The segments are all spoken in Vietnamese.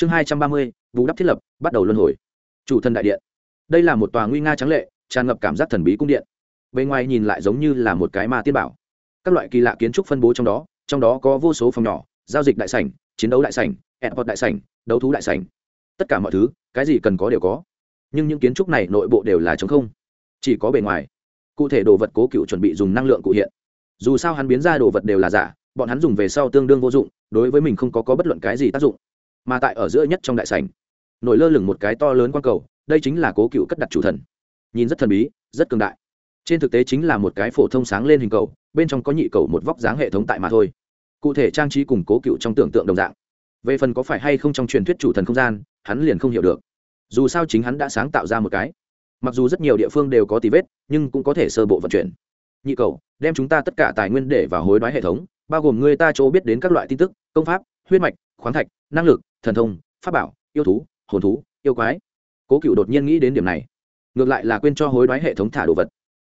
chương hai trăm ba mươi Vũ đắp thiết lập bắt đầu luân hồi. Chủ thần đại điện. Đây là một tòa nguy nga trắng lệ tràn ngập cảm giác thần bí cung điện. Bên ngoài nhìn lại giống như là một cái ma tiên bảo. Các loại kỳ lạ kiến trúc phân bố trong đó trong đó có vô số phòng nhỏ giao dịch đại sảnh chiến đấu đại sảnh airport đại sảnh đấu thú đại sảnh. Tất cả mọi thứ cái gì cần có đều có. Nhưng những kiến trúc này nội bộ đều là trống không chỉ có bề ngoài. Cụ thể đồ vật cố cựu chuẩn bị dùng năng lượng cụ hiện. Dù sao hắn biến ra đồ vật đều là giả bọn hắn dùng về sau tương đương vô dụng đối với mình không có, có bất luận cái gì tác dụng mà tại ở giữa nhất trong đại sảnh, nổi lơ lửng một cái to lớn quan cầu, đây chính là cố cựu cất đặt chủ thần. Nhìn rất thần bí, rất cường đại. Trên thực tế chính là một cái phổ thông sáng lên hình cầu, bên trong có nhị cầu một vóc dáng hệ thống tại mà thôi. Cụ thể trang trí cùng cố cựu trong tưởng tượng đồng dạng. Về phần có phải hay không trong truyền thuyết chủ thần không gian, hắn liền không hiểu được. Dù sao chính hắn đã sáng tạo ra một cái. Mặc dù rất nhiều địa phương đều có tí vết, nhưng cũng có thể sơ bộ vận chuyển. Nhị cầu, đem chúng ta tất cả tài nguyên để vào hối đoái hệ thống, bao gồm người ta chỗ biết đến các loại tin tức, công pháp, huyết mạch, khoáng thạch, năng lực thần thông, pháp bảo, yêu thú, hồn thú, yêu quái. Cố cựu đột nhiên nghĩ đến điểm này. Ngược lại là quên cho hối đoái hệ thống thả đồ vật.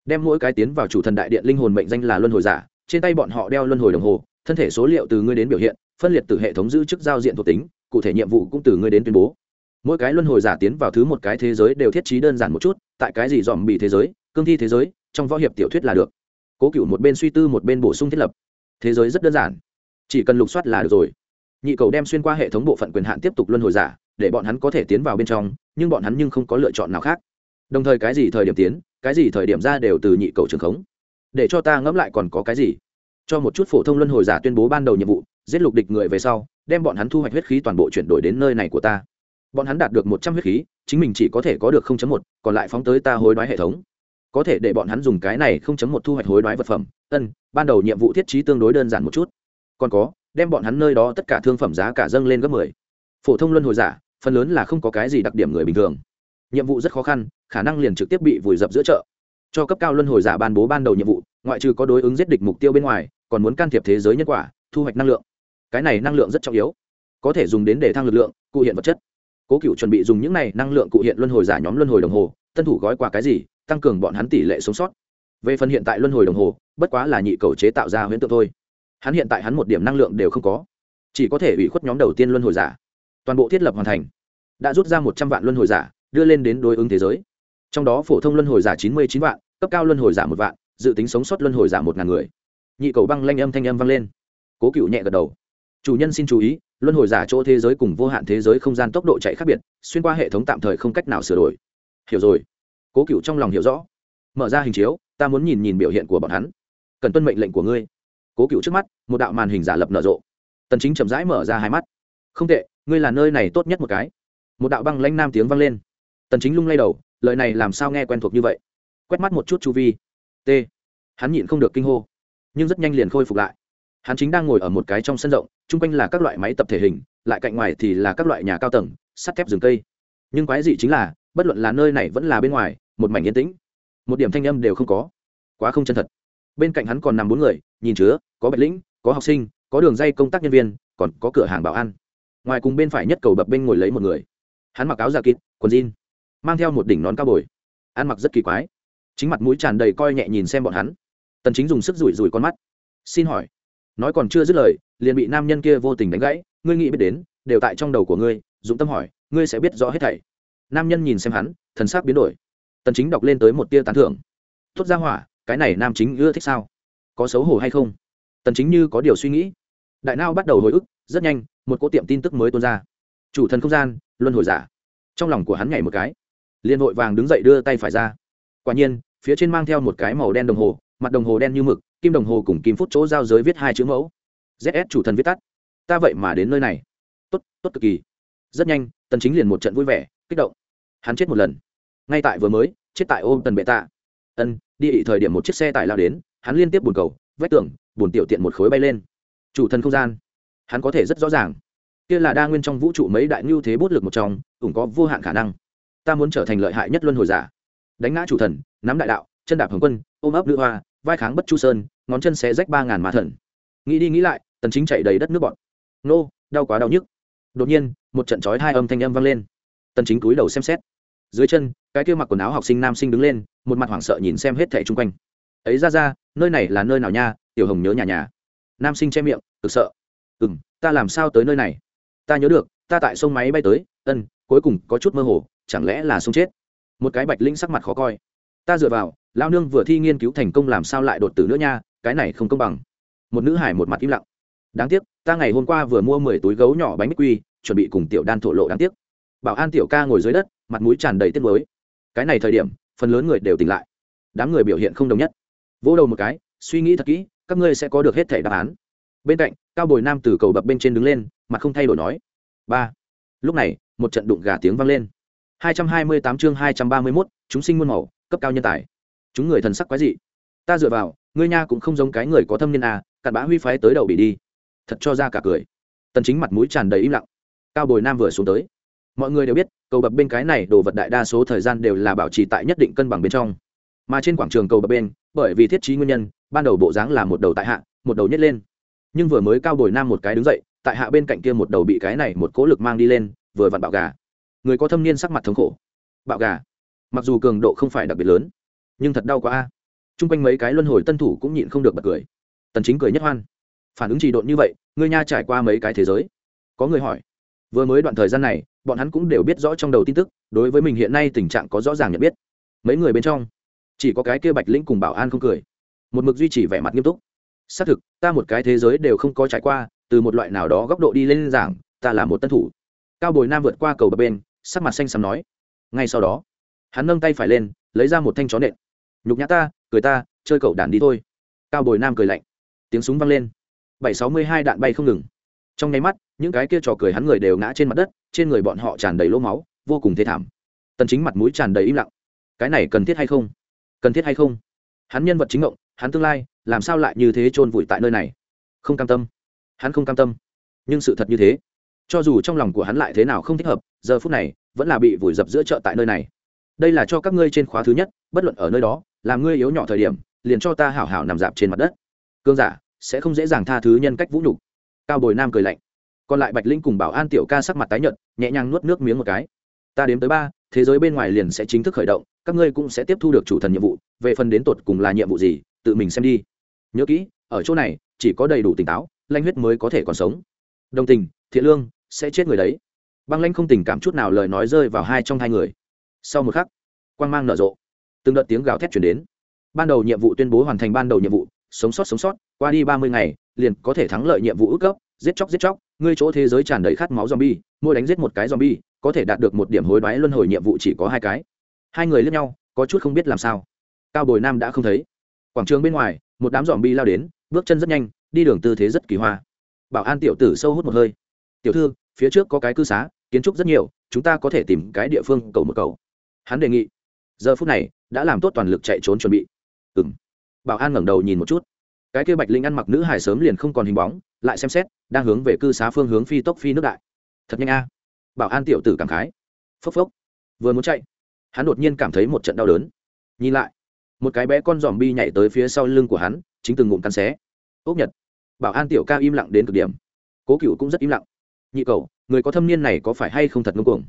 Đem mỗi cái tiến vào chủ thần đại điện linh hồn mệnh danh là luân hồi giả, trên tay bọn họ đeo luân hồi đồng hồ, thân thể số liệu từ ngươi đến biểu hiện, phân liệt từ hệ thống giữ chức giao diện thuộc tính, cụ thể nhiệm vụ cũng từ ngươi đến tuyên bố. Mỗi cái luân hồi giả tiến vào thứ một cái thế giới đều thiết trí đơn giản một chút, tại cái gì dòm bị thế giới, cương thi thế giới, trong võ hiệp tiểu thuyết là được. Cố cựu một bên suy tư một bên bổ sung thiết lập. Thế giới rất đơn giản, chỉ cần lục soát là được rồi nhị cầu đem xuyên qua hệ thống bộ phận quyền hạn tiếp tục luân hồi giả, để bọn hắn có thể tiến vào bên trong, nhưng bọn hắn nhưng không có lựa chọn nào khác. Đồng thời cái gì thời điểm tiến, cái gì thời điểm ra đều từ nhị cầu trường khống. Để cho ta ngẫm lại còn có cái gì? Cho một chút phổ thông luân hồi giả tuyên bố ban đầu nhiệm vụ, giết lục địch người về sau, đem bọn hắn thu hoạch huyết khí toàn bộ chuyển đổi đến nơi này của ta. Bọn hắn đạt được một trăm huyết khí, chính mình chỉ có thể có được một, còn lại phóng tới ta hối đoái hệ thống. Có thể để bọn hắn dùng cái này một thu hoạch hối đoái vật phẩm. Ân, ban đầu nhiệm vụ thiết trí tương đối đơn giản một chút. Còn có đem bọn hắn nơi đó tất cả thương phẩm giá cả dâng lên gấp mười. Phổ thông luân hồi giả, phần lớn là không có cái gì đặc điểm người bình thường. Nhiệm vụ rất khó khăn, khả năng liền trực tiếp bị vùi dập giữa chợ. Cho cấp cao luân hồi giả ban bố ban đầu nhiệm vụ, ngoại trừ có đối ứng giết địch mục tiêu bên ngoài, còn muốn can thiệp thế giới nhân quả, thu hoạch năng lượng. Cái này năng lượng rất trọng yếu. Có thể dùng đến để thăng lực lượng, cụ hiện vật chất. Cố Cửu chuẩn bị dùng những này năng lượng cụ hiện luân hồi giả nhóm luân hồi đồng hồ, tân thủ gói quà cái gì, tăng cường bọn hắn tỷ lệ sống sót. Về phần hiện tại luân hồi đồng hồ, bất quá là nhị cầu chế tạo ra huyễn tượng thôi hắn hiện tại hắn một điểm năng lượng đều không có. Chỉ có thể ủy khuất nhóm đầu tiên luân hồi giả. Toàn bộ thiết lập hoàn thành. Đã rút ra một trăm vạn luân hồi giả, đưa lên đến đối ứng thế giới. Trong đó phổ thông luân hồi giả chín mươi chín vạn, cấp cao luân hồi giả một vạn, dự tính sống sót luân hồi giả một ngàn người. Nhị cầu băng lanh âm thanh âm vang lên. Cố cựu nhẹ gật đầu. Chủ nhân xin chú ý, luân hồi giả chỗ thế giới cùng vô hạn thế giới không gian tốc độ chạy khác biệt, xuyên qua hệ thống tạm thời không cách nào sửa đổi. Hiểu rồi. Cố cựu trong lòng hiểu rõ. Mở ra hình chiếu, ta muốn nhìn nhìn biểu hiện của bọn hắn. Cần tuân mệnh lệnh của ngươi cố cựu trước mắt, một đạo màn hình giả lập nở rộ. Tần chính chậm rãi mở ra hai mắt. Không tệ, ngươi là nơi này tốt nhất một cái. Một đạo băng lãnh nam tiếng vang lên. Tần chính lung lay đầu, lời này làm sao nghe quen thuộc như vậy? Quét mắt một chút chu vi. T. Hắn nhịn không được kinh hô, nhưng rất nhanh liền khôi phục lại. Hắn chính đang ngồi ở một cái trong sân rộng, chung quanh là các loại máy tập thể hình, lại cạnh ngoài thì là các loại nhà cao tầng, sắt thép rừng cây. Nhưng quái dị chính là, bất luận là nơi này vẫn là bên ngoài, một mảnh yên tĩnh. Một điểm thanh âm đều không có. Quá không chân thật bên cạnh hắn còn nằm bốn người, nhìn chứa, có bạch lĩnh, có học sinh, có đường dây công tác nhân viên, còn có cửa hàng bảo ăn ngoài cùng bên phải nhất cầu bập bên ngồi lấy một người. Hắn mặc áo da kịt, quần jean, mang theo một đỉnh nón cao bồi. Ăn mặc rất kỳ quái. Chính mặt mũi tràn đầy coi nhẹ nhìn xem bọn hắn. Tần chính dùng sức rủi rủi con mắt. Xin hỏi, nói còn chưa dứt lời, liền bị nam nhân kia vô tình đánh gãy, ngươi nghĩ biết đến, đều tại trong đầu của ngươi dũng tâm hỏi, ngươi sẽ biết rõ hết thảy. Nam nhân nhìn xem hắn, thần sắc biến đổi. Tần chính đọc lên tới một tia tán thưởng. Tốt ra hỏa cái này nam chính ưa thích sao? Có xấu hổ hay không? Tần chính như có điều suy nghĩ. Đại nao bắt đầu hồi ức, rất nhanh, một cỗ tiệm tin tức mới tuôn ra. Chủ thần không gian, luân hồi giả. Trong lòng của hắn nhảy một cái. Liền vội vàng đứng dậy đưa tay phải ra. Quả nhiên, phía trên mang theo một cái màu đen đồng hồ, mặt đồng hồ đen như mực, kim đồng hồ cùng kim phút chỗ giao giới viết hai chữ mẫu. Zs chủ thần viết tắt. Ta vậy mà đến nơi này. Tốt tốt cực kỳ. Rất nhanh, tần chính liền một trận vui vẻ, kích động. Hắn chết một lần. Ngay tại vừa mới, chết tại ôm tần bệ tạ ân đi ị thời điểm một chiếc xe tải lao đến, hắn liên tiếp bồn cầu, vách tường bồn tiểu tiện một khối bay lên. Chủ thần không gian. Hắn có thể rất rõ ràng. Kia là đa nguyên trong vũ trụ mấy đại ngưu thế bút lực một trong, cũng có vô hạn khả năng. Ta muốn trở thành lợi hại nhất luân hồi giả. Đánh ngã chủ thần, nắm đại đạo, chân đạp hồng quân, ôm ấp nữ hoa, vai kháng bất chu sơn, ngón chân xé rách ba ngàn mã thần. Nghĩ đi nghĩ lại, tần chính chạy đầy đất nước bọt nô, đau quá đau nhức. Đột nhiên, một trận chói hai âm thanh âm vang lên. Tần chính cúi đầu xem xét. Dưới chân, cái kia mặc quần áo học sinh nam sinh đứng lên một mặt hoảng sợ nhìn xem hết thảy chung quanh. Ấy ra ra, nơi này là nơi nào nha? Tiểu hồng nhớ nhà nhà. Nam sinh che miệng cực sợ. Ừm, ta làm sao tới nơi này? Ta nhớ được, ta tại sông máy bay tới, ân, cuối cùng có chút mơ hồ, chẳng lẽ là sông chết? Một cái bạch linh sắc mặt khó coi. Ta dựa vào lao nương vừa thi nghiên cứu thành công làm sao lại đột tử nữa nha, cái này không công bằng. Một nữ hải một mặt im lặng. Đáng tiếc, ta ngày hôm qua vừa mua mười túi gấu nhỏ bánh bích quy, chuẩn bị cùng tiểu đan thổ lộ đáng tiếc. Bảo an tiểu ca ngồi dưới đất, mặt mũi tràn đầy tiếc mới cái này thời điểm phần lớn người đều tỉnh lại. Đám người biểu hiện không đồng nhất. Vỗ đầu một cái, suy nghĩ thật kỹ, các ngươi sẽ có được hết thể đáp án. Bên cạnh, cao bồi nam từ cầu bập bên trên đứng lên, mặt không thay đổi nói. Ba. Lúc này, một trận đụng gà tiếng vang lên. Hai trăm hai mươi tám chương hai trăm ba mươi mốt, chúng sinh muôn màu, cấp cao nhân tài. Chúng người thần sắc quái dị. Ta dựa vào, ngươi nha cũng không giống cái người có thâm niên à cặn bã huy phái tới đầu bị đi. Thật cho ra cả cười. Tần chính mặt mũi tràn đầy im lặng. Cao bồi nam vừa xuống tới mọi người đều biết, cầu bập bên cái này đồ vật đại đa số thời gian đều là bảo trì tại nhất định cân bằng bên trong. Mà trên quảng trường cầu bập bên, bởi vì thiết trí nguyên nhân, ban đầu bộ dáng là một đầu tại hạ, một đầu nhét lên. Nhưng vừa mới cao bồi nam một cái đứng dậy, tại hạ bên cạnh kia một đầu bị cái này một cố lực mang đi lên, vừa vặn bạo gà. Người có thâm niên sắc mặt thống khổ. Bạo gà. Mặc dù cường độ không phải đặc biệt lớn, nhưng thật đau quá a. Chung quanh mấy cái luân hồi tân thủ cũng nhịn không được bật cười. Tần chính cười nhất hoan. Phản ứng trì độn như vậy, ngươi nha trải qua mấy cái thế giới? Có người hỏi. Vừa mới đoạn thời gian này bọn hắn cũng đều biết rõ trong đầu tin tức, đối với mình hiện nay tình trạng có rõ ràng nhận biết. Mấy người bên trong, chỉ có cái kia bạch lĩnh cùng bảo an không cười. Một mực duy trì vẻ mặt nghiêm túc. Xác thực, ta một cái thế giới đều không có trải qua, từ một loại nào đó góc độ đi lên giảng, ta là một tân thủ. Cao bồi nam vượt qua cầu bờ bên, sắc mặt xanh xám nói. Ngay sau đó, hắn nâng tay phải lên, lấy ra một thanh chó nện. Nhục nhã ta, cười ta, chơi cậu đàn đi thôi. Cao bồi nam cười lạnh. Tiếng súng vang lên. Bảy sáu mươi hai đạn bay không ngừng. Trong nháy mắt những cái kia trò cười hắn người đều ngã trên mặt đất, trên người bọn họ tràn đầy lỗ máu, vô cùng thê thảm. Tần chính mặt mũi tràn đầy im lặng. Cái này cần thiết hay không? Cần thiết hay không? Hắn nhân vật chính ngộng, hắn tương lai, làm sao lại như thế chôn vùi tại nơi này? Không cam tâm. Hắn không cam tâm. Nhưng sự thật như thế. Cho dù trong lòng của hắn lại thế nào không thích hợp, giờ phút này, vẫn là bị vùi dập giữa chợ tại nơi này. Đây là cho các ngươi trên khóa thứ nhất, bất luận ở nơi đó, làm ngươi yếu nhỏ thời điểm, liền cho ta hảo hảo nằm dạp trên mặt đất. Cương giả, sẽ không dễ dàng tha thứ nhân cách vũ nhục. Cao bồi nam cười lạnh còn lại bạch linh cùng bảo an tiểu ca sắc mặt tái nhợt, nhẹ nhàng nuốt nước miếng một cái. Ta đếm tới ba, thế giới bên ngoài liền sẽ chính thức khởi động, các ngươi cũng sẽ tiếp thu được chủ thần nhiệm vụ, về phần đến tột cùng là nhiệm vụ gì, tự mình xem đi. Nhớ kỹ, ở chỗ này, chỉ có đầy đủ tỉnh táo lanh huyết mới có thể còn sống. Đồng tình, thiện lương, sẽ chết người đấy. Băng lanh không tình cảm chút nào lời nói rơi vào hai trong hai người. Sau một khắc, quang mang nở rộ. Từng đợt tiếng gào thét chuyển đến. Ban đầu nhiệm vụ tuyên bố hoàn thành ban đầu nhiệm vụ, sống sót sống sót, qua đi ba mươi ngày, liền có thể thắng lợi nhiệm vụ ước cấp giết chóc giết chóc, ngươi chỗ thế giới tràn đầy khát máu zombie, mỗi đánh giết một cái zombie, có thể đạt được một điểm hối đoái luân hồi nhiệm vụ chỉ có hai cái. Hai người lướt nhau, có chút không biết làm sao. Cao bồi nam đã không thấy. Quảng trường bên ngoài, một đám zombie lao đến, bước chân rất nhanh, đi đường tư thế rất kỳ hoa. Bảo an tiểu tử sâu hút một hơi. Tiểu thư, phía trước có cái cư xá, kiến trúc rất nhiều, chúng ta có thể tìm cái địa phương cầu một cầu. Hắn đề nghị. Giờ phút này, đã làm tốt toàn lực chạy trốn chuẩn bị. Ừng bảo an ngẩng đầu nhìn một chút. Cái kia bạch linh ăn mặc nữ hải sớm liền không còn hình bóng lại xem xét, đang hướng về cư xá phương hướng phi tốc phi nước đại. Thật nhanh a. Bảo an tiểu tử cảm khái. Phốc phốc. Vừa muốn chạy, hắn đột nhiên cảm thấy một trận đau đớn. Nhìn lại, một cái bé con giòm bi nhảy tới phía sau lưng của hắn, chính từng ngụm cắn xé. Ốc nhật. Bảo an tiểu ca im lặng đến cực điểm. Cố cựu cũng rất im lặng. Nhị cầu, người có thâm niên này có phải hay không thật ngưng cuồng?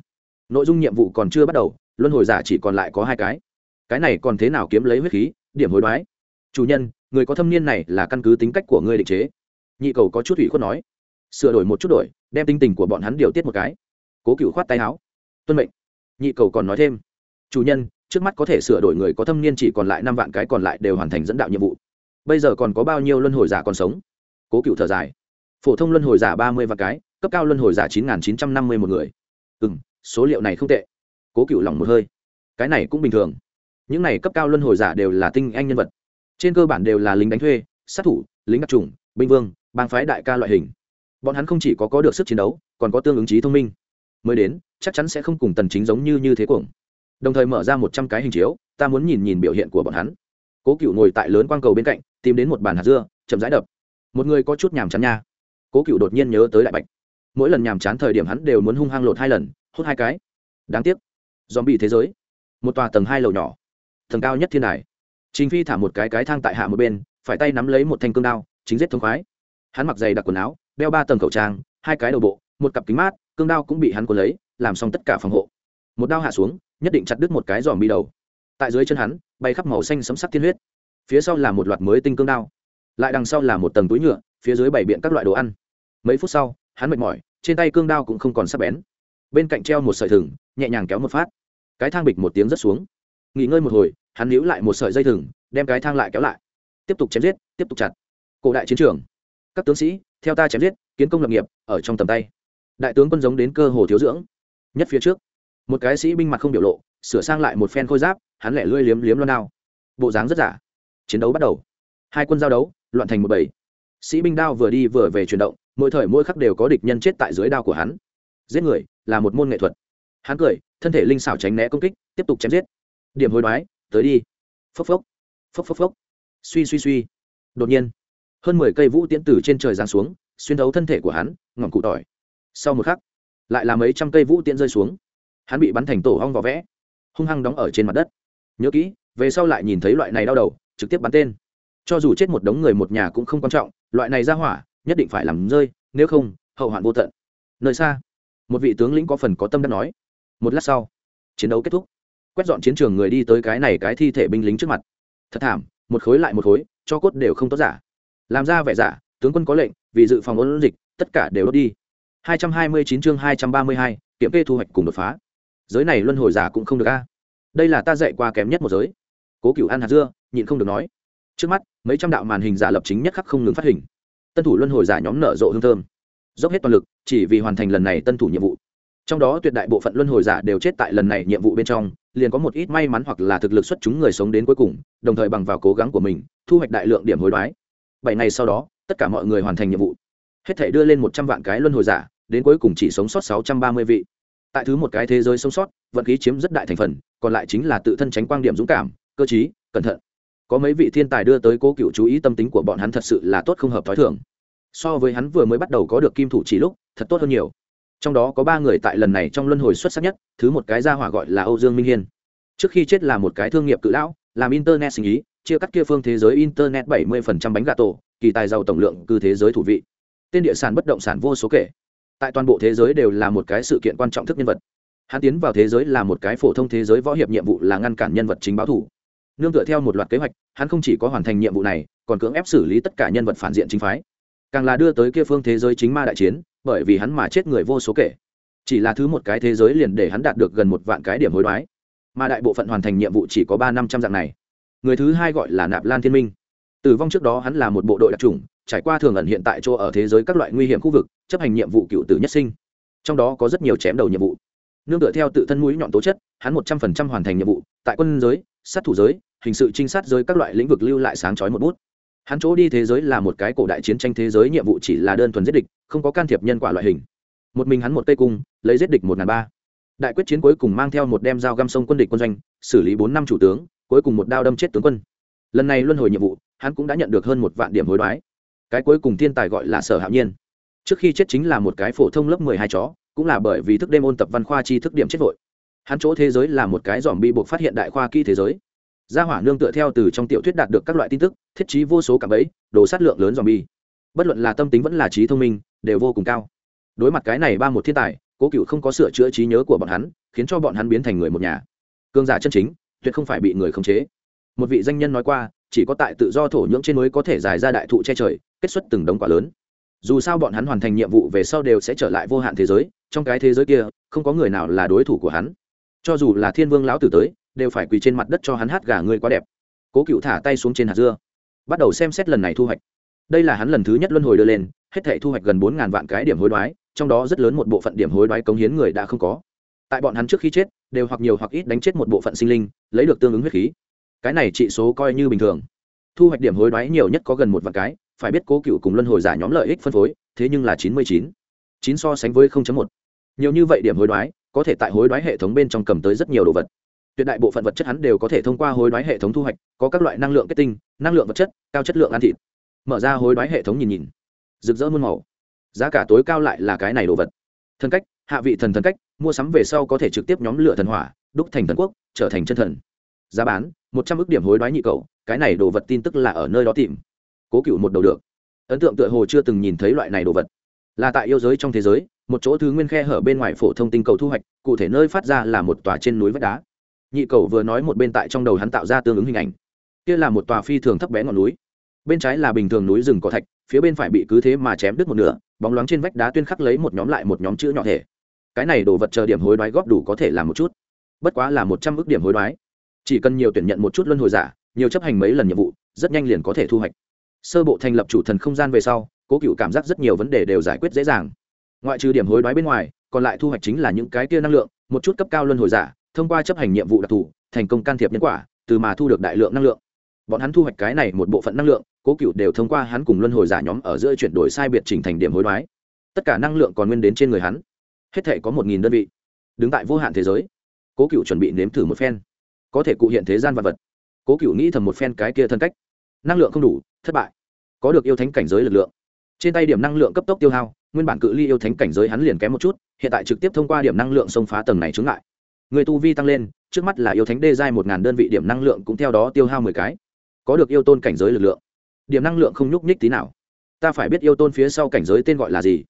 Nội dung nhiệm vụ còn chưa bắt đầu, luân hồi giả chỉ còn lại có hai cái. Cái này còn thế nào kiếm lấy huyết khí, điểm hối đoái? Chủ nhân, người có thâm niên này là căn cứ tính cách của ngươi định chế nhị cầu có chút ủy khuất nói, sửa đổi một chút đổi, đem tinh tình của bọn hắn điều tiết một cái. Cố cựu khoát tay áo, tuân mệnh. Nhị cầu còn nói thêm, chủ nhân, trước mắt có thể sửa đổi người có thâm niên chỉ còn lại năm vạn cái còn lại đều hoàn thành dẫn đạo nhiệm vụ. Bây giờ còn có bao nhiêu luân hồi giả còn sống? Cố cựu thở dài. Phổ thông luân hồi giả ba mươi vạn cái, cấp cao luân hồi giả chín nghìn chín trăm năm mươi một người. Ừ m số liệu này không tệ. Cố cựu lỏng một hơi. Cái này cũng bình thường. Những này cấp cao luân hồi giả đều là tinh anh nhân vật. Trên cơ bản đều là lính đánh thuê, sát thủ, lính đặc trùng, binh vương bang phái đại ca loại hình. Bọn hắn không chỉ có có được sức chiến đấu, còn có tương ứng trí thông minh. Mới đến, chắc chắn sẽ không cùng tần chính giống như như thế cuồng. Đồng thời mở ra một trăm cái hình chiếu, ta muốn nhìn nhìn biểu hiện của bọn hắn. Cố cựu ngồi tại lớn quang cầu bên cạnh, tìm đến một bàn hạt dưa, chậm rãi đập. Một người có chút nhàm chán nha. Cố cựu đột nhiên nhớ tới đại bạch. Mỗi lần nhàm chán thời điểm hắn đều muốn hung hăng lột hai lần, hút hai cái. Đáng tiếc. Dòm bị thế giới. Một tòa tầng hai lầu nhỏ. Tầng cao nhất thiên đài. Trình phi thả một cái cái thang tại hạ một bên, phải tay nắm lấy một thanh cương đao, chính giết thống khoái hắn mặc giày đặc quần áo, đeo ba tầng khẩu trang, hai cái đầu bộ, một cặp kính mát, cương đao cũng bị hắn cuốn lấy, làm xong tất cả phòng hộ. Một đao hạ xuống, nhất định chặt đứt một cái giòm bi đầu. Tại dưới chân hắn, bay khắp màu xanh sấm sắc thiên huyết. Phía sau là một loạt mới tinh cương đao. Lại đằng sau là một tầng túi nhựa, phía dưới bày biện các loại đồ ăn. Mấy phút sau, hắn mệt mỏi, trên tay cương đao cũng không còn sắc bén. Bên cạnh treo một sợi thừng, nhẹ nhàng kéo một phát. Cái thang bịch một tiếng rất xuống. Nghỉ ngơi một hồi, hắn níu lại một sợi dây thừng, đem cái thang lại kéo lại. Tiếp tục chém giết, tiếp tục chặt. Cổ đại chiến trường các tướng sĩ, theo ta chém giết, kiến công lập nghiệp, ở trong tầm tay. Đại tướng quân giống đến cơ hồ thiếu dưỡng. Nhất phía trước, một cái sĩ binh mặt không biểu lộ, sửa sang lại một phen khôi giáp, hắn lẻ lươi liếm liếm loan đao. Bộ dáng rất giả. Chiến đấu bắt đầu. Hai quân giao đấu, loạn thành một bầy. Sĩ binh đao vừa đi vừa về chuyển động, mỗi thời mỗi khắc đều có địch nhân chết tại dưới đao của hắn. Giết người là một môn nghệ thuật. Hắn cười, thân thể linh xảo tránh né công kích, tiếp tục chém giết. Điểm hối đoái, tới đi. Phốc phốc. Phốc phốc phốc. Suy suy suy. Đột nhiên hơn mười cây vũ tiễn từ trên trời giáng xuống, xuyên thấu thân thể của hắn, ngọn cụ tỏi. Sau một khắc, lại là mấy trăm cây vũ tiễn rơi xuống. Hắn bị bắn thành tổ hong vỏ vẽ, hung hăng đóng ở trên mặt đất. Nhớ kỹ, về sau lại nhìn thấy loại này đau đầu, trực tiếp bắn tên. Cho dù chết một đống người một nhà cũng không quan trọng, loại này ra hỏa, nhất định phải làm rơi, nếu không, hậu hoạn vô tận. Nơi xa, một vị tướng lĩnh có phần có tâm đã nói. Một lát sau, chiến đấu kết thúc. Quét dọn chiến trường người đi tới cái này cái thi thể binh lính trước mặt. Thật thảm, một khối lại một khối, cho cốt đều không tốt giả làm ra vẻ giả tướng quân có lệnh vì dự phòng ôn dịch tất cả đều đốt đi. 229 chương 232, kiểm kê thu hoạch cùng đột phá. Giới này luân hồi giả cũng không được a. Đây là ta dạy qua kém nhất một giới. Cố cửu ăn hạt dưa nhịn không được nói. Trước mắt mấy trăm đạo màn hình giả lập chính nhất khắc không ngừng phát hình. Tân thủ luân hồi giả nhóm nở rộ hương thơm. Dốc hết toàn lực chỉ vì hoàn thành lần này tân thủ nhiệm vụ. Trong đó tuyệt đại bộ phận luân hồi giả đều chết tại lần này nhiệm vụ bên trong liền có một ít may mắn hoặc là thực lực xuất chúng người sống đến cuối cùng đồng thời bằng vào cố gắng của mình thu hoạch đại lượng điểm hối đoái bảy ngày sau đó, tất cả mọi người hoàn thành nhiệm vụ. Hết thể đưa lên một trăm vạn cái luân hồi giả, đến cuối cùng chỉ sống sót sáu trăm ba mươi vị. Tại thứ một cái thế giới sống sót, vận khí chiếm rất đại thành phần, còn lại chính là tự thân tránh quan điểm dũng cảm, cơ chí cẩn thận. Có mấy vị thiên tài đưa tới cố cựu chú ý tâm tính của bọn hắn thật sự là tốt không hợp t h ó i thường. So với hắn vừa mới bắt đầu có được kim thủ chỉ lúc, thật tốt hơn nhiều. Trong đó có ba người tại lần này trong luân hồi xuất sắc nhất, thứ một cái gia hỏa gọi là âu dương minh hiên. Trước khi chết là một cái thương nghiệp cự lão, làm internet sinh ý chia cắt kia phương thế giới internet bảy mươi bánh gà tổ, kỳ tài giàu tổng lượng cư thế giới thủ vị. Tên địa sản bất động sản vô số kể. Tại toàn bộ thế giới đều là một cái sự kiện quan trọng thức nhân vật. Hắn tiến vào thế giới là một cái phổ thông thế giới võ hiệp nhiệm vụ là ngăn cản nhân vật chính báo thủ. Nương tựa theo một loạt kế hoạch, hắn không chỉ có hoàn thành nhiệm vụ này, còn cưỡng ép xử lý tất cả nhân vật phản diện chính phái. Càng là đưa tới kia phương thế giới chính ma đại chiến, bởi vì hắn mà chết người vô số kể. Chỉ là thứ một cái thế giới liền để hắn đạt được gần một vạn cái điểm hối đoái. Mà đại bộ phận hoàn thành nhiệm vụ chỉ có ba năm trăm dạng này người thứ hai gọi là nạp lan thiên minh. Tử vong trước đó hắn là một bộ đội đặc trùng trải qua thường ẩn hiện tại chỗ ở thế giới các loại nguy hiểm khu vực, chấp hành nhiệm vụ cựu tử nhất sinh. Trong đó có rất nhiều chém đầu nhiệm vụ. Nương tựa theo tự thân mũi nhọn tố chất, hắn một trăm phần trăm hoàn thành nhiệm vụ, tại quân giới, sát thủ giới, hình sự trinh sát giới các loại lĩnh vực lưu lại sáng chói một bút. Hắn chỗ đi thế giới là một cái cổ đại chiến tranh thế giới, nhiệm vụ chỉ là đơn thuần giết địch, không có can thiệp nhân quả loại hình. Một mình hắn một cây cung, lấy giết địch một ngàn ba. Đại quyết chiến cuối cùng mang theo một đem dao găm sông quân địch quân doanh, xử lý bốn năm chủ tướng cuối cùng một đao đâm chết tướng quân. Lần này luân hồi nhiệm vụ, hắn cũng đã nhận được hơn một vạn điểm hối đoái. Cái cuối cùng thiên tài gọi là sở hạo nhiên. Trước khi chết chính là một cái phổ thông lớp mười hai chó, cũng là bởi vì thức đêm ôn tập văn khoa chi thức điểm chết vội. Hắn chỗ thế giới là một cái dòm bị buộc phát hiện đại khoa kỹ thế giới. Gia hỏa nương tựa theo từ trong tiểu thuyết đạt được các loại tin tức, thiết trí vô số cảm ấy đồ sát lượng lớn dòm bi bất luận là tâm tính vẫn là trí thông minh, đều vô cùng cao. Đối mặt cái này ba một thiên tài, cố cựu không có sửa chữa trí nhớ của bọn hắn, khiến cho bọn hắn biến thành người một nhà. Cương giả chân chính tuyệt không phải bị người khống chế. Một vị danh nhân nói qua, chỉ có tại tự do thổ nhưỡng trên mới có thể giải ra đại thụ che trời, kết xuất từng đống quả lớn. Dù sao bọn hắn hoàn thành nhiệm vụ về sau đều sẽ trở lại vô hạn thế giới, trong cái thế giới kia, không có người nào là đối thủ của hắn. Cho dù là thiên vương lão tử tới, đều phải quỳ trên mặt đất cho hắn hát gà ngươi quá đẹp. Cố cựu thả tay xuống trên hạt dưa. Bắt đầu xem xét lần này thu hoạch. Đây là hắn lần thứ nhất luân hồi đưa lên, hết thể thu hoạch gần bốn ngàn vạn cái điểm hối đoái, trong đó rất lớn một bộ phận điểm hối đoái cống hiến người đã không có. Tại bọn hắn trước khi chết đều hoặc nhiều hoặc ít đánh chết một bộ phận sinh linh, lấy được tương ứng huyết khí. Cái này trị số coi như bình thường. Thu hoạch điểm hối đoái nhiều nhất có gần một vạn cái, phải biết cố cựu cùng luân hồi giả nhóm lợi ích phân phối, thế nhưng là chín mươi chín. Chín so sánh với một. Nhiều như vậy điểm hối đoái, có thể tại hối đoái hệ thống bên trong cầm tới rất nhiều đồ vật. Tuyệt đại bộ phận vật chất hắn đều có thể thông qua hối đoái hệ thống thu hoạch, có các loại năng lượng kết tinh, năng lượng vật chất, cao chất lượng ăn thịt. Mở ra hối đoái hệ thống nhìn nhìn. Rực rỡ muôn màu. Giá cả tối cao lại là cái này đồ vật. Thần cách, hạ vị thần thần cách mua sắm về sau có thể trực tiếp nhóm lửa thần hỏa, đúc thành thần quốc, trở thành chân thần. Giá bán, một trăm ước điểm hối đoái nhị cầu, cái này đồ vật tin tức là ở nơi đó tìm. Cố cựu một đầu được. Ấn tượng tựa hồ chưa từng nhìn thấy loại này đồ vật. Là tại yêu giới trong thế giới, một chỗ thứ nguyên khe hở bên ngoài phổ thông tinh cầu thu hoạch, cụ thể nơi phát ra là một tòa trên núi vách đá. Nhị cầu vừa nói một bên tại trong đầu hắn tạo ra tương ứng hình ảnh. Kia là một tòa phi thường thấp bé ngọn núi. Bên trái là bình thường núi rừng cỏ thạch, phía bên phải bị cứ thế mà chém đứt một nửa, bóng loáng trên vách đá tuyên khắc lấy một nhóm lại một nhóm chữ nhỏ thể cái này đồ vật chờ điểm hối đoái góp đủ có thể làm một chút. Bất quá là một trăm ước điểm hối đoái. Chỉ cần nhiều tuyển nhận một chút luân hồi giả, nhiều chấp hành mấy lần nhiệm vụ, rất nhanh liền có thể thu hoạch. Sơ bộ thành lập chủ thần không gian về sau, cố cựu cảm giác rất nhiều vấn đề đều giải quyết dễ dàng. Ngoại trừ điểm hối đoái bên ngoài, còn lại thu hoạch chính là những cái tia năng lượng, một chút cấp cao luân hồi giả, thông qua chấp hành nhiệm vụ đặc thù, thành công can thiệp nhân quả, từ mà thu được đại lượng năng lượng. Bọn hắn thu hoạch cái này một bộ phận năng lượng, cố cựu đều thông qua hắn cùng luân hồi giả nhóm ở giữa chuyển đổi sai biệt chỉnh thành điểm hối đoái. Tất cả năng lượng còn nguyên đến trên người hắn hết thể có một nghìn đơn vị, đứng tại vô hạn thế giới. Cố cựu chuẩn bị nếm thử một phen. Có thể cụ hiện thế gian vật vật. Cố cựu nghĩ thầm một phen cái kia thân cách. Năng lượng không đủ, thất bại. Có được yêu thánh cảnh giới lực lượng. Trên tay điểm năng lượng cấp tốc tiêu hao, nguyên bản cự ly yêu thánh cảnh giới hắn liền kém một chút, hiện tại trực tiếp thông qua điểm năng lượng xông phá tầng này chướng lại người tu vi tăng lên, trước mắt là yêu thánh đê giai một ngàn đơn vị, điểm năng lượng cũng theo đó tiêu hao mười cái. Có được yêu tôn cảnh giới lực lượng. Điểm năng lượng không nhúc nhích tí nào. Ta phải biết yêu tôn phía sau cảnh giới tên gọi là gì.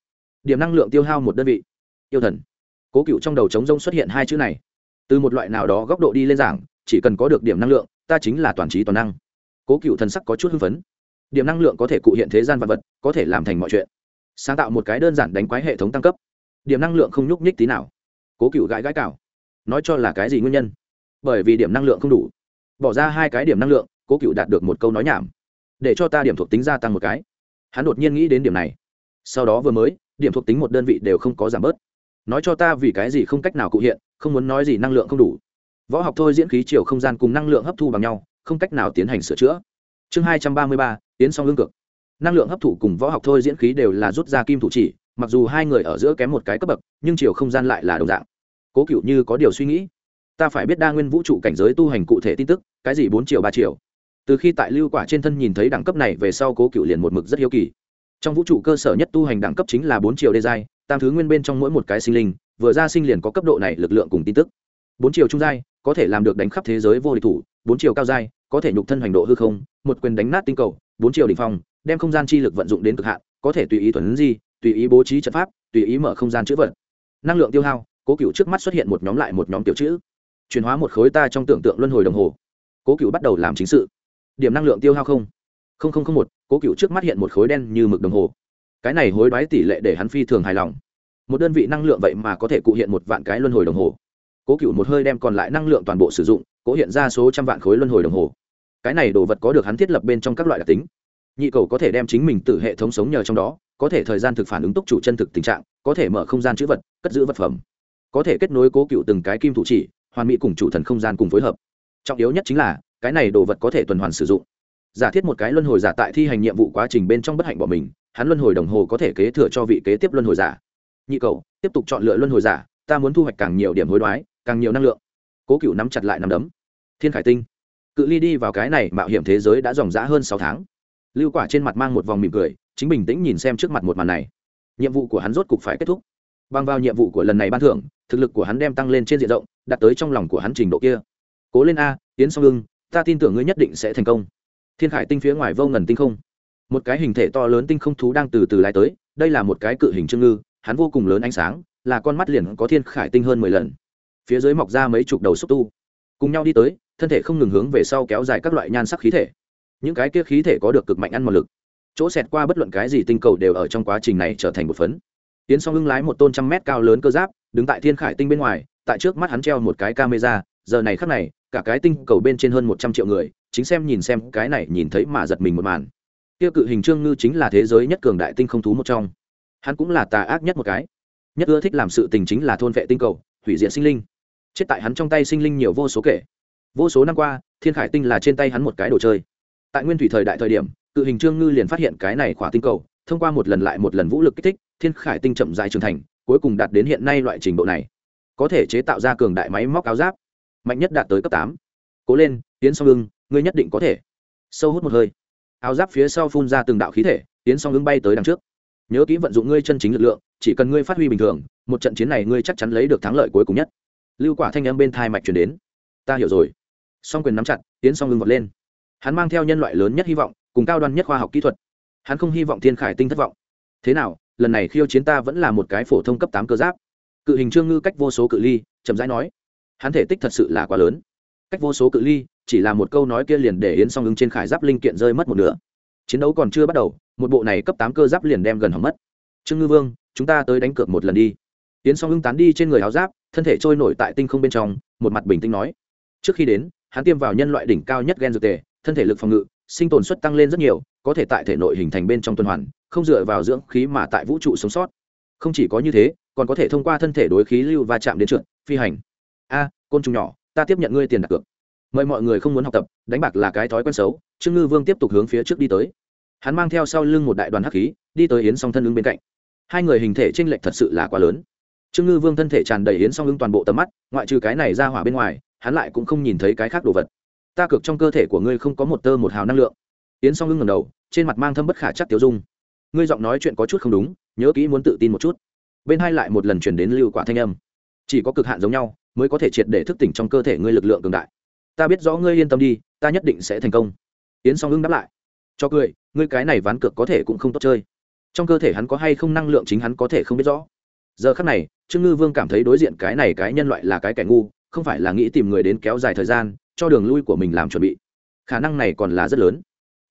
Điểm năng lượng tiêu hao một đơn vị yêu thần. Cố cựu trong đầu trống rông xuất hiện hai chữ này. Từ một loại nào đó góc độ đi lên giảng, chỉ cần có được điểm năng lượng, ta chính là toàn trí toàn năng. Cố cựu thần sắc có chút hưng phấn. Điểm năng lượng có thể cụ hiện thế gian vật vật, có thể làm thành mọi chuyện. Sáng tạo một cái đơn giản đánh quái hệ thống tăng cấp. Điểm năng lượng không nhúc nhích tí nào. Cố cựu gãi gãi cào. Nói cho là cái gì nguyên nhân? Bởi vì điểm năng lượng không đủ. Bỏ ra hai cái điểm năng lượng, cố cựu đạt được một câu nói nhảm. Để cho ta điểm thuộc tính gia tăng một cái. Hắn đột nhiên nghĩ đến điểm này. Sau đó vừa mới, điểm thuộc tính một đơn vị đều không có giảm bớt nói cho ta vì cái gì không cách nào cụ hiện, không muốn nói gì năng lượng không đủ. Võ học thôi diễn khí chiều không gian cùng năng lượng hấp thu bằng nhau, không cách nào tiến hành sửa chữa. Chương hai trăm ba mươi ba tiến song lương cực. Năng lượng hấp thụ cùng võ học thôi diễn khí đều là rút ra kim thủ chỉ, mặc dù hai người ở giữa kém một cái cấp bậc, nhưng chiều không gian lại là đồng dạng. Cố cựu như có điều suy nghĩ. Ta phải biết đa nguyên vũ trụ cảnh giới tu hành cụ thể tin tức, cái gì bốn triệu ba triệu từ khi tại lưu quả trên thân nhìn thấy đẳng cấp này về sau, cố cựu liền một mực rất hiếu kỳ. Trong vũ trụ cơ sở nhất tu hành đẳng cấp chính là bốn triệu đê giai tam thứ nguyên bên trong mỗi một cái sinh linh, vừa ra sinh liền có cấp độ này lực lượng cùng tin tức. Bốn chiều trung giai, có thể làm được đánh khắp thế giới vô địch thủ, bốn chiều cao giai, có thể nhục thân hoành độ hư không, một quyền đánh nát tinh cầu, bốn chiều đỉnh phong, đem không gian chi lực vận dụng đến cực hạn, có thể tùy ý thuần di, tùy ý bố trí trận pháp, tùy ý mở không gian chữ vật. Năng lượng tiêu hao, cố cựu trước mắt xuất hiện một nhóm lại một nhóm tiểu chữ. Chuyển hóa một khối ta trong tưởng tượng luân hồi đồng hồ. Cố cựu bắt đầu làm chính sự. Điểm năng lượng tiêu hao không. Không không không một, cố cựu trước mắt hiện một khối đen như mực đồng hồ cái này hối đoái tỷ lệ để hắn phi thường hài lòng. Một đơn vị năng lượng vậy mà có thể cụ hiện một vạn cái luân hồi đồng hồ. Cố cựu một hơi đem còn lại năng lượng toàn bộ sử dụng, cố hiện ra số trăm vạn khối luân hồi đồng hồ. Cái này đồ vật có được hắn thiết lập bên trong các loại đặc tính. Nhị cầu có thể đem chính mình từ hệ thống sống nhờ trong đó, có thể thời gian thực phản ứng túc chủ chân thực tình trạng, có thể mở không gian chữ vật, cất giữ vật phẩm. Có thể kết nối cố cựu từng cái kim thủ chỉ, hoàn mỹ cùng chủ thần không gian cùng phối hợp. Trọng yếu nhất chính là, cái này đồ vật có thể tuần hoàn sử dụng giả thiết một cái luân hồi giả tại thi hành nhiệm vụ quá trình bên trong bất hạnh bỏ mình, hắn luân hồi đồng hồ có thể kế thừa cho vị kế tiếp luân hồi giả. Nhị cầu tiếp tục chọn lựa luân hồi giả, ta muốn thu hoạch càng nhiều điểm hối đoái, càng nhiều năng lượng. Cố cựu nắm chặt lại nắm đấm. Thiên khải tinh. Cự ly đi vào cái này mạo hiểm thế giới đã dòng dã hơn sáu tháng. Lưu quả trên mặt mang một vòng mỉm cười, chính bình tĩnh nhìn xem trước mặt một màn này. Nhiệm vụ của hắn rốt cục phải kết thúc. Bằng vào nhiệm vụ của lần này ban thưởng, thực lực của hắn đem tăng lên trên diện rộng, đạt tới trong lòng của hắn trình độ kia. Cố lên a tiến song ưng, ta tin tưởng ngươi nhất định sẽ thành công thiên khải tinh phía ngoài vô ngần tinh không. Một cái hình thể to lớn tinh không thú đang từ từ lái tới, đây là một cái cự hình trương ngư, hắn vô cùng lớn ánh sáng, là con mắt liền có thiên khải tinh hơn mười lần. Phía dưới mọc ra mấy chục đầu xúc tu. Cùng nhau đi tới, thân thể không ngừng hướng về sau kéo dài các loại nhan sắc khí thể. Những cái kia khí thể có được cực mạnh ăn một lực. Chỗ xẹt qua bất luận cái gì tinh cầu đều ở trong quá trình này trở thành một phấn. Tiến song hưng lái một tôn trăm mét cao lớn cơ giáp, đứng tại thiên khải tinh bên ngoài, tại trước mắt hắn treo một cái camera giờ này khắc này, cả cái tinh cầu bên trên hơn một trăm triệu người, chính xem nhìn xem cái này nhìn thấy mà giật mình một màn. Tiêu cự hình trương ngư chính là thế giới nhất cường đại tinh không thú một trong. Hắn cũng là tà ác nhất một cái. Nhất ưa thích làm sự tình chính là thôn vệ tinh cầu, hủy diệt sinh linh. Chết tại hắn trong tay sinh linh nhiều vô số kể. Vô số năm qua, thiên khải tinh là trên tay hắn một cái đồ chơi. Tại nguyên thủy thời đại thời điểm, cự hình trương ngư liền phát hiện cái này khỏa tinh cầu, thông qua một lần lại một lần vũ lực kích thích, thiên khải tinh chậm dài trưởng thành, cuối cùng đạt đến hiện nay loại trình độ này. Có thể chế tạo ra cường đại máy móc áo giáp mạnh nhất đạt tới cấp tám. Cố lên tiến song ưng, ngươi nhất định có thể. Sâu hút một hơi. Áo giáp phía sau phun ra từng đạo khí thể tiến song ưng bay tới đằng trước. Nhớ kỹ vận dụng ngươi chân chính lực lượng, chỉ cần ngươi phát huy bình thường, một trận chiến này ngươi chắc chắn lấy được thắng lợi cuối cùng nhất. Lưu quả thanh âm bên thai mạch chuyển đến. Ta hiểu rồi. Song quyền nắm chặt tiến song ưng vọt lên. Hắn mang theo nhân loại lớn nhất hy vọng, cùng cao đoan nhất khoa học kỹ thuật. Hắn không hy vọng thiên khải tinh thất vọng. Thế nào, lần này khiêu chiến ta vẫn là một cái phổ thông cấp tám cơ giáp. Cự hình trương ngư cách vô số cự ly, chậm rãi nói hắn thể tích thật sự là quá lớn. Cách vô số cự ly, chỉ là một câu nói kia liền để yến song ứng trên khải giáp linh kiện rơi mất một nửa. Chiến đấu còn chưa bắt đầu, một bộ này cấp tám cơ giáp liền đem gần hỏng mất. Trương ngư vương, chúng ta tới đánh cược một lần đi. Yến song ứng tán đi trên người áo giáp, thân thể trôi nổi tại tinh không bên trong, một mặt bình tĩnh nói. Trước khi đến, hắn tiêm vào nhân loại đỉnh cao nhất gen dược tề, thân thể lực phòng ngự, sinh tồn suất tăng lên rất nhiều, có thể tại thể nội hình thành bên trong tuần hoàn, không dựa vào dưỡng khí mà tại vũ trụ sống sót. Không chỉ có như thế, còn có thể thông qua thân thể đối khí lưu va chạm đến trượt, phi hành a, côn trùng nhỏ, ta tiếp nhận ngươi tiền đặt cược. Mời mọi người không muốn học tập, đánh bạc là cái thói quen xấu, trương ngư vương tiếp tục hướng phía trước đi tới. Hắn mang theo sau lưng một đại đoàn hắc khí, đi tới yến song thân ứng bên cạnh. Hai người hình thể tranh lệch thật sự là quá lớn. Trương ngư vương thân thể tràn đầy yến song lưng toàn bộ tầm mắt, ngoại trừ cái này ra hỏa bên ngoài, hắn lại cũng không nhìn thấy cái khác đồ vật. Ta cực trong cơ thể của ngươi không có một tơ một hào năng lượng. Yến song Lưng ngầm đầu, trên mặt mang thâm bất khả chắc tiêu dung. Ngươi giọng nói chuyện có chút không đúng, nhớ kỹ muốn tự tin một chút. Bên hai lại một lần chuyển đến lưu quả thanh âm chỉ có cực hạn giống nhau, mới có thể triệt để thức tỉnh trong cơ thể ngươi lực lượng cường đại. Ta biết rõ ngươi yên tâm đi, ta nhất định sẽ thành công. Yến song ưng đáp lại. Cho cười, ngươi cái này ván cược có thể cũng không tốt chơi. Trong cơ thể hắn có hay không năng lượng chính hắn có thể không biết rõ. Giờ khắc này, trương ngư vương cảm thấy đối diện cái này cái nhân loại là cái kẻ ngu, không phải là nghĩ tìm người đến kéo dài thời gian, cho đường lui của mình làm chuẩn bị. Khả năng này còn là rất lớn.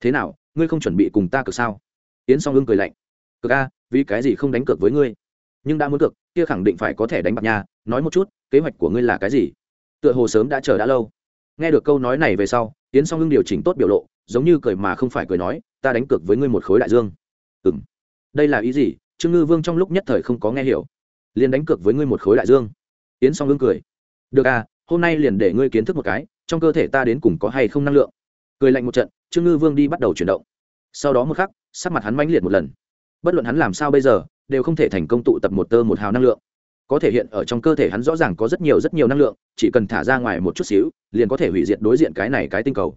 Thế nào, ngươi không chuẩn bị cùng ta cược sao? Yến song ưng cười lạnh. Cược a, vì cái gì không đánh cược với ngươi? Nhưng đã muốn cược, kia khẳng định phải có thể đánh bạc nhà nói một chút, kế hoạch của ngươi là cái gì? Tựa hồ sớm đã chờ đã lâu. Nghe được câu nói này về sau, yến song hưng điều chỉnh tốt biểu lộ, giống như cười mà không phải cười nói, ta đánh cược với ngươi một khối đại dương. Ừ m đây là ý gì? Trương ngư vương trong lúc nhất thời không có nghe hiểu. Liền đánh cược với ngươi một khối đại dương. Yến song hưng cười. Được à hôm nay liền để ngươi kiến thức một cái, trong cơ thể ta đến cùng có hay không năng lượng? Cười lạnh một trận, trương ngư vương đi bắt đầu chuyển động. Sau đó một khắc, sắc mặt hắn mãnh liệt một lần. Bất luận hắn làm sao bây giờ, đều không thể thành công tụ tập một tơ một hào năng lượng có thể hiện ở trong cơ thể hắn rõ ràng có rất nhiều rất nhiều năng lượng chỉ cần thả ra ngoài một chút xíu liền có thể hủy diệt đối diện cái này cái tinh cầu.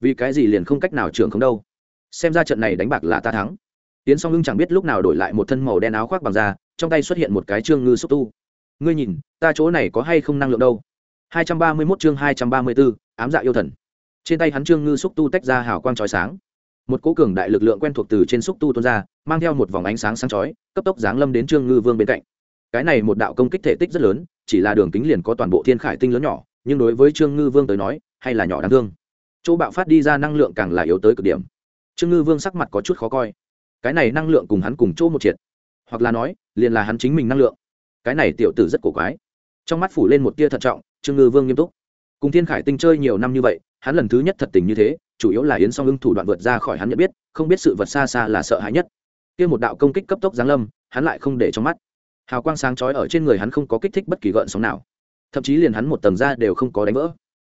Vì cái gì liền không cách nào trưởng không đâu? Xem ra trận này đánh bạc là ta thắng. Tiến song ngưng chẳng biết lúc nào đổi lại một thân màu đen áo khoác bằng da trong tay xuất hiện một cái trương ngư xúc tu. Ngươi nhìn ta chỗ này có hay không năng lượng đâu? 231 chương 234, ám dạ yêu thần. Trên tay hắn trương ngư xúc tu tách ra hào quang chói sáng. Một cỗ cường đại lực lượng quen thuộc từ trên xúc tu tuôn ra mang theo một vòng ánh sáng sáng chói cấp tốc giáng lâm đến trương ngư vương bên cạnh cái này một đạo công kích thể tích rất lớn, chỉ là đường kính liền có toàn bộ thiên khải tinh lớn nhỏ, nhưng đối với trương ngư vương tới nói, hay là nhỏ đáng thương. Chỗ bạo phát đi ra năng lượng càng là yếu tới cực điểm. Trương ngư vương sắc mặt có chút khó coi. Cái này năng lượng cùng hắn cùng chỗ một triệt. Hoặc là nói, liền là hắn chính mình năng lượng. Cái này tiểu tử rất cổ quái. Trong mắt phủ lên một tia thận trọng, trương ngư vương nghiêm túc. Cùng thiên khải tinh chơi nhiều năm như vậy, hắn lần thứ nhất thật tình như thế, chủ yếu là yến song ưng thủ đoạn vượt ra khỏi hắn nhận biết, không biết sự vật xa xa là sợ hãi nhất. Kia một đạo công kích cấp tốc giáng lâm, hắn lại không để trong mắt hào quang sáng chói ở trên người hắn không có kích thích bất kỳ gợn sóng nào. Thậm chí liền hắn một tầng da đều không có đánh vỡ.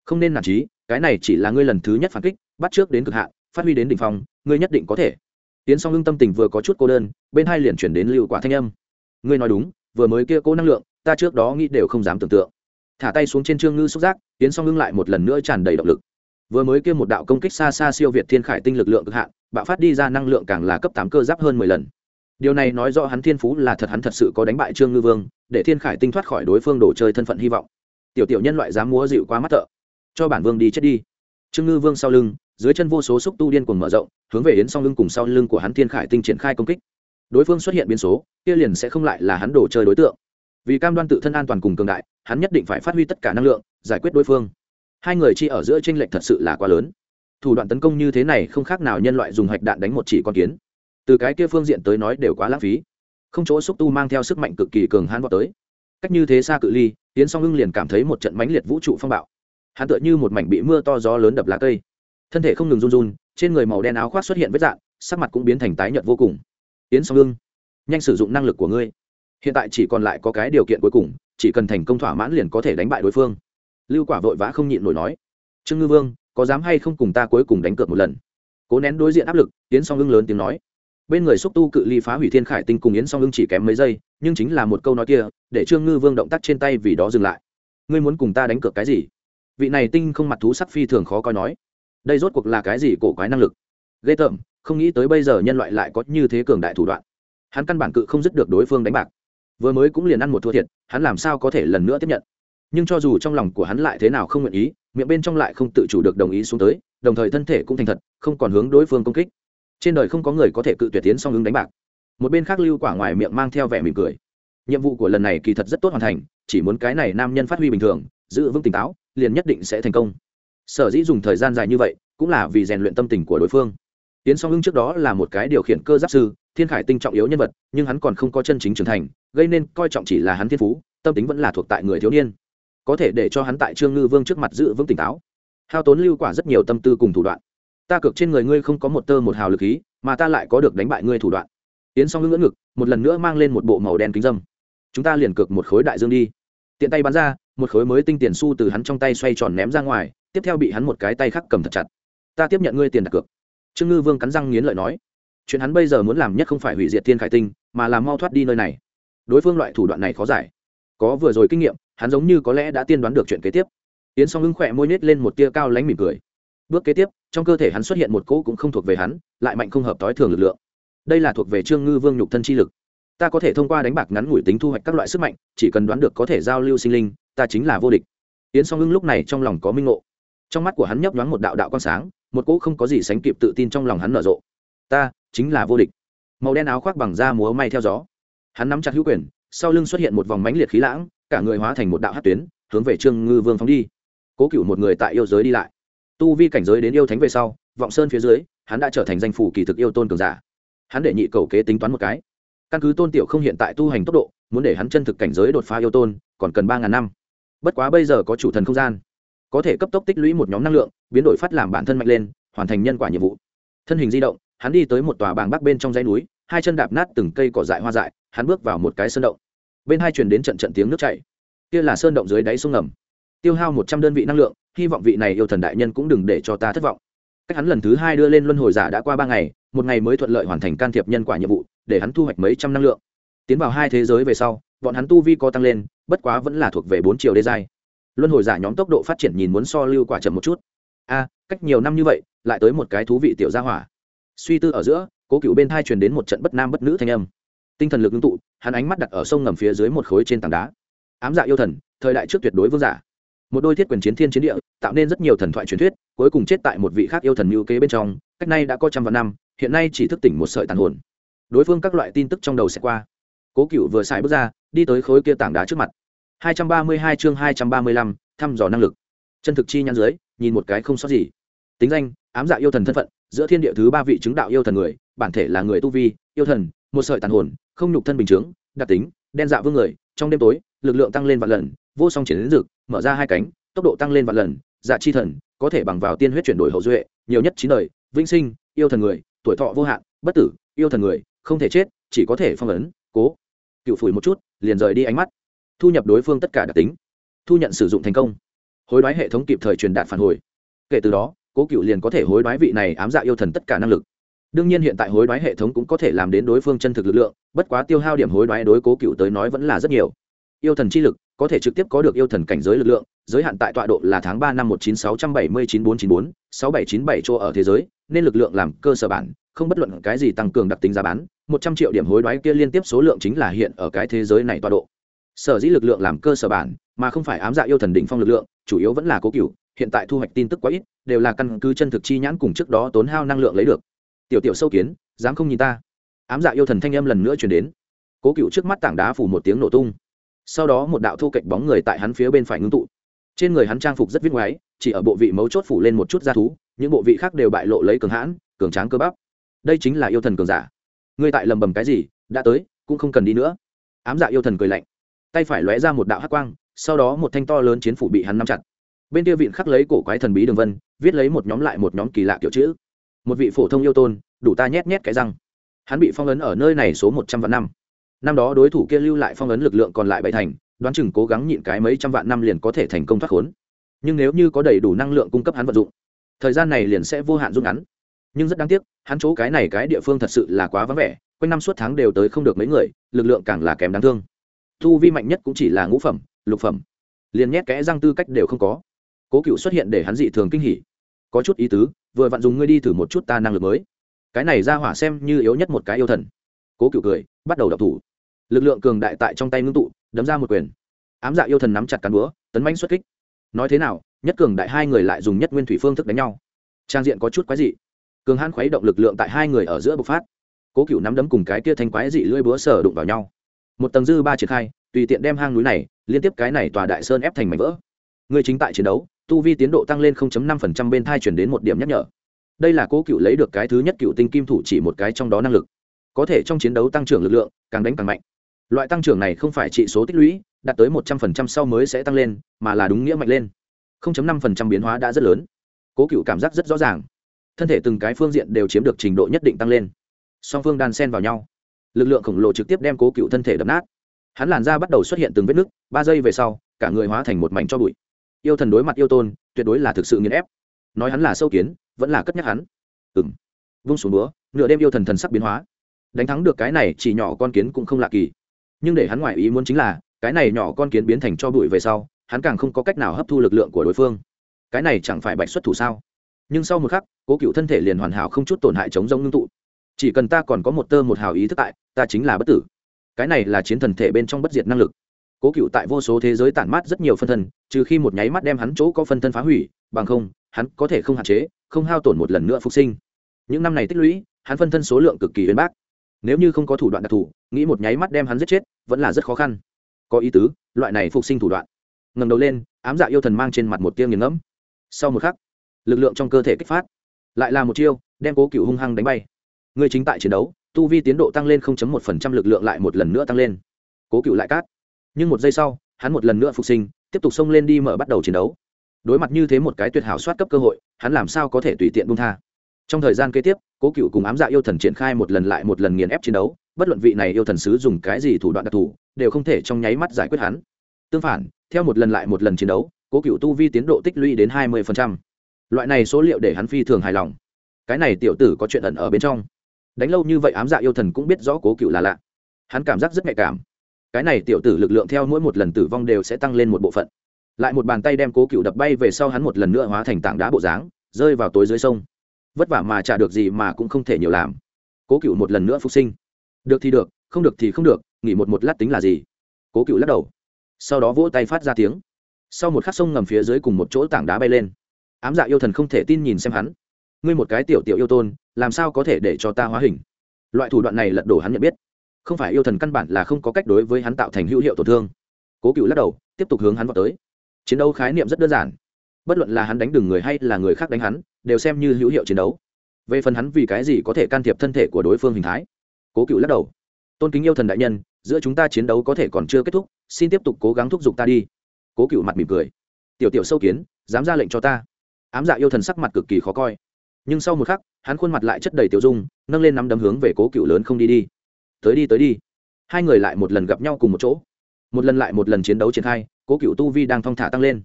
Không nên nản trí cái này chỉ là ngươi lần thứ nhất phản kích, bắt trước đến cực hạn, phát huy đến đỉnh phong, ngươi nhất định có thể. Tiến song hưng tâm tình vừa có chút cô đơn, bên hai liền chuyển đến lưu quả thanh âm. Ngươi nói đúng, vừa mới kia cố năng lượng, ta trước đó nghĩ đều không dám tưởng tượng. Thả tay xuống trên trương ngư xúc giác, tiến song hưng lại một lần nữa tràn đầy động lực. Vừa mới kia một đạo công kích xa xa siêu việt thiên khải tinh lực lượng cực hạn, bạo phát đi ra năng lượng càng là cấp tám cơ giáp hơn mười lần điều này nói rõ hắn thiên phú là thật hắn thật sự có đánh bại trương ngư vương, để thiên khải tinh thoát khỏi đối phương đổ chơi thân phận hy vọng. Tiểu tiểu nhân loại dám múa dịu quá mắt thợ. Cho bản vương đi chết đi. Trương ngư vương sau lưng, dưới chân vô số xúc tu điên cuồng mở rộng, hướng về yến sau lưng cùng sau lưng của hắn thiên khải tinh triển khai công kích. Đối phương xuất hiện biến số, kia liền sẽ không lại là hắn đồ chơi đối tượng. Vì cam đoan tự thân an toàn cùng cường đại, hắn nhất định phải phát huy tất cả năng lượng, giải quyết đối phương. Hai người chi ở giữa tranh lệch thật sự là quá lớn. Thủ đoạn tấn công như thế này không khác nào nhân loại dùng hạch đạn đánh một chỉ con kiến từ cái kia phương diện tới nói đều quá lãng phí. Không chỗ xúc tu mang theo sức mạnh cực kỳ cường hãn vào tới. Cách như thế xa cự ly tiến song ưng liền cảm thấy một trận mãnh liệt vũ trụ phong bạo. Hắn tựa như một mảnh bị mưa to gió lớn đập lá cây. Thân thể không ngừng run run, trên người màu đen áo khoác xuất hiện vết dạng sắc mặt cũng biến thành tái nhợt vô cùng. Tiến song ưng, nhanh sử dụng năng lực của ngươi. Hiện tại chỉ còn lại có cái điều kiện cuối cùng, chỉ cần thành công thỏa mãn liền có thể đánh bại đối phương. Lưu quả vội vã không nhịn nổi nói, trương ngư vương, có dám hay không cùng ta cuối cùng đánh cược một lần? Cố nén đối diện áp lực tiến song ưng lớn tiếng nói bên người xúc tu cự ly phá hủy thiên khải tinh cùng yến song ưng chỉ kém mấy giây, nhưng chính là một câu nói kia, để trương ngư vương động tác trên tay vì đó dừng lại. Ngươi muốn cùng ta đánh cược cái gì? Vị này tinh không mặt thú sắc phi thường khó coi nói. Đây rốt cuộc là cái gì cổ quái năng lực? Ghê tởm, không nghĩ tới bây giờ nhân loại lại có như thế cường đại thủ đoạn. Hắn căn bản cự không dứt được đối phương đánh bạc. Vừa mới cũng liền ăn một thua thiệt, hắn làm sao có thể lần nữa tiếp nhận? Nhưng cho dù trong lòng của hắn lại thế nào không nguyện ý, miệng bên trong lại không tự chủ được đồng ý xuống tới, đồng thời thân thể cũng thành thật, không còn hướng đối phương công kích trên đời không có người có thể cự tuyệt tiến song ứng đánh bạc. Một bên khác lưu quả ngoài miệng mang theo vẻ mỉm cười. Nhiệm vụ của lần này kỳ thật rất tốt hoàn thành, chỉ muốn cái này nam nhân phát huy bình thường, giữ vững tỉnh táo, liền nhất định sẽ thành công. Sở dĩ dùng thời gian dài như vậy, cũng là vì rèn luyện tâm tình của đối phương. Tiến song ưng trước đó là một cái điều khiển cơ giáp sư, thiên khải tinh trọng yếu nhân vật, nhưng hắn còn không có chân chính trưởng thành, gây nên coi trọng chỉ là hắn thiên phú, tâm tính vẫn là thuộc tại người thiếu niên. Có thể để cho hắn tại trương ngư vương trước mặt giữ vững tỉnh táo. Hao tốn lưu quả rất nhiều tâm tư cùng thủ đoạn ta cược trên người ngươi không có một tơ một hào lực khí, mà ta lại có được đánh bại ngươi thủ đoạn. Yến song ngưỡng ngỡ ngực, một lần nữa mang lên một bộ màu đen kính dâm. Chúng ta liền cược một khối đại dương đi. Tiện tay bắn ra, một khối mới tinh tiền xu từ hắn trong tay xoay tròn ném ra ngoài, tiếp theo bị hắn một cái tay khác cầm thật chặt. Ta tiếp nhận ngươi tiền đặt cược. Trương ngư vương cắn răng nghiến lợi nói, chuyện hắn bây giờ muốn làm nhất không phải hủy diệt thiên khải tinh, mà là mau thoát đi nơi này. Đối phương loại thủ đoạn này khó giải. Có vừa rồi kinh nghiệm, hắn giống như có lẽ đã tiên đoán được chuyện kế tiếp. Yến song hưng khỏe môi nhét lên một tia cao lánh mỉm cười bước kế tiếp, trong cơ thể hắn xuất hiện một cỗ cũng không thuộc về hắn, lại mạnh không hợp t ố i thường lực lượng. Đây là thuộc về trương ngư vương nhục thân chi lực. Ta có thể thông qua đánh bạc ngắn ngủi tính thu hoạch các loại sức mạnh, chỉ cần đoán được có thể giao lưu sinh linh, ta chính là vô địch. Yến song hưng lúc này trong lòng có minh ngộ. Trong mắt của hắn nhấp nhoáng một đạo đạo con sáng, một cỗ không có gì sánh kịp tự tin trong lòng hắn nở rộ. Ta chính là vô địch. Màu đen áo khoác bằng da múa may theo gió. Hắn nắm chặt hữu quyền, sau lưng xuất hiện một vòng mánh liệt khí lãng, cả người hóa thành một đạo hát tuyến, hướng về trương ngư vương phóng đi. Cố cựu một người tại yêu giới đi lại tu vi cảnh giới đến yêu thánh về sau, vọng sơn phía dưới, hắn đã trở thành danh phủ kỳ thực yêu tôn cường giả. Hắn để nhị cầu kế tính toán một cái. Căn cứ tôn tiểu không hiện tại tu hành tốc độ, muốn để hắn chân thực cảnh giới đột phá yêu tôn, còn cần ba ngàn năm. Bất quá bây giờ có chủ thần không gian. Có thể cấp tốc tích lũy một nhóm năng lượng, biến đổi phát làm bản thân mạnh lên, hoàn thành nhân quả nhiệm vụ. Thân hình di động, hắn đi tới một tòa bàng bắc bên trong dãy núi, hai chân đạp nát từng cây cỏ dại hoa dại, hắn bước vào một cái sơn động. Bên hai truyền đến trận trận tiếng nước chảy. Kia là sơn động dưới đáy sông ngầm. Tiêu hao một trăm đơn vị năng lượng hy vọng vị này yêu thần đại nhân cũng đừng để cho ta thất vọng. Cách hắn lần thứ hai đưa lên luân hồi giả đã qua ba ngày, một ngày mới thuận lợi hoàn thành can thiệp nhân quả nhiệm vụ, để hắn thu hoạch mấy trăm năng lượng. Tiến vào hai thế giới về sau, bọn hắn tu vi có tăng lên, bất quá vẫn là thuộc về bốn triệu đê giai. Luân hồi giả nhóm tốc độ phát triển nhìn muốn so lưu quả chậm một chút. A, cách nhiều năm như vậy, lại tới một cái thú vị tiểu gia hỏa. Suy tư ở giữa, cố cựu bên thai truyền đến một trận bất nam bất nữ thanh âm. Tinh thần lực ngưng tụ, hắn ánh mắt đặt ở sông ngầm phía dưới một khối trên tảng đá. Ám dạ yêu thần, thời đại trước tuyệt đối vương giả một đôi thiết quyền chiến thiên chiến địa tạo nên rất nhiều thần thoại truyền thuyết cuối cùng chết tại một vị khác yêu thần mưu kế bên trong cách nay đã có trăm vạn năm hiện nay chỉ thức tỉnh một sợi tàn hồn. Đối phương các loại tin tức trong đầu sẽ qua. Cố cựu vừa xài bước ra đi tới khối kia tảng đá trước mặt. 232 chương 235, thăm dò năng lực. Chân thực chi nhãn dưới nhìn một cái không sót gì. Tính danh ám dạ yêu thần thân phận giữa thiên địa thứ ba vị chứng đạo yêu thần người bản thể là người tu vi yêu thần một sợi tàn hồn không nhục thân bình chướng đặc tính đen dạ vương người trong đêm tối lực lượng tăng lên vạn lần vô song chiến đến dực, mở ra hai cánh, tốc độ tăng lên vạn lần dạ chi thần, có thể bằng vào tiên huyết chuyển đổi hậu duệ, nhiều nhất chín đời, vĩnh sinh, yêu thần người, tuổi thọ vô hạn, bất tử, yêu thần người, không thể chết, chỉ có thể phong ấn, cố. Cựu phủi một chút, liền rời đi ánh mắt. Thu nhập đối phương tất cả đặc tính. Thu nhận sử dụng thành công. Hối đoái hệ thống kịp thời truyền đạt phản hồi. Kể từ đó, cố cựu liền có thể hối đoái vị này ám dạ yêu thần tất cả năng lực. Đương nhiên hiện tại hối đoái hệ thống cũng có thể làm đến đối phương chân thực lực lượng, bất quá tiêu hao điểm hối đoái đối cố cựu tới nói vẫn là rất nhiều yêu thần chi lực, có thể trực tiếp có được yêu thần cảnh giới lực lượng, giới hạn tại tọa độ là tháng ba năm một chín sáu trăm bảy mươi chín bốn chín bốn, sáu bảy chín bảy chỗ ở thế giới, nên lực lượng làm cơ sở bản, không bất luận cái gì tăng cường đặc tính giá bán, một trăm triệu điểm hối đoái kia liên tiếp số lượng chính là hiện ở cái thế giới này tọa độ. Sở dĩ lực lượng làm cơ sở bản, mà không phải ám dạ yêu thần đỉnh phong lực lượng, chủ yếu vẫn là cố cựu hiện tại thu hoạch tin tức quá ít, đều là căn cứ chân thực chi nhãn cùng trước đó tốn hao năng lượng lấy được. Tiểu tiểu sâu kiến, dám không nhìn ta? Ám dạ yêu thần thanh âm lần nữa chuyển đến. Cố cựu trước mắt tảng đá phủ một tiếng nổ tung sau đó một đạo thu cạnh bóng người tại hắn phía bên phải ngưng tụ. Trên người hắn trang phục rất viết ngoái chỉ ở bộ vị mấu chốt phủ lên một chút da thú, những bộ vị khác đều bại lộ lấy cường hãn, cường tráng cơ bắp. Đây chính là yêu thần cường giả. Ngươi tại lầm bầm cái gì, đã tới, cũng không cần đi nữa. Ám dạ yêu thần cười lạnh. Tay phải lóe ra một đạo hắc quang, sau đó một thanh to lớn chiến phủ bị hắn nắm chặt. Bên kia vịn khắc lấy cổ quái thần bí đường vân, viết lấy một nhóm lại một nhóm kỳ lạ kiểu chữ. Một vị phổ thông yêu tôn, đủ ta nhét nhét cái răng. Hắn bị phong ấn ở nơi này số một trăm vạn năm năm đó đối thủ kia lưu lại phong ấn lực lượng còn lại bảy thành, đoán chừng cố gắng nhịn cái mấy trăm vạn năm liền có thể thành công thoát khốn. Nhưng nếu như có đầy đủ năng lượng cung cấp hắn vận dụng, thời gian này liền sẽ vô hạn rút ngắn. Nhưng rất đáng tiếc, hắn chỗ cái này cái địa phương thật sự là quá vắng vẻ, quanh năm suốt tháng đều tới không được mấy người, lực lượng càng là kém đáng thương. Thu vi mạnh nhất cũng chỉ là ngũ phẩm, lục phẩm. Liền nhét kẽ răng tư cách đều không có. Cố cựu xuất hiện để hắn dị thường kinh hỉ. Có chút ý tứ, vừa vặn dùng ngươi đi thử một chút ta năng lực mới. Cái này ra hỏa xem như yếu nhất một cái yêu thần. Cố cựu cười bắt đầu đập thủ. Lực lượng cường đại tại trong tay ngưng tụ, đấm ra một quyền. Ám dạ yêu thần nắm chặt cán búa, tấn manh xuất kích. Nói thế nào, nhất cường đại hai người lại dùng nhất nguyên thủy phương thức đánh nhau. Trang diện có chút quái dị. Cường hãn khuấy động lực lượng tại hai người ở giữa bộc phát. Cố cựu nắm đấm cùng cái kia thanh quái dị lưỡi búa sở đụng vào nhau. Một tầng dư ba triển khai, tùy tiện đem hang núi này, liên tiếp cái này tòa đại sơn ép thành mảnh vỡ. Người chính tại chiến đấu, tu vi tiến độ tăng lên 0.5% bên thai chuyển đến một điểm nhắc nhở. Đây là cố cựu lấy được cái thứ nhất cựu tinh kim thủ chỉ một cái trong đó năng lực có thể trong chiến đấu tăng trưởng lực lượng, càng đánh càng mạnh. Loại tăng trưởng này không phải trị số tích lũy, đạt tới một trăm phần trăm sau mới sẽ tăng lên, mà là đúng nghĩa mạnh lên. 0.5% biến hóa đã rất lớn. Cố cựu cảm giác rất rõ ràng. Thân thể từng cái phương diện đều chiếm được trình độ nhất định tăng lên. Song phương đan sen vào nhau. Lực lượng khổng lồ trực tiếp đem cố cựu thân thể đập nát. Hắn làn da bắt đầu xuất hiện từng vết nứt, ba giây về sau, cả người hóa thành một mảnh cho bụi. Yêu thần đối mặt yêu tôn, tuyệt đối là thực sự nghiền ép. Nói hắn là sâu kiến, vẫn là cất nhắc hắn. Ừng vung xuống búa, nửa đêm yêu thần thần sắc biến hóa đánh thắng được cái này chỉ nhỏ con kiến cũng không lạ kỳ. Nhưng để hắn ngoại ý muốn chính là, cái này nhỏ con kiến biến thành cho bụi về sau, hắn càng không có cách nào hấp thu lực lượng của đối phương. Cái này chẳng phải bạch xuất thủ sao? Nhưng sau một khắc, cố cựu thân thể liền hoàn hảo không chút tổn hại chống rông ngưng tụ. Chỉ cần ta còn có một tơ một hào ý thức tại, ta chính là bất tử. Cái này là chiến thần thể bên trong bất diệt năng lực. Cố cựu tại vô số thế giới tản mát rất nhiều phân thân, trừ khi một nháy mắt đem hắn chỗ có phân thân phá hủy, bằng không, hắn có thể không hạn chế, không hao tổn một lần nữa phục sinh. Những năm này tích lũy, hắn phân thân số lượng cực kỳ uyên bác nếu như không có thủ đoạn đặc thù, nghĩ một nháy mắt đem hắn giết chết, vẫn là rất khó khăn. Có ý tứ, loại này phục sinh thủ đoạn. Ngầm đầu lên, ám dạ yêu thần mang trên mặt một tiêu nghiền ngẫm. Sau một khắc, lực lượng trong cơ thể kích phát. Lại là một chiêu, đem cố cựu hung hăng đánh bay. Người chính tại chiến đấu, tu vi tiến độ tăng lên 0.1% lực lượng lại một lần nữa tăng lên. Cố cựu lại cát. Nhưng một giây sau, hắn một lần nữa phục sinh, tiếp tục xông lên đi mở bắt đầu chiến đấu. Đối mặt như thế một cái tuyệt hảo soát cấp cơ hội, hắn làm sao có thể tùy tiện buông tha? Trong thời gian kế tiếp cố cựu cùng ám dạ yêu thần triển khai một lần lại một lần nghiền ép chiến đấu, bất luận vị này yêu thần sứ dùng cái gì thủ đoạn đặc thù, đều không thể trong nháy mắt giải quyết hắn. Tương phản, theo một lần lại một lần chiến đấu, cố cựu tu vi tiến độ tích lũy đến hai mươi loại này số liệu để hắn phi thường hài lòng. Cái này tiểu tử có chuyện ẩn ở bên trong. Đánh lâu như vậy ám dạ yêu thần cũng biết rõ cố cựu là lạ. Hắn cảm giác rất nhạy cảm. Cái này tiểu tử lực lượng theo mỗi một lần tử vong đều sẽ tăng lên một bộ phận. Lại một bàn tay đem cố cựu đập bay về sau hắn một lần nữa hóa thành tảng đá bộ dáng, rơi vào tối dưới sông vất vả mà trả được gì mà cũng không thể nhiều làm. Cố cựu một lần nữa phục sinh. Được thì được, không được thì không được, nghỉ một một lát tính là gì? Cố cựu lắc đầu. Sau đó vỗ tay phát ra tiếng. Sau một khắc sông ngầm phía dưới cùng một chỗ tảng đá bay lên. Ám dạ yêu thần không thể tin nhìn xem hắn. Ngươi một cái tiểu tiểu yêu tôn, làm sao có thể để cho ta hóa hình? Loại thủ đoạn này lật đổ hắn nhận biết. Không phải yêu thần căn bản là không có cách đối với hắn tạo thành hữu hiệu tổn thương. Cố cựu lắc đầu, tiếp tục hướng hắn vào tới. Chiến đấu khái niệm rất đơn giản. Bất luận là hắn đánh đừng người hay là người khác đánh hắn đều xem như hữu hiệu chiến đấu. Về phần hắn vì cái gì có thể can thiệp thân thể của đối phương hình thái? Cố cựu lắc đầu. Tôn kính yêu thần đại nhân, giữa chúng ta chiến đấu có thể còn chưa kết thúc, xin tiếp tục cố gắng thúc giục ta đi. Cố cựu mặt mỉm cười. Tiểu tiểu sâu kiến, dám ra lệnh cho ta. Ám dạ yêu thần sắc mặt cực kỳ khó coi. Nhưng sau một khắc, hắn khuôn mặt lại chất đầy tiểu dung, nâng lên nắm đấm hướng về cố cựu lớn không đi đi. Tới đi tới đi. Hai người lại một lần gặp nhau cùng một chỗ. Một lần lại một lần chiến đấu triển khai, cố cựu tu vi đang thong thả tăng lên.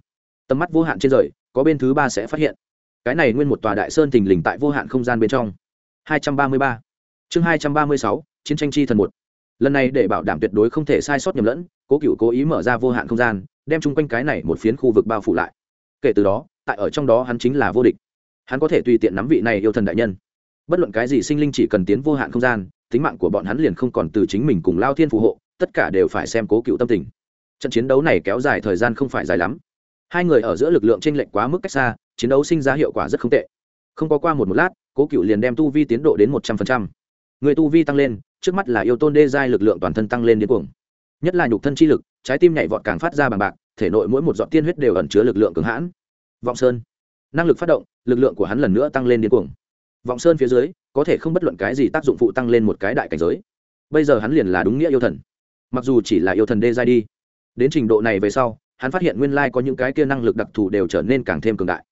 Tầm mắt vô hạn trên rời có bên thứ ba sẽ phát hiện cái này nguyên một tòa đại sơn thình lình tại vô hạn không gian bên trong. 233. chương 236, chiến tranh chi thần một. Lần này để bảo đảm tuyệt đối không thể sai sót nhầm lẫn cố cựu cố ý mở ra vô hạn không gian đem chung quanh cái này một phiến khu vực bao phủ lại. Kể từ đó tại ở trong đó hắn chính là vô địch. Hắn có thể tùy tiện nắm vị này yêu thần đại nhân. Bất luận cái gì sinh linh chỉ cần tiến vô hạn không gian tính mạng của bọn hắn liền không còn từ chính mình cùng lao thiên phù hộ tất cả đều phải xem cố cựu tâm tình. Trận chiến đấu này kéo dài thời gian không phải dài lắm. Hai người ở giữa lực lượng tranh lệch quá mức cách xa chiến đấu sinh ra hiệu quả rất không tệ. Không có qua một một lát, cố cựu liền đem tu vi tiến độ đến một trăm phần trăm. Người tu vi tăng lên, trước mắt là yêu tôn đê giai lực lượng toàn thân tăng lên đến cuồng. Nhất là nhục thân chi lực, trái tim nhảy vọt càng phát ra bằng bạc, thể nội mỗi một giọt tiên huyết đều ẩn chứa lực lượng cường hãn. Vọng sơn. Năng lực phát động, lực lượng của hắn lần nữa tăng lên đến cuồng. Vọng sơn phía dưới, có thể không bất luận cái gì tác dụng phụ tăng lên một cái đại cảnh giới. Bây giờ hắn liền là đúng nghĩa yêu thần. Mặc dù chỉ là yêu thần đê giai đi, đến trình độ này về sau, hắn phát hiện nguyên lai có những cái kia năng lực đặc thù đều trở nên càng thêm cường đại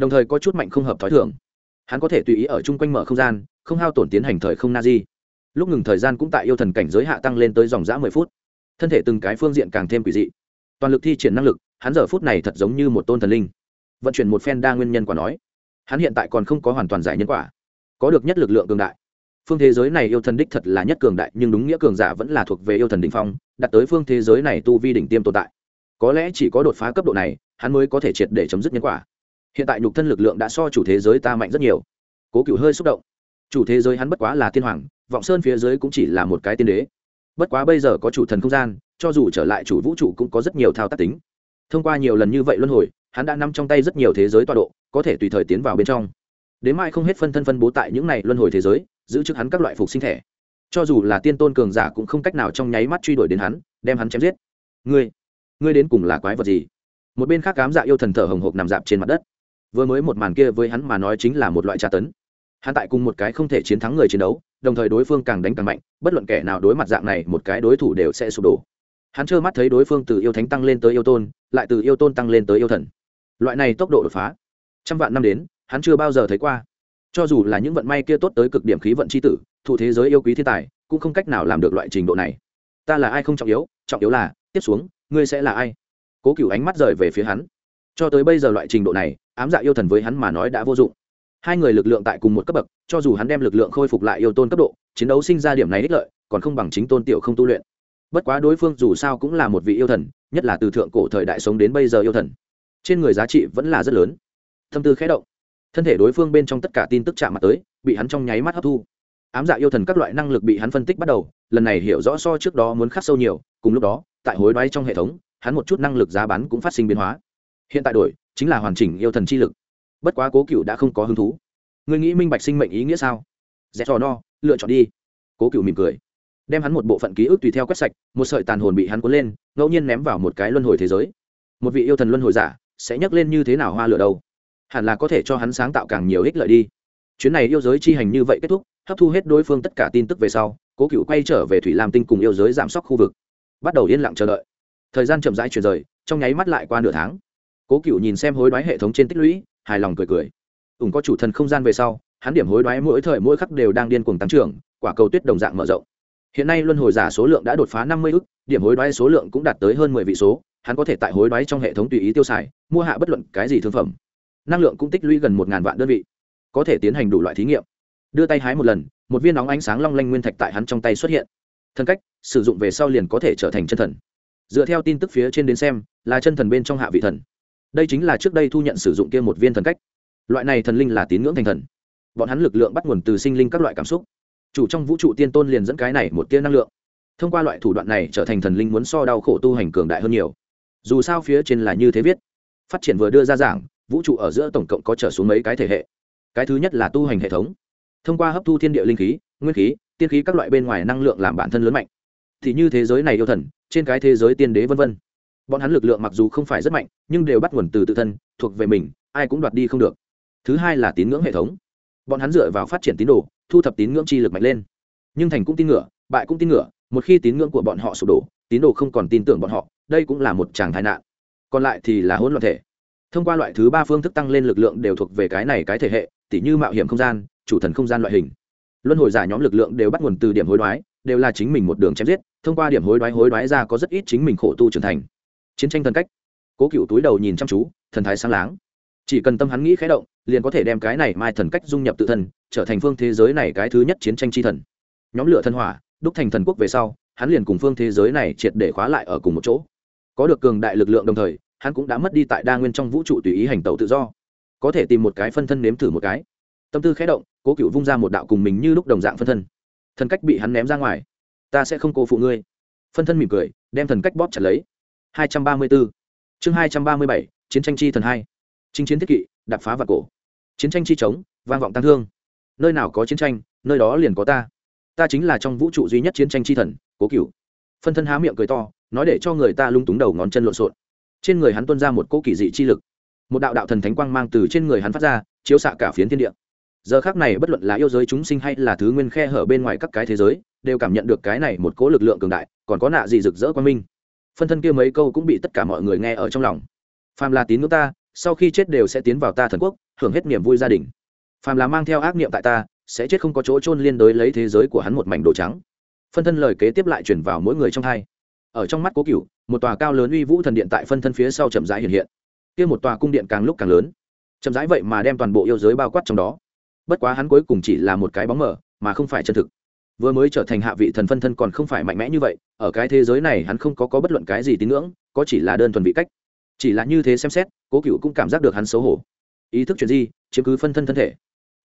đồng thời có chút mạnh không hợp t h ó i thường. Hắn có thể tùy ý ở chung quanh mở không gian, không hao tổn tiến hành thời không na di lúc ngừng thời gian cũng tại yêu thần cảnh giới hạ tăng lên tới dòng g ã mười phút. Thân thể từng cái phương diện càng thêm quỷ dị. Toàn lực thi triển năng lực, hắn giờ phút này thật giống như một tôn thần linh. Vận chuyển một phen đa nguyên nhân quả nói, hắn hiện tại còn không có hoàn toàn giải nhân quả. Có được nhất lực lượng cường đại. Phương thế giới này yêu thần đích thật là nhất cường đại, nhưng đúng nghĩa cường giả vẫn là thuộc về yêu thần đ ỉ n h phong đặt tới phương thế giới này tu vi đỉnh tiêm tồn tại. Có lẽ chỉ có đột phá cấp độ này, hắn mới có thể triệt để chấm dứt nhân quả hiện tại nhục thân lực lượng đã so chủ thế giới ta mạnh rất nhiều. Cố cựu hơi xúc động. Chủ thế giới hắn bất quá là tiên hoàng, vọng sơn phía dưới cũng chỉ là một cái tiên đế. Bất quá bây giờ có chủ thần không gian, cho dù trở lại chủ vũ trụ cũng có rất nhiều thao tác tính. Thông qua nhiều lần như vậy luân hồi, hắn đã nằm trong tay rất nhiều thế giới tọa độ, có thể tùy thời tiến vào bên trong. Đến mai không hết phân thân phân bố tại những này luân hồi thế giới, giữ chức hắn các loại phục sinh thẻ cho dù là tiên tôn cường giả cũng không cách nào trong nháy mắt truy đuổi đến hắn, đem hắn chém giết. Ngươi ngươi đến cùng là quái vật gì? Một bên khác cám dạ yêu thần thở hồng hộc nằm dạp trên mặt đất vừa mới một màn kia với hắn mà nói chính là một loại tra tấn. Hắn tại cùng một cái không thể chiến thắng người chiến đấu, đồng thời đối phương càng đánh càng mạnh, bất luận kẻ nào đối mặt dạng này, một cái đối thủ đều sẽ sụp đổ. Hắn trơ mắt thấy đối phương từ yêu thánh tăng lên tới yêu tôn, lại từ yêu tôn tăng lên tới yêu thần. Loại này tốc độ đột phá, trăm vạn năm đến, hắn chưa bao giờ thấy qua. Cho dù là những vận may kia tốt tới cực điểm khí vận c h i tử, thụ thế giới yêu quý thiên tài, cũng không cách nào làm được loại trình độ này. Ta là ai không trọng yếu trọng yếu là, tiếp xuống, ngươi sẽ là ai? Cố cựu ánh mắt rời về phía hắn cho tới bây giờ loại trình độ này, ám dạ yêu thần với hắn mà nói đã vô dụng. Hai người lực lượng tại cùng một cấp bậc, cho dù hắn đem lực lượng khôi phục lại yêu tôn cấp độ, chiến đấu sinh ra điểm này ích lợi, còn không bằng chính tôn tiểu không tu luyện. Bất quá đối phương dù sao cũng là một vị yêu thần, nhất là từ thượng cổ thời đại sống đến bây giờ yêu thần. Trên người giá trị vẫn là rất lớn. Thâm tư khẽ động. Thân thể đối phương bên trong tất cả tin tức chạm mặt tới, bị hắn trong nháy mắt hấp thu. Ám dạ yêu thần các loại năng lực bị hắn phân tích bắt đầu, lần này hiểu rõ so trước đó muốn khắc sâu nhiều, cùng lúc đó, tại hối đoái trong hệ thống, hắn một chút năng lực giá bán cũng phát sinh biến hóa hiện tại đổi, chính là hoàn chỉnh yêu thần chi lực. Bất quá cố cựu đã không có hứng thú. Người nghĩ minh bạch sinh mệnh ý nghĩa sao? Dẹp trò no, lựa chọn đi. Cố cựu mỉm cười. Đem hắn một bộ phận ký ức tùy theo quét sạch, một sợi tàn hồn bị hắn cuốn lên, ngẫu nhiên ném vào một cái luân hồi thế giới. Một vị yêu thần luân hồi giả, sẽ nhắc lên như thế nào hoa lửa đâu? Hẳn là có thể cho hắn sáng tạo càng nhiều ích lợi đi. Chuyến này yêu giới chi hành như vậy kết thúc, hấp thu hết đối phương tất cả tin tức về sau, cố cựu quay trở về thủy lam tinh cùng yêu giới giảm sóc khu vực. Bắt đầu yên lặng chờ đợi. Thời gian chậm rãi chuyển rời, trong nháy mắt lại qua nửa tháng cố cựu nhìn xem hối đoái hệ thống trên tích lũy, hài lòng cười cười. Ủng có chủ thần không gian về sau, hắn điểm hối đoái mỗi thời mỗi khắc đều đang điên cuồng tăng trưởng, quả cầu tuyết đồng dạng mở rộng. Hiện nay luân hồi giả số lượng đã đột phá năm mươi ức, điểm hối đoái số lượng cũng đạt tới hơn mười vị số, hắn có thể tại hối đoái trong hệ thống tùy ý tiêu xài, mua hạ bất luận cái gì thương phẩm. Năng lượng cũng tích lũy gần một ngàn vạn đơn vị, có thể tiến hành đủ loại thí nghiệm. Đưa tay hái một lần, một viên nóng ánh sáng long lanh nguyên thạch tại hắn trong tay xuất hiện. Thân cách, sử dụng về sau liền có thể trở thành chân thần. Dựa theo tin tức phía trên đến xem, là chân thần bên trong hạ vị thần đây chính là trước đây thu nhận sử dụng kia một viên thần cách. Loại này thần linh là tín ngưỡng thành thần. Bọn hắn lực lượng bắt nguồn từ sinh linh các loại cảm xúc. Chủ trong vũ trụ tiên tôn liền dẫn cái này một tia năng lượng. Thông qua loại thủ đoạn này trở thành thần linh muốn so đau khổ tu hành cường đại hơn nhiều. Dù sao phía trên là như thế viết. Phát triển vừa đưa ra giảng, vũ trụ ở giữa tổng cộng có trở xuống mấy cái thể hệ. Cái thứ nhất là tu hành hệ thống. Thông qua hấp thu thiên địa linh khí, nguyên khí, tiên khí các loại bên ngoài năng lượng làm bản thân lớn mạnh. Thì như thế giới này yêu thần, trên cái thế giới tiên đế vân vân bọn hắn lực lượng mặc dù không phải rất mạnh, nhưng đều bắt nguồn từ tự thân, thuộc về mình, ai cũng đoạt đi không được. Thứ hai là tín ngưỡng hệ thống. Bọn hắn dựa vào phát triển tín đồ, thu thập tín ngưỡng chi lực mạnh lên. Nhưng thành cũng tin ngựa, bại cũng tin ngựa, một khi tín ngưỡng của bọn họ sụp đổ, tín đồ không còn tin tưởng bọn họ, đây cũng là một tràng thái nạn. Còn lại thì là hỗn loạn thể. Thông qua loại thứ ba phương thức tăng lên lực lượng đều thuộc về cái này cái thể hệ, tỉ như mạo hiểm không gian, chủ thần không gian loại hình. Luân hồi giả nhóm lực lượng đều bắt nguồn từ điểm hối đoái, đều là chính mình một đường chém giết, thông qua điểm hối đoái hối đoái ra có rất ít chính mình khổ tu trưởng thành chiến tranh thần cách. Cố cựu túi đầu nhìn chăm chú, thần thái sáng láng. Chỉ cần tâm hắn nghĩ khé động, liền có thể đem cái này mai thần cách dung nhập tự thân, trở thành phương thế giới này cái thứ nhất chiến tranh chi thần. Nhóm lửa thân hỏa, đúc thành thần quốc về sau, hắn liền cùng phương thế giới này triệt để khóa lại ở cùng một chỗ. Có được cường đại lực lượng đồng thời, hắn cũng đã mất đi tại đa nguyên trong vũ trụ tùy ý hành tẩu tự do. Có thể tìm một cái phân thân nếm thử một cái. Tâm tư khé động, cố cựu vung ra một đạo cùng mình như lúc đồng dạng phân thân. Thần cách bị hắn ném ra ngoài. Ta sẽ không cô phụ ngươi. Phân thân mỉm cười, đem thần cách bóp chặt lấy hai trăm ba mươi 234. chương hai trăm ba mươi bảy, chiến tranh chi thần hai. Chính chiến thiết kỵ đập phá và cổ. Chiến tranh chi chống vang vọng tăng thương. Nơi nào có chiến tranh, nơi đó liền có ta. Ta chính là trong vũ trụ duy nhất chiến tranh chi thần, cố Cửu. phân thân há miệng cười to, nói để cho người ta lung túng đầu ngón chân lộn xộn. Trên người hắn tuôn ra một cỗ kỳ dị chi lực. Một đạo đạo thần thánh quang mang từ trên người hắn phát ra, chiếu xạ cả phiến thiên địa. Giờ khắc này bất luận là yêu giới chúng sinh hay là thứ nguyên khe hở bên ngoài các cái thế giới, đều cảm nhận được cái này một cỗ lực lượng cường đại, còn có nạ gì rực rỡ quan minh phân thân kia mấy câu cũng bị tất cả mọi người nghe ở trong lòng. Phàm là tín ngưỡng ta, sau khi chết đều sẽ tiến vào ta thần quốc, hưởng hết niềm vui gia đình. Phàm là mang theo ác niệm tại ta, sẽ chết không có chỗ trôn liên đối lấy thế giới của hắn một mảnh đồ trắng. Phân thân lời kế tiếp lại chuyển vào mỗi người trong hai. Ở trong mắt cố cựu một tòa cao lớn uy vũ thần điện tại phân thân phía sau chậm rãi hiện hiện. Kia một tòa cung điện càng lúc càng lớn. Chậm rãi vậy mà đem toàn bộ yêu giới bao quát trong đó. Bất quá hắn cuối cùng chỉ là một cái bóng mở mà không phải chân thực vừa mới trở thành hạ vị thần phân thân còn không phải mạnh mẽ như vậy, ở cái thế giới này hắn không có có bất luận cái gì tín ngưỡng, có chỉ là đơn thuần vị cách. Chỉ là như thế xem xét, cố cựu cũng cảm giác được hắn xấu hổ. Ý thức chuyển di, chiếm cứ phân thân thân thể.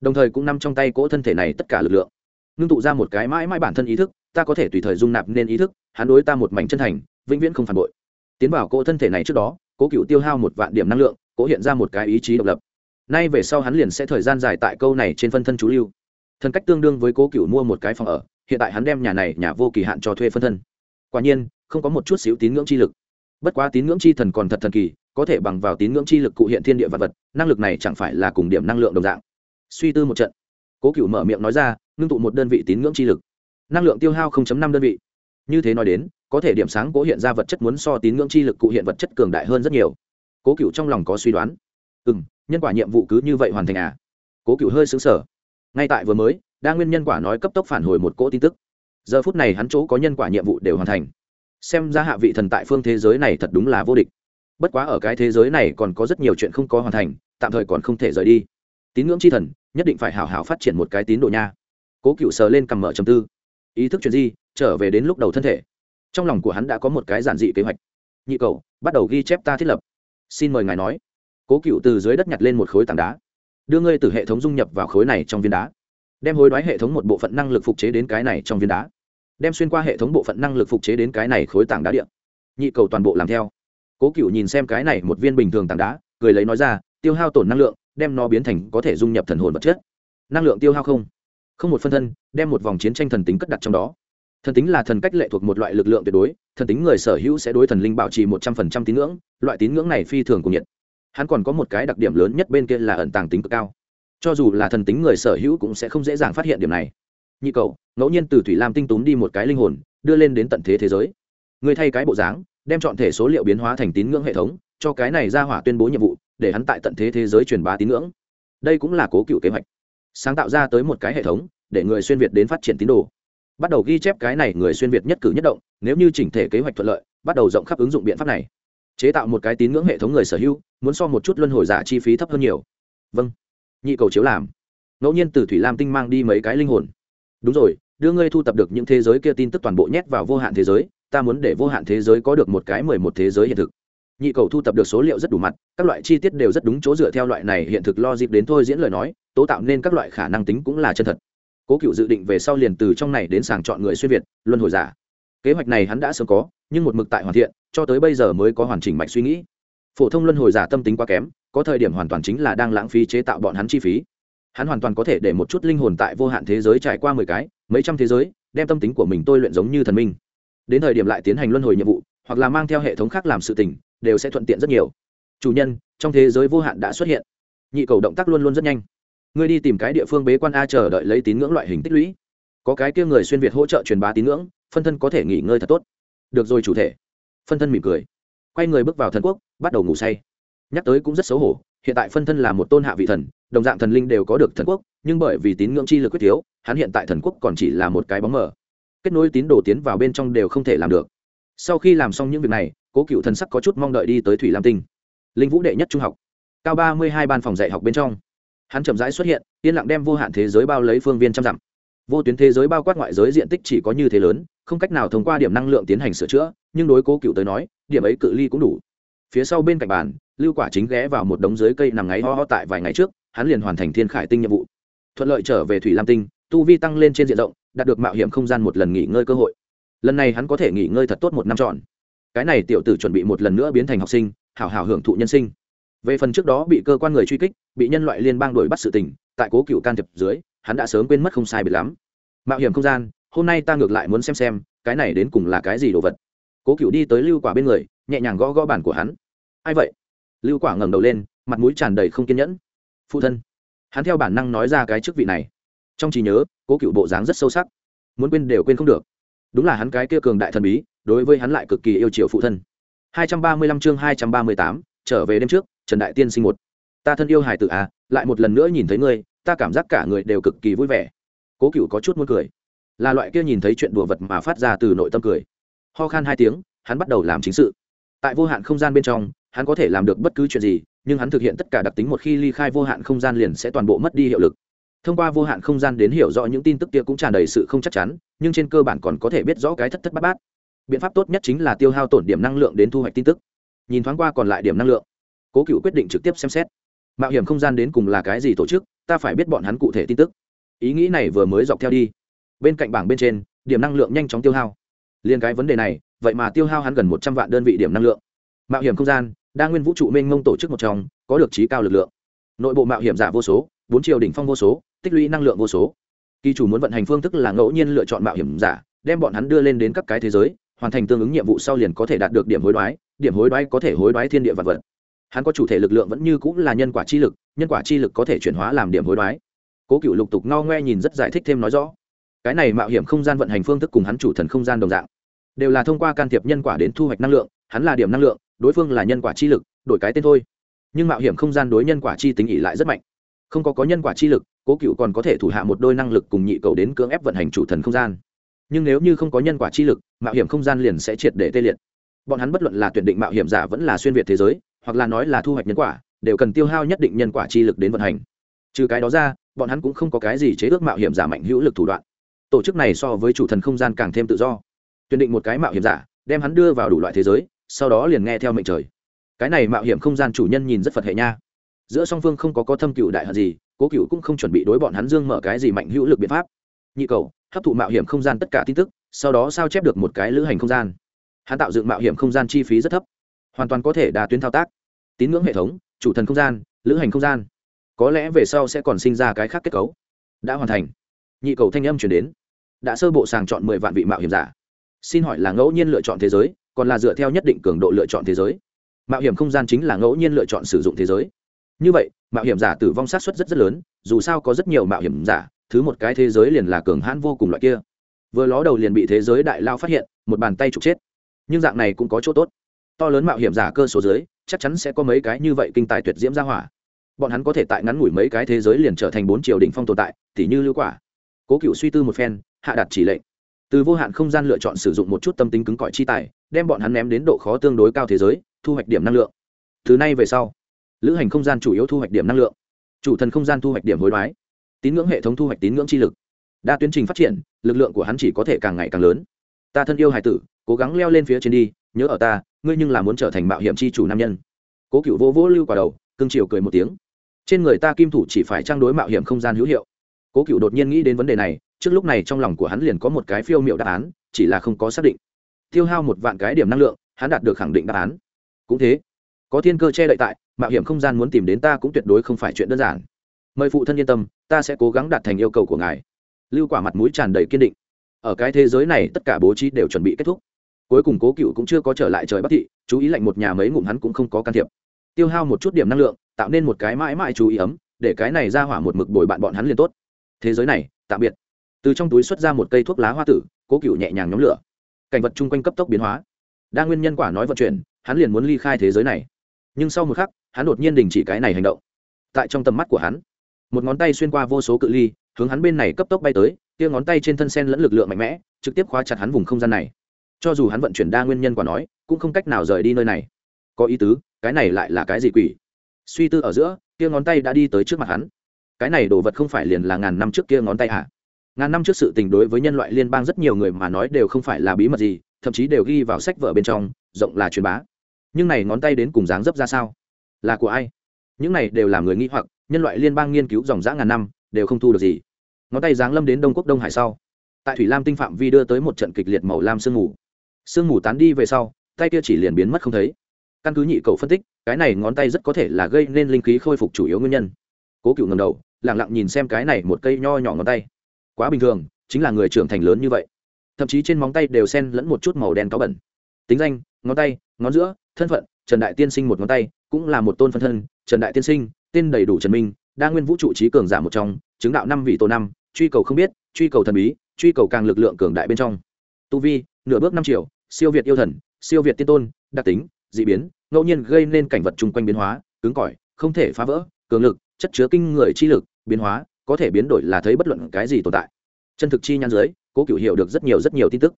Đồng thời cũng nằm trong tay cỗ thân thể này tất cả lực lượng. Ngưng tụ ra một cái mãi mãi bản thân ý thức, ta có thể tùy thời dung nạp nên ý thức, hắn đối ta một mảnh chân thành, vĩnh viễn không phản bội. Tiến vào cỗ thân thể này trước đó, cố cựu tiêu hao một vạn điểm năng lượng, cố hiện ra một cái ý chí độc lập. Nay về sau hắn liền sẽ thời gian dài tại câu này trên phân thân chú lưu thân cách tương đương với cố cựu mua một cái phòng ở, hiện tại hắn đem nhà này, nhà vô kỳ hạn cho thuê phân thân. Quả nhiên, không có một chút xíu tín ngưỡng chi lực. Bất quá tín ngưỡng chi thần còn thật thần kỳ, có thể bằng vào tín ngưỡng chi lực cụ hiện thiên địa vật vật, năng lực này chẳng phải là cùng điểm năng lượng đồng dạng. Suy tư một trận, cố cựu mở miệng nói ra, ngưng tụ một đơn vị tín ngưỡng chi lực. Năng lượng tiêu hao 0.5 đơn vị. Như thế nói đến, có thể điểm sáng cố hiện ra vật chất muốn so tín ngưỡng chi lực cụ hiện vật chất cường đại hơn rất nhiều. Cố cựu trong lòng có suy đoán. Ừ m nhân quả nhiệm vụ cứ như vậy hoàn thành à? Cố cựu hơi xứng sở ngay tại vừa mới đa nguyên nhân quả nói cấp tốc phản hồi một cỗ tin tức. Giờ phút này hắn chỗ có nhân quả nhiệm vụ đều hoàn thành. Xem ra hạ vị thần tại phương thế giới này thật đúng là vô địch. Bất quá ở cái thế giới này còn có rất nhiều chuyện không có hoàn thành tạm thời còn không thể rời đi. Tín ngưỡng c h i thần nhất định phải hào hào phát triển một cái tín đồ nha. Cố cựu sờ lên cầm mở chầm tư. Ý thức chuyện di, trở về đến lúc đầu thân thể. Trong lòng của hắn đã có một cái giản dị kế hoạch. Nhị cầu bắt đầu ghi chép ta thiết lập. Xin mời ngài nói. Cố cựu từ dưới đất nhặt lên một khối tảng đá đưa ngươi từ hệ thống dung nhập vào khối này trong viên đá. Đem hối đoái hệ thống một bộ phận năng lực phục chế đến cái này trong viên đá. Đem xuyên qua hệ thống bộ phận năng lực phục chế đến cái này khối tảng đá điện. Nhị cầu toàn bộ làm theo. Cố cựu nhìn xem cái này một viên bình thường tảng đá, cười lấy nói ra, tiêu hao tổn năng lượng, đem nó biến thành có thể dung nhập thần hồn vật chất. Năng lượng tiêu hao không? Không một phân thân, đem một vòng chiến tranh thần tính cất đặt trong đó. Thần tính là thần cách lệ thuộc một loại lực lượng tuyệt đối, thần tính người sở hữu sẽ đối thần linh bảo trì một trăm phần trăm tín ngưỡng, loại tín ngưỡng này phi thường của nhiệt hắn còn có một cái đặc điểm lớn nhất bên kia là ẩn tàng tính cực cao. Cho dù là thần tính người sở hữu cũng sẽ không dễ dàng phát hiện điểm này. Nhị cậu, ngẫu nhiên từ thủy lam tinh túm đi một cái linh hồn, đưa lên đến tận thế thế giới. Người thay cái bộ dáng, đem chọn thể số liệu biến hóa thành tín ngưỡng hệ thống, cho cái này ra hỏa tuyên bố nhiệm vụ, để hắn tại tận thế thế giới truyền bá tín ngưỡng. Đây cũng là cố cựu kế hoạch. Sáng tạo ra tới một cái hệ thống, để người xuyên việt đến phát triển tín đồ. Bắt đầu ghi chép cái này người xuyên việt nhất cử nhất động, nếu như chỉnh thể kế hoạch thuận lợi, bắt đầu rộng khắp ứng dụng biện pháp này. Chế tạo một cái tín ngưỡng hệ thống người sở hữu muốn so một chút luân hồi giả chi phí thấp hơn nhiều. Vâng nhị cầu chiếu làm. Ngẫu nhiên từ thủy lam tinh mang đi mấy cái linh hồn. Đúng rồi, đưa ngươi thu tập được những thế giới kia tin tức toàn bộ nhét vào vô hạn thế giới, ta muốn để vô hạn thế giới có được một cái mười một thế giới hiện thực. Nhị cầu thu tập được số liệu rất đủ mặt, các loại chi tiết đều rất đúng chỗ dựa theo loại này hiện thực lo dịp đến thôi diễn lời nói, tố tạo nên các loại khả năng tính cũng là chân thật. Cố cựu dự định về sau liền từ trong này đến sàng chọn người xuyên việt, luân hồi giả. Kế hoạch này hắn đã sớm có, nhưng một mực tại hoàn thiện, cho tới bây giờ mới có hoàn chỉnh mạch suy nghĩ phổ thông luân hồi giả tâm tính quá kém, có thời điểm hoàn toàn chính là đang lãng phí chế tạo bọn hắn chi phí. Hắn hoàn toàn có thể để một chút linh hồn tại vô hạn thế giới trải qua mười cái, mấy trăm thế giới, đem tâm tính của mình tôi luyện giống như thần minh. Đến thời điểm lại tiến hành luân hồi nhiệm vụ, hoặc là mang theo hệ thống khác làm sự tình, đều sẽ thuận tiện rất nhiều. Chủ nhân, trong thế giới vô hạn đã xuất hiện. Nhị cầu động tác luôn luôn rất nhanh. Ngươi đi tìm cái địa phương bế quan a chờ đợi lấy tín ngưỡng loại hình tích lũy. Có cái kia người xuyên việt hỗ trợ truyền bá tín ngưỡng, phân thân có thể nghỉ ngơi thật tốt. Được rồi chủ thể. Phân thân mỉm cười quay người bước vào thần quốc, bắt đầu ngủ say. Nhắc tới cũng rất xấu hổ, hiện tại phân thân là một tôn hạ vị thần, đồng dạng thần linh đều có được thần quốc, nhưng bởi vì tín ngưỡng chi lực quyết thiếu, hắn hiện tại thần quốc còn chỉ là một cái bóng mờ. Kết nối tín đồ tiến vào bên trong đều không thể làm được. Sau khi làm xong những việc này, cố cựu thần sắc có chút mong đợi đi tới thủy lam tinh. Linh vũ đệ nhất trung học, cao ba mươi hai ban phòng dạy học bên trong. Hắn chậm rãi xuất hiện, yên lặng đem vô hạn thế giới bao lấy phương viên trăm dặm vô tuyến thế giới bao quát ngoại giới diện tích chỉ có như thế lớn, không cách nào thông qua điểm năng lượng tiến hành sửa chữa, nhưng đối cố cựu tới nói, điểm ấy cự ly cũng đủ. Phía sau bên cạnh bàn, lưu quả chính ghé vào một đống dưới cây nằm ngáy ho ho tại vài ngày trước, hắn liền hoàn thành thiên khải tinh nhiệm vụ. Thuận lợi trở về thủy lam tinh, tu vi tăng lên trên diện rộng, đạt được mạo hiểm không gian một lần nghỉ ngơi cơ hội. Lần này hắn có thể nghỉ ngơi thật tốt một năm trọn. Cái này tiểu tử chuẩn bị một lần nữa biến thành học sinh, hảo hảo hưởng thụ nhân sinh. Về phần trước đó bị cơ quan người truy kích, bị nhân loại liên bang đuổi bắt sự tình, tại cố cựu can thiệp dưới hắn đã sớm quên mất không sai biệt lắm. Mạo hiểm không gian hôm nay ta ngược lại muốn xem xem cái này đến cùng là cái gì đồ vật. Cố cựu đi tới lưu quả bên người nhẹ nhàng gõ gõ bản của hắn. Ai vậy? Lưu quả ngẩng đầu lên mặt mũi tràn đầy không kiên nhẫn. Phụ thân. Hắn theo bản năng nói ra cái chức vị này. Trong trí nhớ cố cựu bộ dáng rất sâu sắc. Muốn quên đều quên không được. Đúng là hắn cái kia cường đại thần bí đối với hắn lại cực kỳ yêu chiều phụ thân. 235 chương 238, trở về đêm trước trần đại tiên sinh một. Ta thân yêu Hải tử à lại một lần nữa nhìn thấy ngươi ta cảm giác cả người đều cực kỳ vui vẻ. Cố cựu có chút muốn cười. Là loại kia nhìn thấy chuyện đùa vật mà phát ra từ nội tâm cười. Ho khan hai tiếng, hắn bắt đầu làm chính sự. Tại vô hạn không gian bên trong, hắn có thể làm được bất cứ chuyện gì, nhưng hắn thực hiện tất cả đặc tính một khi ly khai vô hạn không gian liền sẽ toàn bộ mất đi hiệu lực. Thông qua vô hạn không gian đến hiểu rõ những tin tức kia cũng tràn đầy sự không chắc chắn, nhưng trên cơ bản còn có thể biết rõ cái thất thất bát bát. Biện pháp tốt nhất chính là tiêu hao tổn điểm năng lượng đến thu hoạch tin tức. Nhìn thoáng qua còn lại điểm năng lượng, cố cựu quyết định trực tiếp xem xét. Mạo hiểm không gian đến cùng là cái gì tổ chức ta phải biết bọn hắn cụ thể tin tức. Ý nghĩ này vừa mới dọc theo đi. Bên cạnh bảng bên trên, điểm năng lượng nhanh chóng tiêu hao. Liên cái vấn đề này, vậy mà tiêu hao hắn gần một trăm vạn đơn vị điểm năng lượng. Mạo hiểm không gian, đa nguyên vũ trụ mênh mông tổ chức một trong, có được trí cao lực lượng. Nội bộ mạo hiểm giả vô số, bốn triều đỉnh phong vô số, tích lũy năng lượng vô số. Kỳ chủ muốn vận hành phương thức là ngẫu nhiên lựa chọn mạo hiểm giả, đem bọn hắn đưa lên đến các cái thế giới, hoàn thành tương ứng nhiệm vụ sau liền có thể đạt được điểm hối đoái, điểm hối đoái có thể hối đoái thiên địa vật vật. Hắn có chủ thể lực lượng vẫn như cũng là nhân quả chi lực nhân quả chi lực có thể chuyển hóa làm điểm hối đoái. Cố cựu lục tục ngao ngoe nhìn rất giải thích thêm nói rõ. Cái này mạo hiểm không gian vận hành phương thức cùng hắn chủ thần không gian đồng dạng, đều là thông qua can thiệp nhân quả đến thu hoạch năng lượng, hắn là điểm năng lượng, đối phương là nhân quả chi lực, đổi cái tên thôi. Nhưng mạo hiểm không gian đối nhân quả chi tính ỉ lại rất mạnh. Không có có nhân quả chi lực, cố cựu còn có thể thủ hạ một đôi năng lực cùng nhị cầu đến cưỡng ép vận hành chủ thần không gian. Nhưng nếu như không có nhân quả chi lực, mạo hiểm không gian liền sẽ triệt để tê liệt. Bọn hắn bất luận là tuyển định mạo hiểm giả vẫn là xuyên việt thế giới, hoặc là nói là thu hoạch nhân quả đều cần tiêu hao nhất định nhân quả chi lực đến vận hành. Trừ cái đó ra, bọn hắn cũng không có cái gì chế ước mạo hiểm giả mạnh hữu lực thủ đoạn. Tổ chức này so với chủ thần không gian càng thêm tự do. Tuyển định một cái mạo hiểm giả, đem hắn đưa vào đủ loại thế giới, sau đó liền nghe theo mệnh trời. Cái này mạo hiểm không gian chủ nhân nhìn rất phật hệ nha. Giữa song phương không có có thâm cựu đại hận gì, cố cựu cũng không chuẩn bị đối bọn hắn dương mở cái gì mạnh hữu lực biện pháp. Nhị cầu, hấp thụ mạo hiểm không gian tất cả tin tức, sau đó sao chép được một cái lữ hành không gian. Hắn tạo dựng mạo hiểm không gian chi phí rất thấp, hoàn toàn có thể đa tuyến thao tác. Tín ngưỡng hệ thống chủ thần không gian, lữ hành không gian. Có lẽ về sau sẽ còn sinh ra cái khác kết cấu. Đã hoàn thành. Nhị cầu thanh âm chuyển đến. Đã sơ bộ sàng chọn mười vạn vị mạo hiểm giả. Xin hỏi là ngẫu nhiên lựa chọn thế giới, còn là dựa theo nhất định cường độ lựa chọn thế giới? Mạo hiểm không gian chính là ngẫu nhiên lựa chọn sử dụng thế giới. Như vậy, mạo hiểm giả tử vong sát xuất rất rất lớn, dù sao có rất nhiều mạo hiểm giả, thứ một cái thế giới liền là cường hãn vô cùng loại kia. Vừa ló đầu liền bị thế giới đại lao phát hiện, một bàn tay trục chết. Nhưng dạng này cũng có chỗ tốt. To lớn mạo hiểm giả cơ số dưới chắc chắn sẽ có mấy cái như vậy kinh tài tuyệt diễm ra hỏa. Bọn hắn có thể tại ngắn ngủi mấy cái thế giới liền trở thành bốn triều đỉnh phong tồn tại, tỉ như lưu quả. Cố cựu suy tư một phen, hạ đặt chỉ lệnh. Từ vô hạn không gian lựa chọn sử dụng một chút tâm tính cứng cỏi chi tài, đem bọn hắn ném đến độ khó tương đối cao thế giới, thu hoạch điểm năng lượng. Từ nay về sau, lữ hành không gian chủ yếu thu hoạch điểm năng lượng. Chủ thần không gian thu hoạch điểm hối đoái. Tín ngưỡng hệ thống thu hoạch tín ngưỡng chi lực. Đa tuyến trình phát triển, lực lượng của hắn chỉ có thể càng ngày càng lớn. Ta thân yêu hải tử, cố gắng leo lên phía trên đi, nhớ ở ta ngươi nhưng là muốn trở thành mạo hiểm chi chủ nam nhân. Cố cựu vô vô lưu quả đầu, cưng chiều cười một tiếng. Trên người ta kim thủ chỉ phải trang đối mạo hiểm không gian hữu hiệu. Cố cựu đột nhiên nghĩ đến vấn đề này, trước lúc này trong lòng của hắn liền có một cái phiêu m i ệ u đáp án, chỉ là không có xác định. Tiêu hao một vạn cái điểm năng lượng, hắn đạt được khẳng định đáp án. Cũng thế, có thiên cơ che đậy tại, mạo hiểm không gian muốn tìm đến ta cũng tuyệt đối không phải chuyện đơn giản. Mời phụ thân yên tâm, ta sẽ cố gắng đạt thành yêu cầu của ngài. Lưu quả mặt mũi tràn đầy kiên định. Ở cái thế giới này, tất cả bố trí đều chuẩn bị kết thúc cuối cùng cố cựu cũng chưa có trở lại trời bắc thị, chú ý lạnh một nhà mấy ngụm hắn cũng không có can thiệp. Tiêu hao một chút điểm năng lượng, tạo nên một cái mãi mãi chú ý ấm, để cái này ra hỏa một mực bồi bạn bọn hắn liền tốt. Thế giới này, tạm biệt. Từ trong túi xuất ra một cây thuốc lá hoa tử, cố cựu nhẹ nhàng nhóm lửa. Cảnh vật chung quanh cấp tốc biến hóa. Đa nguyên nhân quả nói vận chuyển, hắn liền muốn ly khai thế giới này. Nhưng sau một khắc, hắn đột nhiên đình chỉ cái này hành động. Tại trong tầm mắt của hắn, một ngón tay xuyên qua vô số cự ly, hướng hắn bên này cấp tốc bay tới, kia ngón tay trên thân sen lẫn lực lượng mạnh mẽ, trực tiếp khóa chặt hắn vùng không gian này cho dù hắn vận chuyển đa nguyên nhân quả nói, cũng không cách nào rời đi nơi này. Có ý tứ, cái này lại là cái gì quỷ? Suy tư ở giữa, kia ngón tay đã đi tới trước mặt hắn. Cái này đồ vật không phải liền là ngàn năm trước kia ngón tay hả? Ngàn năm trước sự tình đối với nhân loại liên bang rất nhiều người mà nói đều không phải là bí mật gì, thậm chí đều ghi vào sách vở bên trong, rộng là truyền bá. Nhưng này ngón tay đến cùng dáng dấp ra sao? Là của ai? Những này đều là người nghĩ hoặc, nhân loại liên bang nghiên cứu dòng dã ngàn năm, đều không thu được gì. Ngón tay giáng lâm đến đông quốc đông hải sau. Tại thủy lam tinh phạm vi đưa tới một trận kịch liệt màu lam sương mù sương mù tán đi về sau, tay kia chỉ liền biến mất không thấy. Căn cứ nhị cầu phân tích, cái này ngón tay rất có thể là gây nên linh khí khôi phục chủ yếu nguyên nhân. Cố cựu ngầm đầu lẳng lặng nhìn xem cái này một cây nho nhỏ ngón tay. Quá bình thường, chính là người trưởng thành lớn như vậy. Thậm chí trên móng tay đều xen lẫn một chút màu đen có bẩn. Tính danh, ngón tay, ngón giữa, thân phận, trần đại tiên sinh một ngón tay, cũng là một tôn phân thân, trần đại tiên sinh, tên đầy đủ trần minh, đa nguyên vũ trụ trí cường giả một trong, chứng đạo năm vị tổ năm, truy cầu không biết, truy cầu thần bí, truy cầu càng lực lượng cường đại bên trong tu vi, nửa bước năm triệu, siêu việt yêu thần, siêu việt tiên tôn, đặc tính d ị biến, ngẫu nhiên gây nên cảnh vật chung quanh biến hóa, cứng cỏi, không thể phá vỡ, cường lực, chất chứa kinh người chi lực, biến hóa, có thể biến đổi là thấy bất luận cái gì tồn tại. Chân thực chi nhan dưới cố cựu hiểu được rất nhiều rất nhiều tin tức.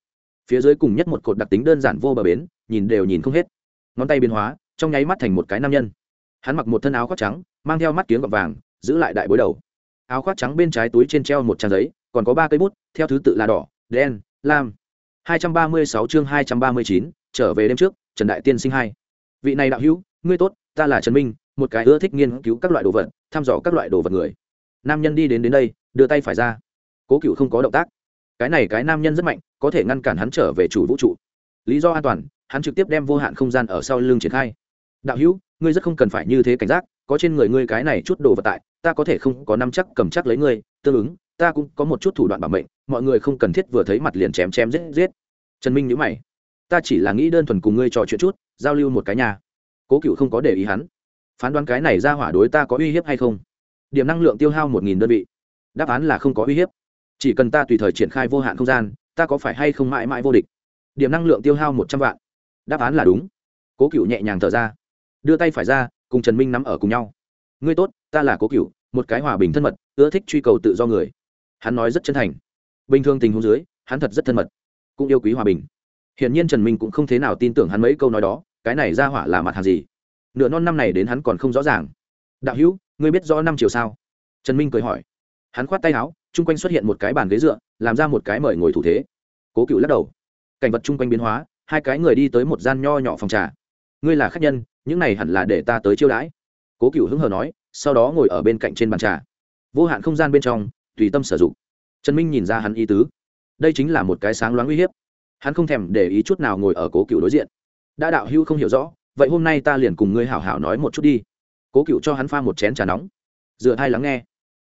Phía dưới cùng nhất một cột đặc tính đơn giản vô bờ bến, nhìn đều nhìn không hết. Ngón tay biến hóa, trong nháy mắt thành một cái nam nhân. Hắn mặc một thân áo khoác trắng, mang theo mắt kiếm gọt vàng, giữ lại đại bối đầu. Áo khoác trắng bên trái túi trên treo một trang giấy, còn có ba cây bút, theo thứ tự là đỏ, đen, lam hai trăm ba mươi sáu chương hai trăm ba mươi chín, trở về đêm trước, trần đại tiên sinh hai. Vị này đạo hữu, ngươi tốt, ta là trần minh, một cái ưa thích nghiên cứu các loại đồ vật, thăm dò các loại đồ vật người. Nam nhân đi đến đến đây, đưa tay phải ra. Cố Cửu không có động tác. Cái này cái nam nhân rất mạnh, có thể ngăn cản hắn trở về chủ vũ trụ. Lý do an toàn, hắn trực tiếp đem vô hạn không gian ở sau lưng triển khai. Đạo hữu, ngươi rất không cần phải như thế cảnh giác, có trên người ngươi cái này chút đồ vật tại, ta có thể không có năm chắc cầm chắc lấy ngươi, tương ứng, ta cũng có một chút thủ đoạn bảo mệnh mọi người không cần thiết vừa thấy mặt liền chém chém giết giết. Trần minh nhữ mày. Ta chỉ là nghĩ đơn thuần cùng ngươi trò chuyện chút, giao lưu một cái nhà. Cố cựu không có để ý hắn. Phán đoán cái này ra hỏa đối ta có uy hiếp hay không? Điểm năng lượng tiêu hao một nghìn đơn vị. Đáp án là không có uy hiếp. Chỉ cần ta tùy thời triển khai vô hạn không gian, ta có phải hay không mãi mãi vô địch? Điểm năng lượng tiêu hao một trăm vạn. Đáp án là đúng. Cố cựu nhẹ nhàng thở ra. Đưa tay phải ra, cùng trần minh nắm ở cùng nhau. Ngươi tốt, ta là cố cựu một cái hòa bình thân mật, ưa thích truy cầu tự do người. Hắn nói rất chân thành bình thường tình huống dưới, hắn thật rất thân mật, cũng yêu quý hòa bình. Hiển nhiên trần minh cũng không thế nào tin tưởng hắn mấy câu nói đó, cái này ra hỏa là mặt hàng gì? Nửa non năm này đến hắn còn không rõ ràng. Đạo hữu, ngươi biết rõ năm chiều sao? Trần minh cười hỏi. Hắn khoát tay áo, chung quanh xuất hiện một cái bàn ghế dựa, làm ra một cái mời ngồi thủ thế. Cố cựu lắc đầu. Cảnh vật chung quanh biến hóa, hai cái người đi tới một gian nho nhỏ phòng trà. Ngươi là khách nhân, những này hẳn là để ta tới chiêu đãi. Cố cựu hứng hờ nói, sau đó ngồi ở bên cạnh trên bàn trà. Vô hạn không gian bên trong, tùy tâm sử dụng trần minh nhìn ra hắn ý tứ. Đây chính là một cái sáng loáng uy hiếp. Hắn không thèm để ý chút nào ngồi ở cố cựu đối diện. Đã đạo hữu không hiểu rõ, vậy hôm nay ta liền cùng ngươi hảo hảo nói một chút đi. Cố cựu cho hắn pha một chén trà nóng. Dựa hai lắng nghe.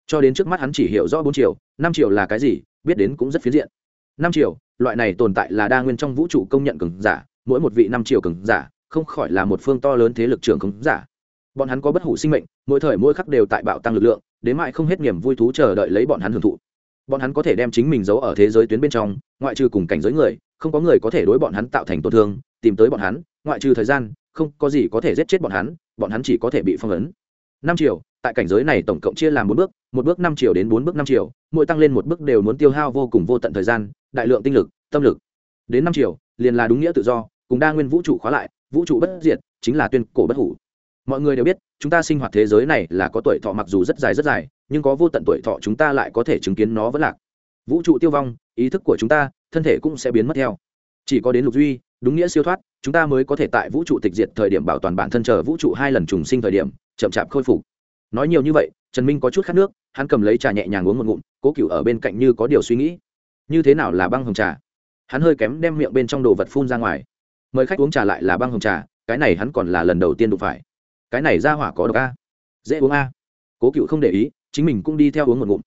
Cho đến trước mắt hắn chỉ hiểu rõ bốn triệu năm triệu là cái gì, biết đến cũng rất phiến diện. Năm triệu loại này tồn tại là đa nguyên trong vũ trụ công nhận cường giả, mỗi một vị năm triệu cường giả, không khỏi là một phương to lớn thế lực trường cứng giả. Bọn hắn có bất hủ sinh mệnh, mỗi thời mỗi khắc đều tại bạo tăng lực lượng, đến mãi không hết niềm vui thú chờ đợi lấy bọn hắn hưởng thụ bọn hắn có thể đem chính mình giấu ở thế giới tuyến bên trong, ngoại trừ cùng cảnh giới người, không có người có thể đối bọn hắn tạo thành tổn thương, tìm tới bọn hắn, ngoại trừ thời gian, không có gì có thể giết chết bọn hắn bọn hắn chỉ có thể bị phong ấn. Năm triệu tại cảnh giới này tổng cộng chia làm bốn bước, một bước năm triệu đến bốn bước năm triệu mỗi tăng lên một bước đều muốn tiêu hao vô cùng vô tận thời gian, đại lượng tinh lực, tâm lực. Đến năm triệu liền là đúng nghĩa tự do, cùng đa nguyên vũ trụ khóa lại, vũ trụ bất diệt, chính là tuyên cổ bất hủ. Mọi người đều biết, chúng ta sinh hoạt thế giới này là có tuổi thọ mặc dù rất dài rất dài nhưng có vô tận tuổi thọ chúng ta lại có thể chứng kiến nó vẫn lạc. Vũ trụ tiêu vong, ý thức của chúng ta, thân thể cũng sẽ biến mất theo. Chỉ có đến lục duy, đúng nghĩa siêu thoát, chúng ta mới có thể tại vũ trụ tịch diệt thời điểm bảo toàn bản thân chờ vũ trụ hai lần trùng sinh thời điểm, chậm chạp khôi phục. Nói nhiều như vậy, trần minh có chút khát nước, hắn cầm lấy trà nhẹ nhàng uống một ngụm, cố cựu ở bên cạnh như có điều suy nghĩ. Như thế nào là băng hồng trà? Hắn hơi kém đem miệng bên trong đồ vật phun ra ngoài. Mời khách uống trà lại là băng hồng trà, cái này hắn còn là lần đầu tiên đụng phải. Cái này ra hỏa có độc a. Dễ uống a. Cố cựu không để ý chính mình cũng đi theo uống một ngụm.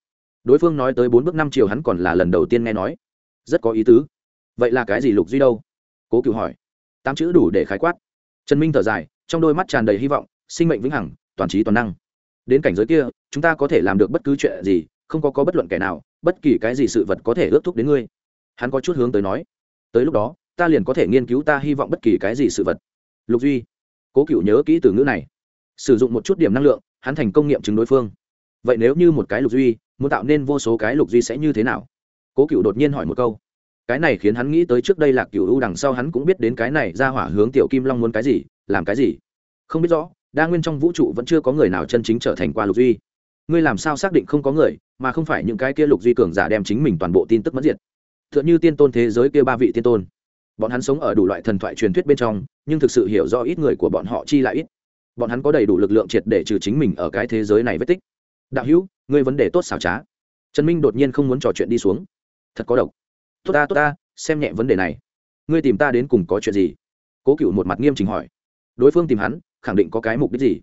Đối phương nói tới bốn bước năm chiều hắn còn là lần đầu tiên nghe nói. Rất có ý tứ. Vậy là cái gì lục duy đâu? Cố cựu hỏi. Tám chữ đủ để khái quát. Trần minh thở dài, trong đôi mắt tràn đầy hy vọng, sinh mệnh vĩnh hằng, toàn trí toàn năng. Đến cảnh giới kia, chúng ta có thể làm được bất cứ chuyện gì, không có có bất luận kẻ nào, bất kỳ cái gì sự vật có thể ước thúc đến ngươi. Hắn có chút hướng tới nói. Tới lúc đó, ta liền có thể nghiên cứu ta hy vọng bất kỳ cái gì sự vật. Lục duy. Cố cựu nhớ kỹ từ ngữ này. Sử dụng một chút điểm năng lượng, hắn thành công nghiệm chứng đối phương vậy nếu như một cái lục duy, muốn tạo nên vô số cái lục duy sẽ như thế nào? Cố cựu đột nhiên hỏi một câu. Cái này khiến hắn nghĩ tới trước đây lạc cựu u đằng sau hắn cũng biết đến cái này ra hỏa hướng tiểu kim long muốn cái gì, làm cái gì. Không biết rõ, đa nguyên trong vũ trụ vẫn chưa có người nào chân chính trở thành qua lục duy. Ngươi làm sao xác định không có người, mà không phải những cái kia lục duy cường giả đem chính mình toàn bộ tin tức mất diệt? T h ư ợ n h ư tiên tôn thế giới kia ba vị tiên tôn. Bọn hắn sống ở đủ loại thần thoại truyền thuyết bên trong, nhưng thực sự hiểu rõ ít người của bọn họ chi lại ít. Bọn hắn có đầy đủ lực lượng triệt để trừ chính mình ở cái thế giới này vết tích đạo hữu, ngươi vấn đề tốt xảo trá. Trần minh đột nhiên không muốn trò chuyện đi xuống. Thật có độc. Tốt ta tốt ta, xem nhẹ vấn đề này. Ngươi tìm ta đến cùng có chuyện gì? Cố cựu một mặt nghiêm chỉnh hỏi. Đối phương tìm hắn, khẳng định có cái mục đích gì?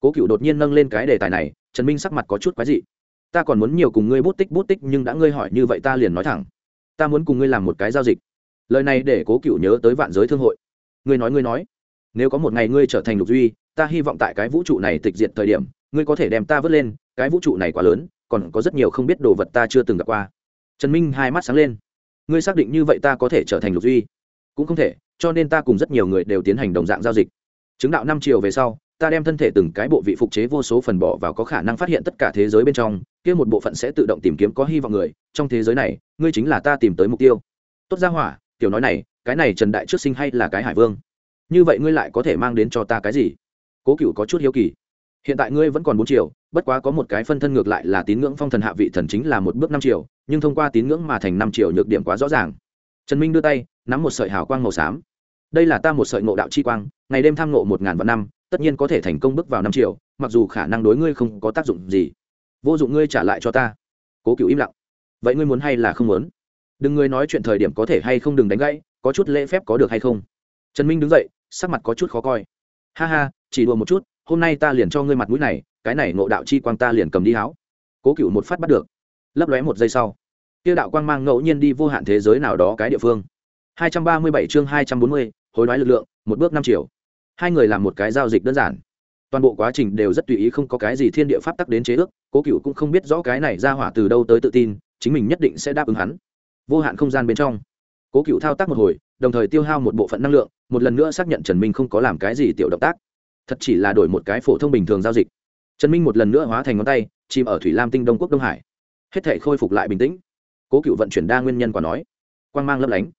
Cố cựu đột nhiên nâng lên cái đề tài này, trần minh sắc mặt có chút quái dị. Ta còn muốn nhiều cùng ngươi bút tích bút tích, nhưng đã ngươi hỏi như vậy ta liền nói thẳng. Ta muốn cùng ngươi làm một cái giao dịch. Lời này để cố cựu nhớ tới vạn giới thương hội. Ngươi nói ngươi nói. Nếu có một ngày ngươi trở thành lục duy, ta hy vọng tại cái vũ trụ này tịch diệt thời điểm, ngươi có thể đem ta vớt lên cái vũ trụ này quá lớn, còn có rất nhiều không biết đồ vật ta chưa từng gặp qua. Trần minh hai mắt sáng lên. Ngươi xác định như vậy ta có thể trở thành lục duy? Cũng không thể, cho nên ta cùng rất nhiều người đều tiến hành đồng dạng giao dịch. Chứng đạo năm chiều về sau, ta đem thân thể từng cái bộ vị phục chế vô số phần bỏ vào có khả năng phát hiện tất cả thế giới bên trong, kia một bộ phận sẽ tự động tìm kiếm có hy vọng người, trong thế giới này, ngươi chính là ta tìm tới mục tiêu. Tốt ra hỏa, tiểu nói này, cái này trần đại trước sinh hay là cái hải vương? Như vậy ngươi lại có thể mang đến cho ta cái gì? Cố cựu có chút hiếu kỳ. Hiện tại ngươi vẫn còn bốn triệu bất quá có một cái phân thân ngược lại là tín ngưỡng phong thần hạ vị thần chính là một bước năm triệu nhưng thông qua tín ngưỡng mà thành năm triệu nhược điểm quá rõ ràng. Trần minh đưa tay, nắm một sợi hào quang màu xám. Đây là ta một sợi ngộ đạo chi quang, ngày đêm tham ngộ một ngàn vạn năm, tất nhiên có thể thành công bước vào năm triệu mặc dù khả năng đối ngươi không có tác dụng gì. Vô dụng ngươi trả lại cho ta. Cố cựu im lặng. Vậy ngươi muốn hay là không muốn? Đừng ngươi nói chuyện thời điểm có thể hay không đừng đánh gãy, có chút lễ phép có được hay không? Trần minh đứng dậy, sắc mặt có chút khó coi. Ha ha, chỉ đùa một chút, hôm nay ta liền cho ngươi mặt mũi này cái này ngộ đạo chi quang ta liền cầm đi háo. Cố cựu một phát bắt được. Lấp lóe một giây sau tiêu đạo quang mang ngẫu nhiên đi vô hạn thế giới nào đó cái địa phương. 237 chương 240, hối đoái lực lượng, một bước năm triệu. Hai người làm một cái giao dịch đơn giản. toàn bộ quá trình đều rất tùy ý không có cái gì thiên địa pháp tắc đến chế ước cố cựu cũng không biết rõ cái này ra hỏa từ đâu tới tự tin chính mình nhất định sẽ đáp ứng hắn. Vô hạn không gian bên trong cố cựu thao tác một hồi đồng thời tiêu hao một bộ phận năng lượng một lần nữa xác nhận trần minh không có làm cái gì tiểu động tác. Thật chỉ là đổi một cái phổ thông bình thường giao dịch trần minh một lần nữa hóa thành ngón tay, chìm ở thủy lam tinh đông quốc đông hải. Hết thể khôi phục lại bình tĩnh. Cố cựu vận chuyển đa nguyên nhân quả nói. Quang mang lấp lánh.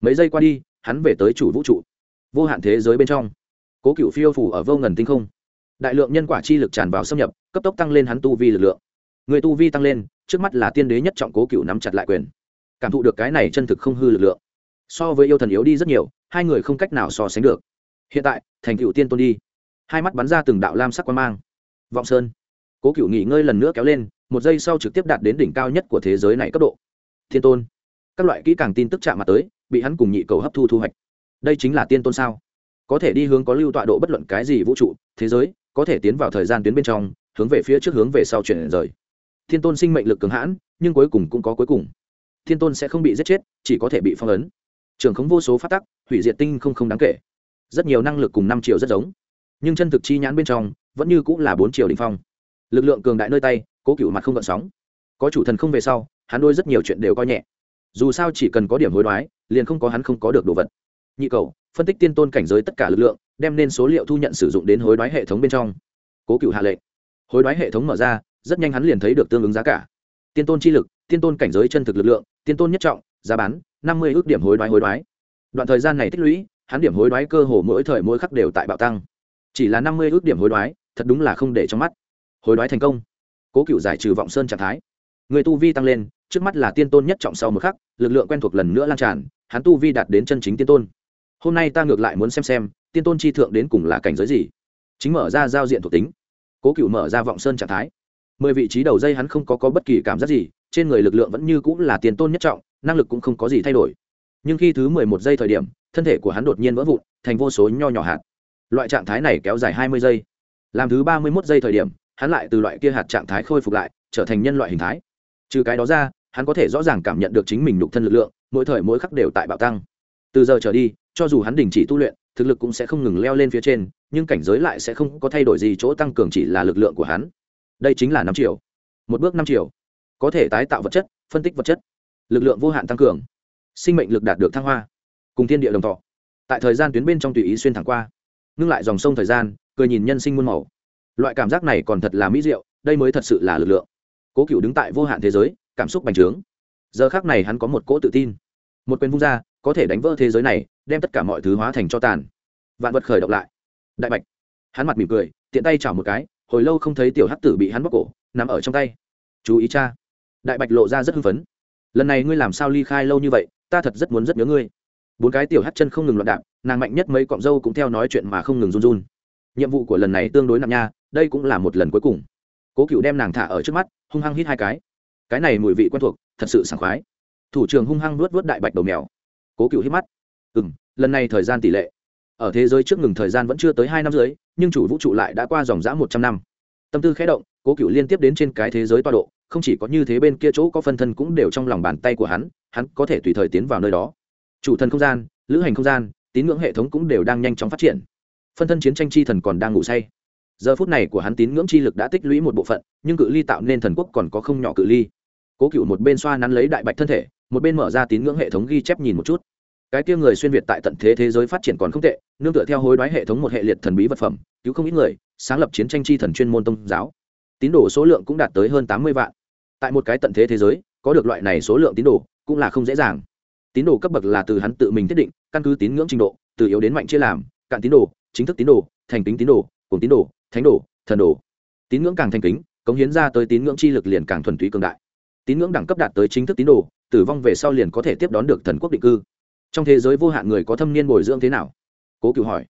Mấy giây qua đi, hắn về tới chủ vũ trụ. Vô hạn thế giới bên trong. Cố cựu phiêu phủ ở vô ngần tinh không. Đại lượng nhân quả chi lực tràn vào xâm nhập, cấp tốc tăng lên hắn tu vi lực lượng. Người tu vi tăng lên, trước mắt là tiên đế nhất trọng cố cựu nắm chặt lại quyền. Cảm thụ được cái này chân thực không hư lực lượng. So với yêu thần yếu đi rất nhiều, hai người không cách nào so sánh được. Hiện tại, thành cựu tiên tôn đi. Hai mắt bắn ra từng đạo lam sắc quan mang vọng sơn. Cố cựu nghỉ ngơi lần nữa kéo lên, một giây sau trực tiếp đạt đến đỉnh cao nhất của thế giới này cấp độ. Thiên tôn. Các loại kỹ càng tin tức chạm mặt tới, bị hắn cùng nhị cầu hấp thu thu hoạch. Đây chính là tiên tôn sao? Có thể đi hướng có lưu tọa độ bất luận cái gì vũ trụ, thế giới, có thể tiến vào thời gian tuyến bên trong, hướng về phía trước hướng về sau chuyển rời. Thiên tôn sinh mệnh lực cường hãn, nhưng cuối cùng cũng có cuối cùng. Thiên tôn sẽ không bị giết chết, chỉ có thể bị phong ấn. Trường khống vô số phát tắc, hủy diệt tinh không không đáng kể. Rất nhiều năng lực cùng năm triệu rất giống. Nhưng chân thực chi nhãn bên trong vẫn như cũng là bốn triệu đỉnh phong. Lực lượng cường đại nơi tay, cố cựu mặt không gợn sóng. Có chủ thần không về sau, hắn đôi rất nhiều chuyện đều coi nhẹ. Dù sao chỉ cần có điểm hối đoái, liền không có hắn không có được đồ vật. Nhị cầu, phân tích tiên tôn cảnh giới tất cả lực lượng, đem nên số liệu thu nhận sử dụng đến hối đoái hệ thống bên trong. Cố cựu hạ lệnh. Hối đoái hệ thống mở ra, rất nhanh hắn liền thấy được tương ứng giá cả. Tiên tôn chi lực, tiên tôn cảnh giới chân thực lực lượng, tiên tôn nhất trọng, giá bán, năm mươi ước điểm hối đoái hối đoái. Đoạn thời gian này tích lũy, hắn điểm hối đoái cơ hồ mỗi thời mỗi khắc đều tại bạo tăng. Chỉ là năm mươi ước điểm hối đoái thật đúng là không để trong mắt. Hối đoái thành công. Cố cựu giải trừ vọng sơn trạng thái. Người tu vi tăng lên trước mắt là tiên tôn nhất trọng sau một khắc lực lượng quen thuộc lần nữa lan tràn hắn tu vi đạt đến chân chính tiên tôn. Hôm nay ta ngược lại muốn xem xem tiên tôn chi thượng đến cùng là cảnh giới gì. Chính mở ra giao diện thuộc tính. Cố cựu mở ra vọng sơn trạng thái. Mười vị trí đầu dây hắn không có, có bất kỳ cảm giác gì trên người lực lượng vẫn như cũng là tiền tôn nhất trọng năng lực cũng không có gì thay đổi. Nhưng khi thứ mười một giây thời điểm thân thể của hắn đột nhiên vỡ vụn thành vô số nho nhỏ hạt. Loại trạng thái này kéo dài hai mươi giây làm thứ ba mươi mốt giây thời điểm, hắn lại từ loại kia hạt trạng thái khôi phục lại, trở thành nhân loại hình thái. Trừ cái đó ra, hắn có thể rõ ràng cảm nhận được chính mình nhục thân lực lượng, mỗi thời mỗi khắc đều tại bạo tăng. Từ giờ trở đi, cho dù hắn đình chỉ tu luyện, thực lực cũng sẽ không ngừng leo lên phía trên, nhưng cảnh giới lại sẽ không có thay đổi gì chỗ tăng cường chỉ là lực lượng của hắn. Đây chính là năm triệu một bước năm triệu có thể tái tạo vật chất, phân tích vật chất. Lực lượng vô hạn tăng cường. Sinh mệnh lực đạt được thăng hoa. Cùng thiên địa đồng thọ. Tại thời gian tuyến bên trong tùy ý xuyên thẳng qua ngưng lại dòng sông thời gian, cười nhìn nhân sinh muôn màu. Loại cảm giác này còn thật là mỹ diệu, đây mới thật sự là lực lượng. Cố cựu đứng tại vô hạn thế giới, cảm xúc bành trướng. Giờ khác này hắn có một cỗ tự tin. Một quyền vung ra, có thể đánh vỡ thế giới này, đem tất cả mọi thứ hóa thành cho tàn. Vạn vật khởi động lại. Đại bạch. Hắn mặt mỉm cười, tiện tay chảo một cái, hồi lâu không thấy tiểu hắc tử bị hắn bóc cổ nằm ở trong tay. Chú ý cha. Đại bạch lộ ra rất hưng phấn. Lần này ngươi làm sao ly khai lâu như vậy, ta thật rất muốn rất nhớ ngươi. Bốn cái tiểu hắt chân không ngừng loạn đạp nàng mạnh nhất mấy cọng dâu cũng theo nói chuyện mà không ngừng run run. Nhiệm vụ của lần này tương đối nặng nha, đây cũng là một lần cuối cùng. Cố cựu đem nàng thả ở trước mắt, hung hăng hít hai cái. Cái này mùi vị quen thuộc, thật sự sảng khoái. Thủ trường hung hăng nuốt vớt đại bạch đầu mèo. Cố cựu hít mắt. Ừ m lần này thời gian tỷ lệ. Ở thế giới trước ngừng thời gian vẫn chưa tới hai năm dưới nhưng chủ vũ trụ lại đã qua dòng dã một trăm năm. Tâm tư khé động, cố cựu liên tiếp đến trên cái thế giới toa độ, không chỉ có như thế bên kia chỗ có phân thân cũng đều trong lòng bàn tay của hắn hắn có thể tùy thời tiến vào nơi đó. Chủ thần không gian, lữ hành không gian tín ngưỡng hệ thống cũng đều đang nhanh chóng phát triển. Phân thân chiến tranh chi thần còn đang ngủ say. Giờ phút này của hắn tín ngưỡng chi lực đã tích lũy một bộ phận, nhưng cự ly tạo nên thần quốc còn có không nhỏ cự ly. Cố cựu một bên xoa nắn lấy đại bạch thân thể, một bên mở ra tín ngưỡng hệ thống ghi chép nhìn một chút. Cái kia người xuyên việt tại tận thế thế giới phát triển còn không tệ, nương tựa theo hối đoái hệ thống một hệ liệt thần bí vật phẩm, cứu không ít người, sáng lập chiến tranh chi thần chuyên môn tôn giáo. Tín đồ số lượng cũng đạt tới hơn tám mươi vạn. Tại một cái tận thế thế giới, có được loại này số lượng tín đồ, cũng là không dễ dàng tín đồ cấp bậc là từ hắn tự mình thiết định, căn cứ tín ngưỡng trình độ, từ yếu đến mạnh chia làm, cạn tín đồ, chính thức tín đồ, thành kính tín đồ cùng tín đồ, thánh đồ, thần đồ. Tín ngưỡng càng thành kính, cống hiến ra tới tín ngưỡng chi lực liền càng thuần túy cường đại. Tín ngưỡng đẳng cấp đạt tới chính thức tín đồ, tử vong về sau liền có thể tiếp đón được thần quốc định cư. Trong thế giới vô hạn người có thâm niên bồi dưỡng thế nào? Cố cựu hỏi.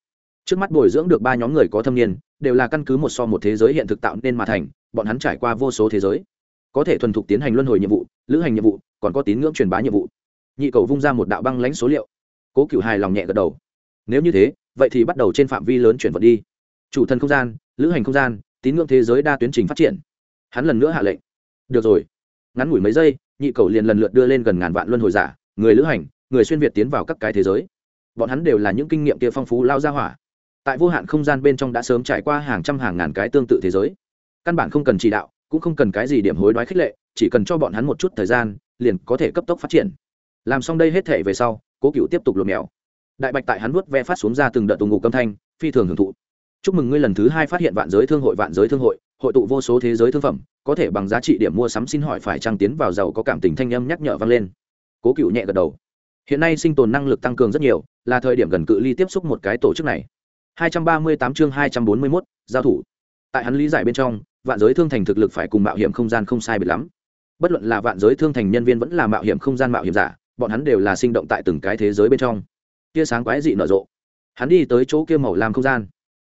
Trước mắt bồi dưỡng được ba nhóm người có thâm niên, đều là căn cứ một so một thế giới hiện thực tạo nên mà thành, bọn hắn trải qua vô số thế giới. Có thể thuần thục tiến hành luân hồi nhiệm vụ, lữ hành nhiệm vụ, còn có tín ngưỡng truyền bá nhiệm vụ nhị cầu vung ra một đạo băng lãnh số liệu. Cố cựu hài lòng nhẹ gật đầu. Nếu như thế, vậy thì bắt đầu trên phạm vi lớn chuyển vật đi. Chủ thần không gian, lữ hành không gian, tín ngưỡng thế giới đa tuyến trình phát triển. Hắn lần nữa hạ lệnh. Được rồi. Ngắn ngủi mấy giây, nhị cầu liền lần lượt đưa lên gần ngàn vạn luân hồi giả, người lữ hành, người xuyên việt tiến vào các cái thế giới. Bọn hắn đều là những kinh nghiệm kia phong phú lao ra hỏa. Tại vô hạn không gian bên trong đã sớm trải qua hàng trăm hàng ngàn cái tương tự thế giới. Căn bản không cần chỉ đạo, cũng không cần cái gì điểm hối đoái khích lệ, chỉ cần cho bọn hắn một chút thời gian, liền có thể cấp tốc phát triển làm xong đây hết thể về sau cố cựu tiếp tục lột mèo. Đại bạch tại hắn vuốt ve phát xuống ra từng đợt tùng ngụ âm thanh phi thường hưởng thụ. Chúc mừng ngươi lần thứ hai phát hiện vạn giới thương hội vạn giới thương hội hội tụ vô số thế giới thương phẩm có thể bằng giá trị điểm mua sắm xin hỏi phải trang tiến vào giàu có cảm tình thanh âm nhắc nhở vang lên. Cố cựu nhẹ gật đầu. Hiện nay sinh tồn năng lực tăng cường rất nhiều là thời điểm gần cự ly tiếp xúc một cái tổ chức này. 238 chương 241, giao thủ. Tại hắn lý giải bên trong vạn giới thương thành thực lực phải cùng mạo hiểm không gian không sai biệt lắm. Bất luận là vạn giới thương thành nhân viên vẫn là mạo hiểm không gian mạo hiểm giả bọn hắn đều là sinh động tại từng cái thế giới bên trong. Tia sáng quái dị nở rộ. Hắn đi tới chỗ kia màu làm không gian.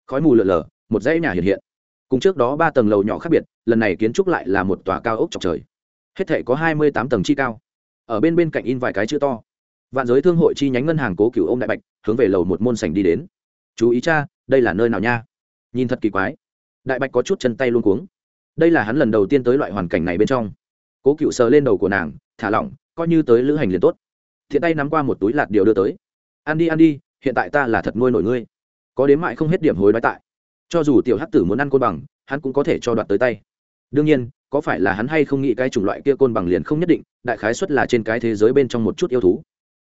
Khói mù lợn lờ một dãy nhà hiện hiện. Cùng trước đó ba tầng lầu nhỏ khác biệt, lần này kiến trúc lại là một tòa cao ốc chọc trời. Hết thể có hai mươi tám tầng chi cao. Ở bên bên cạnh in vài cái chữ to. Vạn giới thương hội chi nhánh ngân hàng cố cửu ô m đại bạch, hướng về lầu một môn sành đi đến. Chú ý cha, đây là nơi nào nha? Nhìn thật kỳ quái. Đại bạch có chút chân tay luôn cuống. Đây là hắn lần đầu tiên tới loại hoàn cảnh này bên trong. Cố cựu sờ lên đầu của nàng, thả lỏng coi như tới lữ hành liền tốt. Thiện tay nắm qua một túi lạt điều đưa tới. Ăn đi ăn đi, hiện tại ta là thật nuôi nổi ngươi. Có đến mại không hết điểm hối đoái tại. Cho dù tiểu hắc tử muốn ăn côn bằng, hắn cũng có thể cho đoạt tới tay. Đương nhiên, có phải là hắn hay không nghĩ cái chủng loại kia côn bằng liền không nhất định, đại khái xuất là trên cái thế giới bên trong một chút yêu thú.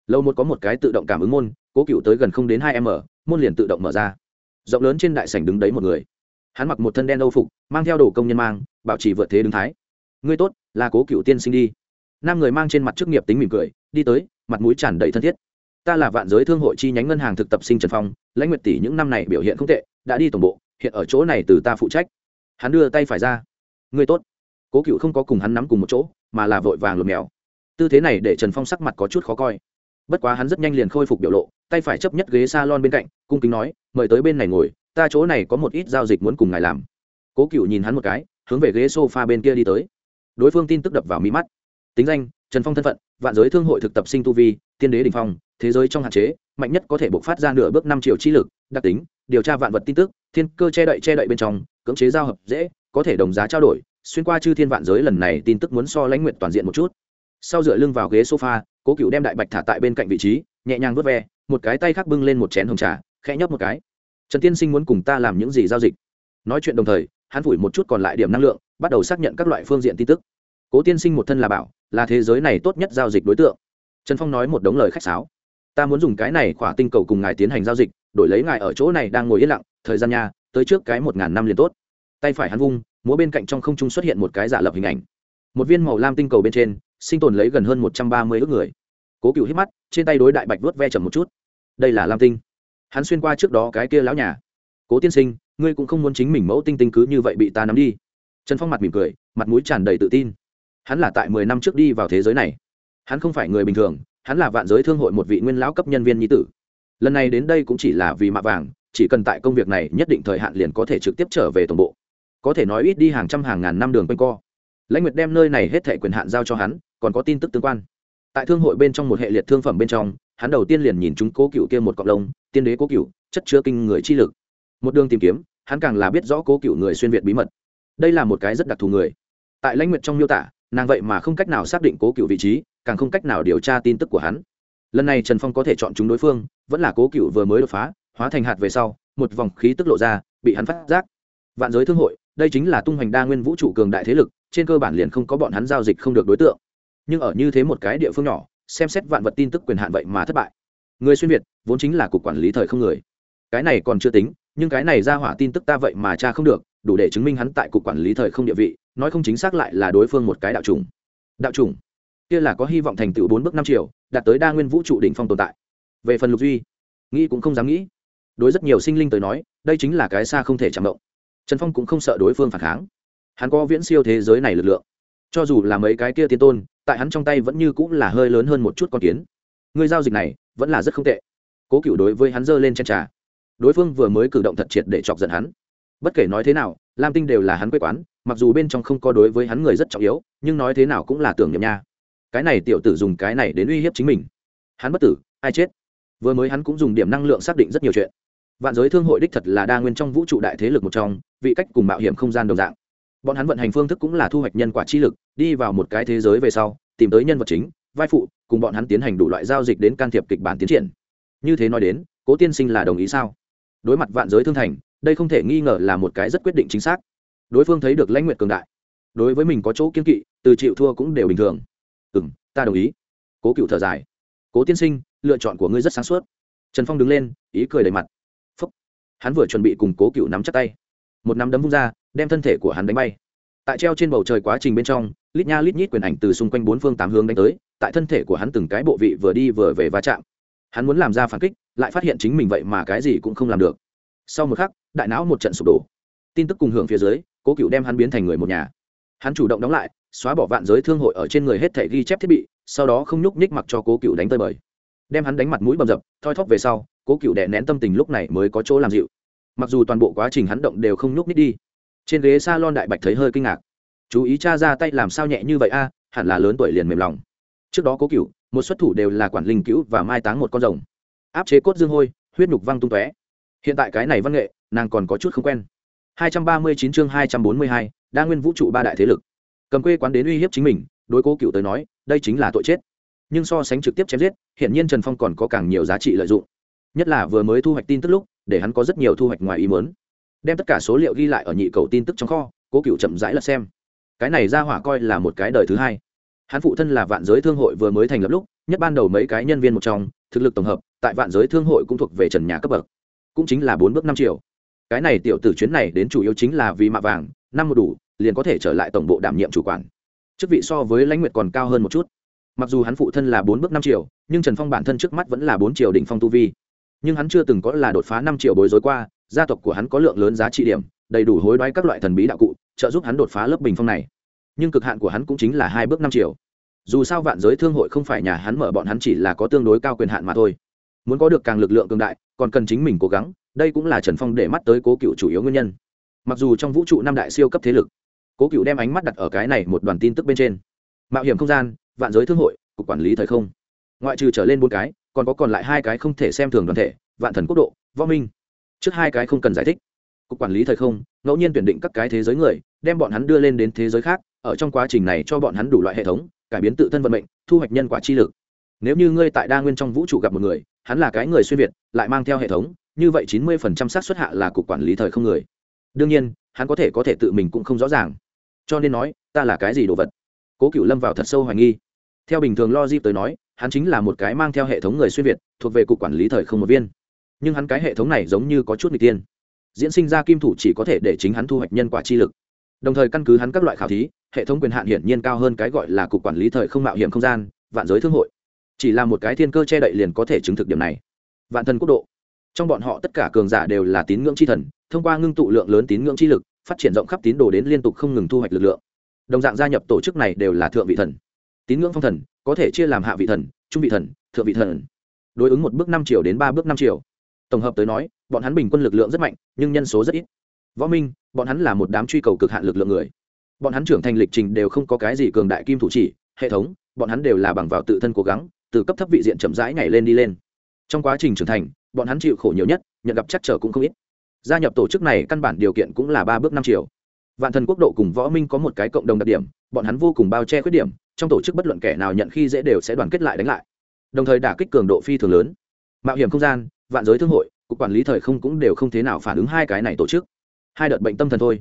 Lâu một có một cái tự động cảm ứng môn, cố cựu tới gần không đến hai m môn liền tự động mở ra. Rộng lớn trên đại sảnh đứng đấy một người. Hắn mặc một thân đen âu phục, mang theo đồ công nhân mang, bảo trì vượt thế đứng thái. Ngươi tốt, là cố cựu tiên sinh đi. Nam người mang trên mặt chức nghiệp tính mỉm cười, đi tới, mặt mũi tràn đầy thân thiết. Ta là vạn giới thương hội chi nhánh ngân hàng thực tập sinh trần phong, lãnh nguyệt tỷ những năm này biểu hiện không tệ, đã đi tổng bộ, hiện ở chỗ này từ ta phụ trách. Hắn đưa tay phải ra. Ngươi tốt. Cố cựu không có cùng hắn nắm cùng một chỗ, mà là vội vàng lột mèo. Tư thế này để trần phong sắc mặt có chút khó coi. Bất quá hắn rất nhanh liền khôi phục biểu lộ, tay phải chấp nhất ghế s a lon bên cạnh, cung kính nói, mời tới bên này ngồi, ta chỗ này có một ít giao dịch muốn cùng ngài làm. Cố cựu nhìn hắn một cái, hướng về ghế s o f a bên kia đi tới. Đối phương tin tức đập vào mi mắt tính danh, trần phong thân phận, vạn giới thương hội thực tập sinh tu vi, tiên đế đình phong, thế giới trong hạn chế, mạnh nhất có thể bộc phát ra nửa bước năm triệu chi lực, đặc tính, điều tra vạn vật tin tức, thiên cơ che đậy che đậy bên trong, cưỡng chế giao hợp dễ, có thể đồng giá trao đổi, xuyên qua chư thiên vạn giới lần này tin tức muốn so lãnh nguyện toàn diện một chút. Sau dựa lưng vào ghế sofa, cố cựu đem đại bạch thả tại bên cạnh vị trí, nhẹ nhàng vớt ve, một cái tay khác bưng lên một chén hồng trà, khẽ nhấp một cái. Trần tiên sinh muốn cùng ta làm những gì giao dịch? Nói chuyện đồng thời, hắn phủi một chút còn lại điểm năng lượng, bắt đầu xác nhận các loại phương diện tin tức cố tiên sinh một thân là bảo, là thế giới này tốt nhất giao dịch đối tượng. Trần phong nói một đống lời khách sáo. Ta muốn dùng cái này khỏa tinh cầu cùng ngài tiến hành giao dịch, đổi lấy ngài ở chỗ này đang ngồi yên lặng, thời gian nha, tới trước cái một ngàn năm liền tốt. Tay phải hắn vung, múa bên cạnh trong không trung xuất hiện một cái giả lập hình ảnh. Một viên màu lam tinh cầu bên trên, sinh tồn lấy gần hơn một trăm ba mươi ước người. Cố cựu hít mắt, trên tay đối đại bạch vớt ve chầm một chút. Đây là lam tinh. Hắn xuyên qua trước đó cái kia lão nhà. Cố tiên sinh, ngươi cũng không muốn chính mình mẫu tinh tinh cứ như vậy bị ta nắm đi. Trần phong mặt mỉm cười, mặt mũi tràn đầy tự tin hắn là tại mười năm trước đi vào thế giới này. Hắn không phải người bình thường, hắn là vạn giới thương hội một vị nguyên lão cấp nhân viên nhi tử. Lần này đến đây cũng chỉ là vì mạ vàng, chỉ cần tại công việc này nhất định thời hạn liền có thể trực tiếp trở về tổng bộ. Có thể nói ít đi hàng trăm hàng ngàn năm đường quanh co. Lãnh nguyệt đem nơi này hết thể quyền hạn giao cho hắn, còn có tin tức tương quan. Tại thương hội bên trong một hệ liệt thương phẩm bên trong, hắn đầu tiên liền nhìn chúng cố cựu kia một cọng lông, tiên đế cố cựu, chất chứa kinh người chi lực. Một đường tìm kiếm, hắn càng là biết rõ cố cựu người xuyên việt bí mật. Đây là một cái rất đặc thù người. Tại lãnh nguyệt trong miêu tả nàng vậy mà không cách nào xác định cố cựu vị trí, càng không cách nào điều tra tin tức của hắn. Lần này trần phong có thể chọn chúng đối phương, vẫn là cố cựu vừa mới đột phá, hóa thành hạt về sau, một vòng khí tức lộ ra, bị hắn phát giác. Vạn giới thương hội, đây chính là tung hoành đa nguyên vũ trụ cường đại thế lực, trên cơ bản liền không có bọn hắn giao dịch không được đối tượng. Nhưng ở như thế một cái địa phương nhỏ, xem xét vạn vật tin tức quyền hạn vậy mà thất bại. Người xuyên việt, vốn chính là cục quản lý thời không người. Cái này còn chưa tính, nhưng cái này ra hỏa tin tức ta vậy mà cha không được, đủ để chứng minh hắn tại cục quản lý thời không địa vị nói không chính xác lại là đối phương một cái đạo chủng. Đạo chủng? Kia là có hy vọng thành tựu bốn bước năm triệu đạt tới đa nguyên vũ trụ đỉnh phong tồn tại. Về phần lục duy, nghĩ cũng không dám nghĩ. Đối rất nhiều sinh linh tới nói, đây chính là cái xa không thể chạm động. Trần phong cũng không sợ đối phương phản kháng. Hắn có viễn siêu thế giới này lực lượng. Cho dù là mấy cái kia tiên tôn, tại hắn trong tay vẫn như cũng là hơi lớn hơn một chút con kiến. Người giao dịch này, vẫn là rất không tệ. Cố cựu đối với hắn giơ lên chân trà. Đối phương vừa mới cử động thật triệt để chọc giận hắn. Bất kể nói thế nào lam tinh đều là hắn quê quán, mặc dù bên trong không có đối với hắn người rất trọng yếu, nhưng nói thế nào cũng là tưởng nhầm nha. Cái này tiểu tử dùng cái này đến uy hiếp chính mình. Hắn bất tử, ai chết? Vừa mới hắn cũng dùng điểm năng lượng xác định rất nhiều chuyện. Vạn giới thương hội đích thật là đa nguyên trong vũ trụ đại thế lực một trong, vị cách cùng mạo hiểm không gian đồng dạng. Bọn hắn vận hành phương thức cũng là thu hoạch nhân quả chi lực, đi vào một cái thế giới về sau, tìm tới nhân vật chính, vai phụ, cùng bọn hắn tiến hành đủ loại giao dịch đến can thiệp kịch bản tiến triển. Như thế nói đến, cố tiên sinh là đồng ý sao? Đối mặt vạn giới thương thành đây không thể nghi ngờ là một cái rất quyết định chính xác. Đối phương thấy được lãnh nguyện cường đại. Đối với mình có chỗ kiên kỵ, từ chịu thua cũng đều bình thường. Ừ m ta đồng ý. Cố cựu thở dài. Cố tiên sinh, lựa chọn của ngươi rất sáng suốt. Trần phong đứng lên, ý cười đầy mặt. Phúc. Hắn vừa chuẩn bị cùng cố cựu nắm chắc tay. Một nắm đấm vung ra, đem thân thể của hắn đánh bay. Tại treo trên bầu trời quá trình bên trong, lít nha lít nhít quyền ảnh từ xung quanh bốn phương tám hướng đánh tới, tại thân thể của hắn từng cái bộ vị vừa đi vừa về va chạm. Hắn muốn làm ra phản kích, lại phát hiện chính mình vậy mà cái gì cũng không làm được sau một khắc, đại não một trận sụp đổ. Tin tức cùng hưởng phía dưới, cố cựu đem hắn biến thành người một nhà. Hắn chủ động đóng lại, xóa bỏ vạn giới thương hội ở trên người hết thẻ ghi chép thiết bị, sau đó không nhúc nhích mặc cho cố cựu đánh tơi bời. Đem hắn đánh mặt mũi bầm dập, thoi thóp về sau, cố cựu đè nén tâm tình lúc này mới có chỗ làm dịu. Mặc dù toàn bộ quá trình hắn động đều không nhúc nhích đi. Trên ghế s a lon đại bạch thấy hơi kinh ngạc. Chú ý cha ra tay làm sao nhẹ như vậy a, hẳn là lớn tuổi liền mềm lòng. Trước đó cố cựu, một xuất thủ đều là quản linh cứu và mai táng một con rồng. Áp chế cốt dương hôi, huyết nhục văng tung tóe hiện tại cái này văn nghệ nàng còn có chút không quen. 239 chương 242, đa nguyên vũ trụ ba đại thế lực. Cầm quê quán đến uy hiếp chính mình đối cố cựu tới nói đây chính là tội chết. Nhưng so sánh trực tiếp chém giết hiện nhiên trần phong còn có càng nhiều giá trị lợi dụng. Nhất là vừa mới thu hoạch tin tức lúc để hắn có rất nhiều thu hoạch ngoài ý mớn đem tất cả số liệu ghi lại ở nhị cầu tin tức trong kho cố cựu chậm rãi lật xem. Cái này ra hỏa coi là một cái đời thứ hai. Hắn phụ thân là vạn giới thương hội vừa mới thành lập lúc nhất ban đầu mấy cái nhân viên một trong thực lực tổng hợp tại vạn giới thương hội cũng thuộc về trần nhà cấp bậc cũng chính là bốn bước năm triệu. Cái này tiểu tử chuyến này đến chủ yếu chính là vì mạ vàng, năm một đủ, liền có thể trở lại tổng bộ đảm nhiệm chủ quản. Chức vị so với lãnh nguyệt còn cao hơn một chút. Mặc dù hắn phụ thân là bốn bước năm triệu, nhưng trần phong bản thân trước mắt vẫn là bốn triệu đỉnh phong tu vi. Nhưng hắn chưa từng có là đột phá năm triệu bối rối qua, gia tộc của hắn có lượng lớn giá trị điểm, đầy đủ hối đoái các loại thần bí đạo cụ, trợ giúp hắn đột phá lớp bình phong này. Nhưng cực hạn của hắn cũng chính là hai bước năm triệu. Dù sao vạn giới thương hội không phải nhà hắn mở, bọn hắn chỉ là có tương đối cao quyền hạn mà thôi muốn có được càng lực lượng cường đại, còn cần chính mình cố gắng, đây cũng là trần phong để mắt tới cố cựu chủ yếu nguyên nhân. Mặc dù trong vũ trụ năm đại siêu cấp thế lực, cố cựu đem ánh mắt đặt ở cái này một đoàn tin tức bên trên. Mạo hiểm không gian, vạn giới thương hội, cục quản lý thời không. Ngoại trừ trở lên bốn cái, còn có còn lại hai cái không thể xem thường đoàn thể, vạn thần quốc độ, võ minh. Trước hai cái không cần giải thích. Cục quản lý thời không, ngẫu nhiên tuyển định các cái thế giới người, đem bọn hắn đưa lên đến thế giới khác, ở trong quá trình này cho bọn hắn đủ loại hệ thống, cải biến tự thân vận mệnh, thu hoạch nhân quả chi lực. Nếu như ngươi tại đa nguyên trong vũ trụ gặp một người hắn là cái người xuyên việt, lại mang theo hệ thống, như vậy chín mươi phần trăm xác suất hạ là cục quản lý thời không người. Đương nhiên, hắn có thể có thể tự mình cũng không rõ ràng. Cho nên nói, ta là cái gì đồ vật? Cố cựu lâm vào thật sâu hoài nghi. Theo bình thường lo tới nói, hắn chính là một cái mang theo hệ thống người xuyên việt, thuộc về cục quản lý thời không một viên. Nhưng hắn cái hệ thống này giống như có chút người tiên. Diễn sinh ra kim thủ chỉ có thể để chính hắn thu hoạch nhân quả chi lực. Đồng thời căn cứ hắn các loại khảo thí, hệ thống quyền hạn hiển nhiên cao hơn cái gọi là cục quản lý thời không mạo hiểm không gian, vạn giới thương hội chỉ là một cái thiên cơ che đậy liền có thể chứng thực điểm này. Vạn thần quốc độ. Trong bọn họ tất cả cường giả đều là tín ngưỡng chi thần, thông qua ngưng tụ lượng lớn tín ngưỡng chi lực, phát triển rộng khắp tín đồ đến liên tục không ngừng thu hoạch lực lượng. Đồng dạng gia nhập tổ chức này đều là thượng vị thần. Tín ngưỡng phong thần, có thể chia làm hạ vị thần, trung vị thần, thượng vị thần. Đối ứng một bước năm triệu đến ba bước năm triệu tổng hợp tới nói, bọn hắn bình quân lực lượng rất mạnh, nhưng nhân số rất ít. Võ minh, bọn hắn là một đám truy cầu cực hạn lực lượng người. Bọn hắn trưởng thành lịch trình đều không có cái gì cường đại kim thủ chỉ, hệ thống, bọn hắn đều là bằng vào tự thân cố gắng từ cấp thấp vị diện chậm rãi nhảy lên đi lên. Trong quá trình trưởng thành, bọn hắn chịu khổ nhiều nhất, nhận gặp chắc trở cũng không ít. Gia nhập tổ chức này căn bản điều kiện cũng là ba bước năm triệu vạn thần quốc độ cùng võ minh có một cái cộng đồng đặc điểm, bọn hắn vô cùng bao che khuyết điểm, trong tổ chức bất luận kẻ nào nhận khi dễ đều sẽ đoàn kết lại đánh lại. Đồng thời đả kích cường độ phi thường lớn. Mạo hiểm không gian, vạn giới thương hội, cục quản lý thời không cũng đều không thế nào phản ứng hai cái này tổ chức. Hai đợt bệnh tâm thần thôi.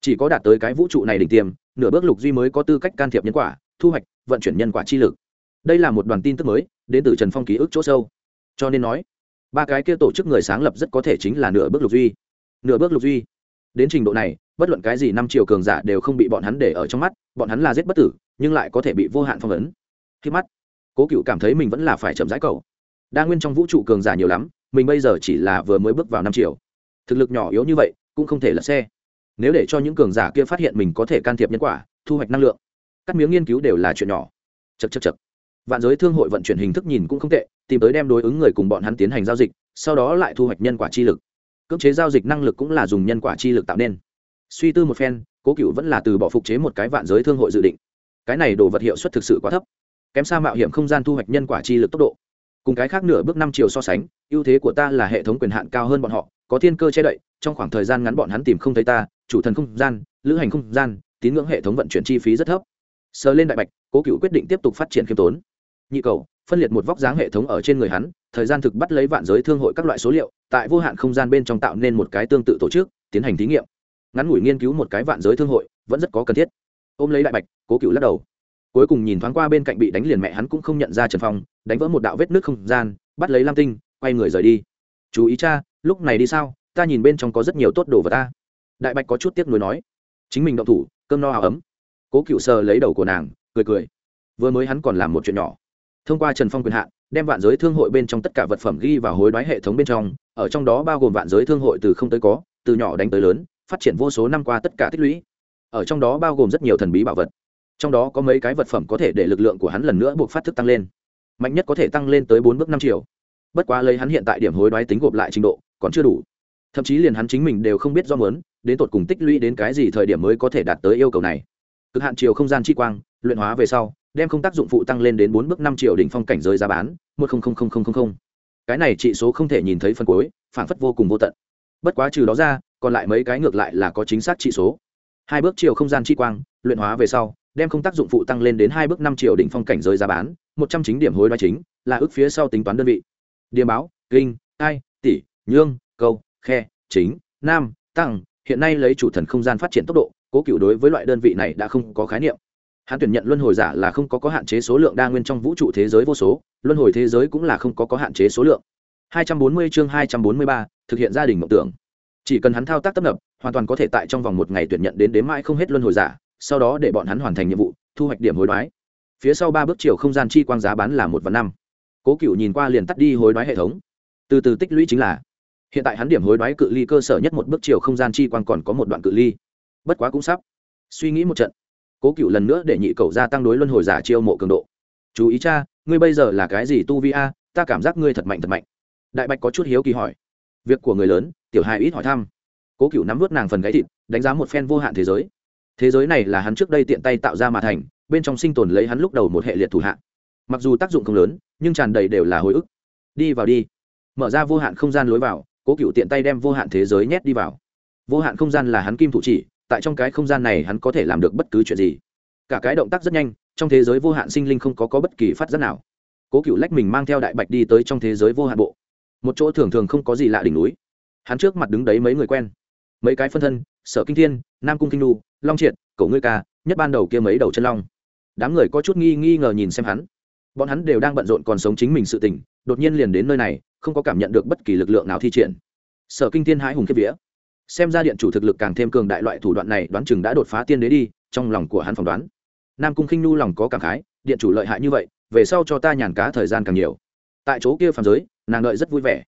Chỉ có đạt tới cái vũ trụ này đỉnh tiêm, nửa bước lục duy mới có tư cách can thiệp nhân quả, thu hoạch, vận chuyển nhân quả chi lực đây là một đoàn tin tức mới, đến từ trần phong ký ức chỗ sâu. Cho nên nói, ba cái kia tổ chức người sáng lập rất có thể chính là nửa bước lục duy. Nửa bước lục duy. Đến trình độ này, bất luận cái gì năm triệu cường giả đều không bị bọn hắn để ở trong mắt, bọn hắn là giết bất tử, nhưng lại có thể bị vô hạn phong ấn. Khi mắt, cố cựu cảm thấy mình vẫn là phải chậm rãi cầu. Đa nguyên trong vũ trụ cường giả nhiều lắm, mình bây giờ chỉ là vừa mới bước vào năm triệu thực lực nhỏ yếu như vậy, cũng không thể là xe. Nếu để cho những cường giả kia phát hiện mình có thể can thiệp nhân quả, thu hoạch năng lượng các miếng nghiên cứu đều là chuyện nhỏ. Chật chật chật vạn giới thương hội vận chuyển hình thức nhìn cũng không tệ, tìm tới đem đối ứng người cùng bọn hắn tiến hành giao dịch, sau đó lại thu hoạch nhân quả chi lực. Cưỡng chế giao dịch năng lực cũng là dùng nhân quả chi lực tạo nên. Suy tư một phen, cố cựu vẫn là từ bỏ phục chế một cái vạn giới thương hội dự định. Cái này đồ vật hiệu suất thực sự quá thấp. Kém xa mạo hiểm không gian thu hoạch nhân quả chi lực tốc độ. Cùng cái khác nửa bước năm chiều so sánh, ưu thế của ta là hệ thống quyền hạn cao hơn bọn họ, có thiên cơ che đậy, trong khoảng thời gian ngắn bọn hắn tìm không thấy ta, chủ thần không gian, lữ hành không gian, tín ngưỡng hệ thống vận chuyển chi phí rất thấp. Sờ lên đại bạch, cố cựu quyết định tiếp tục phát triển khiêm tốn nhị cầu, phân liệt một vóc dáng hệ thống ở trên người hắn, thời gian thực bắt lấy vạn giới thương hội các loại số liệu, tại vô hạn không gian bên trong tạo nên một cái tương tự tổ chức, tiến hành thí nghiệm. Ngắn ngủi nghiên cứu một cái vạn giới thương hội, vẫn rất có cần thiết. Ôm lấy đại bạch, cố cựu lắc đầu. Cuối cùng nhìn thoáng qua bên cạnh bị đánh liền mẹ hắn cũng không nhận ra trần phong, đánh vỡ một đạo vết nước không gian, bắt lấy lam tinh, quay người rời đi. Chú ý cha, lúc này đi sao? Ta nhìn bên trong có rất nhiều tốt đồ vật ta. Đại bạch có chút tiếc nuối nói. Chính mình động thủ, cơm no áo ấm. Cố cựu sờ lấy đầu của nàng, cười cười. Vừa mới hắn còn làm một chuyện nhỏ thông qua trần phong quyền hạn, đem vạn giới thương hội bên trong tất cả vật phẩm ghi vào hối đoái hệ thống bên trong, ở trong đó bao gồm vạn giới thương hội từ không tới có, từ nhỏ đánh tới lớn, phát triển vô số năm qua tất cả tích lũy. Ở trong đó bao gồm rất nhiều thần bí bảo vật. Trong đó có mấy cái vật phẩm có thể để lực lượng của hắn lần nữa buộc phát thức tăng lên. Mạnh nhất có thể tăng lên tới bốn bước năm triệu. Bất quá lấy hắn hiện tại điểm hối đoái tính gộp lại trình độ, còn chưa đủ. Thậm chí liền hắn chính mình đều không biết do mớn đến tột cùng tích lũy đến cái gì thời điểm mới có thể đạt tới yêu cầu này. Cực hạn chiều không gian chi quang, luyện hóa về sau đem không tác dụng phụ tăng lên đến bốn bước năm triệu đỉnh phong cảnh giới giá bán, một cái này trị số không thể nhìn thấy phần cuối, phản phất vô cùng vô tận. Bất quá trừ đó ra, còn lại mấy cái ngược lại là có chính xác trị số. Hai bước chiều không gian chi quang, luyện hóa về sau, đem không tác dụng phụ tăng lên đến hai bước năm triệu đỉnh phong cảnh giới giá bán, một trăm chính điểm hối đoái chính, là ước phía sau tính toán đơn vị. Điểm báo, kinh, ai, tỷ, nhương, câu, khe, chính, nam, tăng, hiện nay lấy chủ thần không gian phát triển tốc độ, cố cựu đối với loại đơn vị này đã không có khái niệm hắn tuyển nhận luân hồi giả là không có có hạn chế số lượng đa nguyên trong vũ trụ thế giới vô số luân hồi thế giới cũng là không có có hạn chế số lượng. 240 chương 243, thực hiện gia đình mộng tưởng. Chỉ cần hắn thao tác tấp nập hoàn toàn có thể tại trong vòng một ngày tuyển nhận đến đếm mãi không hết luân hồi giả sau đó để bọn hắn hoàn thành nhiệm vụ thu hoạch điểm hối đoái. Phía sau ba bước chiều không gian chi quang giá bán là một và năm. Cố cựu nhìn qua liền tắt đi hối đoái hệ thống. Từ từ tích lũy chính là hiện tại hắn điểm hối đoái cự ly cơ sở nhất một bước chiều không gian chi quang còn có một đoạn cự ly. Bất quá cũng sắp. Suy nghĩ một trận cố cựu lần nữa để nhị cầu gia tăng đối luân hồi giả chiêu mộ cường độ. Chú ý cha, ngươi bây giờ là cái gì tu vi a? Ta cảm giác ngươi thật mạnh thật mạnh. Đại bạch có chút hiếu kỳ hỏi. Việc của người lớn, tiểu hai ít hỏi thăm. Cố cựu nắm vớt nàng phần gáy thịt, đánh giá một phen vô hạn thế giới. Thế giới này là hắn trước đây tiện tay tạo ra mà thành, bên trong sinh tồn lấy hắn lúc đầu một hệ liệt thủ hạ. Mặc dù tác dụng không lớn, nhưng tràn đầy đều là hồi ức. Đi vào đi. Mở ra vô hạn không gian lối vào, cố cựu tiện tay đem vô hạn thế giới nhét đi vào. Vô hạn không gian là hắn kim thủ chỉ tại trong cái không gian này hắn có thể làm được bất cứ chuyện gì. Cả cái động tác rất nhanh trong thế giới vô hạn sinh linh không có, có bất kỳ phát giác nào. Cố cựu lách mình mang theo đại bạch đi tới trong thế giới vô hạn bộ. Một chỗ thường thường không có gì lạ đỉnh núi. Hắn trước mặt đứng đấy mấy người quen. Mấy cái phân thân sở kinh thiên nam cung kinh lu long triệt cổ ngươi ca nhất ban đầu kia mấy đầu chân long. Đám người có chút nghi nghi ngờ nhìn xem hắn. Bọn hắn đều đang bận rộn còn sống chính mình sự tình đột nhiên liền đến nơi này không có cảm nhận được bất kỳ lực lượng nào thi triển. Sở kinh thiên hãi hùng kiếp vía xem ra điện chủ thực lực càng thêm cường đại loại thủ đoạn này đoán chừng đã đột phá tiên đế đi, trong lòng của hắn phỏng đoán. Nam cung khinh nu lòng có cảm khái, điện chủ lợi hại như vậy, về sau cho ta nhàn cá thời gian càng nhiều. Tại chỗ kia phàm giới, nàng đợi rất vui vẻ.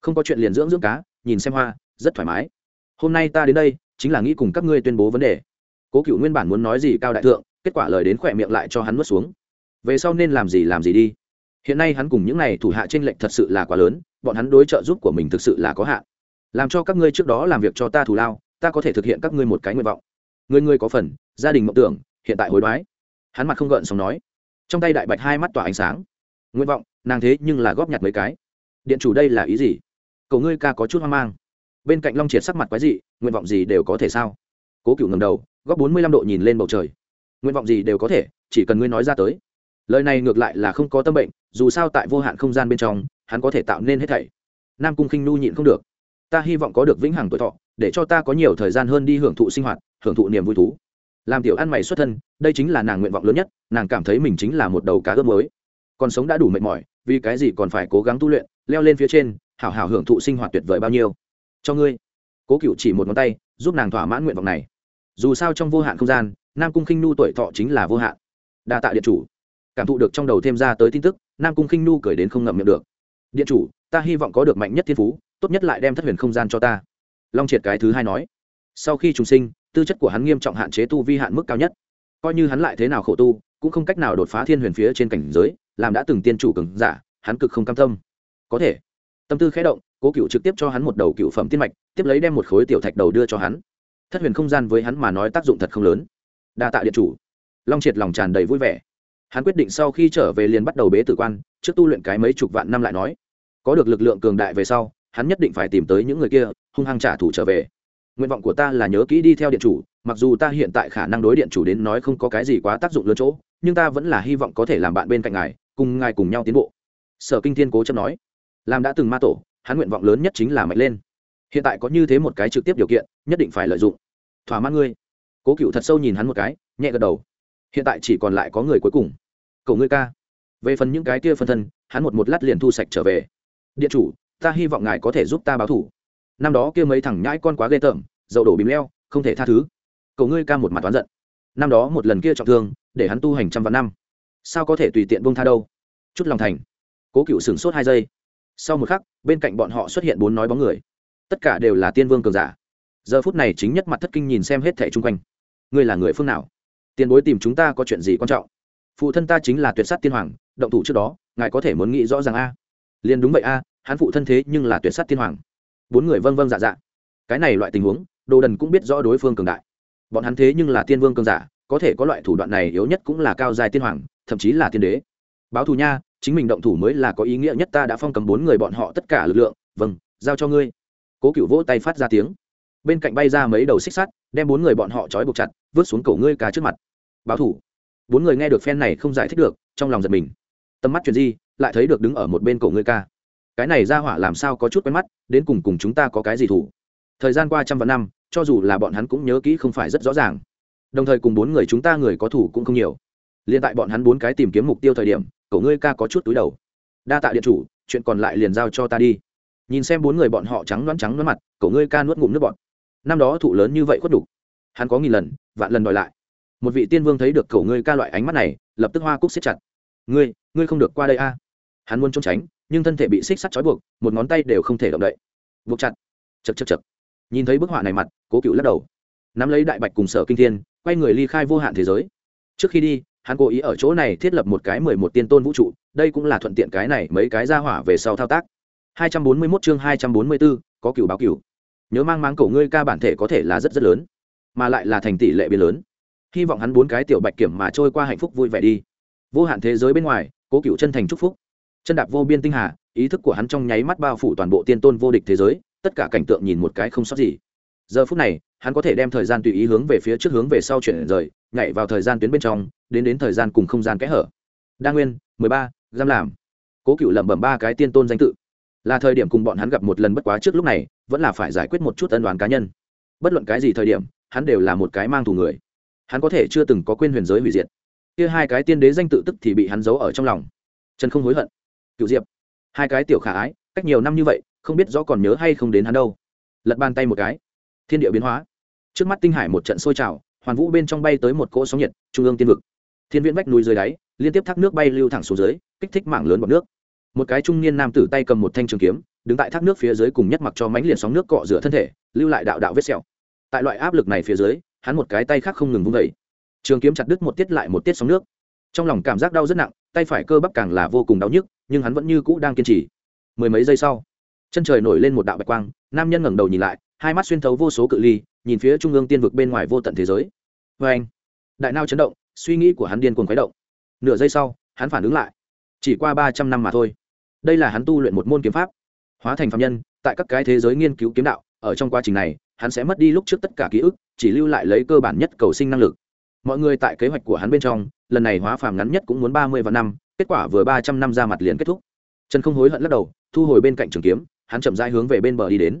Không có chuyện liền dưỡng dưỡng cá, nhìn xem hoa, rất thoải mái. Hôm nay ta đến đây, chính là nghĩ cùng các ngươi tuyên bố vấn đề. Cố cựu nguyên bản muốn nói gì cao đại thượng, kết quả lời đến khỏe miệng lại cho hắn mất xuống. Về sau nên làm gì làm gì đi. Hiện nay hắn cùng những n à y thủ hạ t r ê n lệch thật sự là quá lớn, bọn hắn đối trợ giúp của mình thực sự là có hạn làm cho các ngươi trước đó làm việc cho ta thù lao, ta có thể thực hiện các ngươi một cái nguyện vọng. Người người có phần, gia đình mộng tưởng, hiện tại hối đoái. Hắn mặt không gợn sống nói. Trong tay đại bạch hai mắt tỏa ánh sáng. Nguyện vọng, nàng thế nhưng là góp nhặt mấy cái. Điện chủ đây là ý gì? Cậu ngươi ca có chút hoang mang. Bên cạnh long triệt sắc mặt quái dị, nguyện vọng gì đều có thể sao? Cố cựu ngầm đầu góp bốn mươi lăm độ nhìn lên bầu trời. Nguyện vọng gì đều có thể, chỉ cần ngươi nói ra tới. Lời này ngược lại là không có tâm bệnh, dù sao tại vô hạn không gian bên trong, hắn có thể tạo nên hết thảy. Nam cung khinh nu nhịn không được ta hy vọng có được vĩnh hằng tuổi thọ, để cho ta có nhiều thời gian hơn đi hưởng thụ sinh hoạt, hưởng thụ niềm vui thú. Làm tiểu ăn mày xuất thân, đây chính là nàng nguyện vọng lớn nhất, nàng cảm thấy mình chính là một đầu cá ướp mới. Còn sống đã đủ mệt mỏi, vì cái gì còn phải cố gắng tu luyện, leo lên phía trên, hảo hảo hưởng thụ sinh hoạt tuyệt vời bao nhiêu. Cho ngươi. Cố cựu chỉ một ngón tay, giúp nàng thỏa mãn nguyện vọng này. Dù sao trong vô hạn không gian, nam cung khinh nu tuổi thọ chính là vô hạn. Đa tạ điện chủ. Cảm thụ được trong đầu thêm ra tới tin tức, nam cung khinh nu cười đến không ngậm miệng được. Điện chủ, ta hy vọng có được mạnh nhất thiên phú tốt nhất lại đem thất huyền không gian cho ta. Long triệt cái thứ hai nói. Sau khi trùng sinh, tư chất của hắn nghiêm trọng hạn chế tu vi hạn mức cao nhất. Coi như hắn lại thế nào khổ tu, cũng không cách nào đột phá thiên huyền phía trên cảnh giới, làm đã từng tiên chủ cường giả, hắn cực không cam tâm. Có thể. Tâm tư khẽ động, cố cựu trực tiếp cho hắn một đầu cựu phẩm tiên mạch, tiếp lấy đem một khối tiểu thạch đầu đưa cho hắn. Thất huyền không gian với hắn mà nói tác dụng thật không lớn. Đa tạ điện chủ. Long triệt lòng tràn đầy vui vẻ. Hắn quyết định sau khi trở về liền bắt đầu bế tử quan, trước tu luyện cái mấy chục vạn năm lại nói. Có được lực lượng cường đại về sau hắn nhất định phải tìm tới những người kia, hung hăng trả thù trở về. Nguyện vọng của ta là nhớ kỹ đi theo điện chủ, mặc dù ta hiện tại khả năng đối điện chủ đến nói không có cái gì quá tác dụng lớn chỗ, nhưng ta vẫn là hy vọng có thể làm bạn bên cạnh ngài, cùng ngài cùng nhau tiến bộ. Sở kinh thiên cố chấp nói. Làm đã từng ma tổ, hắn nguyện vọng lớn nhất chính là mạnh lên. Hiện tại có như thế một cái trực tiếp điều kiện, nhất định phải lợi dụng. Thỏa mãn ngươi. Cố cựu thật sâu nhìn hắn một cái, nhẹ gật đầu. Hiện tại chỉ còn lại có người cuối cùng. Cầu ngươi ca. Về phần những cái kia phân thân, hắn một một lát liền thu sạch trở về. Điện chủ ta hy vọng ngài có thể giúp ta báo thủ. Năm đó kia mấy thằng nhãi con quá ghê tởm, dậu đổ bìm leo, không thể tha thứ. Cầu ngươi ca một mặt toán giận. Năm đó một lần kia trọng thương, để hắn tu hành trăm vạn năm. Sao có thể tùy tiện buông tha đâu? Chút lòng thành. Cố cựu sửng sốt hai giây. Sau một khắc, bên cạnh bọn họ xuất hiện bốn nói bóng người. Tất cả đều là tiên vương cường giả. Giờ phút này chính nhất mặt thất kinh nhìn xem hết thẻ chung quanh. Ngươi là người phương nào? Tiền bối tìm chúng ta có chuyện gì quan trọng? Phụ thân ta chính là tuyệt sát tiên hoàng, động thủ trước đó, ngài có thể muốn nghĩ rõ ràng a? À. liền đúng vậy a hắn phụ thân thế nhưng là tuyệt sát tiên hoàng. Bốn người vâng vâng dạ dạ. Cái này loại tình huống, đồ đần cũng biết rõ đối phương cường đại. Bọn hắn thế nhưng là tiên vương cường giả, có thể có loại thủ đoạn này yếu nhất cũng là cao dài tiên hoàng, thậm chí là tiên đế. Báo thù nha, chính mình động thủ mới là có ý nghĩa nhất ta đã phong cầm bốn người bọn họ tất cả lực lượng vâng giao cho ngươi. Cố cựu vỗ tay phát ra tiếng. Bên cạnh bay ra mấy đầu xích sắt, đem bốn người bọn họ trói buộc chặt, vứt xuống cổ ngươi ca trước mặt. Báo thủ bốn người nghe được phen này không giải thích được, trong lòng giật mình. Tầm mắt chuyện gì lại thấy được đứng ở một bên cổ ngươi ca cái này ra hỏa làm sao có chút quen mắt, đến cùng cùng chúng ta có cái gì thủ? Thời gian qua trăm vạn năm, cho dù là bọn hắn cũng nhớ kỹ không phải rất rõ ràng. Đồng thời cùng bốn người chúng ta người có thủ cũng không nhiều. Liền tại bọn hắn bốn cái tìm kiếm mục tiêu thời điểm, cậu ngươi ca có chút túi đầu. Đa tạ điện chủ, chuyện còn lại liền giao cho ta đi. Nhìn xem bốn người bọn họ trắng đoán trắng đoán mặt, cậu ngươi ca nuốt ngụm nước bọn năm đó thụ lớn như vậy khuất đủ hắn có nghìn lần, vạn lần đòi lại. Một vị tiên vương thấy được cậu ngươi ca loại ánh mắt này, lập tức hoa cúc xếp chặt. Ngươi ngươi không được qua đây a. Hắn muốn trốn tránh nhưng thân thể bị xích sắt trói buộc một ngón tay đều không thể động đậy. Buộc chặt chật chật chật. Nhìn thấy bức họa này mặt cố cựu lắc đầu. Nắm lấy đại bạch cùng sở kinh thiên quay người ly khai vô hạn thế giới. Trước khi đi hắn cố ý ở chỗ này thiết lập một cái mười một tiên tôn vũ trụ đây cũng là thuận tiện cái này mấy cái ra hỏa về sau thao tác. Hai trăm bốn mươi 241 chương hai trăm bốn mươi 244, có cựu báo cựu nhớ mang máng cổ ngươi ca bản thể có thể là rất rất lớn mà lại là thành tỷ lệ biến lớn. Hy vọng hắn bốn cái tiểu bạch kiểm mà trôi qua hạnh phúc vui vẻ đi. Vô hạn thế giới bên ngoài cố cựu chân thành chúc phúc chân đạp vô biên tinh hà, ý thức của hắn trong nháy mắt bao phủ toàn bộ tiên tôn vô địch thế giới, tất cả cảnh tượng nhìn một cái không sót gì. Giờ phút này, hắn có thể đem thời gian tùy ý hướng về phía trước hướng về sau chuyển rời, nhảy vào thời gian tuyến bên trong, đến đến thời gian cùng không gian kẽ hở. Đa nguyên, mười ba, giam làm. Cố cựu lẩm bẩm ba cái tiên tôn danh tự. Là thời điểm cùng bọn hắn gặp một lần bất quá trước lúc này, vẫn là phải giải quyết một chút ân đoán cá nhân. Bất luận cái gì thời điểm, hắn đều là một cái mang thù người. Hắn có thể chưa từng có quên huyền giới hủy diệt. Kia hai cái tiên đế danh tự tức thì bị hắn giấu ở trong lòng. Trần không hối hận cựu diệp. Hai cái tiểu khả ái, cách nhiều năm như vậy, không biết rõ còn nhớ hay không đến hắn đâu. Lật bàn tay một cái. Thiên địa biến hóa. Trước mắt tinh hải một trận sôi trào, hoàn vũ bên trong bay tới một cỗ sóng nhiệt, trung ương tiên vực. Thiên viễn vách núi dưới đáy, liên tiếp thác nước bay lưu thẳng xuống dưới, kích thích mạng lớn bọc nước. Một cái trung niên nam tử tay cầm một thanh trường kiếm, đứng tại thác nước phía dưới cùng nhất mặc cho mánh liền sóng nước cọ rửa thân thể, lưu lại đạo đạo vết sẹo. Tại loại áp lực này phía dưới, hắn một cái tay khác không ngừng vung vẩy trường kiếm chặt đứt một tiết lại một tiết sóng nước. Trong lòng cảm giác đau rất nặng, tay phải cơ bắp càng là vô cùng đau nhức nhưng hắn vẫn như cũ đang kiên trì. Mười mấy giây sau, chân trời nổi lên một đạo bạch quang, nam nhân ngẩng đầu nhìn lại, hai mắt xuyên thấu vô số cự ly, nhìn phía trung ương tiên vực bên ngoài vô tận thế giới. Vê anh, đại nao chấn động, suy nghĩ của hắn điên cuồng khuấy động. Nửa giây sau, hắn phản ứng lại. Chỉ qua ba trăm năm mà thôi. Đây là hắn tu luyện một môn kiếm pháp. Hóa thành phạm nhân, tại các cái thế giới nghiên cứu kiếm đạo, ở trong quá trình này, hắn sẽ mất đi lúc trước tất cả ký ức, chỉ lưu lại lấy cơ bản nhất cầu sinh năng lực. Mọi người tại kế hoạch của hắn bên trong, lần này hóa phàm ngắn nhất cũng muốn ba mươi vạn năm kết quả vừa ba trăm năm ra mặt liền kết thúc. Trần không hối hận lắc đầu, thu hồi bên cạnh trường kiếm, hắn chậm rãi hướng về bên bờ đi đến.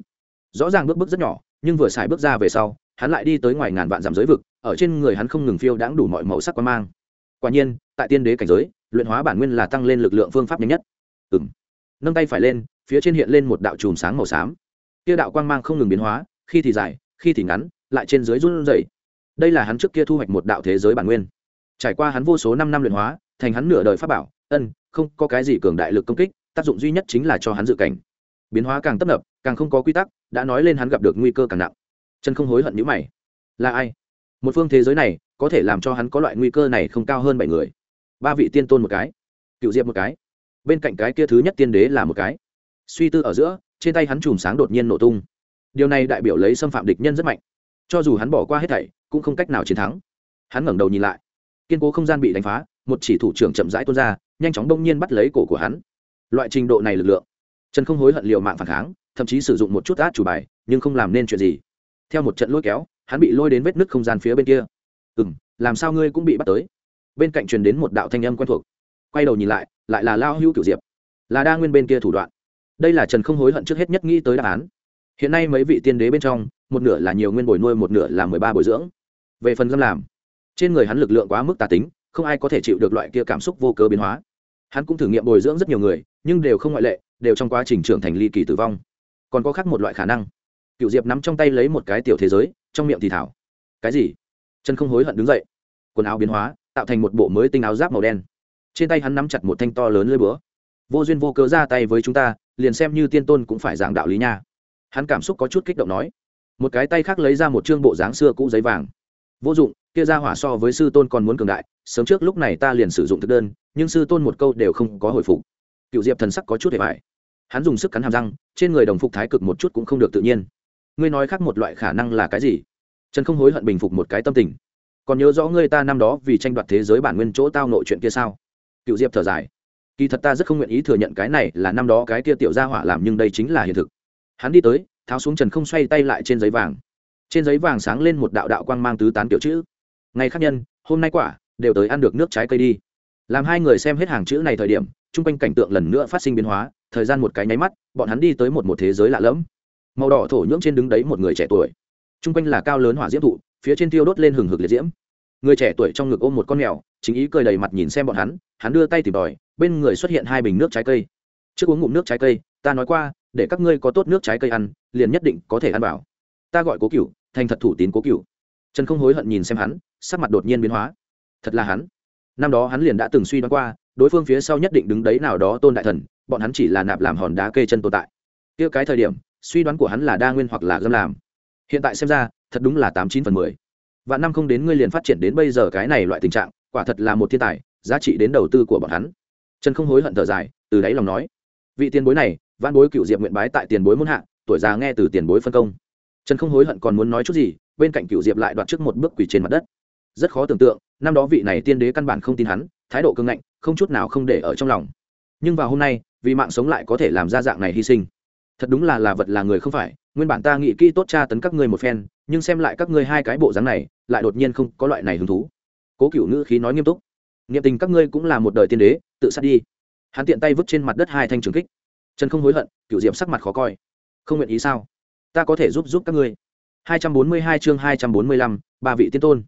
Rõ ràng bước bước rất nhỏ, nhưng vừa xài bước ra về sau, hắn lại đi tới ngoài ngàn vạn dặm giới vực, ở trên người hắn không ngừng phiêu đãng đủ mọi màu sắc quan mang. Quả nhiên, tại tiên đế cảnh giới, luyện hóa bản nguyên là tăng lên lực lượng phương pháp nhanh nhất. Ừ m nâng tay phải lên, phía trên hiện lên một đạo chùm sáng màu xám. Kia đạo quang mang không ngừng biến hóa, khi thì dài, khi thì ngắn, lại trên dưới run rẩy. Đây là hắn trước kia thu hoạch một đạo thế giới bản nguyên. Trải qua hắn vô số năm năm luyện hóa thành hắn nửa đời pháp bảo, ân, không có cái gì cường đại lực công kích, tác dụng duy nhất chính là cho hắn dự cảnh. Biến hóa càng tấp nập, càng không có quy tắc, đã nói lên hắn gặp được nguy cơ càng nặng. Chân không hối hận nhữ mày. Là ai? Một phương thế giới này, có thể làm cho hắn có loại nguy cơ này không cao hơn bảy người. Ba vị tiên tôn một cái cựu diệp một cái, bên cạnh cái kia thứ nhất tiên đế là một cái. Suy tư ở giữa, trên tay hắn chùm sáng đột nhiên nổ tung. Điều này đại biểu lấy xâm phạm địch nhân rất mạnh. Cho dù hắn bỏ qua hết thảy, cũng không cách nào chiến thắng. Hắn ngẩng đầu nhìn lại. Kiên cố không gian bị đánh phá một chỉ thủ trưởng chậm rãi tuôn ra, nhanh chóng đông nhiên bắt lấy cổ của hắn. Loại trình độ này lực lượng, trần không hối hận liều mạng phản kháng, thậm chí sử dụng một chút át chủ bài, nhưng không làm nên chuyện gì. Theo một trận lôi kéo, hắn bị lôi đến vết nứt không gian phía bên kia. Ừ m làm sao ngươi cũng bị bắt tới? Bên cạnh truyền đến một đạo thanh âm quen thuộc. Quay đầu nhìn lại lại là lao hữu kiểu diệp. Là đa nguyên bên kia thủ đoạn. Đây là trần không hối hận trước hết nhất nghĩ tới đáp án. Hiện nay mấy vị tiên đế bên trong, một nửa là nhiều nguyên bồi nuôi, một nửa là mười ba bồi dưỡng. Về phần dâm làm trên người hắn lực lượng quá mức tà tính không ai có thể chịu được loại kia cảm xúc vô cớ biến hóa. Hắn cũng thử nghiệm bồi dưỡng rất nhiều người, nhưng đều không ngoại lệ, đều trong quá trình trưởng thành ly kỳ tử vong. Còn có khác một loại khả năng. Cựu diệp nắm trong tay lấy một cái tiểu thế giới, trong miệng thì thảo. Cái gì? Chân không hối hận đứng dậy. Quần áo biến hóa, tạo thành một bộ mới tinh áo giáp màu đen. Trên tay hắn nắm chặt một thanh to lớn lưỡi búa. Vô duyên vô cớ ra tay với chúng ta, liền xem như tiên tôn cũng phải giảng đạo lý nha. Hắn cảm xúc có chút kích động nói. Một cái tay khác lấy ra một chương bộ dáng xưa cũ giấy vàng vô dụng, kia ra hỏa so với sư tôn còn muốn cường đại, sớm trước lúc này ta liền sử dụng thực đơn, nhưng sư tôn một câu đều không có hồi phục. Cựu diệp thần sắc có chút hề vải hắn dùng sức cắn hàm răng, trên người đồng phục thái cực một chút cũng không được tự nhiên. Ngươi nói khác một loại khả năng là cái gì? Trần không hối hận bình phục một cái tâm tình. Còn nhớ rõ ngươi ta năm đó vì tranh đoạt thế giới bản nguyên chỗ tao nội chuyện kia sao? Cựu diệp thở dài. Kỳ thật ta rất không nguyện ý thừa nhận cái này là năm đó cái kia tiểu gia hỏa làm, nhưng đây chính là hiện thực. Hắn đi tới, tháo xuống trần không xoay tay lại trên giấy vàng trên giấy vàng sáng lên một đạo đạo quang mang tứ tán kiểu chữ. Ngày khác nhân, hôm nay quả, đều tới ăn được nước trái cây đi. Làm hai người xem hết hàng chữ này thời điểm, chung quanh cảnh tượng lần nữa phát sinh biến hóa, thời gian một cái nháy mắt, bọn hắn đi tới một một thế giới lạ lẫm. Màu đỏ thổ nhưỡng trên đứng đấy một người trẻ tuổi. Chung quanh là cao lớn hỏa diễm thụ, phía trên tiêu đốt lên hừng hực liệt diễm. Người trẻ tuổi trong ngực ôm một con mèo, chính ý cười đầy mặt nhìn xem bọn hắn hắn đưa tay tìm tòi bên người xuất hiện hai bình nước trái cây. Trước uống ngụm nước trái cây, ta nói qua, để các ngươi có tốt nước trái cây ăn, liền nhất định có thể ăn vào ta gọi cố cựu thành thật thủ tín cố cựu trần không hối hận nhìn xem hắn, sắc mặt đột nhiên biến hóa. Thật là hắn. Năm đó hắn liền đã từng suy đoán qua, đối phương phía sau nhất định đứng đấy nào đó tôn đại thần, bọn hắn chỉ là nạp làm hòn đá kê chân tồn tại. Kia cái thời điểm, suy đoán của hắn là đa nguyên hoặc là gâm làm. Hiện tại xem ra, thật đúng là tám chín phần mười. Và năm không đến ngươi liền phát triển đến bây giờ cái này loại tình trạng, quả thật là một thiên tài, giá trị đến đầu tư của bọn hắn. Trần không hối hận thở dài, từ đáy lòng nói. Vị tiền bối này văn bối cựu diệp nguyện bái tại tiền bối muôn hạ, tuổi già nghe từ tiền bối phân công trần không hối hận còn muốn nói chút gì, bên cạnh cựu diệp lại đoạt trước một bước quỳ trên mặt đất. Rất khó tưởng tượng, năm đó vị này tiên đế căn bản không tin hắn, thái độ cưng ngạnh, không chút nào không để ở trong lòng. Nhưng vào hôm nay, vì mạng sống lại có thể làm ra dạng này hy sinh. Thật đúng là là vật là người không phải, nguyên bản ta nghĩ kỹ tốt tra tấn các ngươi một phen, nhưng xem lại các ngươi hai cái bộ dáng này, lại đột nhiên không có loại này hứng thú. Cố cựu ngữ khí nói nghiêm túc. Nghiệm tình các ngươi cũng là một đời tiên đế, tự sát đi. Hắn tiện tay vứt trên mặt đất hai thanh trường kích. Trần không hối hận cựu diệp sắc mặt khó coi. Không nguyện ý sao? Ta có thể giúp giúp các ngươi. 242 chương 245, ba vị tiên tôn.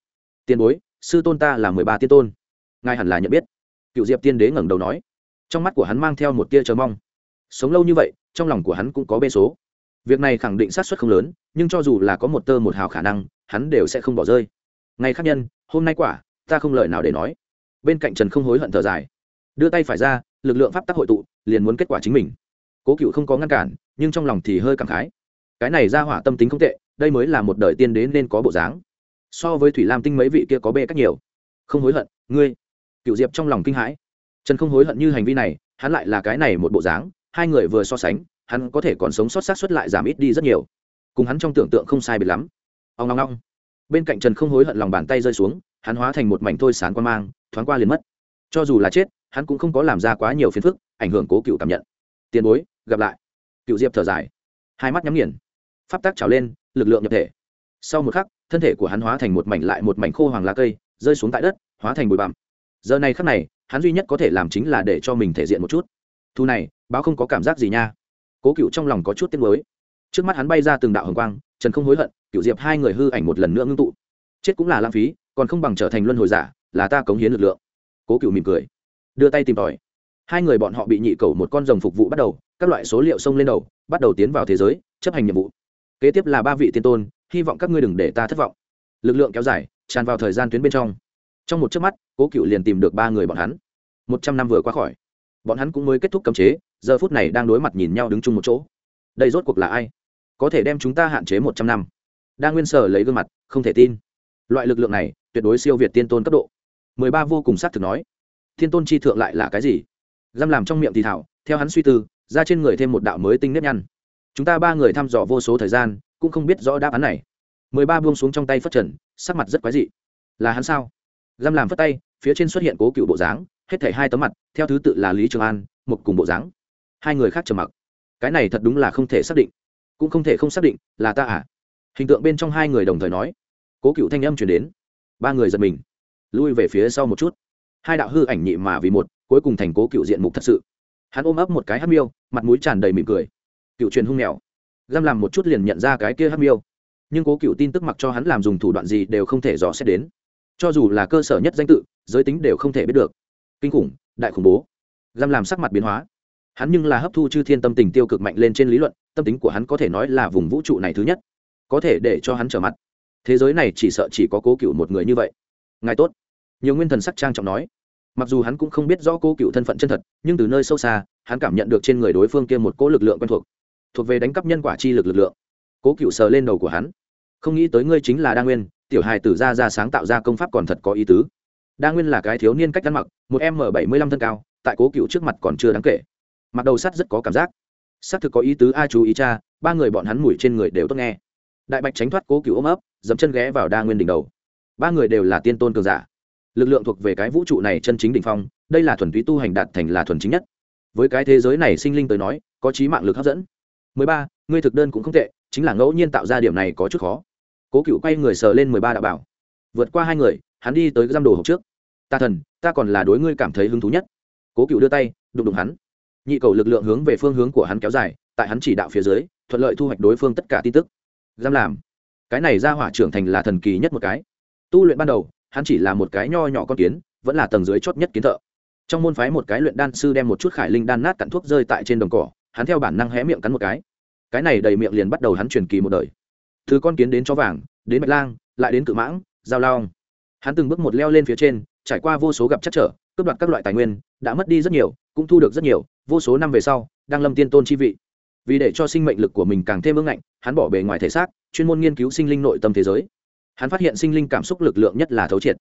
Tiên bối sư tôn ta là mười ba tiên tôn. Ngài hẳn là nhận biết. Cựu diệp tiên đế ngẩng đầu nói. Trong mắt của hắn mang theo một tia chờ mong. Sống lâu như vậy trong lòng của hắn cũng có bê số. Việc này khẳng định sát xuất không lớn nhưng cho dù là có một tơ một hào khả năng hắn đều sẽ không bỏ rơi. Ngày khác nhân hôm nay quả ta không lời nào để nói. Bên cạnh trần không hối hận thở dài. Đưa tay phải ra lực lượng pháp tắc hội tụ liền muốn kết quả chính mình. Cố cựu không có ngăn cản nhưng trong lòng thì hơi cảm khái cái này ra hỏa tâm tính không tệ, đây mới là một đời tiên đế nên có bộ dáng. So với thủy lam tinh mấy vị kia có bê cách nhiều. Không hối hận, ngươi. Cựu diệp trong lòng kinh hãi. Trần không hối hận như hành vi này, hắn lại là cái này một bộ dáng, hai người vừa so sánh, hắn có thể còn sống sót sát xuất lại giảm ít đi rất nhiều. Cùng hắn trong tưởng tượng không sai biệt lắm. Ông long long bên cạnh trần không hối hận lòng bàn tay rơi xuống, hắn hóa thành một mảnh thôi sán quan mang, thoáng qua liền mất. Cho dù là chết, hắn cũng không có làm ra quá nhiều phiền phức, ảnh hưởng cố cựu cảm nhận. Tiền bối, gặp lại. Cựu diệp thở dài. Hai mắt nhắm nghiền pháp tác trào lên, lực lượng nhập thể. Sau một khắc, thân thể của hắn hóa thành một mảnh lại một mảnh khô hoàng lá cây, rơi xuống tại đất, hóa thành bụi bặm. Giờ này khắc này, hắn duy nhất có thể làm chính là để cho mình thể diện một chút. Thu này, báo không có cảm giác gì nha. Cố cựu trong lòng có chút tiếc mới trước mắt hắn bay ra từng đạo hồng quang, trần không hối hận cựu diệp hai người hư ảnh một lần nữa ngưng tụ. Chết cũng là lãng phí, còn không bằng trở thành luân hồi giả, là ta cống hiến lực lượng. Cố cựu mỉm cười, đưa tay tìm tòi. Hai người bọn họ bị nhị cầu một con rồng phục vụ bắt đầu, các loại số liệu xông lên đầu, bắt đầu tiến vào thế giới, chấp hành nhiệm vụ kế tiếp là ba vị tiên tôn, hy vọng các ngươi đừng để ta thất vọng. Lực lượng kéo dài, tràn vào thời gian tuyến bên trong. Trong một chớp mắt, cố cựu liền tìm được ba người bọn hắn. Một trăm năm vừa qua khỏi, bọn hắn cũng mới kết thúc cấm chế, giờ phút này đang đối mặt nhìn nhau đứng chung một chỗ. Đây rốt cuộc là ai? Có thể đem chúng ta hạn chế một trăm năm. Đa nguyên sở lấy gương mặt, không thể tin. Loại lực lượng này, tuyệt đối siêu việt tiên tôn cấp độ. Mười ba vô cùng xác thực nói. Thiên tôn chi thượng lại là cái gì? Giam làm trong miệng thì thảo, theo hắn suy tư, ra trên người thêm một đạo mới tinh nếp nhăn chúng ta ba người thăm dò vô số thời gian, cũng không biết rõ đáp án này. Mười ba buông xuống trong tay phất trần, sắc mặt rất quái dị. Là hắn sao? Giam làm phất tay, phía trên xuất hiện cố cựu bộ dáng, hết thảy hai tấm mặt, theo thứ tự là lý trường an một cùng bộ dáng. Hai người khác trầm mặc. Cái này thật đúng là không thể xác định. Cũng không thể không xác định, là ta à? Hình tượng bên trong hai người đồng thời nói. Cố cựu thanh âm chuyển đến. Ba người giật mình. Lui về phía sau một chút. Hai đạo hư ảnh nhị mà vì một, cuối cùng thành cố cựu diện mục thật sự. Hắn ôm ấp một cái hát miêu, mặt mũi tràn đầy mỉm cười cựu truyền hung nghèo găm làm một chút liền nhận ra cái kia hắc miêu. Nhưng cố cựu tin tức mặc cho hắn làm dùng thủ đoạn gì đều không thể dò xét đến. Cho dù là cơ sở nhất danh tự, giới tính đều không thể biết được. Kinh khủng, đại khủng bố. Găm làm sắc mặt biến hóa. Hắn nhưng là hấp thu chư thiên tâm tình tiêu cực mạnh lên trên lý luận, tâm tính của hắn có thể nói là vùng vũ trụ này thứ nhất. Có thể để cho hắn trở mặt. Thế giới này chỉ sợ chỉ có cố cựu một người như vậy. Ngài tốt. Nhiều nguyên thần sắc trang trọng nói. Mặc dù hắn cũng không biết rõ cố cựu thân phận chân thật, nhưng từ nơi sâu xa, hắn cảm nhận được trên người đối phương kia một cỗ lực lượng quen thuộc thuộc về đánh cắp nhân quả chi lực lực lượng. Cố cựu sờ lên đầu của hắn. Không nghĩ tới ngươi chính là đa nguyên, tiểu hài tử ra ra sáng tạo ra công pháp còn thật có ý tứ. Đa nguyên là cái thiếu niên cách ăn mặc, một m bảy mươi lăm thân cao, tại cố cựu trước mặt còn chưa đáng kể. Mặc đầu sắt rất có cảm giác. Xác thực có ý tứ ai chú ý cha, ba người bọn hắn mùi trên người đều tốt nghe. Đại bạch tránh thoát cố cựu ôm ấp, dẫm chân ghé vào đa nguyên đỉnh đầu. Ba người đều là tiên tôn cường giả. Lực lượng thuộc về cái vũ trụ này chân chính đ ỉ n h phong, đây là thuần túy tu hành đạt thành là thuần chính nhất. Với cái thế giới này sinh linh tới nói, có trí mạng lực hấp dẫn mười ba, ngươi thực đơn cũng không tệ, chính là ngẫu nhiên tạo ra điểm này có chút khó. Cố cựu quay người sờ lên mười ba đạo bảo. Vượt qua hai người, hắn đi tới giam đồ hộp trước. Ta thần, ta còn là đối ngươi cảm thấy hứng thú nhất. Cố cựu đưa tay, đụng đụng hắn. Nhị cầu lực lượng hướng về phương hướng của hắn kéo dài, tại hắn chỉ đạo phía dưới, thuận lợi thu hoạch đối phương tất cả tin tức. Giam làm. Cái này ra hỏa trưởng thành là thần kỳ nhất một cái. Tu luyện ban đầu, hắn chỉ là một cái nho nhỏ con kiến, vẫn là tầng dưới chót nhất kiến thợ. Trong môn phái một cái luyện đan sư đem một chút khải linh đan nát cặn thuốc rơi tại trên đồng cỏ hắn theo bản năng hé miệng cắn một cái. Cái này đầy miệng liền bắt đầu hắn truyền kỳ một đời. Từ con kiến đến chó vàng, đến bạch lang, lại đến cự mãng, giao lao hắn từng bước một leo lên phía trên, trải qua vô số gặp chắc trở, cướp đoạt các loại tài nguyên, đã mất đi rất nhiều, cũng thu được rất nhiều, vô số năm về sau, đang lâm tiên tôn chi vị. Vì để cho sinh mệnh lực của mình càng thêm ưng ngạnh, hắn bỏ bề ngoài thể xác, chuyên môn nghiên cứu sinh linh nội tâm thế giới. Hắn phát hiện sinh linh cảm xúc lực lượng nhất là thấu triệt.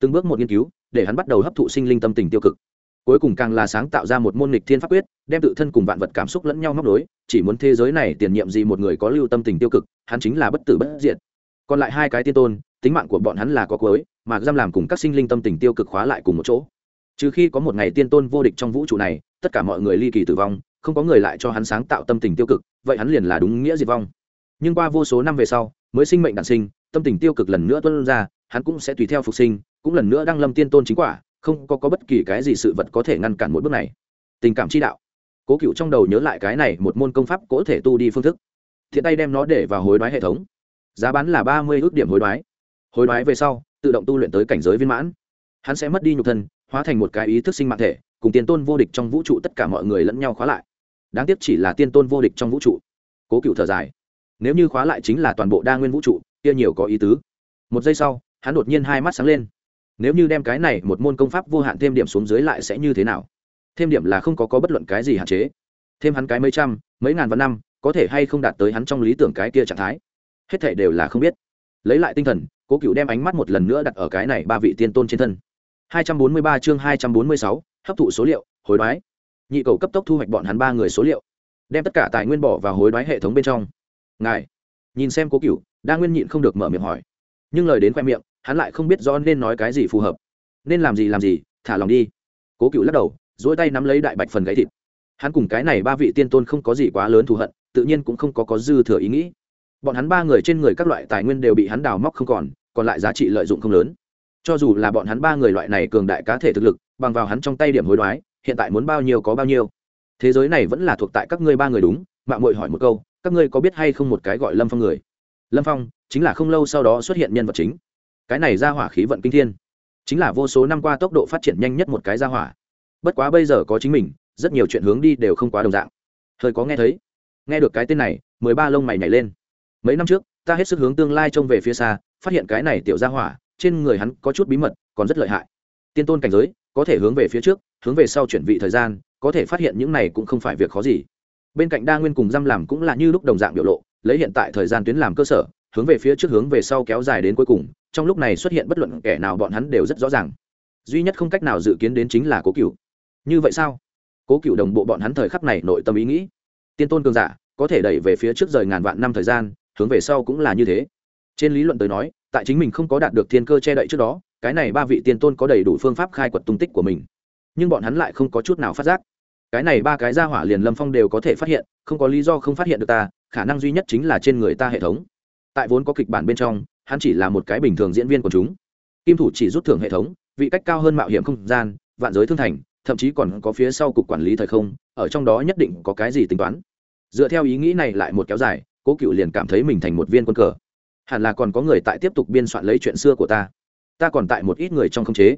Từng bước một nghiên cứu, để hắn bắt đầu hấp thụ sinh linh tâm tình tiêu cực cuối cùng càng là sáng tạo ra một môn nghịch thiên pháp quyết, đem tự thân cùng vạn vật cảm xúc lẫn nhau móc đối chỉ muốn thế giới này tiền nhiệm gì một người có lưu tâm tình tiêu cực, hắn chính là bất tử bất diệt. Còn lại hai cái tiên tôn, tính mạng của bọn hắn là có cuối, mà giam làm cùng các sinh linh tâm tình tiêu cực khóa lại cùng một chỗ. Trừ khi có một ngày tiên tôn vô địch trong vũ trụ này, tất cả mọi người ly kỳ tử vong, không có người lại cho hắn sáng tạo tâm tình tiêu cực, vậy hắn liền là đúng nghĩa diệt vong. Nhưng qua vô số năm về sau, mới sinh mệnh đản sinh, tâm tình tiêu cực lần nữa tuân ra, hắn cũng sẽ tùy theo phục sinh, cũng lần nữa đăng lâm tiên tôn chính quả không có, có bất kỳ cái gì sự vật có thể ngăn cản một bước này. Tình cảm chi đạo. Cố cựu trong đầu nhớ lại cái này một môn công pháp có thể tu đi phương thức. Thiện tay đem nó để vào hối đoái hệ thống. Giá bán là ba mươi ước điểm hối đoái. Hối đoái về sau tự động tu luyện tới cảnh giới viên mãn. Hắn sẽ mất đi nhục thân hóa thành một cái ý thức sinh mạng thể cùng tiên tôn vô địch trong vũ trụ tất cả mọi người lẫn nhau khóa lại. Đáng tiếc chỉ là tiên tôn vô địch trong vũ trụ. Cố cựu thở dài. Nếu như khóa lại chính là toàn bộ đa nguyên vũ trụ kia nhiều có ý tứ. Một giây sau hắn đột nhiên hai mắt sáng lên nếu như đem cái này một môn công pháp vô hạn thêm điểm xuống dưới lại sẽ như thế nào? Thêm điểm là không có có bất luận cái gì hạn chế. Thêm hắn cái mấy trăm mấy ngàn vạn năm có thể hay không đạt tới hắn trong lý tưởng cái kia trạng thái? Hết thể đều là không biết. Lấy lại tinh thần cố cựu đem ánh mắt một lần nữa đặt ở cái này ba vị tiên tôn trên thân. 243 chương 246, hấp thụ số liệu hối đoái. Nhị cầu cấp tốc thu hoạch bọn hắn ba người số liệu. Đem tất cả tài nguyên bỏ vào hối đoái hệ thống bên trong. Ngài nhìn xem cố cựu đa nguyên nhịn không được mở miệng hỏi. Nhưng lời đến khoe miệng hắn lại không biết rõ nên nói cái gì phù hợp. Nên làm gì làm gì, thả lòng đi. Cố cựu lắc đầu dỗi tay nắm lấy đại bạch phần gáy thịt. Hắn cùng cái này ba vị tiên tôn không có gì quá lớn thù hận, tự nhiên cũng không có có dư thừa ý nghĩ. Bọn hắn ba người trên người các loại tài nguyên đều bị hắn đào móc không còn còn lại giá trị lợi dụng không lớn. Cho dù là bọn hắn ba người loại này cường đại cá thể thực lực, bằng vào hắn trong tay điểm hối đoái, hiện tại muốn bao nhiêu có bao nhiêu. Thế giới này vẫn là thuộc tại các ngươi ba người đúng mạng mội hỏi một câu, các ngươi có biết hay không một cái gọi lâm phong người? Lâm phong chính là không lâu sau đó xuất hiện nhân vật chính cái này ra hỏa khí vận kinh thiên. Chính là vô số năm qua tốc độ phát triển nhanh nhất một cái ra hỏa. Bất quá bây giờ có chính mình, rất nhiều chuyện hướng đi đều không quá đồng dạng. Hơi có nghe thấy. Nghe được cái tên này, mười ba lông mày nhảy lên. Mấy năm trước, ta hết sức hướng tương lai trông về phía xa, phát hiện cái này tiểu ra hỏa, trên người hắn có chút bí mật, còn rất lợi hại. Tiên tôn cảnh giới, có thể hướng về phía trước, hướng về sau chuyển vị thời gian, có thể phát hiện những này cũng không phải việc khó gì. Bên cạnh đa nguyên cùng giam làm cũng là như lúc đồng dạng biểu lộ, lấy hiện tại thời gian tuyến làm cơ sở, hướng về phía trước hướng về sau kéo dài đến cuối cùng trong lúc này xuất hiện bất luận kẻ nào bọn hắn đều rất rõ ràng. Duy nhất không cách nào dự kiến đến chính là cố cựu như vậy sao? Cố cựu đồng bộ bọn hắn thời khắc này nội tâm ý nghĩ. Tiên tôn cường giả, có thể đẩy về phía trước rời ngàn vạn năm thời gian, hướng về sau cũng là như thế. Trên lý luận tới nói, tại chính mình không có đạt được thiên cơ che đậy trước đó, cái này ba vị tiên tôn có đầy đủ phương pháp khai quật tung tích của mình. Nhưng bọn hắn lại không có chút nào phát giác. Cái này ba cái ra hỏa liền lâm phong đều có thể phát hiện, không có lý do không phát hiện được ta, khả năng duy nhất chính là trên người ta hệ thống. Tại vốn có kịch bản bên trong hắn chỉ là một cái bình thường diễn viên của chúng. Kim thủ chỉ rút thưởng hệ thống, vị cách cao hơn mạo hiểm không gian, vạn giới thương thành, thậm chí còn có phía sau cục quản lý thời không, ở trong đó nhất định có cái gì tính toán. Dựa theo ý nghĩ này lại một kéo dài, cố cựu liền cảm thấy mình thành một viên quân cờ. Hẳn là còn có người tại tiếp tục biên soạn lấy chuyện xưa của ta. Ta còn tại một ít người trong không chế.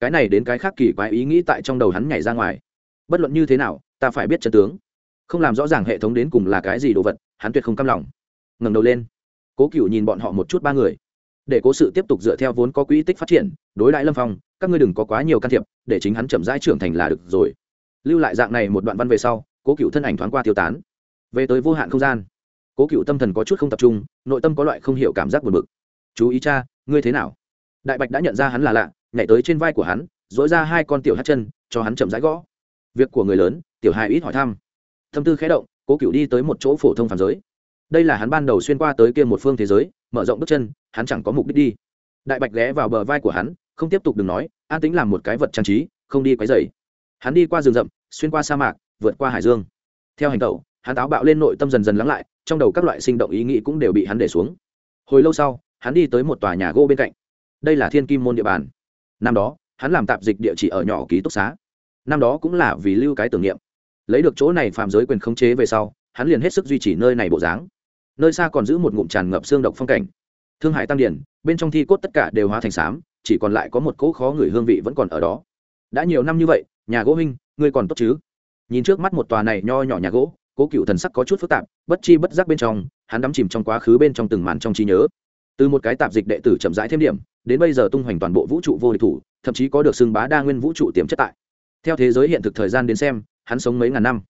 Cái này đến cái khác kỳ quái ý nghĩ tại trong đầu hắn nhảy ra ngoài. Bất luận như thế nào, ta phải biết chân tướng. Không làm rõ ràng hệ thống đến cùng là cái gì đồ vật, hắn tuyệt không căm lòng. Ngẩng đầu lên cố cựu nhìn bọn họ một chút ba người. Để cố sự tiếp tục dựa theo vốn có quỹ tích phát triển, đối đại lâm phong, các ngươi đừng có quá nhiều can thiệp, để chính hắn chậm rãi trưởng thành là được rồi. Lưu lại dạng này một đoạn văn về sau, cố cựu thân ảnh thoáng qua tiêu tán. Về tới vô hạn không gian, cố cựu tâm thần có chút không tập trung, nội tâm có loại không hiểu cảm giác buồn bực. Chú ý cha, ngươi thế nào? Đại bạch đã nhận ra hắn là lạ, nhảy tới trên vai của hắn dỗi ra hai con tiểu hát chân, cho hắn chậm rãi gõ. Việc của người lớn, tiểu hai ít hỏi thăm. Tâm tư khé động, cố cựu đi tới một chỗ phổ thông phàm giới đây là hắn ban đầu xuyên qua tới kia một phương thế giới, mở rộng bước chân, hắn chẳng có mục đích đi. Đại bạch ghé vào bờ vai của hắn, không tiếp tục đừng nói, an tính làm một cái vật trang trí, không đi quấy dày hắn đi qua rừng rậm, xuyên qua sa mạc, vượt qua hải dương. Theo hành tẩu, hắn táo bạo lên nội tâm dần dần lắng lại, trong đầu các loại sinh động ý nghĩ cũng đều bị hắn để xuống. Hồi lâu sau, hắn đi tới một tòa nhà gỗ bên cạnh. Đây là thiên kim môn địa bàn. Năm đó, hắn làm tạp dịch địa chỉ ở nhỏ ký túc xá. Năm đó cũng là vì lưu cái tưởng niệm. Lấy được chỗ này phạm giới quyền khống chế về sau, hắn liền hết sức duy trì nơi này bộ dáng nơi xa còn giữ một ngụm tràn ngập xương độc phong cảnh. Thương hải tăng điển bên trong thi cốt tất cả đều hóa thành xám, chỉ còn lại có một cỗ khó người hương vị vẫn còn ở đó. Đã nhiều năm như vậy, nhà gỗ huynh, ngươi còn tốt chứ? Nhìn trước mắt một tòa này nho nhỏ nhà gỗ, cố cựu thần sắc có chút phức tạp, bất chi bất giác bên trong, hắn đắm chìm trong quá khứ bên trong từng màn trong trí nhớ. Từ một cái tạp dịch đệ tử chậm rãi thêm điểm, đến bây giờ tung hoành toàn bộ vũ trụ vô địch thủ, thậm chí có được xưng bá đa nguyên vũ trụ tiềm chất tại. Theo thế giới hiện thực thời gian đến xem, hắn sống mấy ngàn năm.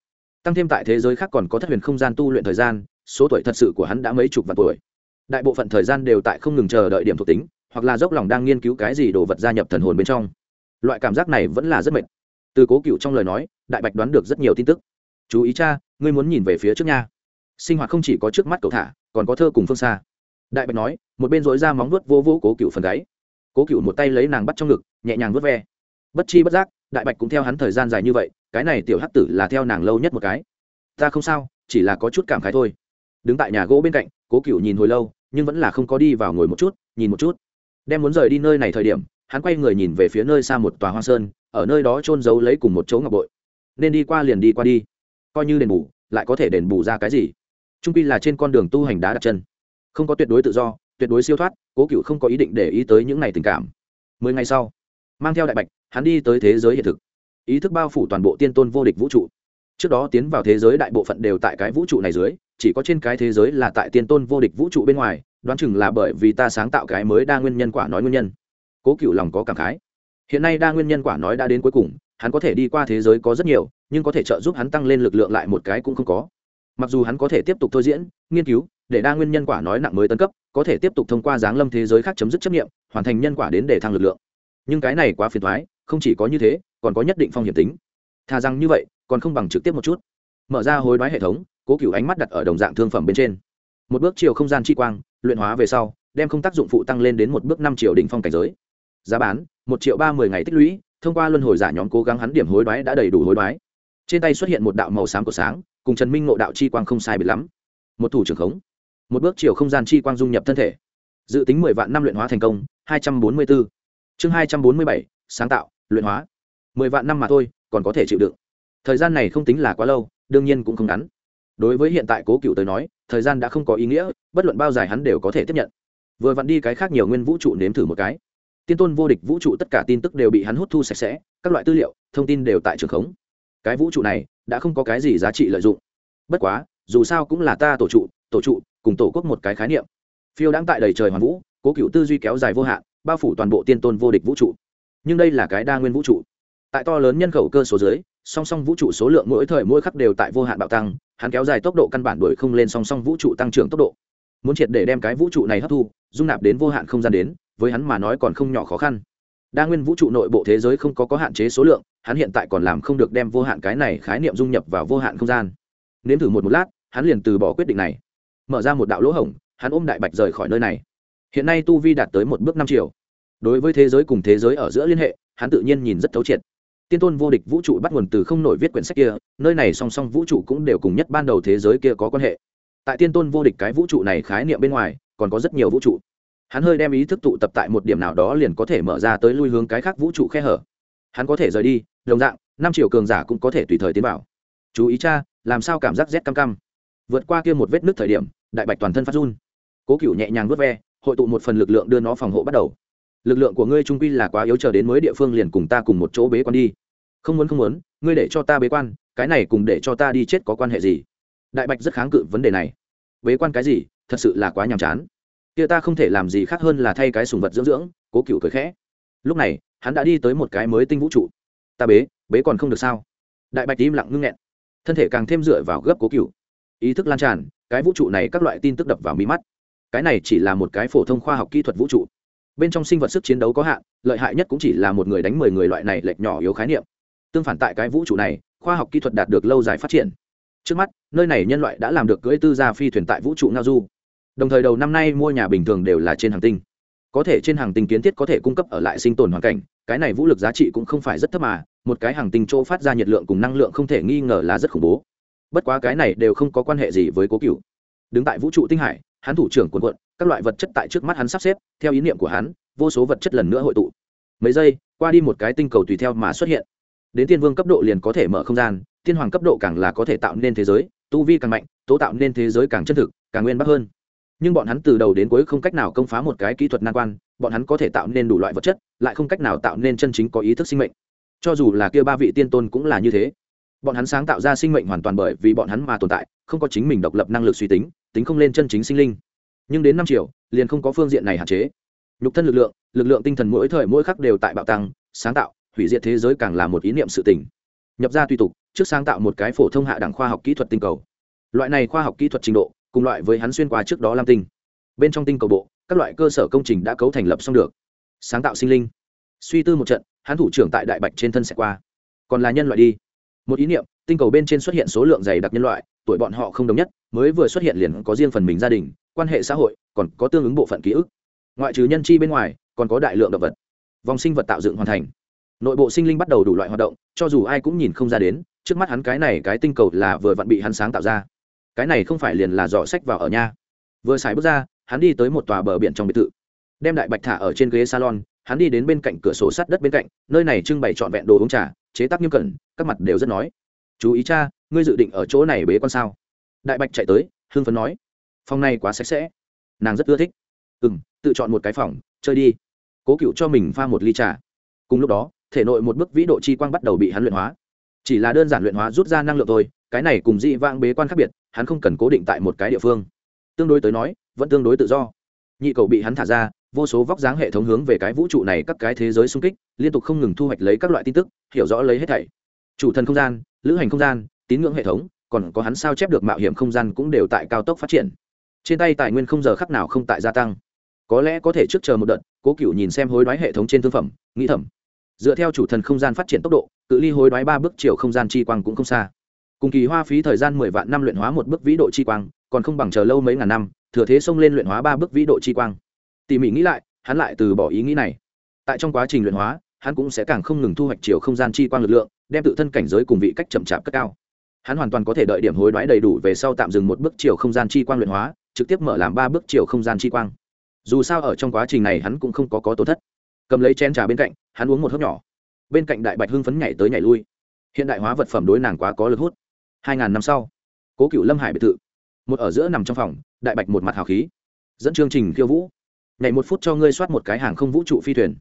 Tăng thêm tại thế giới khác còn có thất huyền không gian tu luyện thời gian số tuổi thật sự của hắn đã mấy chục vạn tuổi. Đại bộ phận thời gian đều tại không ngừng chờ đợi điểm thuộc tính, hoặc là dốc lòng đang nghiên cứu cái gì đồ vật gia nhập thần hồn bên trong. Loại cảm giác này vẫn là rất mệt. Từ cố cựu trong lời nói, đại bạch đoán được rất nhiều tin tức. Chú ý cha, ngươi muốn nhìn về phía trước nha. Sinh hoạt không chỉ có trước mắt cậu thả, còn có thơ cùng phương xa. Đại bạch nói, một bên dối ra móng vuốt vô vô cố cựu phần gáy. Cố cựu một tay lấy nàng bắt trong ngực, nhẹ nhàng vớt ve. Bất chi bất giác, đại bạch cũng theo hắn thời gian dài như vậy, cái này tiểu hắc tử là theo nàng lâu nhất một cái. Ta không sao, chỉ là có chút cảm khái thôi đứng tại nhà gỗ bên cạnh, cố cựu nhìn hồi lâu, nhưng vẫn là không có đi vào ngồi một chút, nhìn một chút. Đem muốn rời đi nơi này thời điểm, hắn quay người nhìn về phía nơi xa một tòa hoa sơn, ở nơi đó trôn giấu lấy cùng một chỗ ngọc bội. Nên đi qua liền đi qua đi. Coi như đền bù, lại có thể đền bù ra cái gì? Trung pi là trên con đường tu hành đá đặt chân. Không có tuyệt đối tự do, tuyệt đối siêu thoát, cố cựu không có ý định để ý tới những ngày tình cảm. Mười ngày sau, mang theo đại bạch, hắn đi tới thế giới hiện thực. Ý thức bao phủ toàn bộ tiên tôn vô địch vũ trụ. Trước đó tiến vào thế giới đại bộ phận đều tại cái vũ trụ này dưới chỉ có trên cái thế giới là tại tiên tôn vô địch vũ trụ bên ngoài, đoán chừng là bởi vì ta sáng tạo cái mới đa nguyên nhân quả nói nguyên nhân. Cố cựu lòng có cảm khái. Hiện nay đa nguyên nhân quả nói đã đến cuối cùng, hắn có thể đi qua thế giới có rất nhiều, nhưng có thể trợ giúp hắn tăng lên lực lượng lại một cái cũng không có. Mặc dù hắn có thể tiếp tục thôi diễn, nghiên cứu, để đa nguyên nhân quả nói nặng mới tân cấp, có thể tiếp tục thông qua giáng lâm thế giới khác chấm dứt chấp nghiệm hoàn thành nhân quả đến để thăng lực lượng. Nhưng cái này quá phiền thoái không chỉ có như thế, còn có nhất định phong hiểm tính. Thà rằng như vậy, còn không bằng trực tiếp một chút. Mở ra hối đoái hệ thống cố cựu ánh mắt đặt ở đồng dạng thương phẩm bên trên. Một bước chiều không gian chi quang, luyện hóa về sau, đem không tác dụng phụ tăng lên đến một bước năm triệu đỉnh phong cảnh giới. Giá bán, một triệu ba mươi ngày tích lũy, thông qua luân hồi giả nhóm cố gắng hắn điểm hối đoái đã đầy đủ hối đoái. Trên tay xuất hiện một đạo màu xám của sáng, cùng trần minh ngộ đạo chi quang không sai biệt lắm. Một thủ trưởng khống. Một bước chiều không gian chi quang dung nhập thân thể. Dự tính mười vạn năm luyện hóa thành công, hai trăm bốn mươi bốn. Chương hai trăm bốn mươi bảy, sáng tạo, luyện hóa. Mười vạn năm mà thôi, còn có thể chịu đựng. Thời gian này không tính là quá lâu, đương nhiên cũng không ngắn đối với hiện tại cố cựu tới nói, thời gian đã không có ý nghĩa, bất luận bao dài hắn đều có thể tiếp nhận. Vừa vặn đi cái khác nhiều nguyên vũ trụ nếm thử một cái. Tiên tôn vô địch vũ trụ tất cả tin tức đều bị hắn hút thu sạch sẽ, các loại tư liệu, thông tin đều tại trường khống. Cái vũ trụ này đã không có cái gì giá trị lợi dụng. Bất quá, dù sao cũng là ta tổ trụ tổ trụ, cùng tổ quốc một cái khái niệm. Phiêu đang tại đầy trời hoàn vũ, cố cựu tư duy kéo dài vô hạn, bao phủ toàn bộ tiên tôn vô địch vũ trụ. Nhưng đây là cái đa nguyên vũ trụ. Tại to lớn nhân khẩu cơ số dưới song song vũ trụ số lượng mỗi thời mỗi khắc đều tại vô hạn bạo tăng, hắn kéo dài tốc độ căn bản đuổi không lên song song vũ trụ tăng trưởng tốc độ. Muốn triệt để đem cái vũ trụ này hấp thu, dung nạp đến vô hạn không gian đến, với hắn mà nói còn không nhỏ khó khăn. Đa nguyên vũ trụ nội bộ thế giới không có có hạn chế số lượng, hắn hiện tại còn làm không được đem vô hạn cái này khái niệm dung nhập vào vô hạn không gian. Nếm thử một một lát, hắn liền từ bỏ quyết định này. Mở ra một đạo lỗ hổng, hắn ôm đại bạch rời khỏi nơi này. Hiện nay tu vi đạt tới một bước năm triệu đối với thế giới cùng thế giới ở giữa liên hệ, hắn tự nhiên nhìn rất thấu triệt tiên tôn vô địch vũ trụ bắt nguồn từ không nổi viết quyển sách kia, nơi này song song vũ trụ cũng đều cùng nhất ban đầu thế giới kia có quan hệ. Tại tiên tôn vô địch cái vũ trụ này khái niệm bên ngoài, còn có rất nhiều vũ trụ. Hắn hơi đem ý thức tụ tập tại một điểm nào đó liền có thể mở ra tới lui hướng cái khác vũ trụ khe hở. Hắn có thể rời đi, đồng dạng, năm triệu cường giả cũng có thể tùy thời tiến vào. Chú ý cha, làm sao cảm giác rét cam cam vượt qua kia một vết nứt thời điểm, đại bạch toàn thân phát run. Cố cựu nhẹ nhàng vớt ve, hội tụ một phần lực lượng đưa nó phòng hộ bắt đầu. Lực lượng của ngươi trung quy là quá yếu, chờ đến mới địa phương liền cùng ta cùng một chỗ bế quan đi không muốn không muốn, ngươi để cho ta bế quan, cái này cùng để cho ta đi chết có quan hệ gì? Đại bạch rất kháng cự vấn đề này. Bế quan cái gì? Thật sự là quá nhàm chán. Kia ta không thể làm gì khác hơn là thay cái sùng vật dưỡng dưỡng, cố cựu cười khẽ. Lúc này, hắn đã đi tới một cái mới tinh vũ trụ. Ta bế bế còn không được sao? Đại bạch im lặng ngưng nghẹn. Thân thể càng thêm dựa vào gấp cố cựu ý thức lan tràn, cái vũ trụ này các loại tin tức đập vào mí mắt. Cái này chỉ là một cái phổ thông khoa học kỹ thuật vũ trụ. Bên trong sinh vật sức chiến đấu có hạn, lợi hại nhất cũng chỉ là một người đánh mười người loại này lệch nhỏ yếu khái niệm tương phản tại cái vũ trụ này, khoa học kỹ thuật đạt được lâu dài phát triển. Trước mắt, nơi này nhân loại đã làm được cưỡi tư gia phi thuyền tại vũ trụ ngao du. Đồng thời đầu năm nay mua nhà bình thường đều là trên hàng tinh. Có thể trên hàng tinh kiến thiết có thể cung cấp ở lại sinh tồn hoàn cảnh, cái này vũ lực giá trị cũng không phải rất thấp mà, một cái hàng tinh chỗ phát ra nhiệt lượng cùng năng lượng không thể nghi ngờ là rất khủng bố. Bất quá cái này đều không có quan hệ gì với cố cựu. Đứng tại vũ trụ tinh hải, hắn thủ trưởng quần quận các loại vật chất tại trước mắt hắn sắp xếp, theo ý niệm của hắn, vô số vật chất lần nữa hội tụ. Mấy giây, qua đi một cái tinh cầu tùy theo mà xuất hiện đến tiên vương cấp độ liền có thể mở không gian, tiên hoàng cấp độ càng là có thể tạo nên thế giới, tu vi càng mạnh, tố tạo nên thế giới càng chân thực, càng nguyên bắc hơn. Nhưng bọn hắn từ đầu đến cuối không cách nào công phá một cái kỹ thuật nan quan, bọn hắn có thể tạo nên đủ loại vật chất, lại không cách nào tạo nên chân chính có ý thức sinh mệnh. Cho dù là kia ba vị tiên tôn cũng là như thế. Bọn hắn sáng tạo ra sinh mệnh hoàn toàn bởi vì bọn hắn mà tồn tại, không có chính mình độc lập năng lực suy tính tính không lên chân chính sinh linh. Nhưng đến năm triệu liền không có phương diện này hạn chế. Nhục thân lực lượng lực lượng tinh thần mỗi thời mỗi khắc đều tại bạo tăng, sáng tạo hủy diệt thế giới càng là một ý niệm sự tình. Nhập ra tùy tục, trước sáng tạo một cái phổ thông hạ đẳng khoa học kỹ thuật tinh cầu. Loại này khoa học kỹ thuật trình độ, cùng loại với hắn xuyên qua trước đó lam tinh. Bên trong tinh cầu bộ, các loại cơ sở công trình đã cấu thành lập xong được. Sáng tạo sinh linh. Suy tư một trận, hắn thủ trưởng tại đại bạch trên thân sẽ qua. Còn là nhân loại đi. Một ý niệm, tinh cầu bên trên xuất hiện số lượng dày đặc nhân loại, tuổi bọn họ không đồng nhất, mới vừa xuất hiện liền có riêng phần mình gia đình, quan hệ xã hội, còn có tương ứng bộ phận ký ức. Ngoại trừ nhân chi bên ngoài, còn có đại lượng động vật. Vòng sinh vật tạo dựng hoàn thành nội bộ sinh linh bắt đầu đủ loại hoạt động, cho dù ai cũng nhìn không ra đến, trước mắt hắn cái này cái tinh cầu là vừa vặn bị hắn sáng tạo ra. Cái này không phải liền là dò sách vào ở nha vừa xài bước ra, hắn đi tới một tòa bờ biển trong biệt thự. Đem đại bạch thả ở trên ghế salon, hắn đi đến bên cạnh cửa sổ sắt đất bên cạnh, nơi này trưng bày trọn vẹn đồ uống trà, chế tác nghiêm cẩn, các mặt đều rất nói. Chú ý cha, ngươi dự định ở chỗ này bế con sao? Đại bạch chạy tới hương phấn nói. Phòng này quá sạch sẽ. Nàng rất ưa thích. Ừ m tự chọn một cái phòng, chơi đi. Cố cựu cho mình pha một ly trà. Cùng lúc đó thể nội một bức vĩ độ chi quang bắt đầu bị hắn luyện hóa. Chỉ là đơn giản luyện hóa rút ra năng lượng thôi, cái này cùng dị vãng bế quan khác biệt, hắn không cần cố định tại một cái địa phương. Tương đối tới nói, vẫn tương đối tự do. Nhị cầu bị hắn thả ra, vô số vóc dáng hệ thống hướng về cái vũ trụ này các cái thế giới xung kích, liên tục không ngừng thu hoạch lấy các loại tin tức, hiểu rõ lấy hết thảy. Chủ thần không gian, lữ hành không gian, tín ngưỡng hệ thống, còn có hắn sao chép được mạo hiểm không gian cũng đều tại cao tốc phát triển. Trên tay tài nguyên không giờ khắc nào không tại gia tăng. Có lẽ có thể trước chờ một đợt, cố cựu nhìn xem hối đoái hệ thống trên thương phẩm, nghĩ thầm dựa theo chủ thần không gian phát triển tốc độ, cự ly hối đoái ba bước chiều không gian chi quang cũng không xa. Cùng kỳ hoa phí thời gian mười vạn năm luyện hóa một bước vĩ độ chi quang, còn không bằng chờ lâu mấy ngàn năm, thừa thế xông lên luyện hóa ba bước vĩ độ chi quang. Tỉ mỉ nghĩ lại, hắn lại từ bỏ ý nghĩ này. Tại trong quá trình luyện hóa, hắn cũng sẽ càng không ngừng thu hoạch chiều không gian chi quang lực lượng, đem tự thân cảnh giới cùng vị cách chậm chạp cất cao. Hắn hoàn toàn có thể đợi điểm hối đoái đầy đủ về sau tạm dừng một bước chiều không gian chi quang luyện hóa, trực tiếp mở làm ba bước chiều không gian chi quang. Dù sao ở trong quá trình này hắn cũng không có có tổn thất. Cầm lấy chén trà bên cạnh hắn uống một hớp nhỏ. Bên cạnh đại bạch hưng phấn nhảy tới nhảy lui. Hiện đại hóa vật phẩm đối nàng quá có lực hút. Hai ngàn năm sau cố cựu lâm hải biệt thự. Một ở giữa nằm trong phòng đại bạch một mặt hào khí. Dẫn chương trình khiêu vũ. Nhảy một phút cho ngươi soát một cái hàng không vũ trụ phi thuyền.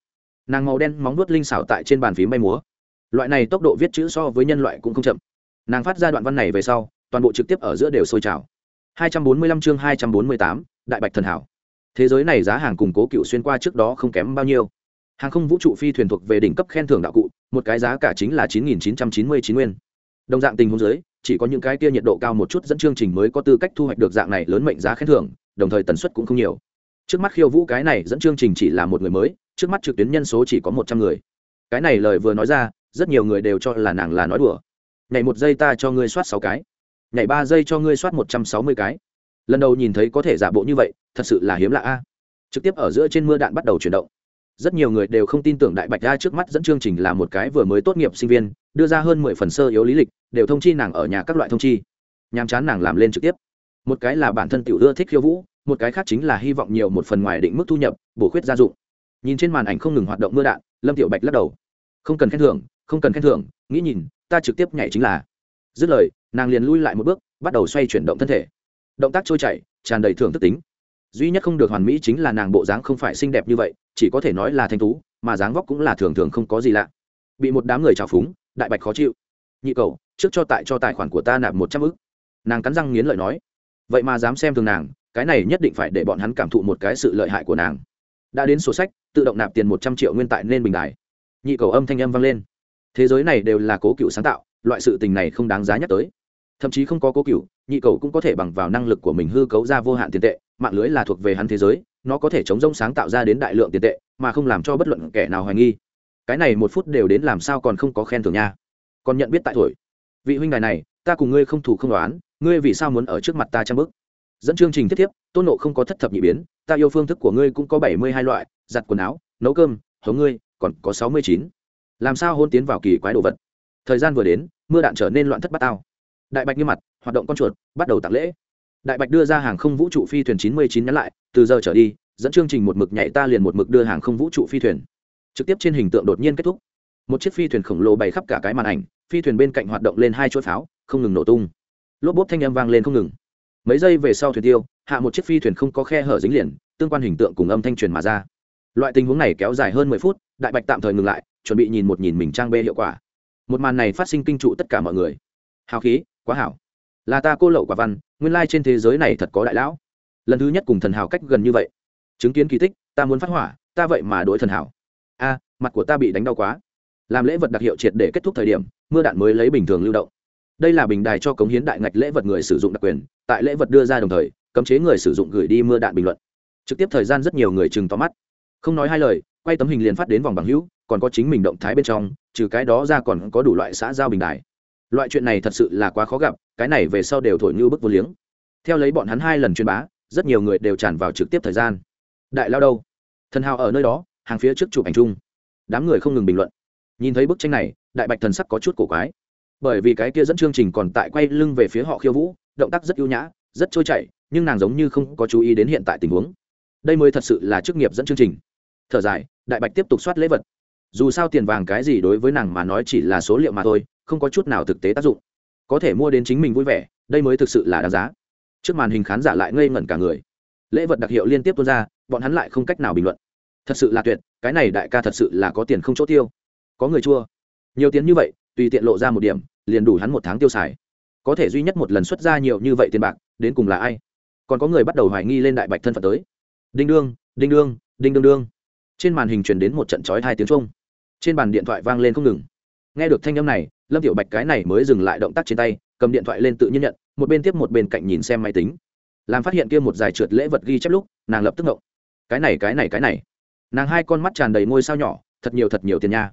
Nàng màu đen móng nuốt linh xảo tại trên bàn phím bay múa. Loại này tốc độ viết chữ so với nhân loại cũng không chậm. Nàng phát ra đoạn văn này về sau toàn bộ trực tiếp ở giữa đều sôi trào. 245 chương 248, đại bạch thần hảo. Thế giới này giá hàng cùng cố cựu xuyên qua trước đó không kém bao nhiêu hàng không vũ trụ phi thuyền thuộc về đỉnh cấp khen thưởng đạo cụ, một cái giá cả chính là 9.999 nguyên. Đồng dạng tình huống dưới, chỉ có những cái kia nhiệt độ cao một chút dẫn chương trình mới có tư cách thu hoạch được dạng này lớn mệnh giá khen thưởng, đồng thời tần suất cũng không nhiều. Trước mắt khiêu vũ cái này dẫn chương trình chỉ là một người mới, trước mắt trực tuyến nhân số chỉ có một trăm người. Cái này lời vừa nói ra, rất nhiều người đều cho là nàng là nói đùa. Nhảy một giây ta cho ngươi soát sáu cái. Nhảy ba giây cho ngươi soát một trăm sáu mươi cái. Lần đầu nhìn thấy có thể giả bộ như vậy, thật sự là hiếm lạ a. Trực tiếp ở giữa trên mưa đạn bắt đầu chuyển động rất nhiều người đều không tin tưởng đại bạch ra trước mắt dẫn chương trình là một cái vừa mới tốt nghiệp sinh viên, đưa ra hơn mười phần sơ yếu lý lịch, đều thông chi nàng ở nhà các loại thông chi. Nhàm chán nàng làm lên trực tiếp. Một cái là bản thân tiểu ưa thích khiêu vũ, một cái khác chính là hy vọng nhiều một phần ngoài định mức thu nhập, bổ khuyết gia dụng. Nhìn trên màn ảnh không ngừng hoạt động mưa đạn, lâm tiểu bạch lắc đầu. Không cần khen thưởng, không cần khen thưởng, nghĩ nhìn, ta trực tiếp nhảy chính là. Dứt lời, nàng liền lui lại một bước, bắt đầu xoay chuyển động thân thể. Động tác trôi chảy, tràn đầy thưởng thức tính duy nhất không được hoàn mỹ chính là nàng bộ dáng không phải xinh đẹp như vậy, chỉ có thể nói là thanh tú, mà dáng vóc cũng là thường thường không có gì lạ. Bị một đám người trào phúng, đại bạch khó chịu. Nhị cầu trước cho tại, cho tài khoản của ta nạp một trăm ức. Nàng cắn răng nghiến lợi nói. Vậy mà dám xem thường nàng, cái này nhất định phải để bọn hắn cảm thụ một cái sự lợi hại của nàng. Đã đến sổ sách, tự động nạp tiền một trăm triệu nguyên tại nên bình đài. Nhị cầu âm thanh âm vang lên. Thế giới này đều là cố cựu sáng tạo, loại sự tình này không đáng giá nhắc tới thậm chí không có cố cựu nhị cầu cũng có thể bằng vào năng lực của mình hư cấu ra vô hạn tiền tệ mạng lưới là thuộc về hắn thế giới nó có thể chống rông sáng tạo ra đến đại lượng tiền tệ mà không làm cho bất luận kẻ nào hoài nghi. Cái này một phút đều đến làm sao còn không có khen thưởng nha. Còn nhận biết tại thổi. Vị huynh đài này ta cùng ngươi không thủ không đoán ngươi vì sao muốn ở trước mặt ta trăm bức dẫn chương trình thiết tiếp, tôn nộ không có thất thập nhị biến ta yêu phương thức của ngươi cũng có bảy mươi hai loại giặt quần áo nấu cơm hống ngươi còn có sáu mươi chín. Làm sao hôn tiến vào kỳ quái đồ vật? Thời gian vừa đến mưa đạn trở nên loạn thất bát tao đại bạch như mặt, hoạt động con chuột, bắt đầu tặng lễ. Đại bạch đưa ra hàng không vũ trụ phi thuyền chín mươi chín nhắn lại, từ giờ trở đi, dẫn chương trình một mực nhảy ta liền một mực đưa hàng không vũ trụ phi thuyền. Trực tiếp trên hình tượng đột nhiên kết thúc. Một chiếc phi thuyền khổng lồ bày khắp cả cái màn ảnh, phi thuyền bên cạnh hoạt động lên hai chuỗi pháo, không ngừng nổ tung. Lốp bốp thanh âm vang lên không ngừng. Mấy giây về sau thuyền tiêu, hạ một chiếc phi thuyền không có khe hở dính liền, tương quan hình tượng cùng âm thanh truyền mà ra. Loại tình huống này kéo dài hơn mười phút, đại bạch tạm thời ngừng lại, chuẩn bị nhìn một nhìn mình trang bê hiệu quả. Một màn này phát sinh kinh trụ tất cả mọi người. Hào khí quá hảo. Là ta cô lậu quả văn, nguyên lai trên thế giới này thật có đại lão. Lần thứ nhất cùng thần hào cách gần như vậy. Chứng kiến kỳ tích, ta muốn phát hỏa, ta vậy mà đuổi thần hảo. A, mặt của ta bị đánh đau quá. Làm lễ vật đặc hiệu triệt để kết thúc thời điểm, mưa đạn mới lấy bình thường lưu động. Đây là bình đài cho cống hiến đại ngạch lễ vật người sử dụng đặc quyền, tại lễ vật đưa ra đồng thời, cấm chế người sử dụng gửi đi mưa đạn bình luận. Trực tiếp thời gian rất nhiều người chừng tóm mắt. Không nói hai lời, quay tấm hình liền phát đến vòng bằng hữu, còn có chính mình động thái bên trong, trừ cái đó ra còn có đủ loại xã giao bình đài loại chuyện này thật sự là quá khó gặp, cái này về sau đều thổi như bức vô liếng. Theo lấy bọn hắn hai lần truyền bá, rất nhiều người đều tràn vào trực tiếp thời gian. Đại lao đâu? Thần hào ở nơi đó, hàng phía trước chụp ảnh chung. Đám người không ngừng bình luận. Nhìn thấy bức tranh này, đại bạch thần sắc có chút cổ quái. Bởi vì cái kia dẫn chương trình còn tại quay lưng về phía họ khiêu vũ, động tác rất ưu nhã, rất trôi chảy, nhưng nàng giống như không có chú ý đến hiện tại tình huống. Đây mới thật sự là chức nghiệp dẫn chương trình. Thở dài, đại bạch tiếp tục soát lễ vật dù sao tiền vàng cái gì đối với nàng mà nói chỉ là số liệu mà thôi, không có chút nào thực tế tác dụng. Có thể mua đến chính mình vui vẻ, đây mới thực sự là đáng giá. Trước màn hình khán giả lại ngây ngẩn cả người. Lễ vật đặc hiệu liên tiếp tuôn ra, bọn hắn lại không cách nào bình luận. Thật sự là tuyệt, cái này đại ca thật sự là có tiền không chỗ tiêu. Có người chua. Nhiều tiền như vậy, tùy tiện lộ ra một điểm, liền đủ hắn một tháng tiêu xài. Có thể duy nhất một lần xuất ra nhiều như vậy tiền bạc, đến cùng là ai? Còn có người bắt đầu hoài nghi lên đại bạch thân phận tới. Đinh đương đinh đương đinh đương đương. Trên màn hình truyền đến một trận chói hai tiếng trung trên bàn điện thoại vang lên không ngừng. Nghe được thanh âm này, lâm tiểu bạch cái này mới dừng lại động tác trên tay, cầm điện thoại lên tự nhiên nhận, một bên tiếp một bên cạnh nhìn xem máy tính. Làm phát hiện kia một giải trượt lễ vật ghi chép lúc, nàng lập tức ngộng. Cái này cái này cái này. Nàng hai con mắt tràn đầy ngôi sao nhỏ, thật nhiều thật nhiều tiền nha.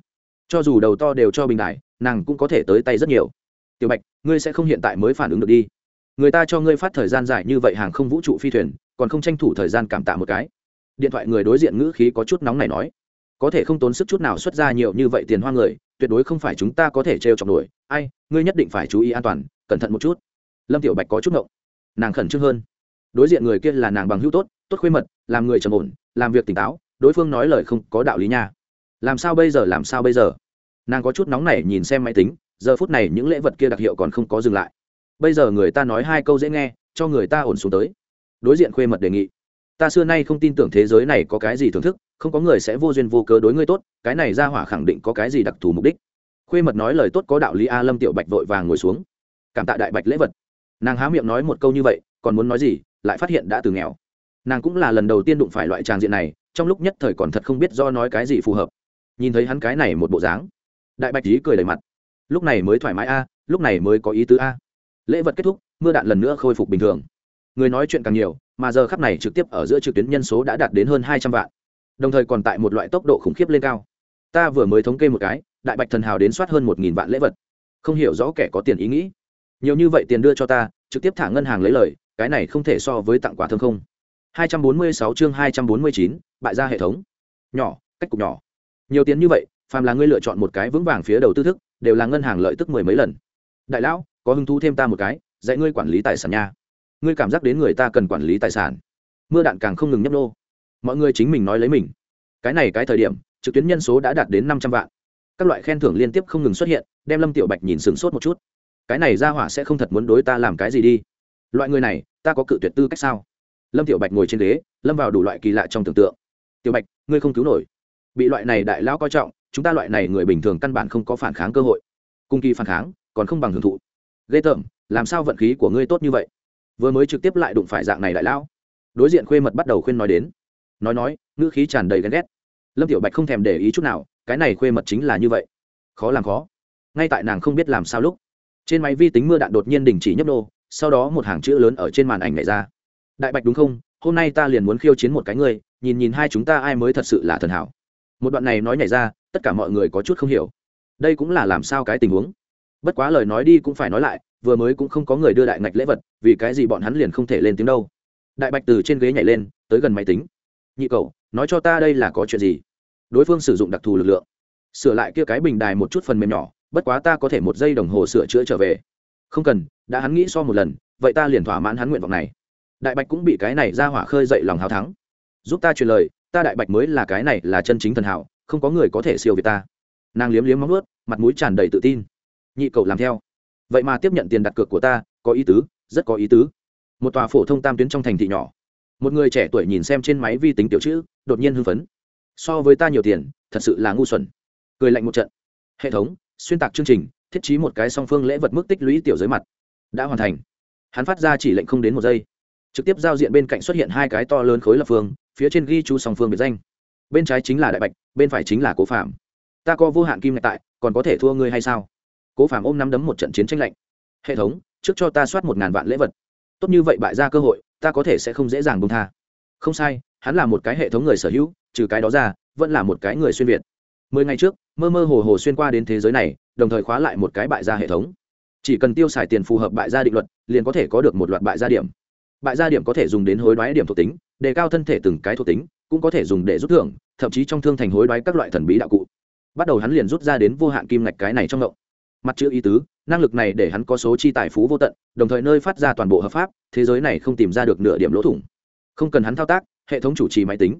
Cho dù đầu to đều cho bình đại, nàng cũng có thể tới tay rất nhiều. Tiểu bạch, ngươi sẽ không hiện tại mới phản ứng được đi. Người ta cho ngươi phát thời gian dài như vậy hàng không vũ trụ phi thuyền, còn không tranh thủ thời gian cảm tạ một cái. Điện thoại người đối diện ngữ khí có chút nóng này nói có thể không tốn sức chút nào xuất ra nhiều như vậy tiền hoa người, tuyệt đối không phải chúng ta có thể trêu chọc nổi. Ai, ngươi nhất định phải chú ý an toàn, cẩn thận một chút. Lâm tiểu bạch có chút ngộng. Nàng khẩn trương hơn. Đối diện người kia là nàng bằng hữu tốt tốt khuê mật, làm người trầm ổn, làm việc tỉnh táo, đối phương nói lời không có đạo lý nha. Làm sao bây giờ, làm sao bây giờ? Nàng có chút nóng nảy nhìn xem máy tính, giờ phút này những lễ vật kia đặc hiệu còn không có dừng lại. Bây giờ người ta nói hai câu dễ nghe, cho người ta ổn xuống tới. Đối diện khuê mật đề nghị, ta xưa nay không tin tưởng thế giới này có cái gì thưởng thức không có người sẽ vô duyên vô cớ đối ngươi tốt, cái này ra hỏa khẳng định có cái gì đặc thù mục đích. Khuê mật nói lời tốt có đạo lý a lâm tiểu bạch vội vàng ngồi xuống. Cảm tạ đại bạch lễ vật. Nàng há miệng nói một câu như vậy, còn muốn nói gì, lại phát hiện đã từ nghèo. Nàng cũng là lần đầu tiên đụng phải loại tràng diện này, trong lúc nhất thời còn thật không biết do nói cái gì phù hợp. Nhìn thấy hắn cái này một bộ dáng, đại bạch ý cười đầy mặt. Lúc này mới thoải mái a, lúc này mới có ý tứ a. Lễ vật kết thúc, mưa đạn lần nữa khôi phục bình thường. Người nói chuyện càng nhiều, mà giờ khắp này trực tiếp ở giữa trực tuyến nhân số đã đạt đến hơn hai trăm vạn đồng thời còn tại một loại tốc độ khủng khiếp lên cao. Ta vừa mới thống kê một cái đại bạch thần hào đến soát hơn một nghìn vạn lễ vật. Không hiểu rõ kẻ có tiền ý nghĩ. Nhiều như vậy tiền đưa cho ta trực tiếp thả ngân hàng lấy lời cái này không thể so với tặng quà thương không. 246 chương 249, bại ra hệ thống. Nhỏ cách cục nhỏ. Nhiều tiền như vậy phàm là ngươi lựa chọn một cái vững vàng phía đầu tư thức đều là ngân hàng lợi tức mười mấy lần. Đại lão có hứng thú thêm ta một cái dạy ngươi quản lý tài sản nha. Ngươi cảm giác đến người ta cần quản lý tài sản. Mưa đạn càng không ngừng nhấp nô mọi người chính mình nói lấy mình. Cái này cái thời điểm, trực tuyến nhân số đã đạt đến năm trăm vạn. Các loại khen thưởng liên tiếp không ngừng xuất hiện, đem lâm tiểu bạch nhìn sửng sốt một chút. Cái này ra hỏa sẽ không thật muốn đối ta làm cái gì đi. Loại người này, ta có cự tuyệt tư cách sao? Lâm tiểu bạch ngồi trên ghế, lâm vào đủ loại kỳ lạ trong tưởng tượng. Tiểu bạch, ngươi không cứu nổi. Bị loại này đại lão coi trọng, chúng ta loại này người bình thường căn bản không có phản kháng cơ hội. Cung kỳ phản kháng, còn không bằng hưởng thụ. Ghê tởm, làm sao vận khí của ngươi tốt như vậy? Vừa mới trực tiếp lại đụng phải dạng này đại lão. Đối diện khuê mật bắt đầu khuyên nói đến nói nói, ngữ khí tràn đầy ghen ghét. Lâm tiểu bạch không thèm để ý chút nào, cái này khuê mật chính là như vậy. Khó làm khó. Ngay tại nàng không biết làm sao lúc, trên máy vi tính mưa đạn đột nhiên đình chỉ nhấp nô, sau đó một hàng chữ lớn ở trên màn ảnh nhảy ra. Đại bạch đúng không? Hôm nay ta liền muốn khiêu chiến một cái người nhìn nhìn hai chúng ta ai mới thật sự là thần hảo. Một đoạn này nói nhảy ra, tất cả mọi người có chút không hiểu. Đây cũng là làm sao cái tình huống? Bất quá lời nói đi cũng phải nói lại, vừa mới cũng không có người đưa đại ngạch lễ vật, vì cái gì bọn hắn liền không thể lên tiếng đâu. Đại bạch từ trên ghế nhảy lên, tới gần máy tính nhị cậu nói cho ta đây là có chuyện gì? Đối phương sử dụng đặc thù lực lượng. Sửa lại kia cái bình đài một chút phần mềm nhỏ, bất quá ta có thể một giây đồng hồ sửa chữa trở về. Không cần, đã hắn nghĩ so một lần, vậy ta liền thỏa mãn hắn nguyện vọng này. Đại bạch cũng bị cái này ra hỏa khơi dậy lòng hào thắng. Giúp ta truyền lời, ta đại bạch mới là cái này là chân chính thần hảo, không có người có thể siêu việt ta. Nàng liếm liếm móng ướt mặt mũi tràn đầy tự tin. Nhị cậu làm theo. Vậy mà tiếp nhận tiền đặt cược của ta, có ý tứ, rất có ý tứ. Một tòa phổ thông tam tuyến trong thành thị nhỏ một người trẻ tuổi nhìn xem trên máy vi tính tiểu chữ, đột nhiên hưng phấn. So với ta nhiều tiền, thật sự là ngu xuẩn. Cười lạnh một trận. Hệ thống, xuyên tạc chương trình, thiết trí một cái song phương lễ vật mức tích lũy tiểu giới mặt. Đã hoàn thành. Hắn phát ra chỉ lệnh không đến một giây. Trực tiếp giao diện bên cạnh xuất hiện hai cái to lớn khối lập phương, phía trên ghi chú song phương biệt danh. Bên trái chính là đại bạch, bên phải chính là cố phạm ta có vô hạn kim ngạch tại, còn có thể thua ngươi hay sao? Cố phạm ôm nắm đấm một trận chiến tranh lạnh. Hệ thống, trước cho ta soát một ngàn vạn lễ vật. Tốt như vậy bại ra cơ hội ta có thể sẽ không dễ dàng bông tha. Không sai, hắn là một cái hệ thống người sở hữu, trừ cái đó ra, vẫn là một cái người xuyên việt. Mười ngày trước, mơ mơ hồ hồ xuyên qua đến thế giới này, đồng thời khóa lại một cái bại gia hệ thống. Chỉ cần tiêu xài tiền phù hợp bại gia định luật, liền có thể có được một loạt bại gia điểm. Bại gia điểm có thể dùng đến hối đoái điểm thuộc tính, đề cao thân thể từng cái thuộc tính, cũng có thể dùng để rút thưởng, thậm chí trong thương thành hối đoái các loại thần bí đạo cụ. Bắt đầu hắn liền rút ra đến vô hạn kim ngạch cái này trong ngộng. Mặt chữ ý tứ năng lực này để hắn có số chi tài phú vô tận, đồng thời nơi phát ra toàn bộ hợp pháp, thế giới này không tìm ra được nửa điểm lỗ thủng. Không cần hắn thao tác, hệ thống chủ trì máy tính.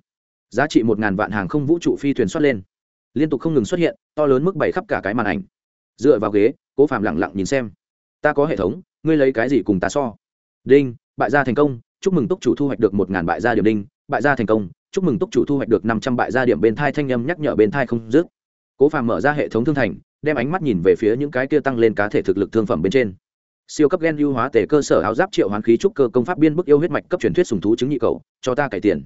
Giá trị một ngàn vạn hàng không vũ trụ phi thuyền xuất lên. Liên tục không ngừng xuất hiện, to lớn mức bảy khắp cả cái màn ảnh. Dựa vào ghế, cố phạm lẳng lặng nhìn xem. Ta có hệ thống, ngươi lấy cái gì cùng ta so? Đinh, bại gia thành công, chúc mừng túc chủ thu hoạch được một ngàn bại gia điểm đinh, bại gia thành công, chúc mừng túc chủ thu hoạch được năm trăm bại gia điểm bên thai thanh â m nhắc nhở bên thai không dứt cố phàm mở ra hệ thống thương thành, đem ánh mắt nhìn về phía những cái kia tăng lên cá thể thực lực thương phẩm bên trên. Siêu cấp gen ưu hóa tể cơ sở áo giáp triệu hoán khí trúc cơ công pháp biên bức yêu huyết mạch cấp truyền thuyết sùng thú chứng nhị cầu, cho ta cải tiền.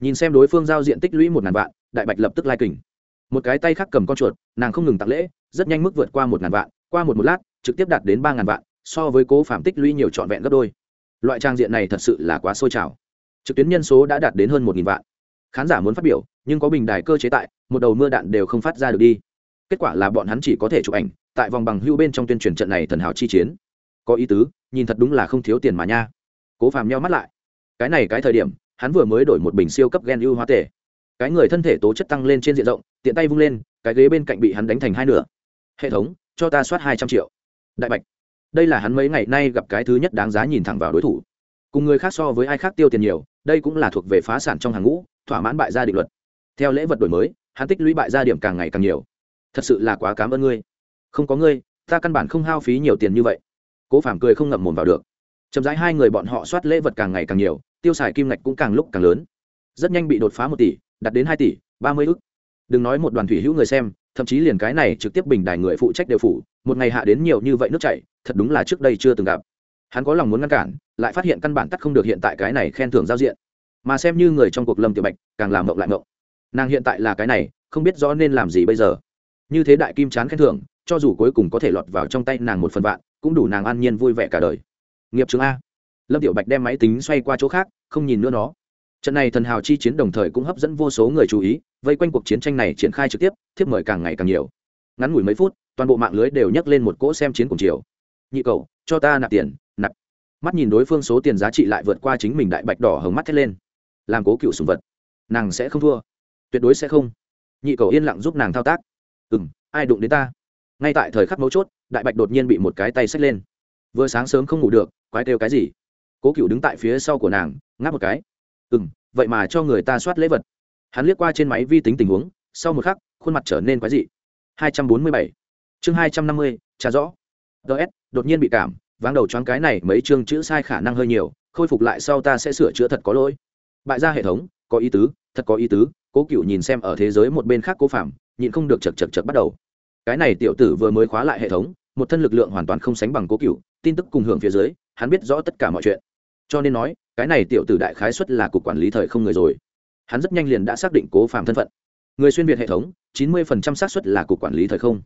Nhìn xem đối phương giao diện tích lũy một ngàn vạn, đại bạch lập tức lai kình. Một cái tay khác cầm con chuột, nàng không ngừng tặng lễ, rất nhanh mức vượt qua một ngàn vạn, qua một một lát, trực tiếp đạt đến ba ngàn vạn, so với cố phạm tích lũy nhiều trọn vẹn gấp đôi. Loại trang diện này thật sự là quá sôi trào. Trực tuyến nhân số đã đạt đến hơn một nghìn vạn khán giả muốn phát biểu, nhưng có bình đài cơ chế tại, một đầu mưa đạn đều không phát ra được đi. Kết quả là bọn hắn chỉ có thể chụp ảnh, tại vòng bằng hưu bên trong tuyên truyền trận này thần hào chi chiến. Có ý tứ, nhìn thật đúng là không thiếu tiền mà nha. Cố phàm nheo mắt lại. Cái này cái thời điểm, hắn vừa mới đổi một bình siêu cấp gen ưu hóa tể. Cái người thân thể tố chất tăng lên trên diện rộng, tiện tay vung lên, cái ghế bên cạnh bị hắn đánh thành hai nửa. Hệ thống, cho ta soát hai trăm triệu. Đại bạch, đây là hắn mấy ngày nay gặp cái thứ nhất đáng giá nhìn thẳng vào đối thủ. Cùng người khác so với ai khác tiêu tiền nhiều, đây cũng là thuộc về phá sản trong hàng ngũ thỏa mãn bại gia định luật. Theo lễ vật đổi mới, hắn tích lũy bại gia điểm càng ngày càng nhiều. Thật sự là quá cảm ơn ngươi. Không có ngươi, ta căn bản không hao phí nhiều tiền như vậy. Cố phàm cười không ngậm mồm vào được. Chậm rãi hai người bọn họ soát lễ vật càng ngày càng nhiều, tiêu xài kim ngạch cũng càng lúc càng lớn. Rất nhanh bị đột phá một tỷ đặt đến hai tỷ, ba mươi ức. Đừng nói một đoàn thủy hữu người xem, thậm chí liền cái này trực tiếp bình đài người phụ trách đều phủ, một ngày hạ đến nhiều như vậy nước chảy, thật đúng là trước đây chưa từng gặp. Hắn có lòng muốn ngăn cản, lại phát hiện căn bản tắt không được hiện tại cái này khen thưởng giao diện mà xem như người trong cuộc lâm tiểu bạch, càng làm mộng lại mộng nàng hiện tại là cái này, không biết rõ nên làm gì bây giờ. Như thế đại kim chán khen thưởng, cho dù cuối cùng có thể lọt vào trong tay nàng một phần vạn, cũng đủ nàng an nhiên vui vẻ cả đời. Nghiệp chứng a. Lâm tiểu bạch đem máy tính xoay qua chỗ khác, không nhìn nữa nó. Trận này thần hào chi chiến đồng thời cũng hấp dẫn vô số người chú ý, vây quanh cuộc chiến tranh này triển khai trực tiếp, thiếp mời càng ngày càng nhiều. Ngắn ngủi mấy phút, toàn bộ mạng lưới đều nhắc lên một cỗ xem chiến cùng chiều. Nhị cầu cho ta nạp tiền, nạp. Mắt nhìn đối phương số tiền giá trị lại vượt qua chính mình đại bạch đỏ hồng mắt thét lên làm cố cựu sùng vật. Nàng sẽ không thua. Tuyệt đối sẽ không. Nhị cầu yên lặng giúp nàng thao tác. Ừ m ai đụng đến ta? Ngay tại thời khắc mấu chốt đại bạch đột nhiên bị một cái tay xách lên. Vừa sáng sớm không ngủ được quái kêu cái gì? Cố cựu đứng tại phía sau của nàng ngáp một cái. Ừ m vậy mà cho người ta soát lễ vật. Hắn liếc qua trên máy vi tính tình huống sau một khắc khuôn mặt trở nên quái dị. 247. chương 250, trả rõ. Ts đột nhiên bị cảm váng đầu choáng cái này mấy chương chữ sai khả năng hơi nhiều khôi phục lại sau ta sẽ sửa chữa thật có lỗi bại ra hệ thống, có ý tứ, thật có ý tứ, cố cựu nhìn xem ở thế giới một bên khác cố phạm nhịn không được chật chật chật bắt đầu. Cái này tiểu tử vừa mới khóa lại hệ thống, một thân lực lượng hoàn toàn không sánh bằng cố cựu tin tức cùng hưởng phía dưới, hắn biết rõ tất cả mọi chuyện. Cho nên nói, cái này tiểu tử đại khái xuất là cục quản lý thời không người rồi. Hắn rất nhanh liền đã xác định cố phạm thân phận. Người xuyên việt hệ thống, chín mươi xác suất là cục quản lý thời không.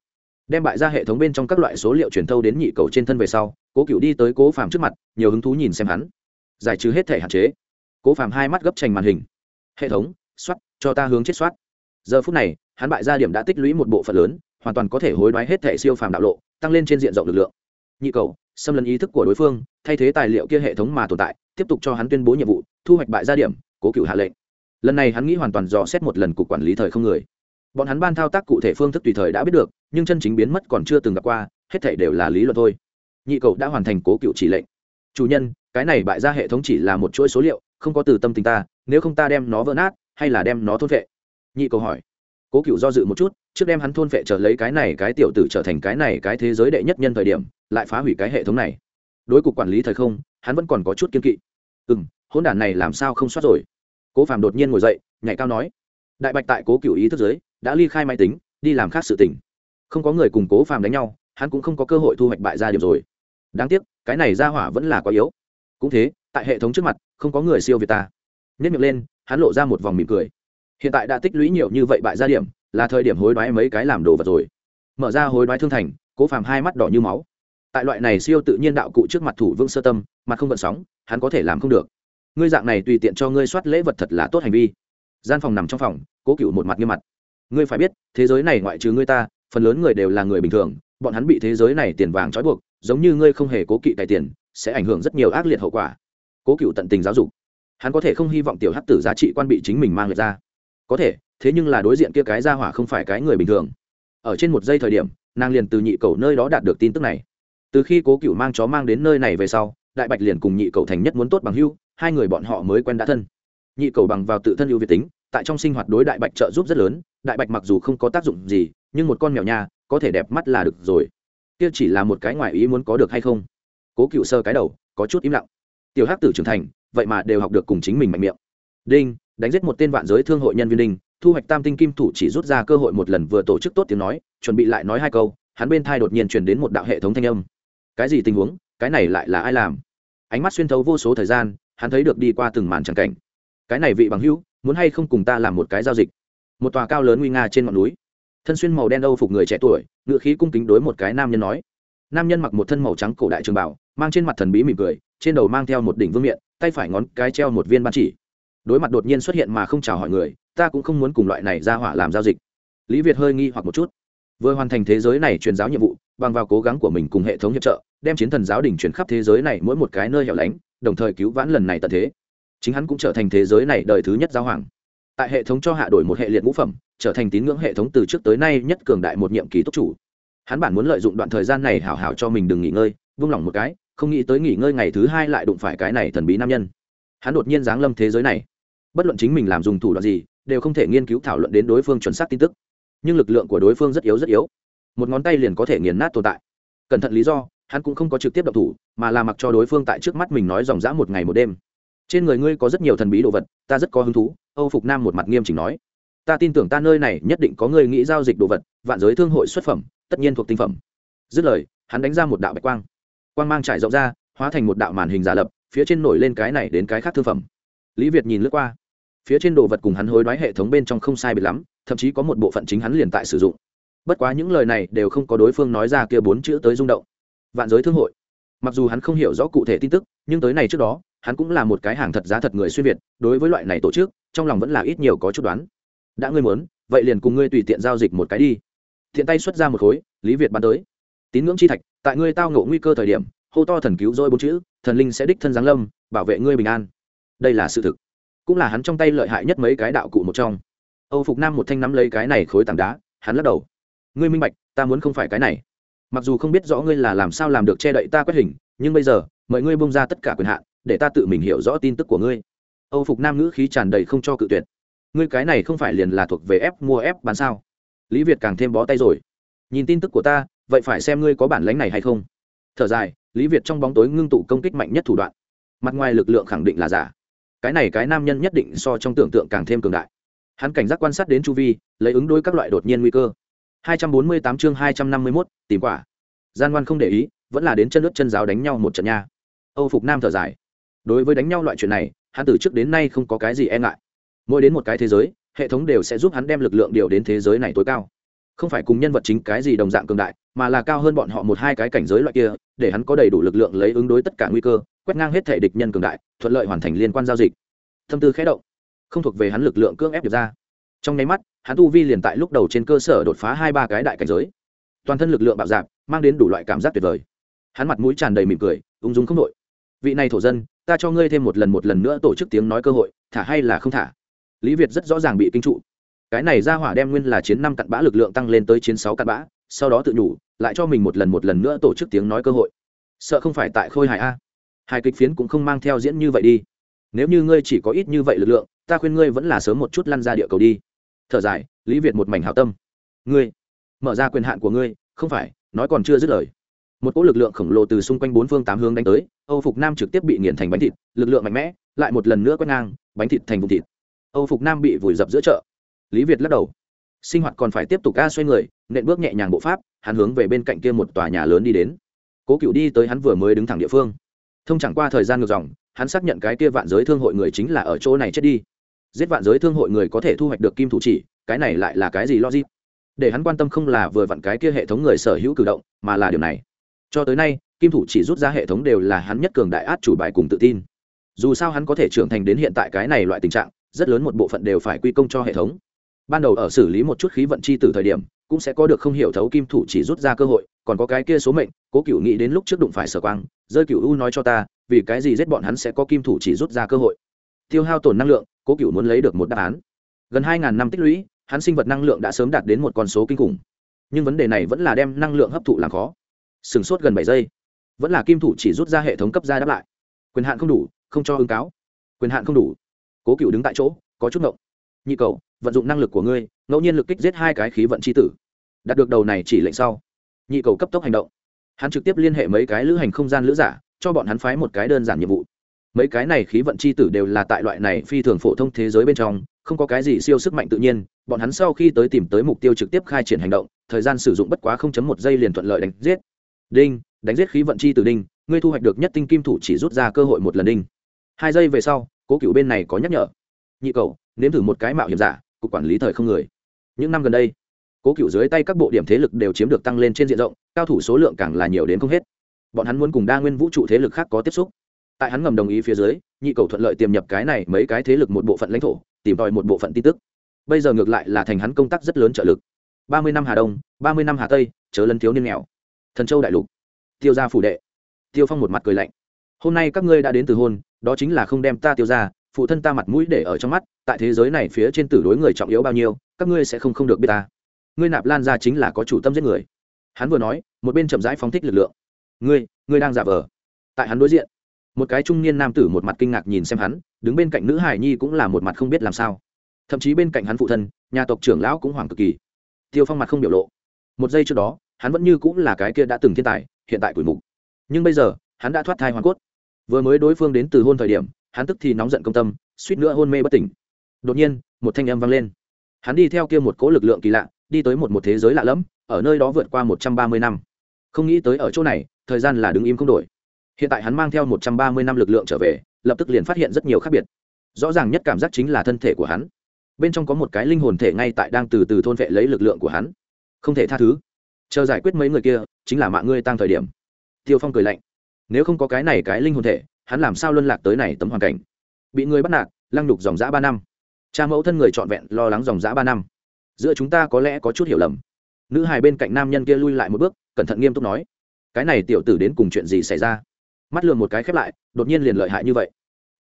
Đem bại ra hệ thống bên trong các loại số liệu truyền thâu đến nhị cầu trên thân về sau, cố cựu đi tới cố Phạm trước mặt, nhiều hứng thú nhìn xem hắn. Giải trừ hết thể hạn chế cố phàm hai mắt gấp trành màn hình. Hệ thống, soát, cho ta hướng chết soát. Giờ phút này, hắn bại gia điểm đã tích lũy một bộ phận lớn, hoàn toàn có thể hối đoái hết thẻ siêu phàm đạo lộ, tăng lên trên diện rộng lực lượng. Nhị cầu, xâm lấn ý thức của đối phương, thay thế tài liệu kia hệ thống mà tồn tại, tiếp tục cho hắn tuyên bố nhiệm vụ, thu hoạch bại gia điểm, cố cựu hạ lệnh. Lần này hắn nghĩ hoàn toàn dò xét một lần cục quản lý thời không người. Bọn hắn ban thao tác cụ thể phương thức tùy thời đã biết được, nhưng chân chính biến mất còn chưa từng gặp qua, hết thể đều là lý luận thôi. Nhị cầu đã hoàn thành cố cựu chỉ lệnh. Chủ nhân, cái này bại ra hệ thống chỉ là một chuỗi số liệu không có từ tâm tình ta, nếu không ta đem nó vỡ nát, hay là đem nó thôn vệ nhị cầu hỏi. Cố cựu do dự một chút, trước đem hắn thôn vệ trở lấy cái này cái tiểu tử trở thành cái này cái thế giới đệ nhất nhân thời điểm, lại phá hủy cái hệ thống này. Đối cục quản lý thời không, hắn vẫn còn có chút kiên kỵ. Ừ m hôn đản này làm sao không soát rồi? Cố phàm đột nhiên ngồi dậy, nhảy cao nói. Đại bạch tại cố cựu ý thức giới, đã ly khai máy tính, đi làm khác sự tỉnh không có người cùng cố phàm đánh nhau, hắn cũng không có cơ hội thu hoạch bại ra điểm rồi. Đáng tiếc, cái này ra hỏa vẫn là quá yếu. Cũng thế, tại hệ thống trước mặt không có người siêu việt ta. Nhất miệng lên, hắn lộ ra một vòng mỉm cười. Hiện tại đã tích lũy nhiều như vậy bại gia điểm, là thời điểm hối đoái mấy cái làm đồ vật rồi. Mở ra hối đoái thương thành, cố phàm hai mắt đỏ như máu. Tại loại này siêu tự nhiên đạo cụ trước mặt thủ vương sơ tâm, mặt không vận sóng, hắn có thể làm không được. Ngươi dạng này tùy tiện cho ngươi soát lễ vật thật là tốt hành vi. Gian phòng nằm trong phòng, cố cựu một mặt nghiêm mặt. Ngươi phải biết, thế giới này ngoại trừ ngươi ta, phần lớn người đều là người bình thường, bọn hắn bị thế giới này tiền vàng trói buộc, giống như ngươi không hề cố kỵ tài tiền, sẽ ảnh hưởng rất nhiều ác liệt hậu quả cố cựu tận tình giáo dục. Hắn có thể không hy vọng tiểu hắc tử giá trị quan bị chính mình mang lại ra. Có thể, thế nhưng là đối diện kia cái ra hỏa không phải cái người bình thường. Ở trên một giây thời điểm, nàng liền từ nhị cầu nơi đó đạt được tin tức này. Từ khi cố cựu mang chó mang đến nơi này về sau, đại bạch liền cùng nhị cầu thành nhất muốn tốt bằng hưu, hai người bọn họ mới quen đã thân. Nhị cầu bằng vào tự thân ưu việt tính, tại trong sinh hoạt đối đại bạch trợ giúp rất lớn, đại bạch mặc dù không có tác dụng gì, nhưng một con mèo nhà, có thể đẹp mắt là được rồi. Kia chỉ là một cái ngoài ý muốn có được hay không? Cố cựu sơ cái đầu, có chút im lặng tiểu hắc tử trưởng thành, vậy mà đều học được cùng chính mình mạnh miệng. Đinh, đánh giết một tên vạn giới thương hội nhân viên đinh, thu hoạch tam tinh kim thủ chỉ rút ra cơ hội một lần vừa tổ chức tốt tiếng nói, chuẩn bị lại nói hai câu, hắn bên thai đột nhiên truyền đến một đạo hệ thống thanh âm. Cái gì tình huống? Cái này lại là ai làm? Ánh mắt xuyên thấu vô số thời gian, hắn thấy được đi qua từng màn tràng cảnh. Cái này vị bằng hữu, muốn hay không cùng ta làm một cái giao dịch? Một tòa cao lớn nguy nga trên ngọn núi. Thân xuyên màu đen âu phục người trẻ tuổi, ngựa khí cung kính đối một cái nam nhân nói. Nam nhân mặc một thân màu trắng cổ đại trường bảo, mang trên mặt thần bí mỉm cười trên đầu mang theo một đỉnh vương miện, tay phải ngón cái treo một viên ban chỉ. Đối mặt đột nhiên xuất hiện mà không chào hỏi người, ta cũng không muốn cùng loại này ra hỏa làm giao dịch. Lý việt hơi nghi hoặc một chút. Vừa hoàn thành thế giới này truyền giáo nhiệm vụ, bằng vào cố gắng của mình cùng hệ thống hiệp trợ, đem chiến thần giáo đình chuyển khắp thế giới này mỗi một cái nơi hẻo lánh, đồng thời cứu vãn lần này tận thế. Chính hắn cũng trở thành thế giới này đời thứ nhất giáo hoàng. Tại hệ thống cho hạ đổi một hệ liệt ngũ phẩm, trở thành tín ngưỡng hệ thống từ trước tới nay nhất cường đại một nhiệm kỳ túc chủ. Hắn bản muốn lợi dụng đoạn thời gian này hảo hảo cho mình đừng nghỉ ngơi, vung lòng một cái không nghĩ tới nghỉ ngơi ngày thứ hai lại đụng phải cái này thần bí nam nhân. Hắn đột nhiên giáng lâm thế giới này. Bất luận chính mình làm dùng thủ đoạn gì, đều không thể nghiên cứu thảo luận đến đối phương chuẩn xác tin tức. Nhưng lực lượng của đối phương rất yếu rất yếu. Một ngón tay liền có thể nghiền nát tồn tại. Cẩn thận lý do, hắn cũng không có trực tiếp độc thủ, mà là mặc cho đối phương tại trước mắt mình nói dòng dã một ngày một đêm. Trên người ngươi có rất nhiều thần bí đồ vật, ta rất có hứng thú, âu phục nam một mặt nghiêm chỉnh nói. Ta tin tưởng ta nơi này nhất định có người nghĩ giao dịch đồ vật, vạn giới thương hội xuất phẩm, tất nhiên thuộc tinh phẩm. Dứt lời, hắn đánh ra một đạo bạch quang quang mang trải rộng ra, hóa thành một đạo màn hình giả lập, phía trên nổi lên cái này đến cái khác thương phẩm. Lý việt nhìn lướt qua. Phía trên đồ vật cùng hắn hối đoái hệ thống bên trong không sai biệt lắm, thậm chí có một bộ phận chính hắn liền tại sử dụng. Bất quá những lời này đều không có đối phương nói ra kia bốn chữ tới rung động. Vạn giới thương hội. Mặc dù hắn không hiểu rõ cụ thể tin tức, nhưng tới này trước đó, hắn cũng là một cái hàng thật giá thật người xuyên việt, đối với loại này tổ chức, trong lòng vẫn là ít nhiều có chút đoán. Đã ngươi muốn, vậy liền cùng ngươi tùy tiện giao dịch một cái đi. Thiện tay xuất ra một khối, lý việt bắn tới tín ngưỡng chi thạch, tại ngươi tao ngộ nguy cơ thời điểm, hô to thần cứu dôi bốn chữ, thần linh sẽ đích thân giáng lâm, bảo vệ ngươi bình an. Đây là sự thực. Cũng là hắn trong tay lợi hại nhất mấy cái đạo cụ một trong. Âu phục nam một thanh nắm lấy cái này khối tảng đá, hắn lắc đầu. Ngươi minh bạch, ta muốn không phải cái này. Mặc dù không biết rõ ngươi là làm sao làm được che đậy ta quét hình, nhưng bây giờ, mời ngươi bông ra tất cả quyền hạn, để ta tự mình hiểu rõ tin tức của ngươi. Âu phục nam ngữ khí tràn đầy không cho cự tuyệt. Ngươi cái này không phải liền là thuộc về ép mua ép bán sao? Lý việt càng thêm bó tay rồi. Nhìn tin tức của ta vậy phải xem ngươi có bản lánh này hay không. Thở dài lý việt trong bóng tối ngưng tụ công kích mạnh nhất thủ đoạn. Mặt ngoài lực lượng khẳng định là giả. Cái này cái nam nhân nhất định so trong tưởng tượng càng thêm cường đại. Hắn cảnh giác quan sát đến chu vi lấy ứng đối các loại đột nhiên nguy cơ. 248 chương 251, tìm quả. Gian ngoan không để ý vẫn là đến chân lướt chân giáo đánh nhau một trận nha. Âu phục nam thở dài. Đối với đánh nhau loại chuyện này hắn từ trước đến nay không có cái gì e ngại. Mỗi đến một cái thế giới hệ thống đều sẽ giúp hắn đem lực lượng điều đến thế giới này tối cao không phải cùng nhân vật chính cái gì đồng dạng cường đại, mà là cao hơn bọn họ một hai cái cảnh giới loại kia, để hắn có đầy đủ lực lượng lấy ứng đối tất cả nguy cơ, quét ngang hết thể địch nhân cường đại, thuận lợi hoàn thành liên quan giao dịch. Tâm tư khẽ động, không thuộc về hắn lực lượng cưỡng ép được ra. Trong nháy mắt, hắn tu vi liền tại lúc đầu trên cơ sở đột phá hai ba cái đại cảnh giới. Toàn thân lực lượng bạo dạp, mang đến đủ loại cảm giác tuyệt vời. Hắn mặt mũi tràn đầy mỉm cười, ung dung không đội. Vị này thổ dân, ta cho ngươi thêm một lần một lần nữa tổ chức tiếng nói cơ hội, thả hay là không thả? Lý việt rất rõ ràng bị kinh trụ cái này ra hỏa đem nguyên là chiến năm cặn bã lực lượng tăng lên tới chiến sáu cặn bã, sau đó tự nhủ, lại cho mình một lần một lần nữa tổ chức tiếng nói cơ hội. Sợ không phải tại khôi hài a. Hài kịch phiến cũng không mang theo diễn như vậy đi. Nếu như ngươi chỉ có ít như vậy lực lượng, ta khuyên ngươi vẫn là sớm một chút lăn ra địa cầu đi. Thở dài, lý việt một mảnh hào tâm. Ngươi, mở ra quyền hạn của ngươi, không phải, nói còn chưa dứt lời. Một cỗ lực lượng khổng lồ từ xung quanh bốn phương tám hướng đánh tới, âu phục nam trực tiếp bị nghiền thành bánh thịt, lực lượng mạnh mẽ, lại một lần nữa quét ngang, bánh thịt thành vùng thịt. Âu phục nam bị vùi dập giữa chợ lý việt lắc đầu. Sinh hoạt còn phải tiếp tục ca xoay người, nện bước nhẹ nhàng bộ pháp, hắn hướng về bên cạnh kia một tòa nhà lớn đi đến. Cố cựu đi tới hắn vừa mới đứng thẳng địa phương. Thông chẳng qua thời gian ngược dòng, hắn xác nhận cái kia vạn giới thương hội người chính là ở chỗ này chết đi. Giết vạn giới thương hội người có thể thu hoạch được kim thủ chỉ, cái này lại là cái gì logic? Để hắn quan tâm không là vừa vặn cái kia hệ thống người sở hữu cử động, mà là điều này. Cho tới nay, kim thủ chỉ rút ra hệ thống đều là hắn nhất cường đại át chủ bài cùng tự tin. Dù sao hắn có thể trưởng thành đến hiện tại cái này loại tình trạng, rất lớn một bộ phận đều phải quy công cho hệ thống ban đầu ở xử lý một chút khí vận chi từ thời điểm, cũng sẽ có được không hiểu thấu kim thủ chỉ rút ra cơ hội, còn có cái kia số mệnh, cố cựu nghĩ đến lúc trước đụng phải sở quang, rơi cựu u nói cho ta, vì cái gì giết bọn hắn sẽ có kim thủ chỉ rút ra cơ hội. Tiêu hao tổn năng lượng, cố cựu muốn lấy được một đáp án. Gần hai ngàn năm tích lũy, hắn sinh vật năng lượng đã sớm đạt đến một con số kinh khủng. Nhưng vấn đề này vẫn là đem năng lượng hấp thụ làm khó. Sừng sốt gần bảy giây. Vẫn là kim thủ chỉ rút ra hệ thống cấp ra đáp lại. Quyền hạn không đủ, không cho ứng cáo. Quyền hạn không đủ. Cố cựu đứng tại chỗ, có chút ngộng. Nhị cầu vận dụng năng lực của ngươi, ngẫu nhiên lực kích giết hai cái khí vận c h i tử. Đạt được đầu này chỉ lệnh sau, nhị cầu cấp tốc hành động. Hắn trực tiếp liên hệ mấy cái lữ hành không gian lữ giả, cho bọn hắn phái một cái đơn giản nhiệm vụ. Mấy cái này khí vận c h i tử đều là tại loại này phi thường phổ thông thế giới bên trong, không có cái gì siêu sức mạnh tự nhiên, bọn hắn sau khi tới tìm tới mục tiêu trực tiếp khai triển hành động, thời gian sử dụng bất quá không chấm một giây liền thuận lợi đánh giết. Đinh, đánh giết khí vận chi tử đinh, ngươi thu hoạch được nhất tinh kim thủ chỉ rút ra cơ hội một lần đinh. Hai giây về sau, cố cựu bên này có nhắc nhở. Nhị cầu, nếm thử một cái mạo hiểm giả cục quản lý thời không người. Những năm gần đây, cố cựu dưới tay các bộ điểm thế lực đều chiếm được tăng lên trên diện rộng, cao thủ số lượng càng là nhiều đến không hết. Bọn hắn muốn cùng đa nguyên vũ trụ thế lực khác có tiếp xúc. Tại hắn ngầm đồng ý phía dưới, nhị cầu thuận lợi tiềm nhập cái này mấy cái thế lực một bộ phận lãnh thổ, tìm tòi một bộ phận tin tức. Bây giờ ngược lại là thành hắn công tác rất lớn trợ lực. Ba mươi năm hà đông, ba mươi năm hà tây, chớ lân thiếu niên nghèo. Thần châu đại lục. Tiêu gia phủ đệ. Tiêu phong một mặt cười lạnh. Hôm nay các ngươi đã đến từ hôn, đó chính là không đem ta tiêu ra phụ thân ta mặt mũi để ở trong mắt, tại thế giới này phía trên tử đối người trọng yếu bao nhiêu, các ngươi sẽ không không được biết ta. Ngươi nạp lan ra chính là có chủ tâm giết người. Hắn vừa nói, một bên chậm rãi phóng thích lực lượng. Ngươi ngươi đang giả vờ. Tại hắn đối diện, một cái trung niên nam tử một mặt kinh ngạc nhìn xem hắn, đứng bên cạnh nữ hải nhi cũng là một mặt không biết làm sao. Thậm chí bên cạnh hắn phụ thân, nhà tộc trưởng lão cũng hoảng cực kỳ. Tiêu phong mặt không biểu lộ. Một giây trước đó, hắn vẫn như cũng là cái kia đã từng thiên tài, hiện tại tuổi mục. Nhưng bây giờ, hắn đã thoát thai hoàn cốt. Vừa mới đối phương đến từ hôn thời điểm hắn tức thì nóng giận công tâm, suýt nữa hôn mê bất tỉnh. Đột nhiên, một thanh âm vang lên. Hắn đi theo kia một cỗ lực lượng kỳ lạ, đi tới một một thế giới lạ lẫm, ở nơi đó vượt qua một trăm ba mươi năm. Không nghĩ tới ở chỗ này, thời gian là đứng im không đổi. Hiện tại hắn mang theo một trăm ba mươi năm lực lượng trở về, lập tức liền phát hiện rất nhiều khác biệt. Rõ ràng nhất cảm giác chính là thân thể của hắn. Bên trong có một cái linh hồn thể ngay tại đang từ từ thôn vệ lấy lực lượng của hắn. Không thể tha thứ. Chờ giải quyết mấy người kia, chính là mạng ngươi tăng thời điểm. Tiêu phong cười lạnh. Nếu không có cái này cái linh hồn thể hắn làm sao luân lạc tới này tấm hoàn cảnh? Bị người bắt nạt, lăng đục dòng dã ba năm. Cha mẫu thân người trọn vẹn, lo lắng dòng dã ba năm. Giữa chúng ta có lẽ có chút hiểu lầm. Nữ hài bên cạnh nam nhân kia lui lại một bước, cẩn thận nghiêm túc nói, cái này tiểu tử đến cùng chuyện gì xảy ra? Mắt lường một cái khép lại, đột nhiên liền lợi hại như vậy.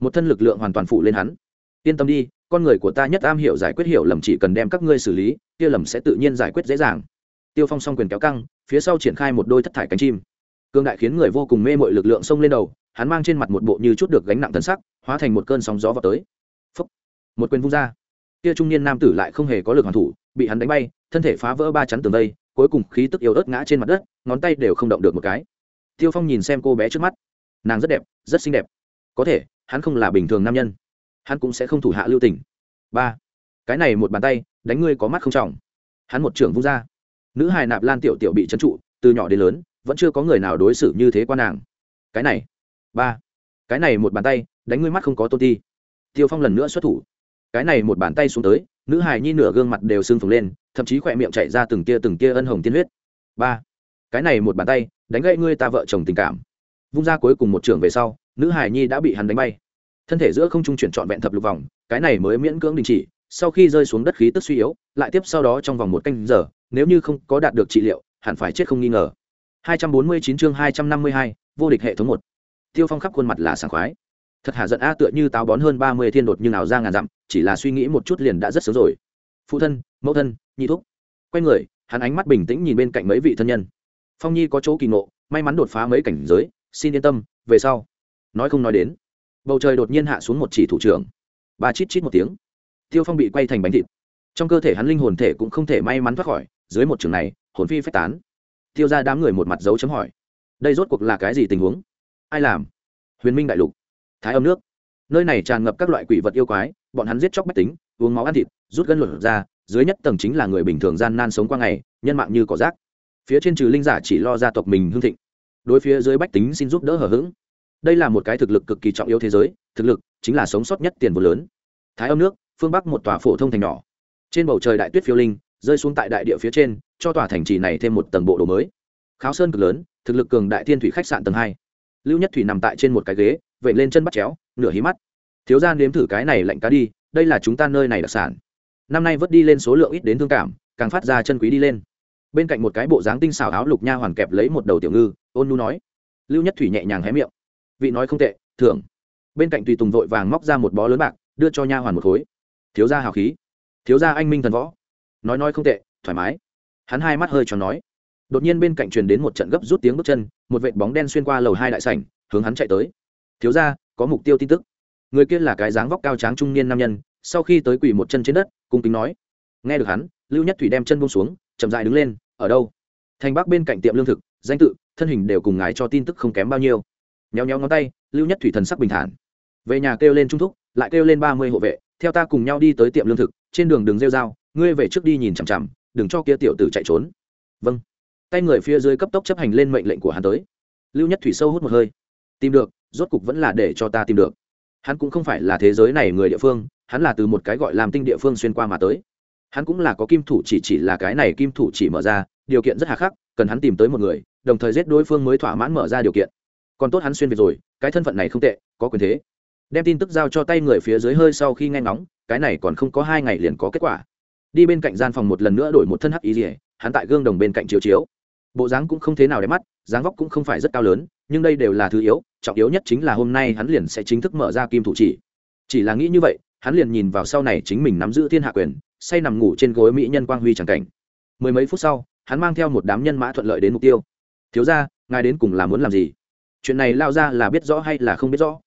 Một thân lực lượng hoàn toàn phụ lên hắn. Yên tâm đi, con người của ta nhất am hiểu giải quyết hiểu lầm chỉ cần đem các ngươi xử lý, kia lầm sẽ tự nhiên giải quyết dễ dàng. Tiêu phong s o n g quyền kéo căng, phía sau triển khai một đôi thất thải cánh chim. Cương đại khiến người vô cùng mê mội lực lượng xông lên đầu hắn mang trên mặt một bộ như chút được gánh nặng thần sắc, hóa thành một cơn sóng gió vào tới. Phúc. một quyền vung ra. Kia trung niên nam tử lại không hề có lực hoàn thủ, bị hắn đánh bay, thân thể phá vỡ ba chắn tường vây, cuối cùng khí tức yếu ớt ngã trên mặt đất, ngón tay đều không động được một cái. Tiêu phong nhìn xem cô bé trước mắt. Nàng rất đẹp, rất xinh đẹp. Có thể, hắn không là bình thường nam nhân. Hắn cũng sẽ không thủ hạ lưu tình. Ba! Cái này một bàn tay, đánh ngươi có mắt không trọng. Hắn một trưởng vung ra. Nữ hài nạp lan tiểu tiểu bị trấn trụ, từ nhỏ đến lớn, vẫn chưa có người nào đối xử như thế qua nàng. Cái này ba. Cái này một bàn tay đánh ngươi mắt không có tôn ti. Tiêu phong lần nữa xuất thủ. Cái này một bàn tay xuống tới nữ hài nhi nửa gương mặt đều sưng phồng lên thậm chí khỏe miệng chạy ra từng tia từng tia ân hồng tiên huyết. Ba. Cái này một bàn tay đánh gãy ngươi ta vợ chồng tình cảm. Vung ra cuối cùng một trường về sau nữ hài nhi đã bị hắn đánh bay. Thân thể giữa không trung chuyển trọn vẹn thập lục vòng cái này mới miễn cưỡng đình chỉ sau khi rơi xuống đất khí tức suy yếu lại tiếp sau đó trong vòng một canh giờ nếu như không có đạt được trị liệu hẳn phải chết không nghi ngờ. 249 chương 252, vô địch hệ thống một tiêu phong khắp khuôn mặt là sảng khoái. Thật hà giận a, tựa như táo bón hơn ba mươi thiên đột như nào ra ngàn dặm, chỉ là suy nghĩ một chút liền đã rất sớm rồi. Phụ thân, mẫu thân nhi thúc. Quay người, hắn ánh mắt bình tĩnh nhìn bên cạnh mấy vị thân nhân. Phong nhi có chỗ kỳ ngộ, may mắn đột phá mấy cảnh giới, xin yên tâm, về sau. Nói không nói đến. Bầu trời đột nhiên hạ xuống một chỉ thủ trưởng. Ba chít chít một tiếng. Tiêu phong bị quay thành bánh thịt. Trong cơ thể hắn linh hồn thể cũng không thể may mắn thoát khỏi, dưới một trường này, hồn phi phách tán. Tiêu ra đám người một mặt dấu chấm hỏi. Đây rốt cuộc là cái gì tình huống? Ai làm? Huyền minh đại lục, thái âm nước. Nơi này tràn ngập các loại quỷ vật yêu quái, bọn hắn giết chóc bách tính, uống máu ăn thịt, rút gân luận ra dưới nhất tầng chính là người bình thường gian nan sống qua ngày, nhân mạng như cỏ rác. Phía trên trừ linh giả chỉ lo gia tộc mình hưng thịnh, đối phía dưới bách tính xin giúp đỡ hở h ữ g đây là một cái thực lực cực kỳ trọng yếu thế giới, thực lực chính là sống sót nhất tiền vô lớn. Thái âm nước, phương bắc một tòa phổ thông thành nhỏ. Trên bầu trời đại tuyết phiêu linh, rơi xuống tại đại địa phía trên, cho tòa thành trì này thêm một tầng bộ đồ mới. Kháo sơn cực lớn, thực lực cường đại thiên thủy khách sạn tầng hai lưu nhất thủy nằm tại trên một cái ghế vậy lên chân bắt chéo, nửa hí mắt. Thiếu gia nếm thử cái này lạnh cá đi, đây là chúng ta nơi này đặc sản. Năm nay vớt đi lên số lượng ít đến thương cảm, càng phát ra chân quý đi lên. Bên cạnh một cái bộ dáng tinh xảo áo lục nha hoàn kẹp lấy một đầu tiểu ngư, ôn nu nói. Lưu nhất thủy nhẹ nhàng hé miệng. Vị nói không tệ, thưởng. Bên cạnh tùy tùng vội vàng móc ra một bó lớn bạc, đưa cho nha hoàn một khối. Thiếu gia hào khí. Thiếu gia anh minh thần võ. Nói nói không tệ, thoải mái. Hắn hai mắt hơi cho nói đột nhiên bên cạnh truyền đến một trận gấp rút tiếng bước chân, một vệt bóng đen xuyên qua lầu hai đại sảnh, hướng hắn chạy tới. Thiếu gia, có mục tiêu tin tức. Người kia là cái dáng vóc cao tráng trung niên nam nhân, sau khi tới quỳ một chân trên đất, cung kính nói. Nghe được hắn, lưu nhất thủy đem chân bông xuống, chậm dại đứng lên, ở đâu? Thành bắc bên cạnh tiệm lương thực, danh tự, thân hình đều cùng ngài cho tin tức không kém bao nhiêu. Nhéo nhéo ngón tay, lưu nhất thủy thần sắc bình thản. Về nhà kêu lên trung thúc, lại kêu lên ba mươi hộ vệ, theo ta cùng nhau đi tới tiệm lương thực, trên đường đường rêu dao ngươi về trước đi nhìn chằm chằm, đừng cho kia tiểu tử chạy trốn. Vâng tay người phía dưới cấp tốc chấp hành lên mệnh lệnh của hắn tới. Lưu nhất thủy sâu hút một hơi. Tìm được, rốt cục vẫn là để cho ta tìm được. Hắn cũng không phải là thế giới này người địa phương, hắn là từ một cái gọi làm tinh địa phương xuyên qua mà tới. Hắn cũng là có kim thủ chỉ chỉ là cái này kim thủ chỉ mở ra, điều kiện rất hà khắc, cần hắn tìm tới một người, đồng thời giết đối phương mới thỏa mãn mở ra điều kiện. Còn tốt hắn xuyên việt rồi, cái thân phận này không tệ, có quyền thế. Đem tin tức giao cho tay người phía dưới hơi sau khi nghe ngóng, cái này còn không có hai ngày liền có kết quả. Đi bên cạnh gian phòng một lần nữa đổi một thân hắc ý rỉa hắn tại gương đồng bên cạnh chiếu chiếu bộ dáng cũng không thế nào đẹp mắt, dáng vóc cũng không phải rất cao lớn, nhưng đây đều là thứ yếu, trọng yếu nhất chính là hôm nay hắn liền sẽ chính thức mở ra kim thủ chỉ. Chỉ là nghĩ như vậy, hắn liền nhìn vào sau này chính mình nắm giữ thiên hạ quyền, say nằm ngủ trên gối mỹ nhân quang huy tràng cảnh. Mười mấy phút sau, hắn mang theo một đám nhân mã thuận lợi đến mục tiêu. Thiếu ra ngài đến cùng là muốn làm gì? Chuyện này lao ra là biết rõ hay là không biết rõ.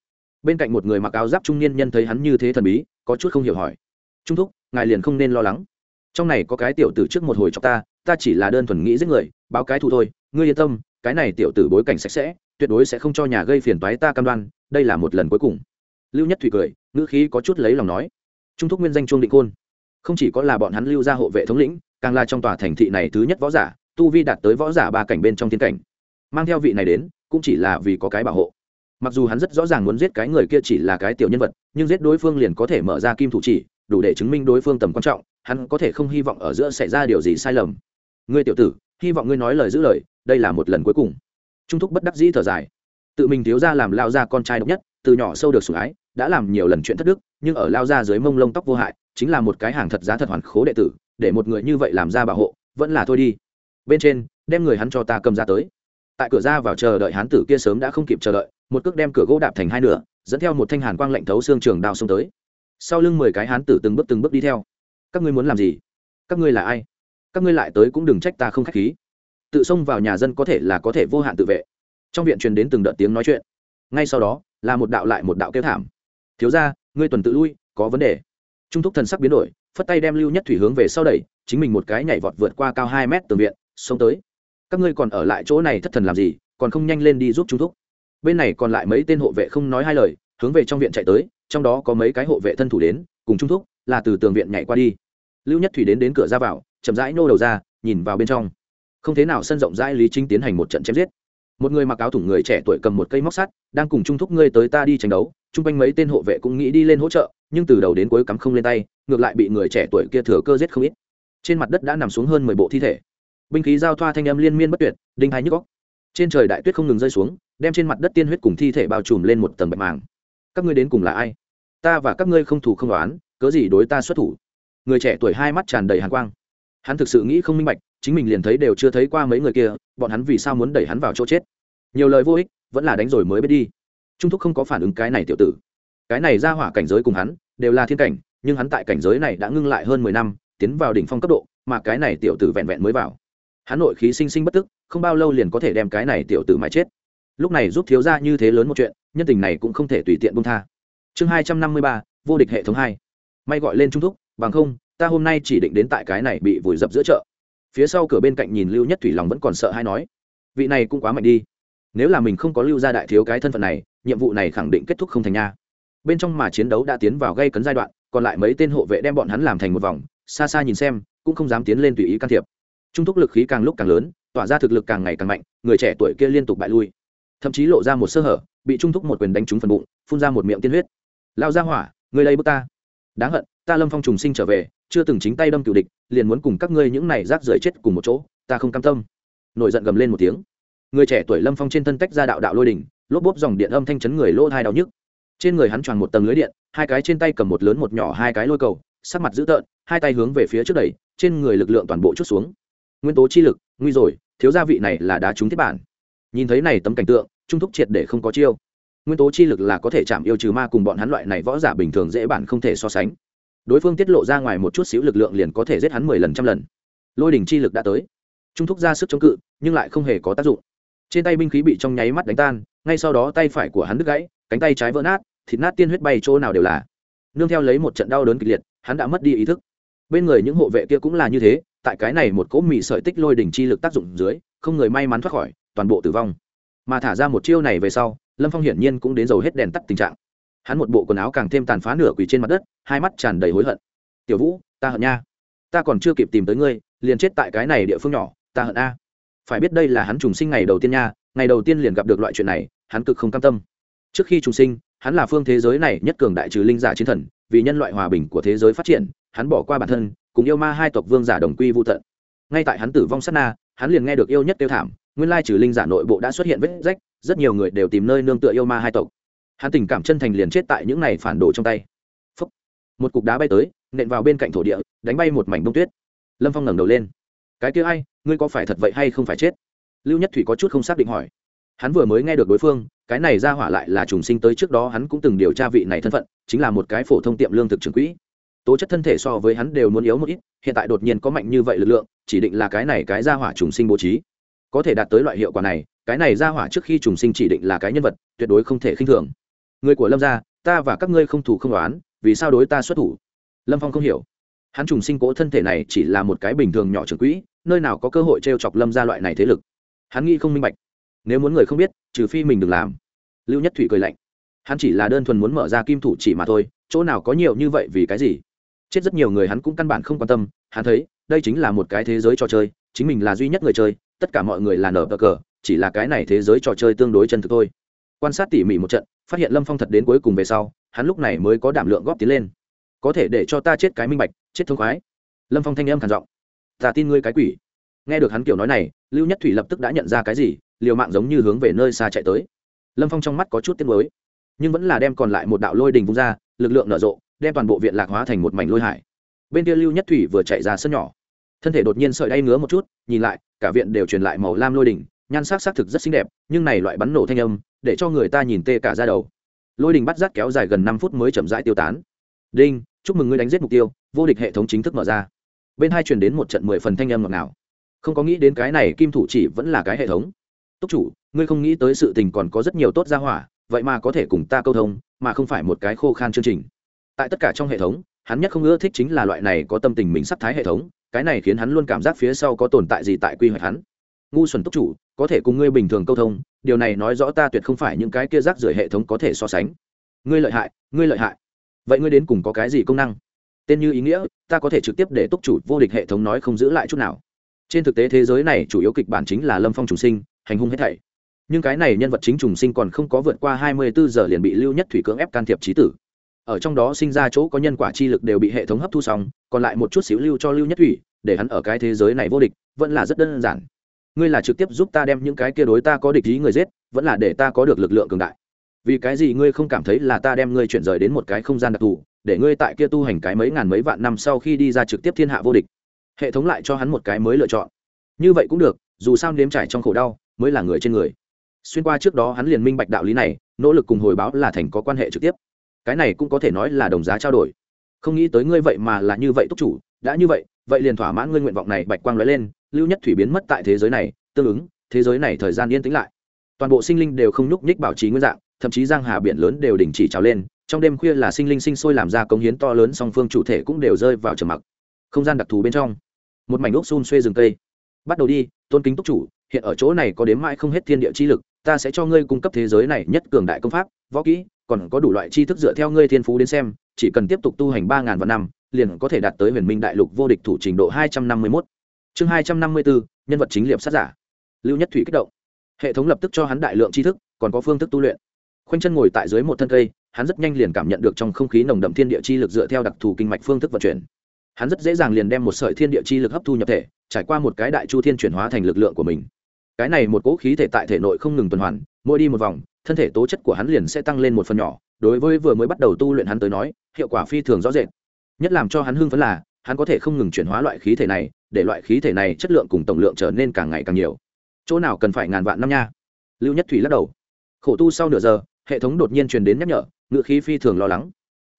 Bên cạnh một người mặc áo giáp trung niên nhân thấy hắn như thế thần bí, có chút không hiểu hỏi. Trung thúc, ngài liền không nên lo lắng. Trong này có cái tiểu tử trước một hồi cho ta ta chỉ là đơn thuần nghĩ giết người, báo cái thù thôi, ngươi yên tâm, cái này tiểu tử bối cảnh sạch sẽ, tuyệt đối sẽ không cho nhà gây phiền toái ta cam đoan, đây là một lần cuối cùng. Lưu nhất thủy cười, ngữ khí có chút lấy lòng nói, trung thúc nguyên danh chuông định côn không chỉ có là bọn hắn lưu ra hộ vệ thống lĩnh, càng là trong tòa thành thị này thứ nhất võ giả, tu vi đạt tới võ giả ba cảnh bên trong thiên cảnh. Mang theo vị này đến, cũng chỉ là vì có cái bảo hộ. Mặc dù hắn rất rõ ràng muốn giết cái người kia chỉ là cái tiểu nhân vật, nhưng giết đối phương liền có thể mở ra kim thủ chỉ, đủ để chứng minh đối phương tầm quan trọng, hắn có thể không hy vọng ở giữa xảy ra điều gì sai lầm ngươi tiểu tử, hy vọng ngươi nói lời giữ lời, đây là một lần cuối cùng. Trung thúc bất đắc dĩ thở dài. Tự mình thiếu ra làm lao ra con trai độc nhất, từ nhỏ sâu được sủng ái, đã làm nhiều lần chuyện thất đức, nhưng ở lao ra dưới mông lông tóc vô hại, chính là một cái hàng thật giá thật hoàn khố đệ tử, để một người như vậy làm ra bảo hộ, vẫn là thôi đi. Bên trên, đem người hắn cho ta cầm ra tới. Tại cửa ra vào chờ đợi hán tử kia sớm đã không kịp chờ đợi, một cước đem cửa gỗ đạp thành hai nửa, dẫn theo một thanh hàn quang lạnh thấu xương trường đao xông tới. Sau lưng mười cái hán tử từng bước từng bước đi theo. Các ngươi muốn làm gì? Các ngươi là ai? Các ngươi lại tới cũng đừng trách ta không k h á c h khí. Tự xông vào nhà dân có thể là có thể vô hạn tự vệ. Trong viện truyền đến từng đợt tiếng nói chuyện. Ngay sau đó, là một đạo lại một đạo kêu thảm. Thiếu ra ngươi tuần tự lui, có vấn đề. Trung thúc thần sắc biến đổi, phất tay đem lưu nhất thủy hướng về sau đẩy, chính mình một cái nhảy vọt vượt qua cao hai mét tường viện, xông tới. Các ngươi còn ở lại chỗ này thất thần làm gì, còn không nhanh lên đi giúp trung thúc? Bên này còn lại mấy tên hộ vệ không nói hai lời, hướng về trong viện chạy tới, trong đó có mấy cái hộ vệ thân thủ đến, cùng trung thúc là từ tường viện nhảy qua đi lưu nhất thủy đến đến cửa ra vào, chậm rãi nô đầu ra, nhìn vào bên trong. Không thế nào sân rộng rãi lý chính tiến hành một trận chém giết. Một người mặc áo thủng người trẻ tuổi cầm một cây móc sắt, đang cùng trung thúc ngươi tới ta đi tranh đấu, chung quanh mấy tên hộ vệ cũng nghĩ đi lên hỗ trợ, nhưng từ đầu đến cuối cắm không lên tay, ngược lại bị người trẻ tuổi kia thừa cơ giết không ít. Trên mặt đất đã nằm xuống hơn mười bộ thi thể. Binh khí giao thoa thanh âm liên miên bất tuyệt, đinh hai nhức góc trên trời đại tuyết không ngừng rơi xuống, đem trên mặt đất tiên huyết cùng thi thể bao trùm lên một tầng bạch màng. Các ngươi đến cùng là ai? Ta và các ngươi không thủ không đoán cớ gì đối ta xuất thủ? Người trẻ tuổi hai mắt tràn đầy hàn quang. Hắn thực sự nghĩ không minh bạch, chính mình liền thấy đều chưa thấy qua mấy người kia, bọn hắn vì sao muốn đẩy hắn vào chỗ chết? Nhiều lời vô ích, vẫn là đánh rồi mới biết đi. Trung thúc không có phản ứng cái này tiểu tử. Cái này ra hỏa cảnh giới cùng hắn, đều là thiên cảnh, nhưng hắn tại cảnh giới này đã ngưng lại hơn mười năm, tiến vào đỉnh phong cấp độ, mà cái này tiểu tử vẹn vẹn mới vào. Hắn nội khí sinh sinh bất tức, không bao lâu liền có thể đem cái này tiểu tử mà chết. Lúc này giúp thiếu ra như thế lớn một chuyện, nhân tình này cũng không thể tùy tiện bông tha. Chương hai trăm năm mươi ba, vô địch hệ thống hai. May gọi lên trung thúc bằng không, ta hôm nay chỉ định đến tại cái này bị vùi dập giữa chợ. Phía sau cửa bên cạnh nhìn lưu nhất thủy lòng vẫn còn sợ hay nói, vị này cũng quá mạnh đi. Nếu là mình không có lưu ra đại thiếu cái thân phận này, nhiệm vụ này khẳng định kết thúc không thành nha. Bên trong mà chiến đấu đã tiến vào gây cấn giai đoạn, còn lại mấy tên hộ vệ đem bọn hắn làm thành một vòng, xa xa nhìn xem, cũng không dám tiến lên tùy ý can thiệp. Trung thúc lực khí càng lúc càng lớn, tỏa ra thực lực càng ngày càng mạnh, người trẻ tuổi kia liên tục bại lui. Thậm chí lộ ra một sơ hở, bị trung thúc một quyền đánh trúng phần bụng, phun ra một miệng tiên huyết. Lao ra hỏa, người đây bước ta. Đáng hận ta lâm phong trùng sinh trở về, chưa từng chính tay đâm cựu địch, liền muốn cùng các ngươi những này rác rưởi chết cùng một chỗ, ta không cam tâm. Nổi giận gầm lên một tiếng. Người trẻ tuổi lâm phong trên thân tách ra đạo đạo lôi đỉnh, lốp bốp dòng điện âm thanh chấn người lỗ thai đau nhức. Trên người hắn tròn một tầng lưới điện, hai cái trên tay cầm một lớn một nhỏ hai cái lôi cầu, sắc mặt dữ tợn, hai tay hướng về phía trước đẩy, trên người lực lượng toàn bộ chút xuống. Nguyên tố chi lực, nguy rồi, thiếu gia vị này là đá trúng thiết bản. Nhìn thấy này tấm cảnh tượng, trung thúc triệt để không có chiêu. Nguyên tố chi lực là có thể chạm yêu trừ ma cùng bọn hắn loại này võ giả bình thường dễ bản không thể so sánh đối phương tiết lộ ra ngoài một chút xíu lực lượng liền có thể giết hắn mười lần trăm lần. Lôi đỉnh chi lực đã tới. Trung thúc ra sức chống cự, nhưng lại không hề có tác dụng. Trên tay binh khí bị trong nháy mắt đánh tan, ngay sau đó tay phải của hắn đứt gãy, cánh tay trái vỡ nát, thịt nát tiên huyết bay chỗ nào đều là. Nương theo lấy một trận đau đớn kịch liệt, hắn đã mất đi ý thức. Bên người những hộ vệ kia cũng là như thế, tại cái này một cỗ mị sợi tích lôi đỉnh chi lực tác dụng dưới, không người may mắn thoát khỏi, toàn bộ tử vong. Mà thả ra một chiêu này về sau, lâm phong hiển nhiên cũng đến dầu hết đèn tắt tình trạng hắn một bộ quần áo càng thêm tàn phá nửa quỳ trên mặt đất, hai mắt tràn đầy hối hận. Tiểu vũ, ta hận nha. Ta còn chưa kịp tìm tới ngươi, liền chết tại cái này địa phương nhỏ, ta hận a. Phải biết đây là hắn trùng sinh ngày đầu tiên nha, ngày đầu tiên liền gặp được loại chuyện này, hắn cực không cam tâm. Trước khi trùng sinh, hắn là phương thế giới này nhất cường đại trừ linh giả chiến thần, vì nhân loại hòa bình của thế giới phát triển, hắn bỏ qua bản thân, cùng yêu ma hai tộc vương giả đồng quy vô tận. Ngay tại hắn tử vong sát na, hắn liền nghe được yêu nhất tiêu thảm, nguyên lai trừ linh giả nội bộ đã xuất hiện vết rách, rất nhiều người đều tìm nơi nương tựa yêu ma hai tộc hắn tình cảm chân thành liền chết tại những này phản đồ trong tay. Phúc. một cục đá bay tới, nện vào bên cạnh thổ địa, đánh bay một mảnh bông tuyết. Lâm phong ngẩng đầu lên. Cái kia ai, ngươi có phải thật vậy hay không phải chết? Lưu nhất thủy có chút không xác định hỏi. Hắn vừa mới nghe được đối phương, cái này ra hỏa lại là trùng sinh tới trước đó hắn cũng từng điều tra vị này thân phận, chính là một cái phổ thông tiệm lương thực trường quỹ. Tố chất thân thể so với hắn đều muốn yếu một ít, hiện tại đột nhiên có mạnh như vậy lực lượng, chỉ định là cái này cái ra hỏa trùng sinh bố trí. Có thể đạt tới loại hiệu quả này, cái này ra hỏa trước khi trùng sinh chỉ định là cái nhân vật, tuyệt đối không thể khinh thường người của lâm gia, ta và các ngươi không thủ không đoán vì sao đối ta xuất thủ? Lâm phong không hiểu. Hắn trùng sinh cỗ thân thể này chỉ là một cái bình thường nhỏ trường quỹ, nơi nào có cơ hội t r e o chọc lâm ra loại này thế lực. Hắn nghĩ không minh bạch. Nếu muốn người không biết, trừ phi mình đừng làm. Lưu nhất thủy cười lạnh. Hắn chỉ là đơn thuần muốn mở ra kim thủ chỉ mà thôi, chỗ nào có nhiều như vậy vì cái gì? Chết rất nhiều người hắn cũng căn bản không quan tâm, hắn thấy, đây chính là một cái thế giới trò chơi, chính mình là duy nhất người chơi, tất cả mọi người là nở bờ cờ, chỉ là cái này thế giới trò chơi tương đối chân thực thôi quan sát tỉ mỉ một trận, phát hiện lâm phong thật đến cuối cùng về sau, hắn lúc này mới có đảm lượng góp tiến lên. Có thể để cho ta chết cái minh bạch, chết thông khoái. Lâm phong thanh âm khản giọng. Ta tin ngươi cái quỷ. Nghe được hắn kiểu nói này, lưu nhất thủy lập tức đã nhận ra cái gì, liều mạng giống như hướng về nơi xa chạy tới. Lâm phong trong mắt có chút tiếc mới nhưng vẫn là đem còn lại một đạo lôi đình vung ra, lực lượng nở rộ, đem toàn bộ viện lạc hóa thành một mảnh lôi hải. Bên kia lưu nhất thủy vừa chạy ra sân nhỏ, thân thể đột nhiên sợi đay ngứa một chút, nhìn lại, cả viện đều truyền lại màu lam lôi đỉnh nhan sắc xác thực rất xinh đẹp, nhưng này loại bắn nổ thanh âm, để cho người ta nhìn tê cả ra đầu. Lôi đình bắt rát kéo dài gần năm phút mới chậm rãi tiêu tán. Đinh, chúc mừng ngươi đánh giết mục tiêu, vô địch hệ thống chính thức mở ra. Bên hai truyền đến một trận mười phần thanh âm ngọt ngào. Không có nghĩ đến cái này kim thủ chỉ vẫn là cái hệ thống. Túc chủ, ngươi không nghĩ tới sự tình còn có rất nhiều tốt ra hỏa, vậy mà có thể cùng ta câu thông, mà không phải một cái khô khan chương trình. Tại tất cả trong hệ thống, hắn nhất không ưa thích chính là loại này có tâm tình mình sắp thái hệ thống, cái này khiến hắn luôn cảm giác phía sau có tồn tại gì tại quy hoạch hắn. Ngu xuẩn túc chủ có thể cùng ngươi bình thường câu thông, điều này nói rõ ta tuyệt không phải những cái kia rác rưởi hệ thống có thể so sánh. Ngươi lợi hại, ngươi lợi hại. Vậy ngươi đến cùng có cái gì công năng? Tên như ý nghĩa, ta có thể trực tiếp để túc chủ vô địch hệ thống nói không giữ lại chút nào. Trên thực tế thế giới này chủ yếu kịch bản chính là lâm phong trùng sinh, hành hung hết thảy. Nhưng cái này nhân vật chính trùng sinh còn không có vượt qua hai mươi bốn giờ liền bị lưu nhất thủy cưỡng ép can thiệp trí tử. Ở trong đó sinh ra chỗ có nhân quả chi lực đều bị hệ thống hấp thu xong, còn lại một chút xíu lưu cho lưu nhất thủy, để hắn ở cái thế giới này vô địch, vẫn là rất đơn giản ngươi là trực tiếp giúp ta đem những cái kia đối ta có địch ý người giết, vẫn là để ta có được lực lượng cường đại. Vì cái gì ngươi không cảm thấy là ta đem ngươi chuyển rời đến một cái không gian đặc thù, để ngươi tại kia tu hành cái mấy ngàn mấy vạn năm sau khi đi ra trực tiếp thiên hạ vô địch? Hệ thống lại cho hắn một cái mới lựa chọn. Như vậy cũng được, dù sao nếm trải trong khổ đau, mới là người trên người. Xuyên qua trước đó hắn liền minh bạch đạo lý này, nỗ lực cùng hồi báo là thành có quan hệ trực tiếp. Cái này cũng có thể nói là đồng giá trao đổi. Không nghĩ tới ngươi vậy mà là như vậy túc chủ, đã như vậy vậy liền thỏa mãn ngươi nguyện vọng này, bạch quang lóe lên, lưu nhất thủy biến mất tại thế giới này, tương ứng, thế giới này thời gian yên tĩnh lại. Toàn bộ sinh linh đều không nhúc nhích bảo trì nguyên dạng, thậm chí giang hà biển lớn đều đình chỉ trào lên, trong đêm khuya là sinh linh sinh sôi làm ra công hiến to lớn, song phương chủ thể cũng đều rơi vào trầm mặc. Không gian đặc thù bên trong, một mảnh ốc xun xuê rừng cây. Bắt đầu đi, tôn kính túc chủ, hiện ở chỗ này có đếm mãi không hết thiên địa chi lực, ta sẽ cho ngươi cung cấp thế giới này nhất cường đại công pháp, võ kỹ, còn có đủ loại tri thức dựa theo ngươi thiên phú đến xem, chỉ cần tiếp tục tu hành ba ngàn vạn năm liền có thể đạt tới huyền minh đại lục vô địch thủ trình độ hai trăm năm mươi mốt. Chương hai trăm năm mươi bốn nhân vật chính liệp sát giả. Lưu nhất thủy kích động. Hệ thống lập tức cho hắn đại lượng tri thức, còn có phương thức tu luyện. Khoanh chân ngồi tại dưới một thân cây, hắn rất nhanh liền cảm nhận được trong không khí nồng đậm thiên địa chi lực dựa theo đặc thù kinh mạch phương thức vận chuyển. Hắn rất dễ dàng liền đem một sợi thiên địa chi lực hấp thu nhập thể, trải qua một cái đại chu thiên chuyển hóa thành lực lượng của mình. Cái này một cỗ khí thể tại thể nội không ngừng tuần hoàn, mỗi đi một vòng, thân thể tố chất của hắn liền sẽ tăng lên một phần nhỏ. Đối với vừa mới bắt đầu tu luyện hắn tới nói, hiệu quả phi thường rõ rệt nhất làm cho hắn hưng phấn là, hắn có thể không ngừng chuyển hóa loại khí thể này, để loại khí thể này chất lượng cùng tổng lượng trở nên càng ngày càng nhiều. Chỗ nào cần phải ngàn vạn năm nha? Lưu nhất thủy lắc đầu. Khổ tu sau nửa giờ, hệ thống đột nhiên truyền đến nhắc nhở, ngựa khí phi thường lo lắng.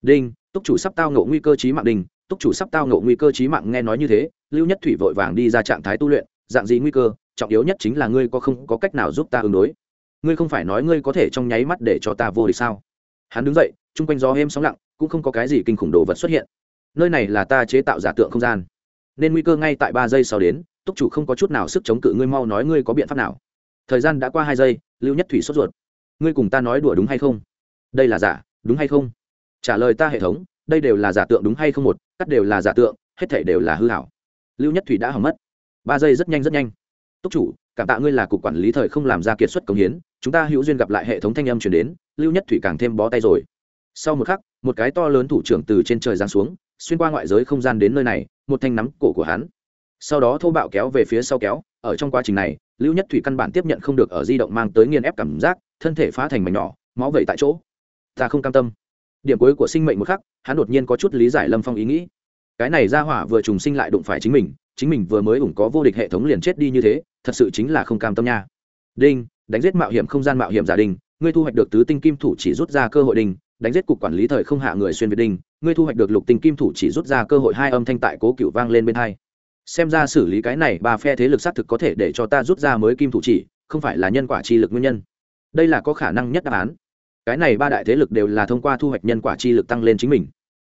Đinh, túc chủ sắp tao ngộ nguy cơ trí mạng đình túc chủ sắp tao ngộ nguy cơ trí mạng, nghe nói như thế, lưu nhất thủy vội vàng đi ra trạng thái tu luyện, dạng gì nguy cơ? Trọng yếu nhất chính là ngươi có không, có cách nào giúp ta ứng đối. Ngươi không phải nói ngươi có thể trong nháy mắt để cho ta vô địch sao? Hắn đứng dậy, chung quanh gió êm sóng lặng, cũng không có cái gì kinh khủng đồ vật xuất hiện nơi này là ta chế tạo giả tượng không gian. Nên nguy cơ ngay tại ba giây sau đến, túc chủ không có chút nào sức chống cự, ngươi mau nói ngươi có biện pháp nào. Thời gian đã qua hai giây, lưu nhất thủy sốt ruột. Ngươi cùng ta nói đùa đúng hay không? Đây là giả, đúng hay không? Trả lời ta hệ thống, đây đều là giả tượng đúng hay không một, cắt đều là giả tượng, hết thể đều là hư hảo. Lưu nhất thủy đã hỏng mất. Ba giây rất nhanh rất nhanh. Túc chủ, cảm tạ ngươi là cục quản lý thời không làm ra kiệt xuất công hiến, chúng ta hữu duyên gặp lại hệ thống thanh âm chuyển đến, lưu nhất thủy càng thêm bó tay rồi. Sau một khắc, một cái to lớn thủ trưởng từ trên trời giáng xuống xuyên qua ngoại giới không gian đến nơi này, một thanh nắm cổ của hắn. Sau đó thô bạo kéo về phía sau kéo, ở trong quá trình này, lưu nhất thủy căn bản tiếp nhận không được ở di động mang tới nghiền ép cảm giác, thân thể phá thành mảnh nhỏ, máu vẩy tại chỗ. Ta không cam tâm. Điểm cuối của sinh mệnh một khắc, hắn đột nhiên có chút lý giải lâm phong ý nghĩ. Cái này ra hỏa vừa trùng sinh lại đụng phải chính mình chính mình vừa mới ủng có vô địch hệ thống liền chết đi như thế, thật sự chính là không cam tâm nha. Đinh, đánh giết mạo hiểm không gian mạo hiểm giả đình ngươi thu hoạch được tứ tinh kim thủ chỉ rút ra cơ hội đình đánh giết cục quản lý thời không hạ người xuyên việt đình ngươi thu hoạch được lục tinh kim thủ chỉ rút ra cơ hội hai âm thanh tại cố cựu vang lên bên hai. Xem ra xử lý cái này ba phe thế lực xác thực có thể để cho ta rút ra mới kim thủ chỉ, không phải là nhân quả chi lực nguyên nhân. Đây là có khả năng nhất đáp án. Cái này ba đại thế lực đều là thông qua thu hoạch nhân quả chi lực tăng lên chính mình.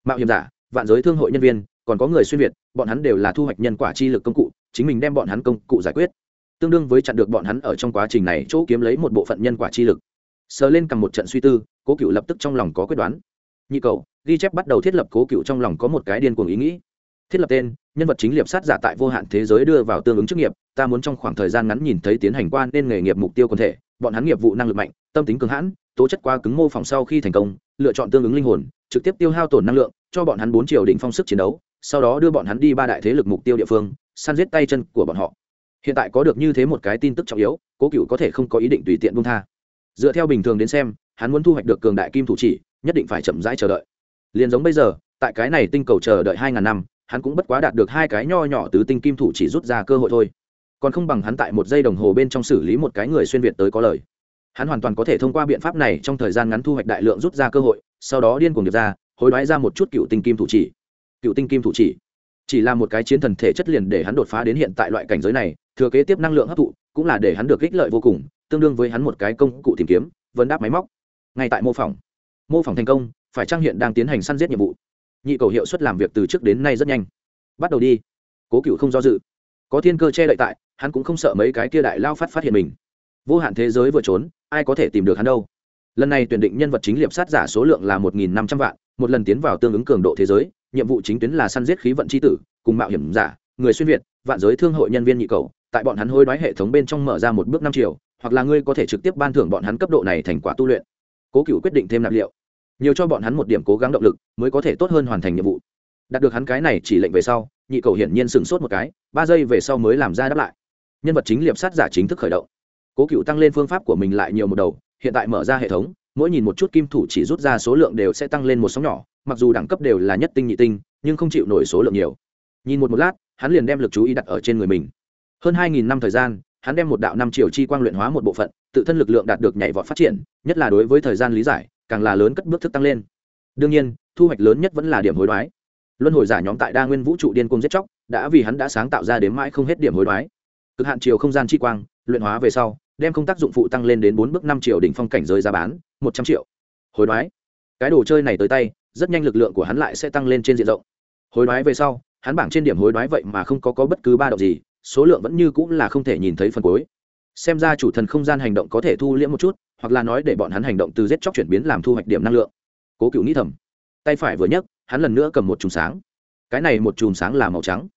Mạo hiểm giả, vạn giới thương hội nhân viên, còn có người xuyên việt, bọn hắn đều là thu hoạch nhân quả chi lực công cụ, chính mình đem bọn hắn công cụ giải quyết. Tương đương với chặn được bọn hắn ở trong quá trình này chỗ kiếm lấy một bộ phận nhân quả chi lực sờ lên cầm một trận suy tư, cố cựu lập tức trong lòng có quyết đoán. Nhị cầu, ghi chép bắt đầu thiết lập cố cựu trong lòng có một cái điên cuồng ý nghĩ. Thiết lập tên, nhân vật chính liệp sát giả tại vô hạn thế giới đưa vào tương ứng chức nghiệp, ta muốn trong khoảng thời gian ngắn nhìn thấy tiến hành quan nên nghề nghiệp mục tiêu quần thể, bọn hắn nghiệp vụ năng lực mạnh, tâm tính cường hãn, tố chất quá cứng mô phỏng sau khi thành công, lựa chọn tương ứng linh hồn, trực tiếp tiêu hao tổn năng lượng, cho bọn hắn bốn triều đỉnh phong sức chiến đấu, sau đó đưa bọn hắn đi ba đại thế lực mục tiêu địa phương, săn giết tay chân của bọn họ. Hiện tại có được như thế một cái tin tức trọng yếu, cố cựu có thể không có ý định tùy tiện buông tha dựa theo bình thường đến xem, hắn muốn thu hoạch được cường đại kim thủ chỉ, nhất định phải chậm rãi chờ đợi. Liền giống bây giờ, tại cái này tinh cầu chờ đợi hai ngàn năm, hắn cũng bất quá đạt được hai cái nho nhỏ tứ tinh kim thủ chỉ rút ra cơ hội thôi. Còn không bằng hắn tại một giây đồng hồ bên trong xử lý một cái người xuyên việt tới có lời. Hắn hoàn toàn có thể thông qua biện pháp này trong thời gian ngắn thu hoạch đại lượng rút ra cơ hội, sau đó điên cuồng điệp ra, hối đoái ra một chút cựu tinh kim thủ chỉ. Cựu tinh kim thủ chỉ. Chỉ là một cái chiến thần thể chất liền để hắn đột phá đến hiện tại loại cảnh giới này, thừa kế tiếp năng lượng hấp thụ, cũng là để hắn được ích lợi vô cùng tương đương với hắn một cái công cụ tìm kiếm, vấn đáp máy móc. Ngay tại mô phỏng mô phỏng thành công, phải trang hiện đang tiến hành săn giết nhiệm vụ? Nhị cầu hiệu suất làm việc từ trước đến nay rất nhanh. Bắt đầu đi. Cố cựu không do dự. Có thiên cơ che đậy tại, hắn cũng không sợ mấy cái kia đại lao phát phát hiện mình. Vô hạn thế giới vừa trốn, ai có thể tìm được hắn đâu? Lần này tuyển định nhân vật chính liệp sát giả số lượng là một nghìn năm trăm vạn, một lần tiến vào tương ứng cường độ thế giới, nhiệm vụ chính tuyến là săn giết khí vận c h i tử, cùng mạo hiểm giả, người xuyên việt, vạn giới thương hội nhân viên nhị cầu, tại bọn hắn hối đoái hệ thống bên trong mở ra một bước năm triệu hoặc là ngươi có thể trực tiếp ban thưởng bọn hắn cấp độ này thành quả tu luyện. Cố cựu quyết định thêm nạp liệu. Nhiều cho bọn hắn một điểm cố gắng động lực, mới có thể tốt hơn hoàn thành nhiệm vụ. Đạt được hắn cái này chỉ lệnh về sau, nhị cầu hiển nhiên sửng sốt một cái, ba giây về sau mới làm ra đáp lại. Nhân vật chính liệp sát giả chính thức khởi động. Cố cựu tăng lên phương pháp của mình lại nhiều một đầu, hiện tại mở ra hệ thống, mỗi nhìn một chút kim thủ chỉ rút ra số lượng đều sẽ tăng lên một sóng nhỏ, mặc dù đẳng cấp đều là nhất tinh nhị tinh, nhưng không chịu nổi số lượng nhiều. Nhìn một một lát, hắn liền đem lực chú ý đặt ở trên người mình. Hơn hai nghìn năm thời gian hắn đem một đạo năm triệu chi quang luyện hóa một bộ phận tự thân lực lượng đạt được nhảy vọt phát triển nhất là đối với thời gian lý giải càng là lớn cất bước thức tăng lên. Đương nhiên thu hoạch lớn nhất vẫn là điểm hối đoái. Luân hồi giả nhóm tại đa nguyên vũ trụ điên cung giết chóc đã vì hắn đã sáng tạo ra đến mãi không hết điểm hối đoái. Cực hạn chiều không gian chi quang luyện hóa về sau đem không tác dụng phụ tăng lên đến bốn bước năm triệu đỉnh phong cảnh giới giá bán một trăm triệu. Hối đoái. Cái đồ chơi này tới tay rất nhanh lực lượng của hắn lại sẽ tăng lên trên diện rộng. Hối đoái về sau hắn bảng trên điểm hối đoái vậy mà không có, có bất cứ ba động gì số lượng vẫn như cũng là không thể nhìn thấy phần cuối. Xem ra chủ thần không gian hành động có thể thu liễm một chút, hoặc là nói để bọn hắn hành động từ giết chóc chuyển biến làm thu hoạch điểm năng lượng. Cố cựu nghĩ thầm. Tay phải vừa nhấc, hắn lần nữa cầm một chùm sáng. Cái này một chùm sáng là màu trắng.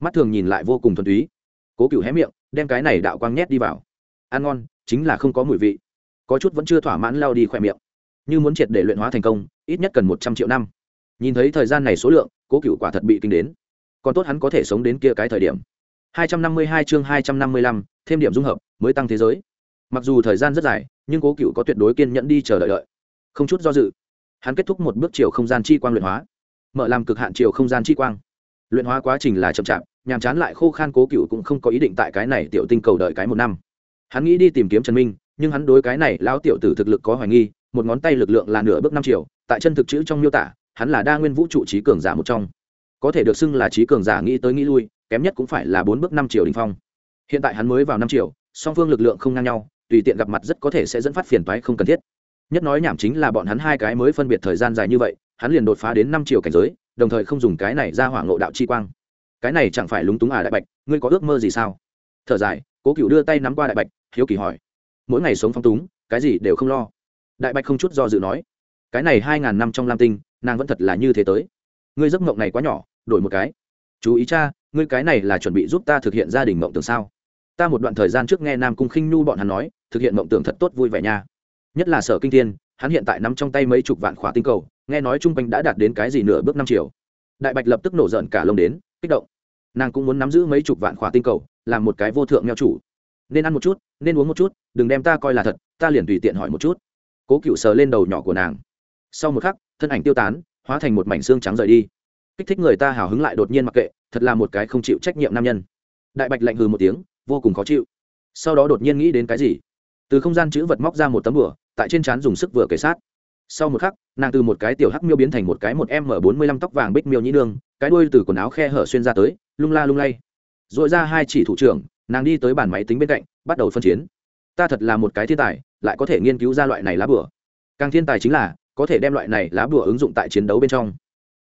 Mắt thường nhìn lại vô cùng thuần túy. Cố cựu hé miệng, đem cái này đạo quang nhét đi vào. Ăn ngon, chính là không có mùi vị. Có chút vẫn chưa thỏa mãn lao đi khỏe miệng. Như muốn triệt để luyện hóa thành công, ít nhất cần một trăm triệu năm. Nhìn thấy thời gian này số lượng, cố cựu quả thật bị kinh đến. Còn tốt hắn có thể sống đến kia cái thời điểm. 252 chương 255, thêm điểm dung hợp, mới tăng thế giới. Mặc dù thời gian rất dài, nhưng Cố Cựu có tuyệt đối kiên nhẫn đi chờ đợi đợi. Không chút do dự, hắn kết thúc một bước chiều không gian chi quang luyện hóa, mở làm cực hạn chiều không gian chi quang. Luyện hóa quá trình là chậm chạp, nhàm chán lại khô khan Cố Cựu cũng không có ý định tại cái này tiểu tinh cầu đợi cái một năm. Hắn nghĩ đi tìm kiếm Trần Minh, nhưng hắn đối cái này lão tiểu tử thực lực có hoài nghi, một ngón tay lực lượng là nửa bước năm triệu, tại chân thực chữ trong miêu tả, hắn là đa nguyên vũ trụ trí cường giả một trong. Có thể được xưng là trí cường giả nghĩ tới nghĩ lui, kém nhất cũng phải là bốn bước năm triệu đỉnh phong. Hiện tại hắn mới vào năm triệu song phương lực lượng không ngang nhau, tùy tiện gặp mặt rất có thể sẽ dẫn phát phiền toái không cần thiết. Nhất nói nhảm chính là bọn hắn hai cái mới phân biệt thời gian dài như vậy, hắn liền đột phá đến năm triệu cảnh giới, đồng thời không dùng cái này ra hỏa ngộ đạo chi quang. Cái này chẳng phải lúng túng à đại bạch, ngươi có ước mơ gì sao? Thở dài, cố cựu đưa tay nắm qua đại bạch, hiếu kỳ hỏi. Mỗi ngày sống phong túng, cái gì đều không lo. Đại bạch không chút do dự nói. Cái này hai ngàn năm trong lam tinh, nàng vẫn thật là như thế tới. Ngươi giấc mộng này quá nhỏ, đổi một cái. Chú ý cha ngươi cái này là chuẩn bị giúp ta thực hiện gia đình mộng tưởng sao? Ta một đoạn thời gian trước nghe nam cung khinh nhu bọn hắn nói, thực hiện mộng tưởng thật tốt vui vẻ nha. Nhất là sở kinh thiên, hắn hiện tại nắm trong tay mấy chục vạn khỏa tinh cầu, nghe nói trung quanh đã đạt đến cái gì nửa bước năm triệu đại bạch lập tức nổ giận cả lông đến, kích động. Nàng cũng muốn nắm giữ mấy chục vạn khỏa tinh cầu, làm một cái vô thượng neo chủ. Nên ăn một chút, nên uống một chút, đừng đem ta coi là thật, ta liền tùy tiện hỏi một chút. Cố cựu sờ lên đầu nhỏ của nàng. Sau một khắc, thân ảnh tiêu tán, hóa thành một mảnh xương trắng rời đi kích thích người ta hào hứng lại đột nhiên mặc kệ, thật là một cái không chịu trách nhiệm nam nhân. Đại bạch lạnh hừ một tiếng, vô cùng khó chịu. Sau đó đột nhiên nghĩ đến cái gì? Từ không gian chữ vật móc ra một tấm bửa tại trên trán dùng sức vừa kể sát. Sau một khắc, nàng từ một cái tiểu hắc miêu biến thành một cái một m bốn mươi lăm tóc vàng bích miêu nhĩ nương, cái đuôi từ quần áo khe hở xuyên ra tới, lung la lung lay. R ồ i ra hai chỉ thủ trưởng, nàng đi tới bàn máy tính bên cạnh, bắt đầu phân chiến. Ta thật là một cái thiên tài, lại có thể nghiên cứu ra loại này lá bửa càng thiên tài chính là, có thể đem loại này lá bửa ứng dụng tại chiến đấu bên trong.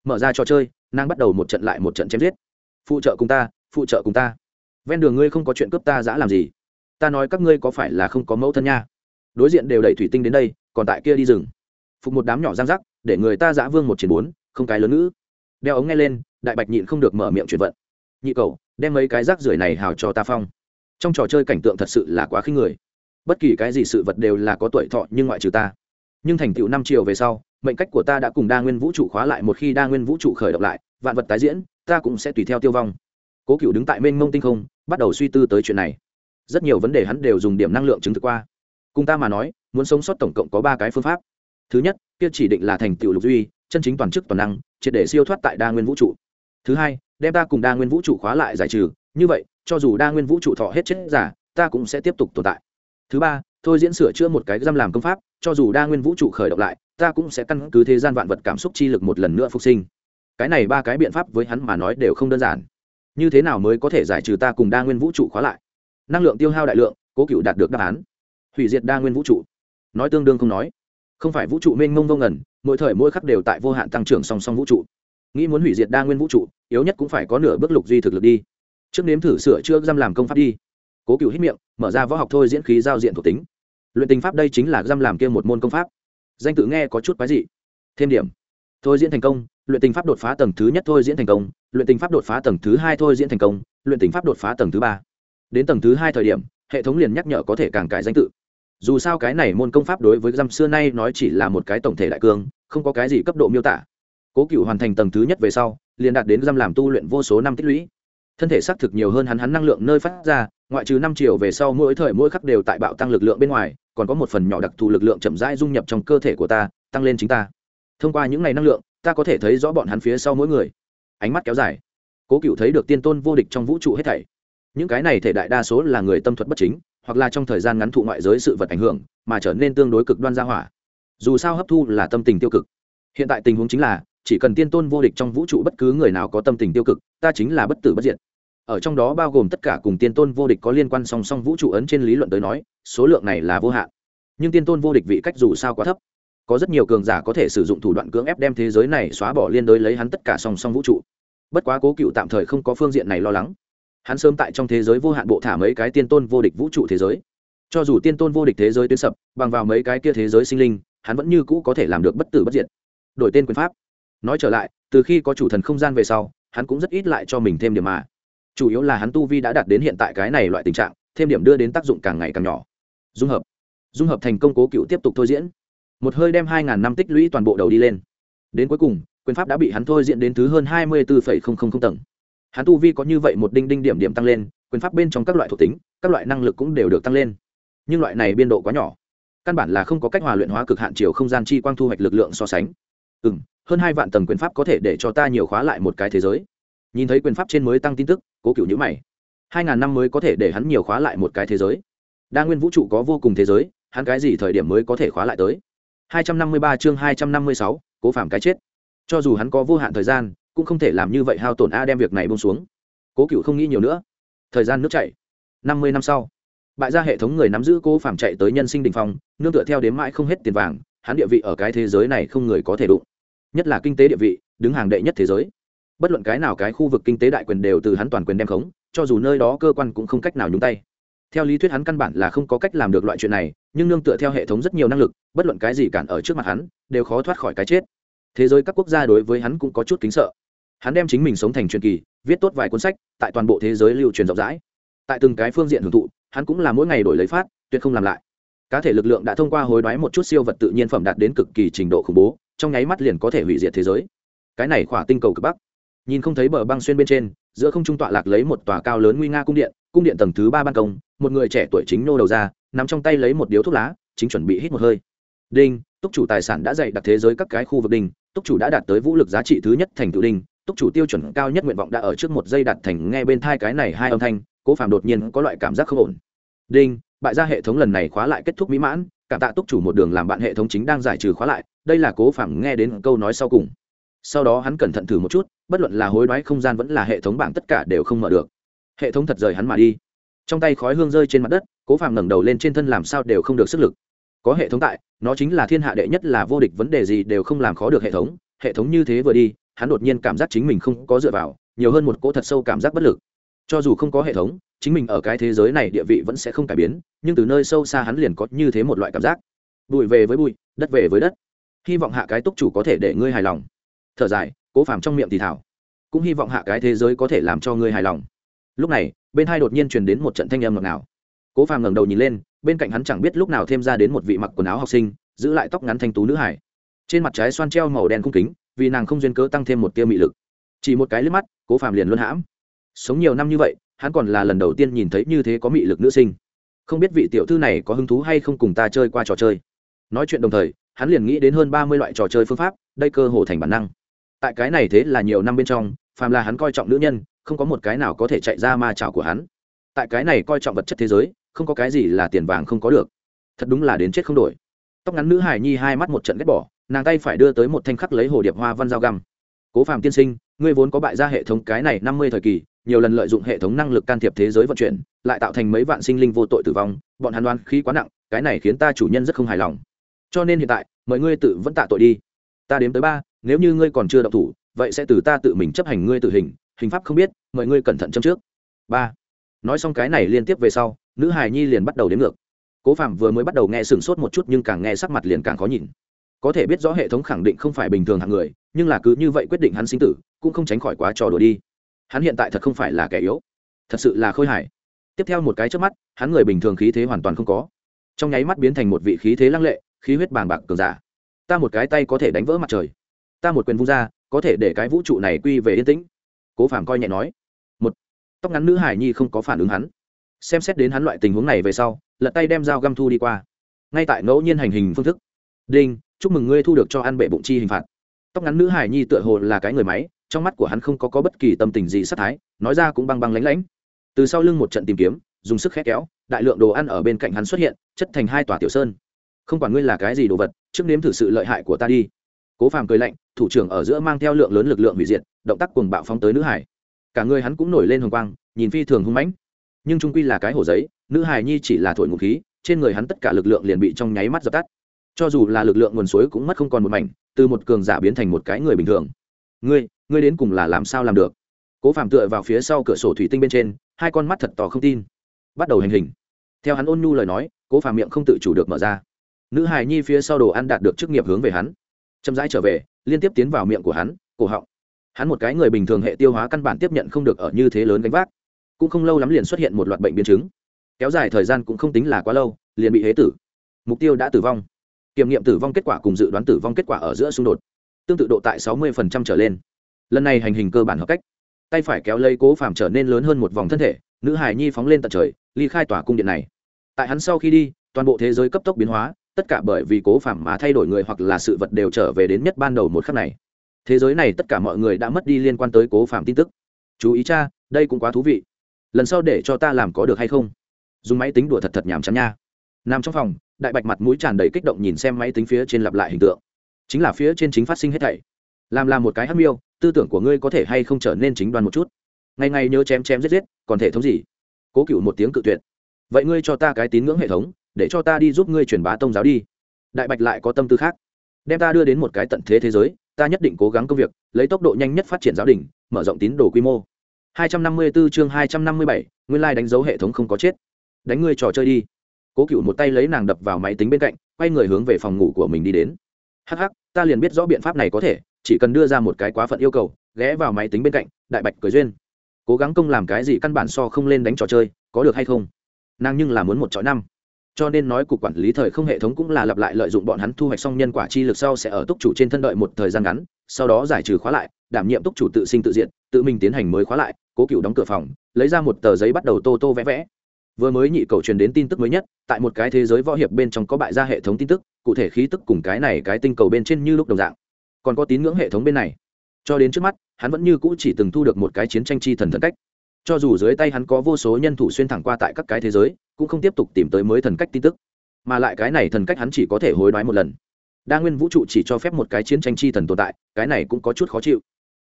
Mở ra trò chơi nàng bắt đầu một trận lại một trận chém giết. Phụ trợ cùng ta, phụ trợ cùng ta. Ven đường ngươi không có chuyện cướp ta dã làm gì? Ta nói các ngươi có phải là không có mẫu thân nha? Đối diện đều đẩy thủy tinh đến đây, còn tại kia đi rừng. Phục một đám nhỏ giang rắc, để người ta dã vương một chiến bốn, không cái lớn nữ đeo ống nghe lên, đại bạch nhịn không được mở miệng chuyển vận. Nhị cầu đem mấy cái rác rưởi này hào cho ta phong. Trong trò chơi cảnh tượng thật sự là quá khinh người. Bất kỳ cái gì sự vật đều là có tuổi thọ nhưng ngoại trừ ta nhưng thành tựu năm chiều về sau, mệnh cách của ta đã cùng đa nguyên vũ trụ khóa lại một khi đa nguyên vũ trụ khởi động lại, vạn vật tái diễn, ta cũng sẽ tùy theo tiêu vong. Cố cựu đứng tại mênh mông tinh không, bắt đầu suy tư tới chuyện này. Rất nhiều vấn đề hắn đều dùng điểm năng lượng chứng thực qua. Cùng ta mà nói, muốn sống sót tổng cộng có ba cái phương pháp. Thứ nhất, kia chỉ định là thành tựu lục duy, chân chính toàn chức toàn năng, triệt để siêu thoát tại đa nguyên vũ trụ. Thứ hai, đem ta cùng đa nguyên vũ trụ khóa lại giải trừ, như vậy, cho dù đa nguyên vũ trụ thọ hết chết giả, ta cũng sẽ tiếp tục tồn tại. Thứ ba, thôi diễn sửa chữa một cái giam làm công pháp cho dù đa nguyên vũ trụ khởi động lại, ta cũng sẽ căn cứ thế gian vạn vật cảm xúc chi lực một lần nữa phục sinh. Cái này ba cái biện pháp với hắn mà nói đều không đơn giản. Như thế nào mới có thể giải trừ ta cùng đa nguyên vũ trụ khóa lại? Năng lượng tiêu hao đại lượng, cố cựu đạt được đáp án. Hủy diệt đa nguyên vũ trụ. Nói tương đương không nói. Không phải vũ trụ mênh mông vô ngẩn mỗi thời mỗi khắc đều tại vô hạn tăng trưởng song song vũ trụ. Nghĩ muốn hủy diệt đa nguyên vũ trụ, yếu nhất cũng phải có nửa bước lục duy thực lực đi. Trước nếm thử sửa chữa giam làm công pháp đi. Cố cựu hít miệng, mở ra võ học thôi diễn khí giao diện thuộc tính luyện tình pháp đây chính là giam làm kia một môn công pháp. Danh tự nghe có chút quái dị. Thêm điểm. Thôi diễn thành công, luyện tình pháp đột phá tầng thứ nhất thôi diễn thành công, luyện tình pháp đột phá tầng thứ hai thôi diễn thành công, luyện tình pháp đột phá tầng thứ ba. Đến tầng thứ hai thời điểm, hệ thống liền nhắc nhở có thể càng cải danh tự. Dù sao cái này môn công pháp đối với giam xưa nay nói chỉ là một cái tổng thể đại cương, không có cái gì cấp độ miêu tả. Cố cựu hoàn thành tầng thứ nhất về sau, liền đạt đến giam làm tu luyện vô số năm tích lũy. Thân thể xác thực nhiều hơn hắn hắn năng lượng nơi phát ra, ngoại trừ năm triệu về sau mỗi thời mỗi khắc đều tại bạo tăng lực lượng bên ngoài còn có một phần nhỏ đặc thù lực lượng chậm rãi dung nhập trong cơ thể của ta, tăng lên chính ta. Thông qua những ngày năng lượng, ta có thể thấy rõ bọn hắn phía sau mỗi người. Ánh mắt kéo dài. Cố cựu thấy được tiên tôn vô địch trong vũ trụ hết thảy. Những cái này thể đại đa số là người tâm thuật bất chính, hoặc là trong thời gian ngắn thụ ngoại giới sự vật ảnh hưởng, mà trở nên tương đối cực đoan gia hỏa. Dù sao hấp thu là tâm tình tiêu cực. Hiện tại tình huống chính là, chỉ cần tiên tôn vô địch trong vũ trụ bất cứ người nào có tâm tình tiêu cực, ta chính là bất tử bất diệt ở trong đó bao gồm tất cả cùng tiên tôn vô địch có liên quan song song vũ trụ ấn trên lý luận tới nói, số lượng này là vô hạn. Nhưng tiên tôn vô địch vị cách dù sao quá thấp. Có rất nhiều cường giả có thể sử dụng thủ đoạn cưỡng ép đem thế giới này xóa bỏ liên đối lấy hắn tất cả song song vũ trụ. Bất quá cố cựu tạm thời không có phương diện này lo lắng. Hắn sớm tại trong thế giới vô hạn bộ thả mấy cái tiên tôn vô địch vũ trụ thế giới. Cho dù tiên tôn vô địch thế giới tuyến sập, bằng vào mấy cái kia thế giới sinh linh, hắn vẫn như cũ có thể làm được bất tử bất diệt. Đổi tên quyền pháp. Nói trở lại, từ khi có chủ thần không gian về sau, hắn cũng rất ít lại cho mình thêm điểm mà chủ yếu là hắn tu vi đã đạt đến hiện tại cái này loại tình trạng, thêm điểm đưa đến tác dụng càng ngày càng nhỏ. Dung hợp. Dung hợp thành công cố cựu tiếp tục thôi diễn. Một hơi đem hai ngàn năm tích lũy toàn bộ đầu đi lên. Đến cuối cùng, quyền pháp đã bị hắn thôi diễn đến thứ hơn hai mươi bốn tầng. Hắn tu vi có như vậy một đinh đinh điểm điểm tăng lên, quyền pháp bên trong các loại thuộc tính, các loại năng lực cũng đều được tăng lên. Nhưng loại này biên độ quá nhỏ. Căn bản là không có cách hòa luyện hóa cực hạn chiều không gian chi quang thu hoạch lực lượng so sánh. Ừ m hơn hai vạn tầng quyền pháp có thể để cho ta nhiều khóa lại một cái thế giới nhìn thấy quyền pháp trên mới tăng tin tức, cố cựu nhữ mày. Hai ngàn năm mới có thể để hắn nhiều khóa lại một cái thế giới. Đa nguyên vũ trụ có vô cùng thế giới, hắn cái gì thời điểm mới có thể khóa lại tới? Hai trăm năm mươi ba chương hai trăm năm mươi sáu, cố phạm cái chết. Cho dù hắn có vô hạn thời gian, cũng không thể làm như vậy hao tổn a đem việc này bông xuống. Cố cựu không nghĩ nhiều nữa. Thời gian nước chảy. Năm mươi năm sau, bại ra hệ thống người nắm giữ cố phạm chạy tới nhân sinh đình phong, nương tựa theo đến mãi không hết tiền vàng, hắn địa vị ở cái thế giới này không người có thể đụng. Nhất là kinh tế địa vị, đứng hàng đệ nhất thế giới bất luận cái nào cái khu vực kinh tế đại quyền đều từ hắn toàn quyền đem khống, cho dù nơi đó cơ quan cũng không cách nào nhúng tay. Theo lý thuyết hắn căn bản là không có cách làm được loại chuyện này, nhưng nương tựa theo hệ thống rất nhiều năng lực, bất luận cái gì cản ở trước mặt hắn, đều khó thoát khỏi cái chết. Thế giới các quốc gia đối với hắn cũng có chút kính sợ. Hắn đem chính mình sống thành truyền kỳ, viết tốt vài cuốn sách, tại toàn bộ thế giới lưu truyền rộng rãi. Tại từng cái phương diện hưởng thụ, hắn cũng là mỗi ngày đổi lấy phát, tuyệt không làm lại. Cá thể lực lượng đã thông qua hối đoái một chút siêu vật tự nhiên phẩm đạt đến cực kỳ trình độ khủng bố, trong nháy mắt liền có thể hủy diệt thế giới. Cái này khỏa tinh cầu cực bắc nhìn không thấy bờ băng xuyên bên trên, giữa không trung tọa lạc lấy một tòa cao lớn nguy nga cung điện cung điện tầng thứ ba ban công, một người trẻ tuổi chính nô đầu ra nằm trong tay lấy một điếu thuốc lá, chính chuẩn bị hít một hơi. Đinh, túc chủ tài sản đã dạy đặc thế giới các cái khu vực đinh, túc chủ đã đạt tới vũ lực giá trị thứ nhất thành tựu đinh, túc chủ tiêu chuẩn cao nhất nguyện vọng đã ở trước một giây đạt thành nghe bên thai cái này hai âm thanh, cố phàm đột nhiên có loại cảm giác không ổn. Đinh, bại gia hệ thống lần này khóa lại kết thúc mỹ mãn, cảm tạ túc chủ một đường làm bạn hệ thống chính đang giải trừ khóa lại, đây là cố phàm nghe đến câu nói sau cùng sau đó hắn cẩn thận thử một chút, bất luận là hối đoái không gian vẫn là hệ thống bảng tất cả đều không mở được. Hệ thống thật rời hắn mà đi. Trong tay khói hương rơi trên mặt đất, cố phàm ngẩng đầu lên trên thân làm sao đều không được sức lực. Có hệ thống tại, nó chính là thiên hạ đệ nhất là vô địch, vấn đề gì đều không làm khó được hệ thống. Hệ thống như thế vừa đi, hắn đột nhiên cảm giác chính mình không có dựa vào, nhiều hơn một cỗ thật sâu cảm giác bất lực. Cho dù không có hệ thống, chính mình ở cái thế giới này địa vị vẫn sẽ không cải biến, nhưng từ nơi sâu xa hắn liền có như thế một loại cảm giác. Bụi về với bụi, đất về với đất. Hy vọng hạ cái túc chủ có thể để ngươi hài lòng thở dài, cố phàm trong miệng thì thảo. Cũng hy vọng hạ cái thế giới có thể làm cho ngươi hài lòng. Lúc này, bên hai đột nhiên truyền đến một trận thanh âm ngọt nào cố phàm ngẩng đầu nhìn lên, bên cạnh hắn chẳng biết lúc nào thêm ra đến một vị mặc quần áo học sinh, giữ lại tóc ngắn thanh tú nữ hải. Trên mặt trái xoan treo màu đen cung kính, vì nàng không duyên cớ tăng thêm một tia mị lực. Chỉ một cái liếc mắt, cố phàm liền luân hãm. Sống nhiều năm như vậy, hắn còn là lần đầu tiên nhìn thấy như thế có mị lực nữ sinh. Không biết vị tiểu thư này có hứng thú hay không cùng ta chơi qua trò chơi. Nói chuyện đồng thời, hắn liền nghĩ đến hơn ba mươi loại trò chơi phương pháp, đây cơ hồ thành bản năng tại cái này thế là nhiều năm bên trong, phàm là hắn coi trọng nữ nhân, không có một cái nào có thể chạy ra ma trào của hắn. Tại cái này coi trọng vật chất thế giới, không có cái gì là tiền vàng không có được. Thật đúng là đến chết không đổi. Tóc ngắn nữ hải nhi hai mắt một trận ghét bỏ, nàng tay phải đưa tới một thanh khắc lấy hồ điệp hoa văn dao găm. Cố phàm tiên sinh, ngươi vốn có bại ra hệ thống cái này năm mươi thời kỳ, nhiều lần lợi dụng hệ thống năng lực can thiệp thế giới vận chuyển, lại tạo thành mấy vạn sinh linh vô tội tử vong, bọn hắn đoan khí quá nặng, cái này khiến ta chủ nhân rất không hài lòng. Cho nên hiện tại, mời ngươi tự vẫn tạ tội đi. Ta đếm tới ba nếu như ngươi còn chưa động thủ, vậy sẽ từ ta tự mình chấp hành ngươi tử hình hình pháp không biết, mời ngươi cẩn thận châm trước. Ba. Nói xong cái này liên tiếp về sau, nữ hài nhi liền bắt đầu đến ngược. Cố phạm vừa mới bắt đầu nghe sửng sốt một chút nhưng càng nghe sắc mặt liền càng khó nhìn. Có thể biết rõ hệ thống khẳng định không phải bình thường hạng người, nhưng là cứ như vậy quyết định hắn sinh tử, cũng không tránh khỏi quá trò đùa đi. Hắn hiện tại thật không phải là kẻ yếu, thật sự là khôi hài. Tiếp theo một cái trước mắt, hắn người bình thường khí thế hoàn toàn không có. Trong nháy mắt biến thành một vị khí thế lăng lệ, khí huyết bàng bạc cường giả. Ta một cái tay có thể đánh vỡ mặt trời ta một quyền vung ra có thể để cái vũ trụ này quy về yên tĩnh. Cố phàm coi nhẹ nói. Một tóc ngắn nữ hải nhi không có phản ứng hắn. Xem xét đến hắn loại tình huống này về sau lật tay đem dao găm thu đi qua. Ngay tại ngẫu nhiên hành hình phương thức. Đinh chúc mừng ngươi thu được cho ăn bệ bụng chi hình phạt. Tóc ngắn nữ hải nhi tựa hồ là cái người máy trong mắt của hắn không có, có bất kỳ tâm tình gì sát thái nói ra cũng băng băng lánh lánh. Từ sau lưng một trận tìm kiếm dùng sức khét kéo đại lượng đồ ăn ở bên cạnh hắn xuất hiện chất thành hai tòa tiểu sơn. Không quản ngươi là cái gì đồ vật trước nếm thử sự lợi hại của ta đi. Cố phàm cười lạnh thủ trưởng ở giữa mang theo lượng lớn lực lượng hủy diệt, động tác cùng bạo phóng tới nữ hải. Cả người hắn cũng nổi lên hồng quang, nhìn phi thường hung mãnh. Nhưng trung quy là cái hổ giấy, nữ hải nhi chỉ là thổi ngụ khí, trên người hắn tất cả lực lượng liền bị trong nháy mắt dập tắt. Cho dù là lực lượng nguồn suối cũng mất không còn một mảnh, từ một cường giả biến thành một cái người bình thường. Ngươi ngươi đến cùng là làm sao làm được? Cố Phạm tựa vào phía sau cửa sổ thủy tinh bên trên, hai con mắt thật tỏ không tin. Bắt đầu hành hình. Theo hắn ôn nhu lời nói, cố Phạm miệng không tự chủ được mở ra. Nữ hài nhi phía sau đồ ăn đạt được chức nghiệp hướng về hắn. Chậm rãi trở về liên tiếp tiến vào miệng của hắn, cổ họng. Hắn một cái người bình thường hệ tiêu hóa căn bản tiếp nhận không được ở như thế lớn gánh vác. Cũng không lâu lắm liền xuất hiện một loạt bệnh biến chứng. Kéo dài thời gian cũng không tính là quá lâu, liền bị hế tử. Mục tiêu đã tử vong. Kiểm nghiệm tử vong kết quả cùng dự đoán tử vong kết quả ở giữa xung đột, tương tự độ tại sáu mươi trở lên. Lần này hành hình cơ bản hợp cách. Tay phải kéo lấy cố phàm trở nên lớn hơn một vòng thân thể, nữ hải nhi phóng lên tận trời, ly khai tòa cung điện này. Tại hắn sau khi đi, toàn bộ thế giới cấp tốc biến hóa tất cả bởi vì cố phàm mà thay đổi người hoặc là sự vật đều trở về đến nhất ban đầu một khắc này. Thế giới này tất cả mọi người đã mất đi liên quan tới cố phàm tin tức. Chú ý cha, đây cũng quá thú vị. Lần sau để cho ta làm có được hay không? Dùng máy tính đùa thật thật nhàm chán nha. Nằm trong phòng, đại bạch mặt mũi tràn đầy kích động nhìn xem máy tính phía trên lặp lại hình tượng. Chính là phía trên chính phát sinh hết thảy. Làm làm một cái hắc miêu, tư tưởng của ngươi có thể hay không trở nên chính đoan một chút? Ngày ngày nhớ chém chém giết giết, còn thể thống gì? Cố cựu một tiếng cự tuyệt. Vậy ngươi cho ta cái tín ngưỡng hệ thống để cho ta đi giúp ngươi truyền bá tông giáo đi. Đại bạch lại có tâm tư khác. Đem ta đưa đến một cái tận thế thế giới ta nhất định cố gắng công việc lấy tốc độ nhanh nhất phát triển giáo đình mở rộng tín đồ quy mô. 254 chương 257, nguyên lai đánh dấu hệ thống không có chết. Đánh ngươi trò chơi đi. Cố cựu một tay lấy nàng đập vào máy tính bên cạnh quay người hướng về phòng ngủ của mình đi đến. Hắc hắc ta liền biết rõ biện pháp này có thể chỉ cần đưa ra một cái quá phận yêu cầu ghé vào máy tính bên cạnh đại bạch cười duyên. Cố gắng công làm cái gì căn bản so không lên đánh trò chơi có được hay không? Nàng nhưng là muốn một chọi năm cho nên nói cục quản lý thời không hệ thống cũng là lặp lại lợi dụng bọn hắn thu hoạch xong nhân quả chi lực sau sẽ ở túc chủ trên thân đợi một thời gian ngắn, sau đó giải trừ khóa lại, đảm nhiệm túc chủ tự sinh tự diện tự mình tiến hành mới khóa lại, cố cựu đóng cửa phòng, lấy ra một tờ giấy bắt đầu tô tô vẽ vẽ. Vừa mới nhị cầu truyền đến tin tức mới nhất, tại một cái thế giới võ hiệp bên trong có bại ra hệ thống tin tức, cụ thể khí tức cùng cái này cái tinh cầu bên trên như lúc đồng dạng. Còn có tín ngưỡng hệ thống bên này. Cho đến trước mắt, hắn vẫn như cũ chỉ từng thu được một cái chiến tranh chi thần thần cách cho dù dưới tay hắn có vô số nhân thủ xuyên thẳng qua tại các cái thế giới, cũng không tiếp tục tìm tới mới thần cách tin tức. Mà lại cái này thần cách hắn chỉ có thể hối đoái một lần. Đa nguyên vũ trụ chỉ cho phép một cái chiến tranh chi thần tồn tại, cái này cũng có chút khó chịu.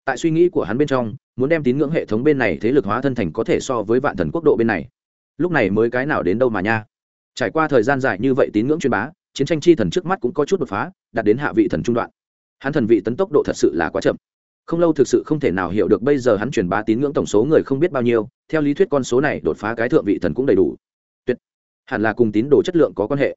Tại suy nghĩ của hắn bên trong, muốn đem tín ngưỡng hệ thống bên này thế lực hóa thân thành có thể so với vạn thần quốc độ bên này. Lúc này mới cái nào đến đâu mà nha. Trải qua thời gian dài như vậy tín ngưỡng truyền bá, chiến tranh chi thần trước mắt cũng có chút đột phá, đạt đến hạ vị thần trung đoạn. Hắn thần vị tấn tốc độ thật sự là quá chậm không lâu thực sự không thể nào hiểu được bây giờ hắn truyền bá tín ngưỡng tổng số người không biết bao nhiêu, theo lý thuyết con số này đột phá cái thượng vị thần cũng đầy đủ. Tuyệt. Hẳn là cùng tín đồ chất lượng có quan hệ.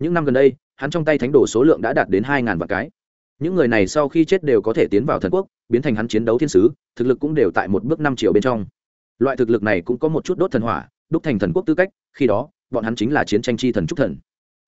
Những năm gần đây, hắn trong tay thánh đồ số lượng đã đạt đến hai ngàn vạn cái. Những người này sau khi chết đều có thể tiến vào thần quốc, biến thành hắn chiến đấu thiên sứ, thực lực cũng đều tại một bước năm triệu bên trong. Loại thực lực này cũng có một chút đốt thần hỏa, đúc thành thần quốc tư cách, khi đó, bọn hắn chính là chiến tranh chi thần trúc thần.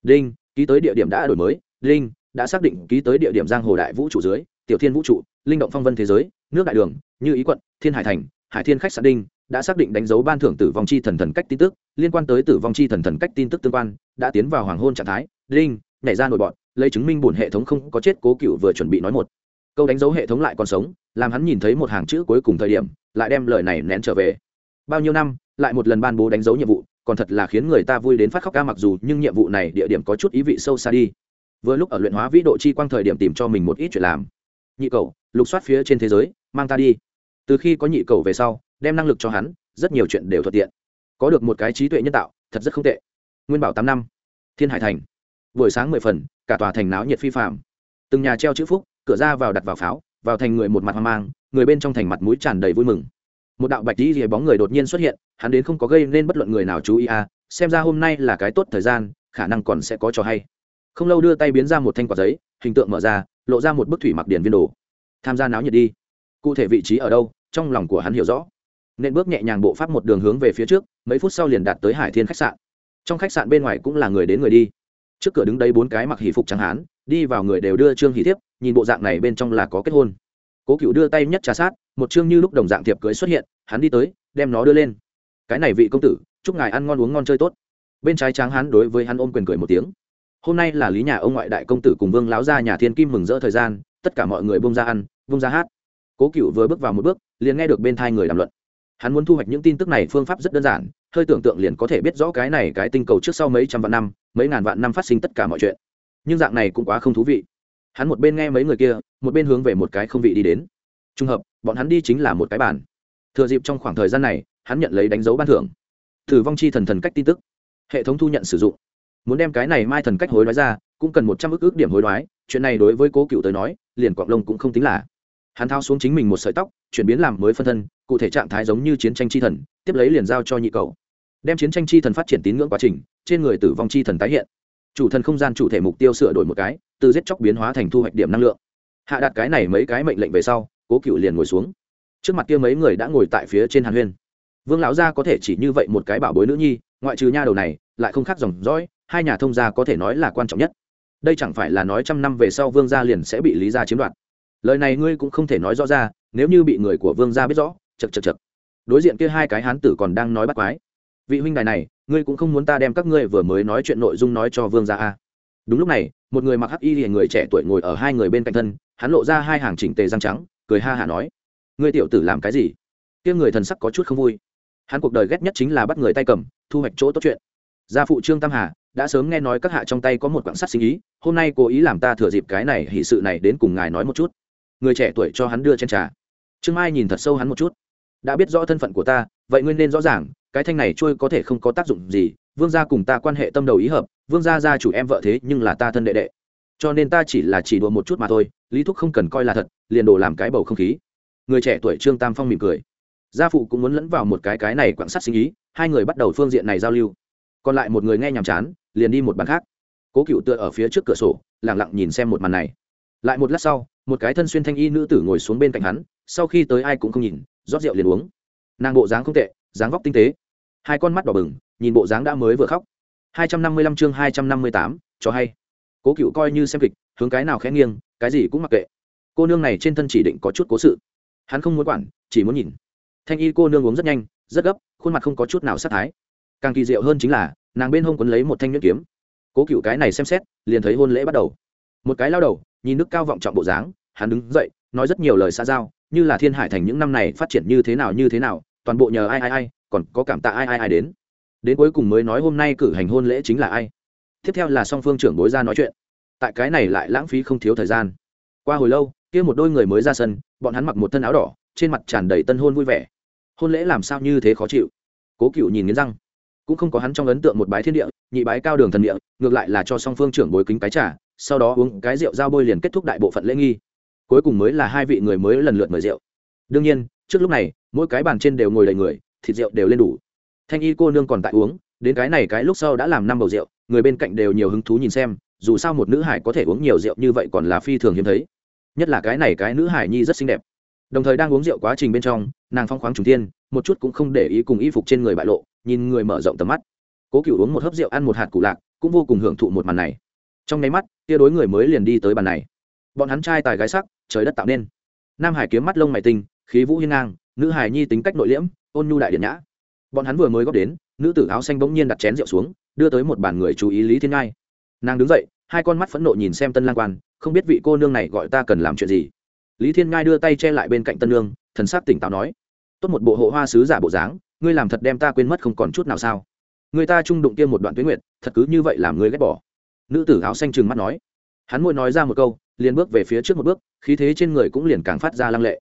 Đinh, ký tới địa điểm đã đổi mới. Đinh, đã xác định ký tới địa điểm giang hồ đại vũ trụ dưới, tiểu thiên vũ trụ linh động phong vân thế giới, nước đại đường, như ý quận, thiên hải thành, hải thiên khách sạn đinh, đã xác định đánh dấu ban thưởng tử vong chi thần thần cách tin tức, liên quan tới tử vong chi thần thần cách tin tức tương quan, đã tiến vào hoàng hôn trạng thái, đinh, nhảy ra nổi bọn, lấy chứng minh bổn hệ thống không có chết cố cựu vừa chuẩn bị nói một. Câu đánh dấu hệ thống lại còn sống, làm hắn nhìn thấy một hàng chữ cuối cùng thời điểm, lại đem lời này nén trở về. Bao nhiêu năm, lại một lần ban bố đánh dấu nhiệm vụ, còn thật là khiến người ta vui đến phát khóc ca mặc dù nhưng nhiệm vụ này địa điểm có chút ý vị sâu xa đi. Vừa lúc ở luyện hóa vĩ độ chi quang thời điểm tìm cho mình một ít chuyện làm nhị cầu, lục soát phía trên thế giới, mang ta đi. Từ khi có nhị cầu về sau, đem năng lực cho hắn, rất nhiều chuyện đều thuận tiện. Có được một cái trí tuệ nhân tạo, thật rất không tệ. Nguyên bảo tám năm, thiên hải thành. Buổi sáng mười phần, cả tòa thành náo nhiệt phi phạm từng nhà treo chữ phúc, cửa ra vào đặt vào pháo, vào thành người một mặt hoang mang, người bên trong thành mặt mũi tràn đầy vui mừng. Một đạo bạch đi rìa bóng người đột nhiên xuất hiện, hắn đến không có gây nên bất luận người nào chú ý à xem ra hôm nay là cái tốt thời gian, khả năng còn sẽ có trò hay. Không lâu đưa tay biến ra một thanh quả giấy, hình tượng mở ra lộ ra một bức thủy mặc điển viên đồ. Tham gia náo nhiệt đi. Cụ thể vị trí ở đâu, trong lòng của hắn hiểu rõ. Nên bước nhẹ nhàng bộ pháp một đường hướng về phía trước, mấy phút sau liền đạt tới hải thiên khách sạn. Trong khách sạn bên ngoài cũng là người đến người đi. Trước cửa đứng đấy bốn cái mặc hỷ phục trắng hán, đi vào người đều đưa trương hỷ thiếp, nhìn bộ dạng này bên trong là có kết hôn. Cố cựu đưa tay nhất trà sát, một chương như lúc đồng dạng thiệp cưới xuất hiện, hắn đi tới, đem nó đưa lên. Cái này vị công tử, chúc ngài ăn ngon uống ngon chơi tốt. Bên trái tráng hắn đối với hắn ôm quyền cười một tiếng hôm nay là lý nhà ông ngoại đại công tử cùng vương láo ra nhà thiên kim mừng rỡ thời gian, tất cả mọi người bông ra ăn bông ra hát. Cố cựu vừa bước vào một bước, liền nghe được bên thai người đàm luận. Hắn muốn thu hoạch những tin tức này phương pháp rất đơn giản, hơi tưởng tượng liền có thể biết rõ cái này cái tinh cầu trước sau mấy trăm vạn năm, mấy ngàn vạn năm phát sinh tất cả mọi chuyện. Nhưng dạng này cũng quá không thú vị. Hắn một bên nghe mấy người kia, một bên hướng về một cái không vị đi đến. Trùng hợp, bọn hắn đi chính là một cái bàn. Thừa dịp trong khoảng thời gian này, hắn nhận lấy đánh dấu ban thưởng. Thử vong chi thần thần cách tin tức. Hệ thống thu nhận sử dụng muốn đem cái này mai thần cách hối đoái ra, cũng cần một trăm ước ước điểm hối đoái, chuyện này đối với cố cựu tới nói, liền quạng lông cũng không tính là. Hắn thao xuống chính mình một sợi tóc, chuyển biến làm mới phân thân, cụ thể trạng thái giống như chiến tranh chi thần, tiếp lấy liền giao cho nhị cầu. Đem chiến tranh chi thần phát triển tín ngưỡng quá trình, trên người tử vong chi thần tái hiện. Chủ thần không gian chủ thể mục tiêu sửa đổi một cái, từ giết chóc biến hóa thành thu hoạch điểm năng lượng. Hạ đặt cái này mấy cái mệnh lệnh về sau, cố cựu liền ngồi xuống. Trước mặt kia mấy người đã ngồi tại phía trên hàn huyên. Vương lão gia có thể chỉ như vậy một cái bảo bối nữ nhi, ngoại trừ nha đầu này, lại không khác dòng dõi hai nhà thông gia có thể nói là quan trọng nhất. Đây chẳng phải là nói trăm năm về sau vương gia liền sẽ bị lý gia chiếm đoạt. Lời này ngươi cũng không thể nói rõ ra, nếu như bị người của vương gia biết rõ chật chật chật đối diện kia hai cái hán tử còn đang nói bắt quái. Vị huynh đài này, ngươi cũng không muốn ta đem các ngươi vừa mới nói chuyện nội dung nói cho vương gia a. Đúng lúc này, một người mặc hắc y thì người trẻ tuổi ngồi ở hai người bên cạnh thân, hắn lộ ra hai hàng chỉnh tề răng trắng, cười ha hả nói, ngươi tiểu tử làm cái gì? Kia người thần sắc có chút không vui. Hắn cuộc đời ghét nhất chính là bắt người tay cầm, thu hoạch chỗ tốt chuyện. Gia phụ trương tam hà đã sớm nghe nói các hạ trong tay có một quảng sắt sinh ý, hôm nay cố ý làm ta thừa dịp cái này hỷ sự này đến cùng ngài nói một chút. Người trẻ tuổi cho hắn đưa trên trà. Trương mai nhìn thật sâu hắn một chút. Đã biết rõ thân phận của ta, vậy ngươi nên rõ ràng, cái thanh này trôi có thể không có tác dụng gì, vương gia cùng ta quan hệ tâm đầu ý hợp, vương gia gia chủ em vợ thế nhưng là ta thân đệ đệ. Cho nên ta chỉ là chỉ đùa một chút mà thôi, lý thúc không cần coi là thật, liền đồ làm cái bầu không khí. Người trẻ tuổi trương tam phong mỉm cười. Gia phụ cũng muốn lẫn vào một cái cái này quảng sắt sinh ý, hai người bắt đầu phương diện này giao lưu. Còn lại một người nghe nhàm chán liền đi một bàn khác. Cố cựu tựa ở phía trước cửa sổ lẳng lặng nhìn xem một màn này. Lại một lát sau, một cái thân xuyên thanh y nữ tử ngồi xuống bên cạnh hắn, sau khi tới ai cũng không nhìn, rót rượu liền uống. Nàng bộ dáng không tệ, dáng vóc tinh tế. Hai con mắt đỏ bừng, nhìn bộ dáng đã mới vừa khóc. Hai trăm năm mươi lăm chương hai trăm năm mươi tám, cho hay. Cố cựu coi như xem kịch, hướng cái nào khẽ nghiêng, cái gì cũng mặc kệ. Cô nương này trên thân chỉ định có chút cố sự. Hắn không muốn quản, chỉ muốn nhìn. Thanh y cô nương uống rất nhanh, rất gấp, khuôn mặt không có chút nào sát thái. Càng kỳ diệu hơn chính là nàng bên hông quấn lấy một thanh nhuyễn kiếm. Cố cựu cái này xem xét, liền thấy hôn lễ bắt đầu. Một cái lao đầu, nhìn nước cao vọng trọng bộ dáng, hắn đứng dậy, nói rất nhiều lời xa giao, như là thiên hải thành những năm này phát triển như thế nào như thế nào, toàn bộ nhờ ai ai ai, còn có cảm tạ ai ai ai đến. Đến cuối cùng mới nói hôm nay cử hành hôn lễ chính là ai. Tiếp theo là song phương trưởng bối ra nói chuyện. Tại cái này lại lãng phí không thiếu thời gian. Qua hồi lâu, kia một đôi người mới ra sân, bọn hắn mặc một thân áo đỏ, trên mặt tràn đầy tân hôn vui vẻ. Hôn lễ làm sao như thế khó chịu? Cố cựu nhìn nghiến răng cũng không có hắn trong ấn tượng một bái thiên địa nhị bái cao đường thần địa ngược lại là cho song phương trưởng bối kính cái trả, sau đó uống cái rượu giao bôi liền kết thúc đại bộ phận lễ nghi. Cuối cùng mới là hai vị người mới lần lượt mời rượu. Đương nhiên trước lúc này mỗi cái bàn trên đều ngồi đầy người thịt rượu đều lên đủ. Thanh y cô nương còn tại uống đến cái này cái lúc sau đã làm năm bầu rượu người bên cạnh đều nhiều hứng thú nhìn xem dù sao một nữ hải có thể uống nhiều rượu như vậy còn là phi thường hiếm thấy. Nhất là cái này cái nữ hải nhi rất xinh đẹp. Đồng thời đang uống rượu quá trình bên trong nàng phong khoáng trùng tiên, một chút cũng không để ý cùng y phục trên người bại lộ nhìn người mở rộng tầm mắt. Cố cựu uống một hớp rượu ăn một hạt cụ lạc, cũng vô cùng hưởng thụ một màn này. Trong nháy mắt, tia đối người mới liền đi tới bàn này. Bọn hắn trai tài gái sắc, trời đất tạo nên. Nam hải kiếm mắt lông mày tinh, khí vũ hiên ngang, nữ hải nhi tính cách nội liễm, ôn nhu đại điện nhã. Bọn hắn vừa mới góp đến, nữ tử áo xanh bỗng nhiên đặt chén rượu xuống, đưa tới một bàn người chú ý lý thiên ngai. Nàng đứng dậy, hai con mắt phẫn nộ nhìn xem tân lang quan, không biết vị cô nương này gọi ta cần làm chuyện gì. Lý thiên ngai đưa tay che lại bên cạnh tân lương thần sắc tỉnh táo nói, tốt một bộ hộ hoa sứ giả bộ dáng ngươi làm thật đem ta quên mất không còn chút nào sao? Người ta trung đụng tiêm một đoạn tuyến nguyện thật cứ như vậy làm ngươi ghét bỏ. Nữ tử áo xanh trừng mắt nói. Hắn môi nói ra một câu liền bước về phía trước một bước khí thế trên người cũng liền càng phát ra lăng lệ.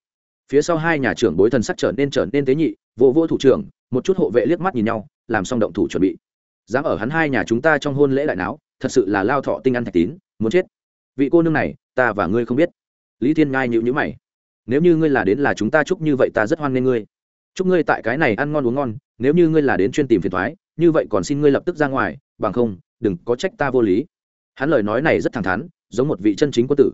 Phía sau hai nhà trưởng bối thần sắc trở nên trở nên tế nhị vô vô thủ trưởng một chút hộ vệ liếc mắt nhìn nhau làm xong động thủ chuẩn bị. Dám ở hắn hai nhà chúng ta trong hôn lễ đại não, thật sự là lao thọ tinh ăn thạch tín muốn chết. Vị cô nương này ta và ngươi không biết. Lý thiên ngai nhịu nhữ mày. Nếu như ngươi là đến là chúng ta chúc như vậy ta rất hoan nghênh ngươi chúc ngươi tại cái này ăn ngon uống ngon, nếu như ngươi là đến chuyên tìm phiền thoái, như vậy còn xin ngươi lập tức ra ngoài, bằng không, đừng có trách ta vô lý. Hắn lời nói này rất thẳng thắn, giống một vị chân chính quân tử.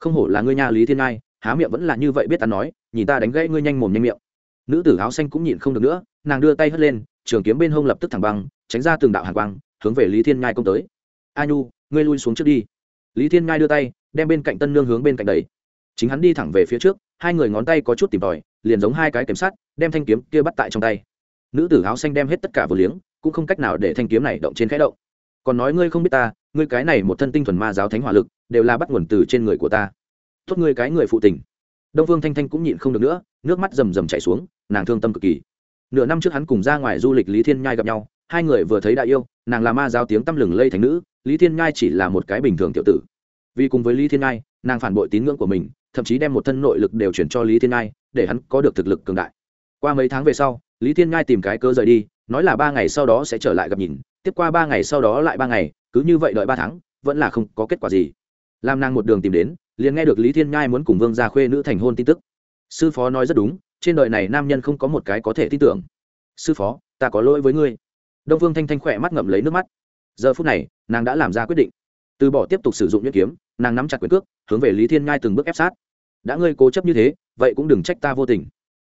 Không hổ là ngươi nha lý thiên ngai, há miệng vẫn là như vậy biết ta nói, nhìn ta đánh gãy ngươi nhanh mồm nhanh miệng. Nữ tử áo xanh cũng nhịn không được nữa, nàng đưa tay hất lên, trường kiếm bên hông lập tức thẳng băng, tránh ra từng đạo hàng quang, hướng về lý thiên ngai công tới. A nhu, ngươi lui xuống trước đi. Lý thiên ngai đưa tay, đem bên cạnh tân nương hướng bên cạnh đầy chính hắn đi thẳng về phía trước, hai người ngón tay có chút tìm tòi, liền giống hai cái kiểm sát đem thanh kiếm kia bắt tại trong tay. Nữ tử áo xanh đem hết tất cả vừa liếng, cũng không cách nào để thanh kiếm này động trên khẽ động. Còn nói ngươi không biết ta, ngươi cái này một thân tinh thuần ma giáo thánh hỏa lực, đều là bắt nguồn từ trên người của ta. Tốt ngươi cái người phụ tình. Đông phương thanh thanh cũng nhịn không được nữa, nước mắt rầm rầm chảy xuống, nàng thương tâm cực kỳ. Nửa năm trước hắn cùng ra ngoài du lịch lý thiên nhai gặp nhau, hai người vừa thấy đại yêu, nàng là ma giáo tiếng tăm lừng lây thành nữ, lý thiên nhai chỉ là một cái bình thường tiểu tử. Vì cùng với lý thiên nhai, nàng phản bội tín ngưỡng của mình thậm chí đem một thân nội lực đều chuyển cho lý thiên Ngai, để hắn có được thực lực cường đại. Qua mấy tháng về sau, lý thiên Ngai tìm cái cơ rời đi, nói là ba ngày sau đó sẽ trở lại gặp nhìn, tiếp qua ba ngày sau đó lại ba ngày, cứ như vậy đợi ba tháng, vẫn là không có kết quả gì. Làm nàng một đường tìm đến, liền nghe được lý thiên nhai muốn cùng vương gia khuê nữ thành hôn tin tức. Sư phó nói rất đúng, trên đời này nam nhân không có một cái có thể tin tưởng. Sư phó, ta có lỗi với ngươi. Đông vương thanh thanh khỏe mắt ngậm lấy nước mắt. Giờ phút này, nàng đã làm ra quyết định. Từ bỏ tiếp tục sử dụng nhuyễn kiếm nàng nắm chặt quyền cước, hướng về lý thiên Ngai từng bước ép sát. Đã ngươi cố chấp như thế, vậy cũng đừng trách ta vô tình.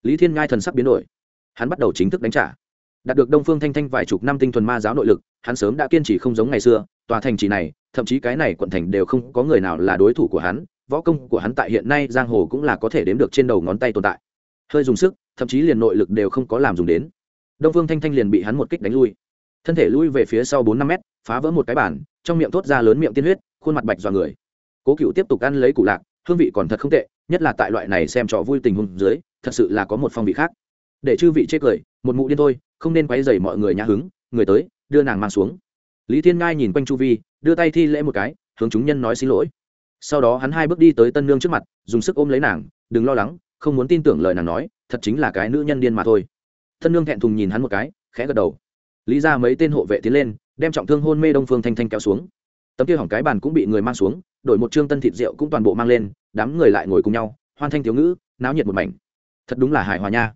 Lý thiên Ngai thần sắc biến đổi. Hắn bắt đầu chính thức đánh trả. Đạt được đông phương thanh thanh vài chục năm tinh thuần ma giáo nội lực, hắn sớm đã kiên trì không giống ngày xưa, tòa thành trì này, thậm chí cái này quận thành đều không có người nào là đối thủ của hắn, võ công của hắn tại hiện nay giang hồ cũng là có thể đếm được trên đầu ngón tay tồn tại. Hơi dùng sức, thậm chí liền nội lực đều không có làm dùng đến. Đông phương thanh thanh liền bị hắn một kích đánh lui. Thân thể lui về phía sau bốn năm mét, phá vỡ một cái bản trong miệng thốt ra lớn miệng tiên huyết, khuôn mặt bạch dọa người cố cựu tiếp tục ăn lấy củ lạc, hương vị còn thật không tệ, nhất là tại loại này xem trò vui tình huống dưới, thật sự là có một phong vị khác. Để chư vị chê cười, một mụ điên thôi, không nên quấy dày mọi người nhã hứng, người tới, đưa nàng mang xuống. Lý thiên ngai nhìn quanh chu vi, đưa tay thi lễ một cái, hướng chúng nhân nói xin lỗi. Sau đó hắn hai bước đi tới tân nương trước mặt, dùng sức ôm lấy nàng, đừng lo lắng, không muốn tin tưởng lời nàng nói, thật chính là cái nữ nhân điên mà thôi. Tân nương thẹn thùng nhìn hắn một cái, khẽ gật đầu. Lý ra mấy tên hộ vệ tiến lên, đem trọng thương hôn mê đông phương thanh thanh kéo xuống tấm kia hỏng cái bàn cũng bị người mang xuống, đổi một chương tân thịt rượu cũng toàn bộ mang lên, đám người lại ngồi cùng nhau, hoan thanh thiếu ngữ, náo nhiệt một mảnh. Thật đúng là hài hòa nha.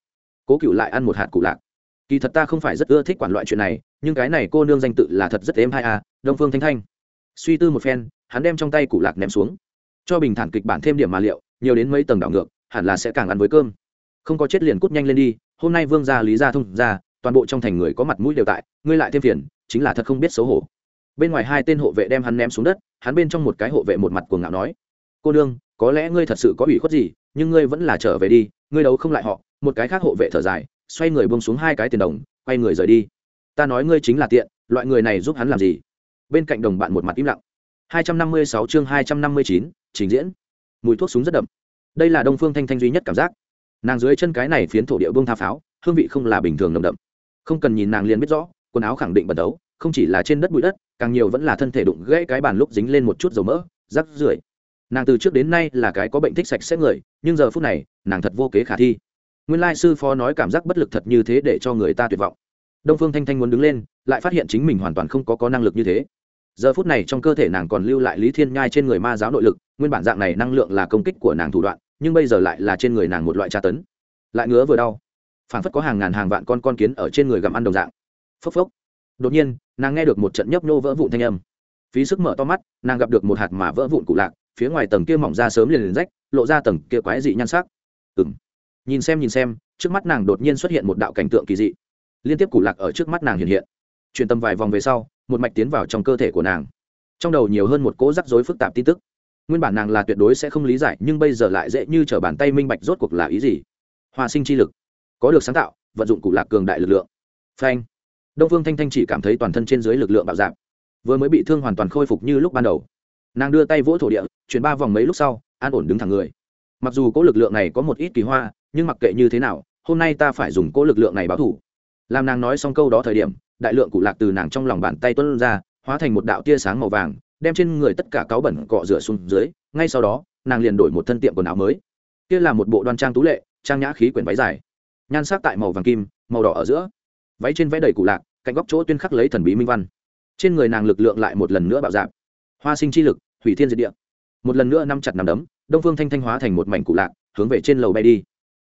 Cố cựu lại ăn một hạt cụ lạc. Kỳ thật ta không phải rất ưa thích quản loại chuyện này, nhưng cái này cô nương danh tự là thật rất êm hai a à, đông phương thanh thanh. Suy tư một phen, hắn đem trong tay cụ lạc ném xuống. Cho bình thản kịch bản thêm điểm mà liệu, nhiều đến mấy tầng đảo ngược, hẳn là sẽ càng ăn với cơm. Không có chết liền cút nhanh lên đi, hôm nay vương gia lý gia thông ra toàn bộ trong thành người có mặt mũi đều tại, ngươi lại thêm phiền, chính là thật không biết xấu hổ bên ngoài hai tên hộ vệ đem hắn ném xuống đất hắn bên trong một cái hộ vệ một mặt cuồng ngạo nói cô đương có lẽ ngươi thật sự có ủy khuất gì nhưng ngươi vẫn là trở về đi ngươi đấu không lại họ. Một cái khác hộ vệ thở dài xoay người bông xuống hai cái tiền đồng quay người rời đi. Ta nói ngươi chính là tiện loại người này giúp hắn làm gì? Bên cạnh đồng bạn một mặt im lặng. 256 chương 259, trình diễn. Mùi thuốc súng rất đậm. Đây là đông phương thanh thanh duy nhất cảm giác. Nàng dưới chân cái này phiến thổ địa bông tha pháo hương vị không là bình thường nồng đậm. Không cần nhìn nàng liền biết rõ quần áo khẳng định bẩn đấu không chỉ là trên đất bụi đất càng nhiều vẫn là thân thể đụng gãy cái bàn lúc dính lên một chút dầu mỡ, rắc rưởi. Nàng từ trước đến nay là cái có bệnh thích sạch sẽ người, nhưng giờ phút này, nàng thật vô kế khả thi. Nguyên lai sư phó nói cảm giác bất lực thật như thế để cho người ta tuyệt vọng. Đông phương thanh thanh muốn đứng lên, lại phát hiện chính mình hoàn toàn không có có năng lực như thế. Giờ phút này trong cơ thể nàng còn lưu lại lý thiên nhai trên người ma giáo nội lực, nguyên bản dạng này năng lượng là công kích của nàng thủ đoạn, nhưng bây giờ lại là trên người nàng một loại tra tấn. Lại ngứa vừa đau. Phản phất có hàng ngàn hàng vạn con con kiến ở trên người gặm ăn đồng dạng. Phốc phốc. Đột nhiên nàng nghe được một trận nhấp nhô vỡ vụn thanh âm. Phí sức mở to mắt, nàng gặp được một hạt mà vỡ vụn cụ lạc, phía ngoài tầng kia mỏng ra sớm liền liền rách, lộ ra tầng kia quái dị nhan sắc. Ừng nhìn xem nhìn xem, trước mắt nàng đột nhiên xuất hiện một đạo cảnh tượng kỳ dị. Liên tiếp cụ lạc ở trước mắt nàng hiện hiện. Truyền tâm vài vòng về sau, một mạch tiến vào trong cơ thể của nàng. Trong đầu nhiều hơn một cỗ rắc rối phức tạp tin tức. Nguyên bản nàng là tuyệt đối sẽ không lý giải, nhưng bây giờ lại dễ như t r ở bàn tay minh bạch rốt cuộc là ý gì. Hòa sinh chi lực. Có được sáng tạo, vận dụng cụ lạc cường đại lực lượng. Phanh đông phương thanh thanh chỉ cảm thấy toàn thân trên dưới lực lượng bạo dạp vừa mới bị thương hoàn toàn khôi phục như lúc ban đầu. Nàng đưa tay vỗ thổ địa, chuyển ba vòng mấy lúc sau, an ổn đứng thẳng người. Mặc dù cỗ lực lượng này có một ít kỳ hoa, nhưng mặc kệ như thế nào, hôm nay ta phải dùng cỗ lực lượng này báo thủ. Làm nàng nói xong câu đó thời điểm, đại lượng cụ lạc từ nàng trong lòng bàn tay tuân ra, hóa thành một đạo tia sáng màu vàng, đem trên người tất cả cáo bẩn cọ rửa xuống dưới, ngay sau đó, nàng liền đổi một thân tiệm quần áo mới. Kia là một bộ đoan trang tú lệ, trang nhã khí quyển váy dài. Nhan sắc tại màu vàng kim, màu đỏ ở giữa. Váy trên vẽ đầy cụ lạc cạnh góc chỗ tuyên khắc lấy thần bí minh văn. Trên người nàng lực lượng lại một lần nữa bạo dạp hoa sinh chi lực, hủy thiên diệt địa. Một lần nữa nắm chặt nằm đấm, đông phương thanh thanh hóa thành một mảnh cụ lạc, hướng về trên lầu bay đi.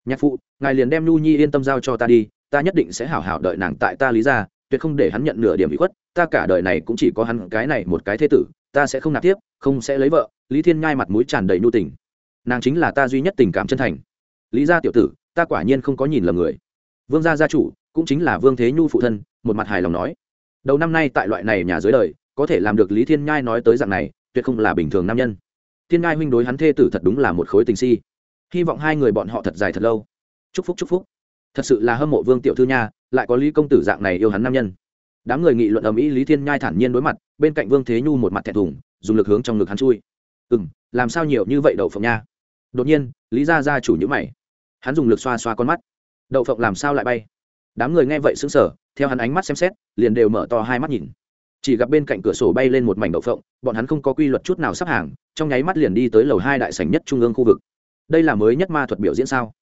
Nhạc phụ, ngài liền đem nhu nhi yên tâm giao cho ta đi, ta nhất định sẽ hảo hảo đợi nàng tại ta lý ra tuyệt không để hắn nhận nửa điểm bị khuất, ta cả đời này cũng chỉ có hắn cái này một cái thế tử, ta sẽ không nạp tiếp, không sẽ lấy vợ. Lý thiên ngai mặt mũi tràn đầy nhu tình. Nàng chính là ta duy nhất tình cảm chân thành. Lý gia tiểu tử, ta quả nhiên không có nhìn lầm người. Vương gia gia chủ cũng chính là vương thế nhu phụ thân, một mặt hài lòng nói. Đầu năm nay tại loại này nhà dưới đời, có thể làm được lý thiên nhai nói tới dạng này, tuyệt không là bình thường nam nhân. Thiên nhai huynh đối hắn thê tử thật đúng là một khối tình si. Hy vọng hai người bọn họ thật dài thật lâu. Chúc phúc chúc phúc. Thật sự là hâm mộ vương tiểu thư nha, lại có lý công tử dạng này yêu hắn nam nhân. Đám người nghị luận ầm ĩ, lý thiên nhai thản nhiên đối mặt, bên cạnh vương thế nhu một mặt thẹn thùng, dùng lực hướng trong ngực hắn chui. Ừ m làm sao nhiều như vậy đậu phộng nha? Đột nhiên, lý gia gia chủ nhữ mày. Hắn dùng lực xoa xoa con mắt. Đậu phộng làm sao lại bay? Đám người nghe vậy sững sờ, theo hắn ánh mắt xem xét liền đều mở to hai mắt nhìn. Chỉ gặp bên cạnh cửa sổ bay lên một mảnh đậu phộng bọn hắn không có quy luật chút nào sắp hàng trong nháy mắt liền đi tới lầu hai đại sảnh nhất trung ương khu vực. Đây là mới nhất ma thuật biểu diễn sao?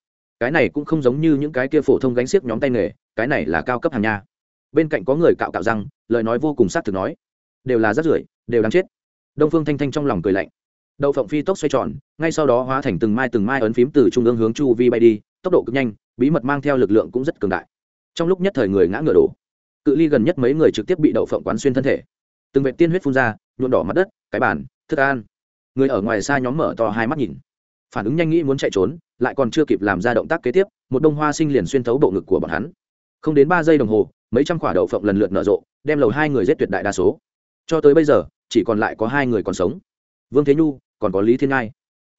Cái này cũng không giống như những cái kia phổ thông gánh xiếc nhóm tay nghề cái này là cao cấp hàng nha. Bên cạnh có người cạo cạo răng lời nói vô cùng s á t thực nói đều là rắt rưởi đều đáng chết. Đông phương thanh thanh trong lòng cười lạnh. Đậu phộng phi tốc xoay tròn ngay sau đó hóa thành từng mai từng mai ấn phím từ trung ương hướng chu vi bay đi tốc độ cực nhanh bí mật mang theo lực lượng cũng rất cường đại trong lúc nhất thời người ngã ngựa đổ. Cự ly gần nhất mấy người trực tiếp bị đậu phộng quán xuyên thân thể. Từng vệ tiên huyết phun ra nhuộn đỏ mặt đất, cái bàn, thức an người ở ngoài xa nhóm mở to hai mắt nhìn. Phản ứng nhanh nghĩ muốn chạy trốn, lại còn chưa kịp làm ra động tác kế tiếp, một đông hoa sinh liền xuyên thấu bộ ngực của bọn hắn. Không đến ba giây đồng hồ, mấy trăm quả đậu phộng lần lượt nở rộ, đem lầu hai người giết tuyệt đại đa số. Cho tới bây giờ, chỉ còn lại có hai người còn sống. Vương thế nhu, còn có lý thiên ngai.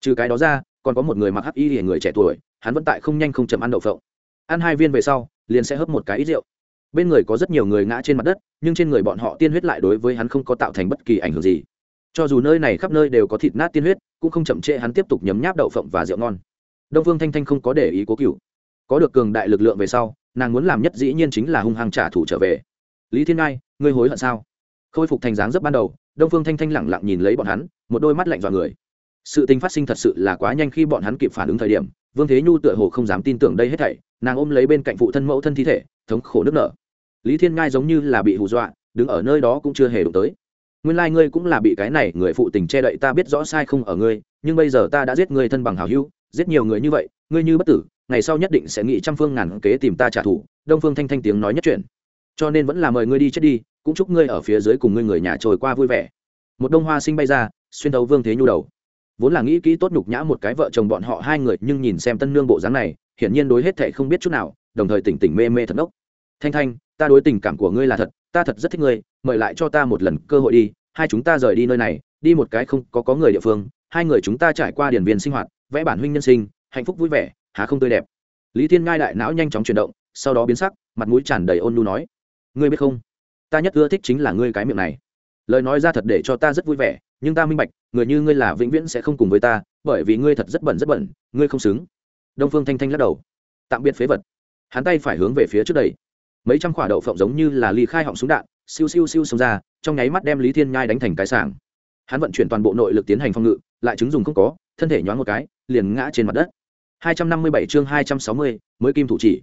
Trừ cái đó ra, còn có một người mặc hắc y hiền người trẻ tuổi, hắn vẫn tại không nhanh không chậm ăn đậu phộng. Ăn hai viên về sau liền sẽ hấp một cái ít rượu. Bên người có rất nhiều người ngã trên mặt đất, nhưng trên người bọn họ tiên huyết lại đối với hắn không có tạo thành bất kỳ ảnh hưởng gì. Cho dù nơi này khắp nơi đều có thịt nát tiên huyết, cũng không chậm trễ hắn tiếp tục nhấm nháp đậu phộng và rượu ngon. Đông phương thanh thanh không có để ý cố cựu có được cường đại lực lượng về sau, nàng muốn làm nhất dĩ nhiên chính là hung hăng trả thù trở về. Lý thiên ngai, ngươi hối hận sao? Khôi phục thành dáng rất ban đầu, đông phương thanh thanh lẳng lặng nhìn lấy bọn hắn, một đôi mắt lạnh dọa người. Sự tình phát sinh thật sự là quá nhanh khi bọn hắn kịp phản ứng thời điểm vương thế nhu tựa hồ không dám tin tưởng đây hết thảy, nàng ôm lấy bên cạnh phụ thân mẫu thân thi thể, thống khổ nước nở. Lý thiên ngai giống như là bị hù dọa, đứng ở nơi đó cũng chưa hề đụng tới. Nguyên lai、like、ngươi cũng là bị cái này người phụ tình che đậy, ta biết rõ sai không ở ngươi, nhưng bây giờ ta đã giết ngươi thân bằng hào hữu, giết nhiều người như vậy, ngươi như bất tử, ngày sau nhất định sẽ nghĩ trăm phương ngàn kế tìm ta trả thù, đông phương thanh thanh tiếng nói nhất chuyện. Cho nên vẫn là mời ngươi đi chết đi, cũng chúc ngươi ở phía dưới cùng ngươi người nhà trôi qua vui vẻ. Một đông hoa sinh bay ra, xuyên thấu vương thế nhu đầu vốn là nghĩ kỹ tốt nhục nhã một cái vợ chồng bọn họ hai người, nhưng nhìn xem tân nương bộ dáng này, hiển nhiên đối hết thệ không biết chút nào, đồng thời tỉnh tỉnh mê mê thật ốc thanh thanh, ta đối tình cảm của ngươi là thật, ta thật rất thích ngươi, mời lại cho ta một lần cơ hội đi, hai chúng ta rời đi nơi này, đi một cái không có có người địa phương, hai người chúng ta trải qua điển viên sinh hoạt, vẽ bản huynh nhân sinh, hạnh phúc vui vẻ, há không tươi đẹp. Lý thiên ngai đại não nhanh chóng chuyển động, sau đó biến sắc, mặt mũi tràn đầy ôn nu nói, ngươi biết không? Ta nhất ưa thích chính là ngươi cái miệng này lời nói ra thật để cho ta rất vui vẻ nhưng ta minh bạch người như ngươi là vĩnh viễn sẽ không cùng với ta bởi vì ngươi thật rất bẩn rất bẩn ngươi không xứng. Đông phương thanh thanh lắc đầu. Tạm biệt phế vật. Hắn tay phải hướng về phía trước đây, mấy trăm quả đậu phộng giống như là ly khai họng súng đạn siêu siêu siêu xông ra trong nháy mắt đem lý thiên nhai đánh thành cái sảng. Hắn vận chuyển toàn bộ nội lực tiến hành phòng ngự lại chứng dùng không có thân thể nhoáng một cái liền ngã trên mặt đất. 257 chương 260, mới kim thủ chỉ.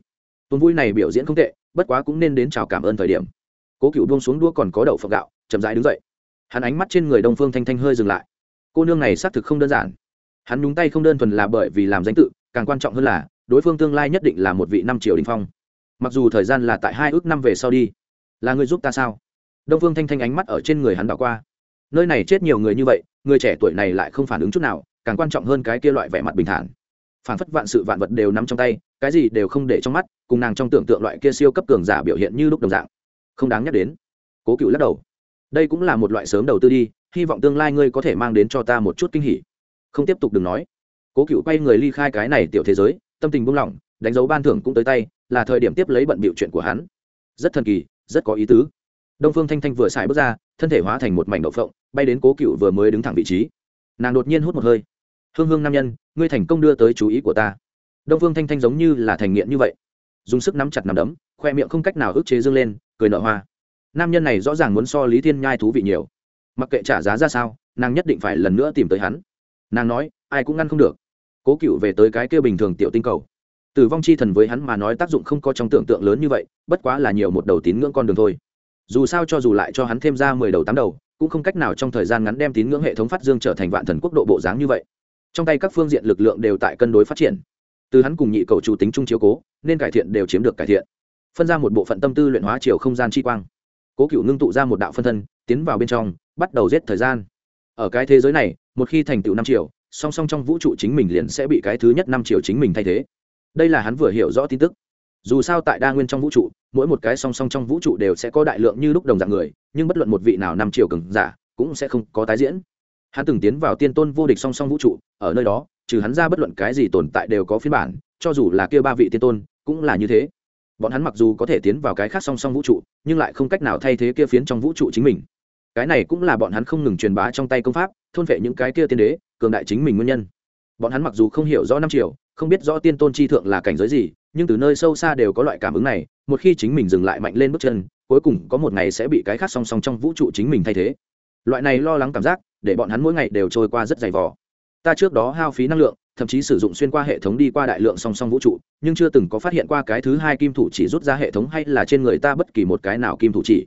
Tuần vui này biểu diễn không tệ bất quá cũng nên đến chào cảm ơn thời điểm. Cố cựu buông xuống đua còn có đậu phộng gạo chậm rãi đứng dậy. Hắn ánh mắt trên người đông phương thanh thanh hơi dừng lại. Cô nương này xác thực không đơn giản. Hắn nhúng tay không đơn thuần là bởi vì làm danh tự, càng quan trọng hơn là, đối phương tương lai nhất định là một vị năm triều đình phong. Mặc dù thời gian là tại hai ước năm về sau đi, là người giúp ta sao? Đông phương thanh thanh ánh mắt ở trên người hắn đảo qua. Nơi này chết nhiều người như vậy, người trẻ tuổi này lại không phản ứng chút nào, càng quan trọng hơn cái kia loại vẻ mặt bình thản. Phản phất vạn sự vạn vật đều nắm trong tay, cái gì đều không để trong mắt, cùng nàng trong tưởng tượng loại kia siêu cấp cường giả biểu hiện như lúc đồng dạng. Không đáng nhắc đến. Cố cựu lắc đầu đây cũng là một loại sớm đầu tư đi, hy vọng tương lai ngươi có thể mang đến cho ta một chút kinh hỉ. Không tiếp tục đừng nói. Cố cựu quay người ly khai cái này tiểu thế giới, tâm tình buông lỏng, đánh dấu ban thưởng cũng tới tay, là thời điểm tiếp lấy bận bịu chuyện của hắn. Rất thần kỳ, rất có ý tứ. Đông phương thanh thanh vừa xài bước ra, thân thể hóa thành một mảnh đậu phộng, bay đến cố cựu vừa mới đứng thẳng vị trí. Nàng đột nhiên hút một hơi. Hương hương nam nhân, ngươi thành công đưa tới chú ý của ta. Đông phương thanh thanh giống như là thành nghiện như vậy. Dùng sức nắm chặt nắm đấm, khoe miệng không cách nào ức chế dương lên, cười nở hoa nam nhân này rõ ràng muốn so lý thiên nhai thú vị nhiều. Mặc kệ trả giá ra sao, nàng nhất định phải lần nữa tìm tới hắn. Nàng nói, ai cũng ngăn không được. Cố cựu về tới cái kia bình thường tiểu tinh cầu. Tử vong chi thần với hắn mà nói tác dụng không có trong tưởng tượng lớn như vậy, bất quá là nhiều một đầu tín ngưỡng con đường thôi. Dù sao cho dù lại cho hắn thêm ra mười đầu tám đầu, cũng không cách nào trong thời gian ngắn đem tín ngưỡng hệ thống phát dương trở thành vạn thần quốc độ bộ dáng như vậy. Trong tay các phương diện lực lượng đều tại cân đối phát triển. Từ hắn cùng nhị cầu chủ tính trung chiếu cố, nên cải thiện đều chiếm được cải thiện. Phân ra một bộ phận tâm tư luyện hóa chiều không gian chi quang cố cựu ngưng tụ ra một đạo phân thân, tiến vào bên trong, bắt đầu giết thời gian. Ở cái thế giới này, một khi thành tựu năm triệu song song trong vũ trụ chính mình liền sẽ bị cái thứ nhất năm triệu chính mình thay thế. Đây là hắn vừa hiểu rõ tin tức. Dù sao tại đa nguyên trong vũ trụ, mỗi một cái song song trong vũ trụ đều sẽ có đại lượng như lúc đồng dạng người, nhưng bất luận một vị nào năm triệu cường giả, cũng sẽ không có tái diễn. Hắn từng tiến vào tiên tôn vô địch song song vũ trụ, ở nơi đó, trừ hắn ra bất luận cái gì tồn tại đều có phiên bản, cho dù là kia ba vị tiên tôn, cũng là như thế bọn hắn mặc dù có thể tiến vào cái khác song song vũ trụ, nhưng lại không cách nào thay thế kia phiến trong vũ trụ chính mình. Cái này cũng là bọn hắn không ngừng truyền bá trong tay công pháp, thôn vệ những cái kia tiên đế, cường đại chính mình nguyên nhân. Bọn hắn mặc dù không hiểu rõ năm triệu không biết rõ tiên tôn chi thượng là cảnh giới gì, nhưng từ nơi sâu xa đều có loại cảm ứng này, một khi chính mình dừng lại mạnh lên bước chân, cuối cùng có một ngày sẽ bị cái khác song song trong vũ trụ chính mình thay thế. Loại này lo lắng cảm giác, để bọn hắn mỗi ngày đều trôi qua rất dày vò. Ta trước đó hao phí năng lượng thậm chí sử dụng xuyên qua hệ thống đi qua đại lượng song song vũ trụ, nhưng chưa từng có phát hiện qua cái thứ hai kim thủ chỉ rút ra hệ thống hay là trên người ta bất kỳ một cái nào kim thủ chỉ.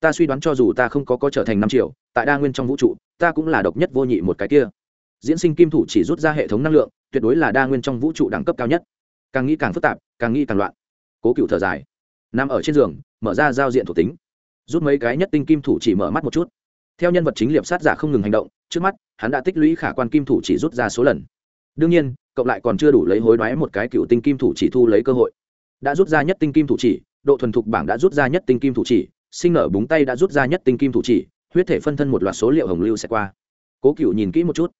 Ta suy đoán cho dù ta không có có trở thành năm triệu, tại đa nguyên trong vũ trụ, ta cũng là độc nhất vô nhị một cái kia. Diễn sinh kim thủ chỉ rút ra hệ thống năng lượng, tuyệt đối là đa nguyên trong vũ trụ đẳng cấp cao nhất. Càng nghĩ càng phức tạp, càng nghĩ càng loạn. Cố cựu thở dài. Nằm ở trên giường, mở ra giao diện thuộc tính. Rút mấy cái nhất tinh kim thủ chỉ mở mắt một chút. Theo nhân vật chính liệp sát giả không ngừng hành động, trước mắt, hắn đã tích lũy khả quan kim thủ chỉ rút ra số lần đương nhiên cộng lại còn chưa đủ lấy hối đoái một cái cựu tinh kim thủ chỉ thu lấy cơ hội. Đã rút ra nhất tinh kim thủ chỉ, độ thuần thục bảng đã rút ra nhất tinh kim thủ chỉ, sinh nở búng tay đã rút ra nhất tinh kim thủ chỉ, huyết thể phân thân một loạt số liệu hồng lưu sẽ qua. Cố cựu nhìn kỹ một chút.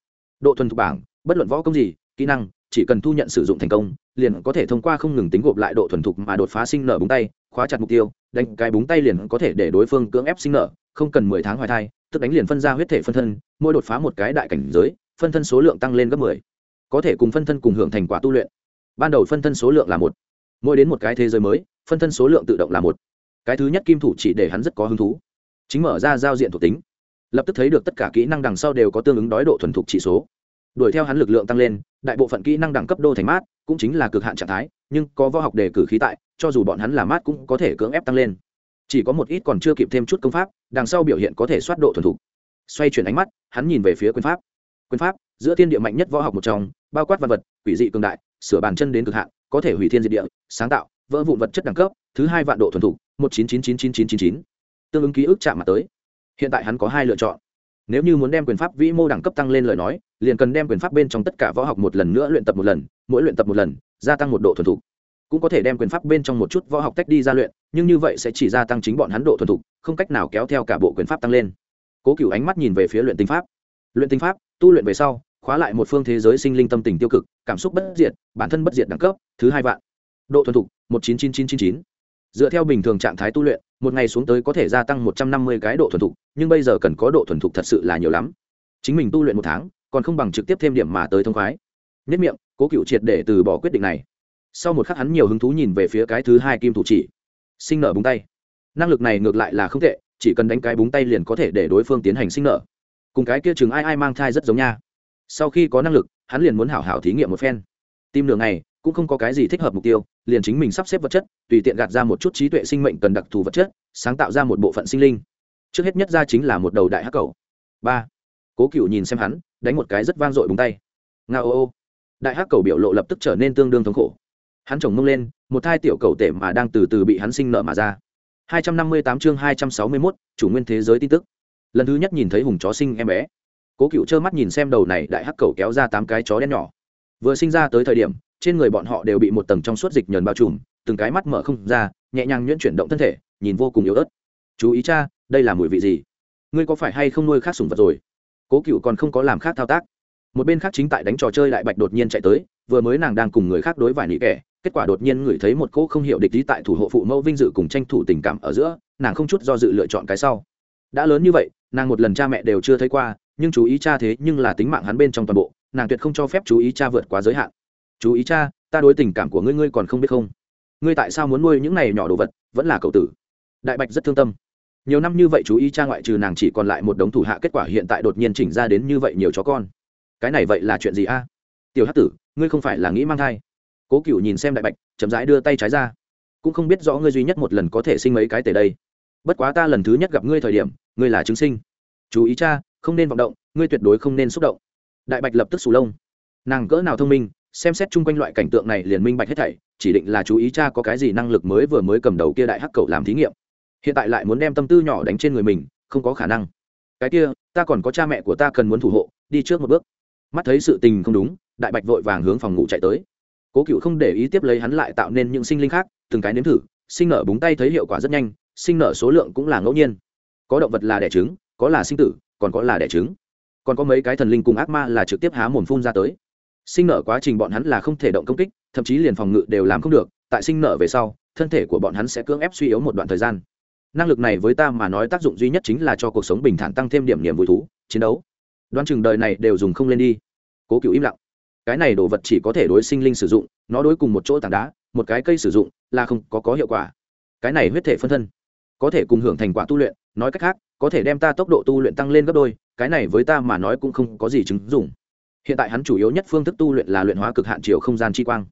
Độ thuần thục bảng, bất luận võ công gì, kỹ năng, chỉ cần thu nhận sử dụng thành công, liền có thể thông qua không ngừng tính gộp lại độ thuần thục mà đột phá sinh nở búng tay, khóa chặt mục tiêu, đánh cái búng tay liền có thể để đối phương cưỡng ép sinh nở, không cần mười tháng hoài thai, tức đánh liền phân ra huyết thể phân thân, mỗi đột phá một cái đại cảnh giới, phân thân số lượng tăng lên gấp mười có thể cùng phân thân cùng hưởng thành quả tu luyện. Ban đầu phân thân số lượng là một, mỗi đến một cái thế giới mới, phân thân số lượng tự động là một. Cái thứ nhất kim thủ chỉ để hắn rất có hứng thú. Chính mở ra giao diện thuộc tính. Lập tức thấy được tất cả kỹ năng đằng sau đều có tương ứng đói độ thuần thục chỉ số. Đuổi theo hắn lực lượng tăng lên, đại bộ phận kỹ năng đẳng cấp đô thành mát, cũng chính là cực hạn trạng thái, nhưng có võ học đề cử khí tại, cho dù bọn hắn là mát cũng có thể cưỡng ép tăng lên. Chỉ có một ít còn chưa kịp thêm chút công pháp, đằng sau biểu hiện có thể soát độ thuần thục. Xoay chuyển ánh mắt, hắn nhìn về phía quyền pháp. Quyền pháp, giữa thiên địa mạnh nhất võ học một trong bao quát văn vật, quỷ dị cường đại, sửa bàn chân đến cực hạn, có thể hủy thiên diệt địa, sáng tạo, vỡ vụn vật chất đẳng cấp, thứ hai vạn độ thuần thục, một chín chín chín chín chín chín chín. Tương ứng ký ức chạm mặt tới. Hiện tại hắn có hai lựa chọn. Nếu như muốn đem quyền pháp vĩ mô đẳng cấp tăng lên lời nói, liền cần đem quyền pháp bên trong tất cả võ học một lần nữa luyện tập một lần, mỗi luyện tập một lần, gia tăng một độ thuần thục. Cũng có thể đem quyền pháp bên trong một chút võ học tách đi ra luyện, nhưng như vậy sẽ chỉ gia tăng chính bọn hắn độ thuần thục, không cách nào kéo theo cả bộ quyền pháp tăng lên. Cố cựu ánh mắt nhìn về phía luyện tinh pháp. Luyện tinh pháp, tu luyện về sau khóa lại một phương thế giới sinh linh tâm tình tiêu cực, cảm xúc bất diệt, bản thân bất diệt đẳng cấp, thứ hai vạn. Độ thuần thục, một chín chín chín chín chín. Dựa theo bình thường trạng thái tu luyện, một ngày xuống tới có thể gia tăng một trăm năm mươi cái độ thuần thục, nhưng bây giờ cần có độ thuần thục thật sự là nhiều lắm. Chính mình tu luyện một tháng, còn không bằng trực tiếp thêm điểm mà tới thông khoái. Nhất miệng, cố cựu triệt để từ bỏ quyết định này. Sau một khắc hắn nhiều hứng thú nhìn về phía cái thứ hai kim thủ chỉ. Sinh nở búng tay. Năng lực này ngược lại là không tệ, chỉ cần đánh cái búng tay liền có thể để đối phương tiến hành sinh nở cùng cái kia chừng ai ai mang thai rất giống nha sau khi có năng lực hắn liền muốn hảo hảo thí nghiệm một phen. Tìm đường này cũng không có cái gì thích hợp mục tiêu liền chính mình sắp xếp vật chất tùy tiện gạt ra một chút trí tuệ sinh mệnh cần đặc thù vật chất sáng tạo ra một bộ phận sinh linh. Trước hết nhất ra chính là một đầu đại hắc cầu. Ba. Cố cựu nhìn xem hắn đánh một cái rất vang dội búng tay. Nga ô ô. Đại hắc cầu biểu lộ lập tức trở nên tương đương thống khổ. Hắn chồng mông lên một thai tiểu cầu tể mà đang từ từ bị hắn sinh nợ mà ra. 258 chương 261, chủ nguyên thế giới tin tức. Lần thứ nhất nhìn thấy hùng chó sinh em bé cố cựu trơ mắt nhìn xem đầu này đại hắc cầu kéo ra tám cái chó đen nhỏ. Vừa sinh ra tới thời điểm, trên người bọn họ đều bị một tầng trong suốt dịch nhờn bao trùm, từng cái mắt mở không ra, nhẹ nhàng nhuyễn chuyển động thân thể, nhìn vô cùng yếu ớt. Chú ý cha, đây là mùi vị gì? Ngươi có phải hay không nuôi khác sủng vật rồi? Cố cựu còn không có làm khác thao tác. Một bên khác chính tại đánh trò chơi đại bạch đột nhiên chạy tới, vừa mới nàng đang cùng người khác đối vải nỉ kẻ, kết quả đột nhiên ngửi thấy một cô không hiểu địch lý tại thủ hộ phụ mẫu vinh dự cùng tranh thủ tình cảm ở giữa, nàng không chút do dự lựa chọn cái sau. Đã lớn như vậy, nàng một lần cha mẹ đều chưa thấy qua nhưng chú ý cha thế nhưng là tính mạng hắn bên trong toàn bộ, nàng tuyệt không cho phép chú ý cha vượt quá giới hạn. Chú ý cha, ta đối tình cảm của ngươi ngươi còn không biết không? Ngươi tại sao muốn nuôi những này nhỏ đồ vật, vẫn là cậu tử? Đại bạch rất thương tâm. Nhiều năm như vậy chú ý cha ngoại trừ nàng chỉ còn lại một đống thủ hạ, kết quả hiện tại đột nhiên chỉnh ra đến như vậy nhiều chó con. Cái này vậy là chuyện gì a? Tiểu hát tử, ngươi không phải là nghĩ mang thai. Cố cựu nhìn xem đại bạch, chậm rãi đưa tay trái ra. Cũng không biết rõ ngươi duy nhất một lần có thể sinh mấy cái tể đây. Bất quá ta lần thứ nhất gặp ngươi thời điểm, ngươi là chứng sinh. Chú ý cha không nên vọng động, ngươi tuyệt đối không nên xúc động. Đại bạch lập tức sù lông. Nàng cỡ nào thông minh, xem xét chung quanh loại cảnh tượng này liền minh bạch hết thảy, chỉ định là chú ý cha có cái gì năng lực mới vừa mới cầm đầu kia đại hắc cầu làm thí nghiệm. Hiện tại lại muốn đem tâm tư nhỏ đánh trên người mình, không có khả năng. Cái kia, ta còn có cha mẹ của ta cần muốn thủ hộ, đi trước một bước. Mắt thấy sự tình không đúng, đại bạch vội vàng hướng phòng ngủ chạy tới. Cố cựu không để ý tiếp lấy hắn lại tạo nên những sinh linh khác, từng cái nếm thử, sinh nở búng tay thấy hiệu quả rất nhanh, sinh nở số lượng cũng là ngẫu nhiên. Có động vật là đẻ trứng, có là sinh tử còn có là đẻ trứng. Còn có mấy cái thần linh cùng ác ma là trực tiếp há mồm phun ra tới. Sinh nở quá trình bọn hắn là không thể động công kích, thậm chí liền phòng ngự đều làm không được, tại sinh nở về sau, thân thể của bọn hắn sẽ cưỡng ép suy yếu một đoạn thời gian. Năng lực này với ta mà nói tác dụng duy nhất chính là cho cuộc sống bình thản tăng thêm điểm niềm vui thú, chiến đấu. Đoán chừng đời này đều dùng không lên đi. Cố cựu im lặng. Cái này đồ vật chỉ có thể đối sinh linh sử dụng, nó đối cùng một chỗ tảng đá, một cái cây sử dụng là không có có hiệu quả. Cái này huyết thể phân thân có thể cùng hưởng thành quả tu luyện, nói cách khác có thể đem ta tốc độ tu luyện tăng lên gấp đôi, cái này với ta mà nói cũng không có gì chứng dụng. Hiện tại hắn chủ yếu nhất phương thức tu luyện là luyện hóa cực hạn chiều không gian chi quang.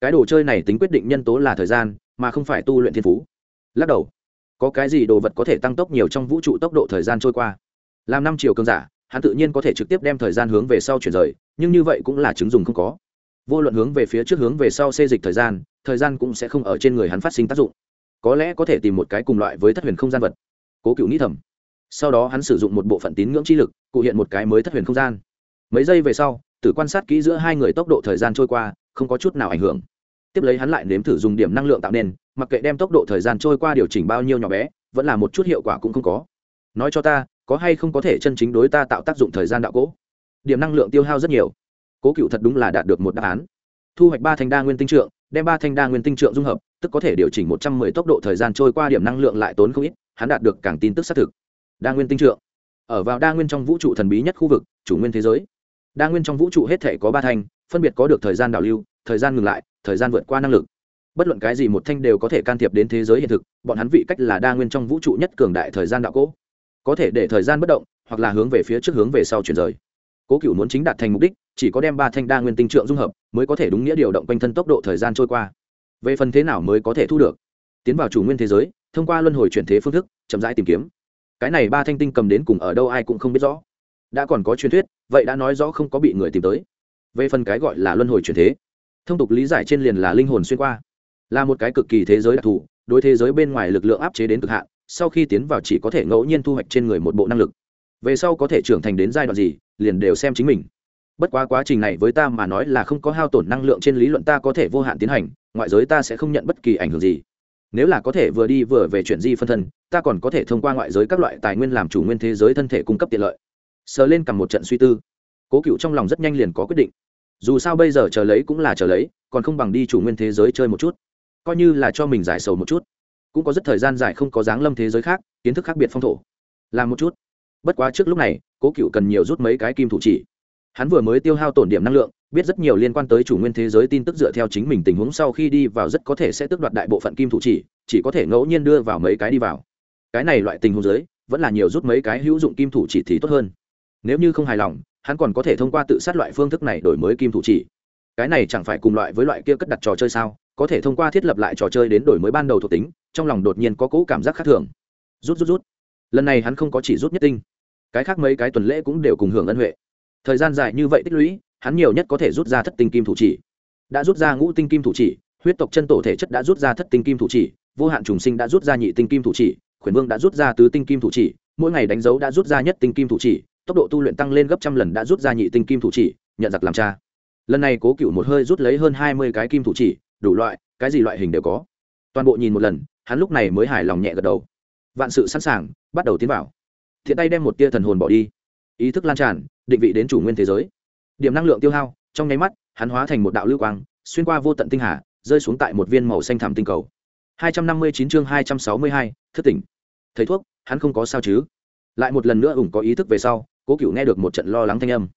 Cái đồ chơi này tính quyết định nhân tố là thời gian, mà không phải tu luyện thiên phú. Lắc đầu, có cái gì đồ vật có thể tăng tốc nhiều trong vũ trụ tốc độ thời gian trôi qua? Làm năm chiều cơn giả, hắn tự nhiên có thể trực tiếp đem thời gian hướng về sau chuyển rời, nhưng như vậy cũng là chứng dùng không có. Vô luận hướng về phía trước hướng về sau xê dịch thời gian thời gian cũng sẽ không ở trên người hắn phát sinh tác dụng. Có lẽ có thể tìm một cái cùng loại với thất huyền không gian vật. Cố cựu nghĩ thầm sau đó hắn sử dụng một bộ phận tín ngưỡng chi lực, cụ hiện một cái mới thất huyền không gian. Mấy giây về sau, tử quan sát kỹ giữa hai người tốc độ thời gian trôi qua, không có chút nào ảnh hưởng. Tiếp lấy hắn lại nếm thử dùng điểm năng lượng tạo nên, mặc kệ đem tốc độ thời gian trôi qua điều chỉnh bao nhiêu nhỏ bé, vẫn là một chút hiệu quả cũng không có. Nói cho ta, có hay không có thể chân chính đối ta tạo tác dụng thời gian đạo cỗ điểm năng lượng tiêu hao rất nhiều. Cố cựu thật đúng là đạt được một đáp án. Thu hoạch ba thanh đa nguyên tinh trượng, đem ba thanh đa nguyên tinh trượng dung hợp, tức có thể điều chỉnh một trăm mười tốc độ thời gian trôi qua, điểm năng lượng lại tốn không ít, hắn đạt được càng tin tức xác thực đa nguyên tinh trượng. Ở vào đa nguyên trong vũ trụ thần bí nhất khu vực, chủ nguyên thế giới. Đa nguyên trong vũ trụ hết thể có ba thanh, phân biệt có được thời gian đảo lưu, thời gian ngừng lại, thời gian vượt qua năng lực. Bất luận cái gì một thanh đều có thể can thiệp đến thế giới hiện thực, bọn hắn vị cách là đa nguyên trong vũ trụ nhất cường đại thời gian đạo cỗ có thể để thời gian bất động, hoặc là hướng về phía trước hướng về sau chuyển rời. Cố cựu muốn chính đạt thành mục đích, chỉ có đem ba thanh đa nguyên tinh trượng dung hợp, mới có thể đúng nghĩa điều động quanh thân tốc độ thời gian trôi qua. Về phần thế nào mới có thể thu được? Tiến vào chủ nguyên thế giới, thông qua luân hồi chuyển thế phương thức, chậm rãi tìm kiếm cái này ba thanh tinh cầm đến cùng ở đâu ai cũng không biết rõ. Đã còn có truyền thuyết, vậy đã nói rõ không có bị người tìm tới. Về phần cái gọi là luân hồi truyền thế, thông tục lý giải trên liền là linh hồn xuyên qua. Là một cái cực kỳ thế giới đặc thù, đối thế giới bên ngoài lực lượng áp chế đến cực hạn, sau khi tiến vào chỉ có thể ngẫu nhiên thu hoạch trên người một bộ năng lực. Về sau có thể trưởng thành đến giai đoạn gì, liền đều xem chính mình. Bất quá quá trình này với ta mà nói là không có hao tổn năng lượng trên lý luận ta có thể vô hạn tiến hành, ngoại giới ta sẽ không nhận bất kỳ ảnh hưởng gì nếu là có thể vừa đi vừa về chuyển di phân thân, ta còn có thể thông qua ngoại giới các loại tài nguyên làm chủ nguyên thế giới thân thể cung cấp tiện lợi. Sờ lên cầm một trận suy tư. Cố cựu trong lòng rất nhanh liền có quyết định. Dù sao bây giờ chờ lấy cũng là chờ lấy, còn không bằng đi chủ nguyên thế giới chơi một chút. Coi như là cho mình giải sầu một chút. Cũng có rất thời gian dài không có dáng lâm thế giới khác, kiến thức khác biệt phong thổ. Làm một chút. Bất quá trước lúc này, cố cựu cần nhiều rút mấy cái kim thủ chỉ. Hắn vừa mới tiêu hao tổn điểm năng lượng biết rất nhiều liên quan tới chủ nguyên thế giới tin tức dựa theo chính mình tình huống sau khi đi vào rất có thể sẽ tước đoạt đại bộ phận kim thủ chỉ chỉ có thể ngẫu nhiên đưa vào mấy cái đi vào. Cái này loại tình huống giới vẫn là nhiều rút mấy cái hữu dụng kim thủ chỉ thì tốt hơn. Nếu như không hài lòng, hắn còn có thể thông qua tự sát loại phương thức này đổi mới kim thủ chỉ. Cái này chẳng phải cùng loại với loại kia cất đặt trò chơi sao? Có thể thông qua thiết lập lại trò chơi đến đổi mới ban đầu thuộc tính, trong lòng đột nhiên có cỗ cảm giác khác thường. Rút rút rút. Lần này hắn không có chỉ rút nhất tinh. Cái khác mấy cái tuần lễ cũng đều cùng hưởng ân huệ. Thời gian dài như vậy tích lũy hắn nhiều nhất có thể rút ra thất tinh kim thủ chỉ. Đã rút ra ngũ tinh kim thủ chỉ, huyết tộc chân tổ thể chất đã rút ra thất tinh kim thủ chỉ, vô hạn trùng sinh đã rút ra nhị tinh kim thủ chỉ, khuyển vương đã rút ra tứ tinh kim thủ chỉ, mỗi ngày đánh dấu đã rút ra nhất tinh kim thủ chỉ, tốc độ tu luyện tăng lên gấp trăm lần đã rút ra nhị tinh kim thủ chỉ, nhận giặc làm cha. Lần này cố cựu một hơi rút lấy hơn hai mươi cái kim thủ chỉ, đủ loại, cái gì loại hình đều có. Toàn bộ nhìn một lần, hắn lúc này mới hài lòng nhẹ gật đầu. Vạn sự sẵn sàng, bắt đầu tiến vào. Thiện tay đem một tia thần hồn bỏ đi. Ý thức lan tràn, định vị đến chủ nguyên thế giới điểm năng lượng tiêu hao trong nháy mắt hắn hóa thành một đạo lưu quang xuyên qua vô tận tinh hà rơi xuống tại một viên màu xanh thảm tinh cầu. 259 chương 262, thức tỉnh. Thấy thuốc hắn không có sao chứ? Lại một lần nữa ủng có ý thức về sau cố cựu nghe được một trận lo lắng thanh âm.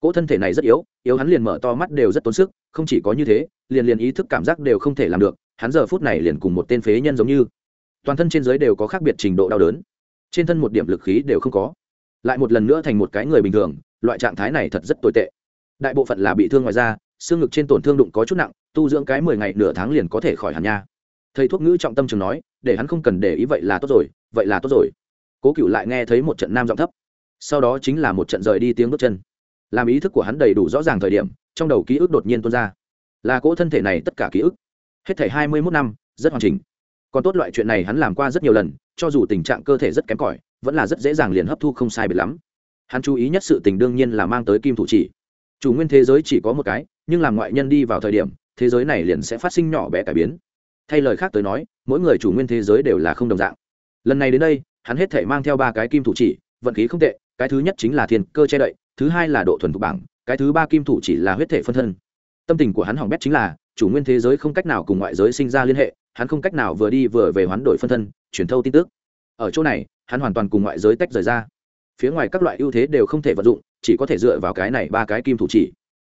Cỗ thân thể này rất yếu yếu hắn liền mở to mắt đều rất tốn sức không chỉ có như thế liền liền ý thức cảm giác đều không thể làm được hắn giờ phút này liền cùng một tên phế nhân giống như. Toàn thân trên giới đều có khác biệt trình độ đau đớn trên thân một điểm lực khí đều không có. Lại một lần nữa thành một cái người bình thường loại trạng thái này thật rất tồi tệ đại bộ phận là bị thương ngoài da, xương ngực trên tổn thương đụng có chút nặng, tu dưỡng cái mười ngày nửa tháng liền có thể khỏi hẳn nha. Thầy thuốc ngữ trọng tâm trường nói, để hắn không cần để ý vậy là tốt rồi, vậy là tốt rồi. Cố cựu lại nghe thấy một trận nam giọng thấp. Sau đó chính là một trận rời đi tiếng bước chân. Làm ý thức của hắn đầy đủ rõ ràng thời điểm, trong đầu ký ức đột nhiên tuôn ra. Là cỗ thân thể này tất cả ký ức. Hết thể hai mươi mốt năm, rất hoàn chỉnh. Còn tốt loại chuyện này hắn làm qua rất nhiều lần, cho dù tình trạng cơ thể rất kém cỏi, vẫn là rất dễ dàng liền hấp thu không sai biệt lắm. Hắn chú ý nhất sự tình đương nhiên là mang tới kim thủ chỉ chủ nguyên thế giới chỉ có một cái, nhưng làm ngoại nhân đi vào thời điểm, thế giới này liền sẽ phát sinh nhỏ bé cải biến. Thay lời khác tới nói, mỗi người chủ nguyên thế giới đều là không đồng dạng. Lần này đến đây, hắn hết thể mang theo ba cái kim thủ chỉ, vận khí không tệ, cái thứ nhất chính là thiên cơ che đậy, thứ hai là độ thuần thục bảng, cái thứ ba kim thủ chỉ là huyết thể phân thân. Tâm tình của hắn hỏng bét chính là, chủ nguyên thế giới không cách nào cùng ngoại giới sinh ra liên hệ, hắn không cách nào vừa đi vừa về hoán đổi phân thân, truyền thâu tin tức. Ở chỗ này, hắn hoàn toàn cùng ngoại giới tách rời ra phía ngoài các loại ưu thế đều không thể vận dụng, chỉ có thể dựa vào cái này ba cái kim thủ chỉ.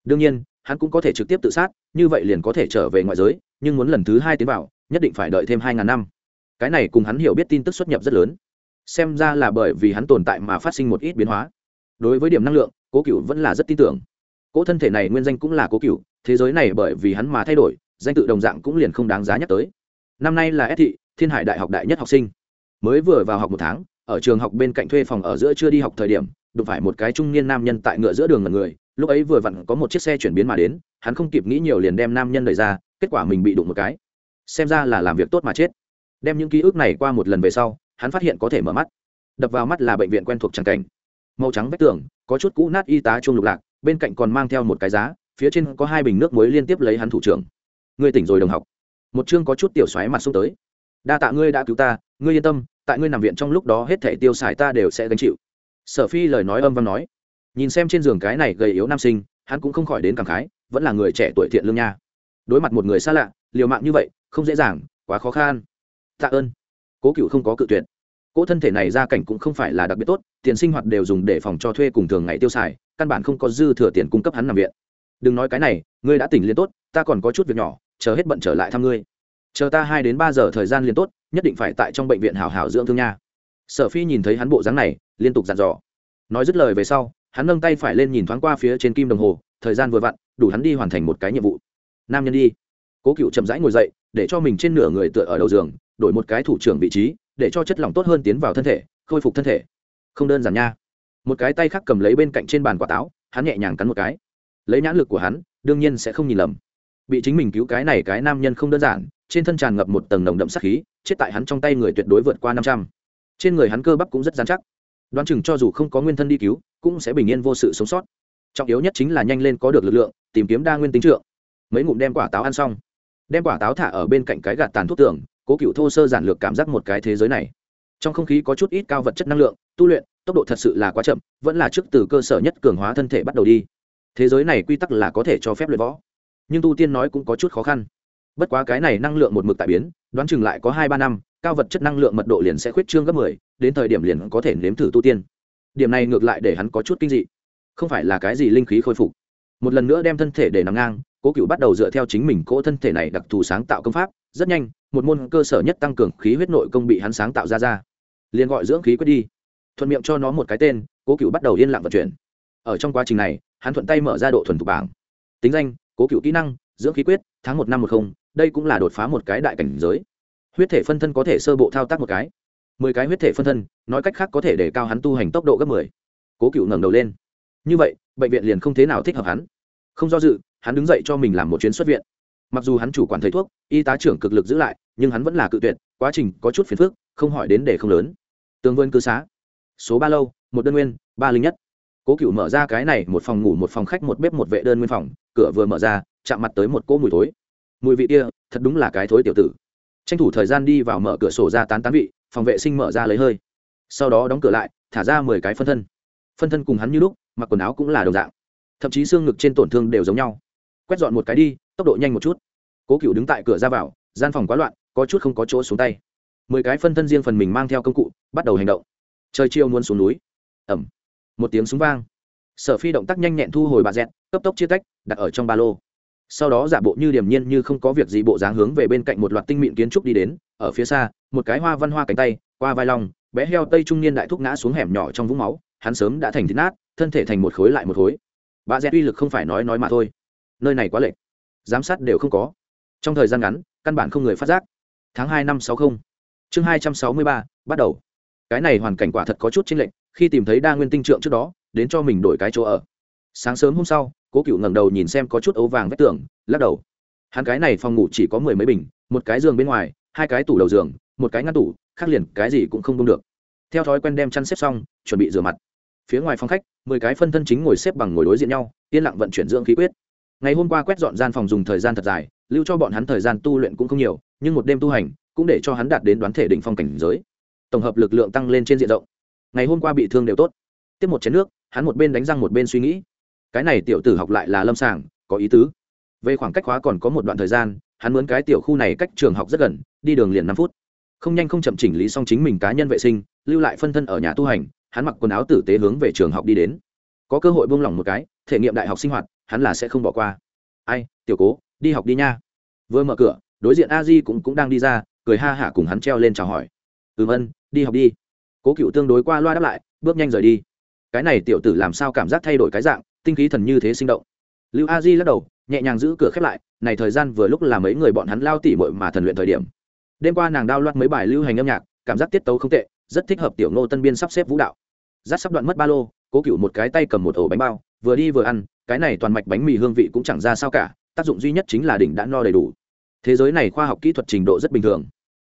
Đương nhiên, hắn cũng có thể trực tiếp tự sát, như vậy liền có thể trở về ngoại giới, nhưng muốn lần thứ hai tiến vào, nhất định phải đợi thêm hai ngàn năm. Cái này cùng hắn hiểu biết tin tức xuất nhập rất lớn. Xem ra là bởi vì hắn tồn tại mà phát sinh một ít biến hóa. Đối với điểm năng lượng, cố cựu vẫn là rất tin tưởng. Cỗ thân thể này nguyên danh cũng là cố cựu thế giới này bởi vì hắn mà thay đổi, danh tự đồng dạng cũng liền không đáng giá nhắc tới. Năm nay là ép thị, thiên hải đại học đại nhất học sinh. Mới vừa vào học một tháng ở trường học bên cạnh thuê phòng ở giữa chưa đi học thời điểm, đụng phải một cái trung niên nam nhân tại ngựa giữa đường ngần người, lúc ấy vừa vặn có một chiếc xe chuyển biến mà đến, hắn không kịp nghĩ nhiều liền đem nam nhân đẩy ra, kết quả mình bị đụng một cái. Xem ra là làm việc tốt mà chết. Đem những ký ức này qua một lần về sau, hắn phát hiện có thể mở mắt. Đập vào mắt là bệnh viện quen thuộc tràng cảnh. Màu trắng vách tường, có chút cũ nát y tá chung lục lạc, bên cạnh còn mang theo một cái giá, phía trên có hai bình nước muối liên tiếp lấy hắn thủ trưởng. Ngươi tỉnh rồi đồng học. Một chương có chút tiểu xoáy mặt xuống tới. Đa tạ ngươi đã cứu ta, ngươi yên tâm tại ngươi nằm viện trong lúc đó hết thể tiêu xài ta đều sẽ gánh chịu. Sở phi lời nói âm văn nói, nhìn xem trên giường cái này gầy yếu nam sinh, hắn cũng không khỏi đến cảm khái, vẫn là người trẻ tuổi thiện lương nha. Đối mặt một người xa lạ, liều mạng như vậy, không dễ dàng, quá khó khăn. Tạ ơn. Cố cựu không có cự tuyệt. Cỗ thân thể này ra cảnh cũng không phải là đặc biệt tốt, tiền sinh hoạt đều dùng để phòng cho thuê cùng thường ngày tiêu xài, căn bản không có dư thừa tiền cung cấp hắn nằm viện. Đừng nói cái này, ngươi đã tỉnh liền tốt, ta còn có chút việc nhỏ, chờ hết bận trở lại thăm ngươi chờ ta hai đến ba giờ thời gian liền tốt, nhất định phải tại trong bệnh viện hảo hảo dưỡng thương nha. Sở phi nhìn thấy hắn bộ dáng này, liên tục dặn dò. Nói dứt lời về sau, hắn nâng tay phải lên nhìn thoáng qua phía trên kim đồng hồ, thời gian vừa vặn, đủ hắn đi hoàn thành một cái nhiệm vụ. Nam nhân đi. Cố cựu chậm rãi ngồi dậy, để cho mình trên nửa người tựa ở đầu giường, đổi một cái thủ trưởng vị trí, để cho chất lỏng tốt hơn tiến vào thân thể, khôi phục thân thể. Không đơn giản nha. Một cái tay khác cầm lấy bên cạnh trên bàn quả táo, hắn nhẹ nhàng cắn một cái. Lấy nhãn lực của hắn, đương nhiên sẽ không nhìn lầm. Bị chính mình cứu cái này cái nam nhân không đơn giản trên thân tràn ngập một tầng nồng đậm sát khí, chết tại hắn trong tay người tuyệt đối vượt qua năm trăm. Trên người hắn cơ bắp cũng rất dán chắc. Đoán chừng cho dù không có nguyên thân đi cứu, cũng sẽ bình yên vô sự sống sót. Trọng yếu nhất chính là nhanh lên có được lực lượng, tìm kiếm đa nguyên tính trượng. Mấy ngụm đem quả táo ăn xong. Đem quả táo thả ở bên cạnh cái gạt tàn thuốc tưởng, cố cựu thô sơ giản lược cảm giác một cái thế giới này. Trong không khí có chút ít cao vật chất năng lượng, tu luyện, tốc độ thật sự là quá chậm, vẫn là trước từ cơ sở nhất cường hóa thân thể bắt đầu đi. Thế giới này quy tắc là có thể cho phép luyện võ. Nhưng tu tiên nói cũng có chút khó khăn bất quá cái này năng lượng một mực tại biến, đoán chừng lại có hai ba năm, cao vật chất năng lượng mật độ liền sẽ khuyết trương gấp mười, đến thời điểm liền có thể nếm thử tu tiên. Điểm này ngược lại để hắn có chút kinh dị. Không phải là cái gì linh khí khôi phục. Một lần nữa đem thân thể để nằm ngang, cố cựu bắt đầu dựa theo chính mình cỗ thân thể này đặc thù sáng tạo công pháp, rất nhanh, một môn cơ sở nhất tăng cường khí huyết nội công bị hắn sáng tạo ra ra. Liền gọi dưỡng khí quyết đi. Thuận miệng cho nó một cái tên, cố cựu bắt đầu yên lặng vận chuyển. Ở trong quá trình này, hắn thuận tay mở ra độ thuần thục bảng. Tính danh, cố cựu kỹ năng, dưỡng khí quyết, tháng một năm một không đây cũng là đột phá một cái đại cảnh giới. Huyết thể phân thân có thể sơ bộ thao tác một cái. Mười cái huyết thể phân thân, nói cách khác có thể để cao hắn tu hành tốc độ gấp mười. Cố cựu ngẩng đầu lên. Như vậy, bệnh viện liền không thế nào thích hợp hắn. Không do dự, hắn đứng dậy cho mình làm một chuyến xuất viện. Mặc dù hắn chủ quản thầy thuốc, y tá trưởng cực lực giữ lại, nhưng hắn vẫn là cự tuyệt, quá trình có chút phiền phức, không hỏi đến để không lớn. Tương vân cư xá. Số ba lâu, một đơn nguyên, ba linh nhất. Cố cựu mở ra cái này một phòng ngủ một phòng khách một bếp một vệ đơn nguyên phòng, cửa vừa mở ra, chạm mặt tới một cỗ mùi thối mùi vị kia, thật đúng là cái thối tiểu tử. Tranh thủ thời gian đi vào mở cửa sổ ra tán tán vị, phòng vệ sinh mở ra lấy hơi. Sau đó đóng cửa lại, thả ra mười cái phân thân. Phân thân cùng hắn như lúc, mặc quần áo cũng là đồng dạng. Thậm chí xương ngực trên tổn thương đều giống nhau. Quét dọn một cái đi, tốc độ nhanh một chút. Cố cựu đứng tại cửa ra vào, gian phòng quá loạn, có chút không có chỗ xuống tay. Mười cái phân thân riêng phần mình mang theo công cụ, bắt đầu hành động. Trời chiêu muốn xuống núi. Ẩm một tiếng súng vang. Sở phi động tác nhanh nhẹn thu hồi bà dẹt, cấp tốc chia tách, đặt ở trong ba lô sau đó giả bộ như điềm nhiên như không có việc gì bộ dáng hướng về bên cạnh một loạt tinh mịn kiến trúc đi đến, ở phía xa, một cái hoa văn hoa cánh tay, qua vai lòng bé heo tây trung niên đại thúc ngã xuống hẻm nhỏ trong vũng máu, hắn sớm đã thành thịt nát, thân thể thành một khối lại một khối. Bà dẹt uy lực không phải nói nói mà thôi. Nơi này quá lệch. Giám sát đều không có. Trong thời gian ngắn, căn bản không người phát giác. Tháng hai năm sáu mươi chương hai trăm sáu mươi ba, bắt đầu. Cái này hoàn cảnh quả thật có chút chênh lệch, khi tìm thấy đa nguyên tinh trượng trước đó, đến cho mình đổi cái chỗ ở. Sáng sớm hôm sau cố cựu ngẩng đầu nhìn xem có chút ấu vàng vách tường, lắc đầu. Hắn cái này phòng ngủ chỉ có mười mấy bình, một cái giường bên ngoài, hai cái tủ đầu giường, một cái ngăn tủ, khác liền cái gì cũng không đông được. Theo thói quen đem chăn xếp xong, chuẩn bị rửa mặt. Phía ngoài phòng khách, mười cái phân thân chính ngồi xếp bằng ngồi đối diện nhau, yên lặng vận chuyển dưỡng khí quyết. Ngày hôm qua quét dọn gian phòng dùng thời gian thật dài, lưu cho bọn hắn thời gian tu luyện cũng không nhiều, nhưng một đêm tu hành cũng để cho hắn đạt đến đoán thể định phong cảnh giới. Tổng hợp lực lượng tăng lên trên diện rộng. Ngày hôm qua bị thương đều tốt. Tiếp một chén nước, hắn một bên đánh răng một bên suy nghĩ cái này tiểu tử học lại là lâm sàng có ý tứ. Về khoảng cách khóa còn có một đoạn thời gian hắn muốn cái tiểu khu này cách trường học rất gần đi đường liền năm phút. Không nhanh không chậm chỉnh lý xong chính mình cá nhân vệ sinh lưu lại phân thân ở nhà tu hành hắn mặc quần áo tử tế hướng về trường học đi đến. Có cơ hội buông lỏng một cái thể nghiệm đại học sinh hoạt hắn là sẽ không bỏ qua. Ai tiểu cố đi học đi nha. Vừa mở cửa đối diện a di cũng, cũng đang đi ra cười ha hả cùng hắn treo lên chào hỏi. Ừm ân đi học đi. Cố cựu tương đối qua loa đáp lại bước nhanh rời đi. Cái này tiểu tử làm sao cảm giác thay đổi cái dạng tinh khí thần như thế sinh động. Lưu a di lắc đầu, nhẹ nhàng giữ cửa khép lại, này thời gian vừa lúc là mấy người bọn hắn lao tỉ mội mà thần luyện thời điểm. Đêm qua nàng đao loạt mấy bài lưu hành âm nhạc, cảm giác tiết tấu không tệ, rất thích hợp tiểu nô tân biên sắp xếp vũ đạo. Rát sắp đoạn mất ba lô, cố cựu một cái tay cầm một ổ bánh bao, vừa đi vừa ăn, cái này toàn mạch bánh mì hương vị cũng chẳng ra sao cả, tác dụng duy nhất chính là đỉnh đã no đầy đủ. Thế giới này khoa học kỹ thuật trình độ rất bình thường,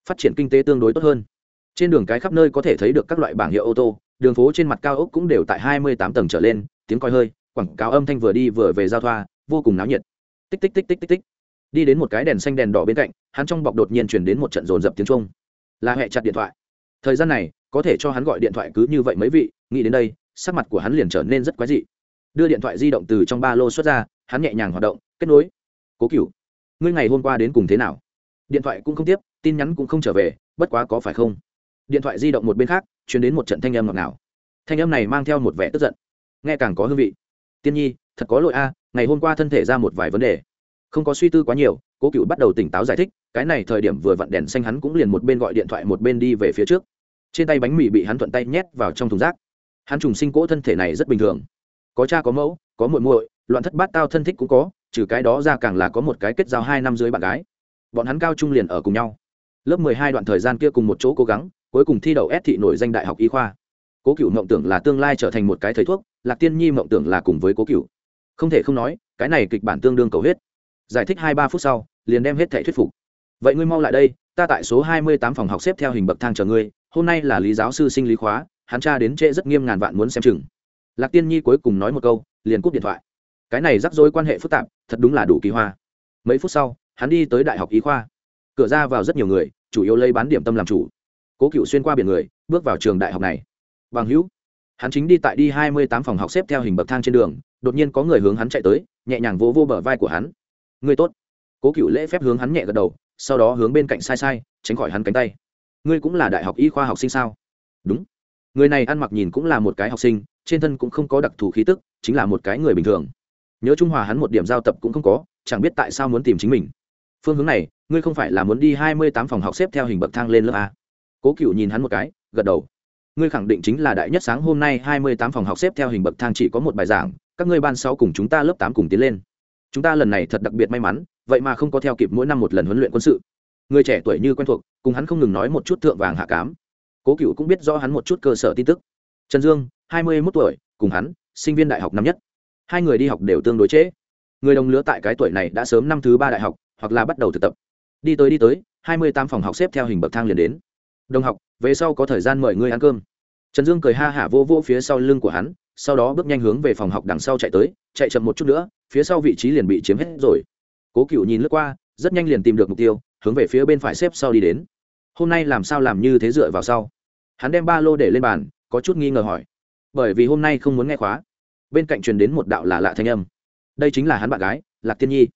phát triển kinh tế tương đối tốt hơn. Trên đường cái khắp nơi có thể thấy được các loại bảng hiệu ô tô, đường phố trên mặt cao ốc cũng đều tại hai mươi tám tầng trở lên, tiếng coi hơi quảng cáo âm thanh vừa đi vừa về giao thoa, vô cùng náo nhiệt. Tích tích tích tích tích tích. Đi đến một cái đèn xanh đèn đỏ bên cạnh, hắn trong bọc đột nhiên chuyển đến một trận rồn rập tiếng trung là hẹ chặt điện thoại. Thời gian này, có thể cho hắn gọi điện thoại cứ như vậy mấy vị, nghĩ đến đây, sắc mặt của hắn liền trở nên rất quái dị. Đưa điện thoại di động từ trong ba lô xuất ra, hắn nhẹ nhàng hoạt động, kết nối. Cố cựu ngươi ngày hôm qua đến cùng thế nào? Điện thoại cũng không tiếp, tin nhắn cũng không trở về, bất quá có phải không? Điện thoại di động một bên khác chuyển đến một trận thanh âm ngọt ngào. Thanh âm này mang theo một vẻ tức giận. Nghe càng có hương vị tiên nhi, thật có lỗi a, ngày hôm qua thân thể ra một vài vấn đề. Không có suy tư quá nhiều, cố cựu bắt đầu tỉnh táo giải thích, cái này thời điểm vừa vặn đèn xanh hắn cũng liền một bên gọi điện thoại một bên đi về phía trước. Trên tay bánh mì bị hắn thuận tay nhét vào trong thùng rác. Hắn trùng sinh cỗ thân thể này rất bình thường. Có cha có mẫu, có muội muội, loạn thất bát tao thân thích cũng có, trừ cái đó ra càng là có một cái kết giao hai năm dưới bạn gái. Bọn hắn cao trung liền ở cùng nhau. Lớp mười hai đoạn thời gian kia cùng một chỗ cố gắng, cuối cùng thi đậu S thị nổi danh đại học y khoa. Cố cựu mộng tưởng là tương lai trở thành một cái thầy thuốc lạc tiên nhi mộng tưởng là cùng với cố cựu không thể không nói, cái này kịch bản tương đương cầu hết. Giải thích hai ba phút sau, liền đem hết thẻ thuyết phục. Vậy ngươi mau lại đây, ta tại số hai mươi tám phòng học xếp theo hình bậc thang chờ ngươi, hôm nay là lý giáo sư sinh lý khóa, hắn cha đến trễ rất nghiêm ngàn vạn muốn xem chừng. Lạc tiên nhi cuối cùng nói một câu, liền cúp điện thoại. Cái này rắc rối quan hệ phức tạp, thật đúng là đủ kỳ hoa. Mấy phút sau, hắn đi tới đại học y khoa. Cửa ra vào rất nhiều người, chủ yếu lấy bán điểm tâm làm chủ. Cố cựu xuyên qua biển người, bước vào trường đại học này. Bằng hữu hắn chính đi tại đi hai mươi tám phòng học xếp theo hình bậc thang trên đường đột nhiên có người hướng hắn chạy tới nhẹ nhàng vỗ vô, bờ vai của hắn. Người tốt. Cố cựu lễ phép hướng hắn nhẹ gật đầu sau đó hướng bên cạnh sai sai tránh khỏi hắn cánh tay. Ngươi cũng là đại học y khoa học sinh sao? Đúng. Người này ăn mặc nhìn cũng là một cái học sinh trên thân cũng không có đặc thù khí tức chính là một cái người bình thường. Nhớ trung hòa hắn một điểm giao tập cũng không có chẳng biết tại sao muốn tìm chính mình. Phương hướng này ngươi không phải là muốn đi hai mươi tám phòng học xếp theo hình bậc thang lên lớp a? Cố cựu nhìn hắn một cái gật đầu ngươi khẳng định chính là đại nhất sáng hôm nay hai mươi tám phòng học xếp theo hình bậc thang chỉ có một bài giảng, các ngươi ban sáu cùng chúng ta lớp tám cùng tiến lên. Chúng ta lần này thật đặc biệt may mắn, vậy mà không có theo kịp mỗi năm một lần huấn luyện quân sự. Người trẻ tuổi như quen thuộc, cùng hắn không ngừng nói một chút thượng vàng hạ cám. Cố cựu cũng biết rõ hắn một chút cơ sở tin tức. Trần dương, hai mươi mốt tuổi, cùng hắn, sinh viên đại học năm nhất. Hai người đi học đều tương đối trễ. Người đồng lứa tại cái tuổi này đã sớm năm thứ ba đại học, hoặc là bắt đầu thực tập. Đi tới đi tới, hai mươi tám phòng học xếp theo hình bậc thang liền đến. Đồng học, về sau có thời gian mời ngươi ăn cơm trần dương cười ha hả vô vô phía sau lưng của hắn, sau đó bước nhanh hướng về phòng học đằng sau chạy tới, chạy chậm một chút nữa, phía sau vị trí liền bị chiếm hết rồi. Cố cựu nhìn lướt qua, rất nhanh liền tìm được mục tiêu, hướng về phía bên phải xếp sau đi đến. Hôm nay làm sao làm như thế dựa vào sau? Hắn đem ba lô để lên bàn, có chút nghi ngờ hỏi. Bởi vì hôm nay không muốn nghe khóa. Bên cạnh truyền đến một đạo là lạ thanh âm. Đây chính là hắn bạn gái, lạc tiên nhi.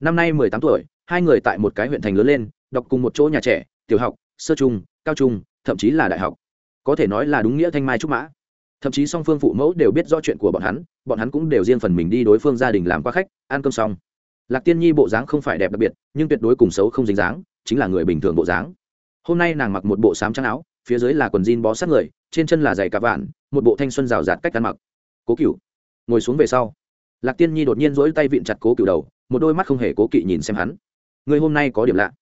Năm nay mười tám tuổi, hai người tại một cái huyện thành lớn lên, đọc cùng một chỗ nhà trẻ, tiểu học, sơ trung, cao trung, thậm chí là đại học có thể nói là đúng nghĩa thanh mai trúc mã. Thậm chí song phương phụ mẫu đều biết rõ chuyện của bọn hắn bọn hắn cũng đều riêng phần mình đi đối phương gia đình làm qua khách, ăn cơm xong. Lạc tiên nhi bộ dáng không phải đẹp đặc biệt, nhưng tuyệt đối cùng xấu không dính dáng, chính là người bình thường bộ dáng. Hôm nay nàng mặc một bộ sám trắng áo, phía dưới là quần jean bó sát người, trên chân là giày cà vạn, một bộ thanh xuân rào rạt cách ăn mặc. Cố cựu ngồi xuống về sau. Lạc tiên nhi đột nhiên rỗi tay vịn chặt cố cựu đầu, một đôi mắt không hề cố kỵ nhìn xem hắn. Người hôm nay có điểm lạ.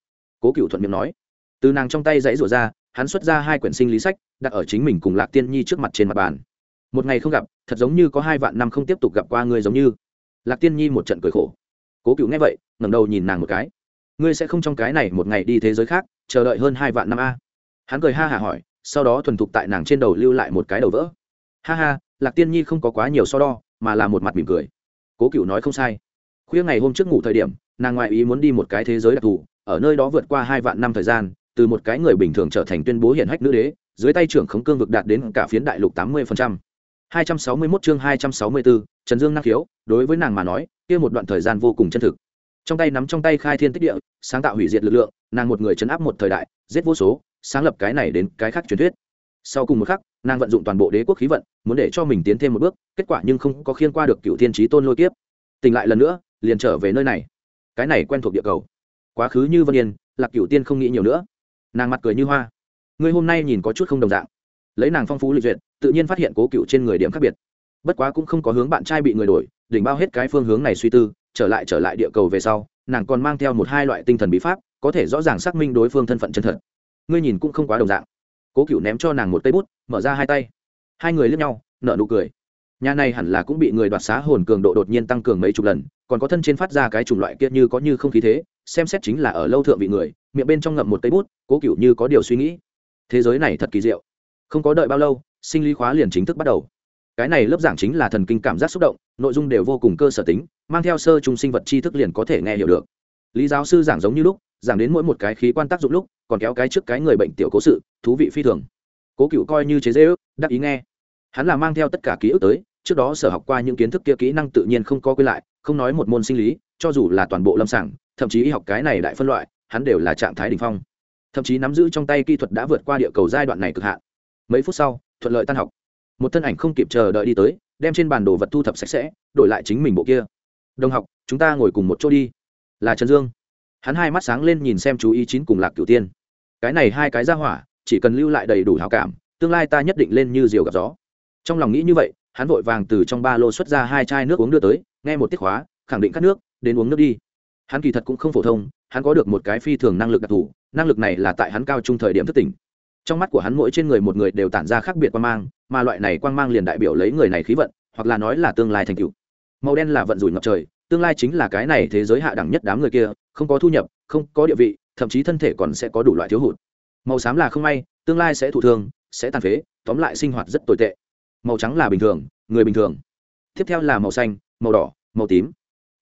Cố cựu thuận miệng nói. Từ nàng trong tay dãy rủa ra, hắn xuất ra hai quyển sinh lý sách đặt ở chính mình cùng lạc tiên nhi trước mặt trên mặt bàn. Một ngày không gặp, thật giống như có hai vạn năm không tiếp tục gặp qua ngươi giống như. Lạc tiên nhi một trận cười khổ. Cố cựu nghe vậy, ngẩng đầu nhìn nàng một cái. Ngươi sẽ không trong cái này một ngày đi thế giới khác, chờ đợi hơn hai vạn năm a? Hắn cười ha hả hỏi, sau đó thuần thục tại nàng trên đầu lưu lại một cái đầu vỡ. Ha ha, lạc tiên nhi không có quá nhiều so đo, mà là một mặt mỉm cười. Cố cựu nói không sai. Khuya ngày hôm trước ngủ thời điểm, nàng ngoại ý muốn đi một cái thế giới đặc thù, ở nơi đó vượt qua hai vạn năm thời gian, từ một cái người bình thường trở thành tuyên bố hiển hách nữ đế dưới tay trưởng khống cương vực đạt đến cả phiến đại lục tám mươi 261 chương 264, Trần Dương năng khiếu, đối với nàng mà nói, kia một đoạn thời gian vô cùng chân thực. Trong tay nắm trong tay khai thiên tích địa, sáng tạo hủy diệt lực lượng, nàng một người chấn áp một thời đại, giết vô số, sáng lập cái này đến cái khác truyền thuyết. Sau cùng một khắc, nàng vận dụng toàn bộ đế quốc khí vận, muốn để cho mình tiến thêm một bước, kết quả nhưng không có khiên qua được cựu thiên chí tôn lôi kiếp. Tỉnh lại lần nữa, liền trở về nơi này. Cái này quen thuộc địa cầu. Quá khứ như Vân Yên, Lạc Cửu Tiên không nghĩ nhiều nữa. Nàng mặt cười như hoa. Ngươi hôm nay nhìn có chút không đồng dạng. Lấy nàng phong phú lịch duyệt, tự nhiên phát hiện cố cựu trên người điểm khác biệt. Bất quá cũng không có hướng bạn trai bị người đổi, đỉnh bao hết cái phương hướng này suy tư, trở lại trở lại địa cầu về sau, nàng còn mang theo một hai loại tinh thần bí pháp, có thể rõ ràng xác minh đối phương thân phận chân thật. Ngươi nhìn cũng không quá đồng dạng. Cố cựu ném cho nàng một tay bút, mở ra hai tay. Hai người lướt nhau nợ nụ cười. Nhà này hẳn là cũng bị người đoạt xá hồn cường độ đột nhiên tăng cường mấy chục lần, còn có thân trên phát ra cái chủng loại kia như có như không khí thế, xem xét chính là ở lâu thượng vị người, miệng bên trong ngậm một tay bút, cố cựu như có điều suy nghĩ thế giới này thật kỳ diệu. Không có đợi bao lâu, sinh lý khóa liền chính thức bắt đầu. Cái này lớp giảng chính là thần kinh cảm giác xúc động, nội dung đều vô cùng cơ sở tính, mang theo sơ chung sinh vật tri thức liền có thể nghe hiểu được. Lý giáo sư giảng giống như lúc, giảng đến mỗi một cái khí quan tác dụng lúc, còn kéo cái trước cái người bệnh tiểu cố sự, thú vị phi thường. Cố cựu coi như chế dễ ước, đắc ý nghe. Hắn là mang theo tất cả ký ức tới, trước đó sở học qua những kiến thức kia kỹ năng tự nhiên không có quay lại, không nói một môn sinh lý, cho dù là toàn bộ lâm sàng, thậm chí y học cái này đại phân loại, hắn đều là trạng thái đ ỉ n h phong thậm chí nắm giữ trong tay kỹ thuật đã vượt qua địa cầu giai đoạn này cực hạn. Mấy phút sau, thuận lợi tan học. Một thân ảnh không kịp chờ đợi đi tới, đem trên bản đồ vật thu thập sạch sẽ, đổi lại chính mình bộ kia. Đồng học, chúng ta ngồi cùng một chỗ đi. Là trần dương. Hắn hai mắt sáng lên nhìn xem chú ý chín cùng lạc cửu tiên. Cái này hai cái ra hỏa, chỉ cần lưu lại đầy đủ hào cảm, tương lai ta nhất định lên như diều gặp gió. Trong lòng nghĩ như vậy, hắn vội vàng từ trong ba lô xuất ra hai chai nước uống đưa tới, nghe một tiết khóa, khẳng định cắt nước, đến uống nước đi. Hắn kỳ thật cũng không phổ thông hắn có được một cái phi thường năng lực đặc thù, năng lực này là tại hắn cao trung thời điểm thức tỉnh. Trong mắt của hắn mỗi trên người một người đều tản ra khác biệt quan mang, mà loại này quan mang liền đại biểu lấy người này khí vận, hoặc là nói là tương lai thành tựu. Màu đen là vận rủi ngập trời, tương lai chính là cái này thế giới hạ đẳng nhất đám người kia, không có thu nhập, không có địa vị, thậm chí thân thể còn sẽ có đủ loại thiếu hụt. Màu xám là không may, tương lai sẽ thụ thương, sẽ tàn phế, tóm lại sinh hoạt rất tồi tệ. Màu trắng là bình thường, người bình thường. Tiếp theo là màu xanh, màu đỏ, màu tím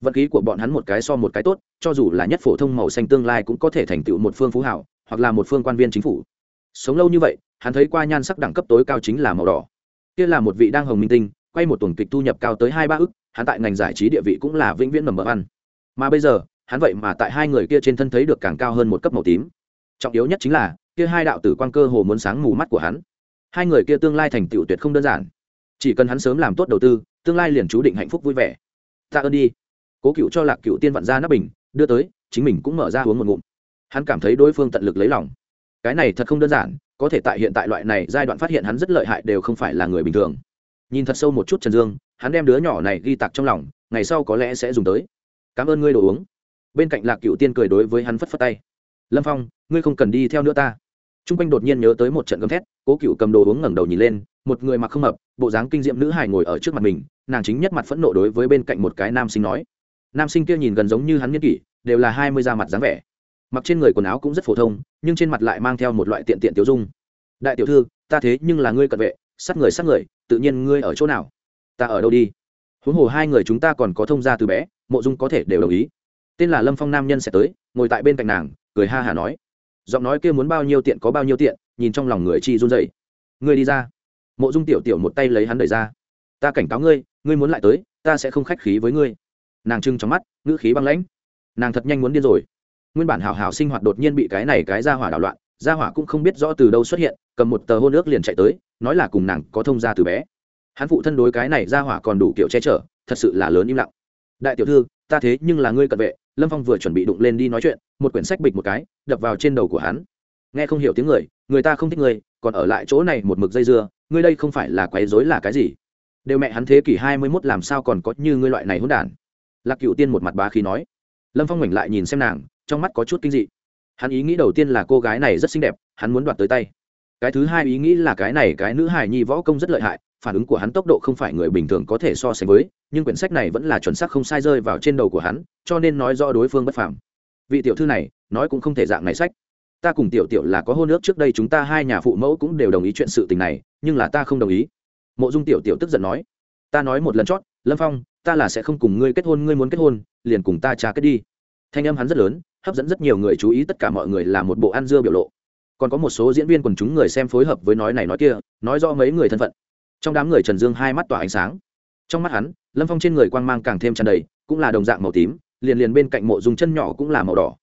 vận khí của bọn hắn một cái so một cái tốt, cho dù là nhất phổ thông màu xanh tương lai cũng có thể thành tựu một phương phú hảo, hoặc là một phương quan viên chính phủ. Sống lâu như vậy, hắn thấy qua nhan sắc đẳng cấp tối cao chính là màu đỏ. Kia là một vị đang hồng minh tinh, quay một tuần kịch thu nhập cao tới hai ba ức, hắn tại ngành giải trí địa vị cũng là vĩnh viễn mầm mỡ ăn. Mà bây giờ, hắn vậy mà tại hai người kia trên thân thấy được càng cao hơn một cấp màu tím. Trọng yếu nhất chính là, kia hai đạo tử quan cơ hồ muốn sáng mù mắt của hắn. Hai người kia tương lai thành tựu tuyệt không đơn giản. Chỉ cần hắn sớm làm tốt đầu tư, tương lai liền chú định hạnh phúc vui vẻ. Ta ơn đi cố cựu cho lạc cựu tiên vặn ra nắp bình, đưa tới, chính mình cũng mở ra uống một ngụm. Hắn cảm thấy đối phương tận lực lấy lòng. Cái này thật không đơn giản, có thể tại hiện tại loại này giai đoạn phát hiện hắn rất lợi hại đều không phải là người bình thường. Nhìn thật sâu một chút trần dương, hắn đem đứa nhỏ này ghi tặc trong lòng, ngày sau có lẽ sẽ dùng tới. Cảm ơn ngươi đồ uống. Bên cạnh lạc cựu tiên cười đối với hắn phất phất tay. Lâm phong, ngươi không cần đi theo nữa ta. T r u n g quanh đột nhiên nhớ tới một trận gấm thét, cố cựu cầm đồ uống ngẩng đầu nhìn lên, một người mặc không hợp, bộ dáng kinh diệm nữ hài ngồi ở trước mặt mình, nàng chính nhất mặt phẫn nộ đối với bên cạnh một cái nam sinh nói nam sinh kia nhìn gần giống như hắn nhân kỷ, đều là hai mươi da mặt dáng vẻ. Mặc trên người quần áo cũng rất phổ thông, nhưng trên mặt lại mang theo một loại tiện tiện tiêu dung. Đại tiểu thư, ta thế nhưng là ngươi cận vệ, sát người sát người, tự nhiên ngươi ở chỗ nào? Ta ở đâu đi? Huống hồ hai người chúng ta còn có thông gia từ bé, mộ dung có thể đều đồng ý. Tên là lâm phong nam nhân sẽ tới, ngồi tại bên cạnh nàng, cười ha hả nói. Giọng nói kia muốn bao nhiêu tiện có bao nhiêu tiện, nhìn trong lòng người chi run dậy ngươi đi ra. Mộ dung tiểu tiểu một tay lấy hắn đẩy ra. Ta cảnh cáo ngươi ngươi muốn lại tới, ta sẽ không khách khí với ngươi nàng trưng trong mắt, ngữ khí băng lãnh. Nàng thật nhanh muốn điên rồi. Nguyên bản hảo hảo sinh hoạt đột nhiên bị cái này cái ra hỏa đảo loạn, ra hỏa cũng không biết rõ từ đâu xuất hiện, cầm một tờ hôn ước liền chạy tới, nói là cùng nàng có thông gia từ bé. Hắn phụ thân đối cái này ra hỏa còn đủ kiểu che chở, thật sự là lớn im lặng. Đại tiểu thư, ta thế nhưng là ngươi cận vệ, lâm phong vừa chuẩn bị đụng lên đi nói chuyện, một quyển sách bịch một cái, đập vào trên đầu của hắn. Nghe không hiểu tiếng người người ta không thích ngươi còn ở lại chỗ này một mực dây dưa, ngươi đây không phải là quấy dối là cái gì? Đều mẹ hắn thế kỷ hai mươi mốt làm sao còn có như ngươi loại này hôn đản? Lạc cựu tiên một mặt bá khí nói. Lâm phong ngoảnh lại nhìn xem nàng, trong mắt có chút kinh dị. Hắn ý nghĩ đầu tiên là cô gái này rất xinh đẹp, hắn muốn đoạt tới tay. Cái thứ hai ý nghĩ là cái này cái nữ hài nhi võ công rất lợi hại, phản ứng của hắn tốc độ không phải người bình thường có thể so sánh với, nhưng quyển sách này vẫn là chuẩn xác không sai rơi vào trên đầu của hắn, cho nên nói rõ đối phương bất phàm. Vị tiểu thư này, nói cũng không thể dạng này sách. Ta cùng tiểu tiểu là có hôn ước trước đây chúng ta hai nhà phụ mẫu cũng đều đồng ý chuyện sự tình này, nhưng là ta không đồng ý. Mộ dung tiểu tiểu tức giận nói. Ta nói một lần chót lâm phong, ta là sẽ không cùng ngươi kết hôn, ngươi muốn kết hôn, liền cùng ta trả kết đi. Thanh âm hắn rất lớn, hấp dẫn rất nhiều người chú ý, tất cả mọi người là một bộ ăn dưa biểu lộ. Còn có một số diễn viên quần chúng người xem phối hợp với nói này nói kia, nói rõ mấy người thân phận. Trong đám người trần dương hai mắt tỏa ánh sáng. Trong mắt hắn, lâm phong trên người quang mang càng thêm tràn đầy, cũng là đồng dạng màu tím, liền liền bên cạnh mộ dùng chân nhỏ cũng là màu đỏ.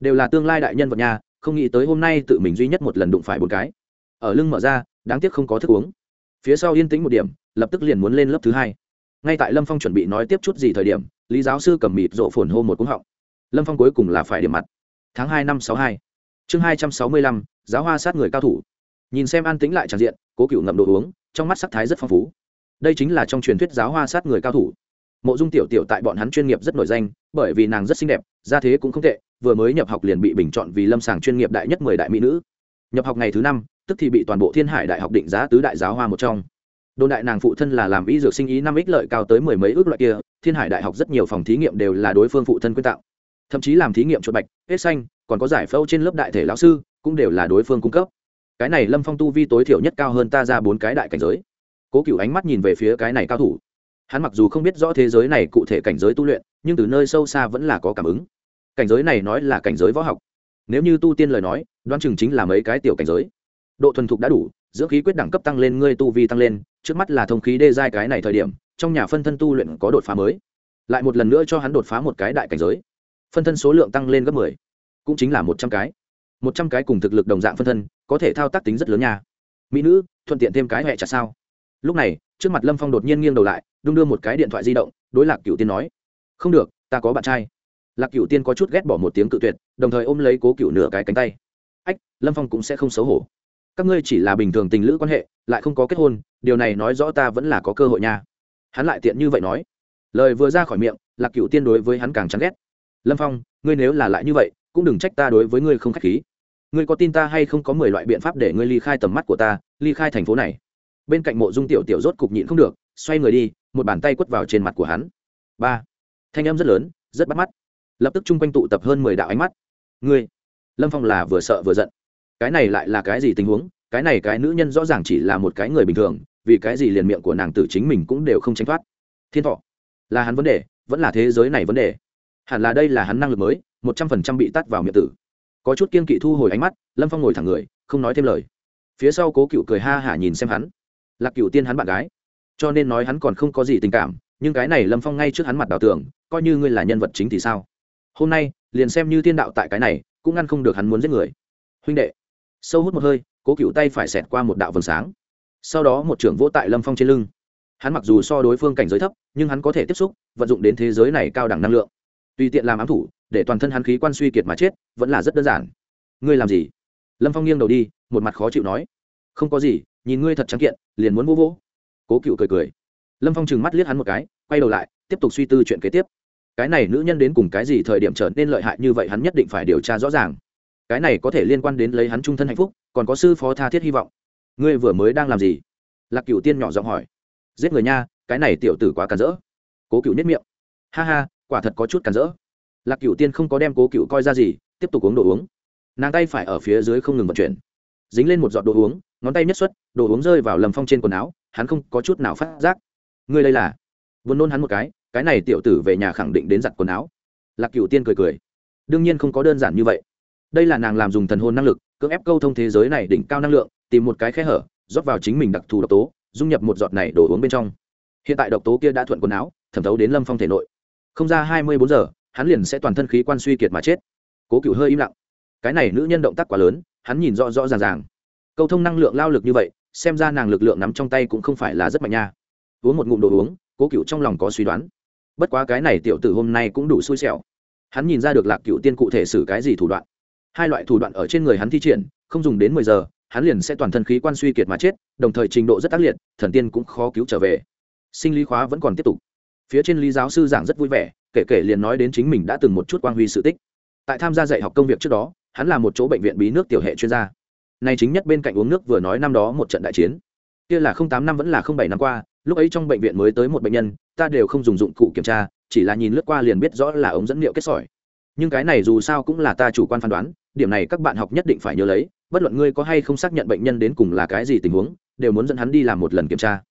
Đều là tương lai đại nhân vật nhà không nghĩ tới hôm nay tự mình duy nhất một lần đụng phải một cái. Ở lưng mở ra, đáng tiếc không có thức uống. Phía sau yên tĩnh một điểm, lập tức liền muốn lên lớp thứ hai ngay tại lâm phong chuẩn bị nói tiếp chút gì thời điểm, lý giáo sư cầm mịt rộ phồn hô một cúng họng. Lâm phong cuối cùng là phải điểm mặt. Tháng hai năm sáu hai. Chương hai trăm sáu mươi lăm, giáo hoa sát người cao thủ. Nhìn xem an tĩnh lại tràn diện, cố cựu ngậm đồ uống, trong mắt sắc thái rất phong phú. Đây chính là trong truyền thuyết giáo hoa sát người cao thủ. Mộ dung tiểu tiểu tại bọn hắn chuyên nghiệp rất nổi danh, bởi vì nàng rất xinh đẹp, gia thế cũng không tệ, vừa mới nhập học liền bị bình chọn vì lâm sàng chuyên nghiệp đại nhất mười đại mỹ nữ. Nhập học ngày thứ năm, tức thì bị toàn bộ thiên hải đại học định giá tứ đại giáo hoa một trong đồn đại nàng phụ thân là làm y dược sinh ý năm ích lợi cao tới mười mấy ước loại kia, thiên hải đại học rất nhiều phòng thí nghiệm đều là đối phương phụ thân quyên tạo. Thậm chí làm thí nghiệm chuột bạch, hết xanh, còn có giải phẫu trên lớp đại thể lão sư, cũng đều là đối phương cung cấp. Cái này lâm phong tu vi tối thiểu nhất cao hơn ta ra bốn cái đại cảnh giới. Cố cựu ánh mắt nhìn về phía cái này cao thủ. Hắn mặc dù không biết rõ thế giới này cụ thể cảnh giới tu luyện, nhưng từ nơi sâu xa vẫn là có cảm ứng. Cảnh giới này nói là cảnh giới võ học. Nếu như tu tiên lời nói, đoán chừng chính là mấy cái tiểu cảnh giới. Độ thuần thục đã đủ dưỡng khí quyết đẳng cấp tăng lên, ngươi tu vi tăng lên, trước mắt là thông khí đê giai cái này thời điểm, trong nhà phân thân tu luyện có đột phá mới. Lại một lần nữa cho hắn đột phá một cái đại cảnh giới. Phân thân số lượng tăng lên gấp mười, cũng chính là một trăm cái. Một trăm cái cùng thực lực đồng dạng phân thân, có thể thao tác tính rất lớn nha. Mỹ nữ, thuận tiện thêm cái hẹ chả sao. Lúc này, trước mặt lâm phong đột nhiên nghiêng đầu lại, đung đưa một cái điện thoại di động, đối lạc cựu tiên nói, không được, ta có bạn trai. Lạc cựu tiên có chút ghét bỏ một tiếng cự tuyệt, đồng thời ôm lấy cố cựu nửa cái cánh tay. Ách, lâm phong cũng sẽ không xấu hổ các ngươi chỉ là bình thường tình lữ quan hệ, lại không có kết hôn, điều này nói rõ ta vẫn là có cơ hội nha. Hắn lại tiện như vậy nói. Lời vừa ra khỏi miệng, lạc cựu tiên đối với hắn càng chán ghét. Lâm phong, ngươi nếu là lại như vậy, cũng đừng trách ta đối với ngươi không k h á c h khí. Ngươi có tin ta hay không có mười loại biện pháp để ngươi ly khai tầm mắt của ta, ly khai thành phố này? Bên cạnh mộ dung tiểu tiểu rốt cục nhịn không được, xoay người đi, một bàn tay quất vào trên mặt của hắn. Ba. Thanh âm rất lớn, rất bắt mắt. Lập tức chung quanh tụ tập hơn mười đạo ánh mắt. Ngươi? Lâm phong là vừa sợ vừa giận cái này lại là cái gì tình huống? Cái này cái nữ nhân rõ ràng chỉ là một cái người bình thường, vì cái gì liền miệng của nàng tử chính mình cũng đều không tránh thoát? Thiên thọ, là hắn vấn đề, vẫn là thế giới này vấn đề? Hẳn là đây là hắn năng lực mới, một trăm phần trăm bị tắt vào miệng tử. Có chút kiên kỵ thu hồi ánh mắt, lâm phong ngồi thẳng người, không nói thêm lời. Phía sau cố cựu cười ha hả nhìn xem hắn. Là cựu tiên hắn bạn gái, cho nên nói hắn còn không có gì tình cảm, nhưng cái này lâm phong ngay trước hắn mặt đào tưởng, coi như ngươi là nhân vật chính thì sao? Hôm nay, liền xem như tiên đạo tại cái này, cũng ngăn không được hắn muốn giết người. Huynh đệ sâu hút một hơi, cố cựu tay phải xẹt qua một đạo vầng sáng. Sau đó một trưởng vỗ tại lâm phong trên lưng. Hắn mặc dù so đối phương cảnh giới thấp, nhưng hắn có thể tiếp xúc, vận dụng đến thế giới này cao đẳng năng lượng. Tùy tiện làm ám thủ, để toàn thân hắn khí quan suy kiệt mà chết, vẫn là rất đơn giản. Ngươi làm gì? Lâm phong nghiêng đầu đi, một mặt khó chịu nói. Không có gì, nhìn ngươi thật trắng kiện, liền muốn vô vỗ. Cố cựu cười cười. Lâm phong trừng mắt liếc hắn một cái, quay đầu lại, tiếp tục suy tư chuyện kế tiếp. Cái này nữ nhân đến cùng cái gì thời điểm trở nên lợi hại như vậy hắn nhất định phải điều tra rõ ràng cái này có thể liên quan đến lấy hắn trung thân hạnh phúc, còn có sư phó tha thiết hy vọng. Ngươi vừa mới đang làm gì? Lạc cựu tiên nhỏ giọng hỏi. Giết người nha, cái này tiểu tử quá càn rỡ. Cố cựu nhất miệng. Ha ha, quả thật có chút càn rỡ. Lạc cựu tiên không có đem cố cựu coi ra gì, tiếp tục uống đồ uống. Nàng tay phải ở phía dưới không ngừng vận chuyển. Dính lên một giọt đồ uống, ngón tay nhất xuất, đồ uống rơi vào lầm phong trên quần áo, hắn không có chút nào phát giác. Ngươi đây là? Vốn nôn hắn một cái cái này tiểu tử về nhà khẳng định đến giặt quần áo. Lạc cựu tiên cười cười. Đương nhiên không có đơn giản như vậy đây là nàng làm dùng thần hồn năng lực, cưỡng ép câu thông thế giới này đỉnh cao năng lượng, tìm một cái khe hở, rót vào chính mình đặc thù độc tố, dung nhập một giọt này đổ uống bên trong. Hiện tại độc tố kia đã thuận quần áo, thẩm thấu đến lâm phong thể nội. Không ra hai mươi bốn giờ, hắn liền sẽ toàn thân khí quan suy kiệt mà chết. Cố cựu hơi im lặng. Cái này nữ nhân động tác quá lớn, hắn nhìn rõ rõ ràng ràng. Câu thông năng lượng lao lực như vậy, xem ra nàng lực lượng nắm trong tay cũng không phải là rất mạnh nha. Uống một ngụm đồ uống, cố cựu trong lòng có suy đoán. Bất quá cái này tiểu tử hôm nay cũng đủ xui xẻo. Hắn nhìn ra được lạc cựu tiên cụ thể xử cái gì thủ đoạn hai loại thủ đoạn ở trên người hắn thi triển, không dùng đến mười giờ, hắn liền sẽ toàn thân khí quan suy kiệt mà chết, đồng thời trình độ rất ác liệt, thần tiên cũng khó cứu trở về. Sinh lý khóa vẫn còn tiếp tục. Phía trên lý giáo sư giảng rất vui vẻ, kể kể liền nói đến chính mình đã từng một chút quang huy sự tích. Tại tham gia dạy học công việc trước đó, hắn là một chỗ bệnh viện bí nước tiểu hệ chuyên gia. Này chính nhất bên cạnh uống nước vừa nói năm đó một trận đại chiến. Kia là không tám năm vẫn là không bảy năm qua, lúc ấy trong bệnh viện mới tới một bệnh nhân, ta đều không dùng dụng cụ kiểm tra, chỉ là nhìn lướt qua liền biết rõ là ống dẫn liệu kết sỏi nhưng cái này dù sao cũng là ta chủ quan phán đoán, điểm này các bạn học nhất định phải nhớ lấy, bất luận ngươi có hay không xác nhận bệnh nhân đến cùng là cái gì tình huống, đều muốn dẫn hắn đi làm một lần kiểm tra.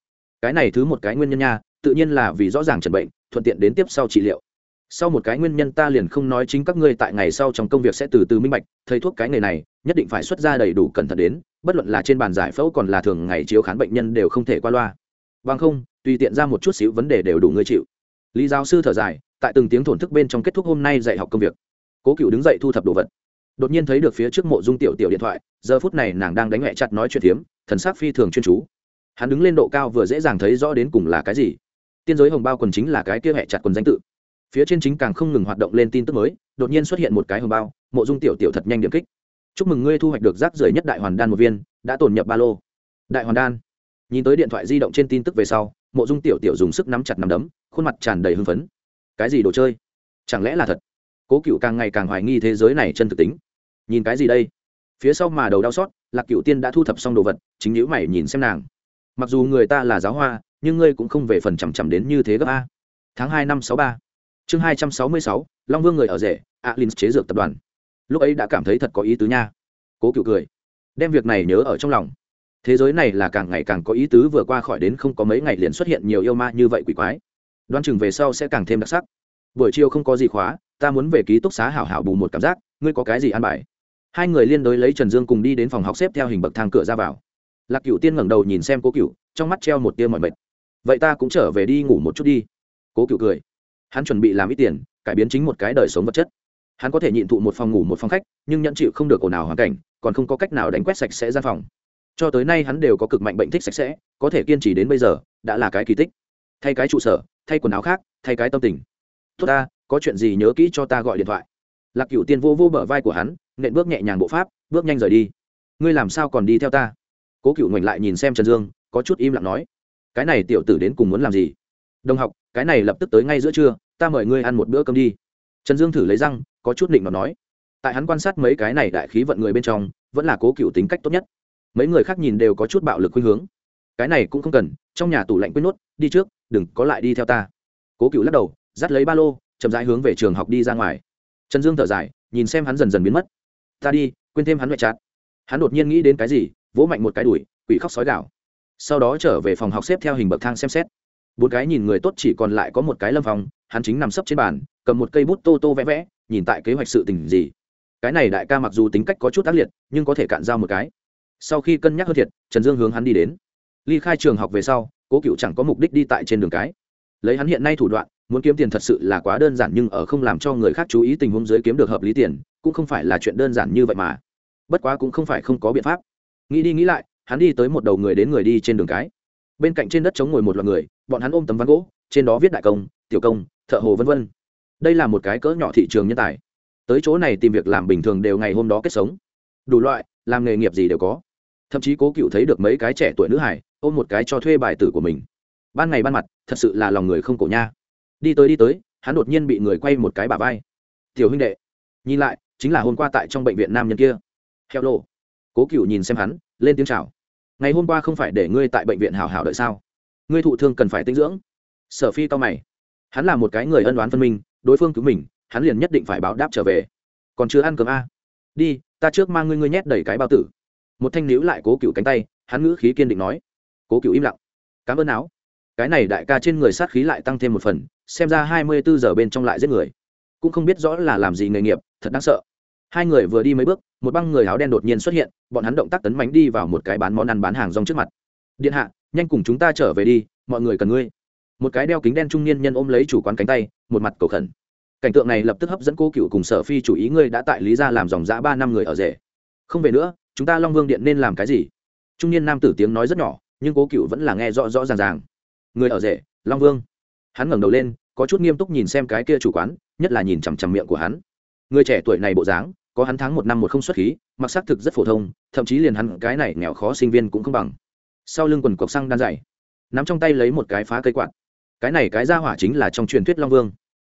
Cái này thứ một cái nguyên nhân nha, tự nhiên là vì rõ ràng chẩn bệnh, thuận tiện đến tiếp sau trị liệu. Sau một cái nguyên nhân ta liền không nói chính các ngươi tại ngày sau trong công việc sẽ từ từ minh bạch, thầy thuốc cái nghề này, nhất định phải xuất ra đầy đủ cẩn thận đến, bất luận là trên bàn giải phẫu còn là thường ngày chiếu khán bệnh nhân đều không thể qua loa. Bằng không, tùy tiện ra một chút xíu vấn đề đều đủ ngươi chịu. Lý giáo sư thở dài tại từng tiếng thổn thức bên trong kết thúc hôm nay dạy học công việc. Cố cựu đứng dậy thu thập đồ vật. Đột nhiên thấy được phía trước mộ dung tiểu tiểu điện thoại, giờ phút này nàng đang đánh mẹ chặt nói chuyện phiếm thần sắc phi thường chuyên chú. Hắn đứng lên độ cao vừa dễ dàng thấy rõ đến cùng là cái gì. Tiên giới hồng bao quần chính là cái kia mẹ chặt quần danh tự. Phía trên chính càng không ngừng hoạt động lên tin tức mới, đột nhiên xuất hiện một cái hồng bao, mộ dung tiểu tiểu thật nhanh điểm kích. Chúc mừng ngươi thu hoạch được rác rưởi nhất đại hoàn đan một viên, đã tổn nhập ba lô. Đại hoàn đan? Nhìn tới điện thoại di động trên tin tức về sau, mộ dung tiểu tiểu dùng sức nắm chặt nắm đấm, khuôn mặt tràn đầy hưng phấn cái gì đồ chơi? Chẳng lẽ là thật? Cố cựu càng ngày càng hoài nghi thế giới này chân thực tính. Nhìn cái gì đây? Phía sau mà đầu đau xót, lạc cựu tiên đã thu thập xong đồ vật, chính nhữ mày nhìn xem nàng. Mặc dù người ta là giáo hoa, nhưng ngươi cũng không về phần chằm chằm đến như thế gấp a. Tháng hai năm sáu ba. Chương hai trăm sáu mươi sáu, long vương người ở rể alin chế dược tập đoàn. Lúc ấy đã cảm thấy thật có ý tứ nha. Cố cựu cười. Đem việc này nhớ ở trong lòng. Thế giới này là càng ngày càng có ý tứ vừa qua khỏi đến không có mấy ngày liền xuất hiện nhiều yêu ma như vậy quỷ quái đoan chừng về sau sẽ càng thêm đặc sắc. Buổi chiều không có gì khóa, ta muốn về ký túc xá hảo hảo bù một cảm giác, ngươi có cái gì ăn bài? Hai người liên đối lấy trần dương cùng đi đến phòng học xếp theo hình bậc thang cửa ra vào. Lạc cựu tiên ngẩng đầu nhìn xem cố cựu trong mắt treo một tia mọi mệt. Vậy ta cũng trở về đi ngủ một chút đi. Cố cựu cười. Hắn chuẩn bị làm ít tiền, cải biến chính một cái đời sống vật chất. Hắn có thể nhịn thụ một phòng ngủ một phòng khách, nhưng nhận chịu không được ồn ào hoàn cảnh, còn không có cách nào đánh quét sạch sẽ gian phòng. Cho tới nay hắn đều có cực mạnh bệnh thích sạch sẽ, có thể kiên trì đến bây giờ, đã là cái kỳ tích thay cái trụ sở, thay quần áo khác, thay cái tâm tình. Tốt ta, có chuyện gì nhớ kỹ cho ta gọi điện thoại. Lạc cựu tiên vô vô bờ vai của hắn, nện bước nhẹ nhàng bộ pháp, bước nhanh rời đi. Ngươi làm sao còn đi theo ta? Cố cựu ngoảnh lại nhìn xem trần dương, có chút im lặng nói. Cái này tiểu tử đến cùng muốn làm gì? Đồng học, cái này lập tức tới ngay giữa trưa, ta mời ngươi ăn một bữa cơm đi. Trần dương thử lấy răng, có chút định mà nói. Tại hắn quan sát mấy cái này đại khí vận người bên trong, vẫn là cố cựu tính cách tốt nhất. Mấy người khác nhìn đều có chút bạo lực khuynh hướng cái này cũng không cần, trong nhà tủ lạnh quên nốt, đi trước, đừng có lại đi theo ta. Cố cựu lắc đầu, dắt lấy ba lô, chậm rãi hướng về trường học đi ra ngoài. Trần dương thở dài, nhìn xem hắn dần dần biến mất. Ta đi, quên thêm hắn mẹ chát hắn đột nhiên nghĩ đến cái gì, vỗ mạnh một cái đùi, quỷ khóc sói gạo sau đó trở về phòng học xếp theo hình bậc thang xem xét. Bốn cái nhìn người tốt chỉ còn lại có một cái lâm phòng, hắn chính nằm sấp trên bàn, cầm một cây bút tô tô vẽ vẽ, nhìn tại kế hoạch sự tình gì. Cái này đại ca mặc dù tính cách có chút tác liệt, nhưng có thể cạn dao một cái. Sau khi cân nhắc hơn thiệt, trần dương hướng hắn đi đến ly khai trường học về sau, cố cựu chẳng có mục đích đi tại trên đường cái. Lấy hắn hiện nay thủ đoạn, muốn kiếm tiền thật sự là quá đơn giản nhưng ở không làm cho người khác chú ý tình huống dưới kiếm được hợp lý tiền, cũng không phải là chuyện đơn giản như vậy mà. Bất quá cũng không phải không có biện pháp. Nghĩ đi nghĩ lại, hắn đi tới một đầu người đến người đi trên đường cái. Bên cạnh trên đất chống ngồi một loạt người, bọn hắn ôm tấm ván gỗ, trên đó viết đại công, tiểu công, thợ hồ v v đây là một cái cỡ nhỏ thị trường nhân tài. Tới chỗ này tìm việc làm bình thường đều ngày hôm đó kết sống. Đủ loại, làm nghề nghiệp gì đều có. Thậm chí cố cựu thấy được mấy cái trẻ tuổi nữ hải ôm một cái cho thuê bài tử của mình. Ban ngày ban mặt, thật sự là lòng người không cổ nha. Đi tới đi tới, hắn đột nhiên bị người quay một cái bà vai. Tiểu huynh đệ. Nhìn lại, chính là hôm qua tại trong bệnh viện nam nhân kia. Heo lô cố cựu nhìn xem hắn, lên tiếng chào. Ngày hôm qua không phải để ngươi tại bệnh viện hào hào đợi sao? Ngươi thụ thương cần phải tinh dưỡng. Sở phi to mày. Hắn là một cái người ân đoán phân minh, đối phương cứu mình, hắn liền nhất định phải báo đáp trở về. Còn chưa ăn cơm a đi, ta trước mang ngươi ngươi nhét đầy cái bao tử. Một thanh níu lại cố cựu cánh tay, hắn ngữ khí kiên định nói cố cựu im lặng. Cảm ơn áo. Cái này đại ca trên người sát khí lại tăng thêm một phần, xem ra hai mươi bốn giờ bên trong lại giết người. Cũng không biết rõ là làm gì nghề nghiệp, thật đáng sợ. Hai người vừa đi mấy bước, một băng người áo đen đột nhiên xuất hiện, bọn hắn động tác tấn mánh đi vào một cái bán món ăn bán hàng rong trước mặt. Điện hạ, nhanh cùng chúng ta trở về đi, mọi người cần ngươi. Một cái đeo kính đen trung niên nhân ôm lấy chủ quán cánh tay, một mặt cầu khẩn. Cảnh tượng này lập tức hấp dẫn cô cựu cùng sở phi chủ ý ngươi đã tại lý ra làm dòng giã ba năm người ở rể. Không về nữa, chúng ta long vương điện nên làm cái gì? Trung niên nam tử tiếng nói rất nhỏ nhưng cố cựu vẫn là nghe rõ rõ ràng ràng. Người ở rể, long vương. Hắn ngẩng đầu lên, có chút nghiêm túc nhìn xem cái kia chủ quán, nhất là nhìn chằm chằm miệng của hắn. Người trẻ tuổi này bộ dáng, có hắn tháng một năm một không xuất khí, mặc xác thực rất phổ thông, thậm chí liền hắn cái này nghèo khó sinh viên cũng không bằng. Sau lưng quần cọc xăng đan dày, nắm trong tay lấy một cái phá cây quạt. Cái này cái ra hỏa chính là trong truyền thuyết long vương.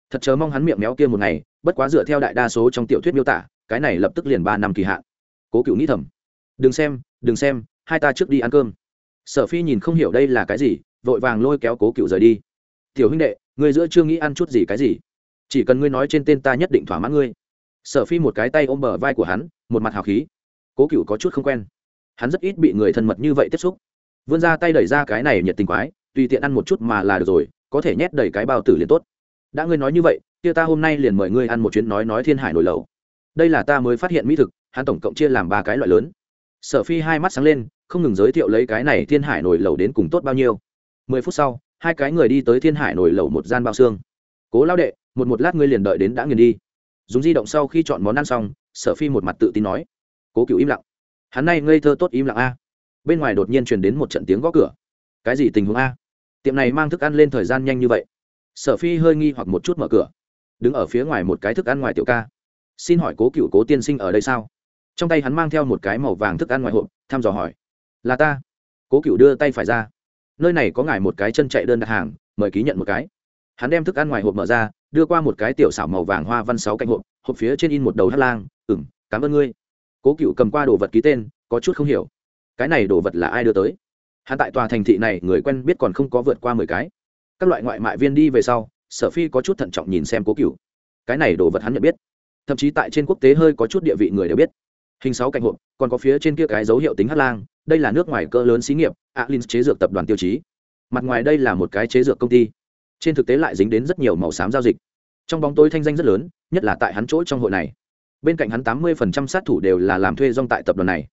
Thật chớ mong hắn miệng méo kia một ngày, bất quá dựa theo đại đa số trong tiểu thuyết miêu tả, cái này lập tức liền ba năm kỳ hạn. Cố cựu nghĩ thầm, đừng xem đừng xem, hai ta trước đi ăn cơm sở phi nhìn không hiểu đây là cái gì, vội vàng lôi kéo cố cựu rời đi. Tiểu huynh đệ người giữa chưa nghĩ ăn chút gì cái gì? Chỉ cần ngươi nói trên tên ta nhất định thỏa mãn ngươi. Sở phi một cái tay ôm bờ vai của hắn, một mặt hào khí. Cố cựu có chút không quen. Hắn rất ít bị người thân mật như vậy tiếp xúc. Vươn ra tay đẩy ra cái này nhiệt tình quái, tùy tiện ăn một chút mà là được rồi, có thể nhét đầy cái bao tử liền tốt. Đã ngươi nói như vậy, kia ta hôm nay liền mời ngươi ăn một chuyến nói nói thiên hải nổi lầu. Đây là ta mới phát hiện mỹ thực, hắn tổng cộng chia làm ba cái loại lớn. Sở phi hai mắt sáng lên không ngừng giới thiệu lấy cái này thiên hải nổi Lẩu đến cùng tốt bao nhiêu. Mười phút sau, hai cái người đi tới thiên hải nổi Lẩu một gian bao xương. Cố lao đệ, một một lát ngươi liền đợi đến đã nghiền đi. Dùng di động sau khi chọn món ăn xong, sở phi một mặt tự tin nói. Cố cựu im lặng. Hắn nay ngây thơ tốt im lặng a. Bên ngoài đột nhiên truyền đến một trận tiếng gõ cửa. Cái gì tình huống a? Tiệm này mang thức ăn lên thời gian nhanh như vậy? Sở phi hơi nghi hoặc một chút mở cửa. Đứng ở phía ngoài một cái thức ăn ngoài tiểu ca. Xin hỏi cố cựu cố tiên sinh ở đây sao? Trong tay hắn mang theo một cái màu vàng thức ăn ngoài hộp, thăm dò hỏi là ta. Cố cựu đưa tay phải ra. Nơi này có ngài một cái chân chạy đơn đặt hàng, mời ký nhận một cái. Hắn đem thức ăn ngoài hộp mở ra, đưa qua một cái tiểu xảo màu vàng hoa văn sáu cạnh hộp hộp phía trên in một đầu hát lang ừng cảm ơn ngươi. Cố cựu cầm qua đồ vật ký tên, có chút không hiểu. Cái này đồ vật là ai đưa tới? Hắn tại tòa thành thị này, người quen biết còn không có vượt qua mười cái. Các loại ngoại mại viên đi về sau, sở phi có chút thận trọng nhìn xem cố cựu cái này đồ vật hắn nhận biết. Thậm chí tại trên quốc tế hơi có chút địa vị người đều biết. Hình sáu cạnh hộp, còn có phía trên kia cái dấu hiệu tính hát lang đây là nước ngoài cỡ lớn xí nghiệp alins chế dược tập đoàn tiêu chí. Mặt ngoài đây là một cái chế dược công ty. Trên thực tế lại dính đến rất nhiều màu xám giao dịch. Trong bóng tối thanh danh rất lớn, nhất là tại hắn chỗ trong hội này. Bên cạnh hắn tám mươi sát thủ đều là làm thuê dong tại tập đoàn này.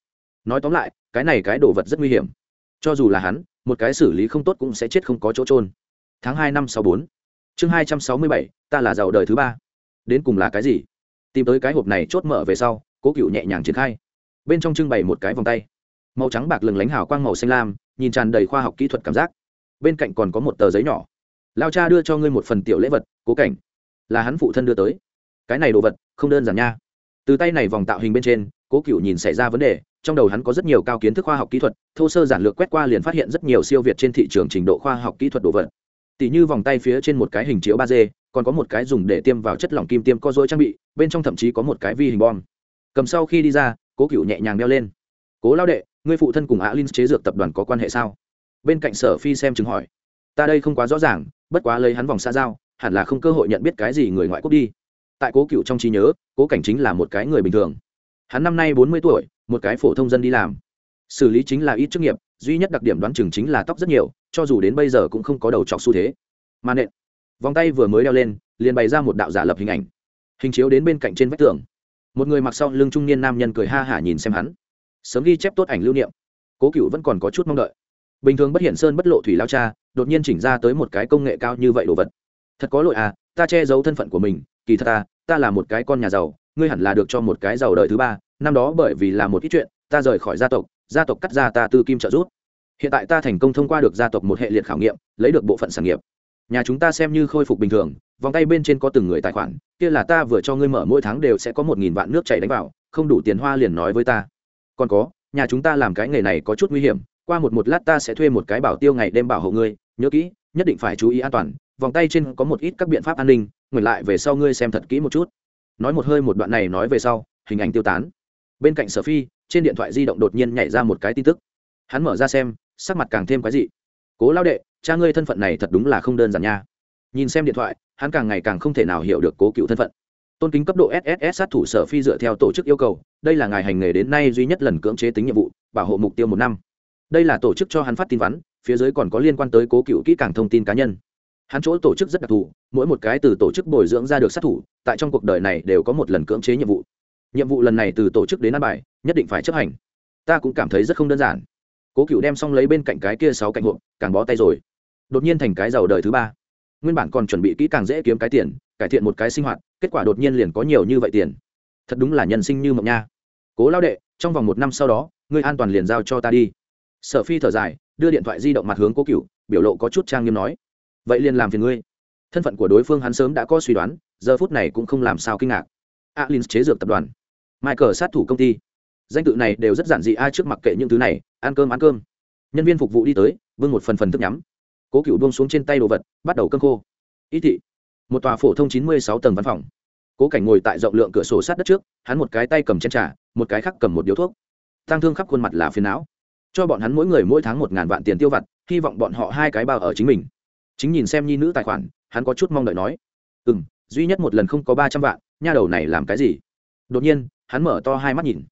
Nói tóm lại, cái này cái đồ vật rất nguy hiểm. Cho dù là hắn, một cái xử lý không tốt cũng sẽ chết không có chỗ trôn tháng hai năm sáu bốn. Chương hai trăm sáu mươi bảy, ta là giàu đời thứ ba. Đến cùng là cái gì? Tìm tới cái hộp này chốt mở về sau, cố cựu nhẹ nhàng triển khai. Bên trong trưng bày một cái vòng tay màu trắng bạc lừng lánh hào quang màu xanh lam, nhìn tràn đầy khoa học kỹ thuật cảm giác. Bên cạnh còn có một tờ giấy nhỏ. Lao cha đưa cho ngươi một phần tiểu lễ vật, cố cảnh. Là hắn phụ thân đưa tới. Cái này đồ vật, không đơn giản nha. Từ tay này vòng tạo hình bên trên, cố cựu nhìn xảy ra vấn đề, trong đầu hắn có rất nhiều cao kiến thức khoa học kỹ thuật, thô sơ giản lược quét qua liền phát hiện rất nhiều siêu việt trên thị trường trình độ khoa học kỹ thuật đồ vật. Tỷ như vòng tay phía trên một cái hình chiếu ba d, còn có một cái dùng để tiêm vào chất lỏng kim tiêm co dối trang bị, bên trong thậm chí có một cái vi hình bom. Cầm sau khi đi ra, cố cựu nhẹ nhàng đeo lên. Cố lao đệ ngươi phụ thân cùng á linh chế dược tập đoàn có quan hệ sao? Bên cạnh sở phi xem chứng hỏi. Ta đây không quá rõ ràng, bất quá lấy hắn vòng xa giao, hẳn là không cơ hội nhận biết cái gì người ngoại quốc đi. Tại cố cựu trong trí nhớ, cố cảnh chính là một cái người bình thường. Hắn năm nay bốn mươi tuổi, một cái phổ thông dân đi làm. Xử lý chính là ít chức nghiệp, duy nhất đặc điểm đoán chừng chính là tóc rất nhiều, cho dù đến bây giờ cũng không có đầu trọc xu thế. Mà nện, vòng tay vừa mới đeo lên, liền bày ra một đạo giả lập hình ảnh. Hình chiếu đến bên cạnh trên vách tường. Một người mặc sau lưng trung niên nam nhân cười ha hả nhìn xem hắn sớm ghi chép tốt ảnh lưu niệm. Cố cựu vẫn còn có chút mong đợi. Bình thường bất hiển sơn bất lộ thủy lao cha, đột nhiên chỉnh ra tới một cái công nghệ cao như vậy đồ vật. Thật có lỗi à ta che giấu thân phận của mình, kỳ thật ta ta là một cái con nhà giàu, ngươi hẳn là được cho một cái giàu đời thứ ba, năm đó bởi vì là một ít chuyện, ta rời khỏi gia tộc gia tộc cắt ra ta tư kim trợ giúp. Hiện tại ta thành công thông qua được gia tộc một hệ liệt khảo nghiệm, lấy được bộ phận sản nghiệp. Nhà chúng ta xem như khôi phục bình thường, vòng tay bên trên có từng người tài khoản, kia là ta vừa cho ngươi mở, mỗi tháng đều sẽ có một nghìn vạn nước chảy đánh vào, không đủ tiền hoa liền nói với ta còn có, nhà chúng ta làm cái nghề này có chút nguy hiểm, qua một một lát ta sẽ thuê một cái bảo tiêu ngày đêm bảo hộ ngươi, nhớ kỹ, nhất định phải chú ý an toàn, vòng tay trên có một ít các biện pháp an ninh ngừng lại về sau ngươi xem thật kỹ một chút. Nói một hơi một đoạn này nói về sau, hình ảnh tiêu tán. Bên cạnh sở phi, trên điện thoại di động đột nhiên nhảy ra một cái tin tức. Hắn mở ra xem, sắc mặt càng thêm quái dị. Cố lao đệ, cha ngươi thân phận này thật đúng là không đơn giản nha. Nhìn xem điện thoại, hắn càng ngày càng không thể nào hiểu được cố cựu thân phận. Tôn kính cấp độ sss sát thủ sở phi dựa theo tổ chức yêu cầu đây là ngài hành nghề đến nay duy nhất lần cưỡng chế tính nhiệm vụ, bảo hộ mục tiêu một năm. Đây là tổ chức cho hắn phát tin vắn, phía dưới còn có liên quan tới cố cựu kỹ càng thông tin cá nhân. Hắn chỗ tổ chức rất đặc thù, mỗi một cái từ tổ chức bồi dưỡng ra được sát thủ, tại trong cuộc đời này đều có một lần cưỡng chế nhiệm vụ. Nhiệm vụ lần này từ tổ chức đến ăn bài, nhất định phải chấp hành. Ta cũng cảm thấy rất không đơn giản. Cố cựu đem xong lấy bên cạnh cái kia sáu cạnh hộp, càng bó tay rồi. Đột nhiên thành cái giàu đời thứ ba. Nguyên bản còn chuẩn bị kỹ càng dễ kiếm cái tiền, cải thiện một cái sinh hoạt, kết quả đột nhiên liền có nhiều như vậy tiền. Thật đúng là nhân sinh như mộng nha cố lao đệ, trong vòng một năm sau đó, ngươi an toàn liền giao cho ta đi. Sở phi thở dài, đưa điện thoại di động mặt hướng cố cựu biểu lộ có chút trang nghiêm nói, vậy liền làm phiền ngươi. Thân phận của đối phương hắn sớm đã có suy đoán, giờ phút này cũng không làm sao kinh ngạc. Alin chế dược tập đoàn, michael sát thủ công ty. Danh tự này đều rất giản dị, ai trước mặc kệ những thứ này, ăn cơm ăn cơm. Nhân viên phục vụ đi tới vương một phần phần thức nhắm. Cố cựu buông xuống trên tay đồ vật, bắt đầu cơm khô. Ý thị, một tòa phổ thông chín mươi sáu tầng văn phòng cố cảnh ngồi tại rộng lượng cửa sổ sát đất trước, hắn một cái tay cầm chân trà, một cái khác cầm một điếu thuốc. Tăng thương khắp khuôn mặt là phiền não. Cho bọn hắn mỗi người mỗi tháng một ngàn vạn tiền tiêu vặt, hy vọng bọn họ hai cái bao ở chính mình. Chính nhìn xem nhi nữ tài khoản, hắn có chút mong đợi nói ừ m duy nhất một lần không có ba trăm vạn, nha đầu này làm cái gì? Đột nhiên, hắn mở to hai mắt nhìn.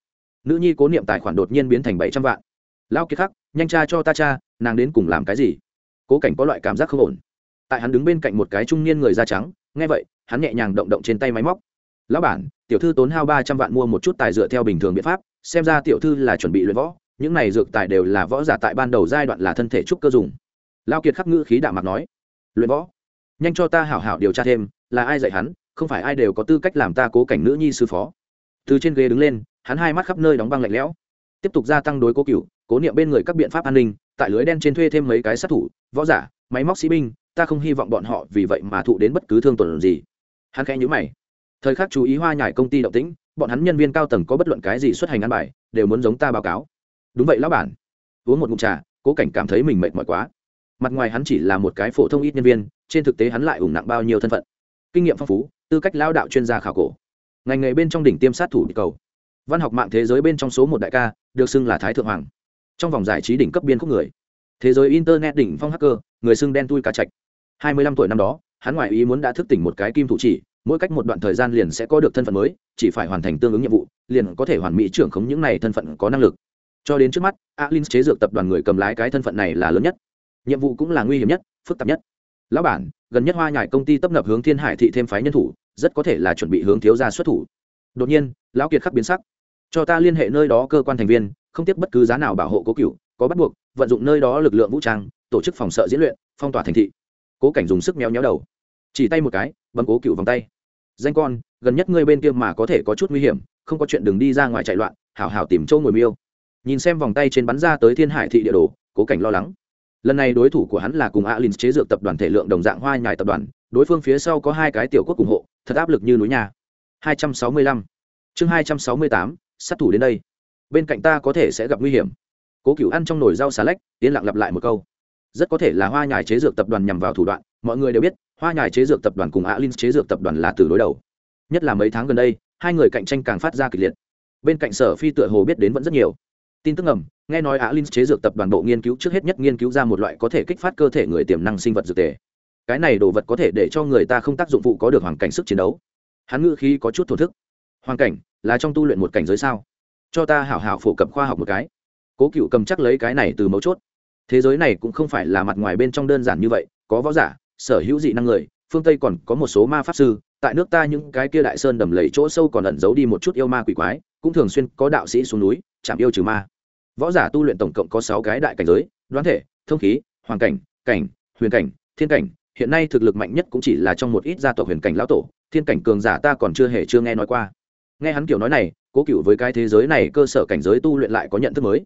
Nữ nhi cố niệm tài khoản đột nhiên biến thành bảy trăm vạn. Lao kiệt khắc, nhanh cha cho ta cha, nàng đến cùng làm cái gì? Cố cảnh có loại cảm giác không ổn. Tại hắn đứng bên cạnh một cái trung niên người da trắng, nghe vậy hắn nhẹ nhàng động động trên tay máy móc. Lão bản, tiểu thư tốn hao ba trăm vạn mua một chút tài dựa theo bình thường biện pháp, xem ra tiểu thư là chuẩn bị luyện võ, những này dược tài đều là võ giả tại ban đầu giai đoạn là thân thể trúc cơ dùng. Lao kiệt khắc ngữ khí đạm mặt nói. Luyện võ? Nhanh cho ta hảo hảo điều tra thêm, là ai dạy hắn, không phải ai đều có tư cách làm ta cố cảnh nữ nhi sư phó. Từ trên ghế đứng lên, hắn hai mắt khắp nơi đóng băng lạnh lẽo. Tiếp tục gia tăng đối cố cựu cố niệm bên người các biện pháp an ninh, tại lưới đen trên thuê thêm mấy cái sát thủ, võ giả, máy móc sĩ binh, ta không hy vọng bọn họ vì vậy mà thụ đến bất cứ thương tổn gì hắn khẽ nhữ mày. Thời khắc chú ý hoa nhải công ty động tĩnh, bọn hắn nhân viên cao tầng có bất luận cái gì xuất hành ăn bài, đều muốn giống ta báo cáo. Đúng vậy, lão bản. Uống một ngụm trà, cố cảnh cảm thấy mình mệt mỏi quá. Mặt ngoài hắn chỉ là một cái phổ thông ít nhân viên, trên thực tế hắn lại ủng nặng bao nhiêu thân phận. Kinh nghiệm phong phú, tư cách lao đạo chuyên gia khảo cổ. Ngành nghề bên trong đỉnh tiêm sát thủ địa cầu. Văn học mạng thế giới bên trong số một đại ca, được xưng là thái thượng hoàng. Trong vòng giải trí đỉnh cấp biên khúc người. Thế giới internet đỉnh phong hacker, người xưng đen tui cá chạch. Hai mươi lăm tuổi năm đó hắn ngoài ý muốn đã thức tỉnh một cái kim thủ chỉ, mỗi cách một đoạn thời gian liền sẽ có được thân phận mới, chỉ phải hoàn thành tương ứng nhiệm vụ, liền có thể hoàn mỹ trưởng khống những này thân phận có năng lực. Cho đến trước mắt, alin chế dược tập đoàn người cầm lái cái thân phận này là lớn nhất. Nhiệm vụ cũng là nguy hiểm nhất, phức tạp nhất. Lão bản, gần nhất hoa nhải công ty tấp nập hướng thiên hải thị thêm phái nhân thủ, rất có thể là chuẩn bị hướng thiếu gia xuất thủ. Đột nhiên, lão kiệt khắc biến sắc. Cho ta liên hệ nơi đó cơ quan thành viên, không tiếp bất cứ giá nào bảo hộ cố cựu có bắt buộc, vận dụng nơi đó lực lượng vũ trang, tổ chức phòng sợ diễn luyện, phong tỏa thành thị. Cố cảnh dùng sức méo nhéo đầu chỉ tay một cái bấm cố cựu vòng tay. Danh con gần nhất ngươi bên kia mà có thể có chút nguy hiểm không có chuyện đừng đi ra ngoài chạy loạn hảo hảo tìm châu ngồi miêu. Nhìn xem vòng tay trên bắn ra tới thiên hải thị địa đồ cố cảnh lo lắng. Lần này đối thủ của hắn là cùng alin chế dược tập đoàn thể lượng đồng dạng hoa nhài tập đoàn đối phương phía sau có hai cái tiểu quốc ủng hộ thật áp lực như núi nhà. 265. chương 268, sát thủ đến đây. Bên cạnh ta có thể sẽ gặp nguy hiểm. Cố cựu ăn trong nồi rau xà lách yên lặng lặp lại một câu. Rất có thể là hoa nhài chế dược tập đoàn nhằm vào thủ đoạn mọi người đều biết hoa nhài chế dược tập đoàn cùng alin chế dược tập đoàn là từ đối đầu. Nhất là mấy tháng gần đây, hai người cạnh tranh càng phát ra kịch liệt. Bên cạnh sở phi tựa hồ biết đến vẫn rất nhiều. Tin tức ngầm, nghe nói alin chế dược tập đoàn bộ nghiên cứu trước hết nhất nghiên cứu ra một loại có thể kích phát cơ thể người tiềm năng sinh vật dược tề. Cái này đồ vật có thể để cho người ta không tác dụng phụ có được hoàn cảnh sức chiến đấu. Hắn ngữ khí có chút thổ thức. Hoàn cảnh, là trong tu luyện một cảnh giới sao? Cho ta hảo hảo phổ cập khoa học một cái. Cố cựu cầm chắc lấy cái này từ mấu chốt. Thế giới này cũng không phải là mặt ngoài bên trong đơn giản như vậy, có võ giả sở hữu dị năng người, phương tây còn có một số ma pháp sư, tại nước ta những cái kia đại sơn đầm lầy chỗ sâu còn ẩn giấu đi một chút yêu ma quỷ quái, cũng thường xuyên có đạo sĩ xuống núi, chạm yêu trừ ma. Võ giả tu luyện tổng cộng có sáu cái đại cảnh giới, đoán thể, thông khí, hoàn cảnh cảnh, huyền cảnh, thiên cảnh. Hiện nay thực lực mạnh nhất cũng chỉ là trong một ít gia tộc huyền cảnh lão tổ, thiên cảnh cường giả ta còn chưa hề chưa nghe nói qua. Nghe hắn kiểu nói này, cố cựu với cái thế giới này cơ sở cảnh giới tu luyện lại có nhận thức mới.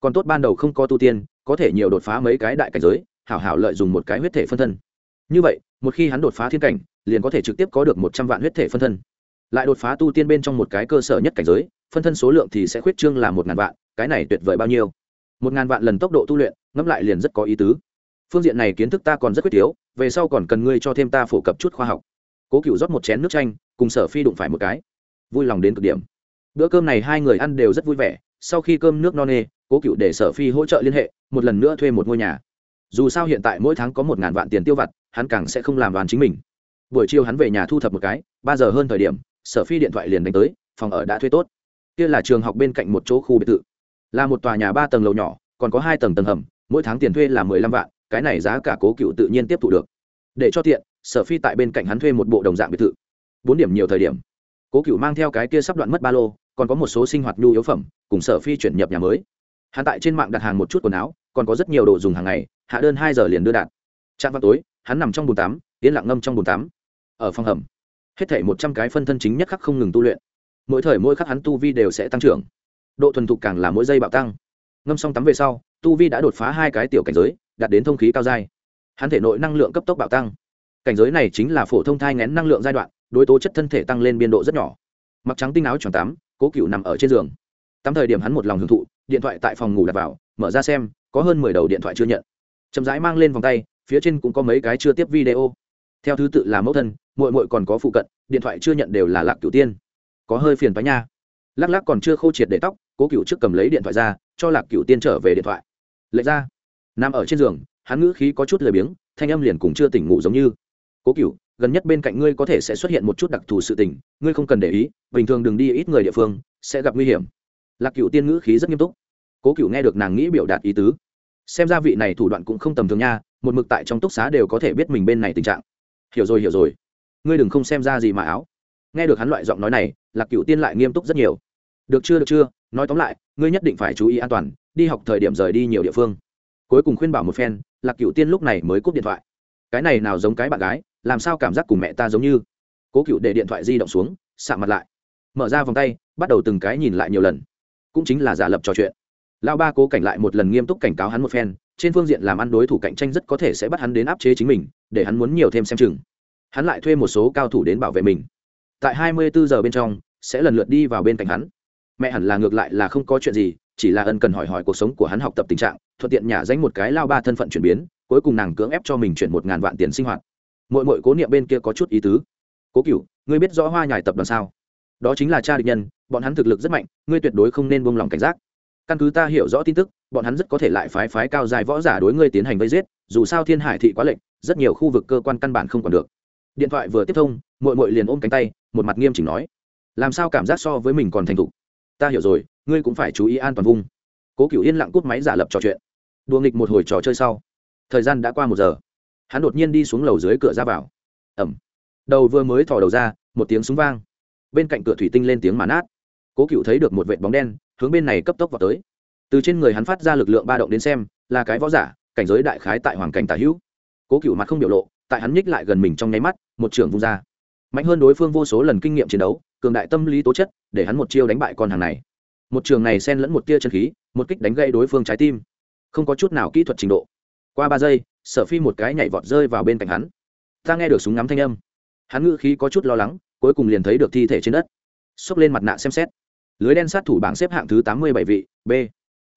Còn tốt ban đầu không có tu tiên, có thể nhiều đột phá mấy cái đại cảnh giới, hảo hảo lợi dùng một cái huyết thể phân thân như vậy, một khi hắn đột phá thiên cảnh, liền có thể trực tiếp có được một trăm vạn huyết thể phân thân. Lại đột phá tu tiên bên trong một cái cơ sở nhất cảnh giới, phân thân số lượng thì sẽ khuyết trương là một ngàn vạn, cái này tuyệt vời bao nhiêu? Một ngàn vạn lần tốc độ tu luyện, ngẫm lại liền rất có ý tứ. Phương diện này kiến thức ta còn rất quyết thiếu về sau còn cần ngươi cho thêm ta phổ cập chút khoa học. Cố cựu rót một chén nước chanh, cùng sở phi đụng phải một cái. Vui lòng đến cực điểm. Bữa cơm này hai người ăn đều rất vui vẻ, sau khi cơm nước no nê, cố cựu để sở phi hỗ trợ liên hệ, một lần nữa thuê một ngôi nhà dù sao hiện tại mỗi tháng có một ngàn vạn tiền tiêu vặt, hắn càng sẽ không làm đoàn chính mình. Buổi chiều hắn về nhà thu thập một cái, ba giờ hơn thời điểm, sở phi điện thoại liền đánh tới, phòng ở đã thuê tốt. Kia là trường học bên cạnh một chỗ khu biệt thự. Là một tòa nhà ba tầng lầu nhỏ, còn có hai tầng tầng hầm, mỗi tháng tiền thuê là mười lăm vạn, cái này giá cả cố cựu tự nhiên tiếp thu được. Để cho tiện, sở phi tại bên cạnh hắn thuê một bộ đồng dạng biệt thự. Bốn điểm nhiều thời điểm, cố cựu mang theo cái kia sắp đoạn mất ba lô, còn có một số sinh hoạt nhu yếu phẩm, cùng sở phi chuyển nhập nhà mới hắn tại trên mạng đặt hàng một chút quần áo, còn có rất nhiều đồ dùng hàng ngày, hạ đơn hai giờ liền đưa đạt. Trạm vào tối, hắn nằm trong bồn tắm, yên lặng ngâm trong bồn tắm. Ở phòng hầm, hết thể một trăm cái phân thân chính nhất khắc không ngừng tu luyện. Mỗi thời mỗi khắc hắn tu vi đều sẽ tăng trưởng. Độ thuần thục càng là mỗi giây bạo tăng. Ngâm xong tắm về sau, tu vi đã đột phá hai cái tiểu cảnh giới, đạt đến thông khí cao dai hắn thể nội năng lượng cấp tốc bạo tăng. Cảnh giới này chính là phổ thông thai ngén năng lượng giai đoạn, đối tố chất thân thể tăng lên biên độ rất nhỏ. Mặc trắng tinh áo tròn tắm, cố cựu nằm ở trên giường. Tắm thời điểm hắn một lòng hưởng thụ điện thoại tại phòng ngủ đặt vào, mở ra xem, có hơn mười đầu điện thoại chưa nhận. Chậm rãi mang lên vòng tay, phía trên cũng có mấy cái chưa tiếp video. Theo thứ tự là mẫu thân mội mội còn có phụ cận, điện thoại chưa nhận đều là lạc cửu tiên. Có hơi phiền phá nha. Lắc lắc còn chưa khô triệt để tóc, cố cựu trước cầm lấy điện thoại ra, cho lạc cửu tiên trở về điện thoại. Lệch ra. Nằm ở trên giường, hắn ngữ khí có chút lười biếng, thanh âm liền cùng chưa tỉnh ngủ giống như. Cố cựu gần nhất bên cạnh ngươi có thể sẽ xuất hiện một chút đặc thù sự tình, ngươi không cần để ý, bình thường đừng đi ít người địa phương, sẽ gặp nguy hiểm lạc cựu tiên ngữ khí rất nghiêm túc. Cố cựu nghe được nàng nghĩ biểu đạt ý tứ. Xem ra vị này thủ đoạn cũng không tầm thường nha, một mực tại trong túc xá đều có thể biết mình bên này tình trạng. Hiểu rồi hiểu rồi. Ngươi đừng không xem ra gì mà áo. Nghe được hắn loại giọng nói này, lạc cựu tiên lại nghiêm túc rất nhiều. Được chưa được chưa? Nói tóm lại, ngươi nhất định phải chú ý an toàn, đi học thời điểm rời đi nhiều địa phương. Cuối cùng khuyên bảo một phen, lạc cựu tiên lúc này mới cúp điện thoại. Cái này nào giống cái bạn gái, làm sao cảm giác cùng mẹ ta giống như? Cố cựu để điện thoại di động xuống xạ mặt lại. Mở ra vòng tay, bắt đầu từng cái nhìn lại nhiều lần cũng chính là giả lập trò chuyện. Lao ba cố cảnh lại một lần nghiêm túc cảnh cáo hắn một phen, trên phương diện làm ăn đối thủ cạnh tranh rất có thể sẽ bắt hắn đến áp chế chính mình, để hắn muốn nhiều thêm xem chừng. Hắn lại thuê một số cao thủ đến bảo vệ mình. Tại hai mươi bốn giờ bên trong, sẽ lần lượt đi vào bên cạnh hắn. Mẹ hẳn là ngược lại là không có chuyện gì, chỉ là ân cần hỏi hỏi cuộc sống của hắn học tập tình trạng, thuận tiện nhả danh một cái lao ba thân phận chuyển biến, cuối cùng nàng cưỡng ép cho mình chuyển một ngàn vạn tiền sinh hoạt. Mỗi mỗi cố niệm bên kia có chút ý tứ. Cố cựu ngươi biết rõ hoa nhài tập đoàn sao? Đó chính là cha địch nhân, bọn hắn thực lực rất mạnh, ngươi tuyệt đối không nên buông lỏng cảnh giác. Căn cứ ta hiểu rõ tin tức, bọn hắn rất có thể lại phái phái cao dài võ giả đối ngươi tiến hành vây giết, dù sao thiên hải thị quá lệnh rất nhiều khu vực cơ quan căn bản không còn được. Điện thoại vừa tiếp thông mội mội liền ôm cánh tay, một mặt nghiêm chỉnh nói. Làm sao cảm giác so với mình còn thành thục? Ta hiểu rồi, ngươi cũng phải chú ý an toàn vung cố cựu yên lặng cút máy giả lập trò chuyện. Đùa nghịch một hồi trò chơi sau. Thời gian đã qua một giờ. Hắn đột nhiên đi xuống lầu dưới cửa ra vào. Ẩm đầu vừa mới thò đầu ra, một tiếng súng vang bên cạnh cửa thủy tinh lên tiếng màn nát, cố cựu thấy được một vệ bóng đen hướng bên này cấp tốc vào tới. Từ trên người hắn phát ra lực lượng ba động đến xem là cái võ giả cảnh giới đại khái tại hoàng cảnh tả hữu. Cố cựu mặt không biểu lộ tại hắn nhích lại gần mình trong nháy mắt một trường vung ra. Mạnh hơn đối phương vô số lần kinh nghiệm chiến đấu cường đại tâm lý tố chất để hắn một chiêu đánh bại con hàng này. Một trường này xen lẫn một tia chân khí một kích đánh gây đối phương trái tim. Không có chút nào kỹ thuật trình độ. Qua ba giây sở phi một cái nhảy vọt rơi vào bên cạnh hắn. Ta nghe được súng ngắm thanh âm. Hắn ngữ khí có chút lo lắng cuối cùng liền thấy được thi thể trên đất. Xốc lên mặt nạ xem xét. Lưới đen sát thủ bảng xếp hạng thứ tám mươi bảy vị b.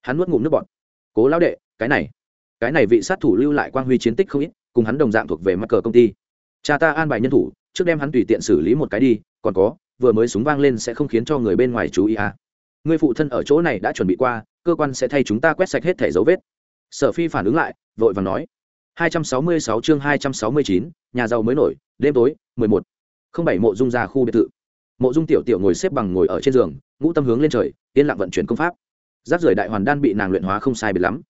Hắn nuốt ngụm nước bọt. Cố lão đệ cái này. Cái này vị sát thủ lưu lại quang huy chiến tích không ít cùng hắn đồng dạng thuộc về mắc cờ công ty. Cha ta an bài nhân thủ trước đem hắn tùy tiện xử lý một cái đi còn có vừa mới súng vang lên sẽ không khiến cho người bên ngoài chú ý à. người phụ thân ở chỗ này đã chuẩn bị qua cơ quan sẽ thay chúng ta quét sạch hết thẻ dấu vết. Sở phi phản ứng lại vội vàng nói. 266 chương 269, nhà giàu mới nổi đêm tối 11 không bảy mộ dung ra khu biệt thự. Mộ dung tiểu tiểu ngồi xếp bằng ngồi ở trên giường, ngũ tâm hướng lên trời, yên lặng vận chuyển công pháp. Giáp rời đại hoàn đan bị nàng luyện hóa không sai biệt lắm.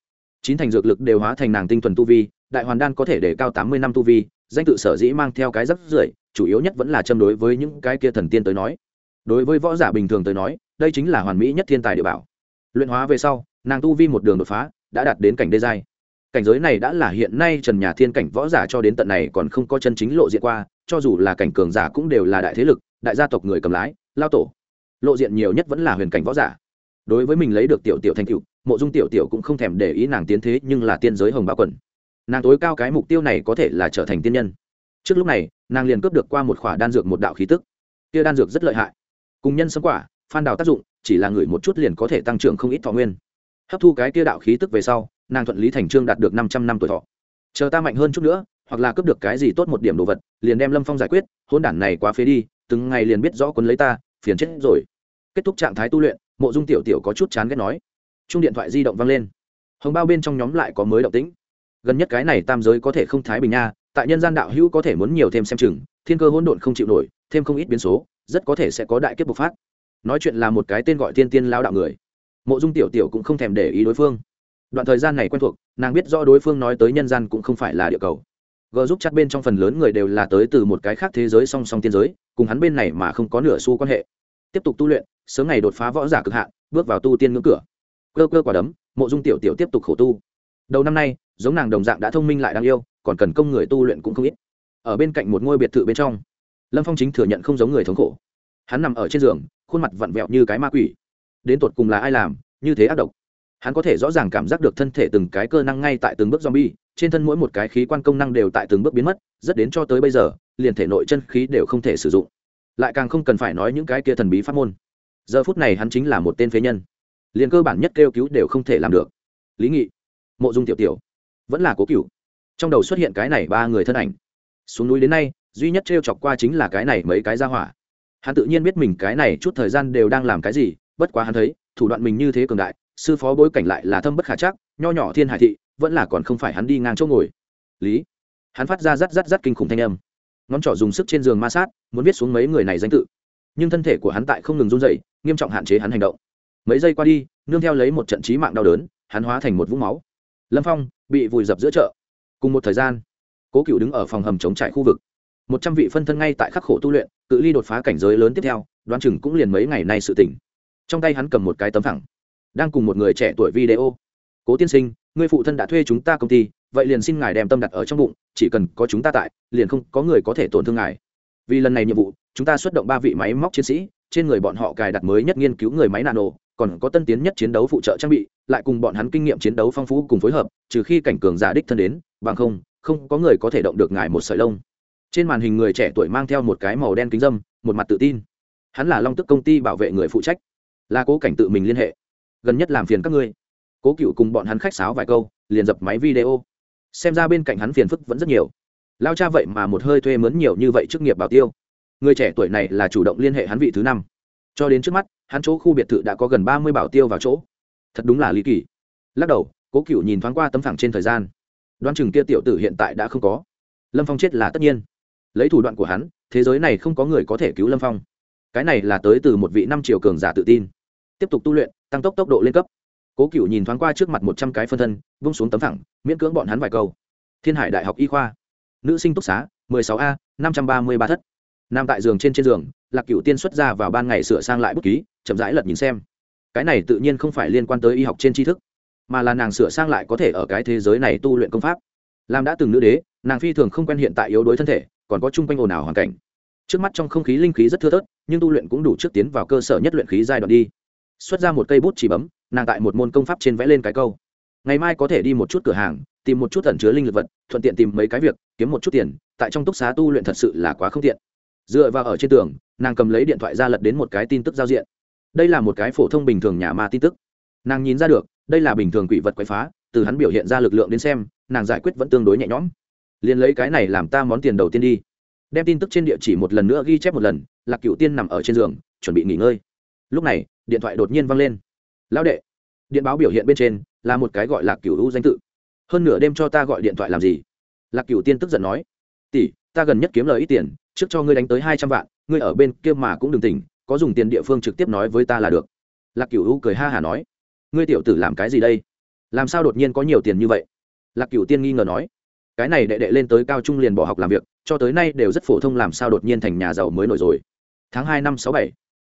Chín thành dược lực đều hóa thành nàng tinh thuần tu vi, đại hoàn đan có thể để cao tám mươi năm tu vi, danh tự sở dĩ mang theo cái giáp rưỡi, chủ yếu nhất vẫn là châm đối với những cái kia thần tiên tới nói. Đối với võ giả bình thường tới nói, đây chính là hoàn mỹ nhất thiên tài địa bảo. Luyện hóa về sau, nàng tu vi một đường đột phá, đã đạt đến cảnh đê giai cảnh giới này đã là hiện nay trần nhà thiên cảnh võ giả cho đến tận này còn không có chân chính lộ diện qua, cho dù là cảnh cường giả cũng đều là đại thế lực, đại gia tộc người cầm lái, lao tổ. Lộ diện nhiều nhất vẫn là huyền cảnh võ giả. Đối với mình lấy được tiểu tiểu thành cựu mộ dung tiểu tiểu cũng không thèm để ý nàng tiến thế nhưng là tiên giới hồng bao quần. Nàng tối cao cái mục tiêu này có thể là trở thành tiên nhân. Trước lúc này, nàng liền cướp được qua một khỏa đan dược một đạo khí tức. Kia đan dược rất lợi hại. Cùng nhân sấm quả, phan đào tác dụng, chỉ là người một chút liền có thể tăng trưởng không ít thọ nguyên. Hấp thu cái kia đạo khí tức về sau nàng thuận lý thành trương đạt được năm trăm năm tuổi thọ. Chờ ta mạnh hơn chút nữa, hoặc là cướp được cái gì tốt một điểm đồ vật, liền đem lâm phong giải quyết hôn đản này quá phế đi, từng ngày liền biết rõ quấn lấy ta, phiền chết rồi. Kết thúc trạng thái tu luyện, mộ dung tiểu tiểu có chút chán ghét nói. Chung điện thoại di động vang lên. Hồng bao bên trong nhóm lại có mới động tĩnh. Gần nhất cái này tam giới có thể không thái bình nha, tại nhân gian đạo hữu có thể muốn nhiều thêm xem chừng, thiên cơ hỗn độn không chịu nổi, thêm không ít biến số, rất có thể sẽ có đại kiếp bộc phát. Nói chuyện là một cái tên gọi tiên tiên lao đạo người. Mộ dung tiểu tiểu cũng không thèm để ý đối phương đoạn thời gian này quen thuộc, nàng biết rõ đối phương nói tới nhân gian cũng không phải là địa cầu. G giúp chắc bên trong phần lớn người đều là tới từ một cái khác thế giới song song tiên giới, cùng hắn bên này mà không có nửa xu quan hệ. Tiếp tục tu luyện, sớm ngày đột phá võ giả cực hạn, bước vào tu tiên ngưỡng cửa. Cơ cơ quả đấm, mộ dung tiểu tiểu tiếp tục khổ tu. Đầu năm nay, giống nàng đồng dạng đã thông minh lại đáng yêu, còn cần công người tu luyện cũng không ít. Ở bên cạnh một ngôi biệt thự bên trong, lâm phong chính thừa nhận không giống người thống khổ. Hắn nằm ở trên giường, khuôn mặt vặn vẹo như cái ma quỷ. Đến tột cùng là ai làm, như thế ác độc hắn có thể rõ ràng cảm giác được thân thể từng cái cơ năng ngay tại từng bước zombie, trên thân mỗi một cái khí quan công năng đều tại từng bước biến mất, rất đến cho tới bây giờ, liền thể nội chân khí đều không thể sử dụng. Lại càng không cần phải nói những cái kia thần bí pháp môn. Giờ phút này hắn chính là một tên phế nhân. Liền cơ bản nhất kêu cứu đều không thể làm được. Lý nghị, mộ dung tiểu tiểu, vẫn là cố Cửu. trong đầu xuất hiện cái này ba người thân ảnh. Xuống núi đến nay, duy nhất trêu chọc qua chính là cái này mấy cái gia hỏa. Hắn tự nhiên biết mình cái này chút thời gian đều đang làm cái gì, bất quá hắn thấy, thủ đoạn mình như thế cường đại sư phó bối cảnh lại là thâm bất khả chắc, nho nhỏ thiên hải thị, vẫn là còn không phải hắn đi ngang chỗ ngồi. Lý, hắn phát ra rắt rắt rắt kinh khủng thanh âm. Ngón trỏ dùng sức trên giường ma sát, muốn viết xuống mấy người này danh tự. Nhưng thân thể của hắn tại không ngừng run dậy nghiêm trọng hạn chế hắn hành động. Mấy giây qua đi, nương theo lấy một trận trí mạng đau đớn, hắn hóa thành một vũng máu. Lâm phong bị vùi dập giữa chợ. Cùng một thời gian, cố cựu đứng ở phòng hầm chống trại khu vực. Một trăm vị phân thân ngay tại khắc khổ tu luyện, cự ly đột phá cảnh giới lớn tiếp theo, đoán chừng cũng liền mấy ngày nay sự tỉnh. Trong tay hắn cầm một cái tấm thẳng đang cùng một người trẻ tuổi video. Cố tiên sinh, người phụ thân đã thuê chúng ta công ty, vậy liền xin ngài đem tâm đặt ở trong bụng, chỉ cần có chúng ta tại, liền không có người có thể tổn thương ngài. Vì lần này nhiệm vụ, chúng ta xuất động ba vị máy móc chiến sĩ, trên người bọn họ cài đặt mới nhất nghiên cứu người máy nano, còn có tân tiến nhất chiến đấu phụ trợ trang bị, lại cùng bọn hắn kinh nghiệm chiến đấu phong phú cùng phối hợp, trừ khi cảnh cường giả đích thân đến, bằng không không có người có thể động được ngài một sợi lông. Trên màn hình người trẻ tuổi mang theo một cái màu đen kính dâm, một mặt tự tin. Hắn là long tức công ty bảo vệ người phụ trách. Là cố cảnh tự mình liên hệ gần nhất làm phiền các ngươi. Cố cựu cùng bọn hắn khách sáo vài câu, liền dập máy video. Xem ra bên cạnh hắn phiền phức vẫn rất nhiều. Lao cha vậy mà một hơi thuê mướn nhiều như vậy trước nghiệp bảo tiêu. Người trẻ tuổi này là chủ động liên hệ hắn vị thứ năm. Cho đến trước mắt, hắn chỗ khu biệt thự đã có gần ba mươi bảo tiêu vào chỗ. Thật đúng là lý kỳ. Lắc đầu, cố cựu nhìn thoáng qua tấm phẳng trên thời gian. Đoan chừng kia tiểu tử hiện tại đã không có. Lâm phong chết là tất nhiên. Lấy thủ đoạn của hắn, thế giới này không có người có thể cứu lâm phong. Cái này là tới từ một vị năm triệu cường giả tự tin tiếp tục tu luyện, tăng tốc tốc độ lên cấp. Cố cựu nhìn thoáng qua trước mặt một trăm cái phân thân, vung xuống tấm thẳng, miễn cưỡng bọn hắn vài câu. Thiên hải đại học y khoa. Nữ sinh túc xá, mười sáu a, năm trăm ba mươi ba thất. Nam tại giường trên trên giường, lạc cựu tiên xuất ra vào ban ngày sửa sang lại bút ký, chậm rãi lật nhìn xem. Cái này tự nhiên không phải liên quan tới y học trên tri thức, mà là nàng sửa sang lại có thể ở cái thế giới này tu luyện công pháp. Làm đã từng nữ đế, nàng phi thường không quen hiện tại yếu đuối thân thể, còn có chung quanh ồn ào hoàn cảnh. Trước mắt trong không khí linh khí rất thưa thớt, nhưng tu luyện cũng đủ trước tiến vào cơ sở nhất luyện khí giai đoạn đi xuất ra một cây bút chỉ bấm, nàng tại một môn công pháp trên vẽ lên cái câu. Ngày mai có thể đi một chút cửa hàng, tìm một chút ẩn chứa linh lực vật, thuận tiện tìm mấy cái việc, kiếm một chút tiền, tại trong túc xá tu luyện thật sự là quá không tiện. Dựa vào ở trên tường, nàng cầm lấy điện thoại ra lật đến một cái tin tức giao diện. Đây là một cái phổ thông bình thường nhà ma tin tức. Nàng nhìn ra được, đây là bình thường quỷ vật quậy phá, từ hắn biểu hiện ra lực lượng đến xem, nàng giải quyết vẫn tương đối nhẹ nhõm. Liền lấy cái này làm ta món tiền đầu tiên đi. Đem tin tức trên địa chỉ một lần nữa ghi chép một lần, lạc cựu tiên nằm ở trên giường, chuẩn bị nghỉ ngơi. Lúc này điện thoại đột nhiên văng lên. Lão đệ, điện báo biểu hiện bên trên là một cái gọi lạc cựu u danh tự. Hơn nửa đêm cho ta gọi điện thoại làm gì? Lạc cựu tiên tức giận nói. Tỷ, ta gần nhất kiếm lời ít tiền, trước cho ngươi đánh tới hai trăm vạn, ngươi ở bên kia mà cũng đừng tỉnh, có dùng tiền địa phương trực tiếp nói với ta là được. Lạc cựu u cười ha hả nói. Ngươi tiểu tử làm cái gì đây? Làm sao đột nhiên có nhiều tiền như vậy? Lạc cựu tiên nghi ngờ nói. Cái này đệ đệ lên tới cao trung liền bỏ học làm việc, cho tới nay đều rất phổ thông làm sao đột nhiên thành nhà giàu mới nổi rồi. Tháng hai năm sáu bảy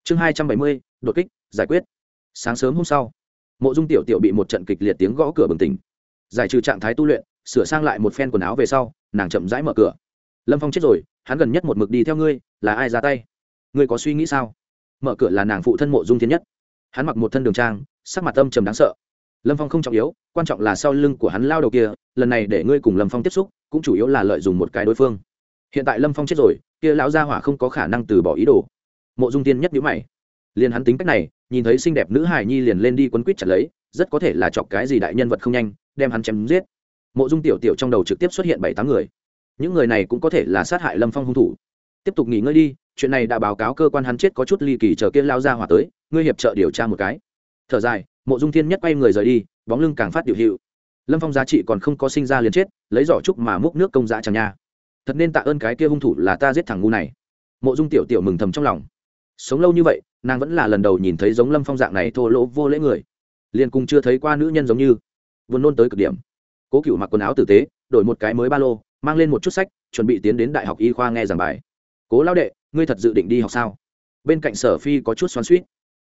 chương hai trăm bảy mươi, đột kích, giải quyết. Sáng sớm hôm sau, mộ dung tiểu tiểu bị một trận kịch liệt tiếng gõ cửa bừng tỉnh. Giải trừ trạng thái tu luyện, sửa sang lại một phen quần áo về sau, nàng chậm rãi mở cửa. Lâm phong chết rồi, hắn gần nhất một mực đi theo ngươi, là ai ra tay? Ngươi có suy nghĩ sao? Mở cửa là nàng phụ thân mộ dung thiên nhất. Hắn mặc một thân đường trang, sắc mặt âm trầm đáng sợ. Lâm phong không trọng yếu, quan trọng là sau lưng của hắn lao đầu kia, lần này để ngươi cùng lâm phong tiếp xúc, cũng chủ yếu là lợi dụng một cái đối phương. Hiện tại lâm phong chết rồi, kia lão gia hỏa không có khả năng từ bỏ ý đồ mộ dung tiên nhất nhữ mày. Liền hắn tính cách này, nhìn thấy xinh đẹp nữ hài nhi liền lên đi quấn quýt chặt lấy, rất có thể là chọc cái gì đại nhân vật không nhanh, đem hắn chém giết. Mộ dung tiểu tiểu trong đầu trực tiếp xuất hiện bảy tám người. Những người này cũng có thể là sát hại lâm phong hung thủ. Tiếp tục nghỉ ngơi đi, chuyện này đã báo cáo cơ quan hắn chết có chút ly kỳ chờ kia lao ra hỏa tới, ngươi hiệp trợ điều tra một cái. Thở dài, mộ dung thiên nhất quay người rời đi, bóng lưng càng phát điều hiệu. Lâm phong giá trị còn không có sinh ra liền chết, lấy giỏ trúc mà múc nước công giá chẳng nha. Thật nên tạ ơn cái kia hung thủ là ta giết thằng ngu này. Mộ dung tiểu tiểu mừng thầm trong lòng sống lâu như vậy, nàng vẫn là lần đầu nhìn thấy giống lâm phong dạng này thô lỗ vô lễ người. Liền cùng chưa thấy qua nữ nhân giống như. Vốn nôn tới cực điểm. Cố cựu mặc quần áo tử tế, đổi một cái mới ba lô, mang lên một chút sách, chuẩn bị tiến đến đại học y khoa nghe giảng bài. Cố lao đệ, ngươi thật dự định đi học sao? Bên cạnh sở phi có chút xoắn suýt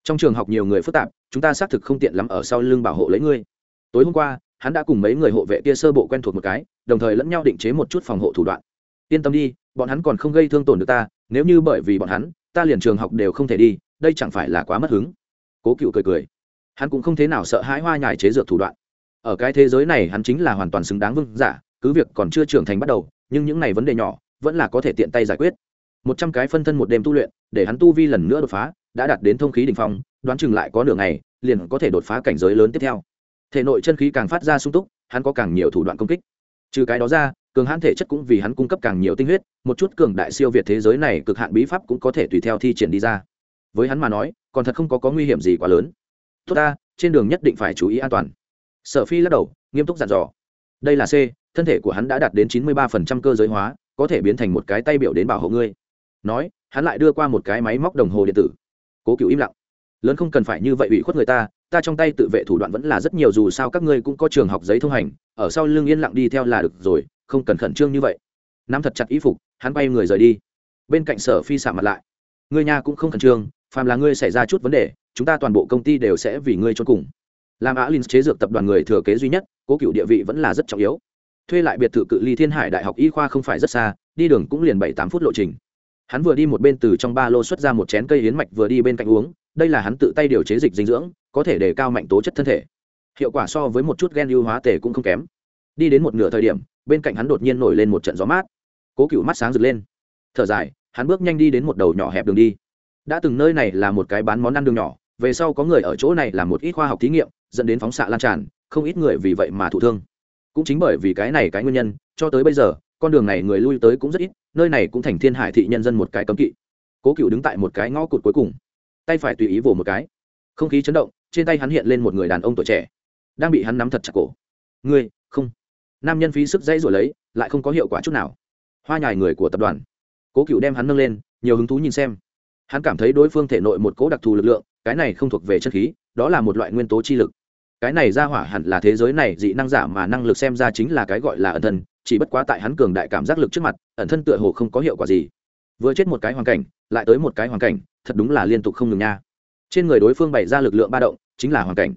trong trường học nhiều người phức tạp, chúng ta xác thực không tiện lắm ở sau lưng bảo hộ lấy ngươi. Tối hôm qua, hắn đã cùng mấy người hộ vệ kia sơ bộ quen thuộc một cái, đồng thời lẫn nhau định chế một chút phòng hộ thủ đoạn. Yên tâm đi, bọn hắn còn không gây thương tổn được ta, nếu như bởi vì bọn hắn ta liền trường học đều không thể đi, đây chẳng phải là quá mất hứng. Cố cựu cười cười. Hắn cũng không thế nào sợ hãi hoa nhài chế dược thủ đoạn. Ở cái thế giới này hắn chính là hoàn toàn xứng đáng vương giả, cứ việc còn chưa trưởng thành bắt đầu, nhưng những này vấn đề nhỏ vẫn là có thể tiện tay giải quyết. Một trăm cái phân thân một đêm tu luyện, để hắn tu vi lần nữa đột phá, đã đạt đến thông khí đ ỉ n h phong, đoán chừng lại có nửa ngày, liền có thể đột phá cảnh giới lớn tiếp theo. Thể nội chân khí càng phát ra sung túc, hắn có càng nhiều thủ đoạn công kích. Trừ cái đó ra cường hãn thể chất cũng vì hắn cung cấp càng nhiều tinh huyết, một chút cường đại siêu việt thế giới này cực hạn bí pháp cũng có thể tùy theo thi triển đi ra. Với hắn mà nói, còn thật không có có nguy hiểm gì quá lớn. Tốt ta, trên đường nhất định phải chú ý an toàn. Sở phi lắc đầu, nghiêm túc dặn dò. Đây là c, thân thể của hắn đã đạt đến chín mươi ba phần trăm cơ giới hóa, có thể biến thành một cái tay biểu đến bảo hộ ngươi. Nói, hắn lại đưa qua một cái máy móc đồng hồ điện tử. Cố cựu im lặng. Lớn không cần phải như vậy ủy khuất người ta ta trong tay tự vệ thủ đoạn vẫn là rất nhiều dù sao các ngươi cũng có trường học giấy thông hành, ở sau lưng yên lặng đi theo là được rồi không cần khẩn trương như vậy. Nắm thật chặt y phục, hắn bay người rời đi. Bên cạnh sở phi xả mặt lại. Ngươi nhà cũng không khẩn trương, phàm là ngươi xảy ra chút vấn đề, chúng ta toàn bộ công ty đều sẽ vì ngươi cho cùng. Làm á linh chế dược tập đoàn người thừa kế duy nhất, cố cựu địa vị vẫn là rất trọng yếu. Thuê lại biệt thự cự ly thiên hải đại học y khoa không phải rất xa, đi đường cũng liền bảy tám phút lộ trình. Hắn vừa đi một bên từ trong ba lô xuất ra một chén cây hiến mạch vừa đi bên cạnh uống, đây là hắn tự tay điều chế dịch dinh dưỡng, có thể đề cao mạnh tố chất thân thể. Hiệu quả so với một chút gen ưu hóa tể cũng không kém. Đi đến một nửa thời điểm bên cạnh hắn đột nhiên nổi lên một trận gió mát. Cố cựu mắt sáng rực lên. Thở dài, hắn bước nhanh đi đến một đầu nhỏ hẹp đường đi. Đã từng nơi này là một cái bán món ăn đường nhỏ, về sau có người ở chỗ này làm một ít khoa học thí nghiệm, dẫn đến phóng xạ lan tràn, không ít người vì vậy mà thụ thương. Cũng chính bởi vì cái này cái nguyên nhân, cho tới bây giờ, con đường này người lui tới cũng rất ít, nơi này cũng thành thiên hải thị nhân dân một cái cấm kỵ. Cố cựu đứng tại một cái ngõ cụt cuối cùng. Tay phải tùy ý vồ một cái. Không khí chấn động, trên tay hắn hiện lên một người đàn ông tuổi trẻ, đang bị hắn nắm thật chặt cổ. Ngươi, không nam nhân phí sức dãy rồi lấy, lại không có hiệu quả chút nào. Hoa nhài người của tập đoàn. Cố cựu đem hắn nâng lên, nhiều hứng thú nhìn xem. Hắn cảm thấy đối phương thể nội một cố đặc thù lực lượng, cái này không thuộc về chân khí, đó là một loại nguyên tố chi lực. Cái này ra hỏa hẳn là thế giới này dị năng giả mà năng lực xem ra chính là cái gọi là ẩn thân, chỉ bất quá tại hắn cường đại cảm giác lực trước mặt, ẩn thân tựa hồ không có hiệu quả gì. Vừa chết một cái hoàn cảnh, lại tới một cái hoàn cảnh, thật đúng là liên tục không ngừng nha. Trên người đối phương bày ra lực lượng ba động, chính là hoàn cảnh.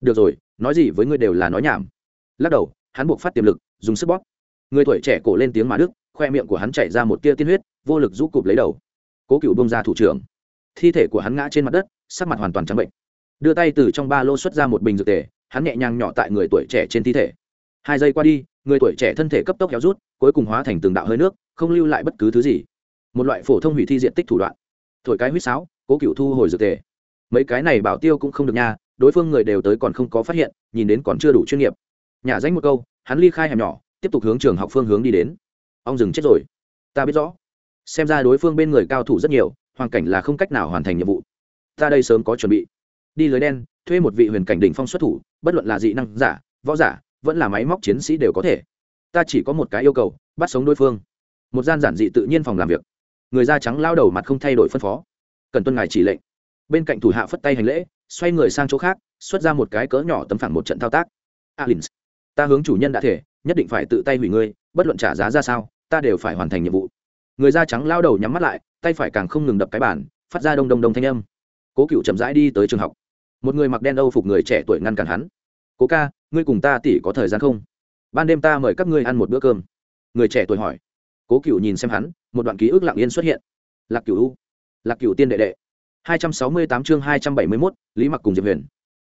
Được rồi, nói gì với ngươi đều là nói nhảm. Lắc đầu hắn buộc phát tiềm lực, dùng sức bóp. Người tuổi trẻ cổ lên tiếng mà đức, khoe miệng của hắn chạy ra một tia tiên huyết, vô lực rũ cụp lấy đầu. Cố cựu bông ra thủ trưởng. Thi thể của hắn ngã trên mặt đất, sắc mặt hoàn toàn trắng bệnh. Đưa tay từ trong ba lô xuất ra một bình dược tề, hắn nhẹ nhàng nhỏ tại người tuổi trẻ trên thi thể. Hai giây qua đi, người tuổi trẻ thân thể cấp tốc kéo rút, cuối cùng hóa thành từng đạo hơi nước, không lưu lại bất cứ thứ gì. Một loại phổ thông hủy thi diện tích thủ đoạn. Thổi cái huýt sáo, cố cựu thu hồi dược tề. Mấy cái này bảo tiêu cũng không được nha, đối phương người đều tới còn không có phát hiện, nhìn đến còn chưa đủ chuyên nghiệp nhà danh một câu, hắn ly khai hẻm nhỏ, tiếp tục hướng trường học phương hướng đi đến. Ông dừng chết rồi. Ta biết rõ. Xem ra đối phương bên người cao thủ rất nhiều, hoàn cảnh là không cách nào hoàn thành nhiệm vụ. Ta đây sớm có chuẩn bị. Đi lưới đen, thuê một vị huyền cảnh đỉnh phong xuất thủ, bất luận là dị năng giả, võ giả, vẫn là máy móc chiến sĩ đều có thể. Ta chỉ có một cái yêu cầu, bắt sống đối phương. Một gian giản dị tự nhiên phòng làm việc. Người da trắng lao đầu mặt không thay đổi phân phó. Cần tuân ngài chỉ lệnh. Bên cạnh thủ hạ phất tay hành lễ, xoay người sang chỗ khác, xuất ra một cái cỡ nhỏ tấm phản một trận thao tác. Alin ta hướng chủ nhân đã thể, nhất định phải tự tay hủy ngươi, bất luận trả giá ra sao, ta đều phải hoàn thành nhiệm vụ. Người da trắng lao đầu nhắm mắt lại, tay phải càng không ngừng đập cái bàn, phát ra đông đông đông thanh âm. Cố cựu chậm rãi đi tới trường học. Một người mặc đen âu phục người trẻ tuổi ngăn cản hắn. Cố ca, ngươi cùng ta tỉ có thời gian không? Ban đêm ta mời các ngươi ăn một bữa cơm. Người trẻ tuổi hỏi. Cố cựu nhìn xem hắn, một đoạn ký ức lặng yên xuất hiện. Lạc cựu u, lạc cựu tiên đệ đệ. Hai trăm sáu mươi tám chương hai trăm bảy mươi mốt, lý mặc cùng diệp huyền.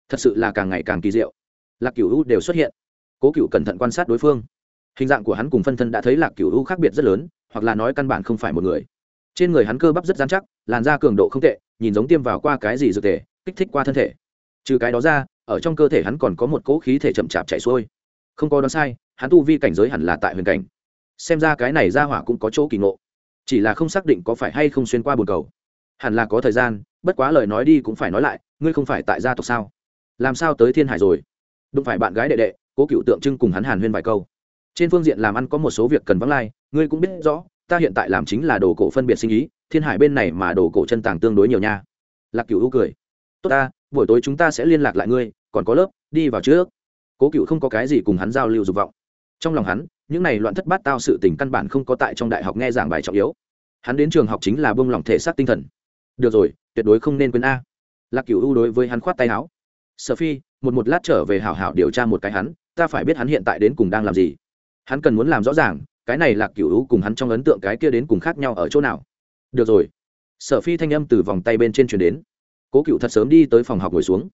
Thật sự là càng ngày càng kỳ diệu. Lạc cựu u đều xuất hiện cố cựu cẩn thận quan sát đối phương. Hình dạng của hắn cùng phân thân đã thấy lạc cựu u khác biệt rất lớn, hoặc là nói căn bản không phải một người. Trên người hắn cơ bắp rất dán chắc, làn da cường độ không tệ, nhìn giống tiêm vào qua cái gì dược thể, kích thích qua thân thể. Trừ cái đó ra, ở trong cơ thể hắn còn có một cỗ khí thể chậm chạp chạy xuôi. Không có đoán sai, hắn tu vi cảnh giới hẳn là tại huyền cảnh. Xem ra cái này ra hỏa cũng có chỗ kỳ ngộ. Chỉ là không xác định có phải hay không xuyên qua bồn cầu. Hẳn là có thời gian, bất quá lời nói đi cũng phải nói lại, ngươi không phải tại gia tộc sao? Làm sao tới thiên hải rồi? Đụng phải bạn gái đệ đệ cố cựu tượng trưng cùng hắn hàn huyên vài câu. Trên phương diện làm ăn có một số việc cần vắng lai, ngươi cũng biết rõ, ta hiện tại làm chính là đồ cổ phân biệt sinh ý, thiên hải bên này mà đồ cổ chân tàng tương đối nhiều nha. Lạc cựu ưu cười. Tốt ta, buổi tối chúng ta sẽ liên lạc lại ngươi, còn có lớp, đi vào trước. Cố cựu không có cái gì cùng hắn giao lưu dục vọng. Trong lòng hắn, những này loạn thất bát tao sự tình căn bản không có tại trong đại học nghe giảng bài trọng yếu. Hắn đến trường học chính là bông lòng thể xác tinh thần. Được rồi, tuyệt đối không nên quên a. Lạc cựu ưu đối với hắn khoát tay áo. Sở phi một một lát trở về hảo hảo điều tra một cái hắn ta phải biết hắn hiện tại đến cùng đang làm gì. Hắn cần muốn làm rõ ràng, cái này lạc cựu hữu cùng hắn trong ấn tượng cái kia đến cùng khác nhau ở chỗ nào. Được rồi. Sở phi thanh âm từ vòng tay bên trên chuyển đến. Cố cựu thật sớm đi tới phòng học ngồi xuống.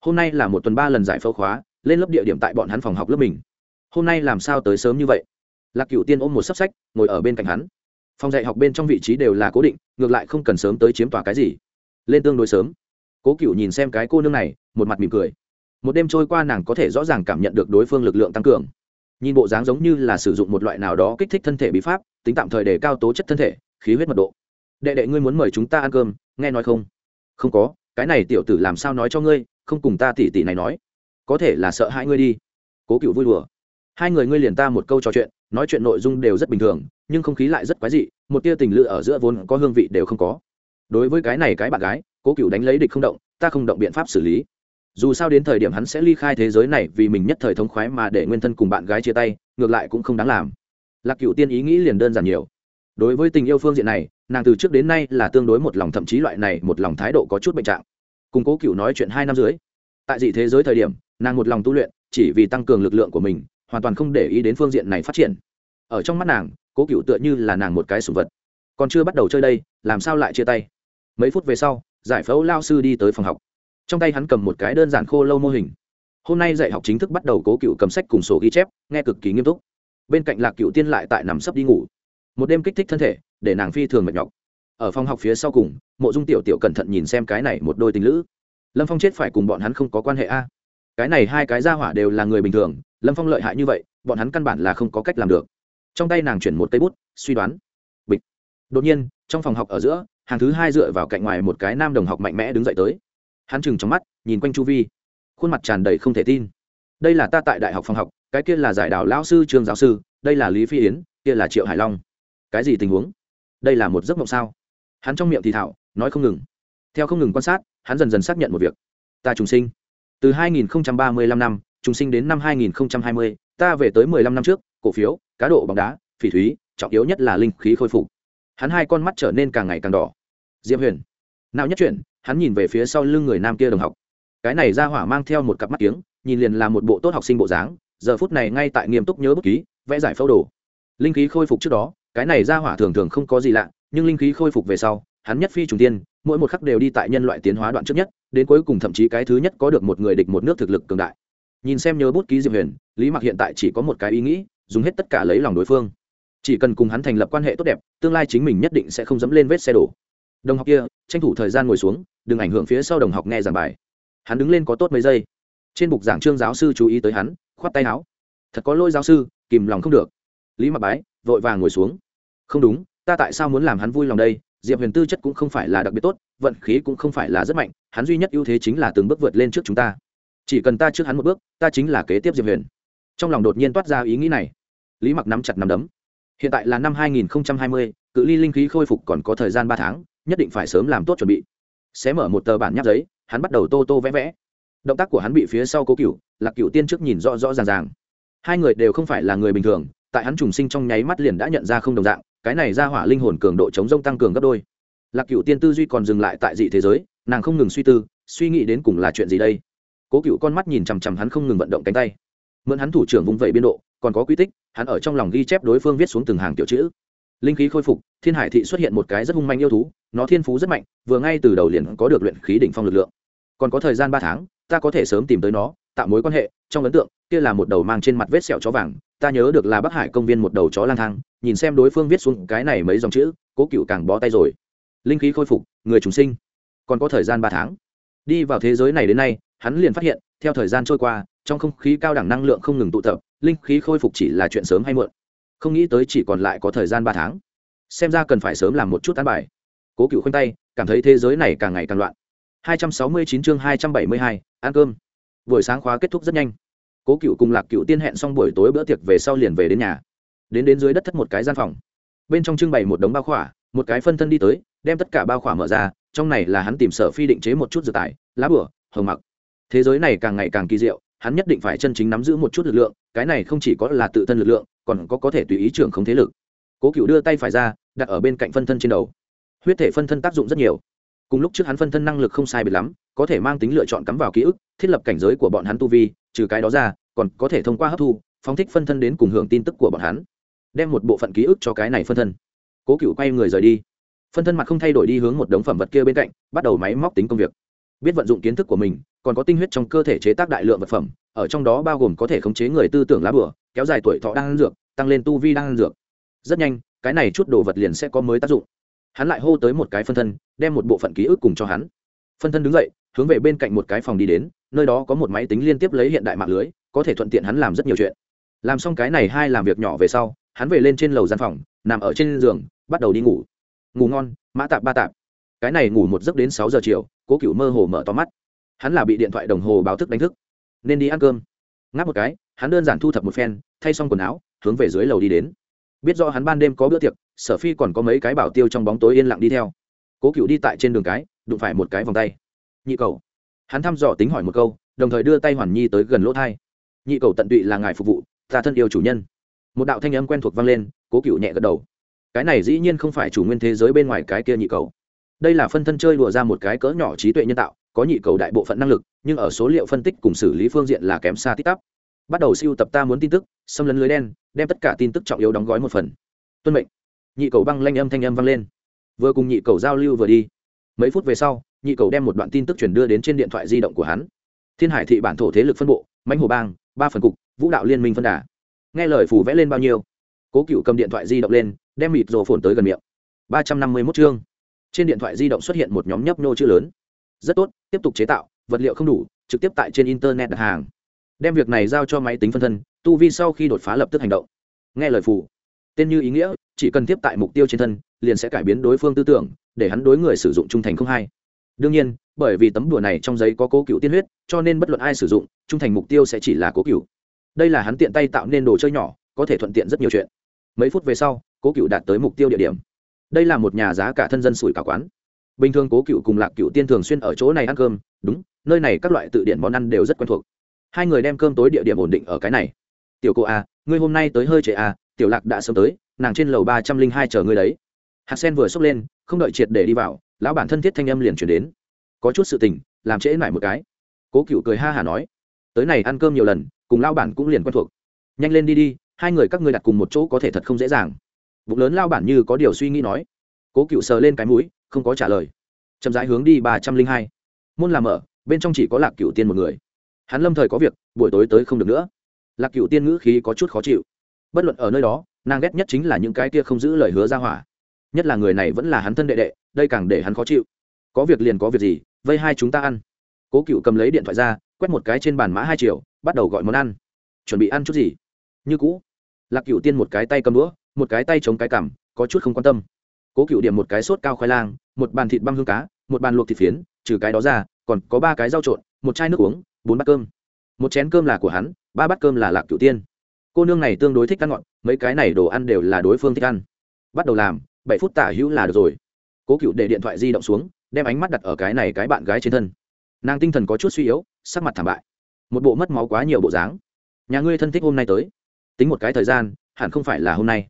Hôm nay là một tuần ba lần giải phẫu khóa, lên lớp địa điểm tại bọn hắn phòng học lớp mình. Hôm nay làm sao tới sớm như vậy? Lạc cựu tiên ôm một sắp sách, ngồi ở bên cạnh hắn. Phòng dạy học bên trong vị trí đều là cố định, ngược lại không cần sớm tới chiếm tòa cái gì. Lên tương đối sớm. Cố cựu nhìn xem cái cô nương này, một mặt mỉm cười một đêm trôi qua nàng có thể rõ ràng cảm nhận được đối phương lực lượng tăng cường. Nhìn bộ dáng giống như là sử dụng một loại nào đó kích thích thân thể bí pháp, tính tạm thời để cao tố chất thân thể, khí huyết mật độ. Đệ đệ ngươi muốn mời chúng ta ăn cơm, nghe nói không? Không có, cái này tiểu tử làm sao nói cho ngươi, không cùng ta tỉ tỉ này nói. Có thể là sợ hãi ngươi đi. Cố cựu vui đùa. Hai người ngươi liền ta một câu trò chuyện, nói chuyện nội dung đều rất bình thường, nhưng không khí lại rất quái dị, một tia tình lự ở giữa vốn có hương vị đều không có. Đối với cái này cái bạn gái, cố cựu đánh lấy địch không động, ta không động biện pháp xử lý dù sao đến thời điểm hắn sẽ ly khai thế giới này vì mình nhất thời thống khoái mà để nguyên thân cùng bạn gái chia tay, ngược lại cũng không đáng làm. Lạc cựu tiên ý nghĩ liền đơn giản nhiều. Đối với tình yêu phương diện này, nàng từ trước đến nay là tương đối một lòng thậm chí loại này một lòng thái độ có chút bệnh trạng. Cùng cố cựu nói chuyện hai năm dưới, tại dị thế giới thời điểm, nàng một lòng tu luyện, chỉ vì tăng cường lực lượng của mình, hoàn toàn không để ý đến phương diện này phát triển. Ở trong mắt nàng, cố cựu tựa như là nàng một cái sùng vật. Còn chưa bắt đầu chơi đây, làm sao lại chia tay? Mấy phút về sau, giải phẫu lao sư đi tới phòng học trong tay hắn cầm một cái đơn giản khô lâu mô hình. Hôm nay dạy học chính thức bắt đầu cố cựu cầm sách cùng sổ ghi chép, nghe cực kỳ nghiêm túc. Bên cạnh lạc cựu tiên lại tại nằm sấp đi ngủ. Một đêm kích thích thân thể, để nàng phi thường mệt nhọc. Ở phòng học phía sau cùng, mộ dung tiểu tiểu cẩn thận nhìn xem cái này một đôi tình lữ. Lâm phong chết phải cùng bọn hắn không có quan hệ a. Cái này hai cái ra hỏa đều là người bình thường, lâm phong lợi hại như vậy, bọn hắn căn bản là không có cách làm được. Trong tay nàng chuyển một tay bút, suy đoán. Bịch. Đột nhiên, trong phòng học ở giữa, hàng thứ hai dựa vào cạnh ngoài một cái nam đồng học mạnh mẽ đứng dậy tới hắn chừng trong mắt nhìn quanh chu vi. Khuôn mặt tràn đầy không thể tin. Đây là ta tại đại học phòng học cái kia là giải đảo lão sư trường giáo sư đây là lý phi yến kia là triệu hải long. Cái gì tình huống? Đây là một giấc mộng sao? Hắn trong miệng thì thảo nói không ngừng. Theo không ngừng quan sát hắn dần dần xác nhận một việc. Ta trùng sinh. Từ 2035 năm trùng sinh đến năm 2020, ta về tới 15 năm trước cổ phiếu cá độ bóng đá phỉ thúy trọng yếu nhất là linh khí khôi phục. Hắn hai con mắt trở nên càng ngày càng đỏ. Diệp huyền. Nào nhất chuyển hắn nhìn về phía sau lưng người nam kia đồng học. Cái này ra hỏa mang theo một cặp mắt kiếng, nhìn liền là một bộ tốt học sinh bộ dáng, giờ phút này ngay tại nghiêm túc nhớ bút ký, vẽ giải phẫu đồ. Linh khí khôi phục trước đó, cái này ra hỏa thường thường không có gì lạ, nhưng linh khí khôi phục về sau, hắn nhất phi trùng tiên, mỗi một khắc đều đi tại nhân loại tiến hóa đoạn trước nhất, đến cuối cùng thậm chí cái thứ nhất có được một người địch một nước thực lực cường đại. Nhìn xem nhớ bút ký diệp huyền, lý mặc hiện tại chỉ có một cái ý nghĩ, dùng hết tất cả lấy lòng đối phương. Chỉ cần cùng hắn thành lập quan hệ tốt đẹp, tương lai chính mình nhất định sẽ không dẫm lên vết xe đổ đồng học kia tranh thủ thời gian ngồi xuống đừng ảnh hưởng phía sau đồng học nghe giảng bài. Hắn đứng lên có tốt mấy giây. Trên bục giảng trương giáo sư chú ý tới hắn khoát tay áo. Thật có lỗi giáo sư kìm lòng không được. Lý mặc bái vội vàng ngồi xuống. Không đúng ta tại sao muốn làm hắn vui lòng đây? Diệp huyền tư chất cũng không phải là đặc biệt tốt vận khí cũng không phải là rất mạnh hắn duy nhất ưu thế chính là từng bước vượt lên trước chúng ta. Chỉ cần ta trước hắn một bước ta chính là kế tiếp diệp huyền. Trong lòng đột nhiên toát ra ý nghĩ này. Lý mặc nắm chặt nắm đấm. Hiện tại là năm 2020, cự ly linh khí khôi phục còn có thời gian ba tháng nhất định phải sớm làm tốt chuẩn bị. Xé mở một tờ bản nháp giấy, hắn bắt đầu tô tô vẽ vẽ. Động tác của hắn bị phía sau cố cựu lạc cựu tiên trước nhìn rõ rõ ràng ràng. Hai người đều không phải là người bình thường, tại hắn trùng sinh trong nháy mắt liền đã nhận ra không đồng dạng, cái này ra hỏa linh hồn cường độ chống rông tăng cường gấp đôi. Lạc cựu tiên tư duy còn dừng lại tại dị thế giới, nàng không ngừng suy tư, suy nghĩ đến cùng là chuyện gì đây. Cố cựu con mắt nhìn chằm chằm hắn không ngừng vận động cánh tay. Mượn hắn thủ trưởng vung vẩy biên độ, còn có quy tích, hắn ở trong lòng ghi chép đối phương viết xuống từng hàng tiểu chữ linh khí khôi phục, thiên hải thị xuất hiện một cái rất hung manh yêu thú, nó thiên phú rất mạnh, vừa ngay từ đầu liền có được luyện khí đỉnh phong lực lượng. Còn có thời gian ba tháng, ta có thể sớm tìm tới nó, tạo mối quan hệ, trong ấn tượng, kia là một đầu mang trên mặt vết sẹo chó vàng, ta nhớ được là bắc hải công viên một đầu chó lang thang, nhìn xem đối phương viết xuống cái này mấy dòng chữ, cố cựu càng bó tay rồi. Linh khí khôi phục, người chúng sinh. Còn có thời gian ba tháng. Đi vào thế giới này đến nay, hắn liền phát hiện, theo thời gian trôi qua, trong không khí cao đẳng năng lượng không ngừng tụ tập, linh khí khôi phục chỉ là chuyện sớm hay muộn không nghĩ tới chỉ còn lại có thời gian ba tháng. Xem ra cần phải sớm làm một chút tán bài. Cố cựu khoanh tay cảm thấy thế giới này càng ngày càng loạn. 269 chương 272, ăn cơm. Buổi sáng khóa kết thúc rất nhanh. Cố cựu cùng lạc cựu tiên hẹn xong buổi tối bữa tiệc về sau liền về đến nhà. Đến đến dưới đất thất một cái gian phòng. Bên trong trưng bày một đống bao khỏa một cái phân thân đi tới đem tất cả bao khỏa mở ra trong này là hắn tìm sở phi định chế một chút dự tải lá bửa hồng mặc. Thế giới này càng ngày càng kỳ diệu hắn nhất định phải chân chính nắm giữ một chút lực lượng cái này không chỉ có là tự thân lực lượng còn có có thể tùy ý trưởng không thế lực. Cố cựu đưa tay phải ra, đặt ở bên cạnh phân thân trên đầu. Huyết thể phân thân tác dụng rất nhiều. Cùng lúc trước hắn phân thân năng lực không sai biệt lắm, có thể mang tính lựa chọn cắm vào ký ức, thiết lập cảnh giới của bọn hắn tu vi, trừ cái đó ra, còn có thể thông qua hấp thu, phóng thích phân thân đến cùng hưởng tin tức của bọn hắn. Đem một bộ phận ký ức cho cái này phân thân. Cố cựu quay người rời đi. Phân thân mặt không thay đổi đi hướng một đống phẩm vật kia bên cạnh, bắt đầu máy móc tính công việc. Biết vận dụng kiến thức của mình, còn có tinh huyết trong cơ thể chế tác đại lượng vật phẩm, ở trong đó bao gồm có thể khống chế người tư tưởng lá bửa kéo dài tuổi thọ đang ăn dược tăng lên tu vi đang ăn dược. Rất nhanh, cái này chút đồ vật liền sẽ có mới tác dụng. Hắn lại hô tới một cái phân thân, đem một bộ phận ký ức cùng cho hắn. Phân thân đứng dậy, hướng về bên cạnh một cái phòng đi đến, nơi đó có một máy tính liên tiếp lấy hiện đại mạng lưới, có thể thuận tiện hắn làm rất nhiều chuyện. Làm xong cái này hai làm việc nhỏ về sau, hắn về lên trên lầu gian phòng, nằm ở trên giường, bắt đầu đi ngủ. Ngủ ngon, mã tạp ba tạp. Cái này ngủ một giấc đến sáu giờ chiều, cố cựu mơ hồ mở to mắt. Hắn là bị điện thoại đồng hồ báo thức đánh thức. Nên đi ăn cơm. Ngáp một cái, hắn đơn giản thu thập một phen, thay xong quần áo hướng về dưới lầu đi đến. Biết do hắn ban đêm có bữa tiệc, sở phi còn có mấy cái bảo tiêu trong bóng tối yên lặng đi theo. Cố cựu đi tại trên đường cái, đụng phải một cái vòng tay. Nhị cầu. Hắn thăm dò tính hỏi một câu, đồng thời đưa tay hoàn nhi tới gần lỗ thai. Nhị cầu tận tụy là ngài phục vụ, ta thân yêu chủ nhân. Một đạo thanh âm quen thuộc vang lên, cố cựu nhẹ gật đầu. Cái này dĩ nhiên không phải chủ nguyên thế giới bên ngoài cái kia nhị cầu. Đây là phân thân chơi đùa ra một cái cỡ nhỏ trí tuệ nhân tạo, có nhị cầu đại bộ phận năng lực, nhưng ở số liệu phân tích cùng xử lý phương diện là kém xa tích tắp bắt đầu siêu tập ta muốn tin tức, xâm lấn lưới đen, đem tất cả tin tức trọng yếu đóng gói một phần. Tuân mệnh. Nhị cầu băng lanh âm thanh âm vang lên. Vừa cùng nhị cầu giao lưu vừa đi. Mấy phút về sau, nhị cầu đem một đoạn tin tức chuyển đưa đến trên điện thoại di động của hắn. Thiên hải thị bản thổ thế lực phân bộ, mãnh hồ bang, ba phần cục, vũ đạo liên minh phân đà. Nghe lời phủ vẽ lên bao nhiêu? Cố cựu cầm điện thoại di động lên, đem mịt rồ phồn tới gần miệng. ba trăm năm mươi mốt chương. Trên điện thoại di động xuất hiện một nhóm nhấp nô chữ lớn. Rất tốt, tiếp tục chế tạo, vật liệu không đủ, trực tiếp tại trên internet đặt hàng đem việc này giao cho máy tính phân thân, tu vi sau khi đột phá lập tức hành động. Nghe lời phủ tên như ý nghĩa, chỉ cần tiếp tại mục tiêu trên thân, liền sẽ cải biến đối phương tư tưởng, để hắn đối người sử dụng trung thành không hay đương nhiên, bởi vì tấm đùa này trong giấy có cố cựu tiên huyết, cho nên bất luận ai sử dụng, trung thành mục tiêu sẽ chỉ là cố cựu. Đây là hắn tiện tay tạo nên đồ chơi nhỏ, có thể thuận tiện rất nhiều chuyện. Mấy phút về sau, cố cựu đạt tới mục tiêu địa điểm. Đây là một nhà giá cả thân dân sủi cả quán. Bình thường cố cựu cùng lạc cựu tiên thường xuyên ở chỗ này ăn cơm, đúng, nơi này các loại tự điển món ăn đều rất quen thuộc hai người đem cơm tối địa điểm ổn định ở cái này. Tiểu cô a, ngươi hôm nay tới hơi trễ a, tiểu lạc đã sớm tới, nàng trên lầu ba trăm linh hai chờ ngươi đấy. Hạt sen vừa xốc lên, không đợi triệt để đi vào, lão bản thân thiết thanh âm liền chuyển đến. Có chút sự tình, làm trễ lại một cái. Cố cựu cười ha hả nói, tới này ăn cơm nhiều lần, cùng lao bản cũng liền quen thuộc. Nhanh lên đi đi, hai người các ngươi đặt cùng một chỗ có thể thật không dễ dàng. Bụng lớn lao bản như có điều suy nghĩ nói. Cố cựu sờ lên cái mũi, không có trả lời. Chậm rãi hướng đi ba trăm linh hai. Môn làm ở bên trong chỉ có lạc cựu tiên một người hắn lâm thời có việc, buổi tối tới không được nữa. Lạc cựu tiên ngữ khí có chút khó chịu. Bất luận ở nơi đó, nàng ghét nhất chính là những cái kia không giữ lời hứa ra hỏa. Nhất là người này vẫn là hắn thân đệ đệ, đây càng để hắn khó chịu. Có việc liền có việc gì, vây hai chúng ta ăn. Cố cựu cầm lấy điện thoại ra, quét một cái trên bàn mã hai triệu bắt đầu gọi món ăn. Chuẩn bị ăn chút gì? Như cũ. Lạc cựu tiên một cái tay cầm đũa, một cái tay chống cái cằm, có chút không quan tâm. Cố cựu điểm một cái sốt cao khoai lang, một bàn thịt băm hương cá, một bàn luộc thịt phiến, trừ cái đó ra, còn có ba cái rau trộn, một chai nước uống bốn bát cơm. Một chén cơm là của hắn, ba bát cơm là lạc cửu tiên. Cô nương này tương đối thích ăn ngọt, mấy cái này đồ ăn đều là đối phương thích ăn. Bắt đầu làm, bảy phút tả hữu là được rồi. Cố cựu để điện thoại di động xuống, đem ánh mắt đặt ở cái này cái bạn gái trên thân. Nàng tinh thần có chút suy yếu, sắc mặt thảm bại. Một bộ mất máu quá nhiều bộ dáng. Nhà ngươi thân thích hôm nay tới. Tính một cái thời gian, hẳn không phải là hôm nay.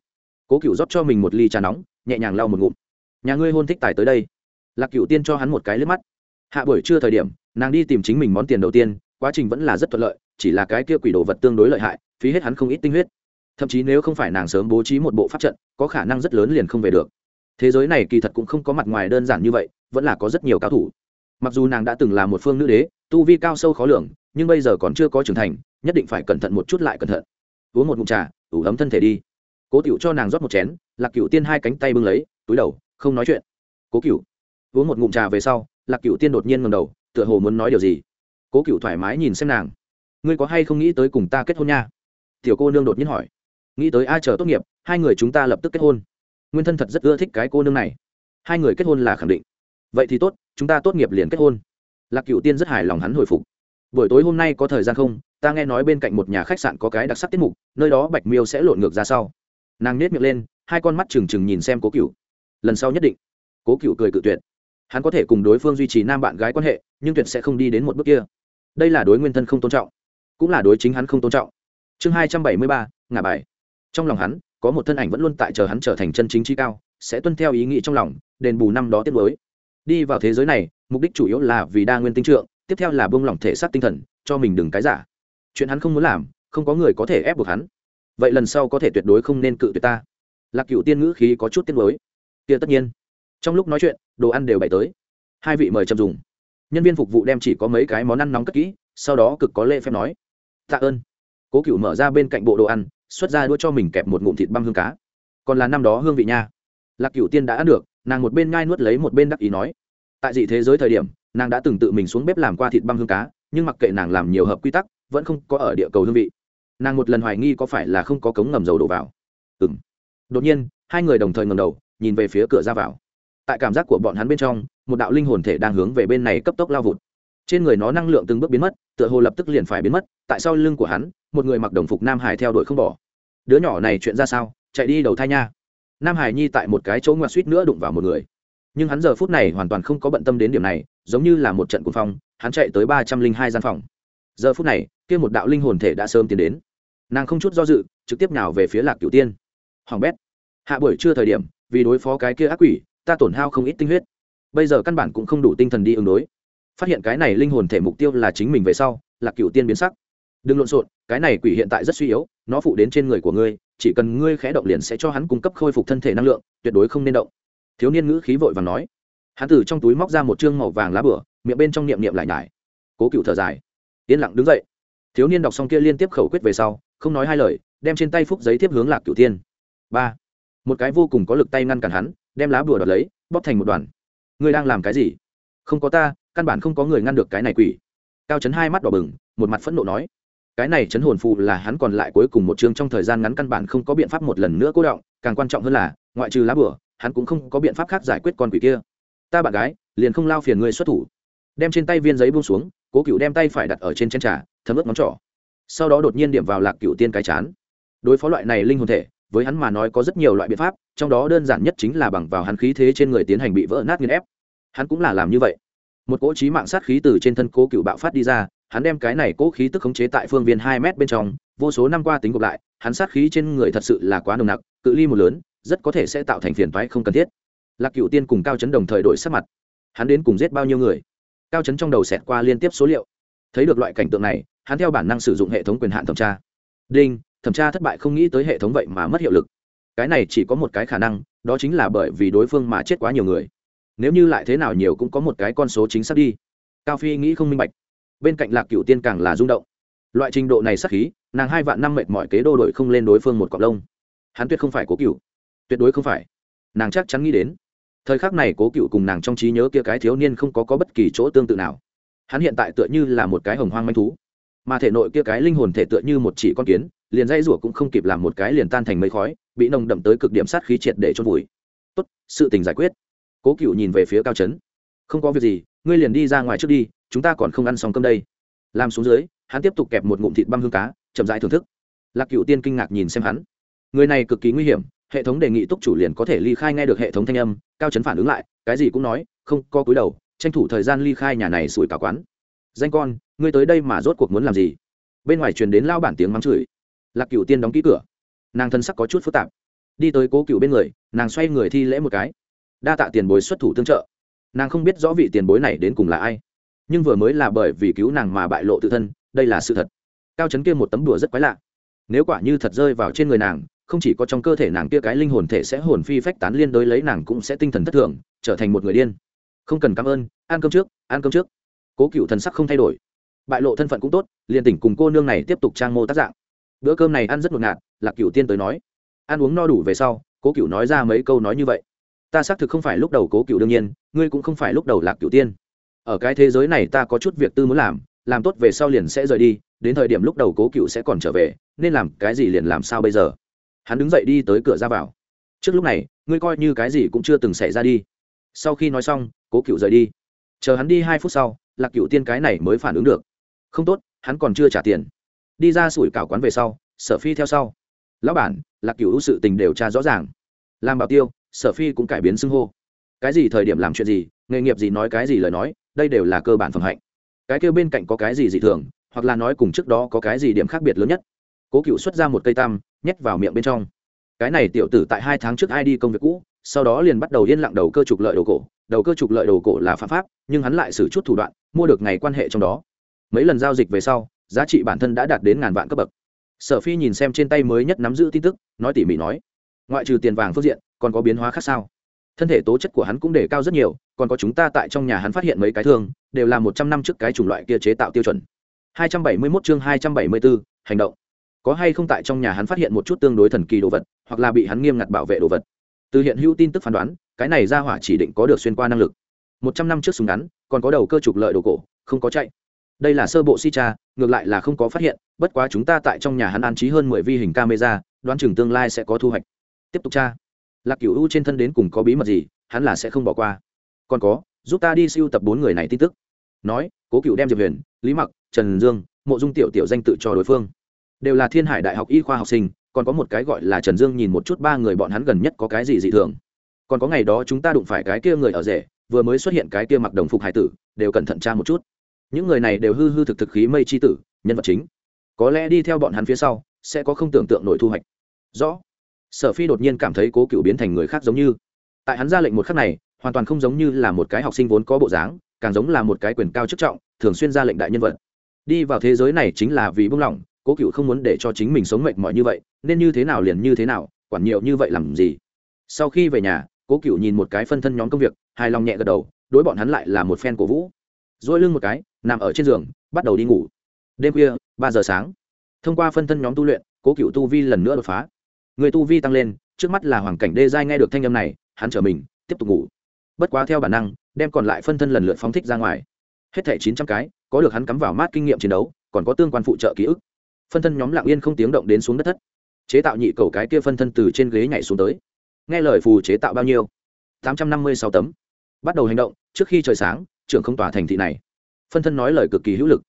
Cố cựu rót cho mình một ly trà nóng, nhẹ nhàng lau một ngụm. Nhà ngươi hôn thích tài tới đây. Lạc cựu tiên cho hắn một cái liếc mắt. Hạ buổi trưa thời điểm nàng đi tìm chính mình món tiền đầu tiên, quá trình vẫn là rất thuận lợi, chỉ là cái kia quỷ đồ vật tương đối lợi hại, phí hết hắn không ít tinh huyết. Thậm chí nếu không phải nàng sớm bố trí một bộ pháp trận, có khả năng rất lớn liền không về được. Thế giới này kỳ thật cũng không có mặt ngoài đơn giản như vậy, vẫn là có rất nhiều cao thủ. Mặc dù nàng đã từng là một phương nữ đế, tu vi cao sâu khó lường, nhưng bây giờ còn chưa có trưởng thành, nhất định phải cẩn thận một chút lại cẩn thận. Uống một ngụm trà, ủ ấm thân thể đi. Cố tiểu cho nàng rót một chén, lạc cựu tiên hai cánh tay bưng lấy, túi đầu, không nói chuyện. Cố cựu uống một ngụm trà về sau lạc cựu tiên đột nhiên ngầm đầu, tựa hồ muốn nói điều gì. Cố cựu thoải mái nhìn xem nàng. Ngươi có hay không nghĩ tới cùng ta kết hôn nha? Tiểu cô nương đột nhiên hỏi. Nghĩ tới ai chờ tốt nghiệp, hai người chúng ta lập tức kết hôn. Nguyên thân thật rất ưa thích cái cô nương này. Hai người kết hôn là khẳng định. Vậy thì tốt, chúng ta tốt nghiệp liền kết hôn. Lạc cựu tiên rất hài lòng hắn hồi phục. Buổi tối hôm nay có thời gian không? Ta nghe nói bên cạnh một nhà khách sạn có cái đặc sắc tiết mục, nơi đó bạch miêu sẽ lộn ngược ra sau. Nàng nết miệng lên, hai con mắt trừng trừng nhìn xem cố cựu lần sau nhất định. Cố cựu cười cự tuyệt hắn có thể cùng đối phương duy trì nam bạn gái quan hệ, nhưng tuyệt sẽ không đi đến một bước kia. Đây là đối nguyên thân không tôn trọng, cũng là đối chính hắn không tôn trọng. Chương hai trăm bảy mươi ba, ngả bài. Trong lòng hắn, có một thân ảnh vẫn luôn tại chờ hắn trở thành chân chính trí cao, sẽ tuân theo ý nghĩ trong lòng, đền bù năm đó tiếp mới đi vào thế giới này, mục đích chủ yếu là vì đa nguyên tinh trượng, tiếp theo là bông lỏng thể xác tinh thần, cho mình đừng cái giả. Chuyện hắn không muốn làm, không có người có thể ép buộc hắn. Vậy lần sau có thể tuyệt đối không nên cự tuyệt ta. Lạc cựu tiên ngữ khí có chút tiết mới kia tất nhiên trong lúc nói chuyện, đồ ăn đều bày tới. Hai vị mời chậm dùng. Nhân viên phục vụ đem chỉ có mấy cái món ăn nóng cất kỹ, sau đó cực có lễ phép nói. Tạ ơn. Cố cựu mở ra bên cạnh bộ đồ ăn, xuất ra đua cho mình kẹp một ngụm thịt băm hương cá. Còn là năm đó hương vị nha. Lạc cựu tiên đã ăn được, nàng một bên ngai nuốt lấy một bên đắc ý nói. Tại dị thế giới thời điểm, nàng đã từng tự mình xuống bếp làm qua thịt băm hương cá, nhưng mặc kệ nàng làm nhiều hợp quy tắc, vẫn không có ở địa cầu hương vị. Nàng một lần hoài nghi có phải là không có cống ngầm dầu đổ vào. Ừ m đột nhiên, hai người đồng thời ngầm đầu, nhìn về phía cửa ra vào tại cảm giác của bọn hắn bên trong, một đạo linh hồn thể đang hướng về bên này cấp tốc lao vụt. Trên người nó năng lượng từng bước biến mất, tựa hồ lập tức liền phải biến mất, tại sau lưng của hắn, một người mặc đồng phục nam hải theo đuổi không bỏ. Đứa nhỏ này chuyện ra sao? Chạy đi đầu thai nha. Nam hải nhi tại một cái chỗ ngoặt suýt nữa đụng vào một người. Nhưng hắn giờ phút này hoàn toàn không có bận tâm đến điểm này, giống như là một trận cuồng phong, hắn chạy tới ba trăm linh hai gian phòng. Giờ phút này, kia một đạo linh hồn thể đã sớm tiến đến. Nàng không chút do dự, trực tiếp nào về phía lạc cửu tiên. Hoàng bét, hạ buổi trưa thời điểm, vì đối phó cái kia ác quỷ ta tổn hao không ít tinh huyết. Bây giờ căn bản cũng không đủ tinh thần đi ứng đối. Phát hiện cái này linh hồn thể mục tiêu là chính mình về sau lạc cửu tiên biến sắc. Đừng lộn xộn, cái này quỷ hiện tại rất suy yếu, nó phụ đến trên người của ngươi, chỉ cần ngươi khẽ động liền sẽ cho hắn cung cấp khôi phục thân thể năng lượng, tuyệt đối không nên động. Thiếu niên ngữ khí vội và nói. Hắn từ trong túi móc ra một chương màu vàng lá bửa, miệng bên trong niệm niệm lại nhải. Cố cựu thở dài. Yên lặng đứng dậy. Thiếu niên đọc xong kia liên tiếp khẩu quyết về sau, không nói hai lời, đem trên tay phúc giấy tiếp hướng lạc cửu tiên. Ba. Một cái vô cùng có lực tay ngăn cản hắn đem lá bùa đoạt lấy, bóp thành một đoàn. Ngươi đang làm cái gì? Không có ta, căn bản không có người ngăn được cái này quỷ. Cao chấn hai mắt đỏ bừng, một mặt phẫn nộ nói. Cái này chấn hồn phù là hắn còn lại cuối cùng một chương trong thời gian ngắn căn bản không có biện pháp một lần nữa cố động, càng quan trọng hơn là, ngoại trừ lá bửa hắn cũng không có biện pháp khác giải quyết con quỷ kia. Ta bạn gái, liền không lao phiền ngươi xuất thủ. Đem trên tay viên giấy buông xuống, cố cựu đem tay phải đặt ở trên chân trà, thấm ướt ngón trỏ. Sau đó đột nhiên điểm vào lạc cựu tiên cái chán. Đối phó loại này linh hồn thể với hắn mà nói có rất nhiều loại biện pháp, trong đó đơn giản nhất chính là bằng vào hắn khí thế trên người tiến hành bị vỡ nát nghiên ép. Hắn cũng là làm như vậy. Một cỗ trí mạng sát khí từ trên thân cố cựu bạo phát đi ra, hắn đem cái này cỗ khí tức khống chế tại phương viên hai mét bên trong, vô số năm qua tính gộp lại, hắn sát khí trên người thật sự là quá nồng nặc, cự ly một lớn, rất có thể sẽ tạo thành phiền toái không cần thiết. Lạc cựu tiên cùng cao chấn đồng thời đổi sắc mặt. Hắn đến cùng giết bao nhiêu người? Cao chấn trong đầu xẹt qua liên tiếp số liệu. Thấy được loại cảnh tượng này, hắn theo bản năng sử dụng hệ thống quyền hạn thẩm tra. Đinh! Thẩm tra thất bại không nghĩ tới hệ thống vậy mà mất hiệu lực. Cái này chỉ có một cái khả năng đó chính là bởi vì đối phương mà chết quá nhiều người. Nếu như lại thế nào nhiều cũng có một cái con số chính xác đi. Cao phi nghĩ không minh bạch. Bên cạnh lạc cựu tiên càng là rung động. Loại trình độ này sắc khí nàng hai vạn năm mệt mỏi kế đô đội không lên đối phương một cọc lông. Hắn tuyệt không phải cố cựu. Tuyệt đối không phải. Nàng chắc chắn nghĩ đến. Thời khắc này cố cựu cùng nàng trong trí nhớ kia cái thiếu niên không có, có bất kỳ chỗ tương tự nào. Hắn hiện tại tựa như là một cái hồng hoang manh thú. Mà thể nội kia cái linh hồn thể tựa như một chỉ con kiến liền dây rủa cũng không kịp làm một cái liền tan thành mây khói, bị nồng đậm tới cực điểm sát khí triệt để chôn vùi. Tốt, sự tình giải quyết. Cố cựu nhìn về phía cao trấn không có việc gì, ngươi liền đi ra ngoài trước đi, chúng ta còn không ăn xong cơm đây. Làm xuống dưới, hắn tiếp tục kẹp một ngụm thịt băm hương cá, chậm rãi thưởng thức. Lạc cựu tiên kinh ngạc nhìn xem hắn. Người này cực kỳ nguy hiểm, hệ thống đề nghị túc chủ liền có thể ly khai nghe được hệ thống thanh âm, cao chấn phản ứng lại, cái gì cũng nói, không có cúi đầu, tranh thủ thời gian ly khai nhà này sủi cả quán. Danh con, ngươi tới đây mà rốt cuộc muốn làm gì? Bên ngoài truyền đến lao bản tiếng mắng chửi lạc cựu tiên đóng ký cửa. Nàng thân sắc có chút phức tạp. Đi tới cố cựu bên người, nàng xoay người thi lễ một cái. Đa tạ tiền bối xuất thủ tương trợ. Nàng không biết rõ vị tiền bối này đến cùng là ai, nhưng vừa mới là bởi vì cứu nàng mà bại lộ tự thân, đây là sự thật. Cao chấn kia một tấm đùa rất quái lạ. Nếu quả như thật rơi vào trên người nàng, không chỉ có trong cơ thể nàng kia cái linh hồn thể sẽ hồn phi phách tán liên đối lấy nàng cũng sẽ tinh thần thất thường, trở thành một người điên. Không cần cảm ơn, ăn cơm trước, ăn cơm trước. Cố cựu thần sắc không thay đổi. Bại lộ thân phận cũng tốt, liền tỉnh cùng cô nương này tiếp tục trang mô tác dạng bữa cơm này ăn rất ngột ngạt, lạc cựu tiên tới nói. Ăn uống no đủ về sau, cố cựu nói ra mấy câu nói như vậy. Ta xác thực không phải lúc đầu cố cựu đương nhiên, ngươi cũng không phải lúc đầu lạc cựu tiên. Ở cái thế giới này ta có chút việc tư muốn làm làm tốt về sau liền sẽ rời đi, đến thời điểm lúc đầu cố cựu sẽ còn trở về, nên làm cái gì liền làm sao bây giờ. Hắn đứng dậy đi tới cửa ra vào. Trước lúc này, ngươi coi như cái gì cũng chưa từng xảy ra đi. Sau khi nói xong, cố cựu rời đi. Chờ hắn đi hai phút sau, lạc cựu tiên cái này mới phản ứng được. Không tốt, hắn còn chưa trả tiền đi ra sủi cảo quán về sau, sở phi theo sau. Lão bản, lạc cửu sự tình đều tra rõ ràng. Làm bảo tiêu, sở phi cũng cải biến xưng hô. Cái gì thời điểm làm chuyện gì, nghề nghiệp gì nói cái gì lời nói, đây đều là cơ bản phẩm hạnh. Cái kêu bên cạnh có cái gì dị thường, hoặc là nói cùng trước đó có cái gì điểm khác biệt lớn nhất. Cố cựu xuất ra một cây tam, nhét vào miệng bên trong. Cái này tiểu tử tại hai tháng trước ai đi công việc cũ, sau đó liền bắt đầu yên lặng đầu cơ trục lợi đồ cổ. Đầu cơ trục lợi đồ cổ là phạm pháp, nhưng hắn lại xử chút thủ đoạn, mua được ngày quan hệ trong đó. Mấy lần giao dịch về sau giá trị bản thân đã đạt đến ngàn vạn cấp bậc. Sở phi nhìn xem trên tay mới nhất nắm giữ tin tức nói tỉ mỉ nói ngoại trừ tiền vàng phương diện còn có biến hóa khác sao? Thân thể tố chất của hắn cũng để cao rất nhiều còn có chúng ta tại trong nhà hắn phát hiện mấy cái thương đều là một trăm năm trước cái chủng loại kia chế tạo tiêu chuẩn. 271 chương 274, hành động. Có hay không tại trong nhà hắn phát hiện một chút tương đối thần kỳ đồ vật hoặc là bị hắn nghiêm ngặt bảo vệ đồ vật? Từ hiện hữu tin tức phán đoán cái này ra hỏa chỉ định có được xuyên qua năng lực. Một trăm năm trước súng ngắn còn có đầu cơ trục lợi đồ cổ không có chạy đây là sơ bộ si cha, ngược lại là không có phát hiện, bất quá chúng ta tại trong nhà hắn an trí hơn mười vi hình camera, đoán chừng tương lai sẽ có thu hoạch. Tiếp tục tra lạc cửu u trên thân đến cùng có bí mật gì, hắn là sẽ không bỏ qua. Còn có, giúp ta đi siêu tập bốn người này tin tức. Nói, cố cựu đem diệp huyền, lý mặc, trần dương, mộ dung tiểu tiểu danh tự cho đối phương. Đều là thiên hải đại học y khoa học sinh, còn có một cái gọi là trần dương nhìn một chút ba người bọn hắn gần nhất có cái gì dị thường. Còn có ngày đó chúng ta đụng phải cái kia người ở rể, vừa mới xuất hiện cái kia mặc đồng phục hải tử, đều cẩn thận tra một chút những người này đều hư hư thực thực khí mây c h i tử, nhân vật chính. Có lẽ đi theo bọn hắn phía sau, sẽ có không tưởng tượng nổi thu hoạch. Rõ. Sở phi đột nhiên cảm thấy cố cựu biến thành người khác giống như. Tại hắn ra lệnh một khắc này, hoàn toàn không giống như là một cái học sinh vốn có bộ dáng, càng giống là một cái quyền cao chức trọng, thường xuyên ra lệnh đại nhân vật. Đi vào thế giới này chính là vì bưng lỏng, cố cựu không muốn để cho chính mình sống mệt mỏi như vậy, nên như thế nào liền như thế nào, quản nhiều như vậy làm gì? Sau khi về nhà, cố cựu nhìn một cái phân thân nhóm công việc, hài lòng nhẹ gật đầu, đối bọn hắn lại là một phen cổ vũ dỗi lưng một cái, nằm ở trên giường, bắt đầu đi ngủ. Đêm khuya, ba giờ sáng. Thông qua phân thân nhóm tu luyện, cố cựu tu vi lần nữa đột phá. Người tu vi tăng lên, trước mắt là hoàng cảnh đê giai nghe được thanh âm này, hắn trở mình, tiếp tục ngủ. Bất quá theo bản năng, đem còn lại phân thân lần lượt phóng thích ra ngoài. Hết thẻ chín trăm cái, có được hắn cắm vào mát kinh nghiệm chiến đấu, còn có tương quan phụ trợ ký ức. Phân thân nhóm lặng yên không tiếng động đến xuống đất thất. Chế tạo nhị cầu cái kia phân thân từ trên ghế nhảy xuống tới. Nghe lời phù chế tạo bao nhiêu? Tám trăm năm mươi sáu tấm. Bắt đầu hành động, trước khi trời sáng trưởng không tòa thành thị này. Phân thân nói lời cực kỳ hữu lực.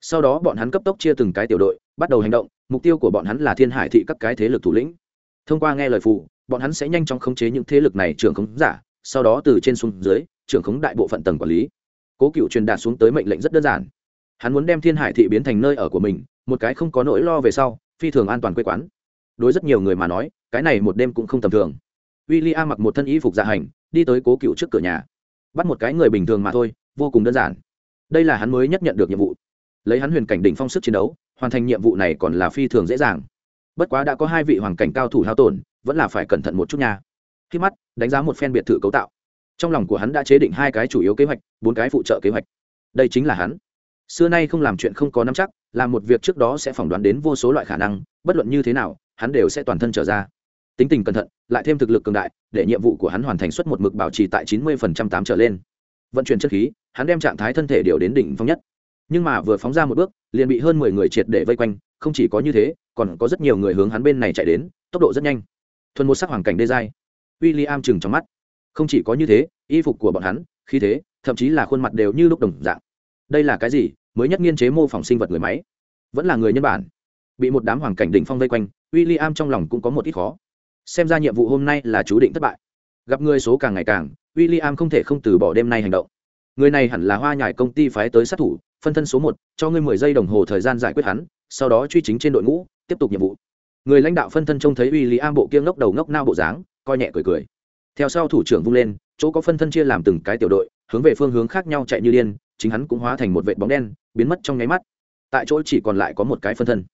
Sau đó bọn hắn cấp tốc chia từng cái tiểu đội bắt đầu hành động mục tiêu của bọn hắn là thiên hải thị các cái thế lực thủ lĩnh. Thông qua nghe lời phụ, bọn hắn sẽ nhanh chóng khống chế những thế lực này trưởng khống giả sau đó từ trên xuống dưới trưởng khống đại bộ phận tầng quản lý. Cố cựu truyền đạt xuống tới mệnh lệnh rất đơn giản. Hắn muốn đem thiên hải thị biến thành nơi ở của mình một cái không có nỗi lo về sau phi thường an toàn quê quán. Đối rất nhiều người mà nói cái này một đêm cũng không tầm thường. W i l l i a mặc một thân y phục dạ hành đi tới cố cựu trước cửa nhà. Bắt một cái người bình thường mà thôi vô cùng đơn giản. Đây là hắn mới nhất nhận được nhiệm vụ. Lấy hắn huyền cảnh đỉnh phong sức chiến đấu, hoàn thành nhiệm vụ này còn là phi thường dễ dàng. Bất quá đã có hai vị hoàng cảnh cao thủ hao tổn, vẫn là phải cẩn thận một chút nha. Khi mắt, đánh giá một phen biệt thự cấu tạo. Trong lòng của hắn đã chế định hai cái chủ yếu kế hoạch, bốn cái phụ trợ kế hoạch. Đây chính là hắn. Xưa nay không làm chuyện không có nắm chắc, làm một việc trước đó sẽ phỏng đoán đến vô số loại khả năng, bất luận như thế nào, hắn đều sẽ toàn thân trở ra. Tính tình cẩn thận, lại thêm thực lực cường đại, để nhiệm vụ của hắn hoàn thành suất một mực bảo trì tại chín mươi phần trăm tám trở lên. Vận chuyển chất khí hắn đem trạng thái thân thể điều đến đỉnh phong nhất. Nhưng mà vừa phóng ra một bước, liền bị hơn mười người triệt để vây quanh, không chỉ có như thế, còn có rất nhiều người hướng hắn bên này chạy đến, tốc độ rất nhanh. Thuần một sắc hoàng cảnh đê giai. W i l l i am chừng trong mắt. Không chỉ có như thế, y phục của bọn hắn khi thế, thậm chí là khuôn mặt đều như lúc đồng dạng. Đây là cái gì? Mới nhất nghiên chế mô phỏng sinh vật người máy. Vẫn là người nhân bản. Bị một đám hoàng cảnh đỉnh phong vây quanh w i l l i am trong lòng cũng có một ít khó. Xem ra nhiệm vụ hôm nay là chú định thất bại. Gặp người số càng ngày càng w i l l i am không thể không từ bỏ đêm nay hành động người này hẳn là hoa nhải công ty phái tới sát thủ, phân thân số một, cho ngươi mười giây đồng hồ thời gian giải quyết hắn, sau đó truy chính trên đội ngũ, tiếp tục nhiệm vụ. Người lãnh đạo phân thân trông thấy uy lý am bộ kia ngốc đầu ngốc nao bộ dáng, coi nhẹ cười cười. Theo sau thủ trưởng vung lên, chỗ có phân thân chia làm từng cái tiểu đội, hướng về phương hướng khác nhau chạy như điên, chính hắn cũng hóa thành một vệ bóng đen, biến mất trong nháy mắt. Tại chỗ chỉ còn lại có một cái phân thân.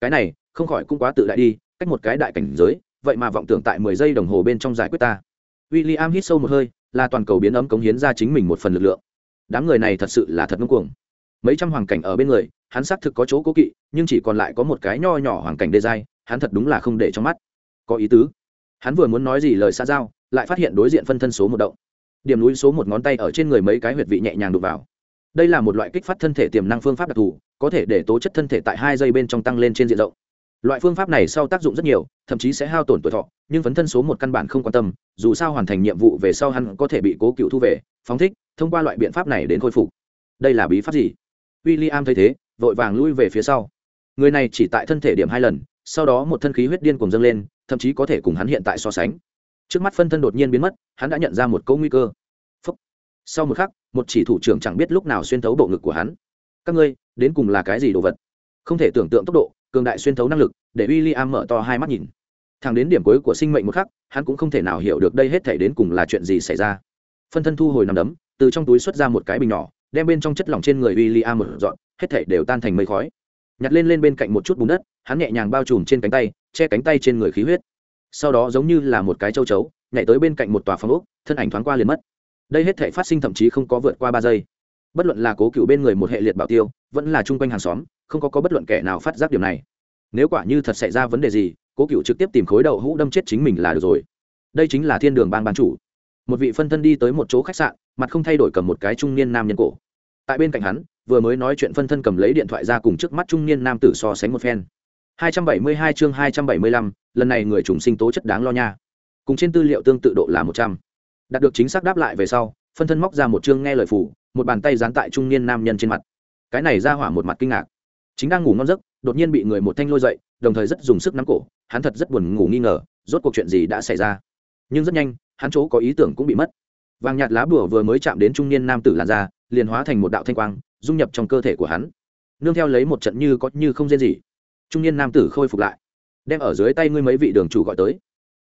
Cái này, không khỏi cũng quá tự đại đi, cách một cái đại cảnh giới, vậy mà vọng tưởng tại mười giây đồng hồ bên trong giải quyết ta. W i l l i am hít sâu một hơi, là toàn cầu biến ấm cống hiến ra chính mình một phần lực lượng đám người này thật sự là thật ngưng cuồng. Mấy trăm hoàng cảnh ở bên người, hắn xác thực có chỗ cố kỵ, nhưng chỉ còn lại có một cái nho nhỏ hoàng cảnh đê giai, hắn thật đúng là không để trong mắt. Có ý tứ. Hắn vừa muốn nói gì lời xa giao, lại phát hiện đối diện phân thân số một động. Điểm núi số một ngón tay ở trên người mấy cái huyệt vị nhẹ nhàng đục vào. Đây là một loại kích phát thân thể tiềm năng phương pháp đặc thù, có thể để tố chất thân thể tại hai giây bên trong tăng lên trên diện rộng. Loại phương pháp này sau tác dụng rất nhiều, thậm chí sẽ hao tổn tuổi thọ, nhưng phấn thân số một căn bản không quan tâm, dù sao hoàn thành nhiệm vụ về sau hắn có thể bị cố cựu thu về, phóng thích thông qua loại biện pháp này đến khôi phục. Đây là bí pháp gì? W i l l i am thấy thế, vội vàng lui về phía sau. Người này chỉ tại thân thể điểm hai lần, sau đó một thân khí huyết điên cùng dâng lên, thậm chí có thể cùng hắn hiện tại so sánh. Trước mắt phân thân đột nhiên biến mất, hắn đã nhận ra một câu nguy cơ. Phúc. sau một khắc, một chỉ thủ trưởng chẳng biết lúc nào xuyên thấu bộ ngực của hắn. Các ngươi, đến cùng là cái gì đồ vật? Không thể tưởng tượng tốc độ, cường đại xuyên thấu năng lực, để w i l l i am mở to hai mắt nhìn. Thẳng đến điểm cuối của sinh mệnh một khắc, hắn cũng không thể nào hiểu được đây hết thể đến cùng là chuyện gì xảy ra. Phân thân thu hồi nằm đấm từ trong túi xuất ra một cái bình nhỏ đem bên trong chất lỏng trên người w i l l i am một dọn hết thể đều tan thành mây khói. Nhặt lên lên bên cạnh một chút bùn đất hắn nhẹ nhàng bao trùm trên cánh tay che cánh tay trên người khí huyết. Sau đó giống như là một cái châu chấu nhảy tới bên cạnh một tòa phòng ốc thân ảnh thoáng qua liền mất. Đây hết thể phát sinh thậm chí không có vượt qua ba giây. Bất luận là cố cựu bên người một hệ liệt bảo tiêu vẫn là chung quanh hàng xóm không có, có bất luận kẻ nào phát giác điểm này. Nếu quả như thật xảy ra vấn đề gì cố cựu trực tiếp tìm khối đậu hũ đâm chết chính mình là được rồi. Đây chính là thiên đường bang ban chủ. Một vị phân thân đi tới một chỗ khách sạn mặt không thay đổi cầm một cái trung niên nam nhân cổ. Tại bên cạnh hắn vừa mới nói chuyện phân thân cầm lấy điện thoại ra cùng trước mắt trung niên nam tử so sánh một phen. 272 chương 275, lần này người trùng sinh tố chất đáng lo nha. Cùng trên tư liệu tương tự độ là 100. đạt được chính xác đáp lại về sau phân thân móc ra một chương nghe lời phủ một bàn tay dán tại trung niên nam nhân trên mặt. Cái này ra hỏa một mặt kinh ngạc. Chính đang ngủ ngon giấc đột nhiên bị người một thanh lôi dậy đồng thời rất dùng sức nắm cổ hắn thật rất buồn ngủ nghi ngờ rốt cuộc chuyện gì đã xảy ra. Nhưng rất nhanh hắn chỗ có ý tưởng cũng bị mất vàng nhạt lá bùa vừa mới chạm đến trung niên nam tử làn da, liền hóa thành một đạo thanh quang, dung nhập trong cơ thể của hắn. Nương theo lấy một trận như có như không riêng gì trung niên nam tử khôi phục lại, đem ở dưới tay ngươi mấy vị đường chủ gọi tới.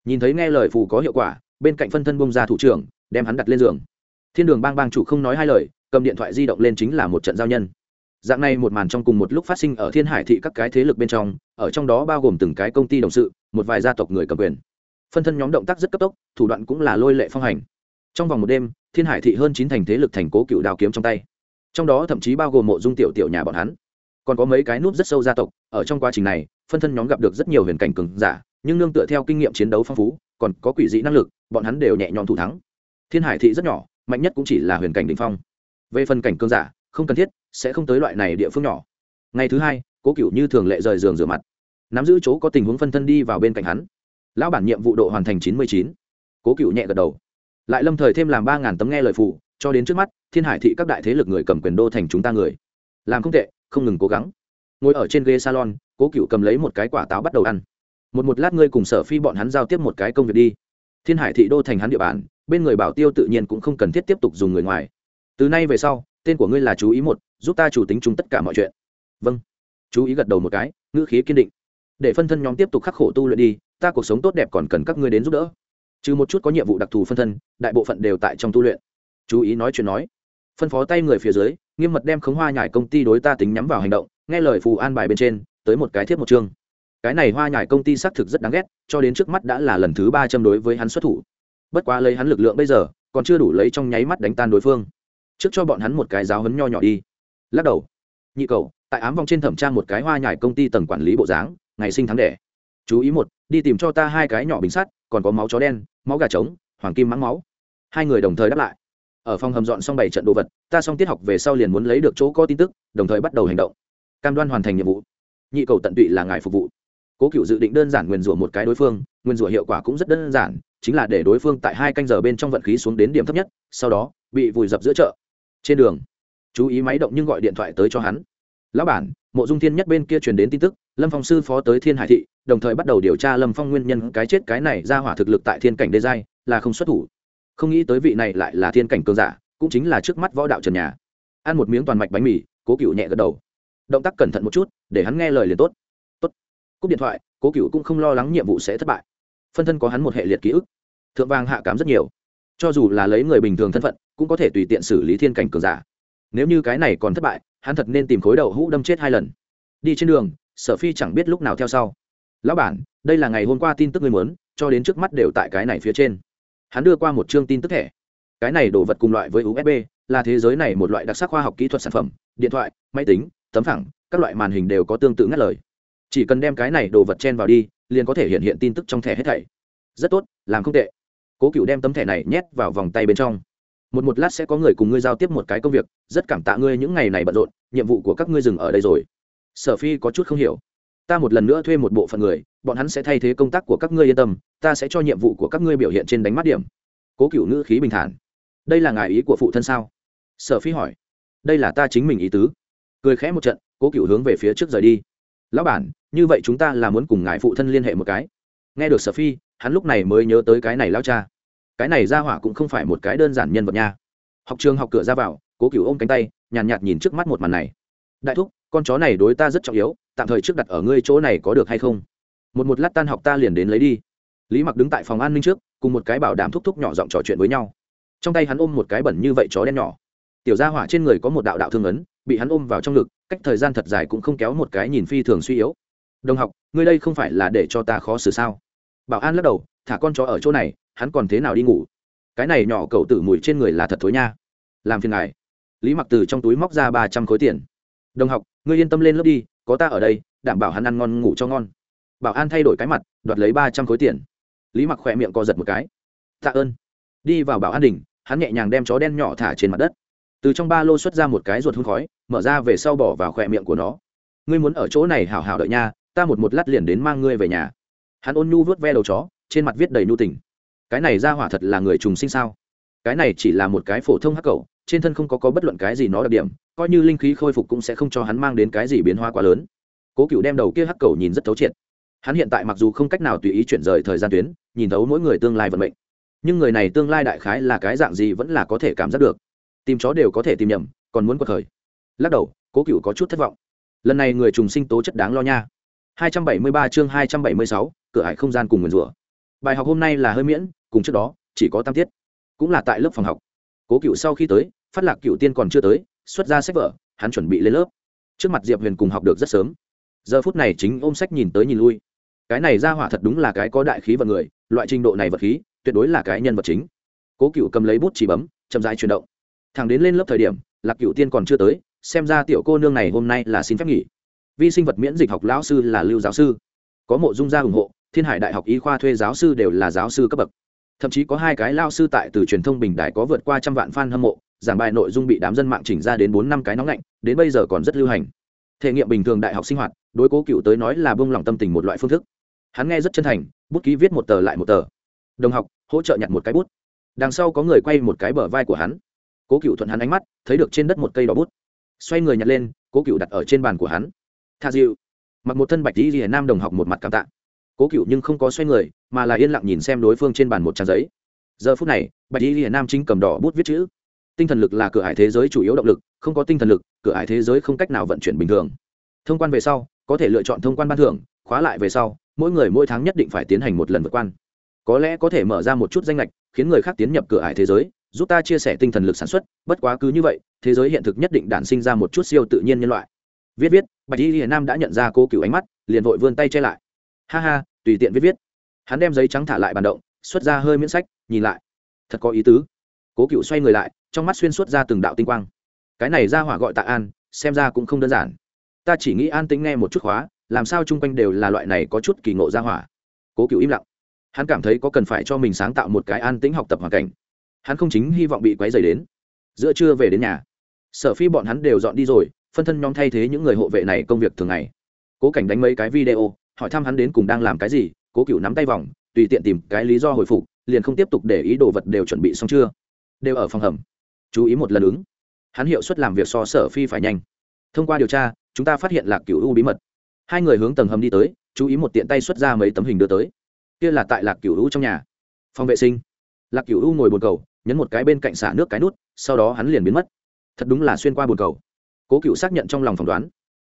Nhìn thấy nghe lời phù có hiệu quả, bên cạnh phân thân bông ra thủ trưởng, đem hắn đặt lên giường. Thiên đường bang bang chủ không nói hai lời, cầm điện thoại di động lên chính là một trận giao nhân. Dạng này một màn trong cùng một lúc phát sinh ở thiên hải thị các cái thế lực bên trong, ở trong đó bao gồm từng cái công ty đồng sự, một vài gia tộc người cầm quyền. Phân thân nhóm động tác rất cấp tốc, thủ đoạn cũng là lôi lệ phong hành trong vòng một đêm, thiên hải thị hơn chín thành thế lực thành cố cựu đào kiếm trong tay. Trong đó thậm chí bao gồm mộ dung tiểu tiểu nhà bọn hắn. Còn có mấy cái nút rất sâu gia tộc, ở trong quá trình này, phân thân nhóm gặp được rất nhiều huyền cảnh cường giả, nhưng nương tựa theo kinh nghiệm chiến đấu phong phú, còn có quỷ dị năng lực, bọn hắn đều nhẹ nhõm thủ thắng. Thiên hải thị rất nhỏ, mạnh nhất cũng chỉ là huyền cảnh đ ỉ n h phong. Về phần cảnh cường giả, không cần thiết, sẽ không tới loại này địa phương nhỏ. Ngày thứ hai, cố cựu như thường lệ rời giường rửa mặt. Nắm giữ chỗ có tình huống phân thân đi vào bên cạnh hắn. Lão bản nhiệm vụ độ hoàn thành chín mươi chín. Cố cựu nhẹ gật đầu lại lâm thời thêm làm ba ngàn tấm nghe lời phụ, cho đến trước mắt, thiên hải thị các đại thế lực người cầm quyền đô thành chúng ta người. Làm không tệ, không ngừng cố gắng. Ngồi ở trên ghế salon, cố cựu cầm lấy một cái quả táo bắt đầu ăn. Một một lát ngươi cùng sở phi bọn hắn giao tiếp một cái công việc đi. Thiên hải thị đô thành hắn địa bàn, bên người bảo tiêu tự nhiên cũng không cần thiết tiếp tục dùng người ngoài. Từ nay về sau, tên của ngươi là chú ý một, giúp ta chủ tính chung tất cả mọi chuyện. Vâng. Chú ý gật đầu một cái, ngữ khí kiên định. Để phân thân nhóm tiếp tục khắc khổ tu luyện đi, ta cuộc sống tốt đẹp còn cần các ngươi đến giúp đỡ trừ một chút có nhiệm vụ đặc thù phân thân, đại bộ phận đều tại trong tu luyện. Chú ý nói chuyện nói. Phân phó tay người phía dưới, nghiêm mật đem khống hoa nhải công ty đối ta tính nhắm vào hành động, nghe lời phù an bài bên trên, tới một cái thiết một chương. Cái này hoa nhải công ty xác thực rất đáng ghét, cho đến trước mắt đã là lần thứ ba châm đối với hắn xuất thủ. Bất quá lấy hắn lực lượng bây giờ, còn chưa đủ lấy trong nháy mắt đánh tan đối phương. Trước cho bọn hắn một cái giáo hấn nho nhỏ đi. Lắc đầu. Nhị cầu, tại ám vòng trên thẩm tra một cái hoa nhải công ty tầng quản lý bộ dáng, ngày sinh tháng đẻ. Chú ý một, đi tìm cho ta hai cái nhỏ bình sắt còn có máu chó đen, máu gà trống, hoàng kim mắng máu. Hai người đồng thời đáp lại. Ở phòng hầm dọn xong bảy trận đồ vật, ta xong tiết học về sau liền muốn lấy được chỗ có tin tức, đồng thời bắt đầu hành động. Cam đoan hoàn thành nhiệm vụ. Nhị cầu tận tụy là ngài phục vụ. Cố cựu dự định đơn giản nguyền rủa một cái đối phương, nguyền rủa hiệu quả cũng rất đơn giản, chính là để đối phương tại hai canh giờ bên trong vận khí xuống đến điểm thấp nhất, sau đó, bị vùi dập giữa chợ. Trên đường, chú ý máy động nhưng gọi điện thoại tới cho hắn. Lão bản, mộ dung thiên nhất bên kia truyền đến tin tức, lâm phong sư phó tới thiên hải thị đồng thời bắt đầu điều tra lâm phong nguyên nhân cái chết cái này ra hỏa thực lực tại thiên cảnh đê giai là không xuất thủ. Không nghĩ tới vị này lại là thiên cảnh cường giả, cũng chính là trước mắt võ đạo trần nhà. Ăn một miếng toàn mạch bánh mì, cố cựu nhẹ gật đầu. Động tác cẩn thận một chút, để hắn nghe lời liền tốt. Tốt. Cúp điện thoại, cố cựu cũng không lo lắng nhiệm vụ sẽ thất bại. Phân thân có hắn một hệ liệt ký ức. Thượng vàng hạ cám rất nhiều. Cho dù là lấy người bình thường thân phận, cũng có thể tùy tiện xử lý thiên cảnh cường giả. Nếu như cái này còn thất bại, hắn thật nên tìm khối đầu hũ đâm chết hai lần. Đi trên đường, sở phi chẳng biết lúc nào theo sau lão bản, đây là ngày hôm qua tin tức người muốn, cho đến trước mắt đều tại cái này phía trên. Hắn đưa qua một chương tin tức thẻ. Cái này đồ vật cùng loại với usb là thế giới này một loại đặc sắc khoa học kỹ thuật sản phẩm, điện thoại, máy tính, tấm phẳng, các loại màn hình đều có tương tự ngắt lời. Chỉ cần đem cái này đồ vật chen vào đi, liền có thể hiện hiện tin tức trong thẻ hết thảy. Rất tốt, làm không tệ. Cố cựu đem tấm thẻ này nhét vào vòng tay bên trong. Một một lát sẽ có người cùng ngươi giao tiếp một cái công việc, rất cảm tạ ngươi những ngày này bận rộn, nhiệm vụ của các ngươi dừng ở đây rồi. Sở phi có chút không hiểu ta một lần nữa thuê một bộ phận người bọn hắn sẽ thay thế công tác của các ngươi yên tâm ta sẽ cho nhiệm vụ của các ngươi biểu hiện trên đánh mắt điểm. Cố cựu ngữ khí bình thản. Đây là ngài ý của phụ thân sao? Sở phi hỏi. Đây là ta chính mình ý tứ. Cười khẽ một trận cố cựu hướng về phía trước rời đi. Lão bản như vậy chúng ta là muốn cùng ngài phụ thân liên hệ một cái. Nghe được sở phi hắn lúc này mới nhớ tới cái này lao cha. Cái này ra hỏa cũng không phải một cái đơn giản nhân vật nha. Học trường học cửa ra vào cố cựu ôm cánh tay nhàn nhạt, nhạt nhìn trước mắt một màn này đại thúc, con chó này đối ta rất trọng yếu, tạm thời trước đặt ở ngươi chỗ này có được hay không? Một một lát tan học ta liền đến lấy đi. Lý mặc đứng tại phòng an ninh trước, cùng một cái bảo đảm thúc thúc nhỏ giọng trò chuyện với nhau. Trong tay hắn ôm một cái bẩn như vậy chó đen nhỏ. Tiểu gia hỏa trên người có một đạo đạo thương ấn, bị hắn ôm vào trong ngực, cách thời gian thật dài cũng không kéo một cái nhìn phi thường suy yếu. Đồng học, ngươi đây không phải là để cho ta khó xử sao? Bảo an lắc đầu, thả con chó ở chỗ này, hắn còn thế nào đi ngủ? Cái này nhỏ cậu tử mùi trên người là thật thối nha. Làm phiền ngài. Lý mặc từ trong túi móc ra ba trăm khối tiền đồng học, ngươi yên tâm lên lớp đi, có ta ở đây, đảm bảo hắn ăn ngon ngủ cho ngon. Bảo an thay đổi cái mặt, đoạt lấy ba trăm khối tiền. Lý mặc khỏe miệng co giật một cái. Tạ ơn. Đi vào bảo an đình hắn nhẹ nhàng đem chó đen nhỏ thả trên mặt đất. Từ trong ba lô xuất ra một cái ruột hương khói, mở ra về sau bỏ vào khỏe miệng của nó. Ngươi muốn ở chỗ này hào hào đợi nha, ta một một lát liền đến mang ngươi về nhà. Hắn ôn nhu vớt ve đầu chó, trên mặt viết đầy nhu tình. Cái này ra hỏa thật là người trùng sinh sao? Cái này chỉ là một cái phổ thông hắc cầu trên thân không có, có bất luận cái gì nó đặc điểm coi như linh khí khôi phục cũng sẽ không cho hắn mang đến cái gì biến hóa quá lớn. Cố cựu đem đầu kia hắc cầu nhìn rất thấu triệt. Hắn hiện tại mặc dù không cách nào tùy ý chuyển rời thời gian tuyến nhìn thấu mỗi người tương lai vận mệnh. Nhưng người này tương lai đại khái là cái dạng gì vẫn là có thể cảm giác được. Tìm chó đều có thể tìm nhầm còn muốn có thời lắc đầu cố cựu có chút thất vọng. Lần này người trùng sinh tố chất đáng lo nha. 273 chương 276, cửa hải không gian cùng nguyền rủa. Bài học hôm nay là hơi miễn cùng trước đó chỉ có tam tiết. Cũng là tại lớp phòng học cố cựu sau khi tới, phát lạc cựu tiên còn chưa tới, xuất ra sách vở, hắn chuẩn bị lên lớp. Trước mặt diệp huyền cùng học được rất sớm. Giờ phút này chính ôm sách nhìn tới nhìn lui. Cái này ra hỏa thật đúng là cái có đại khí vật người, loại trình độ này vật khí, tuyệt đối là cái nhân vật chính. Cố cựu cầm lấy bút chỉ bấm, chậm rãi chuyển động. Thằng đến lên lớp thời điểm, lạc cựu tiên còn chưa tới, xem ra tiểu cô nương này hôm nay là xin phép nghỉ. Vi sinh vật miễn dịch học lão sư là lưu giáo sư. Có mộ dung gia ủng hộ, thiên hải đại học y khoa thuê giáo sư đều là giáo sư cấp bậc thậm chí có hai cái lao sư tại từ truyền thông bình đại có vượt qua trăm vạn fan hâm mộ, giảng bài nội dung bị đám dân mạng chỉnh ra đến bốn năm cái nóng lạnh, đến bây giờ còn rất lưu hành. Thể nghiệm bình thường đại học sinh hoạt, đối cố cựu tới nói là bông lòng tâm tình một loại phương thức. Hắn nghe rất chân thành, bút ký viết một tờ lại một tờ. Đồng học, hỗ trợ nhặt một cái bút. Đằng sau có người quay một cái bờ vai của hắn. Cố cựu thuận hắn ánh mắt, thấy được trên đất một cây đỏ bút. Xoay người nhặt lên, cố cựu đặt ở trên bàn của hắn. Tha dịu. Mặc một thân bạch tí rìa nam đồng học một mặt cảm tạ cố cựu nhưng không có xoay người, mà là yên lặng nhìn xem đối phương trên bàn một trang giấy. Giờ phút này, bạch y rìa nam chính cầm đỏ bút viết chữ. Tinh thần lực là cửa hải thế giới chủ yếu động lực, không có tinh thần lực, cửa hải thế giới không cách nào vận chuyển bình thường. Thông quan về sau, có thể lựa chọn thông quan ban thưởng, khóa lại về sau, mỗi người mỗi tháng nhất định phải tiến hành một lần vượt quan. Có lẽ có thể mở ra một chút danh lệch, khiến người khác tiến nhập cửa hải thế giới, giúp ta chia sẻ tinh thần lực sản xuất, bất quá cứ như vậy, thế giới hiện thực nhất định đản sinh ra một chút siêu tự nhiên nhân loại. Viết viết, bạch y hiền nam đã nhận ra cô cựu ánh mắt, liền vội vươn tay che lại. Ha ha tùy tiện viết viết. Hắn đem giấy trắng thả lại bàn động, xuất ra hơi miễn sách, nhìn lại. Thật có ý tứ. Cố cựu xoay người lại, trong mắt xuyên suốt ra từng đạo tinh quang. Cái này ra hỏa gọi tạ an, xem ra cũng không đơn giản. Ta chỉ nghĩ an tính nghe một chút khóa, làm sao chung quanh đều là loại này có chút kỳ ngộ ra hỏa. Cố cựu im lặng. Hắn cảm thấy có cần phải cho mình sáng tạo một cái an tĩnh học tập hoàn cảnh. Hắn không chính hy vọng bị quấy dày đến. Giữa trưa về đến nhà, sở phi bọn hắn đều dọn đi rồi, phân thân nhóm thay thế những người hộ vệ này công việc thường ngày. Cố cảnh đánh mấy cái video hỏi thăm hắn đến cùng đang làm cái gì, cố cựu nắm tay vòng, tùy tiện tìm cái lý do hồi phục, liền không tiếp tục để ý đồ vật đều chuẩn bị xong chưa. Đều ở phòng hầm. Chú ý một lần ứng. Hắn hiệu suất làm việc so sở phi phải nhanh. Thông qua điều tra, chúng ta phát hiện lạc cựu u bí mật. Hai người hướng tầng hầm đi tới, chú ý một tiện tay xuất ra mấy tấm hình đưa tới. Kia là tại lạc cựu u trong nhà. Phòng vệ sinh. Lạc cựu u ngồi bồn cầu, nhấn một cái bên cạnh xả nước cái nút, sau đó hắn liền biến mất. Thật đúng là xuyên qua bồn cầu. Cố cựu xác nhận trong lòng phỏng đoán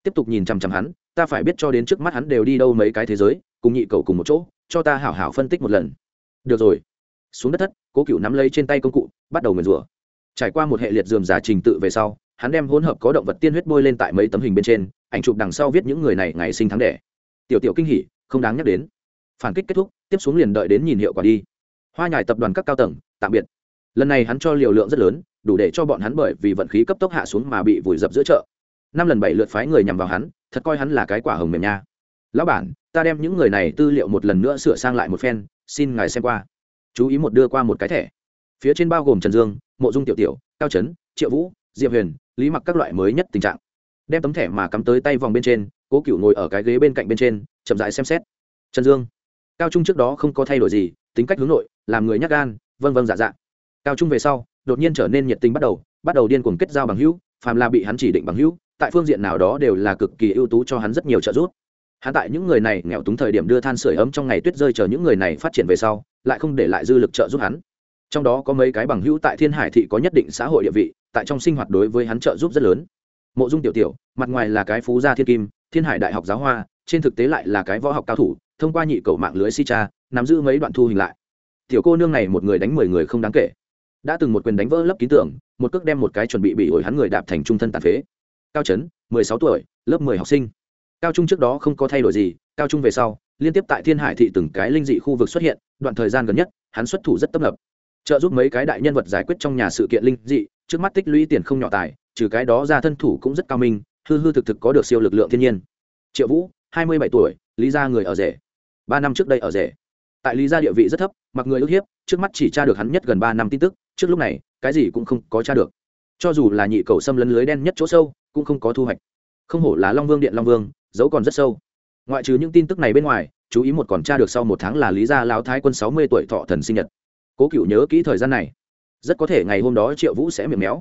tiếp tục nhìn chằm chằm hắn, ta phải biết cho đến trước mắt hắn đều đi đâu mấy cái thế giới, cùng nhị cầu cùng một chỗ, cho ta hảo hảo phân tích một lần. Được rồi. Xuống đất thất, cố cựu nắm lấy trên tay công cụ, bắt đầu nguyền rủa. Trải qua một hệ liệt dườm giả trình tự về sau, hắn đem hỗn hợp có động vật tiên huyết bôi lên tại mấy tấm hình bên trên, ảnh chụp đằng sau viết những người này ngày sinh tháng đẻ. Tiểu tiểu kinh hỉ, không đáng nhắc đến. Phản kích kết thúc, tiếp xuống liền đợi đến nhìn hiệu quả đi. Hoa nhài tập đoàn các cao tầng, tạm biệt. Lần này hắn cho liều lượng rất lớn, đủ để cho bọn hắn bởi vì vận khí cấp tốc hạ xuống mà bị vùi dập giữa chợ năm lần bảy lượt phái người nhằm vào hắn, thật coi hắn là cái quả hồng mềm nha. Lão bản, ta đem những người này tư liệu một lần nữa sửa sang lại một phen, xin ngài xem qua. Chú ý một đưa qua một cái thẻ. Phía trên bao gồm trần dương, mộ dung tiểu tiểu, cao trấn, triệu vũ, diệp huyền, lý mặc các loại mới nhất tình trạng. Đem tấm thẻ mà cắm tới tay vòng bên trên, cố cựu ngồi ở cái ghế bên cạnh bên trên, chậm dại xem xét. Trần dương. Cao trung trước đó không có thay đổi gì, tính cách hướng nội, làm người nhắc gan vân vân dạ dạ. Cao trung về sau, đột nhiên trở nên nhiệt tình bắt đầu bắt đầu điên cuồng kết giao bằng hữu, phàm là bị hắn chỉ định bằng hữu tại phương diện nào đó đều là cực kỳ ưu tú cho hắn rất nhiều trợ giúp. Hắn tại những người này nghèo túng thời điểm đưa than sửa ấm trong ngày tuyết rơi chờ những người này phát triển về sau, lại không để lại dư lực trợ giúp hắn. Trong đó có mấy cái bằng hữu tại thiên hải thị có nhất định xã hội địa vị, tại trong sinh hoạt đối với hắn trợ giúp rất lớn. Mộ dung tiểu tiểu, mặt ngoài là cái phú gia thiên kim, thiên hải đại học giáo hoa, trên thực tế lại là cái võ học cao thủ, thông qua nhị cầu mạng lưới si cha, nắm giữ mấy đoạn thu hình lại. Tiểu cô nương này một người đánh mười người không đáng kể. Đã từng một quyền đánh vỡ lấp ký tưởng, một cước đem một cái chuẩn bị bị ổi hắn người đạp thành trung thân tàn phế cao trấn mười sáu tuổi, lớp mười học sinh. Cao trung trước đó không có thay đổi gì, cao trung về sau, liên tiếp tại thiên hải thị từng cái linh dị khu vực xuất hiện, đoạn thời gian gần nhất, hắn xuất thủ rất tấp nập. Trợ giúp mấy cái đại nhân vật giải quyết trong nhà sự kiện linh dị, trước mắt tích lũy tiền không nhỏ tài, trừ cái đó ra thân thủ cũng rất cao minh, hư hư thực thực có được siêu lực lượng thiên nhiên. Triệu vũ, hai mươi bảy tuổi, lý gia người ở rể. Ba năm trước đây ở rể. Tại lý gia địa vị rất thấp, mặc người ước hiếp, trước mắt chỉ tra được hắn nhất gần ba năm tin tức, trước lúc này, cái gì cũng không có tra được. Cho dù là nhị cầu xâm lấn lưới đen nhất chỗ sâu cũng không có thu hoạch. Không hổ là long vương điện long vương dấu còn rất sâu. Ngoại trừ những tin tức này bên ngoài, chú ý một còn tra được sau một tháng là lý gia lão thái quân sáu mươi tuổi thọ thần sinh nhật. Cố cựu nhớ kỹ thời gian này. Rất có thể ngày hôm đó triệu vũ sẽ miệng méo.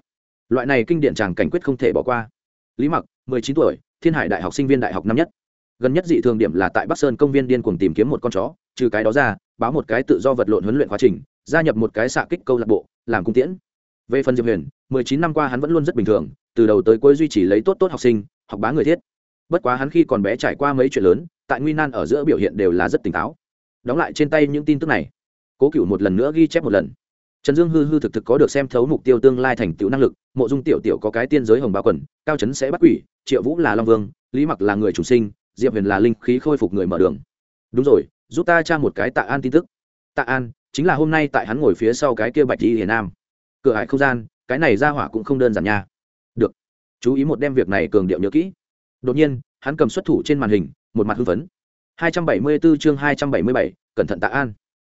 Loại này kinh điển tràng cảnh quyết không thể bỏ qua. Lý mặc, mười chín tuổi, thiên hải đại học sinh viên đại học năm nhất. Gần nhất dị thường điểm là tại bắc sơn công viên điên cuồng tìm kiếm một con chó, trừ cái đó ra, báo một cái tự do vật lộn huấn luyện quá trình, gia nhập một cái xạ kích câu lạc bộ, làm cung tiễn. Về phần diệp huyền, mười chín năm qua hắn vẫn luôn rất bình thường từ đầu tới cuối duy trì lấy tốt tốt học sinh, học bá người thiết. Bất quá hắn khi còn bé trải qua mấy chuyện lớn, tại nguy nan ở giữa biểu hiện đều là rất tỉnh táo. Đóng lại trên tay những tin tức này, cố cựu một lần nữa ghi chép một lần. Trần dương hư hư thực thực có được xem thấu mục tiêu tương lai thành tựu năng lực, mộ dung tiểu tiểu có cái tiên giới hồng ba quần, cao trấn sẽ bắt quỷ, triệu vũ là long vương, lý mặc là người chủ sinh, diệp huyền là linh khí khôi phục người mở đường. Đúng rồi, giúp ta tra một cái tạ an tin tức. Tạ an, chính là hôm nay tại hắn ngồi phía sau cái kia bạch đi hiền nam. Cửa hải không gian, cái này ra hỏa cũng không đơn giản nha chú ý một đem việc này cường điệu nhớ kỹ. Đột nhiên hắn cầm xuất thủ trên màn hình một mặt hưng phấn. 274 chương 277, cẩn thận tạ an.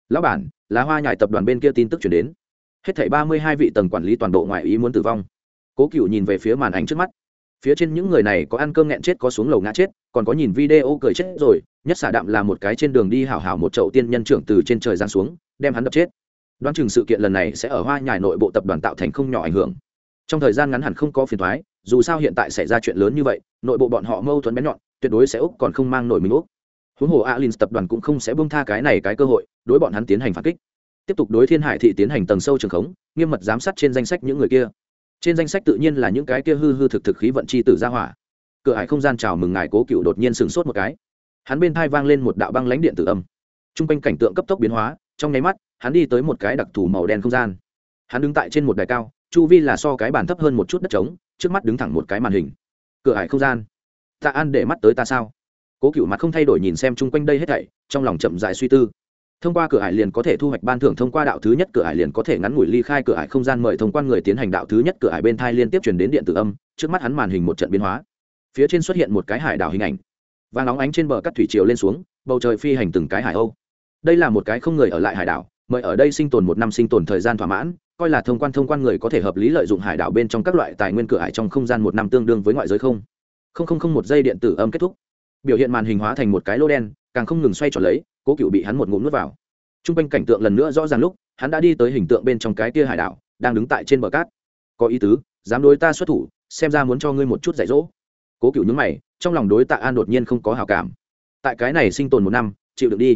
Lão bản lá hoa nhại tập đoàn bên kia tin tức chuyển đến. Hết thảy 32 vị tầng quản lý toàn bộ ngoại ý muốn tử vong. Cố cựu nhìn về phía màn ảnh trước mắt. Phía trên những người này có ăn cơm nghẹn chết có xuống lầu ngã chết còn có nhìn video cười chết rồi nhất xả đạm là một cái trên đường đi hảo hảo một chậu tiên nhân trưởng từ trên trời giáng xuống đem hắn đập chết. Đoán chừng sự kiện lần này sẽ ở hoa nhài nội bộ tập đoàn tạo thành không nhỏ ảnh hưởng trong thời gian ngắn hẳn không có phiền thoái dù sao hiện tại xảy ra chuyện lớn như vậy, nội bộ bọn họ mâu thuẫn bén nhọn, tuyệt đối sẽ úc còn không mang nổi mình úc. Huống hồ alin tập đoàn cũng không sẽ bông tha cái này cái cơ hội, đối bọn hắn tiến hành phản kích. Tiếp tục đối thiên hải thị tiến hành tầng sâu trường khống, nghiêm mật giám sát trên danh sách những người kia. Trên danh sách tự nhiên là những cái kia hư hư thực thực khí vận chi tử ra hỏa. Cửa hải không gian chào mừng ngài cố cựu đột nhiên sừng sốt một cái. Hắn bên thai vang lên một đạo băng lãnh điện tử âm. T r u n g quanh cảnh tượng cấp tốc biến hóa, trong nháy mắt, hắn đi tới một cái đặc thù màu đen không gian. Hắn đứng tại trên một đài cao chu vi là so cái bàn thấp hơn một chút đất trống, trước mắt đứng thẳng một cái màn hình. Cửa hải không gian. Tạ an để mắt tới ta sao? Cố cựu mặt không thay đổi nhìn xem chung quanh đây hết thảy, trong lòng chậm dài suy tư. Thông qua cửa hải liền có thể thu hoạch ban thưởng, thông qua đạo thứ nhất cửa hải liền có thể ngắn ngủi ly khai cửa hải không gian, mời thông quan người tiến hành đạo thứ nhất cửa hải bên thai liên tiếp chuyển đến điện tử âm, trước mắt hắn màn hình một trận biến hóa. Phía trên xuất hiện một cái hải đảo hình ảnh. Và nóng ánh trên bờ cắt thủy triều lên xuống, bầu trời phi hành từng cái hải âu. Đây là một cái không người ở lại hải đảo, mời ở đây sinh tồn một năm sinh tồn thời gian thỏa mãn coi là thông quan thông quan người có thể hợp lý lợi dụng hải đảo bên trong các loại tài nguyên cửa hải trong không gian một năm tương đương với ngoại giới không? Không không không một giây điện tử âm kết thúc. Biểu hiện màn hình hóa thành một cái lô đen, càng không ngừng xoay tròn lấy, cố cựu bị hắn một ngụm nuốt vào. T r u n g quanh cảnh tượng lần nữa rõ ràng lúc, hắn đã đi tới hình tượng bên trong cái tia hải đảo, đang đứng tại trên bờ cát. Có ý tứ, dám đối ta xuất thủ, xem ra muốn cho ngươi một chút dạy dỗ. Cố cựu nhúng mày, trong lòng đối tạ an đột nhiên không có hào cảm. Tại cái này sinh tồn một năm, chịu được đi.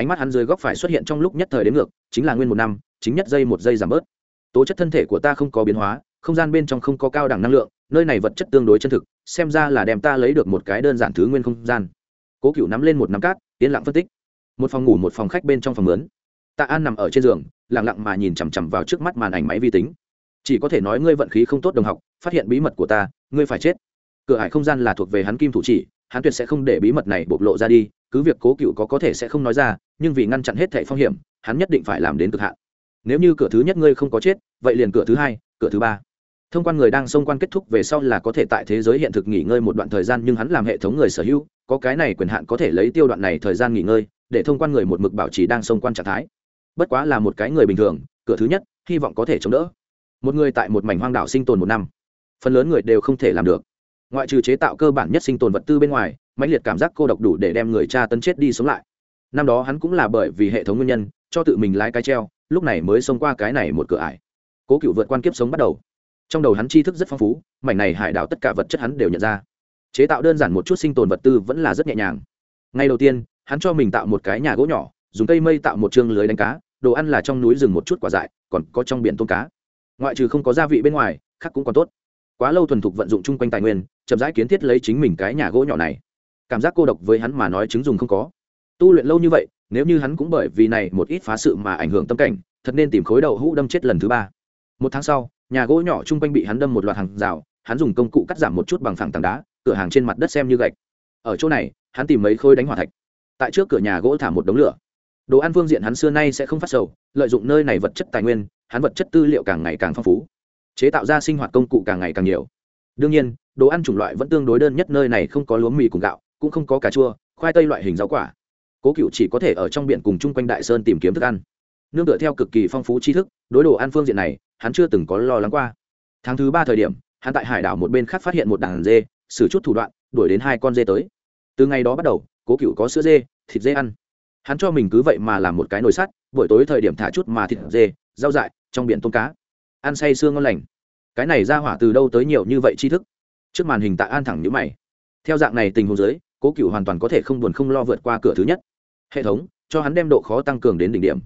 Ánh mắt hắn dưới góc phải xuất hiện trong lúc nhất thời đến ngược, chính là nguyên một năm, chính nhất giây một giây giảm bớt tố chất thân thể của ta không có biến hóa, không gian bên trong không có cao đẳng năng lượng, nơi này vật chất tương đối chân thực, xem ra là đem ta lấy được một cái đơn giản thứ nguyên không gian. Cố cựu nắm lên một nắm cát, yên lặng phân tích. Một phòng ngủ một phòng khách bên trong phòng lớn. tạ an nằm ở trên giường lẳng lặng mà nhìn chằm chằm vào trước mắt màn ảnh máy vi tính. Chỉ có thể nói ngươi vận khí không tốt đồng học, phát hiện bí mật của ta, ngươi phải chết. Cửa hải không gian là thuộc về hắn kim thủ chỉ, hắn tuyệt sẽ không để bí mật này bộc lộ ra đi, cứ việc cố cựu có có thể sẽ không nói ra, nhưng vì ngăn chặn hết thẻ phong hiểm, hắn nhất định phải làm đến cực hạn nếu như cửa thứ nhất ngươi không có chết, vậy liền cửa thứ hai, cửa thứ ba. Thông quan người đang xông quan kết thúc về sau là có thể tại thế giới hiện thực nghỉ ngơi một đoạn thời gian, nhưng hắn làm hệ thống người sở hữu, có cái này quyền hạn có thể lấy tiêu đoạn này thời gian nghỉ ngơi, để thông quan người một mực bảo trì đang xông quan trạng thái. Bất quá là một cái người bình thường, cửa thứ nhất, hy vọng có thể chống đỡ. Một người tại một mảnh hoang đảo sinh tồn một năm. Phần lớn người đều không thể làm được. Ngoại trừ chế tạo cơ bản nhất sinh tồn vật tư bên ngoài, mãnh liệt cảm giác cô độc đủ để đem người cha tấn chết đi sống lại. Năm đó hắn cũng là bởi vì hệ thống nguyên nhân, cho tự mình lái cái treo lúc này mới xông qua cái này một cửa ải. Cố cựu vượt quan kiếp sống bắt đầu. Trong đầu hắn tri thức rất phong phú, mảnh này hải đảo tất cả vật chất hắn đều nhận ra. Chế tạo đơn giản một chút sinh tồn vật tư vẫn là rất nhẹ nhàng. Ngay đầu tiên, hắn cho mình tạo một cái nhà gỗ nhỏ, dùng cây mây tạo một chương lưới đánh cá, đồ ăn là trong núi rừng một chút quả dại, còn có trong biển tôm cá. Ngoại trừ không có gia vị bên ngoài, khác cũng còn tốt. Quá lâu thuần thục vận dụng chung quanh tài nguyên, chậm rãi kiến thiết lấy chính mình cái nhà gỗ nhỏ này. Cảm giác cô độc với hắn mà nói chứng dùng không có. Tu luyện lâu như vậy nếu như hắn cũng bởi vì này một ít phá sự mà ảnh hưởng tâm cảnh, thật nên tìm khối đầu hũ đâm chết lần thứ ba. Một tháng sau, nhà gỗ nhỏ chung quanh bị hắn đâm một loạt hàng rào, hắn dùng công cụ cắt giảm một chút bằng phẳng tảng đá, cửa hàng trên mặt đất xem như gạch. Ở chỗ này, hắn tìm mấy khối đánh hỏa thạch. Tại trước cửa nhà gỗ thả một đống lửa. Đồ ăn phương diện hắn xưa nay sẽ không phát sầu, lợi dụng nơi này vật chất tài nguyên, hắn vật chất tư liệu càng ngày càng phong phú. Chế tạo ra sinh hoạt công cụ càng ngày càng nhiều. Đương nhiên, đồ ăn chủng loại vẫn tương đối đơn nhất nơi này không có lúa mì cùng gạo, cũng không có cà chua, khoai tây loại hình rau quả cố cựu chỉ có thể ở trong biển cùng chung quanh đại sơn tìm kiếm thức ăn. Nương tựa theo cực kỳ phong phú tri thức, đối đồ ăn phương diện này, hắn chưa từng có lo lắng qua. Tháng thứ ba thời điểm, hắn tại hải đảo một bên khác phát hiện một đàn dê, xử chút thủ đoạn, đuổi đến hai con dê tới. Từ ngày đó bắt đầu, cố cựu có sữa dê, thịt dê ăn. Hắn cho mình cứ vậy mà làm một cái nồi sắt, buổi tối thời điểm thả chút mà thịt dê, rau dại, trong biển tôm cá. Ăn say sương ngon lành. Cái này ra hỏa từ đâu tới nhiều như vậy tri thức? Trước màn hình tạ an thẳng nhữ mày. Theo dạng này tình huống giới cố cựu hoàn toàn có thể không buồn không lo vượt qua cửa thứ nhất hệ thống, cho hắn đem độ khó tăng cường đến đỉnh điểm.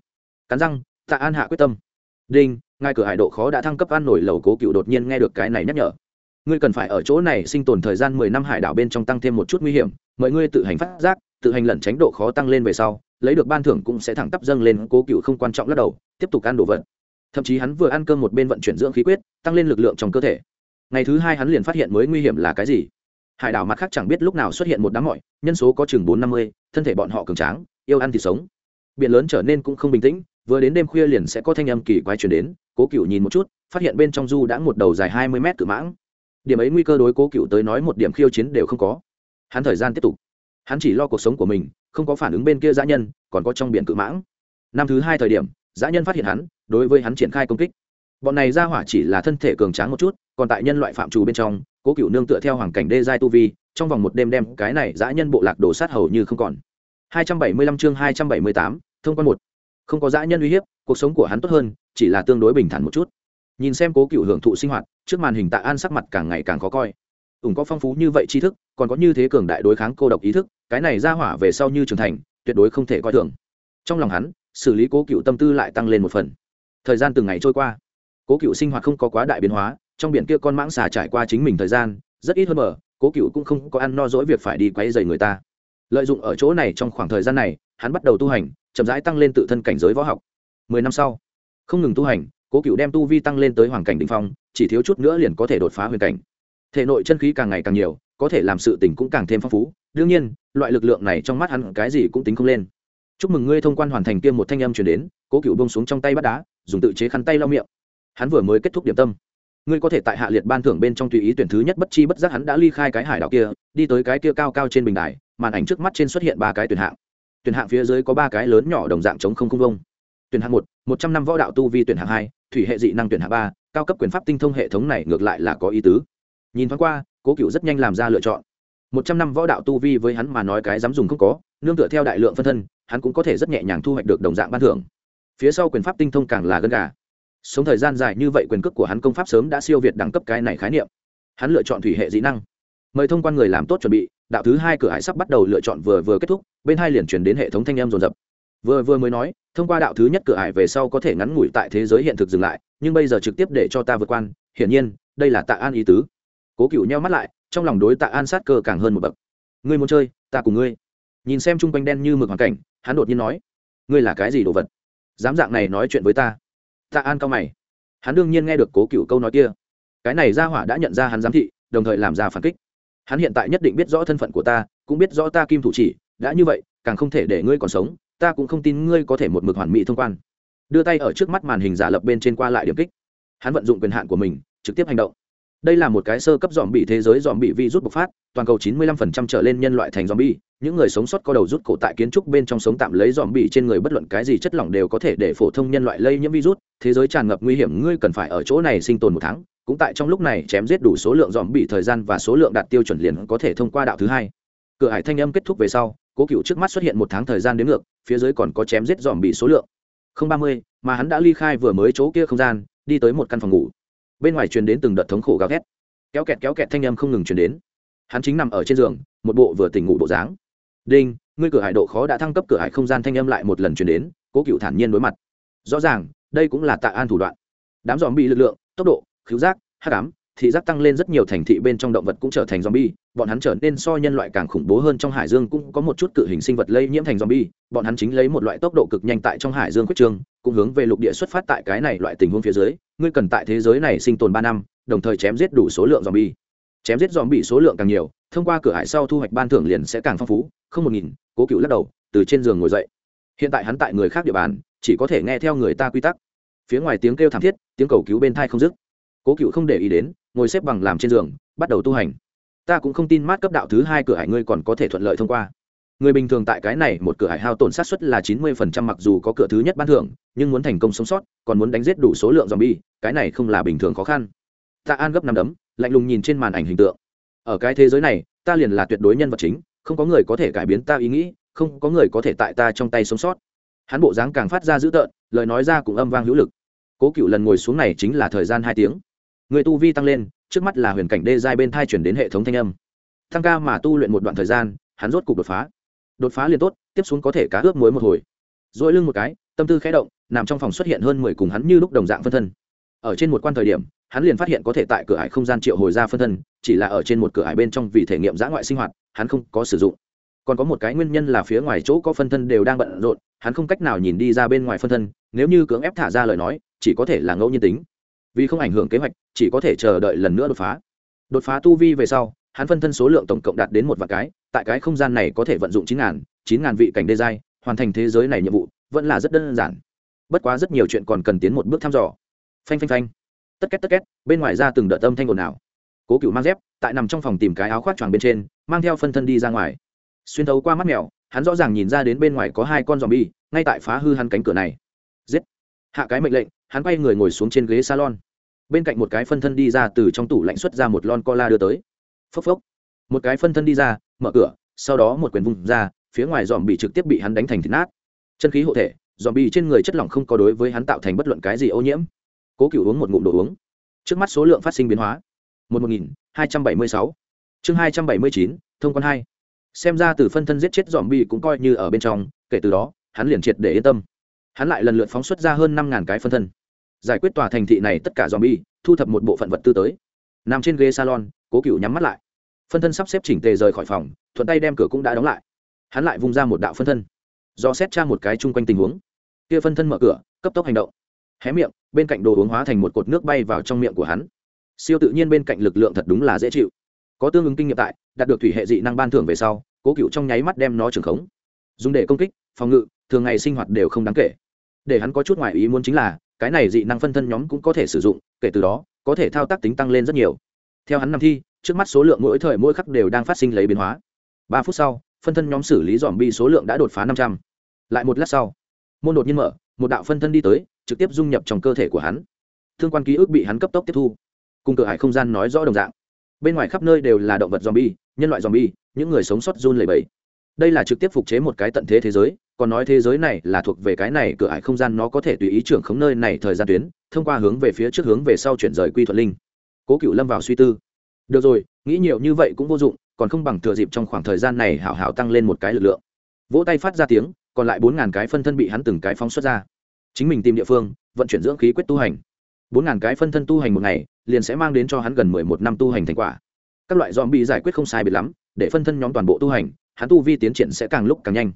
Cắn răng, tạ an hạ quyết tâm. Đinh ngay cửa hải độ khó đã thăng cấp an nổi lầu cố cựu đột nhiên nghe được cái này nhắc nhở. Ngươi cần phải ở chỗ này sinh tồn thời gian mười năm hải đảo bên trong tăng thêm một chút nguy hiểm mọi ngươi tự hành phát giác, tự hành lẩn tránh độ khó tăng lên về sau, lấy được ban thưởng cũng sẽ thẳng tắp dâng lên, cố cựu không quan trọng lắc đầu, tiếp tục ăn đồ vật. Thậm chí hắn vừa ăn cơm một bên vận chuyển dưỡng khí quyết, tăng lên lực lượng trong cơ thể. Ngày thứ hai hắn liền phát hiện mới nguy hiểm là cái gì? Hải đảo mặt khác chẳng biết lúc nào xuất hiện một đám mọi, nhân số có chừng bốn năm mươi, thân thể bọn họ cường tráng yêu ăn thịt sống. Biển lớn trở nên cũng không bình tĩnh, vừa đến đêm khuya liền sẽ có thanh âm kỳ quái chuyển đến, cố cựu nhìn một chút, phát hiện bên trong du đã một đầu dài hai mươi mét cự mãng. Điểm ấy nguy cơ đối cố cựu tới nói một điểm khiêu chiến đều không có. Hắn thời gian tiếp tục. Hắn chỉ lo cuộc sống của mình, không có phản ứng bên kia dã nhân, còn có trong biển cự mãng. Năm thứ hai thời điểm, dã nhân phát hiện hắn, đối với hắn triển khai công kích. Bọn này ra hỏa chỉ là thân thể cường tráng một chút, còn tại nhân loại phạm trù bên trong, cố cựu nương tựa theo hoàng cảnh đê giai tu vi, trong vòng một đêm đem cái này dã nhân bộ lạc đổ sát hầu như không còn. 275 chương 278, thông quan một. Không có dã nhân uy hiếp cuộc sống của hắn tốt hơn chỉ là tương đối bình thản một chút. Nhìn xem cố cựu hưởng thụ sinh hoạt trước màn hình tạ an sắc mặt càng ngày càng khó coi. Ủng có phong phú như vậy tri thức còn có như thế cường đại đối kháng cô độc ý thức cái này ra hỏa về sau như trưởng thành tuyệt đối không thể coi thường. Trong lòng hắn xử lý cố cựu tâm tư lại tăng lên một phần. Thời gian từng ngày trôi qua. Cố cựu sinh hoạt không có quá đại biến hóa trong biển kia con mãng xà trải qua chính mình thời gian rất ít hơn mở cố cựu cũng không có ăn no dỗi việc phải đi quấy rầy người ta lợi dụng ở chỗ này trong khoảng thời gian này, hắn bắt đầu tu hành, chậm rãi tăng lên tự thân cảnh giới võ học. Mười năm sau, không ngừng tu hành, cố cựu đem tu vi tăng lên tới hoàng cảnh đ ỉ n h phong, chỉ thiếu chút nữa liền có thể đột phá huyền cảnh. Thể nội chân khí càng ngày càng nhiều, có thể làm sự tình cũng càng thêm phong phú. Đương nhiên, loại lực lượng này trong mắt hắn cái gì cũng tính không lên. Chúc mừng ngươi thông quan hoàn thành kiêm một thanh âm chuyển đến, cố cựu bông xuống trong tay bắt đá, dùng tự chế khăn tay lau miệng. Hắn vừa mới kết thúc điểm tâm. Ngươi có thể tại hạ liệt ban thưởng bên trong tùy ý tuyển thứ nhất bất chi bất giác hắn đã ly khai cái hải đảo kia, đi tới cái kia cao cao trên bình đài màn ảnh trước mắt trên xuất hiện ba cái tuyển hạng. Tuyển hạng phía dưới có ba cái lớn nhỏ đồng dạng chống không không vông. Tuyển hạng một một trăm năm võ đạo tu vi tuyển hạng hai, thủy hệ dị năng tuyển hạng ba, cao cấp quyền pháp tinh thông hệ thống này ngược lại là có ý tứ. Nhìn thoáng qua, cố cựu rất nhanh làm ra lựa chọn. Một trăm năm võ đạo tu vi với hắn mà nói cái dám dùng không có, nương tựa theo đại lượng phân thân, hắn cũng có thể rất nhẹ nhàng thu hoạch được đồng dạng ban thưởng. Phía sau quyền pháp tinh thông càng là gân gà. Sống thời gian dài như vậy quyền cước của hắn công pháp sớm đã siêu việt đẳng cấp cái này khái niệm. Hắn lựa chọn thủy hệ dị năng mời thông quan người làm tốt chuẩn bị, đạo thứ hai cửa hải sắp bắt đầu lựa chọn vừa vừa kết thúc, bên hai liền chuyển đến hệ thống thanh em dồn dập. Vừa vừa mới nói, thông qua đạo thứ nhất cửa hải về sau có thể ngắn ngủi tại thế giới hiện thực dừng lại, nhưng bây giờ trực tiếp để cho ta vượt quan, hiển nhiên, đây là tạ an ý tứ. Cố cựu nheo mắt lại, trong lòng đối tạ an sát cơ càng hơn một bậc. Ngươi muốn chơi, ta cùng ngươi. Nhìn xem chung quanh đen như mực hoàn cảnh, hắn đột nhiên nói, ngươi là cái gì đồ vật? Dám dạng này nói chuyện với ta. Tạ an cao mày. Hắn đương nhiên nghe được cố cựu câu nói kia. Cái này ra hỏa đã nhận ra hắn giám thị, đồng thời làm ra phản kích hắn hiện tại nhất định biết rõ thân phận của ta, cũng biết rõ ta kim thủ chỉ, đã như vậy, càng không thể để ngươi còn sống, ta cũng không tin ngươi có thể một mực hoàn mỹ thông quan. Đưa tay ở trước mắt màn hình giả lập bên trên qua lại điểm kích. Hắn vận dụng quyền hạn của mình, trực tiếp hành động. Đây là một cái sơ cấp dòm bị thế giới dòm bị vi rút bộc phát, toàn cầu 95% trở lên nhân loại thành dòm bi những người sống sót có đầu rút cổ tại kiến trúc bên trong sống tạm lấy dòm bị trên người bất luận cái gì chất lỏng đều có thể để phổ thông nhân loại lây nhiễm virus, thế giới tràn ngập nguy hiểm, ngươi cần phải ở chỗ này sinh tồn một tháng cũng tại trong lúc này chém giết đủ số lượng dòm bị thời gian và số lượng đạt tiêu chuẩn liền có thể thông qua đạo thứ hai. Cửa hải thanh âm kết thúc về sau, cố cựu trước mắt xuất hiện một tháng thời gian đến ngược, phía dưới còn có chém giết dòm bị số lượng. Không ba mươi, mà hắn đã ly khai vừa mới chỗ kia không gian, đi tới một căn phòng ngủ. Bên ngoài truyền đến từng đợt thống khổ gào ghét kéo kẹt kéo kẹt thanh âm không ngừng truyền đến. Hắn chính nằm ở trên giường, một bộ vừa tỉnh ngủ bộ dáng. Đinh, ngươi cửa hải độ khó đã thăng cấp cửa hải không gian thanh âm lại một lần truyền đến, cố cựu thản nhiên đối mặt. Rõ ràng, đây cũng là tạ an thủ đoạn. Đám dòm bị lực lượng, tốc độ khứu giác hắc ám thị giác tăng lên rất nhiều thành thị bên trong động vật cũng trở thành zombie, bọn hắn trở nên so nhân loại càng khủng bố hơn trong hải dương cũng có một chút cự hình sinh vật lây nhiễm thành zombie, bọn hắn chính lấy một loại tốc độ cực nhanh tại trong hải dương quyết trường, cũng hướng về lục địa xuất phát tại cái này loại tình huống phía dưới, ngươi cần tại thế giới này sinh tồn ba năm, đồng thời chém giết đủ số lượng zombie. Chém giết zombie số lượng càng nhiều, thông qua cửa hải sau thu hoạch ban thưởng liền sẽ càng phong phú, không một nghìn, Cố Cựu lắc đầu, từ trên giường ngồi dậy. Hiện tại hắn tại người khác địa bàn, chỉ có thể nghe theo người ta quy tắc. Phía ngoài tiếng kêu thảm thiết, tiếng cầu cứu bên tai không dứt. Cố Cựu không để ý đến, ngồi xếp bằng làm trên giường bắt đầu tu hành. Ta cũng không tin mát cấp đạo thứ hai cửa hải ngươi còn có thể thuận lợi thông qua. Người bình thường tại cái này một cửa hải hao tổn sát suất là chín mươi phần trăm mặc dù có cửa thứ nhất ban thưởng nhưng muốn thành công sống sót còn muốn đánh giết đủ số lượng z o m bi e cái này không là bình thường khó khăn. Ta an gấp năm đấm lạnh lùng nhìn trên màn ảnh hình tượng. Ở cái thế giới này ta liền là tuyệt đối nhân vật chính không có người có thể cải biến ta ý nghĩ không có người có thể tại ta trong tay sống sót. Hắn bộ dáng càng phát ra dữ tợn lời nói ra cũng âm vang hữu lực. Cố cựu lần ngồi xuống này chính là thời gian hai tiếng người tu vi tăng lên, trước mắt là huyền cảnh đê giai bên thai chuyển đến hệ thống thanh âm. Thăng ca mà tu luyện một đoạn thời gian, hắn rốt cục đột phá. Đột phá liền tốt, tiếp xuống có thể cá ướp muối một hồi. Dội lưng một cái, tâm tư khẽ động, nằm trong phòng xuất hiện hơn mười cùng hắn như lúc đồng dạng phân thân. Ở trên một quan thời điểm, hắn liền phát hiện có thể tại cửa hải không gian triệu hồi ra phân thân, chỉ là ở trên một cửa hải bên trong vì thể nghiệm giã ngoại sinh hoạt, hắn không có sử dụng. Còn có một cái nguyên nhân là phía ngoài chỗ có phân thân đều đang bận rộn, hắn không cách nào nhìn đi ra bên ngoài phân thân, nếu như cưỡng ép thả ra lời nói, chỉ có thể là ngẫu nhiên tính vì không ảnh hưởng kế hoạch, chỉ có thể chờ đợi lần nữa đột phá. Đột phá tu vi về sau, hắn phân thân số lượng tổng cộng đạt đến một vạn cái, tại cái không gian này có thể vận dụng chín ngàn chín ngàn vị cảnh đê giai, hoàn thành thế giới này nhiệm vụ, vẫn là rất đơn giản. Bất quá rất nhiều chuyện còn cần tiến một bước thăm dò. Phanh phanh phanh. Tất két tất két, bên ngoài ra từng đợt âm thanh ồn ào. Cố cựu mang dép, tại nằm trong phòng tìm cái áo khoác choàng bên trên, mang theo phân thân đi ra ngoài. Xuyên thấu qua mắt mèo, hắn rõ ràng nhìn ra đến bên ngoài có hai con giòm bi ngay tại phá hư hắn cánh cửa này. Giết. Hạ cái mệnh lệnh hắn quay người ngồi xuống trên ghế salon. Bên cạnh một cái phân thân đi ra từ trong tủ lạnh xuất ra một lon cola đưa tới. Phốc phốc. Một cái phân thân đi ra, mở cửa, sau đó một quyền vùng ra, phía ngoài dòm bị trực tiếp bị hắn đánh thành thịt nát. Chân khí hộ thể dòm bị trên người chất lỏng không có đối với hắn tạo thành bất luận cái gì ô nhiễm. Cố cựu uống một ngụm đồ uống. Trước mắt số lượng phát sinh biến hóa. Một một nghìn hai trăm bảy mươi sáu. Chương hai trăm bảy mươi chín, thông quan hai. Xem ra từ phân thân giết chết dòm bị cũng coi như ở bên trong, kể từ đó, hắn liền triệt để yên tâm. Hắn lại lần lượt phóng xuất ra hơn năm ngàn cái phân thân giải quyết tòa thành thị này tất cả dòm bi thu thập một bộ phận vật tư tới. Nằm trên ghế salon, cố cựu nhắm mắt lại. Phân thân sắp xếp chỉnh tề rời khỏi phòng, thuận tay đem cửa cũng đã đóng lại. Hắn lại vung ra một đạo phân thân, do xét tra một cái chung quanh tình huống. Kia phân thân mở cửa, cấp tốc hành động. Hé miệng, bên cạnh đồ uống hóa thành một cột nước bay vào trong miệng của hắn. Siêu tự nhiên bên cạnh lực lượng thật đúng là dễ chịu. Có tương ứng kinh nghiệm tại, đạt được thủy hệ dị năng ban thưởng về sau, cố cựu trong nháy mắt đem nó trường khống. Dùng để công kích, phòng ngự, thường ngày sinh hoạt đều không đáng kể. Để hắn có chút ngoại ý muốn chính là cái này dị năng phân thân nhóm cũng có thể sử dụng, kể từ đó, có thể thao tác tính tăng lên rất nhiều. Theo hắn năm thi, trước mắt số lượng mỗi thời mỗi khắc đều đang phát sinh lấy biến hóa. Ba phút sau, phân thân nhóm xử lý dòm bi số lượng đã đột phá năm trăm. L một lát sau, môn đột nhiên mở, một đạo phân thân đi tới, trực tiếp dung nhập trong cơ thể của hắn. Thương quan ký ức bị hắn cấp tốc tiếp thu. Cùng cửa hải không gian nói rõ đồng dạng. Bên ngoài khắp nơi đều là động vật zombie, nhân loại zombie, những người sống sót run lẩy bẩy đây là trực tiếp phục chế một cái tận thế thế giới, còn nói thế giới này là thuộc về cái này cửa hải không gian nó có thể tùy ý trưởng khống nơi này thời gian tuyến, thông qua hướng về phía trước hướng về sau chuyển rời quy thuật linh. Cố cựu lâm vào suy tư. Được rồi, nghĩ nhiều như vậy cũng vô dụng, còn không bằng thừa dịp trong khoảng thời gian này hảo hảo tăng lên một cái lực lượng. Vỗ tay phát ra tiếng, còn lại bốn ngàn cái phân thân bị hắn từng cái phóng xuất ra. Chính mình tìm địa phương, vận chuyển dưỡng khí quyết tu hành. Bốn ngàn cái phân thân tu hành một ngày, liền sẽ mang đến cho hắn gần mười một năm tu hành thành quả. Các loại dòm bị giải quyết không sai biệt lắm, để phân thân nhóm toàn bộ tu hành hắn tu vi tiến triển sẽ càng lúc càng nhanh.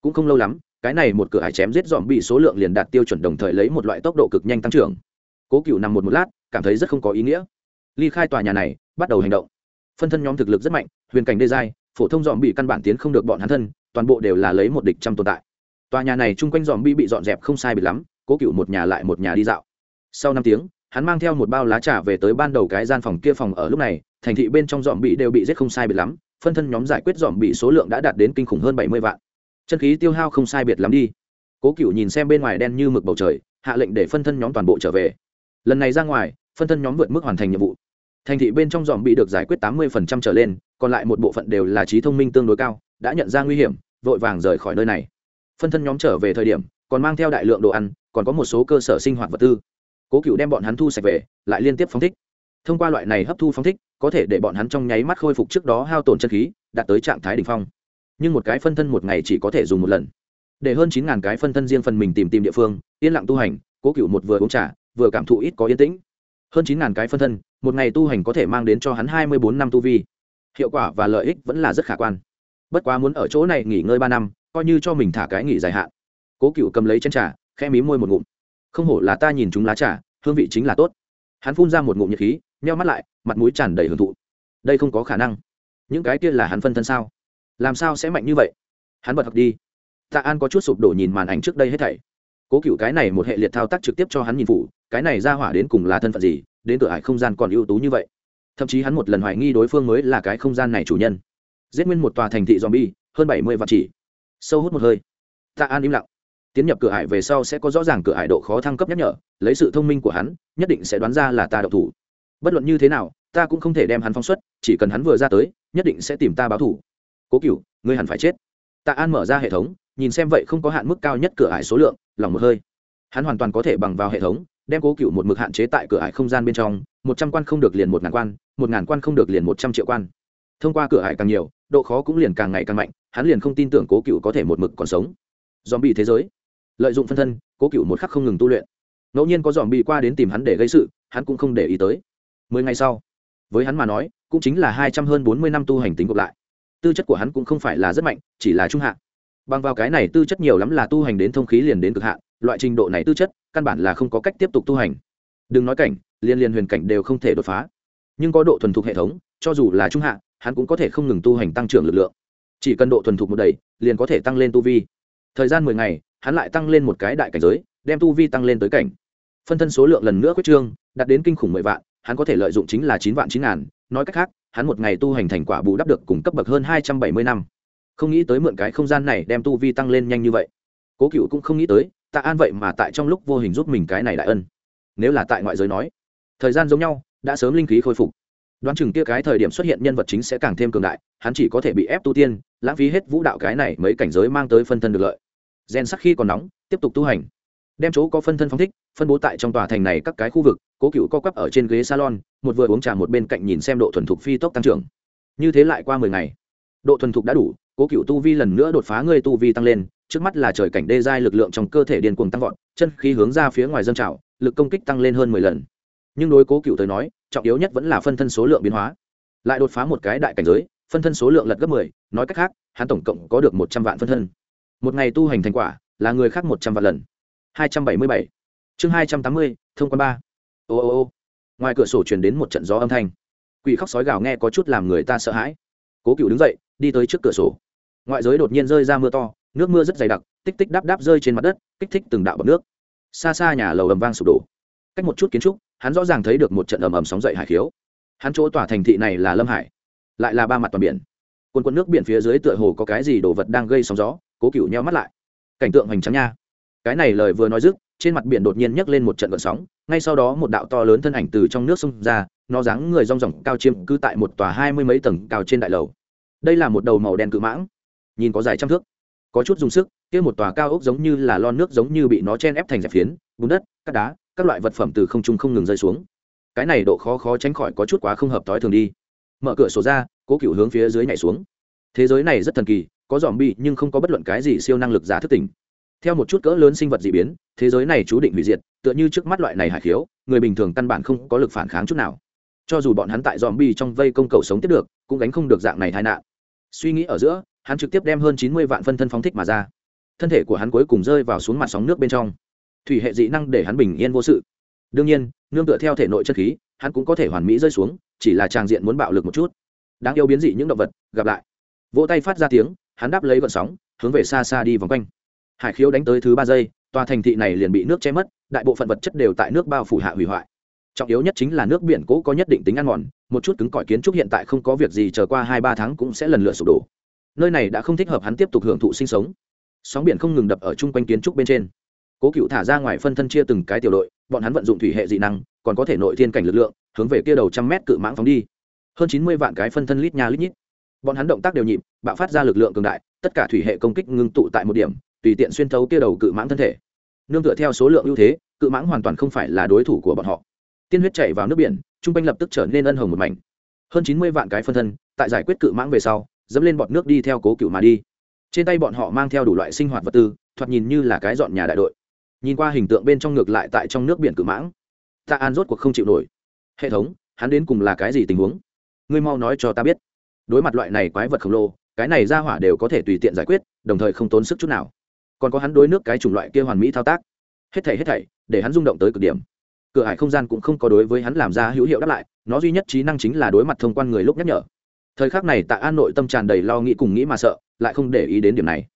Cũng không lâu lắm, cái này một cửa hải chém giết dòm bị số lượng liền đạt tiêu chuẩn đồng thời lấy một loại tốc độ cực nhanh tăng trưởng. Cố cựu nằm một một lát, cảm thấy rất không có ý nghĩa. Ly khai tòa nhà này, bắt đầu hành động. Phân thân nhóm thực lực rất mạnh, huyền cảnh đê giai, phổ thông dòm bị căn bản tiến không được bọn hắn thân, toàn bộ đều là lấy một địch trăm tồn tại. Tòa nhà này chung quanh dòm bị bị dọn dẹp không sai biệt lắm, cố cựu một nhà lại một nhà đi dạo. Sau năm tiếng, hắn mang theo một bao lá trà về tới ban đầu cái gian phòng kia phòng ở lúc này, thành thị bên trong dòm bị đều bị giết không sai biệt lắm phân thân nhóm giải quyết dòm bị số lượng đã đạt đến kinh khủng hơn bảy mươi vạn. Chân khí tiêu hao không sai biệt lắm đi. Cố cựu nhìn xem bên ngoài đen như mực bầu trời, hạ lệnh để phân thân nhóm toàn bộ trở về. Lần này ra ngoài, phân thân nhóm vượt mức hoàn thành nhiệm vụ. Thành thị bên trong dòm bị được giải quyết tám mươi trở lên, còn lại một bộ phận đều là trí thông minh tương đối cao, đã nhận ra nguy hiểm, vội vàng rời khỏi nơi này. Phân thân nhóm trở về thời điểm, còn mang theo đại lượng đồ ăn, còn có một số cơ sở sinh hoạt vật tư. Cố cựu đem bọn hắn thu sạch về, lại liên tiếp phóng thích. Thông qua loại này hấp thu phóng thích có thể để bọn hắn trong nháy mắt khôi phục trước đó hao tổn chân khí, đạt tới trạng thái đ ỉ n h phong. Nhưng một cái phân thân một ngày chỉ có thể dùng một lần. Để hơn chín ngàn cái phân thân riêng phần mình tìm tìm địa phương, yên lặng tu hành, cố cựu một vừa uống trả vừa cảm thụ ít có yên tĩnh. Hơn chín ngàn cái phân thân, một ngày tu hành có thể mang đến cho hắn hai mươi bốn năm tu vi. Hiệu quả và lợi ích vẫn là rất khả quan. Bất quá muốn ở chỗ này nghỉ ngơi ba năm, coi như cho mình thả cái nghỉ dài hạn. Cố cựu cầm lấy chân trà khe mí môi một ngụm. Không hổ là ta nhìn chúng lá trà, hương vị chính là tốt. Hắn phun ra một ngụm nhiệt khí nheo mắt lại, mặt mũi tràn đầy hưởng thụ. Đây không có khả năng. Những cái kia là hắn phân thân sao? Làm sao sẽ mạnh như vậy? Hắn bật học đi. Tạ an có chút sụp đổ nhìn màn ảnh trước đây hết thảy. Cố cựu cái này một hệ liệt thao tác trực tiếp cho hắn nhìn phụ cái này ra hỏa đến cùng là thân phận gì, đến cửa hải không gian còn ưu tú như vậy. Thậm chí hắn một lần hoài nghi đối phương mới là cái không gian này chủ nhân. Giết nguyên một tòa thành thị zombie, hơn bảy mươi vạn chỉ. Sâu hút một hơi. Tạ an im lặng. Tiến nhập cửa hải về sau sẽ có rõ ràng cửa hải độ khó thăng cấp nhắc nhở, lấy sự thông minh của hắn, nhất định sẽ đoán ra là ta độc thủ bất luận như thế nào, ta cũng không thể đem hắn phóng xuất, chỉ cần hắn vừa ra tới, nhất định sẽ tìm ta báo thủ. Cố cựu ngươi hẳn phải chết. Tạ an mở ra hệ thống, nhìn xem vậy không có hạn mức cao nhất cửa ải số lượng, lòng một hơi. Hắn hoàn toàn có thể bằng vào hệ thống, đem cố cựu một mực hạn chế tại cửa ải không gian bên trong, một trăm quan không được liền một ngàn quan, một ngàn quan không được liền một trăm triệu quan. Thông qua cửa ải càng nhiều, độ khó cũng liền càng ngày càng mạnh, hắn liền không tin tưởng cố cựu có thể một mực còn sống. Dòm bị thế giới. Lợi dụng phân thân, cố cựu một khắc không ngừng tu luyện. Ngẫu nhiên có dòm bị qua đến tìm hắn để gây sự, hắn cũng không để ý tới mười ngày sau. Với hắn mà nói, cũng chính là hai trăm hơn bốn mươi năm tu hành tính gộp lại. Tư chất của hắn cũng không phải là rất mạnh, chỉ là trung hạ. Bằng vào cái này tư chất nhiều lắm là tu hành đến thông khí liền đến cực hạn loại trình độ này tư chất, căn bản là không có cách tiếp tục tu hành. Đừng nói cảnh, liên liên huyền cảnh đều không thể đột phá. Nhưng có độ thuần thục hệ thống, cho dù là trung hạ, hắn cũng có thể không ngừng tu hành tăng trưởng lực lượng. Chỉ cần độ thuần thục một đầy, liền có thể tăng lên tu vi. Thời gian mười ngày, hắn lại tăng lên một cái đại cảnh giới, đem tu vi tăng lên tới cảnh. Phân thân số lượng lần nữa quyết trương, đạt đến kinh khủng mười vạn hắn có thể lợi dụng chính là chín vạn chín ngàn, nói cách khác, hắn một ngày tu hành thành quả bù đắp được cùng cấp bậc hơn hai trăm bảy mươi năm. Không nghĩ tới mượn cái không gian này đem tu vi tăng lên nhanh như vậy. Cố cựu cũng không nghĩ tới, tạ an vậy mà tại trong lúc vô hình giúp mình cái này đại ân. Nếu là tại ngoại giới nói, thời gian giống nhau, đã sớm linh khí khôi phục. Đoán chừng kia cái thời điểm xuất hiện nhân vật chính sẽ càng thêm cường đại, hắn chỉ có thể bị ép tu tiên, lãng phí hết vũ đạo cái này mấy cảnh giới mang tới phân thân được lợi. Gen sắc khi còn nóng, tiếp tục tu hành đem chỗ có phân thân phóng thích, phân bố tại trong tòa thành này các cái khu vực, cố cựu co quắp ở trên ghế salon, một vừa uống trà một bên cạnh nhìn xem độ thuần thục phi tốc tăng trưởng. Như thế lại qua mười ngày, độ thuần thục đã đủ, cố cựu tu vi lần nữa đột phá ngươi tu vi tăng lên, trước mắt là trời cảnh đê giai lực lượng trong cơ thể điên cuồng tăng vọt, chân khí hướng ra phía ngoài dân trào, lực công kích tăng lên hơn mười lần. Nhưng đối cố cựu tới nói, trọng yếu nhất vẫn là phân thân số lượng biến hóa. Lại đột phá một cái đại cảnh giới, phân thân số lượng lật gấp mười, nói cách khác, hắn tổng cộng có được một trăm vạn phân thân. Một ngày tu hành thành quả là người khác một trăm vạn lần hai trăm bảy mươi bảy. Chương hai trăm tám mươi, thông quan ba. Ô ô ô. Ngoài cửa sổ truyền đến một trận gió âm thanh. Quỷ khóc sói gào nghe có chút làm người ta sợ hãi. Cố cựu đứng dậy, đi tới trước cửa sổ. Ngoại giới đột nhiên rơi ra mưa to, nước mưa rất dày đặc, tích tích đáp đáp rơi trên mặt đất, kích thích từng đạo bọt nước. Xa xa nhà lầu ầm vang sụp đổ. Cách một chút kiến trúc, hắn rõ ràng thấy được một trận ầm ầm sóng dậy hải khiếu. Hắn chỗ tỏa thành thị này là lâm hải, lại là ba mặt toàn biển. Cuồn cuộn nước biển phía dưới tựa hồ có cái gì đồ vật đang gây sóng gió, cố cựu nheo mắt lại. Cảnh tượng hoành tráng nha cái này lời vừa nói dứt, trên mặt biển đột nhiên nhấc lên một trận gợn sóng, ngay sau đó một đạo to lớn thân ảnh từ trong nước xông ra, nó dáng người rong ròng cao chiêm cư tại một tòa hai mươi mấy tầng cao trên đại lầu. Đây là một đầu màu đen cự mãng, nhìn có dài trăm thước, có chút dùng sức, kia một tòa cao ốc giống như là lon nước giống như bị nó chen ép thành dẹp phiến, bùn đất, cát đá, các loại vật phẩm từ không trung không ngừng rơi xuống. Cái này độ khó khó tránh khỏi có chút quá không hợp thói thường đi. Mở cửa sổ ra, cố cựu hướng phía dưới nhảy xuống. Thế giới này rất thần kỳ, có dòm bị nhưng không có bất luận cái gì siêu năng lực giả thức tỉnh theo một chút cỡ lớn sinh vật d ị biến, thế giới này chú định hủy diệt, tựa như trước mắt loại này hải khiếu, người bình thường căn bản không có lực phản kháng chút nào. Cho dù bọn hắn tại dòm bi trong vây công cầu sống tiếp được, cũng gánh không được dạng này tai nạn. Suy nghĩ ở giữa, hắn trực tiếp đem hơn chín mươi vạn phân thân phóng thích mà ra. Thân thể của hắn cuối cùng rơi vào xuống mặt sóng nước bên trong. Thủy hệ dị năng để hắn bình yên vô sự. Đương nhiên, nương tựa theo thể nội chất khí, hắn cũng có thể hoàn mỹ rơi xuống, chỉ là tràng diện muốn bạo lực một chút. Đáng yêu biến dị những động vật, gặp lại. Vỗ tay phát ra tiếng, hắn đáp lấy vận sóng, hướng về xa xa đi vòng quanh hải khiếu đánh tới thứ ba giây, tòa thành thị này liền bị nước che mất, đại bộ phận vật chất đều tại nước bao phủ hạ hủy hoại. Trọng yếu nhất chính là nước biển cũ có nhất định tính ăn mòn một chút cứng cỏi kiến trúc hiện tại không có việc gì chờ qua hai ba tháng cũng sẽ lần lượt sụp đổ. Nơi này đã không thích hợp hắn tiếp tục hưởng thụ sinh sống. Sóng biển không ngừng đập ở chung quanh kiến trúc bên trên. Cố cựu thả ra ngoài phân thân chia từng cái tiểu đội, bọn hắn vận dụng thủy hệ dị năng, còn có thể nội thiên cảnh lực lượng, hướng về kia đầu trăm mét cự mãng phóng đi. Hơn chín mươi vạn cái phân thân lít nha lít nhít. Bọn hắn động tác đều nhịp, bạo phát ra lực lượng cường đại, tất cả thủy hệ công kích ngưng tụ tại một điểm tùy tiện xuyên thấu kia đầu cự mãng thân thể. Nương tựa theo số lượng ưu thế, cự mãng hoàn toàn không phải là đối thủ của bọn họ. Tiên huyết chảy vào nước biển, trung quanh lập tức trở nên ân hồng một mảnh. Hơn chín mươi vạn cái phân thân, tại giải quyết cự mãng về sau, dẫm lên bọt nước đi theo cố cựu mà đi. Trên tay bọn họ mang theo đủ loại sinh hoạt vật tư, thoạt nhìn như là cái dọn nhà đại đội. Nhìn qua hình tượng bên trong ngược lại tại trong nước biển cự mãng, tạ an rốt cuộc không chịu nổi. Hệ thống, hắn đến cùng là cái gì tình huống? Ngươi mau nói cho ta biết. Đối mặt loại này quái vật khổng lồ, cái này ra hỏa đều có thể tùy tiện giải quyết, đồng thời không tốn sức chút nào còn có hắn đối nước cái chủng loại kia hoàn mỹ thao tác. Hết thảy hết thảy, để hắn rung động tới cực điểm. Cửa hải không gian cũng không có đối với hắn làm ra hữu hiệu đáp lại, nó duy nhất trí năng chính là đối mặt thông quan người lúc nhắc nhở. Thời khắc này tạ an nội tâm tràn đầy lo nghĩ cùng nghĩ mà sợ, lại không để ý đến điểm này.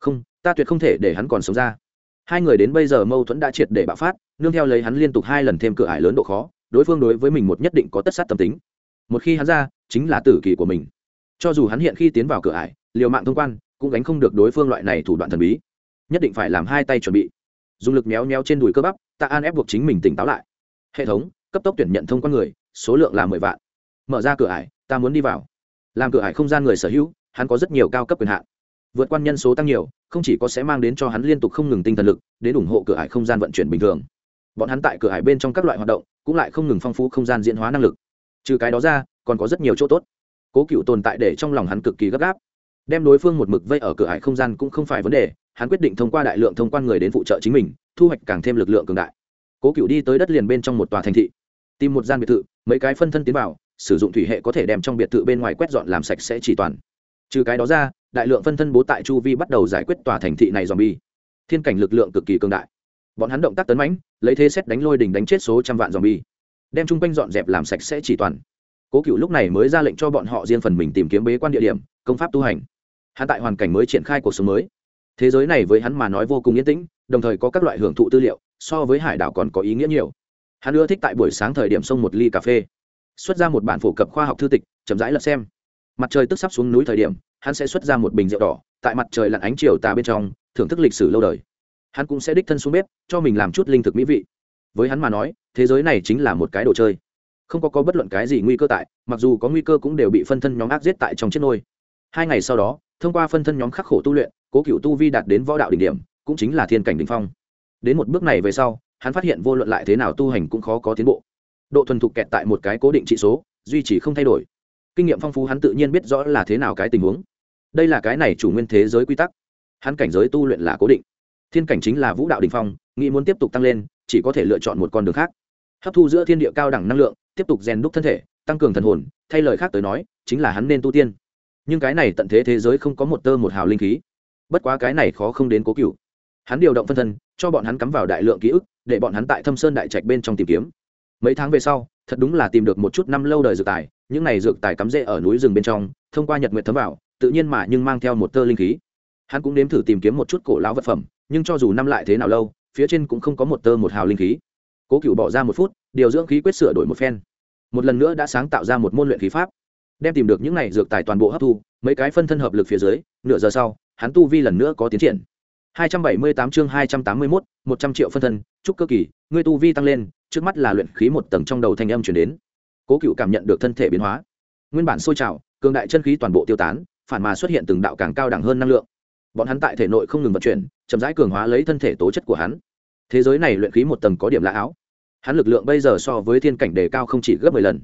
Không, ta tuyệt không thể để hắn còn sống ra. Hai người đến bây giờ mâu thuẫn đã triệt để bạo phát, nương theo lấy hắn liên tục hai lần thêm cửa ải lớn độ khó, đối phương đối với mình một nhất định có tất sát tâm tính. Một khi hắn ra, chính là tử kỳ của mình. Cho dù hắn hiện khi tiến vào cửa ải, liều mạng thông quan, cũng gánh không được đối phương loại này thủ đoạn thần bí nhất định phải làm hai tay chuẩn bị. Dùng lực méo méo trên đùi cơ bắp, tạ an ép buộc chính mình tỉnh táo lại. Hệ thống, cấp tốc tuyển nhận thông quan người, số lượng là mười vạn. Mở ra cửa ải, ta muốn đi vào. Làm cửa ải không gian người sở hữu, hắn có rất nhiều cao cấp quyền hạn. Vượt quan nhân số tăng nhiều, không chỉ có sẽ mang đến cho hắn liên tục không ngừng tinh thần lực, đến ủng hộ cửa ải không gian vận chuyển bình thường. Bọn hắn tại cửa ải bên trong các loại hoạt động, cũng lại không ngừng phong phú không gian diễn hóa năng lực. Trừ cái đó ra, còn có rất nhiều chỗ tốt. Cố cựu tồn tại để trong lòng hắn cực kỳ gấp gáp đem đối phương một mực vây ở cửa hải không gian cũng không phải vấn đề, hắn quyết định thông qua đại lượng thông quan người đến phụ trợ chính mình, thu hoạch càng thêm lực lượng cường đại. Cố cựu đi tới đất liền bên trong một tòa thành thị, tìm một gian biệt thự, mấy cái phân thân tiến vào, sử dụng thủy hệ có thể đem trong biệt thự bên ngoài quét dọn làm sạch sẽ chỉ toàn. Trừ cái đó ra, đại lượng phân thân bố tại chu vi bắt đầu giải quyết tòa thành thị này dòm bi thiên cảnh lực lượng cực kỳ cường đại. Bọn hắn động tác tấn mãnh, lấy thế xét đánh lôi đình đánh chết số trăm vạn dòm bi đem chung quanh dọn dẹp làm sạch sẽ chỉ toàn cố cựu lúc này mới ra lệnh cho bọn họ riêng phần mình tìm kiếm bế quan địa điểm, công pháp tu hành. Hắn tại hoàn cảnh mới triển khai cuộc sống mới. Thế giới này với hắn mà nói vô cùng yên tĩnh, đồng thời có các loại hưởng thụ tư liệu, so với hải đảo còn có ý nghĩa nhiều. Hắn ưa thích tại buổi sáng thời điểm xông một ly cà phê. Xuất ra một bản phổ cập khoa học thư tịch, chậm rãi lật xem. Mặt trời tức sắp xuống núi thời điểm, hắn sẽ xuất ra một bình rượu đỏ, tại mặt trời lặn ánh chiều tà bên trong, thưởng thức lịch sử lâu đời. Hắn cũng sẽ đích thân xuống bếp, cho mình làm chút linh thực mỹ vị. Với hắn mà nói, thế giới này chính là một cái đồ chơi không có có bất luận cái gì nguy cơ tại, mặc dù có nguy cơ cũng đều bị phân thân nhóm ác giết tại trong chiếc nôi. Hai ngày sau đó, thông qua phân thân nhóm khắc khổ tu luyện, cố cựu tu vi đạt đến võ đạo đỉnh điểm, cũng chính là thiên cảnh đ ỉ n h phong. Đến một bước này về sau, hắn phát hiện vô luận lại thế nào tu hành cũng khó có tiến bộ. Độ thuần thục kẹt tại một cái cố định trị số, duy trì không thay đổi. Kinh nghiệm phong phú hắn tự nhiên biết rõ là thế nào cái tình huống. Đây là cái này chủ nguyên thế giới quy tắc. Hắn cảnh giới tu luyện là cố định. Thiên cảnh chính là vũ đạo đình phong, nghĩ muốn tiếp tục tăng lên, chỉ có thể lựa chọn một con đường khác. Hấp thu giữa thiên địa cao đẳng năng lượng tiếp tục rèn đúc thân thể, tăng cường thần hồn, thay lời khác tới nói, chính là hắn nên tu tiên. Nhưng cái này tận thế thế giới không có một tơ một hào linh khí. Bất quá cái này khó không đến cố cựu hắn điều động phân thân, cho bọn hắn cắm vào đại lượng ký ức, để bọn hắn tại thâm sơn đại trạch bên trong tìm kiếm. Mấy tháng về sau, thật đúng là tìm được một chút năm lâu đời dược tài, những này dược tài cắm rễ ở núi rừng bên trong, thông qua nhật nguyệt thấm vào, tự nhiên mà nhưng mang theo một tơ linh khí. Hắn cũng nếm thử tìm kiếm một chút cổ lão vật phẩm, nhưng cho dù năm lại thế nào lâu, phía trên cũng không có một tơ một hào linh khí. Cố cựu bỏ ra một phút, điều dưỡng khí quyết sửa đổi một phen một lần nữa đã sáng tạo ra một môn luyện khí pháp đem tìm được những này dược tài toàn bộ hấp thu mấy cái phân thân hợp lực phía dưới nửa giờ sau hắn tu vi lần nữa có tiến triển. 278 chương 281, 100 triệu phân thân chúc cơ kỳ ngươi tu vi tăng lên trước mắt là luyện khí một tầng trong đầu thanh âm truyền đến. Cố cựu cảm nhận được thân thể biến hóa. Nguyên bản sôi trào cường đại chân khí toàn bộ tiêu tán phản mà xuất hiện từng đạo càng cao đẳng hơn năng lượng. Bọn hắn tại thể nội không ngừng vận chuyển chậm rãi cường hóa lấy thân thể tố chất của hắn. Thế giới này luyện khí một tầng có điểm lạ áo hắn lực lượng bây giờ so với thiên cảnh đề cao không chỉ gấp mười lần.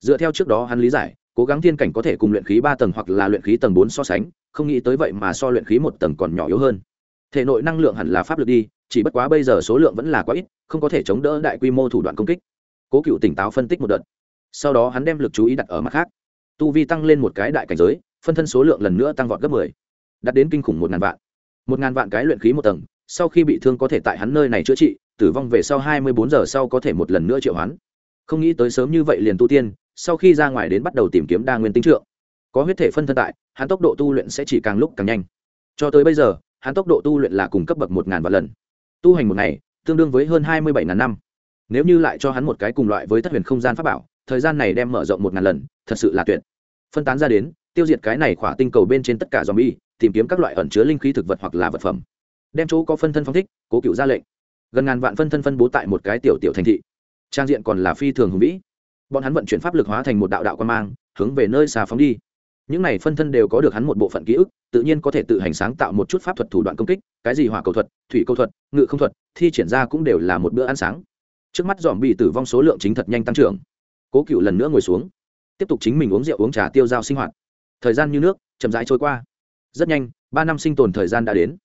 Dựa theo trước đó hắn lý giải, cố gắng thiên cảnh có thể cùng luyện khí ba tầng hoặc là luyện khí tầng bốn so sánh, không nghĩ tới vậy mà so luyện khí một tầng còn nhỏ yếu hơn. Thể nội năng lượng hẳn là pháp lực đi, chỉ bất quá bây giờ số lượng vẫn là quá ít, không có thể chống đỡ đại quy mô thủ đoạn công kích. Cố cựu tỉnh táo phân tích một đợt. Sau đó hắn đem lực chú ý đặt ở mặt khác. Tu vi tăng lên một cái đại cảnh giới, phân thân số lượng lần nữa tăng vọt gấp mười. Đạt đến kinh khủng một ngàn vạn. Một ngàn vạn cái luyện khí một tầng, sau khi bị thương có thể tại hắn nơi này chữa trị tử vong về sau hai mươi bốn giờ sau có thể một lần nữa triệu hoán. Không nghĩ tới sớm như vậy liền tu tiên, sau khi ra ngoài đến bắt đầu tìm kiếm đa nguyên tinh trượng. Có huyết thể phân thân tại, hắn tốc độ tu luyện sẽ chỉ càng lúc càng nhanh. Cho tới bây giờ, hắn tốc độ tu luyện là cùng cấp bậc một ngàn vạn lần. Tu hành một ngày, tương đương với hơn hai mươi bảy ngàn năm. Nếu như lại cho hắn một cái cùng loại với thất huyền không gian pháp bảo, thời gian này đem mở rộng một ngàn lần, thật sự là tuyệt. Phân tán ra đến, tiêu diệt cái này khỏa tinh cầu bên trên tất cả dòm bi tìm kiếm các loại ẩn chứa linh khí thực vật hoặc là vật phẩm. Đem chỗ có phân thân phong thích, cố cựu ra lệnh gần ngàn vạn phân thân phân bố tại một cái tiểu tiểu thành thị. Trang diện còn là phi thường hùng vĩ. Bọn hắn vận chuyển pháp lực hóa thành một đạo đạo quan mang, hướng về nơi xà phóng đi. Những này phân thân đều có được hắn một bộ phận ký ức, tự nhiên có thể tự hành sáng tạo một chút pháp thuật thủ đoạn công kích, cái gì hỏa cầu thuật, thủy cầu thuật, ngự không thuật, thi triển ra cũng đều là một bữa ăn sáng. Trước mắt dòm bị tử vong số lượng chính thật nhanh tăng trưởng. Cố cựu lần nữa ngồi xuống, tiếp tục chính mình uống rượu uống trà tiêu dao sinh hoạt. Thời gian như nước, chậm rãi trôi qua. Rất nhanh, ba năm sinh tồn thời gian đã đến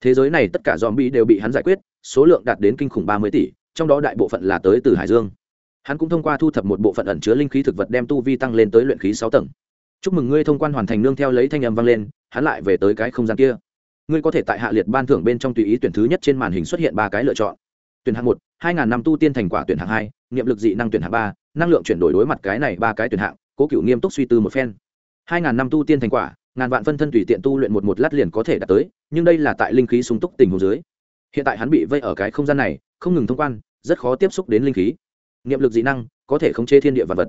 thế giới này tất cả dòm bi đều bị hắn giải quyết, số lượng đạt đến kinh khủng ba mươi tỷ, trong đó đại bộ phận là tới từ hải dương. Hắn cũng thông qua thu thập một bộ phận ẩn chứa linh khí thực vật đem tu vi tăng lên tới luyện khí sáu tầng. Chúc mừng ngươi thông quan hoàn thành nương theo lấy thanh âm vang lên, hắn lại về tới cái không gian kia. Ngươi có thể tại hạ liệt ban thưởng bên trong tùy ý tuyển thứ nhất trên màn hình xuất hiện ba cái lựa chọn. Tuyển hạng một, hai ngàn năm tu tiên thành quả tuyển hạng hai, niệm lực dị năng tuyển hạng ba, năng lượng chuyển đổi đối mặt cái này ba cái tuyển hạng, cố cựu nghiêm túc suy tư một phen. Hai ngàn năm tu tiên thành quả ngàn vạn phân thân tùy tiện tu luyện một một lát liền có thể đạt tới, nhưng đây là tại linh khí sung túc tình hồ dưới. Hiện tại hắn bị vây ở cái không gian này, không ngừng thông quan, rất khó tiếp xúc đến linh khí. Niệm lực dị năng, có thể khống chế thiên địa vật vật.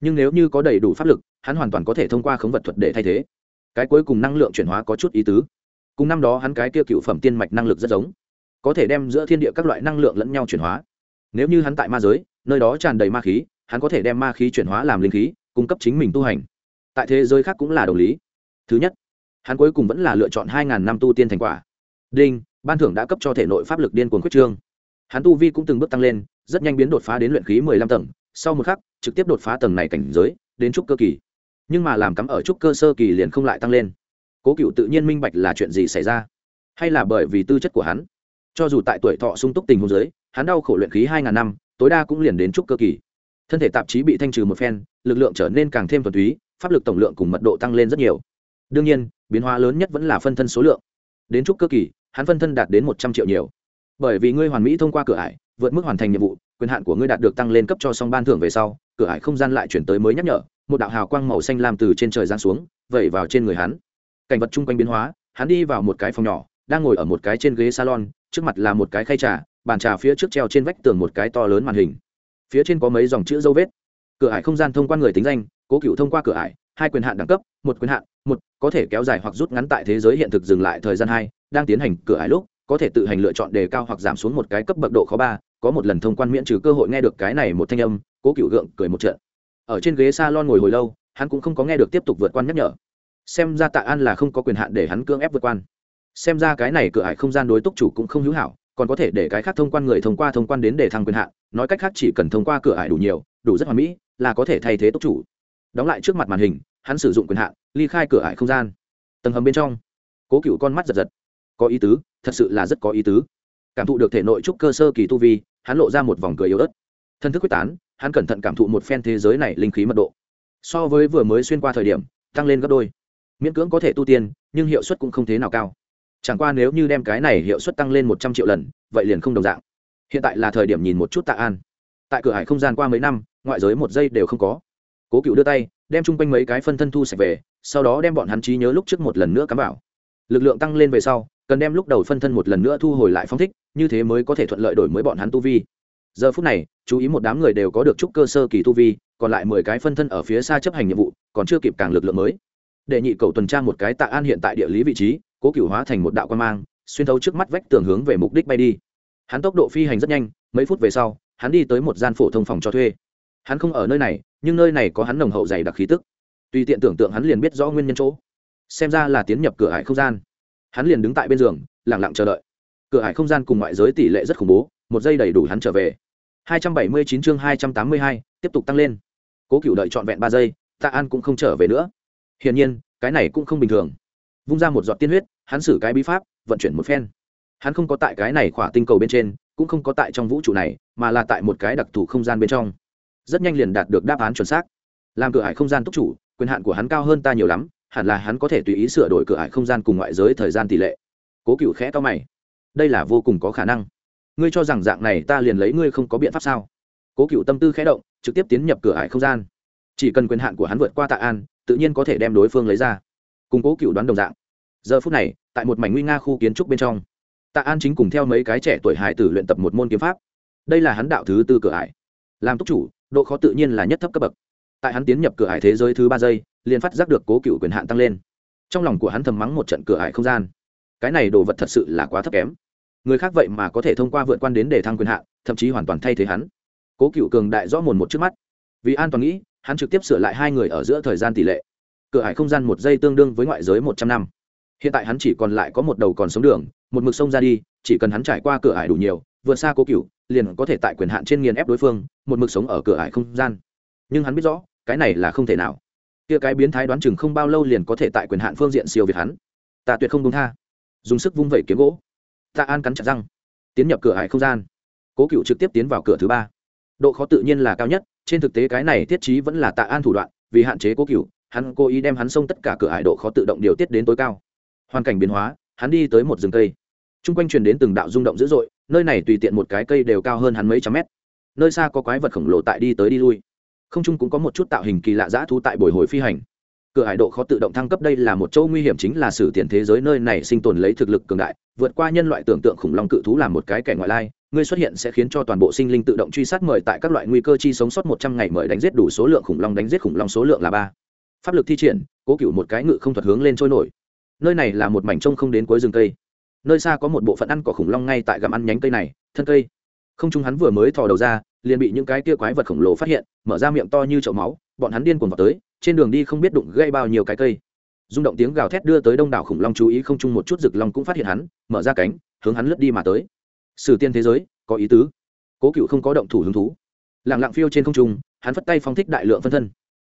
Nhưng nếu như có đầy đủ pháp lực, hắn hoàn toàn có thể thông qua khống vật thuật để thay thế. Cái cuối cùng năng lượng chuyển hóa có chút ý tứ. Cùng năm đó hắn cái kia cựu phẩm tiên mạch năng lực rất giống. Có thể đem giữa thiên địa các loại năng lượng lẫn nhau chuyển hóa. Nếu như hắn tại ma giới, nơi đó tràn đầy ma khí, hắn có thể đem ma khí chuyển hóa làm linh khí, cung cấp chính mình tu hành. Tại thế giới khác cũng là đồng lý thứ nhất, hắn cuối cùng vẫn là lựa chọn hai ngàn năm tu tiên thành quả. Đinh, ban thưởng đã cấp cho thể nội pháp lực điên cuồng quyết trương. Hắn tu vi cũng từng bước tăng lên, rất nhanh biến đột phá đến luyện khí mười lăm tầng, sau một khắc, trực tiếp đột phá tầng này cảnh giới, đến trúc cơ kỳ. Nhưng mà làm cắm ở trúc cơ sơ kỳ liền không lại tăng lên. Cố cựu tự nhiên minh bạch là chuyện gì xảy ra, hay là bởi vì tư chất của hắn. Cho dù tại tuổi thọ sung túc tình hôn giới hắn đau khổ luyện khí hai ngàn năm, tối đa cũng liền đến trúc cơ kỳ. Thân thể tạp chí bị thanh trừ một phen, lực lượng trở nên càng thêm thuần túy, pháp lực tổng lượng cùng mật độ tăng lên rất nhiều đương nhiên, biến hóa lớn nhất vẫn là phân thân số lượng. Đến trúc cơ kỳ, hắn phân thân đạt đến một trăm triệu nhiều. Bởi vì ngươi hoàn mỹ thông qua cửa ải, vượt mức hoàn thành nhiệm vụ, quyền hạn của ngươi đạt được tăng lên cấp cho xong ban thưởng về sau, cửa ải không gian lại chuyển tới mới nhắc nhở, một đạo hào quang màu xanh lam từ trên trời giáng xuống, vẩy vào trên người hắn. Cảnh vật chung quanh biến hóa, hắn đi vào một cái phòng nhỏ, đang ngồi ở một cái trên ghế salon, trước mặt là một cái khay trà, bàn trà phía trước treo trên vách tường một cái to lớn màn hình. Phía trên có mấy dòng chữ dấu vết. Cửa ải không gian thông qua người tính danh, cố cựu thông qua cửa ải hai quyền hạn đẳng cấp, một quyền hạn, một, có thể kéo dài hoặc rút ngắn tại thế giới hiện thực dừng lại thời gian hai, đang tiến hành cửa ải lúc, có thể tự hành lựa chọn đề cao hoặc giảm xuống một cái cấp bậc độ khó ba, có một lần thông quan miễn trừ cơ hội nghe được cái này một thanh âm, cố cựu gượng cười một trận. Ở trên ghế s a lon ngồi hồi lâu, hắn cũng không có nghe được tiếp tục vượt quan nhắc nhở. Xem ra tạ an là không có quyền hạn để hắn cưỡng ép vượt quan. Xem ra cái này cửa ải không gian đối túc chủ cũng không hữu hảo, còn có thể để cái khác thông quan người thông qua thông quan đến để thăng quyền hạn, nói cách khác chỉ cần thông qua cửa ải đủ nhiều, đủ rất hoàn mỹ, là có thể thay thế túc chủ đóng lại trước mặt màn hình, hắn sử dụng quyền hạn, ly khai cửa ải không gian. Tầng hầm bên trong, cố cựu con mắt giật giật. Có ý tứ, thật sự là rất có ý tứ. Cảm thụ được thể nội trúc cơ sơ kỳ tu vi, hắn lộ ra một vòng cười yếu ớt. Thân thức quyết tán, hắn cẩn thận cảm thụ một phen thế giới này linh khí mật độ. So với vừa mới xuyên qua thời điểm, tăng lên gấp đôi. Miễn cưỡng có thể tu tiên, nhưng hiệu suất cũng không thế nào cao. Chẳng qua nếu như đem cái này hiệu suất tăng lên một trăm triệu lần, vậy liền không đồng dạng. Hiện tại là thời điểm nhìn một chút tạ an. Tại cửa hải không gian qua mấy năm, ngoại giới một giây đều không có cố cựu đưa tay, đem chung quanh mấy cái phân thân thu sạch về, sau đó đem bọn hắn trí nhớ lúc trước một lần nữa cắm vào. Lực lượng tăng lên về sau, cần đem lúc đầu phân thân một lần nữa thu hồi lại phong thích, như thế mới có thể thuận lợi đổi mới bọn hắn tu vi. Giờ phút này, chú ý một đám người đều có được chút cơ sơ kỳ tu vi, còn lại mười cái phân thân ở phía xa chấp hành nhiệm vụ, còn chưa kịp càng lực lượng mới. Để nhị cầu tuần tra một cái tạ an hiện tại địa lý vị trí, cố Cựu hóa thành một đạo quan mang, xuyên thấu trước mắt vách tường hướng về mục đích bay đi. Hắn tốc độ phi hành rất nhanh, mấy phút về sau, hắn đi tới một gian phổ thông phòng cho thuê hắn không ở nơi này nhưng nơi này có hắn nồng hậu dày đặc khí tức. Tùy tiện tưởng tượng hắn liền biết rõ nguyên nhân chỗ. Xem ra là tiến nhập cửa hải không gian. Hắn liền đứng tại bên giường lẳng lặng chờ đợi. Cửa hải không gian cùng ngoại giới tỷ lệ rất khủng bố một giây đầy đủ hắn trở về. 279 chương 282, tiếp tục tăng lên. Cố cựu đợi trọn vẹn ba giây tạ an cũng không trở về nữa. Hiển nhiên cái này cũng không bình thường. Vung ra một giọt tiên huyết hắn xử cái bí pháp vận chuyển một phen. Hắn không có tại cái này khỏa tinh cầu bên trên cũng không có tại trong vũ trụ này mà là tại một cái đặc thù không gian bên trong rất nhanh liền đạt được đáp án chuẩn xác. Làm cửa hải không gian túc chủ, quyền hạn của hắn cao hơn ta nhiều lắm, hẳn là hắn có thể tùy ý sửa đổi cửa hải không gian cùng ngoại giới thời gian tỷ lệ. Cố cựu khẽ to mày. Đây là vô cùng có khả năng. Ngươi cho rằng dạng này ta liền lấy ngươi không có biện pháp sao? Cố cựu tâm tư khẽ động, trực tiếp tiến nhập cửa hải không gian. Chỉ cần quyền hạn của hắn vượt qua tạ an, tự nhiên có thể đem đối phương lấy ra. Cùng cố cựu đoán đồng dạng. Giờ phút này, tại một mảnh nguy nga khu kiến trúc bên trong, tạ an chính cùng theo mấy cái trẻ tuổi hải tử luyện tập một môn kiếm pháp. Đây là hắn đạo thứ tư cửa ải. Làm túc chủ độ khó tự nhiên là nhất thấp cấp bậc. Tại hắn tiến nhập cửa hải thế giới thứ ba giây, liền phát giác được cố cựu quyền hạn tăng lên. Trong lòng của hắn thầm mắng một trận cửa hải không gian. Cái này đồ vật thật sự là quá thấp kém. Người khác vậy mà có thể thông qua vượt quan đến để thăng quyền hạn, thậm chí hoàn toàn thay thế hắn. Cố cựu cường đại rõ mồn một trước mắt. Vì an toàn nghĩ, hắn trực tiếp sửa lại hai người ở giữa thời gian tỷ lệ. Cửa hải không gian một giây tương đương với ngoại giới một trăm năm. Hiện tại hắn chỉ còn lại có một đầu còn sống đường, một mực sông ra đi, chỉ cần hắn trải qua cửa hải đủ nhiều, vượt xa cố cựu liền có thể tại quyền hạn trên nghiền ép đối phương, một mực sống ở cửa hải không gian. Nhưng hắn biết rõ, cái này là không thể nào. Kia cái biến thái đoán chừng không bao lâu liền có thể tại quyền hạn phương diện siêu việt hắn. Ta tuyệt không đúng tha. Dùng sức vung vẩy kiếm gỗ. Tạ an cắn chặt răng. Tiến nhập cửa hải không gian. Cố cựu trực tiếp tiến vào cửa thứ ba. Độ khó tự nhiên là cao nhất, trên thực tế cái này thiết trí vẫn là tạ an thủ đoạn, vì hạn chế cố cựu hắn cố ý đem hắn xông tất cả cửa hải độ khó tự động điều tiết đến tối cao. Hoàn cảnh biến hóa, hắn đi tới một rừng cây t r u n g quanh truyền đến từng đạo rung động dữ dội, nơi này tùy tiện một cái cây đều cao hơn hắn mấy trăm mét. Nơi xa có quái vật khổng lồ tại đi tới đi lui. Không trung cũng có một chút tạo hình kỳ lạ dã thú tại bồi hồi phi hành. Cửa hải độ khó tự động thăng cấp đây là một chỗ nguy hiểm chính là sử tiền thế giới nơi này sinh tồn lấy thực lực cường đại, vượt qua nhân loại tưởng tượng khủng long cự thú là một cái kẻ ngoại lai ngươi xuất hiện sẽ khiến cho toàn bộ sinh linh tự động truy sát mời tại các loại nguy cơ chi sống sót một trăm ngày mời đánh giết đủ số lượng khủng long đánh giết khủng long số lượng là ba. Pháp lực thi triển, cố cựu một cái ngự không thuật hướng lên trôi nổi. Nơi này là một mảnh trông không đến cuối rừng cây nơi xa có một bộ phận ăn cỏ khủng long ngay tại gặm ăn nhánh cây này, thân cây. Không trung hắn vừa mới thò đầu ra, liền bị những cái kia quái vật khổng lồ phát hiện, mở ra miệng to như chậu máu, bọn hắn điên cuồng vào tới, trên đường đi không biết đụng gây bao nhiêu cái cây. Rung động tiếng gào thét đưa tới đông đảo khủng long chú ý, không chung một chút rực long cũng phát hiện hắn, mở ra cánh, hướng hắn lướt đi mà tới. Sử tiên thế giới, có ý tứ. Cố cựu không có động thủ hứng thú. Lẳng lặng phiêu trên không trung, hắn phất tay phong thích đại lượng phân thân.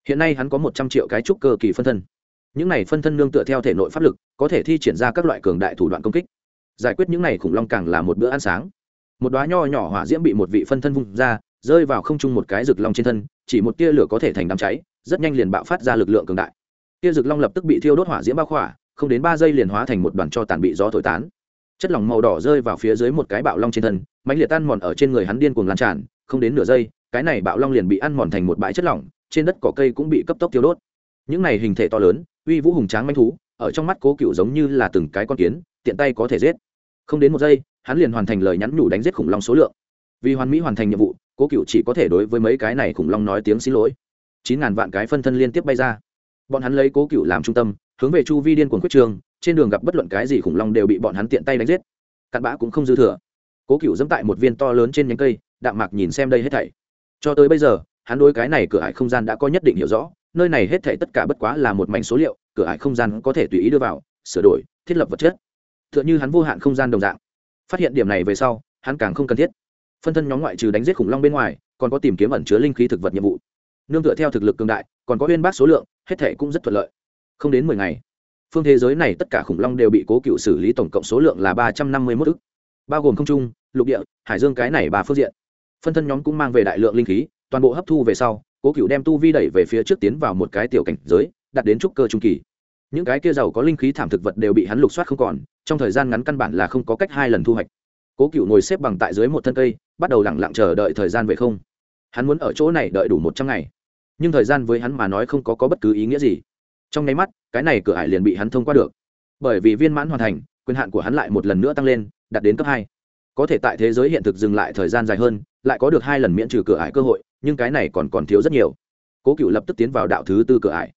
Hiện nay hắn có một trăm triệu cái trúc cơ kỳ phân thân. Những này phân thân nương tựa theo thể nội pháp lực, có thể thi triển ra các loại cường đại thủ đoạn công kích giải quyết những này khủng long càng là một bữa ăn sáng. Một đoá nho nhỏ hỏa diễm bị một vị phân thân vung ra, rơi vào không trung một cái rực long trên thân, chỉ một tia lửa có thể thành đám cháy, rất nhanh liền bạo phát ra lực lượng cường đại. Tia rực long lập tức bị thiêu đốt hỏa diễm bao khỏa, không đến ba giây liền hóa thành một đoàn cho tàn bị gió thổi tán. Chất lỏng màu đỏ rơi vào phía dưới một cái bạo long trên thân, mãnh liệt tan mòn ở trên người hắn điên cuồng lan tràn, không đến nửa giây, cái này bạo long liền bị ăn mòn thành một bãi chất lỏng, trên đất cỏ cây cũng bị cấp tốc tiêu đốt. Những này hình thể to lớn, uy vũ hùng tráng manh thú, ở trong mắt cố cựu giống như là từng cái con kiến tiện tay có thể giết. Không đến một giây, hắn liền hoàn thành lời nhắn nhủ đánh giết khủng long số lượng. Vì hoàn mỹ hoàn thành nhiệm vụ, cố cựu chỉ có thể đối với mấy cái này khủng long nói tiếng xin lỗi. Chín ngàn vạn cái phân thân liên tiếp bay ra. Bọn hắn lấy cố cựu làm trung tâm, hướng về chu vi điên cuồng quyết trường, trên đường gặp bất luận cái gì khủng long đều bị bọn hắn tiện tay đánh giết. Cặn bã cũng không dư thừa. Cố cựu dẫm tại một viên to lớn trên nhánh cây, đạm mạc nhìn xem đây hết thảy. Cho tới bây giờ, hắn đối cái này cửa ải không gian đã có nhất định hiểu rõ, nơi này hết thảy tất cả bất quá là một mảnh số liệu, cửa ải không gian có thể tùy ý đưa vào, sửa đổi, thiết lập vật chất tựa như hắn vô hạn không gian đồng dạng. Phát hiện điểm này về sau, hắn càng không cần thiết. Phân thân nhóm ngoại trừ đánh giết khủng long bên ngoài, còn có tìm kiếm ẩn chứa linh khí thực vật nhiệm vụ. Nương tựa theo thực lực cường đại, còn có uyên bác số lượng, hết thảy cũng rất thuận lợi. Không đến mười ngày, phương thế giới này tất cả khủng long đều bị cố cựu xử lý tổng cộng số lượng là ba trăm năm mươi mốt ức. Bao gồm không trung, lục địa, hải dương cái này ba phương diện. Phân thân nhóm cũng mang về đại lượng linh khí, toàn bộ hấp thu về sau, cố cựu đem tu vi đẩy về phía trước tiến vào một cái tiểu cảnh giới, đạt đến trúc cơ trung kỳ những cái kia giàu có linh khí thảm thực vật đều bị hắn lục soát không còn trong thời gian ngắn căn bản là không có cách hai lần thu hoạch. Cố cựu ngồi xếp bằng tại dưới một thân cây bắt đầu lẳng lặng chờ đợi thời gian về không. Hắn muốn ở chỗ này đợi đủ một trăm ngày. Nhưng thời gian với hắn mà nói không có, có bất cứ ý nghĩa gì. Trong nháy mắt cái này cửa ải liền bị hắn thông qua được. Bởi vì viên mãn hoàn thành quyền hạn của hắn lại một lần nữa tăng lên đạt đến cấp hai. Có thể tại thế giới hiện thực dừng lại thời gian dài hơn lại có được hai lần miễn trừ cửa ải cơ hội nhưng cái này còn còn thiếu rất nhiều. Cố cựu lập tức tiến vào đạo thứ tư cửa ải.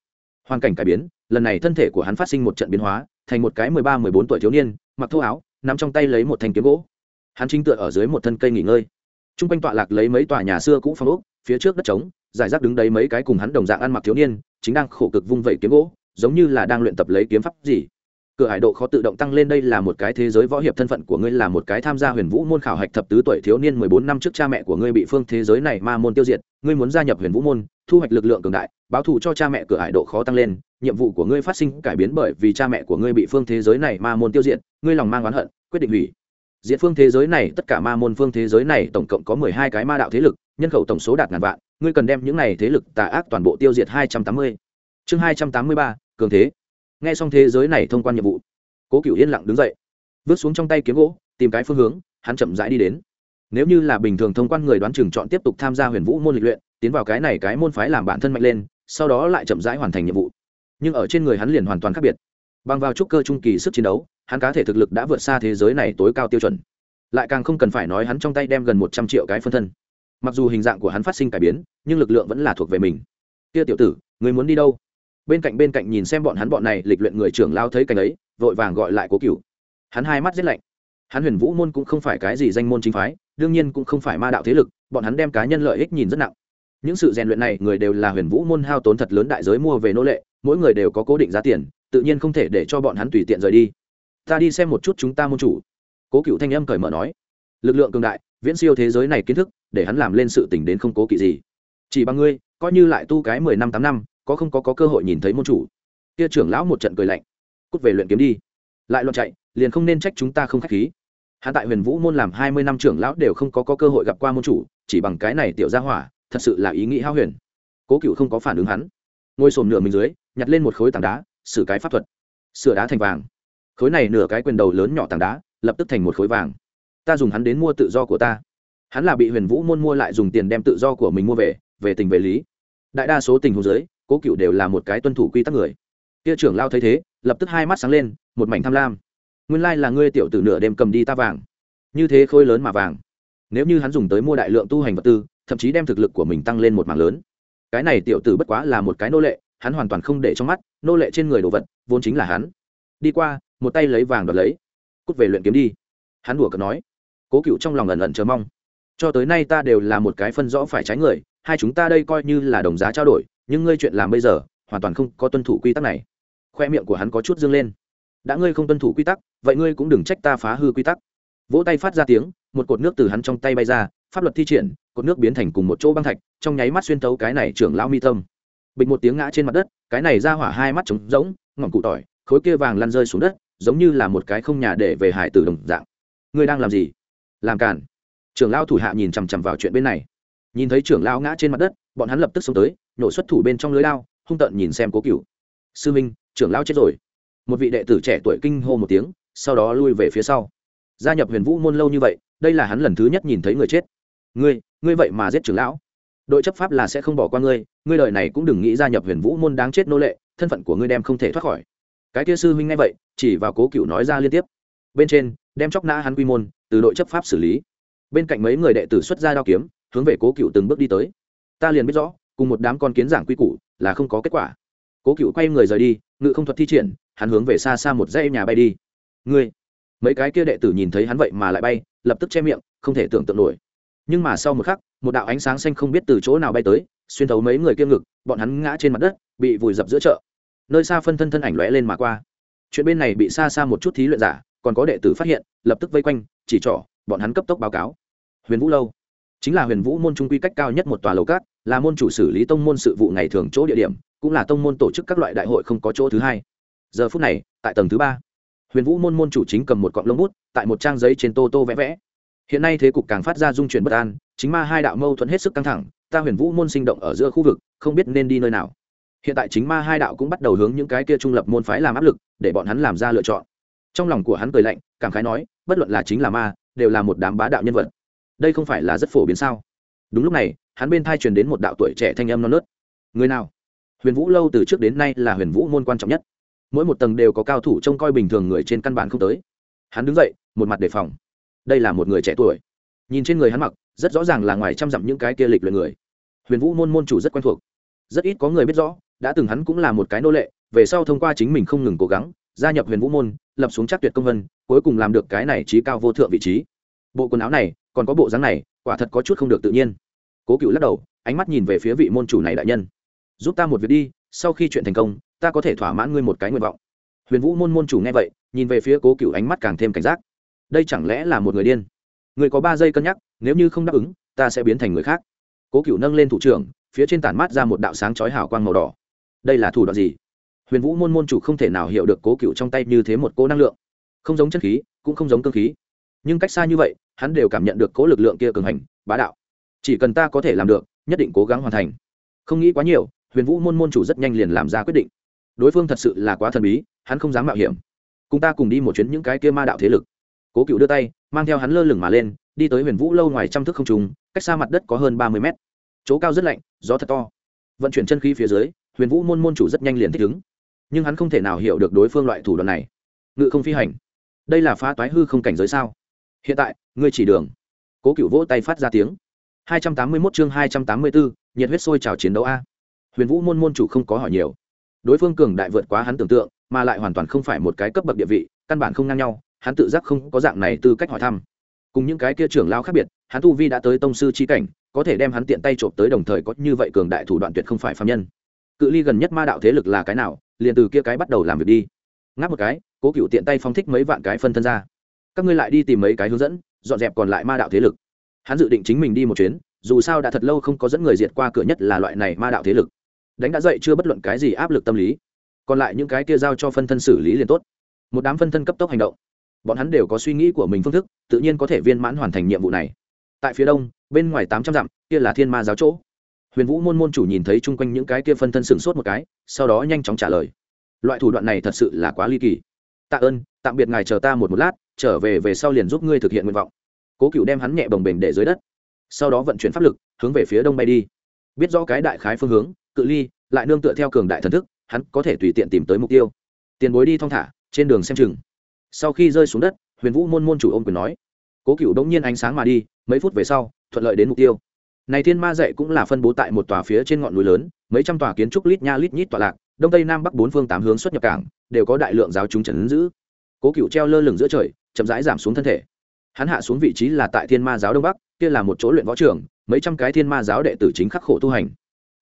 Hoàn cảnh cải biến lần này thân thể của hắn phát sinh một trận biến hóa, thành một cái mười ba, mười bốn tuổi thiếu niên, mặc thô áo nằm trong tay lấy một thanh kiếm gỗ. Hắn trinh tựa ở dưới một thân cây nghỉ ngơi. T r u n g quanh tọa lạc lấy mấy tòa nhà xưa cũ phong ốc, phía trước đất trống, giải rác đứng đấy mấy cái cùng hắn đồng dạng ăn mặc thiếu niên, chính đang khổ cực vung vẩy kiếm gỗ, giống như là đang luyện tập lấy kiếm pháp gì. Cửa hải độ khó tự động tăng lên đây là một cái thế giới võ hiệp thân phận của ngươi là một cái tham gia huyền vũ môn khảo hạch thập tứ tuổi thiếu niên mười bốn năm trước cha mẹ của ngươi bị phương thế giới này ma môn tiêu diệt, ngươi muốn gia nhập huyền vũ môn, thu hoạch lực lượng cường đại, báo thù cho cha mẹ cửa hải độ khó tăng lên nhiệm vụ của ngươi phát sinh cải biến bởi vì cha mẹ của ngươi bị phương thế giới này ma môn tiêu diệt, ngươi lòng mang oán hận, quyết định hủy. Diệt phương thế giới này, tất cả ma môn phương thế giới này tổng cộng có mười hai cái ma đạo thế lực, nhân khẩu tổng số đạt ngàn vạn, ngươi cần đem những này thế lực tà ác toàn bộ tiêu diệt hai trăm tám mươi. Chương hai trăm tám mươi ba, cường thế. Nghe xong thế giới này thông quan nhiệm vụ, cố cựu yên lặng đứng dậy vứt xuống trong tay kiếm gỗ, tìm cái phương hướng, hắn chậm rãi đi đến. Nếu như là bình thường thông quan người đoán chừng chọn tiếp tục tham gia huyền vũ môn lịch luyện, tiến vào cái này cái môn phái làm bản thân mạnh lên, sau đó lại chậm rãi hoàn thành nhiệm vụ nhưng ở trên người hắn liền hoàn toàn khác biệt. Bằng vào trúc cơ trung kỳ sức chiến đấu, hắn cá thể thực lực đã vượt xa thế giới này tối cao tiêu chuẩn. Lại càng không cần phải nói hắn trong tay đem gần một trăm triệu cái phân thân. Mặc dù hình dạng của hắn phát sinh cải biến, nhưng lực lượng vẫn là thuộc về mình. Kia tiểu tử người muốn đi đâu? Bên cạnh bên cạnh nhìn xem bọn hắn bọn này lịch luyện người trưởng lao thấy cảnh ấy, vội vàng gọi lại cố cựu hắn hai mắt giết lạnh. Hắn huyền vũ môn cũng không phải cái gì danh môn chính phái, đương nhiên cũng không phải ma đạo thế lực, bọn hắn đem cá nhân lợi ích nhìn rất nặng. Những sự rèn luyện này, người đều là huyền vũ môn hao tốn thật lớn đại giới mua về nô lệ mỗi người đều có cố định giá tiền tự nhiên không thể để cho bọn hắn tùy tiện rời đi. Ta đi xem một chút chúng ta môn chủ. Cố cựu thanh âm cởi mở nói. Lực lượng cường đại viễn siêu thế giới này kiến thức để hắn làm lên sự tình đến không cố kỵ gì. Chỉ bằng ngươi coi như lại tu cái mười năm tám năm có không có, có cơ hội nhìn thấy môn chủ. Kia trưởng lão một trận cười lạnh. Cút về luyện kiếm đi. Lại loạn chạy liền không nên trách chúng ta không k h á c h khí. Hạ tại huyền vũ môn làm hai mươi năm trưởng lão đều không có, có cơ hội gặp qua môn chủ chỉ bằng cái này tiểu ra hỏa thật sự là ý nghĩ hao huyền. Cố cựu không có phản ứng hắn. Ngồi sồn nửa mình dưới nhặt lên một khối tảng đá xử cái pháp thuật. Sửa đá thành vàng. Khối này nửa cái quyền đầu lớn nhỏ tảng đá, lập tức thành một khối vàng. Ta dùng hắn đến mua tự do của ta. Hắn là bị huyền vũ môn mua lại dùng tiền đem tự do của mình mua về về tình về lý. Đại đa số tình huống giới cố cựu đều là một cái tuân thủ quy tắc người. Kia trưởng lao thấy thế, lập tức hai mắt sáng lên, một mảnh tham lam. Nguyên lai là ngươi tiểu tử nửa đêm cầm đi ta vàng. Như thế khôi lớn mà vàng. Nếu như hắn dùng tới mua đại lượng tu hành vật tư, thậm chí đem thực lực của mình tăng lên một mảng lớn. Cái này tiểu tử bất quá là một cái nô lệ hắn hoàn toàn không để trong mắt, nô lệ trên người đồ vật, vốn chính là hắn. Đi qua, một tay lấy vàng đoạt lấy, cút về luyện kiếm đi. Hắn đùa cợt nói. Cố cựu trong lòng ẩn ẩn chờ mong. Cho tới nay ta đều là một cái phân rõ phải trái người, hai chúng ta đây coi như là đồng giá trao đổi, nhưng ngươi chuyện làm bây giờ, hoàn toàn không có tuân thủ quy tắc này. Khoe miệng của hắn có chút dương lên. Đã ngươi không tuân thủ quy tắc, vậy ngươi cũng đừng trách ta phá hư quy tắc. Vỗ tay phát ra tiếng, một cột nước từ hắn trong tay bay ra, pháp luật thi triển, cột nước biến thành cùng một chỗ băng thạch, trong nháy mắt xuyên tấu cái này trưởng lão mi tâm bịch một tiếng ngã trên mặt đất, cái này ra hỏa hai mắt trống rỗng, ngọn cụ tỏi, khối kia vàng lăn rơi xuống đất, giống như là một cái không nhà để về hải tử đồng dạng. Ngươi đang làm gì? Làm cản trưởng lão thủ hạ nhìn chằm chằm vào chuyện bên này. Nhìn thấy trưởng lão ngã trên mặt đất, bọn hắn lập tức xông tới nổ xuất thủ bên trong lưới lao hung tợn nhìn xem cố cựu sư minh, trưởng lão chết rồi. Một vị đệ tử trẻ tuổi kinh hô một tiếng, sau đó lui về phía sau. Gia nhập huyền vũ môn lâu như vậy, đây là hắn lần thứ nhất nhìn thấy người chết. Ngươi ngươi vậy mà giết trưởng lão đội chấp pháp là sẽ không bỏ qua ngươi ngươi đời này cũng đừng nghĩ gia nhập huyền vũ môn đáng chết nô lệ, thân phận của ngươi đem không thể thoát khỏi. Cái kia sư huynh ngay vậy, chỉ vào cố cựu nói ra liên tiếp. Bên trên, đem chóc nã hắn quy môn, từ đội chấp pháp xử lý. Bên cạnh mấy người đệ tử xuất ra đao kiếm, hướng về cố cựu từng bước đi tới. Ta liền biết rõ, cùng một đám con kiến giảng quy củ là không có kết quả. Cố cựu quay người rời đi, ngự không thuật thi triển, hắn hướng về xa xa một dãy nhà bay đi. Ngươi. Mấy cái kia đệ tử nhìn thấy hắn vậy mà lại bay, lập tức che miệng, không thể tưởng tượng nổi. Nhưng mà sau một khắc một đạo ánh sáng xanh không biết từ chỗ nào bay tới, xuyên thấu mấy người kiêng ngực, bọn hắn ngã trên mặt đất, bị vùi dập giữa chợ. Nơi xa phân thân thân ảnh lóe lên mà qua. Chuyện bên này bị xa xa một chút thí luyện giả, còn có đệ tử phát hiện, lập tức vây quanh, chỉ trỏ, bọn hắn cấp tốc báo cáo. Huyền vũ lâu. Chính là huyền vũ môn trung quy cách cao nhất một tòa lầu cát, là môn chủ xử lý tông môn sự vụ ngày thường chỗ địa điểm, cũng là tông môn tổ chức các loại đại hội không có chỗ thứ hai. Giờ phút này, tại tầng thứ ba, huyền vũ môn môn chủ chính cầm một cọng lông bút, tại một trang giấy trên tô tô vẽ vẽ. Hiện nay thế cục càng phát ra dung chuyển bất an chính ma hai đạo mâu thuẫn hết sức căng thẳng, ta huyền vũ môn sinh động ở giữa khu vực, không biết nên đi nơi nào. Hiện tại chính ma hai đạo cũng bắt đầu hướng những cái kia trung lập môn phái làm áp lực, để bọn hắn làm ra lựa chọn. Trong lòng của hắn cười lạnh, cảm khái nói, bất luận là chính là ma, đều là một đám bá đạo nhân vật. Đây không phải là rất phổ biến sao? Đúng lúc này, hắn bên thai truyền đến một đạo tuổi trẻ thanh âm non nớt. Người nào? Huyền vũ lâu từ trước đến nay là huyền vũ môn quan trọng nhất. Mỗi một tầng đều có cao thủ trông coi bình thường người trên căn bản không tới. Hắn đứng dậy, một mặt đề phòng. Đây là một người trẻ tuổi nhìn trên người hắn mặc, rất rõ ràng là ngoài trăm dặm những cái kia lịch luyện người. Huyền vũ môn môn chủ rất quen thuộc. Rất ít có người biết rõ, đã từng hắn cũng là một cái nô lệ, về sau thông qua chính mình không ngừng cố gắng, gia nhập huyền vũ môn, lập xuống chắc tuyệt công vân, cuối cùng làm được cái này trí cao vô thượng vị trí. Bộ quần áo này, còn có bộ dáng này, quả thật có chút không được tự nhiên. Cố cựu lắc đầu, ánh mắt nhìn về phía vị môn chủ này đại nhân. Giúp ta một việc đi, sau khi chuyện thành công, ta có thể thỏa mãn ngươi một cái nguyện vọng. Huyền vũ môn môn chủ nghe vậy, nhìn về phía cố cựu ánh mắt càng thêm cảnh giác. Đây chẳng lẽ là một người điên? Người có ba giây cân nhắc, nếu như không đáp ứng, ta sẽ biến thành người khác. Cố cựu nâng lên thủ trưởng, phía trên tản mát ra một đạo sáng chói hào quang màu đỏ. Đây là thủ đoạn gì? Huyền vũ môn môn chủ không thể nào hiểu được cố cựu trong tay như thế một cố năng lượng. Không giống chất khí, cũng không giống cơ khí. Nhưng cách xa như vậy, hắn đều cảm nhận được cố lực lượng kia cường hành, bá đạo. Chỉ cần ta có thể làm được, nhất định cố gắng hoàn thành. Không nghĩ quá nhiều, huyền vũ môn môn chủ rất nhanh liền làm ra quyết định. Đối phương thật sự là quá thần bí, hắn không dám mạo hiểm. Cùng ta cùng đi một chuyến những cái kia ma đạo thế lực. Cố cựu đưa tay mang theo hắn lơ lửng mà lên, đi tới huyền vũ lâu ngoài trăm thước không trùng cách xa mặt đất có hơn ba mươi mét. Chỗ cao rất lạnh, gió thật to. Vận chuyển chân khí phía dưới, huyền vũ môn môn chủ rất nhanh liền thích ứng. Nhưng hắn không thể nào hiểu được đối phương loại thủ đoạn này. Ngự không phi hành. Đây là phá toái hư không cảnh giới sao? Hiện tại, ngươi chỉ đường. Cố cựu vỗ tay phát ra tiếng. hai trăm tám mươi 281 chương hai trăm tám mươi bốn nhiệt huyết sôi trào chiến đấu a. Huyền vũ môn môn chủ không có hỏi nhiều. Đối phương cường đại vượt quá hắn tưởng tượng, mà lại hoàn toàn không phải một cái cấp bậc địa vị, căn bản không ngang nhau hắn tự giác không có dạng này tư cách hỏi thăm. Cùng những cái kia trưởng lao khác biệt, hắn tu vi đã tới tông sư trí cảnh, có thể đem hắn tiện tay trộm tới đồng thời có như vậy cường đại thủ đoạn tuyệt không phải phạm nhân. Cự ly gần nhất ma đạo thế lực là cái nào, liền từ kia cái bắt đầu làm việc đi. Ngáp một cái, cố cựu tiện tay phong thích mấy vạn cái phân thân ra. Các ngươi lại đi tìm mấy cái hướng dẫn, dọn dẹp còn lại ma đạo thế lực. Hắn dự định chính mình đi một chuyến, dù sao đã thật lâu không có dẫn người diệt qua cửa nhất là loại này ma đạo thế lực. Đánh đã dậy chưa bất luận cái gì áp lực tâm lý. Còn lại những cái kia giao cho phân thân xử lý liền tốt. Một đám phân thân cấp tốc hành động bọn hắn đều có suy nghĩ của mình phương thức, tự nhiên có thể viên mãn hoàn thành nhiệm vụ này. Tại phía đông, bên ngoài tám trăm dặm, kia là thiên ma giáo chỗ. Huyền vũ môn môn chủ nhìn thấy chung quanh những cái kia phân thân sửng sốt một cái, sau đó nhanh chóng trả lời. Loại thủ đoạn này thật sự là quá ly kỳ. Tạ ơn, tạm biệt ngài chờ ta một một lát, trở về về sau liền giúp ngươi thực hiện nguyện vọng. Cố cựu đem hắn nhẹ bồng bềnh để dưới đất. Sau đó vận chuyển pháp lực, hướng về phía đông bay đi. Biết rõ cái đại khái phương hướng, cự ly, lại nương tựa theo cường đại thần thức, hắn có thể tùy tiện tìm tới mục tiêu. Tiền bối đi thong thả, trên đường xem chừng sau khi rơi xuống đất, huyền vũ môn môn chủ ôm quyền nói, cố cựu đống nhiên ánh sáng mà đi, mấy phút về sau, thuận lợi đến mục tiêu. Này thiên ma dạy cũng là phân bố tại một tòa phía trên ngọn núi lớn, mấy trăm tòa kiến trúc lít nha lít nhít tọa lạc, đông tây nam bắc bốn phương tám hướng xuất nhập cảng, đều có đại lượng giáo chúng trần giữ. Cố cựu treo lơ lửng giữa trời, chậm rãi giảm xuống thân thể. Hắn hạ xuống vị trí là tại thiên ma giáo đông bắc, kia là một chỗ luyện võ trường, mấy trăm cái thiên ma giáo đệ tử chính khắc khổ tu hành.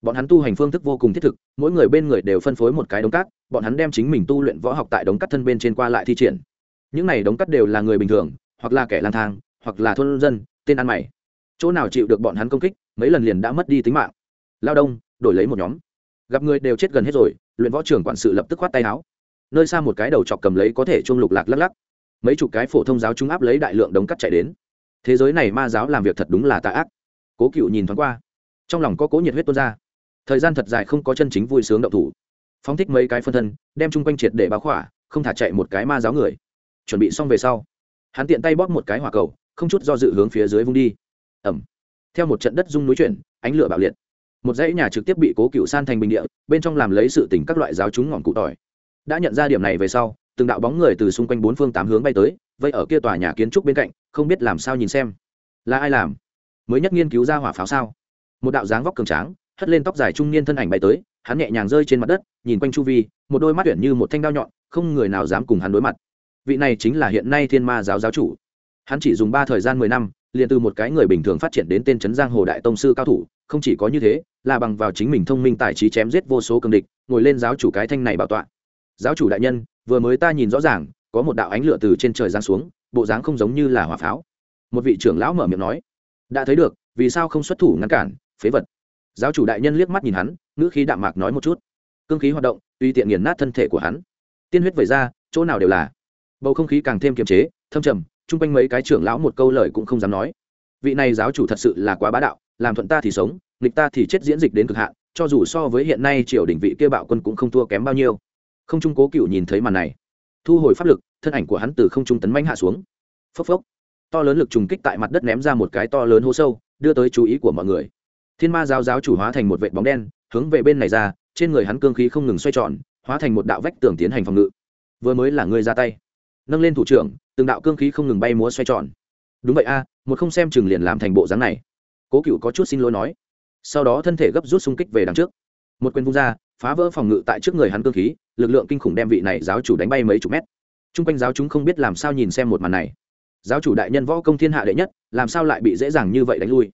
Bọn hắn tu hành phương thức vô cùng thiết thực, mỗi người bên người đều phân phối một cái đống cát, bọn hắn đem chính mình tu luyện võ học tại đống cát thân bên trên qua lại thi triển những này đống cát đều là người bình thường, hoặc là kẻ lang thang, hoặc là thôn dân, tên ăn mày. Chỗ nào chịu được bọn hắn công kích, mấy lần liền đã mất đi tính mạng. Lao đông, đổi lấy một nhóm. Gặp người đều chết gần hết rồi, luyện võ trưởng quản sự lập tức khoát tay áo. Nơi xa một cái đầu chọc cầm lấy có thể chung lục lạc lắc lắc. Mấy chục cái phổ thông giáo trung áp lấy đại lượng đống cắt chạy đến. Thế giới này ma giáo làm việc thật đúng là tà ác. Cố cựu nhìn thoáng qua, trong lòng có cố nhiệt huyết tuôn ra. Thời gian thật dài không có chân chính vui sướng động thủ. Phóng thích mấy cái phân thân, đem chung quanh triệt để báo khỏa, không thả chạy một cái ma giáo người chuẩn bị xong về sau, hắn tiện tay bóp một cái hỏa cầu, không chút do dự hướng phía dưới vung đi. Ẩm theo một trận đất rung núi chuyển, ánh lửa bạo liệt. Một dãy nhà trực tiếp bị cố cựu san thành bình địa, bên trong làm lấy sự tỉnh các loại giáo chúng ngọn cụ tỏi. Đã nhận ra điểm này về sau, từng đạo bóng người từ xung quanh bốn phương tám hướng bay tới, vây ở kia tòa nhà kiến trúc bên cạnh, không biết làm sao nhìn xem. Là ai làm? Mới nhất nghiên cứu ra hỏa pháo sao? Một đạo dáng vóc cường tráng, hất lên tóc dài trung niên thân ảnh bay tới, hắn nhẹ nhàng rơi trên mặt đất, nhìn quanh chu vi, một đôi mắt tuyển như một thanh đao nhọn, không người nào dám cùng hắn đối mặt vị này chính là hiện nay thiên ma giáo giáo chủ. Hắn chỉ dùng ba thời gian mười năm, liền từ một cái người bình thường phát triển đến tên trấn giang hồ đại tông sư cao thủ, không chỉ có như thế, là bằng vào chính mình thông minh tài trí chém giết vô số cường địch, ngồi lên giáo chủ cái thanh này bảo tọa. Giáo chủ đại nhân, vừa mới ta nhìn rõ ràng, có một đạo ánh lửa từ trên trời giáng xuống, bộ dáng không giống như là hỏa pháo. Một vị trưởng lão mở miệng nói, đã thấy được, vì sao không xuất thủ ngăn cản, phế vật? Giáo chủ đại nhân liếc mắt nhìn hắn, ngữ khí đạm mạc nói một chút. Cương khí hoạt động, tùy tiện nghiền nát thân thể của hắn. Tiên huyết vẩy ra, chỗ nào đều là bầu không khí càng thêm kiềm chế, thâm trầm, chung quanh mấy cái trưởng lão một câu lời cũng không dám nói. Vị này giáo chủ thật sự là quá bá đạo, làm thuận ta thì sống, nghịch ta thì chết diễn dịch đến cực hạn, cho dù so với hiện nay triều đình vị kia bạo quân cũng không thua kém bao nhiêu. Không trung cố cựu nhìn thấy màn này, thu hồi pháp lực, thân ảnh của hắn từ không trung tấn manh hạ xuống. Phốc phốc, to lớn lực trùng kích tại mặt đất ném ra một cái to lớn hố sâu, đưa tới chú ý của mọi người. Thiên ma giáo giáo chủ hóa thành một vệ bóng đen, hướng về bên này ra, trên người hắn cương khí không ngừng xoay tròn, hóa thành một đạo vách tường tiến hành phòng ngự. Vừa mới là người ra tay nâng lên thủ trưởng, từng đạo cương khí không ngừng bay múa xoay tròn. Đúng vậy a, một không xem chừng liền làm thành bộ dáng này. Cố cựu có chút xin lỗi nói. Sau đó thân thể gấp rút xung kích về đằng trước. Một quyền vung ra, phá vỡ phòng ngự tại trước người hắn cương khí, lực lượng kinh khủng đem vị này giáo chủ đánh bay mấy chục mét. T r u n g quanh giáo chúng không biết làm sao nhìn xem một màn này. Giáo chủ đại nhân võ công thiên hạ đệ nhất, làm sao lại bị dễ dàng như vậy đánh lui?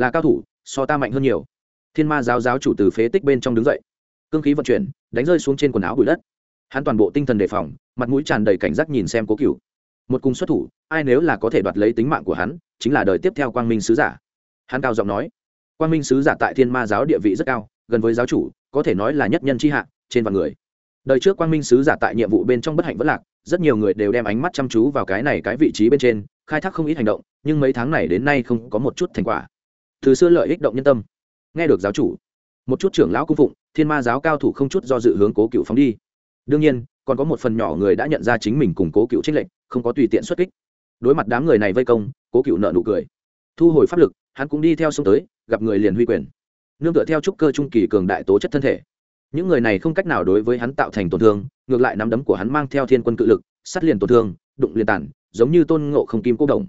Là cao thủ, so ta mạnh hơn nhiều. Thiên ma giáo giáo chủ từ phế tích bên trong đứng dậy. Cương khí vận chuyển, đánh rơi xuống trên quần áo bụi đất hắn toàn bộ tinh thần đề phòng, mặt mũi tràn đầy cảnh giác nhìn xem cố cựu một cung xuất thủ, ai nếu là có thể đoạt lấy tính mạng của hắn, chính là đời tiếp theo quang minh sứ giả. Hắn cao giọng nói, quang minh sứ giả tại thiên ma giáo địa vị rất cao, gần với giáo chủ, có thể nói là nhất nhân c h i hạ, trên vạn người. Đời trước quang minh sứ giả tại nhiệm vụ bên trong bất hạnh vất lạc, rất nhiều người đều đem ánh mắt chăm chú vào cái này cái vị trí bên trên, khai thác không ít hành động, nhưng mấy tháng này đến nay không có một chút thành quả. Từ xưa lợi ích động nhân tâm. Nghe được giáo chủ, một chút trưởng lão cung phụng, thiên ma giáo cao thủ không chút do dự hướng cố cựu phóng đi đương nhiên, còn có một phần nhỏ người đã nhận ra chính mình cùng cố cựu trích lệnh không có tùy tiện xuất kích. Đối mặt đám người này vây công, cố cựu nợ nụ cười. Thu hồi pháp lực, hắn cũng đi theo sông tới, gặp người liền huy quyền. Nương tựa theo trúc cơ trung kỳ cường đại tố chất thân thể. Những người này không cách nào đối với hắn tạo thành tổn thương, ngược lại nắm đấm của hắn mang theo thiên quân cự lực, sắt liền tổn thương, đụng liền tản, giống như tôn ngộ không kim cố đồng.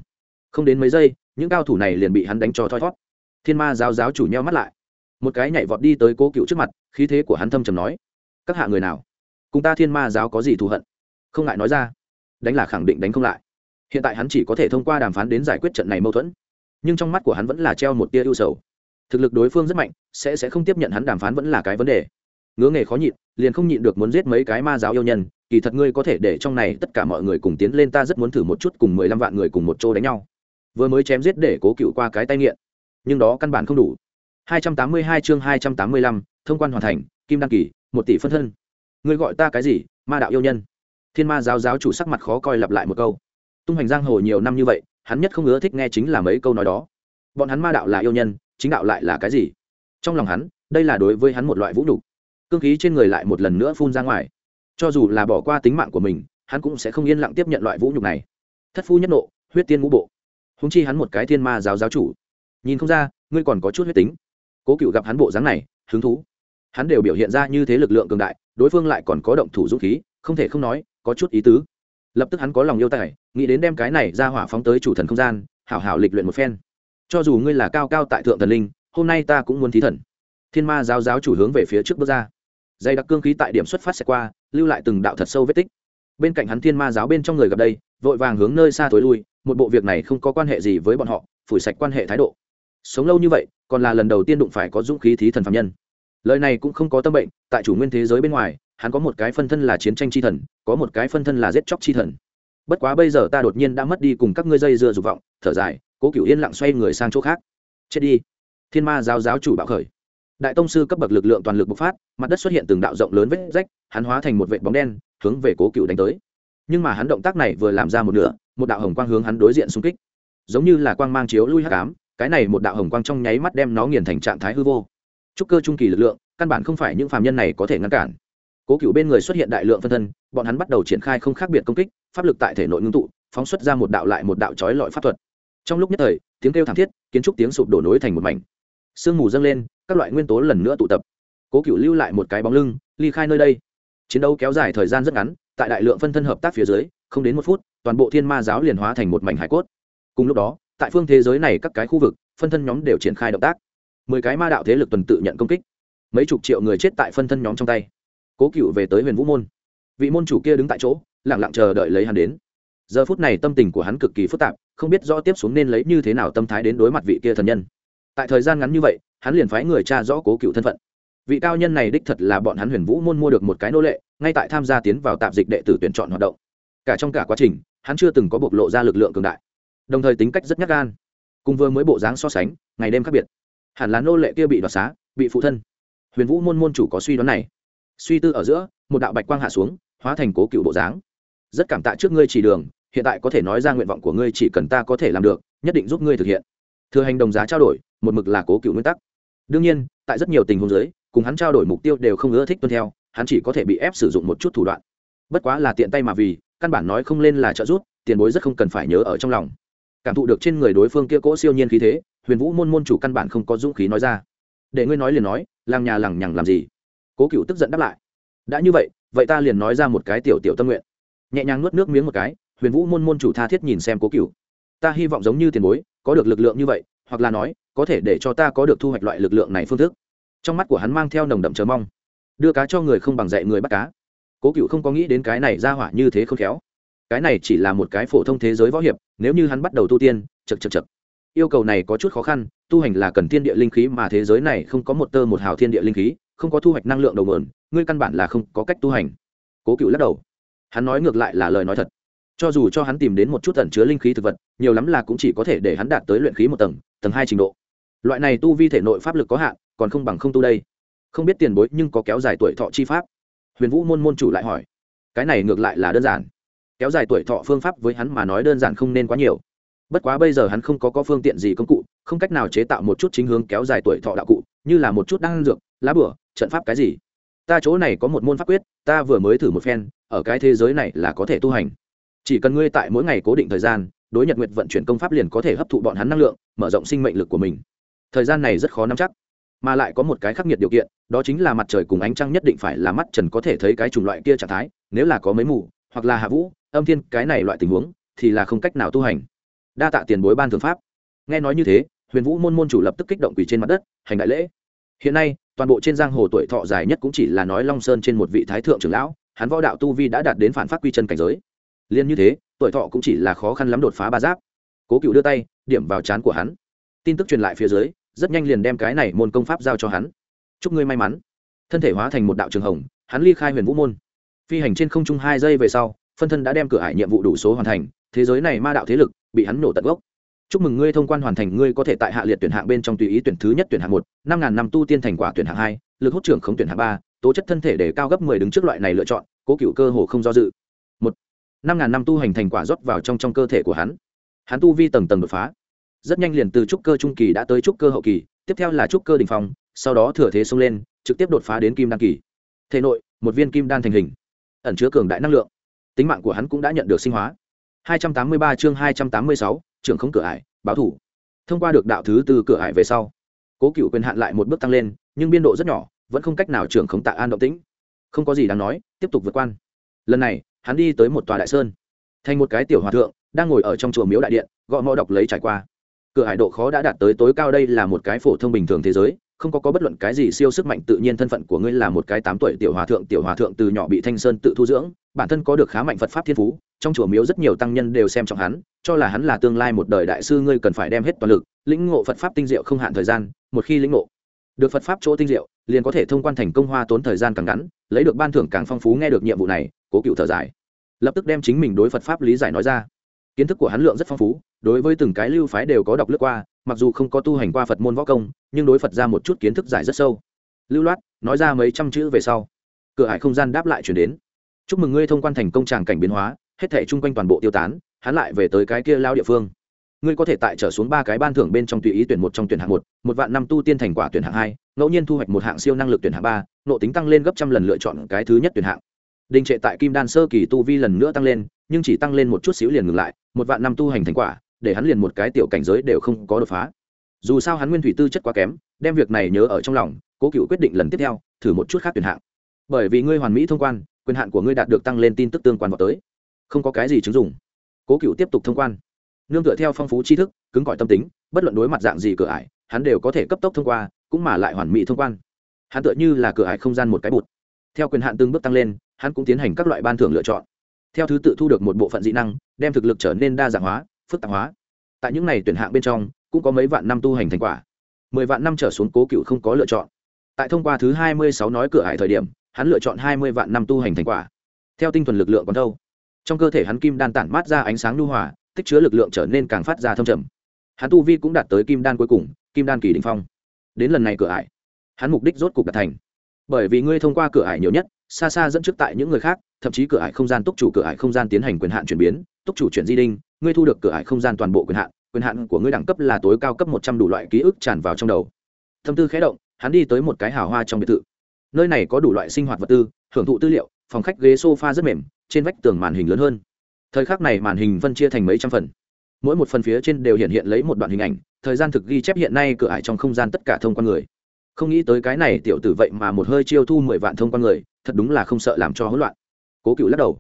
Không đến mấy giây, những cao thủ này liền bị hắn đánh cho thoi thót thiên ma giáo giáo chủ nheo mắt lại. Một cái nhảy vọt đi tới cố cựu trước mặt, khí thế của hắn thâm trầm nói, các hạ người nào? Cùng ta thiên ma giáo có gì thù hận? Không ngại nói ra. Đánh là khẳng định đánh không lại. Hiện tại hắn chỉ có thể thông qua đàm phán đến giải quyết trận này mâu thuẫn. Nhưng trong mắt của hắn vẫn là treo một tia ưu sầu. Thực lực đối phương rất mạnh sẽ sẽ không tiếp nhận hắn đàm phán vẫn là cái vấn đề. Ngứa nghề khó nhịn liền không nhịn được muốn giết mấy cái ma giáo yêu nhân kỳ thật ngươi có thể để trong này tất cả mọi người cùng tiến lên ta rất muốn thử một chút cùng mười lăm vạn người cùng một chỗ đánh nhau. Vừa mới chém giết để cố cựu qua cái tay nghiện nhưng đó căn bản không đủ. 282 chương 285, thông quan hoàn thành kim đăng kỳ một tỷ phân thân ngươi gọi ta cái gì, ma đạo yêu nhân? Thiên ma giáo giáo chủ sắc mặt khó coi lặp lại một câu. Tung hành giang hồ nhiều năm như vậy, hắn nhất không ưa thích nghe chính là mấy câu nói đó. Bọn hắn ma đạo là yêu nhân, chính đạo lại là cái gì? Trong lòng hắn, đây là đối với hắn một loại vũ nhục. Cương khí trên người lại một lần nữa phun ra ngoài. Cho dù là bỏ qua tính mạng của mình, hắn cũng sẽ không yên lặng tiếp nhận loại vũ nhục này. Thất phu nhất nộ, huyết tiên ngũ bộ. Húng chi hắn một cái thiên ma giáo giáo chủ. Nhìn không ra, ngươi còn có chút huyết tính. Cố cựu gặp hắn bộ dáng này, hứng thú hắn đều biểu hiện ra như thế lực lượng cường đại, đối phương lại còn có động thủ dũng khí, không thể không nói, có chút ý tứ. Lập tức hắn có lòng yêu tài, nghĩ đến đem cái này ra hỏa phóng tới chủ thần không gian, hảo hảo lịch luyện một phen. Cho dù ngươi là cao cao tại thượng thần linh, hôm nay ta cũng muốn thí thần. Thiên ma giáo giáo chủ hướng về phía trước bước ra. Dây đặc cương khí tại điểm xuất phát sẽ qua, lưu lại từng đạo thật sâu vết tích. Bên cạnh hắn thiên ma giáo bên trong người gặp đây, vội vàng hướng nơi xa thối lui, một bộ việc này không có quan hệ gì với bọn họ, phủi sạch quan hệ thái độ. Sống lâu như vậy, còn là lần đầu tiên đụng phải có dũng khí thí thần phạm nhân lời này cũng không có tâm bệnh, tại chủ nguyên thế giới bên ngoài, hắn có một cái phân thân là chiến tranh chi thần, có một cái phân thân là giết chóc chi thần. Bất quá bây giờ ta đột nhiên đã mất đi cùng các ngươi dây dưa dục vọng, thở dài, cố cựu yên lặng xoay người sang chỗ khác. Chết đi. Thiên ma giáo giáo chủ bạo khởi. Đại tông sư cấp bậc lực lượng toàn lực bộc phát, mặt đất xuất hiện từng đạo rộng lớn vết rách, hắn hóa thành một vệ bóng đen, hướng về cố cựu đánh tới. Nhưng mà hắn động tác này vừa làm ra một nửa, một đạo hồng quang hướng hắn đối diện xung kích. Giống như là quang mang chiếu lui hắc ám, cái này một đạo hồng quang trong nháy mắt đem nó nghiền thành trạng thái hư vô trúc cơ trung kỳ lực lượng, căn bản không phải những phạm nhân này có thể ngăn cản. Cố cựu bên người xuất hiện đại lượng phân thân, bọn hắn bắt đầu triển khai không khác biệt công kích, pháp lực tại thể nội ngưng tụ, phóng xuất ra một đạo lại một đạo trói lọi pháp thuật. Trong lúc nhất thời, tiếng kêu thảm thiết, kiến trúc tiếng sụp đổ nối thành một mảnh. Sương mù dâng lên, các loại nguyên tố lần nữa tụ tập. Cố cựu lưu lại một cái bóng lưng, ly khai nơi đây. Chiến đấu kéo dài thời gian rất ngắn, tại đại lượng phân thân hợp tác phía dưới, không đến một phút, toàn bộ thiên ma giáo liền hóa thành một mảnh hải cốt. Cùng lúc đó, tại phương thế giới này các cái khu vực, phân thân nhóm đều triển khai động tác mười cái ma đạo thế lực tuần tự nhận công kích. Mấy chục triệu người chết tại phân thân nhóm trong tay. Cố cựu về tới huyền vũ môn. Vị môn chủ kia đứng tại chỗ lẳng lặng chờ đợi lấy hắn đến. Giờ phút này tâm tình của hắn cực kỳ phức tạp, không biết rõ tiếp xuống nên lấy như thế nào tâm thái đến đối mặt vị kia thần nhân. Tại thời gian ngắn như vậy, hắn liền phái người cha rõ cố cựu thân phận. Vị cao nhân này đích thật là bọn hắn huyền vũ môn mua được một cái nô lệ, ngay tại tham gia tiến vào tạp dịch đệ tử tuyển chọn hoạt động. Cả trong cả quá trình, hắn chưa từng có bộc lộ ra lực lượng cường đại. Đồng thời tính cách rất nhát gan. Cùng vừa mới bộ dáng so sánh, ngày đêm khác biệt hẳn là nô lệ kia bị đoạt xá, bị phụ thân. Huyền vũ môn môn chủ có suy đoán này. Suy tư ở giữa, một đạo bạch quang hạ xuống, hóa thành cố cựu bộ dáng. Rất cảm tạ trước ngươi chỉ đường, hiện tại có thể nói ra nguyện vọng của ngươi chỉ cần ta có thể làm được, nhất định giúp ngươi thực hiện. Thừa hành đồng giá trao đổi, một mực là cố cựu nguyên tắc. Đương nhiên, tại rất nhiều tình huống giới cùng hắn trao đổi mục tiêu đều không ưa thích tuân theo, hắn chỉ có thể bị ép sử dụng một chút thủ đoạn. Bất quá là tiện tay mà vì, căn bản nói không lên là trợ giúp, tiền bối rất không cần phải nhớ ở trong lòng. Cảm thụ được trên người đối phương kia cỗ siêu nhiên khí thế huyền vũ môn môn chủ căn bản không có dũng khí nói ra. Để ngươi nói liền nói, làng nhà lằng nhằng làm gì? Cố cựu tức giận đáp lại. Đã như vậy vậy ta liền nói ra một cái tiểu tiểu tâm nguyện. Nhẹ nhàng nuốt nước miếng một cái, huyền vũ môn môn chủ tha thiết nhìn xem cố cựu ta hy vọng giống như tiền bối, có được lực lượng như vậy, hoặc là nói, có thể để cho ta có được thu hoạch loại lực lượng này phương thức. Trong mắt của hắn mang theo nồng đậm chờ mong. Đưa cá cho người không bằng dạy người bắt cá. Cố cựu không có nghĩ đến cái này ra hỏa như thế không khéo. Cái này chỉ là một cái phổ thông thế giới võ hiệp, nếu như hắn bắt đầu tu tiên chật chật chật yêu cầu này có chút khó khăn, tu hành là cần thiên địa linh khí mà thế giới này không có một tơ một hào thiên địa linh khí, không có thu hoạch năng lượng đầu mượn ngươi căn bản là không có cách tu hành. Cố cựu lắc đầu. Hắn nói ngược lại là lời nói thật. Cho dù cho hắn tìm đến một chút tẩn chứa linh khí thực vật, nhiều lắm là cũng chỉ có thể để hắn đạt tới luyện khí một tầng tầng hai trình độ. Loại này tu vi thể nội pháp lực có hạn, còn không bằng không tu đây. Không biết tiền bối nhưng có kéo dài tuổi thọ chi pháp? Huyền vũ môn môn chủ lại hỏi. Cái này ngược lại là đơn giản. Kéo dài tuổi thọ phương pháp với hắn mà nói đơn giản không nên quá nhiều bất quá bây giờ hắn không có có phương tiện gì công cụ, không cách nào chế tạo một chút chính hướng kéo dài tuổi thọ đạo cụ, như là một chút đan dược, lá bửa trận pháp cái gì. Ta chỗ này có một môn pháp quyết, ta vừa mới thử một phen, ở cái thế giới này là có thể tu hành. Chỉ cần ngươi tại mỗi ngày cố định thời gian, đối nhật nguyệt vận chuyển công pháp liền có thể hấp thụ bọn hắn năng lượng, mở rộng sinh mệnh lực của mình. Thời gian này rất khó nắm chắc, mà lại có một cái khắc nghiệt điều kiện, đó chính là mặt trời cùng ánh trăng nhất định phải là mắt trần có thể thấy cái chủng loại kia trạng thái, nếu là có mấy mù, hoặc là hạ vũ, âm thiên, cái này loại tình huống, thì là không cách nào tu hành đa tạ tiền bối ban thượng pháp. Nghe nói như thế, huyền vũ môn môn chủ lập tức kích động quỳ trên mặt đất, hành đại lễ. Hiện nay, toàn bộ trên giang hồ tuổi thọ dài nhất cũng chỉ là nói long sơn trên một vị thái thượng trưởng lão, hắn võ đạo tu vi đã đạt đến phản phát quy chân cảnh giới. Liên như thế, tuổi thọ cũng chỉ là khó khăn lắm đột phá ba giáp. Cố cựu đưa tay, điểm vào trán của hắn. Tin tức truyền lại phía dưới, rất nhanh liền đem cái này môn công pháp giao cho hắn. Chúc ngươi may mắn. Thân thể hóa thành một đạo trường hồng, hắn ly khai huyền vũ môn. Phi hành trên không trung hai giây về sau, phân thân đã đem cửa hải nhiệm vụ đủ số hoàn thành, thế giới này ma đạo thế lực bị hắn nổ tận gốc. Chúc mừng ngươi thông quan hoàn thành, ngươi có thể tại hạ liệt tuyển hạng bên trong tùy ý tuyển thứ nhất tuyển hạng một, năm ngàn năm tu tiên thành quả tuyển hạng hai, lực hút trưởng không tuyển hạng ba, tố chất thân thể để cao gấp mười đứng trước loại này lựa chọn, cố cựu cơ hồ không do dự. Một, năm ngàn năm tu hành thành quả rót vào trong trong cơ thể của hắn. Hắn tu vi tầng tầng đột phá. Rất nhanh liền từ trúc cơ trung kỳ đã tới trúc cơ hậu kỳ, tiếp theo là trúc cơ đình phong, sau đó thừa thế xông lên, trực tiếp đột phá đến kim đan kỳ. Thể nội, một viên kim đan thành hình, ẩn chứa cường đại năng lượng. Tính mạng của hắn cũng đã nhận được sinh hóa. 283 chương 286, trưởng không cửa ải báo thủ. Thông qua được đạo thứ từ cửa ải về sau cố cựu quyền hạn lại một bước tăng lên nhưng biên độ rất nhỏ vẫn không cách nào trưởng khống tạ an động tĩnh. Không có gì đáng nói tiếp tục vượt quan. Lần này hắn đi tới một tòa đại sơn. Thành một cái tiểu hòa thượng đang ngồi ở trong chùa miếu đại điện gõ mõ đọc lấy trải qua. Cửa hải độ khó đã đạt tới tối cao đây là một cái phổ thông bình thường thế giới không có có bất luận cái gì siêu sức mạnh tự nhiên thân phận của ngươi là một cái tám tuổi tiểu hòa thượng tiểu hòa thượng từ nhỏ bị thanh sơn tự thu dưỡng bản thân có được khá mạnh phật pháp thiên phú trong chùa miếu rất nhiều tăng nhân đều xem trọng hắn, cho là hắn là tương lai một đời đại sư, ngươi cần phải đem hết toàn lực, lĩnh ngộ phật pháp tinh diệu không hạn thời gian, một khi lĩnh ngộ, được phật pháp chỗ tinh diệu, liền có thể thông quan thành công hoa tốn thời gian càng ngắn, lấy được ban thưởng càng phong phú, nghe được nhiệm vụ này, cố cựu thở dài. Lập tức đem chính mình đối phật pháp lý giải nói ra. Kiến thức của hắn lượng rất phong phú, đối với từng cái lưu phái đều có đọc lướt qua, mặc dù không có tu hành qua phật môn võ công, nhưng đối phật ra một chút kiến thức giải rất sâu. Lưu loát nói ra mấy trăm chữ về sau, cửa hải không gian đáp lại chuyển đến. Chúc mừng ngươi thông quan thành công tràng cảnh biến hóa hết thể chung quanh toàn bộ tiêu tán, hắn lại về tới cái kia lao địa phương. Ngươi có thể tại trở xuống ba cái ban thưởng bên trong tùy ý tuyển một trong tuyển hạng một một vạn năm tu tiên thành quả tuyển hạng hai, ngẫu nhiên thu hoạch một hạng siêu năng lực tuyển hạng ba nộ tính tăng lên gấp trăm lần lựa chọn cái thứ nhất tuyển hạng. Đình trệ tại kim đan sơ kỳ tu vi lần nữa tăng lên, nhưng chỉ tăng lên một chút xíu liền ngừng lại, một vạn năm tu hành thành quả, để hắn liền một cái tiểu cảnh giới đều không có đột phá. Dù sao hắn nguyên thủy tư chất quá kém, đem việc này nhớ ở trong lòng, cố cựu quyết định lần tiếp theo, thử một chút khác tuyển hạng. Bởi vì ngươi hoàn mỹ thông quan, quyền hạn của ngươi đạt được tăng lên tin tức tương quan vào tới không có cái gì chứng dụng cố cựu tiếp tục thông quan. Nương tựa theo phong phú tri thức, cứng cỏi tâm tính, bất luận đối mặt dạng gì cửa ải, hắn đều có thể cấp tốc thông qua, cũng mà lại hoàn mỹ thông quan. Hắn tựa như là cửa ải không gian một cái bụt. Theo quyền hạn từng bước tăng lên, hắn cũng tiến hành các loại ban thưởng lựa chọn. Theo thứ tự thu được một bộ phận dị năng, đem thực lực trở nên đa dạng hóa, phức tạp hóa. Tại những này tuyển hạng bên trong, cũng có mấy vạn năm tu hành thành quả. Mười vạn năm trở xuống cố cựu không có lựa chọn. Tại thông qua thứ hai mươi sáu nói cửa hải thời điểm, hắn lựa chọn hai mươi vạn năm tu hành thành quả. Theo tinh thuần lực lượng còn đâu? Trong cơ thể hắn kim đan tản mát ra ánh sáng lưu hòa, tích chứa lực lượng trở nên càng phát ra thâm trầm. Hắn tu vi cũng đạt tới kim đan cuối cùng, kim đan kỳ đình phong. Đến lần này cửa ải, hắn mục đích rốt cục đạt thành. Bởi vì ngươi thông qua cửa ải nhiều nhất, xa xa dẫn trước tại những người khác, thậm chí cửa ải không gian túc chủ, cửa ải không gian tiến hành quyền hạn chuyển biến, túc chủ chuyển di đinh, ngươi thu được cửa ải không gian toàn bộ quyền hạn quyền hạn của ngươi đẳng cấp là tối cao cấp một trăm đủ loại ký ức tràn vào trong đầu. Thâm tư khé động, hắn đi tới một cái hào hoa trong biệt thự. Nơi này có đủ loại sinh hoạt vật tư, hưởng thụ tư liệu, phòng khách ghế sofa rất mềm trên vách tường màn hình lớn hơn. Thời khắc này màn hình phân chia thành mấy trăm phần. Mỗi một phần phía trên đều hiện hiện lấy một đoạn hình ảnh, thời gian thực ghi chép hiện nay cửa ải trong không gian tất cả thông quan người. Không nghĩ tới cái này tiểu tử vậy mà một hơi chiêu thu mười vạn thông quan người, thật đúng là không sợ làm cho hỗn loạn. Cố cựu lắc đầu.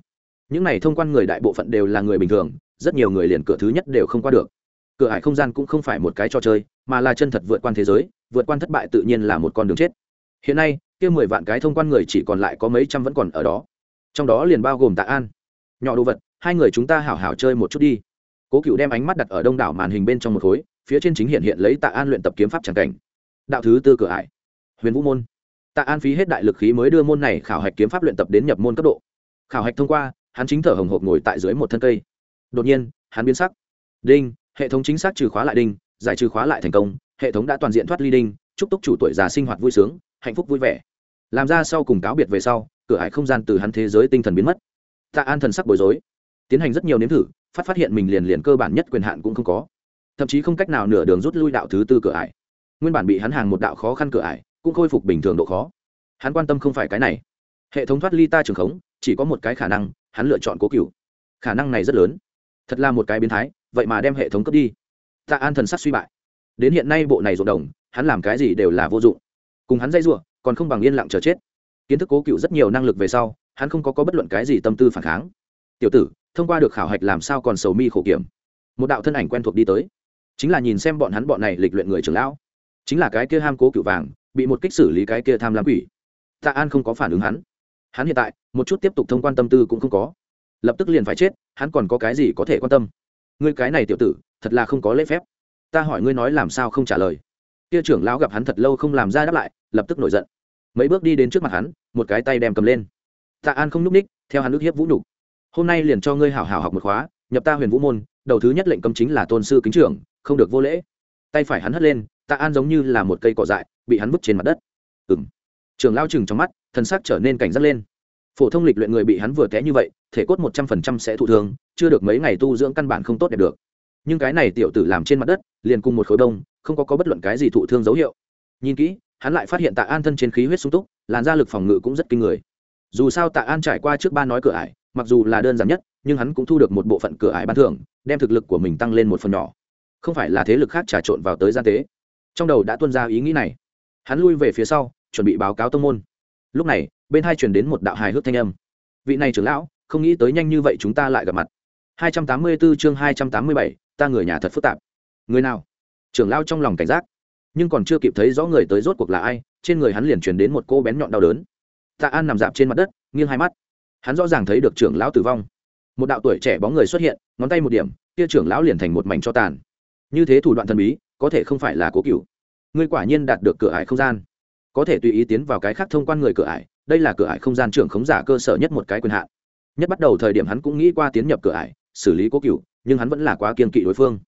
Những này thông quan người đại bộ phận đều là người bình thường, rất nhiều người liền cửa thứ nhất đều không qua được. Cửa ải không gian cũng không phải một cái trò chơi, mà là chân thật vượt qua thế giới, vượt qua thất bại tự nhiên là một con đường chết. Hiện nay, kia mười vạn cái thông quan người chỉ còn lại có mấy trăm vẫn còn ở đó trong đó liền bao gồm tạ an nhỏ đồ vật hai người chúng ta hảo hảo chơi một chút đi cố cựu đem ánh mắt đặt ở đông đảo màn hình bên trong một khối phía trên chính hiện hiện lấy tạ an luyện tập kiếm pháp tràng cảnh đạo thứ tư cửa ải huyền vũ môn tạ an phí hết đại lực khí mới đưa môn này khảo hạch kiếm pháp luyện tập đến nhập môn cấp độ khảo hạch thông qua hắn chính thở hồng hộc ngồi tại dưới một thân cây đột nhiên hắn biến sắc đinh hệ thống chính xác trừ khóa lại đinh giải trừ khóa lại thành công hệ thống đã toàn diện thoát ly đinh chúc túc chủ tuổi già sinh hoạt vui sướng hạnh phúc vui vẻ làm ra sau cùng cáo biệt về sau cửa hải không gian từ hắn thế giới tinh thần biến mất. Tạ an thần sắc bối rối, tiến hành rất nhiều nếm thử, phát phát hiện mình liền liền cơ bản nhất quyền hạn cũng không có. Thậm chí không cách nào nửa đường rút lui đạo thứ tư cửa ải nguyên bản bị hắn hàng một đạo khó khăn cửa ải cũng khôi phục bình thường độ khó. Hắn quan tâm không phải cái này. Hệ thống thoát ly ta trường khống, chỉ có một cái khả năng, hắn lựa chọn cố cựu khả năng này rất lớn. Thật là một cái biến thái, vậy mà đem hệ thống cướp đi. Tạ an thần sắc suy bại. Đến hiện nay bộ này ruộng đồng, hắn làm cái gì đều là vô dụng. Cùng hắn dây r còn không bằng yên lặng chờ chết kiến thức cố cựu rất nhiều năng lực về sau hắn không có, có bất luận cái gì tâm tư phản kháng. Tiểu tử thông qua được khảo hạch làm sao còn sầu mi khổ kiểm? Một đạo thân ảnh quen thuộc đi tới. Chính là nhìn xem bọn hắn bọn này lịch luyện người trưởng lão. Chính là cái kia ham cố cựu vàng bị một kích xử lý cái kia tham lam quỷ. Tạ an không có phản ứng hắn. Hắn hiện tại một chút tiếp tục thông quan tâm tư cũng không có. Lập tức liền phải chết hắn còn có cái gì có thể quan tâm? Ngươi cái này tiểu tử thật là không có lễ phép. Ta hỏi ngươi nói làm sao không trả lời. Kia trưởng lão gặp hắn thật lâu không làm ra đáp lại lập tức nổi giận mấy bước đi đến trước mặt hắn, một cái tay đem cầm lên. Tạ an không nhúc ních, theo hắn ước hiếp vũ nhục. Hôm nay liền cho ngươi hảo hảo học một khóa, nhập ta huyền vũ môn, đầu thứ nhất lệnh cấm chính là tôn sư kính trưởng, không được vô lễ. Tay phải hắn hất lên, tạ an giống như là một cây cỏ dại, bị hắn vứt trên mặt đất. Ừ m trường lao chừng trong mắt thân xác trở nên cảnh giác lên. Phổ thông lịch luyện người bị hắn vừa té như vậy, thể cốt một trăm phần trăm sẽ thụ thương, chưa được mấy ngày tu dưỡng căn bản không tốt đẹp được. Nhưng cái này tiểu tử làm trên mặt đất, liền cùng một khối đông không có có bất luận cái gì thụ thương dấu hiệu. Nhìn kỹ hắn lại phát hiện tạ an thân trên khí huyết sung túc làn da lực phòng ngự cũng rất kinh người. Dù sao tạ an trải qua trước ba nói cửa ải mặc dù là đơn giản nhất nhưng hắn cũng thu được một bộ phận cửa ải ban thưởng đem thực lực của mình tăng lên một phần nhỏ. Không phải là thế lực khác trà trộn vào tới gian tế. Trong đầu đã tuân ra ý nghĩ này. Hắn lui về phía sau chuẩn bị báo cáo tông môn. Lúc này bên hai chuyển đến một đạo hài hước thanh âm. Vị này trưởng lão không nghĩ tới nhanh như vậy chúng ta lại gặp mặt. 284 chương 287, ta người nhà thật phức tạp. Người nào? Trưởng lão trong lòng cảnh giác nhưng còn chưa kịp thấy rõ người tới rốt cuộc là ai, trên người hắn liền truyền đến một cô bén nhọn đau đớn. Tạ an nằm dạp trên mặt đất, nghiêng hai mắt. Hắn rõ ràng thấy được trưởng lão tử vong. Một đạo tuổi trẻ bóng người xuất hiện, ngón tay một điểm, kia trưởng lão liền thành một mảnh cho tàn. Như thế thủ đoạn thần bí, có thể không phải là cố cựu ngươi quả nhiên đạt được cửa ải không gian. Có thể tùy ý tiến vào cái khác thông quan người cửa ải, đây là cửa ải không gian trưởng khống giả cơ sở nhất một cái quyền hạn. Nhất bắt đầu thời điểm hắn cũng nghĩ qua tiến nhập cửa ải, xử lý cố cựu nhưng hắn vẫn là quá kiên kỵ đối phương.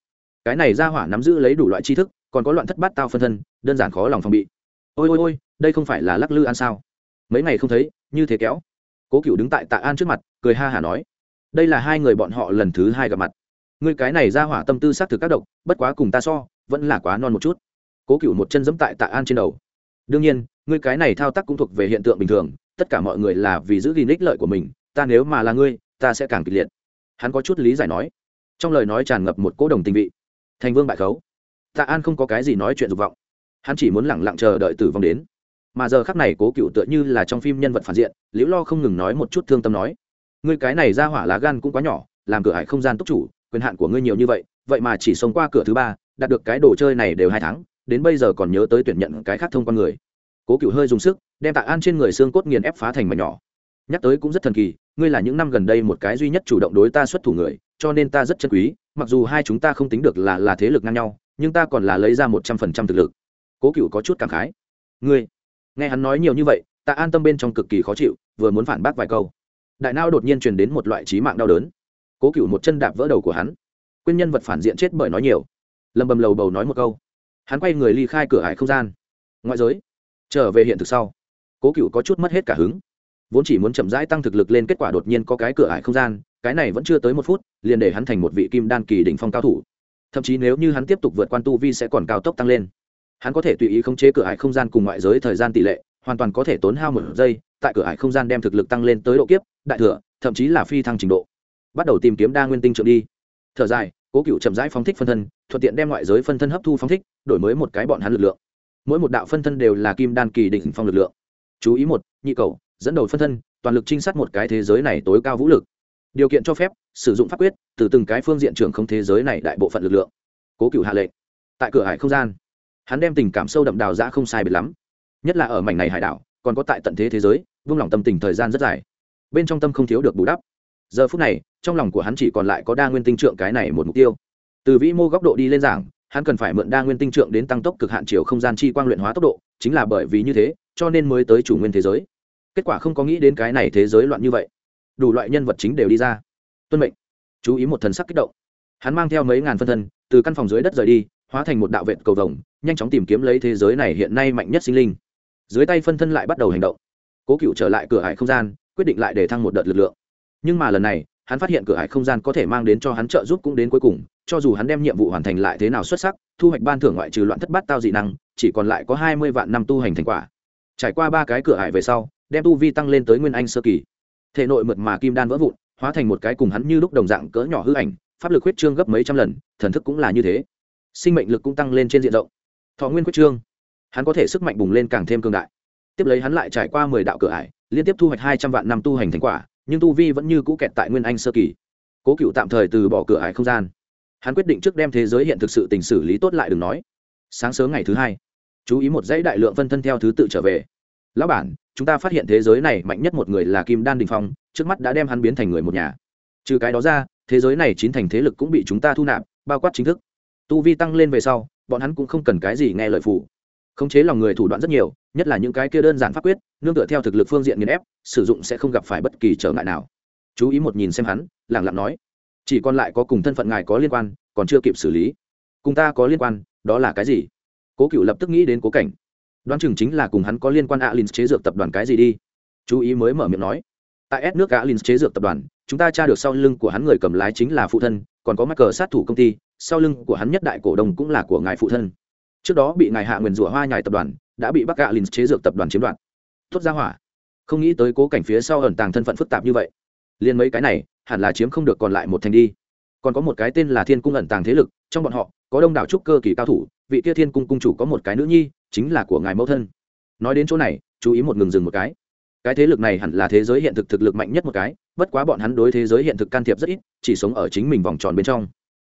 Cái này ra hỏa nắm giữ lấy đủ loại tri thức còn có loạn thất bát tao phân thân, đơn giản khó lòng phòng bị. Ôi ôi ôi, đây không phải là lắc lư an sao? Mấy ngày không thấy, như thế kéo. Cố cựu đứng tại tạ an trước mặt, cười ha hả nói, đây là hai người bọn họ lần thứ hai gặp mặt. Người cái này ra hỏa tâm tư xác thực các độc, bất quá cùng ta so, vẫn là quá non một chút. Cố cựu một chân giẫm tại tạ an trên đầu. Đương nhiên, ngươi cái này thao tác cũng thuộc về hiện tượng bình thường, tất cả mọi người là vì giữ gìn ích lợi của mình, ta nếu mà là ngươi, ta sẽ càng kịch liệt. Hắn có chút lý giải nói, trong lời nói tràn ngập một cố đồng tình vị. Thành vương bại khấu tạ an không có cái gì nói chuyện dục vọng. Hắn chỉ muốn lẳng lặng chờ đợi tử vong đến. Mà giờ khắc này cố cựu tựa như là trong phim nhân vật phản diện, liễu lo không ngừng nói một chút thương tâm nói, ngươi cái này ra hỏa lá gan cũng quá nhỏ, làm cửa hải không gian túc chủ, quyền hạn của ngươi nhiều như vậy vậy mà chỉ sống qua cửa thứ ba, đạt được cái đồ chơi này đều hai tháng, đến bây giờ còn nhớ tới tuyển nhận cái khác thông con người. Cố cựu hơi dùng sức, đem tạ an trên người xương cốt nghiền ép phá thành mảnh nhỏ. Nhắc tới cũng rất thần kỳ, ngươi là những năm gần đây một cái duy nhất chủ động đối ta xuất thủ người, cho nên ta rất chân quý, mặc dù hai chúng ta không tính được là là thế lực ngang nhau nhưng ta còn là lấy ra một trăm phần trăm thực lực. Cố cựu có chút cảm khái. Ngươi, nghe hắn nói nhiều như vậy, ta an tâm bên trong cực kỳ khó chịu, vừa muốn phản bác vài câu. Đại nao đột nhiên truyền đến một loại trí mạng đau đớn. Cố cựu một chân đạp vỡ đầu của hắn. Quyên nhân vật phản diện chết bởi nói nhiều. Lầm bầm lầu bầu nói một câu. Hắn quay người ly khai cửa hải không gian. Ngoại giới. Trở về hiện thực sau. Cố cựu có chút mất hết cả hứng. Vốn chỉ muốn chậm rãi tăng thực lực lên kết quả đột nhiên có cái cửa ải không gian, cái này vẫn chưa tới một phút, liền để hắn thành một vị kim đan kỳ đỉnh phong cao thủ thậm chí nếu như hắn tiếp tục vượt quan tu vi sẽ còn cao tốc tăng lên. Hắn có thể tùy ý khống chế cửa ải không gian cùng ngoại giới thời gian tỷ lệ, hoàn toàn có thể tốn hao một giây, tại cửa ải không gian đem thực lực tăng lên tới độ kiếp, đại thừa, thậm chí là phi thăng trình độ. Bắt đầu tìm kiếm đa nguyên tinh trượng đi. Thở dài, cố cựu chậm rãi phóng thích phân thân, thuận tiện đem ngoại giới phân thân hấp thu phóng thích, đổi mới một cái bọn hắn lực lượng. Mỗi một đạo phân thân đều là kim đan kỳ đỉnh phong lực lượng. Chú ý một, nhị cầu, dẫn đầu phân thân, toàn lực trinh sát một cái thế giới này tối cao vũ lực điều kiện cho phép sử dụng pháp quyết từ từng cái phương diện trưởng không thế giới này đại bộ phận lực lượng, cố cựu hạ lệnh, tại cửa hải không gian. Hắn đem tình cảm sâu đậm đào ra không sai biệt lắm, nhất là ở mảnh này hải đảo, còn có tại tận thế thế giới, vung lòng tâm tình thời gian rất dài. Bên trong tâm không thiếu được bù đắp. Giờ phút này, trong lòng của hắn chỉ còn lại có đa nguyên tinh trượng cái này một mục tiêu. Từ vĩ mô góc độ đi lên giảng, hắn cần phải mượn đa nguyên tinh trượng đến tăng tốc cực hạn chiều không gian chi quang luyện hóa tốc độ, chính là bởi vì như thế, cho nên mới tới chủ nguyên thế giới. Kết quả không có nghĩ đến cái này thế giới loạn như vậy đủ loại nhân vật chính đều đi ra. Tuân mệnh. Chú ý một thần sắc kích động. Hắn mang theo mấy ngàn phân thân, từ căn phòng dưới đất rời đi, hóa thành một đạo vệ cầu vồng, nhanh chóng tìm kiếm lấy thế giới này hiện nay mạnh nhất sinh linh. Dưới tay phân thân lại bắt đầu hành động. Cố cựu trở lại cửa hải không gian, quyết định lại để thăng một đợt lực lượng. Nhưng mà lần này, hắn phát hiện cửa hải không gian có thể mang đến cho hắn trợ giúp cũng đến cuối cùng, cho dù hắn đem nhiệm vụ hoàn thành lại thế nào xuất sắc, thu hoạch ban thưởng ngoại trừ loạn thất bát tao dị năng, chỉ còn lại có hai mươi vạn năm tu hành thành quả. Trải qua ba cái cửa hải về sau, đem tu vi tăng lên tới nguyên anh sơ kỳ thể nội mượt mà kim đan vỡ vụn, hóa thành một cái cùng hắn như lúc đồng dạng cỡ nhỏ hư ảnh, pháp lực huyết trương gấp mấy trăm lần, thần thức cũng là như thế. Sinh mệnh lực cũng tăng lên trên diện rộng. Thọ nguyên huyết trương, hắn có thể sức mạnh bùng lên càng thêm cường đại. Tiếp lấy hắn lại trải qua mười đạo cửa ải, liên tiếp thu hoạch hai trăm vạn năm tu hành thành quả, nhưng tu vi vẫn như cũ kẹt tại nguyên anh sơ kỳ. Cố cựu tạm thời từ bỏ cửa ải không gian. Hắn quyết định trước đem thế giới hiện thực sự tình xử lý tốt lại đừng nói. Sáng sớm ngày thứ hai, chú ý một dãy đại lượng phân thân theo thứ tự trở về lão bản, chúng ta phát hiện thế giới này mạnh nhất một người là kim đan đình phong, trước mắt đã đem hắn biến thành người một nhà. Trừ cái đó ra, thế giới này chín thành thế lực cũng bị chúng ta thu nạp, bao quát chính thức. Tu vi tăng lên về sau, bọn hắn cũng không cần cái gì nghe lời phụ khống chế lòng người thủ đoạn rất nhiều, nhất là những cái kia đơn giản pháp quyết, nương tựa theo thực lực phương diện nghiền ép, sử dụng sẽ không gặp phải bất kỳ trở ngại nào. Chú ý một nhìn xem hắn, lẳng lặng nói, chỉ còn lại có cùng thân phận ngài có liên quan, còn chưa kịp xử lý. Cùng ta có liên quan, đó là cái gì? Cố cựu lập tức nghĩ đến cố cảnh đoán chừng chính là cùng hắn có liên quan alin chế dược tập đoàn cái gì đi. Chú ý mới mở miệng nói. Tại s nước alin chế dược tập đoàn, chúng ta tra được sau lưng của hắn người cầm lái chính là phụ thân, còn có mắc cờ sát thủ công ty, sau lưng của hắn nhất đại cổ đông cũng là của ngài phụ thân. Trước đó bị ngài hạ nguyền rủa hoa nhài tập đoàn, đã bị bắc alin chế dược tập đoàn chiếm đoạt. Tốt ra hỏa. Không nghĩ tới cố cảnh phía sau ẩn tàng thân phận phức tạp như vậy. Liền mấy cái này, hẳn là chiếm không được còn lại một thành đi còn có một cái tên là thiên cung ẩn tàng thế lực, trong bọn họ, có đông đảo trúc cơ kỳ cao thủ, vị kia thiên cung cung chủ có một cái nữ nhi, chính là của ngài mẫu thân. Nói đến chỗ này, chú ý một ngừng dừng một cái. Cái thế lực này hẳn là thế giới hiện thực thực lực mạnh nhất một cái, bất quá bọn hắn đối thế giới hiện thực can thiệp rất ít, chỉ sống ở chính mình vòng tròn bên trong.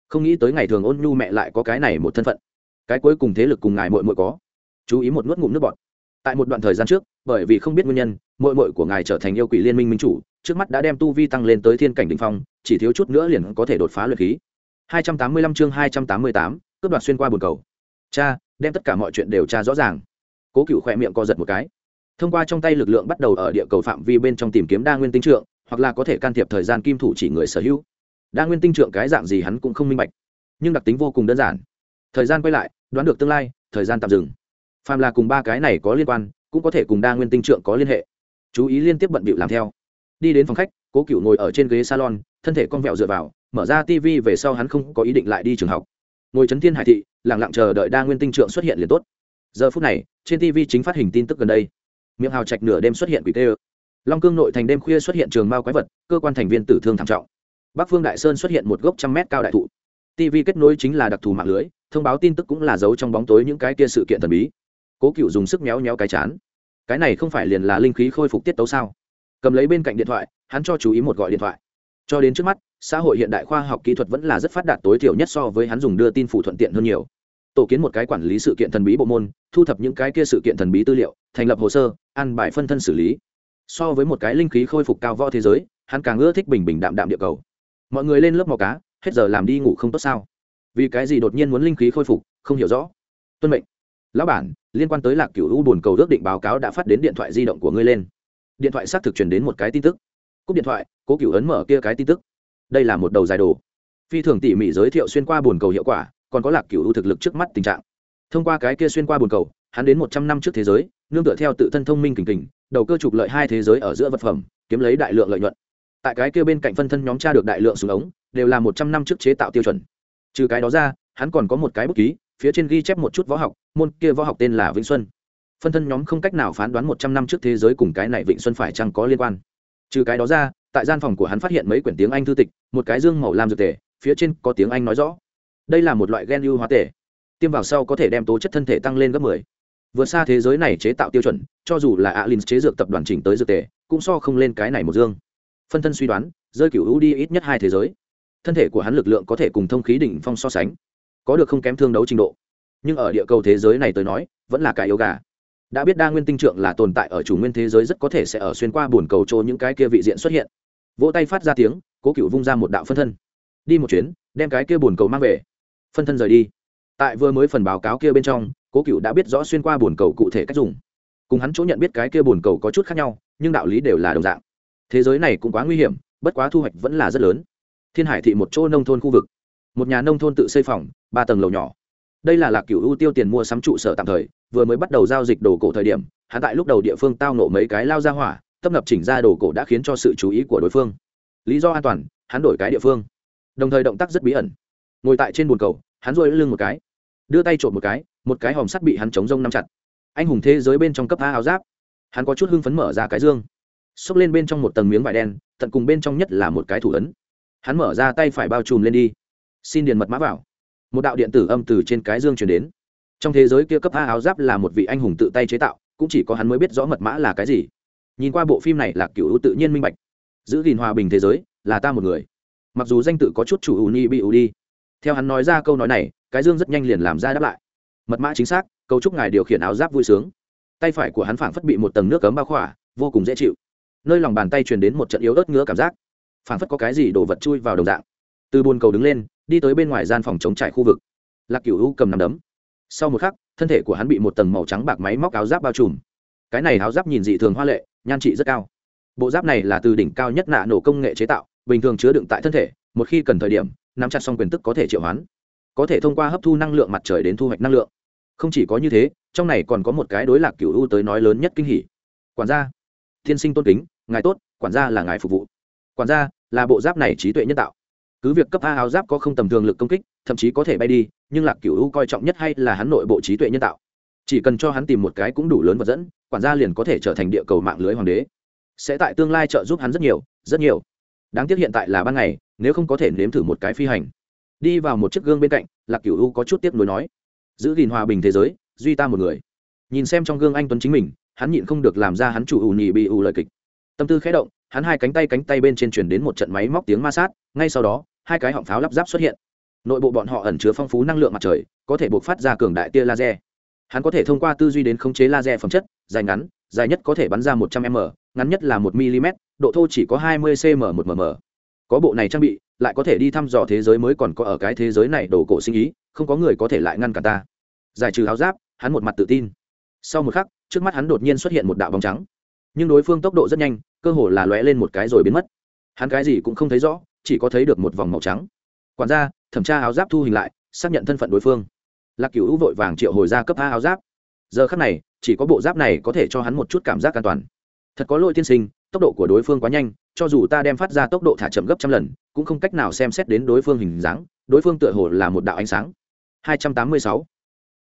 Không nghĩ tới ngày thường ôn nhu mẹ lại có cái này một thân phận. Cái cuối cùng thế lực cùng ngài mội mội có. Chú ý một nuốt ngụm nước bọt tại một đoạn thời gian trước bởi vì không biết nguyên nhân mội mội của ngài trở thành yêu quỷ liên minh minh chủ trước mắt đã đem tu vi tăng lên tới thiên cảnh đ ỉ n h phong chỉ thiếu chút nữa liền có thể đột phá luyện khí. 285 chương 288, cướp đoạt xuyên qua bồn cầu. Cha đem tất cả mọi chuyện đều tra rõ ràng. Cố cựu khỏe miệng co giật một cái. Thông qua trong tay lực lượng bắt đầu ở địa cầu phạm vi bên trong tìm kiếm đa nguyên tinh trượng hoặc là có thể can thiệp thời gian kim thủ chỉ người sở hữu. Đa nguyên tinh trượng cái dạng gì hắn cũng không minh bạch nhưng đặc tính vô cùng đơn giản. Thời gian quay lại đoán được tương lai thời gian tạm dừng phàm là cùng ba cái này có liên quan, cũng có thể cùng đa nguyên tinh trượng có liên hệ. Chú ý liên tiếp bận bịu làm theo. Đi đến phòng khách, cố cựu ngồi ở trên ghế salon, thân thể con vẹo dựa vào, mở ra tv về sau hắn không có ý định lại đi trường học. Ngồi chấn thiên hải thị lẳng lặng chờ đợi đa nguyên tinh trượng xuất hiện liền tốt. Giờ phút này, trên tv chính phát hình tin tức gần đây. Miệng hào trạch nửa đêm xuất hiện quỷ tê long cương nội thành đêm khuya xuất hiện trường mao quái vật, cơ quan thành viên tử thương thảm trọng. Bắc phương đại sơn xuất hiện một gốc trăm mét cao đại thụ. tv kết nối chính là đặc thù mạng lưới, thông báo tin tức cũng là giấu trong bóng tối những cái kia sự kiện thần bí cố cựu dùng sức méo méo cái chán. Cái này không phải liền là linh khí khôi phục tiết tấu sao? Cầm lấy bên cạnh điện thoại, hắn cho chú ý một gọi điện thoại. Cho đến trước mắt, xã hội hiện đại khoa học kỹ thuật vẫn là rất phát đạt tối thiểu nhất so với hắn dùng đưa tin phủ thuận tiện hơn nhiều. Tổ kiến một cái quản lý sự kiện thần bí bộ môn, thu thập những cái kia sự kiện thần bí tư liệu, thành lập hồ sơ, ăn bài phân thân xử lý. So với một cái linh khí khôi phục cao võ thế giới, hắn càng ưa thích bình bình đạm đạm địa cầu. Mọi người lên lớp mò cá, hết giờ làm đi ngủ không tốt sao? Vì cái gì đột nhiên muốn linh khí khôi phục, không hiểu rõ. Tuân mệnh lão bản, liên quan tới lạc cửu u buồn cầu ước định báo cáo đã phát đến điện thoại di động của ngươi lên. Điện thoại xác thực truyền đến một cái tin tức. Cúp điện thoại, cố cửu ấn mở kia cái tin tức. Đây là một đầu dài đồ. Phi thường tỉ mỉ giới thiệu xuyên qua buồn cầu hiệu quả, còn có lạc cửu u thực lực trước mắt tình trạng. Thông qua cái kia xuyên qua buồn cầu, hắn đến một trăm năm trước thế giới, nương tựa theo tự thân thông minh kình kình, đầu cơ trục lợi hai thế giới ở giữa vật phẩm, kiếm lấy đại lượng lợi nhuận. Tại cái kia bên cạnh phân thân nhóm tra được đại lượng súng ống, đều là một trăm năm trước chế tạo tiêu chuẩn. Trừ cái đó ra, hắn còn có một cái bút ký phía trên ghi chép một chút võ học, môn kia võ học tên là vĩnh xuân. Phân thân nhóm không cách nào phán đoán một trăm năm trước thế giới cùng cái này vịnh xuân phải chăng có liên quan. Trừ cái đó ra, tại gian phòng của hắn phát hiện mấy quyển tiếng anh thư tịch, một cái dương màu lam dược tề, phía trên có tiếng anh nói rõ. Đây là một loại gen ưu hóa tể tiêm vào sau có thể đem tố chất thân thể tăng lên gấp 10. vượt xa thế giới này chế tạo tiêu chuẩn, cho dù là alin chế dược tập đoàn chỉnh tới dược tề, cũng so không lên cái này một dương. Phân thân suy đoán, rơi cửu ưu đi ít nhất hai thế giới. Thân thể của hắn lực lượng có thể cùng thông khí đỉnh phong so sánh có được không kém thương đấu trình độ. Nhưng ở địa cầu thế giới này tới nói, vẫn là cái yếu gà. Đã biết đa nguyên tinh trượng là tồn tại ở chủ nguyên thế giới rất có thể sẽ ở xuyên qua bồn cầu chỗ những cái kia vị diện xuất hiện. Vỗ tay phát ra tiếng, cố cựu vung ra một đạo phân thân. Đi một chuyến, đem cái kia bồn cầu mang về. Phân thân rời đi. Tại vừa mới phần báo cáo kia bên trong, cố cựu đã biết rõ xuyên qua bồn cầu cụ thể cách dùng. Cùng hắn chỗ nhận biết cái kia bồn cầu có chút khác nhau, nhưng đạo lý đều là đồng dạng. Thế giới này cũng quá nguy hiểm, bất quá thu hoạch vẫn là rất lớn. Thiên hải thị một chỗ nông thôn khu vực một nhà nông thôn tự xây phòng, ba tầng lầu nhỏ. Đây là lạc cửu ưu tiêu tiền mua sắm trụ sở tạm thời, vừa mới bắt đầu giao dịch đồ cổ thời điểm, hắn tại lúc đầu địa phương tao nộ mấy cái lao ra hỏa, tấp nập chỉnh ra đồ cổ đã khiến cho sự chú ý của đối phương. Lý do an toàn, hắn đổi cái địa phương. Đồng thời động tác rất bí ẩn. Ngồi tại trên bồn cầu, hắn rôi lưng một cái. Đưa tay trộm một cái một cái hòm sắt bị hắn chống rông nắm chặt. Anh hùng thế giới bên trong cấp a áo giáp. Hắn có chút hưng phấn mở ra cái dương. Xốc lên bên trong một tầng miếng vải đen, tận cùng bên trong nhất là một cái thủ ấn. Hắn mở ra tay phải bao trùm lên đi xin điền mật mã vào. Một đạo điện tử âm từ trên cái dương chuyển đến. Trong thế giới kia cấp a áo giáp là một vị anh hùng tự tay chế tạo, cũng chỉ có hắn mới biết rõ mật mã là cái gì. Nhìn qua bộ phim này là cựu tự nhiên minh bạch. Giữ gìn hòa bình thế giới, là ta một người. Mặc dù danh tự có chút chủ ưu ni bị ưu đi. Theo hắn nói ra câu nói này, cái dương rất nhanh liền làm ra đáp lại. Mật mã chính xác cấu trúc ngài điều khiển áo giáp vui sướng. Tay phải của hắn phảng phất bị một tầng nước cấm bao khỏa, vô cùng dễ chịu. Nơi lòng bàn tay truyền đến một trận yếu ớt ngứa cảm giác. Phảng phất có cái gì đổ vật chui vào đồng dạng. Từ bồn cầu đứng lên đi tới bên ngoài gian phòng chống trải khu vực. Lạc cửu u cầm nằm đấm. Sau một khắc, thân thể của hắn bị một tầng màu trắng bạc máy móc áo giáp bao trùm. Cái này áo giáp nhìn dị thường hoa lệ, nhan trị rất cao. Bộ giáp này là từ đỉnh cao nhất nạ nổ công nghệ chế tạo, bình thường chứa đựng tại thân thể, một khi cần thời điểm, nắm chặt xong quyền tức có thể triệu hoán. Có thể thông qua hấp thu năng lượng mặt trời đến thu hoạch năng lượng. Không chỉ có như thế, trong này còn có một cái đối lạc cửu u tới nói lớn nhất kinh hỉ. Quản gia thiên sinh tôn kính, ngài tốt, quản gia là ngài phục vụ. Quản gia là bộ giáp này trí tuệ nhân tạo cứ việc cấp a áo giáp có không tầm thường lực công kích, thậm chí có thể bay đi, nhưng lạc cửu u coi trọng nhất hay là hắn nội bộ trí tuệ nhân tạo. Chỉ cần cho hắn tìm một cái cũng đủ lớn vật dẫn, quản gia liền có thể trở thành địa cầu mạng lưới hoàng đế. Sẽ tại tương lai trợ giúp hắn rất nhiều rất nhiều. Đáng tiếc hiện tại là ban ngày, nếu không có thể nếm thử một cái phi hành. Đi vào một chiếc gương bên cạnh, lạc cửu u có chút tiếc nuối nói, giữ gìn hòa bình thế giới, duy ta một người. Nhìn xem trong gương anh tuấn chính mình, hắn nhịn không được làm ra hắn chủ ù nhì bị ù lời kịch. Tâm tư khẽ động, hắn hai cánh tay cánh tay bên trên chuyển đến một trận máy móc tiếng ma sát, ngay sau đó hai cái họng pháo lắp ráp xuất hiện. Nội bộ bọn họ ẩn chứa phong phú năng lượng mặt trời, có thể buộc phát ra cường đại tia laser. Hắn có thể thông qua tư duy đến khống chế laser phẩm chất, dài ngắn, dài nhất có thể bắn ra một trăm m, ngắn nhất là một mm độ thô chỉ có hai mươi cm một mm có bộ này trang bị, lại có thể đi thăm dò thế giới mới còn có ở cái thế giới này đồ cổ sinh ý, không có người có thể lại ngăn cả ta. Giải trừ áo giáp, hắn một mặt tự tin. Sau một khắc, trước mắt hắn đột nhiên xuất hiện một đạo bóng trắng. Nhưng đối phương tốc độ rất nhanh, cơ hồ là lóe lên một cái rồi biến mất. Hắn cái gì cũng không thấy rõ chỉ có thấy được một vòng màu trắng. Quản gia, thẩm tra áo giáp thu hình lại, xác nhận thân phận đối phương. Lạc cửu vội vàng triệu hồi ra cấp a áo giáp. Giờ khắc này, chỉ có bộ giáp này có thể cho hắn một chút cảm giác an toàn. Thật có lỗi tiên sinh, tốc độ của đối phương quá nhanh, cho dù ta đem phát ra tốc độ thả chậm gấp trăm lần, cũng không cách nào xem xét đến đối phương hình dáng, đối phương tựa hồ là một đạo ánh sáng. 286.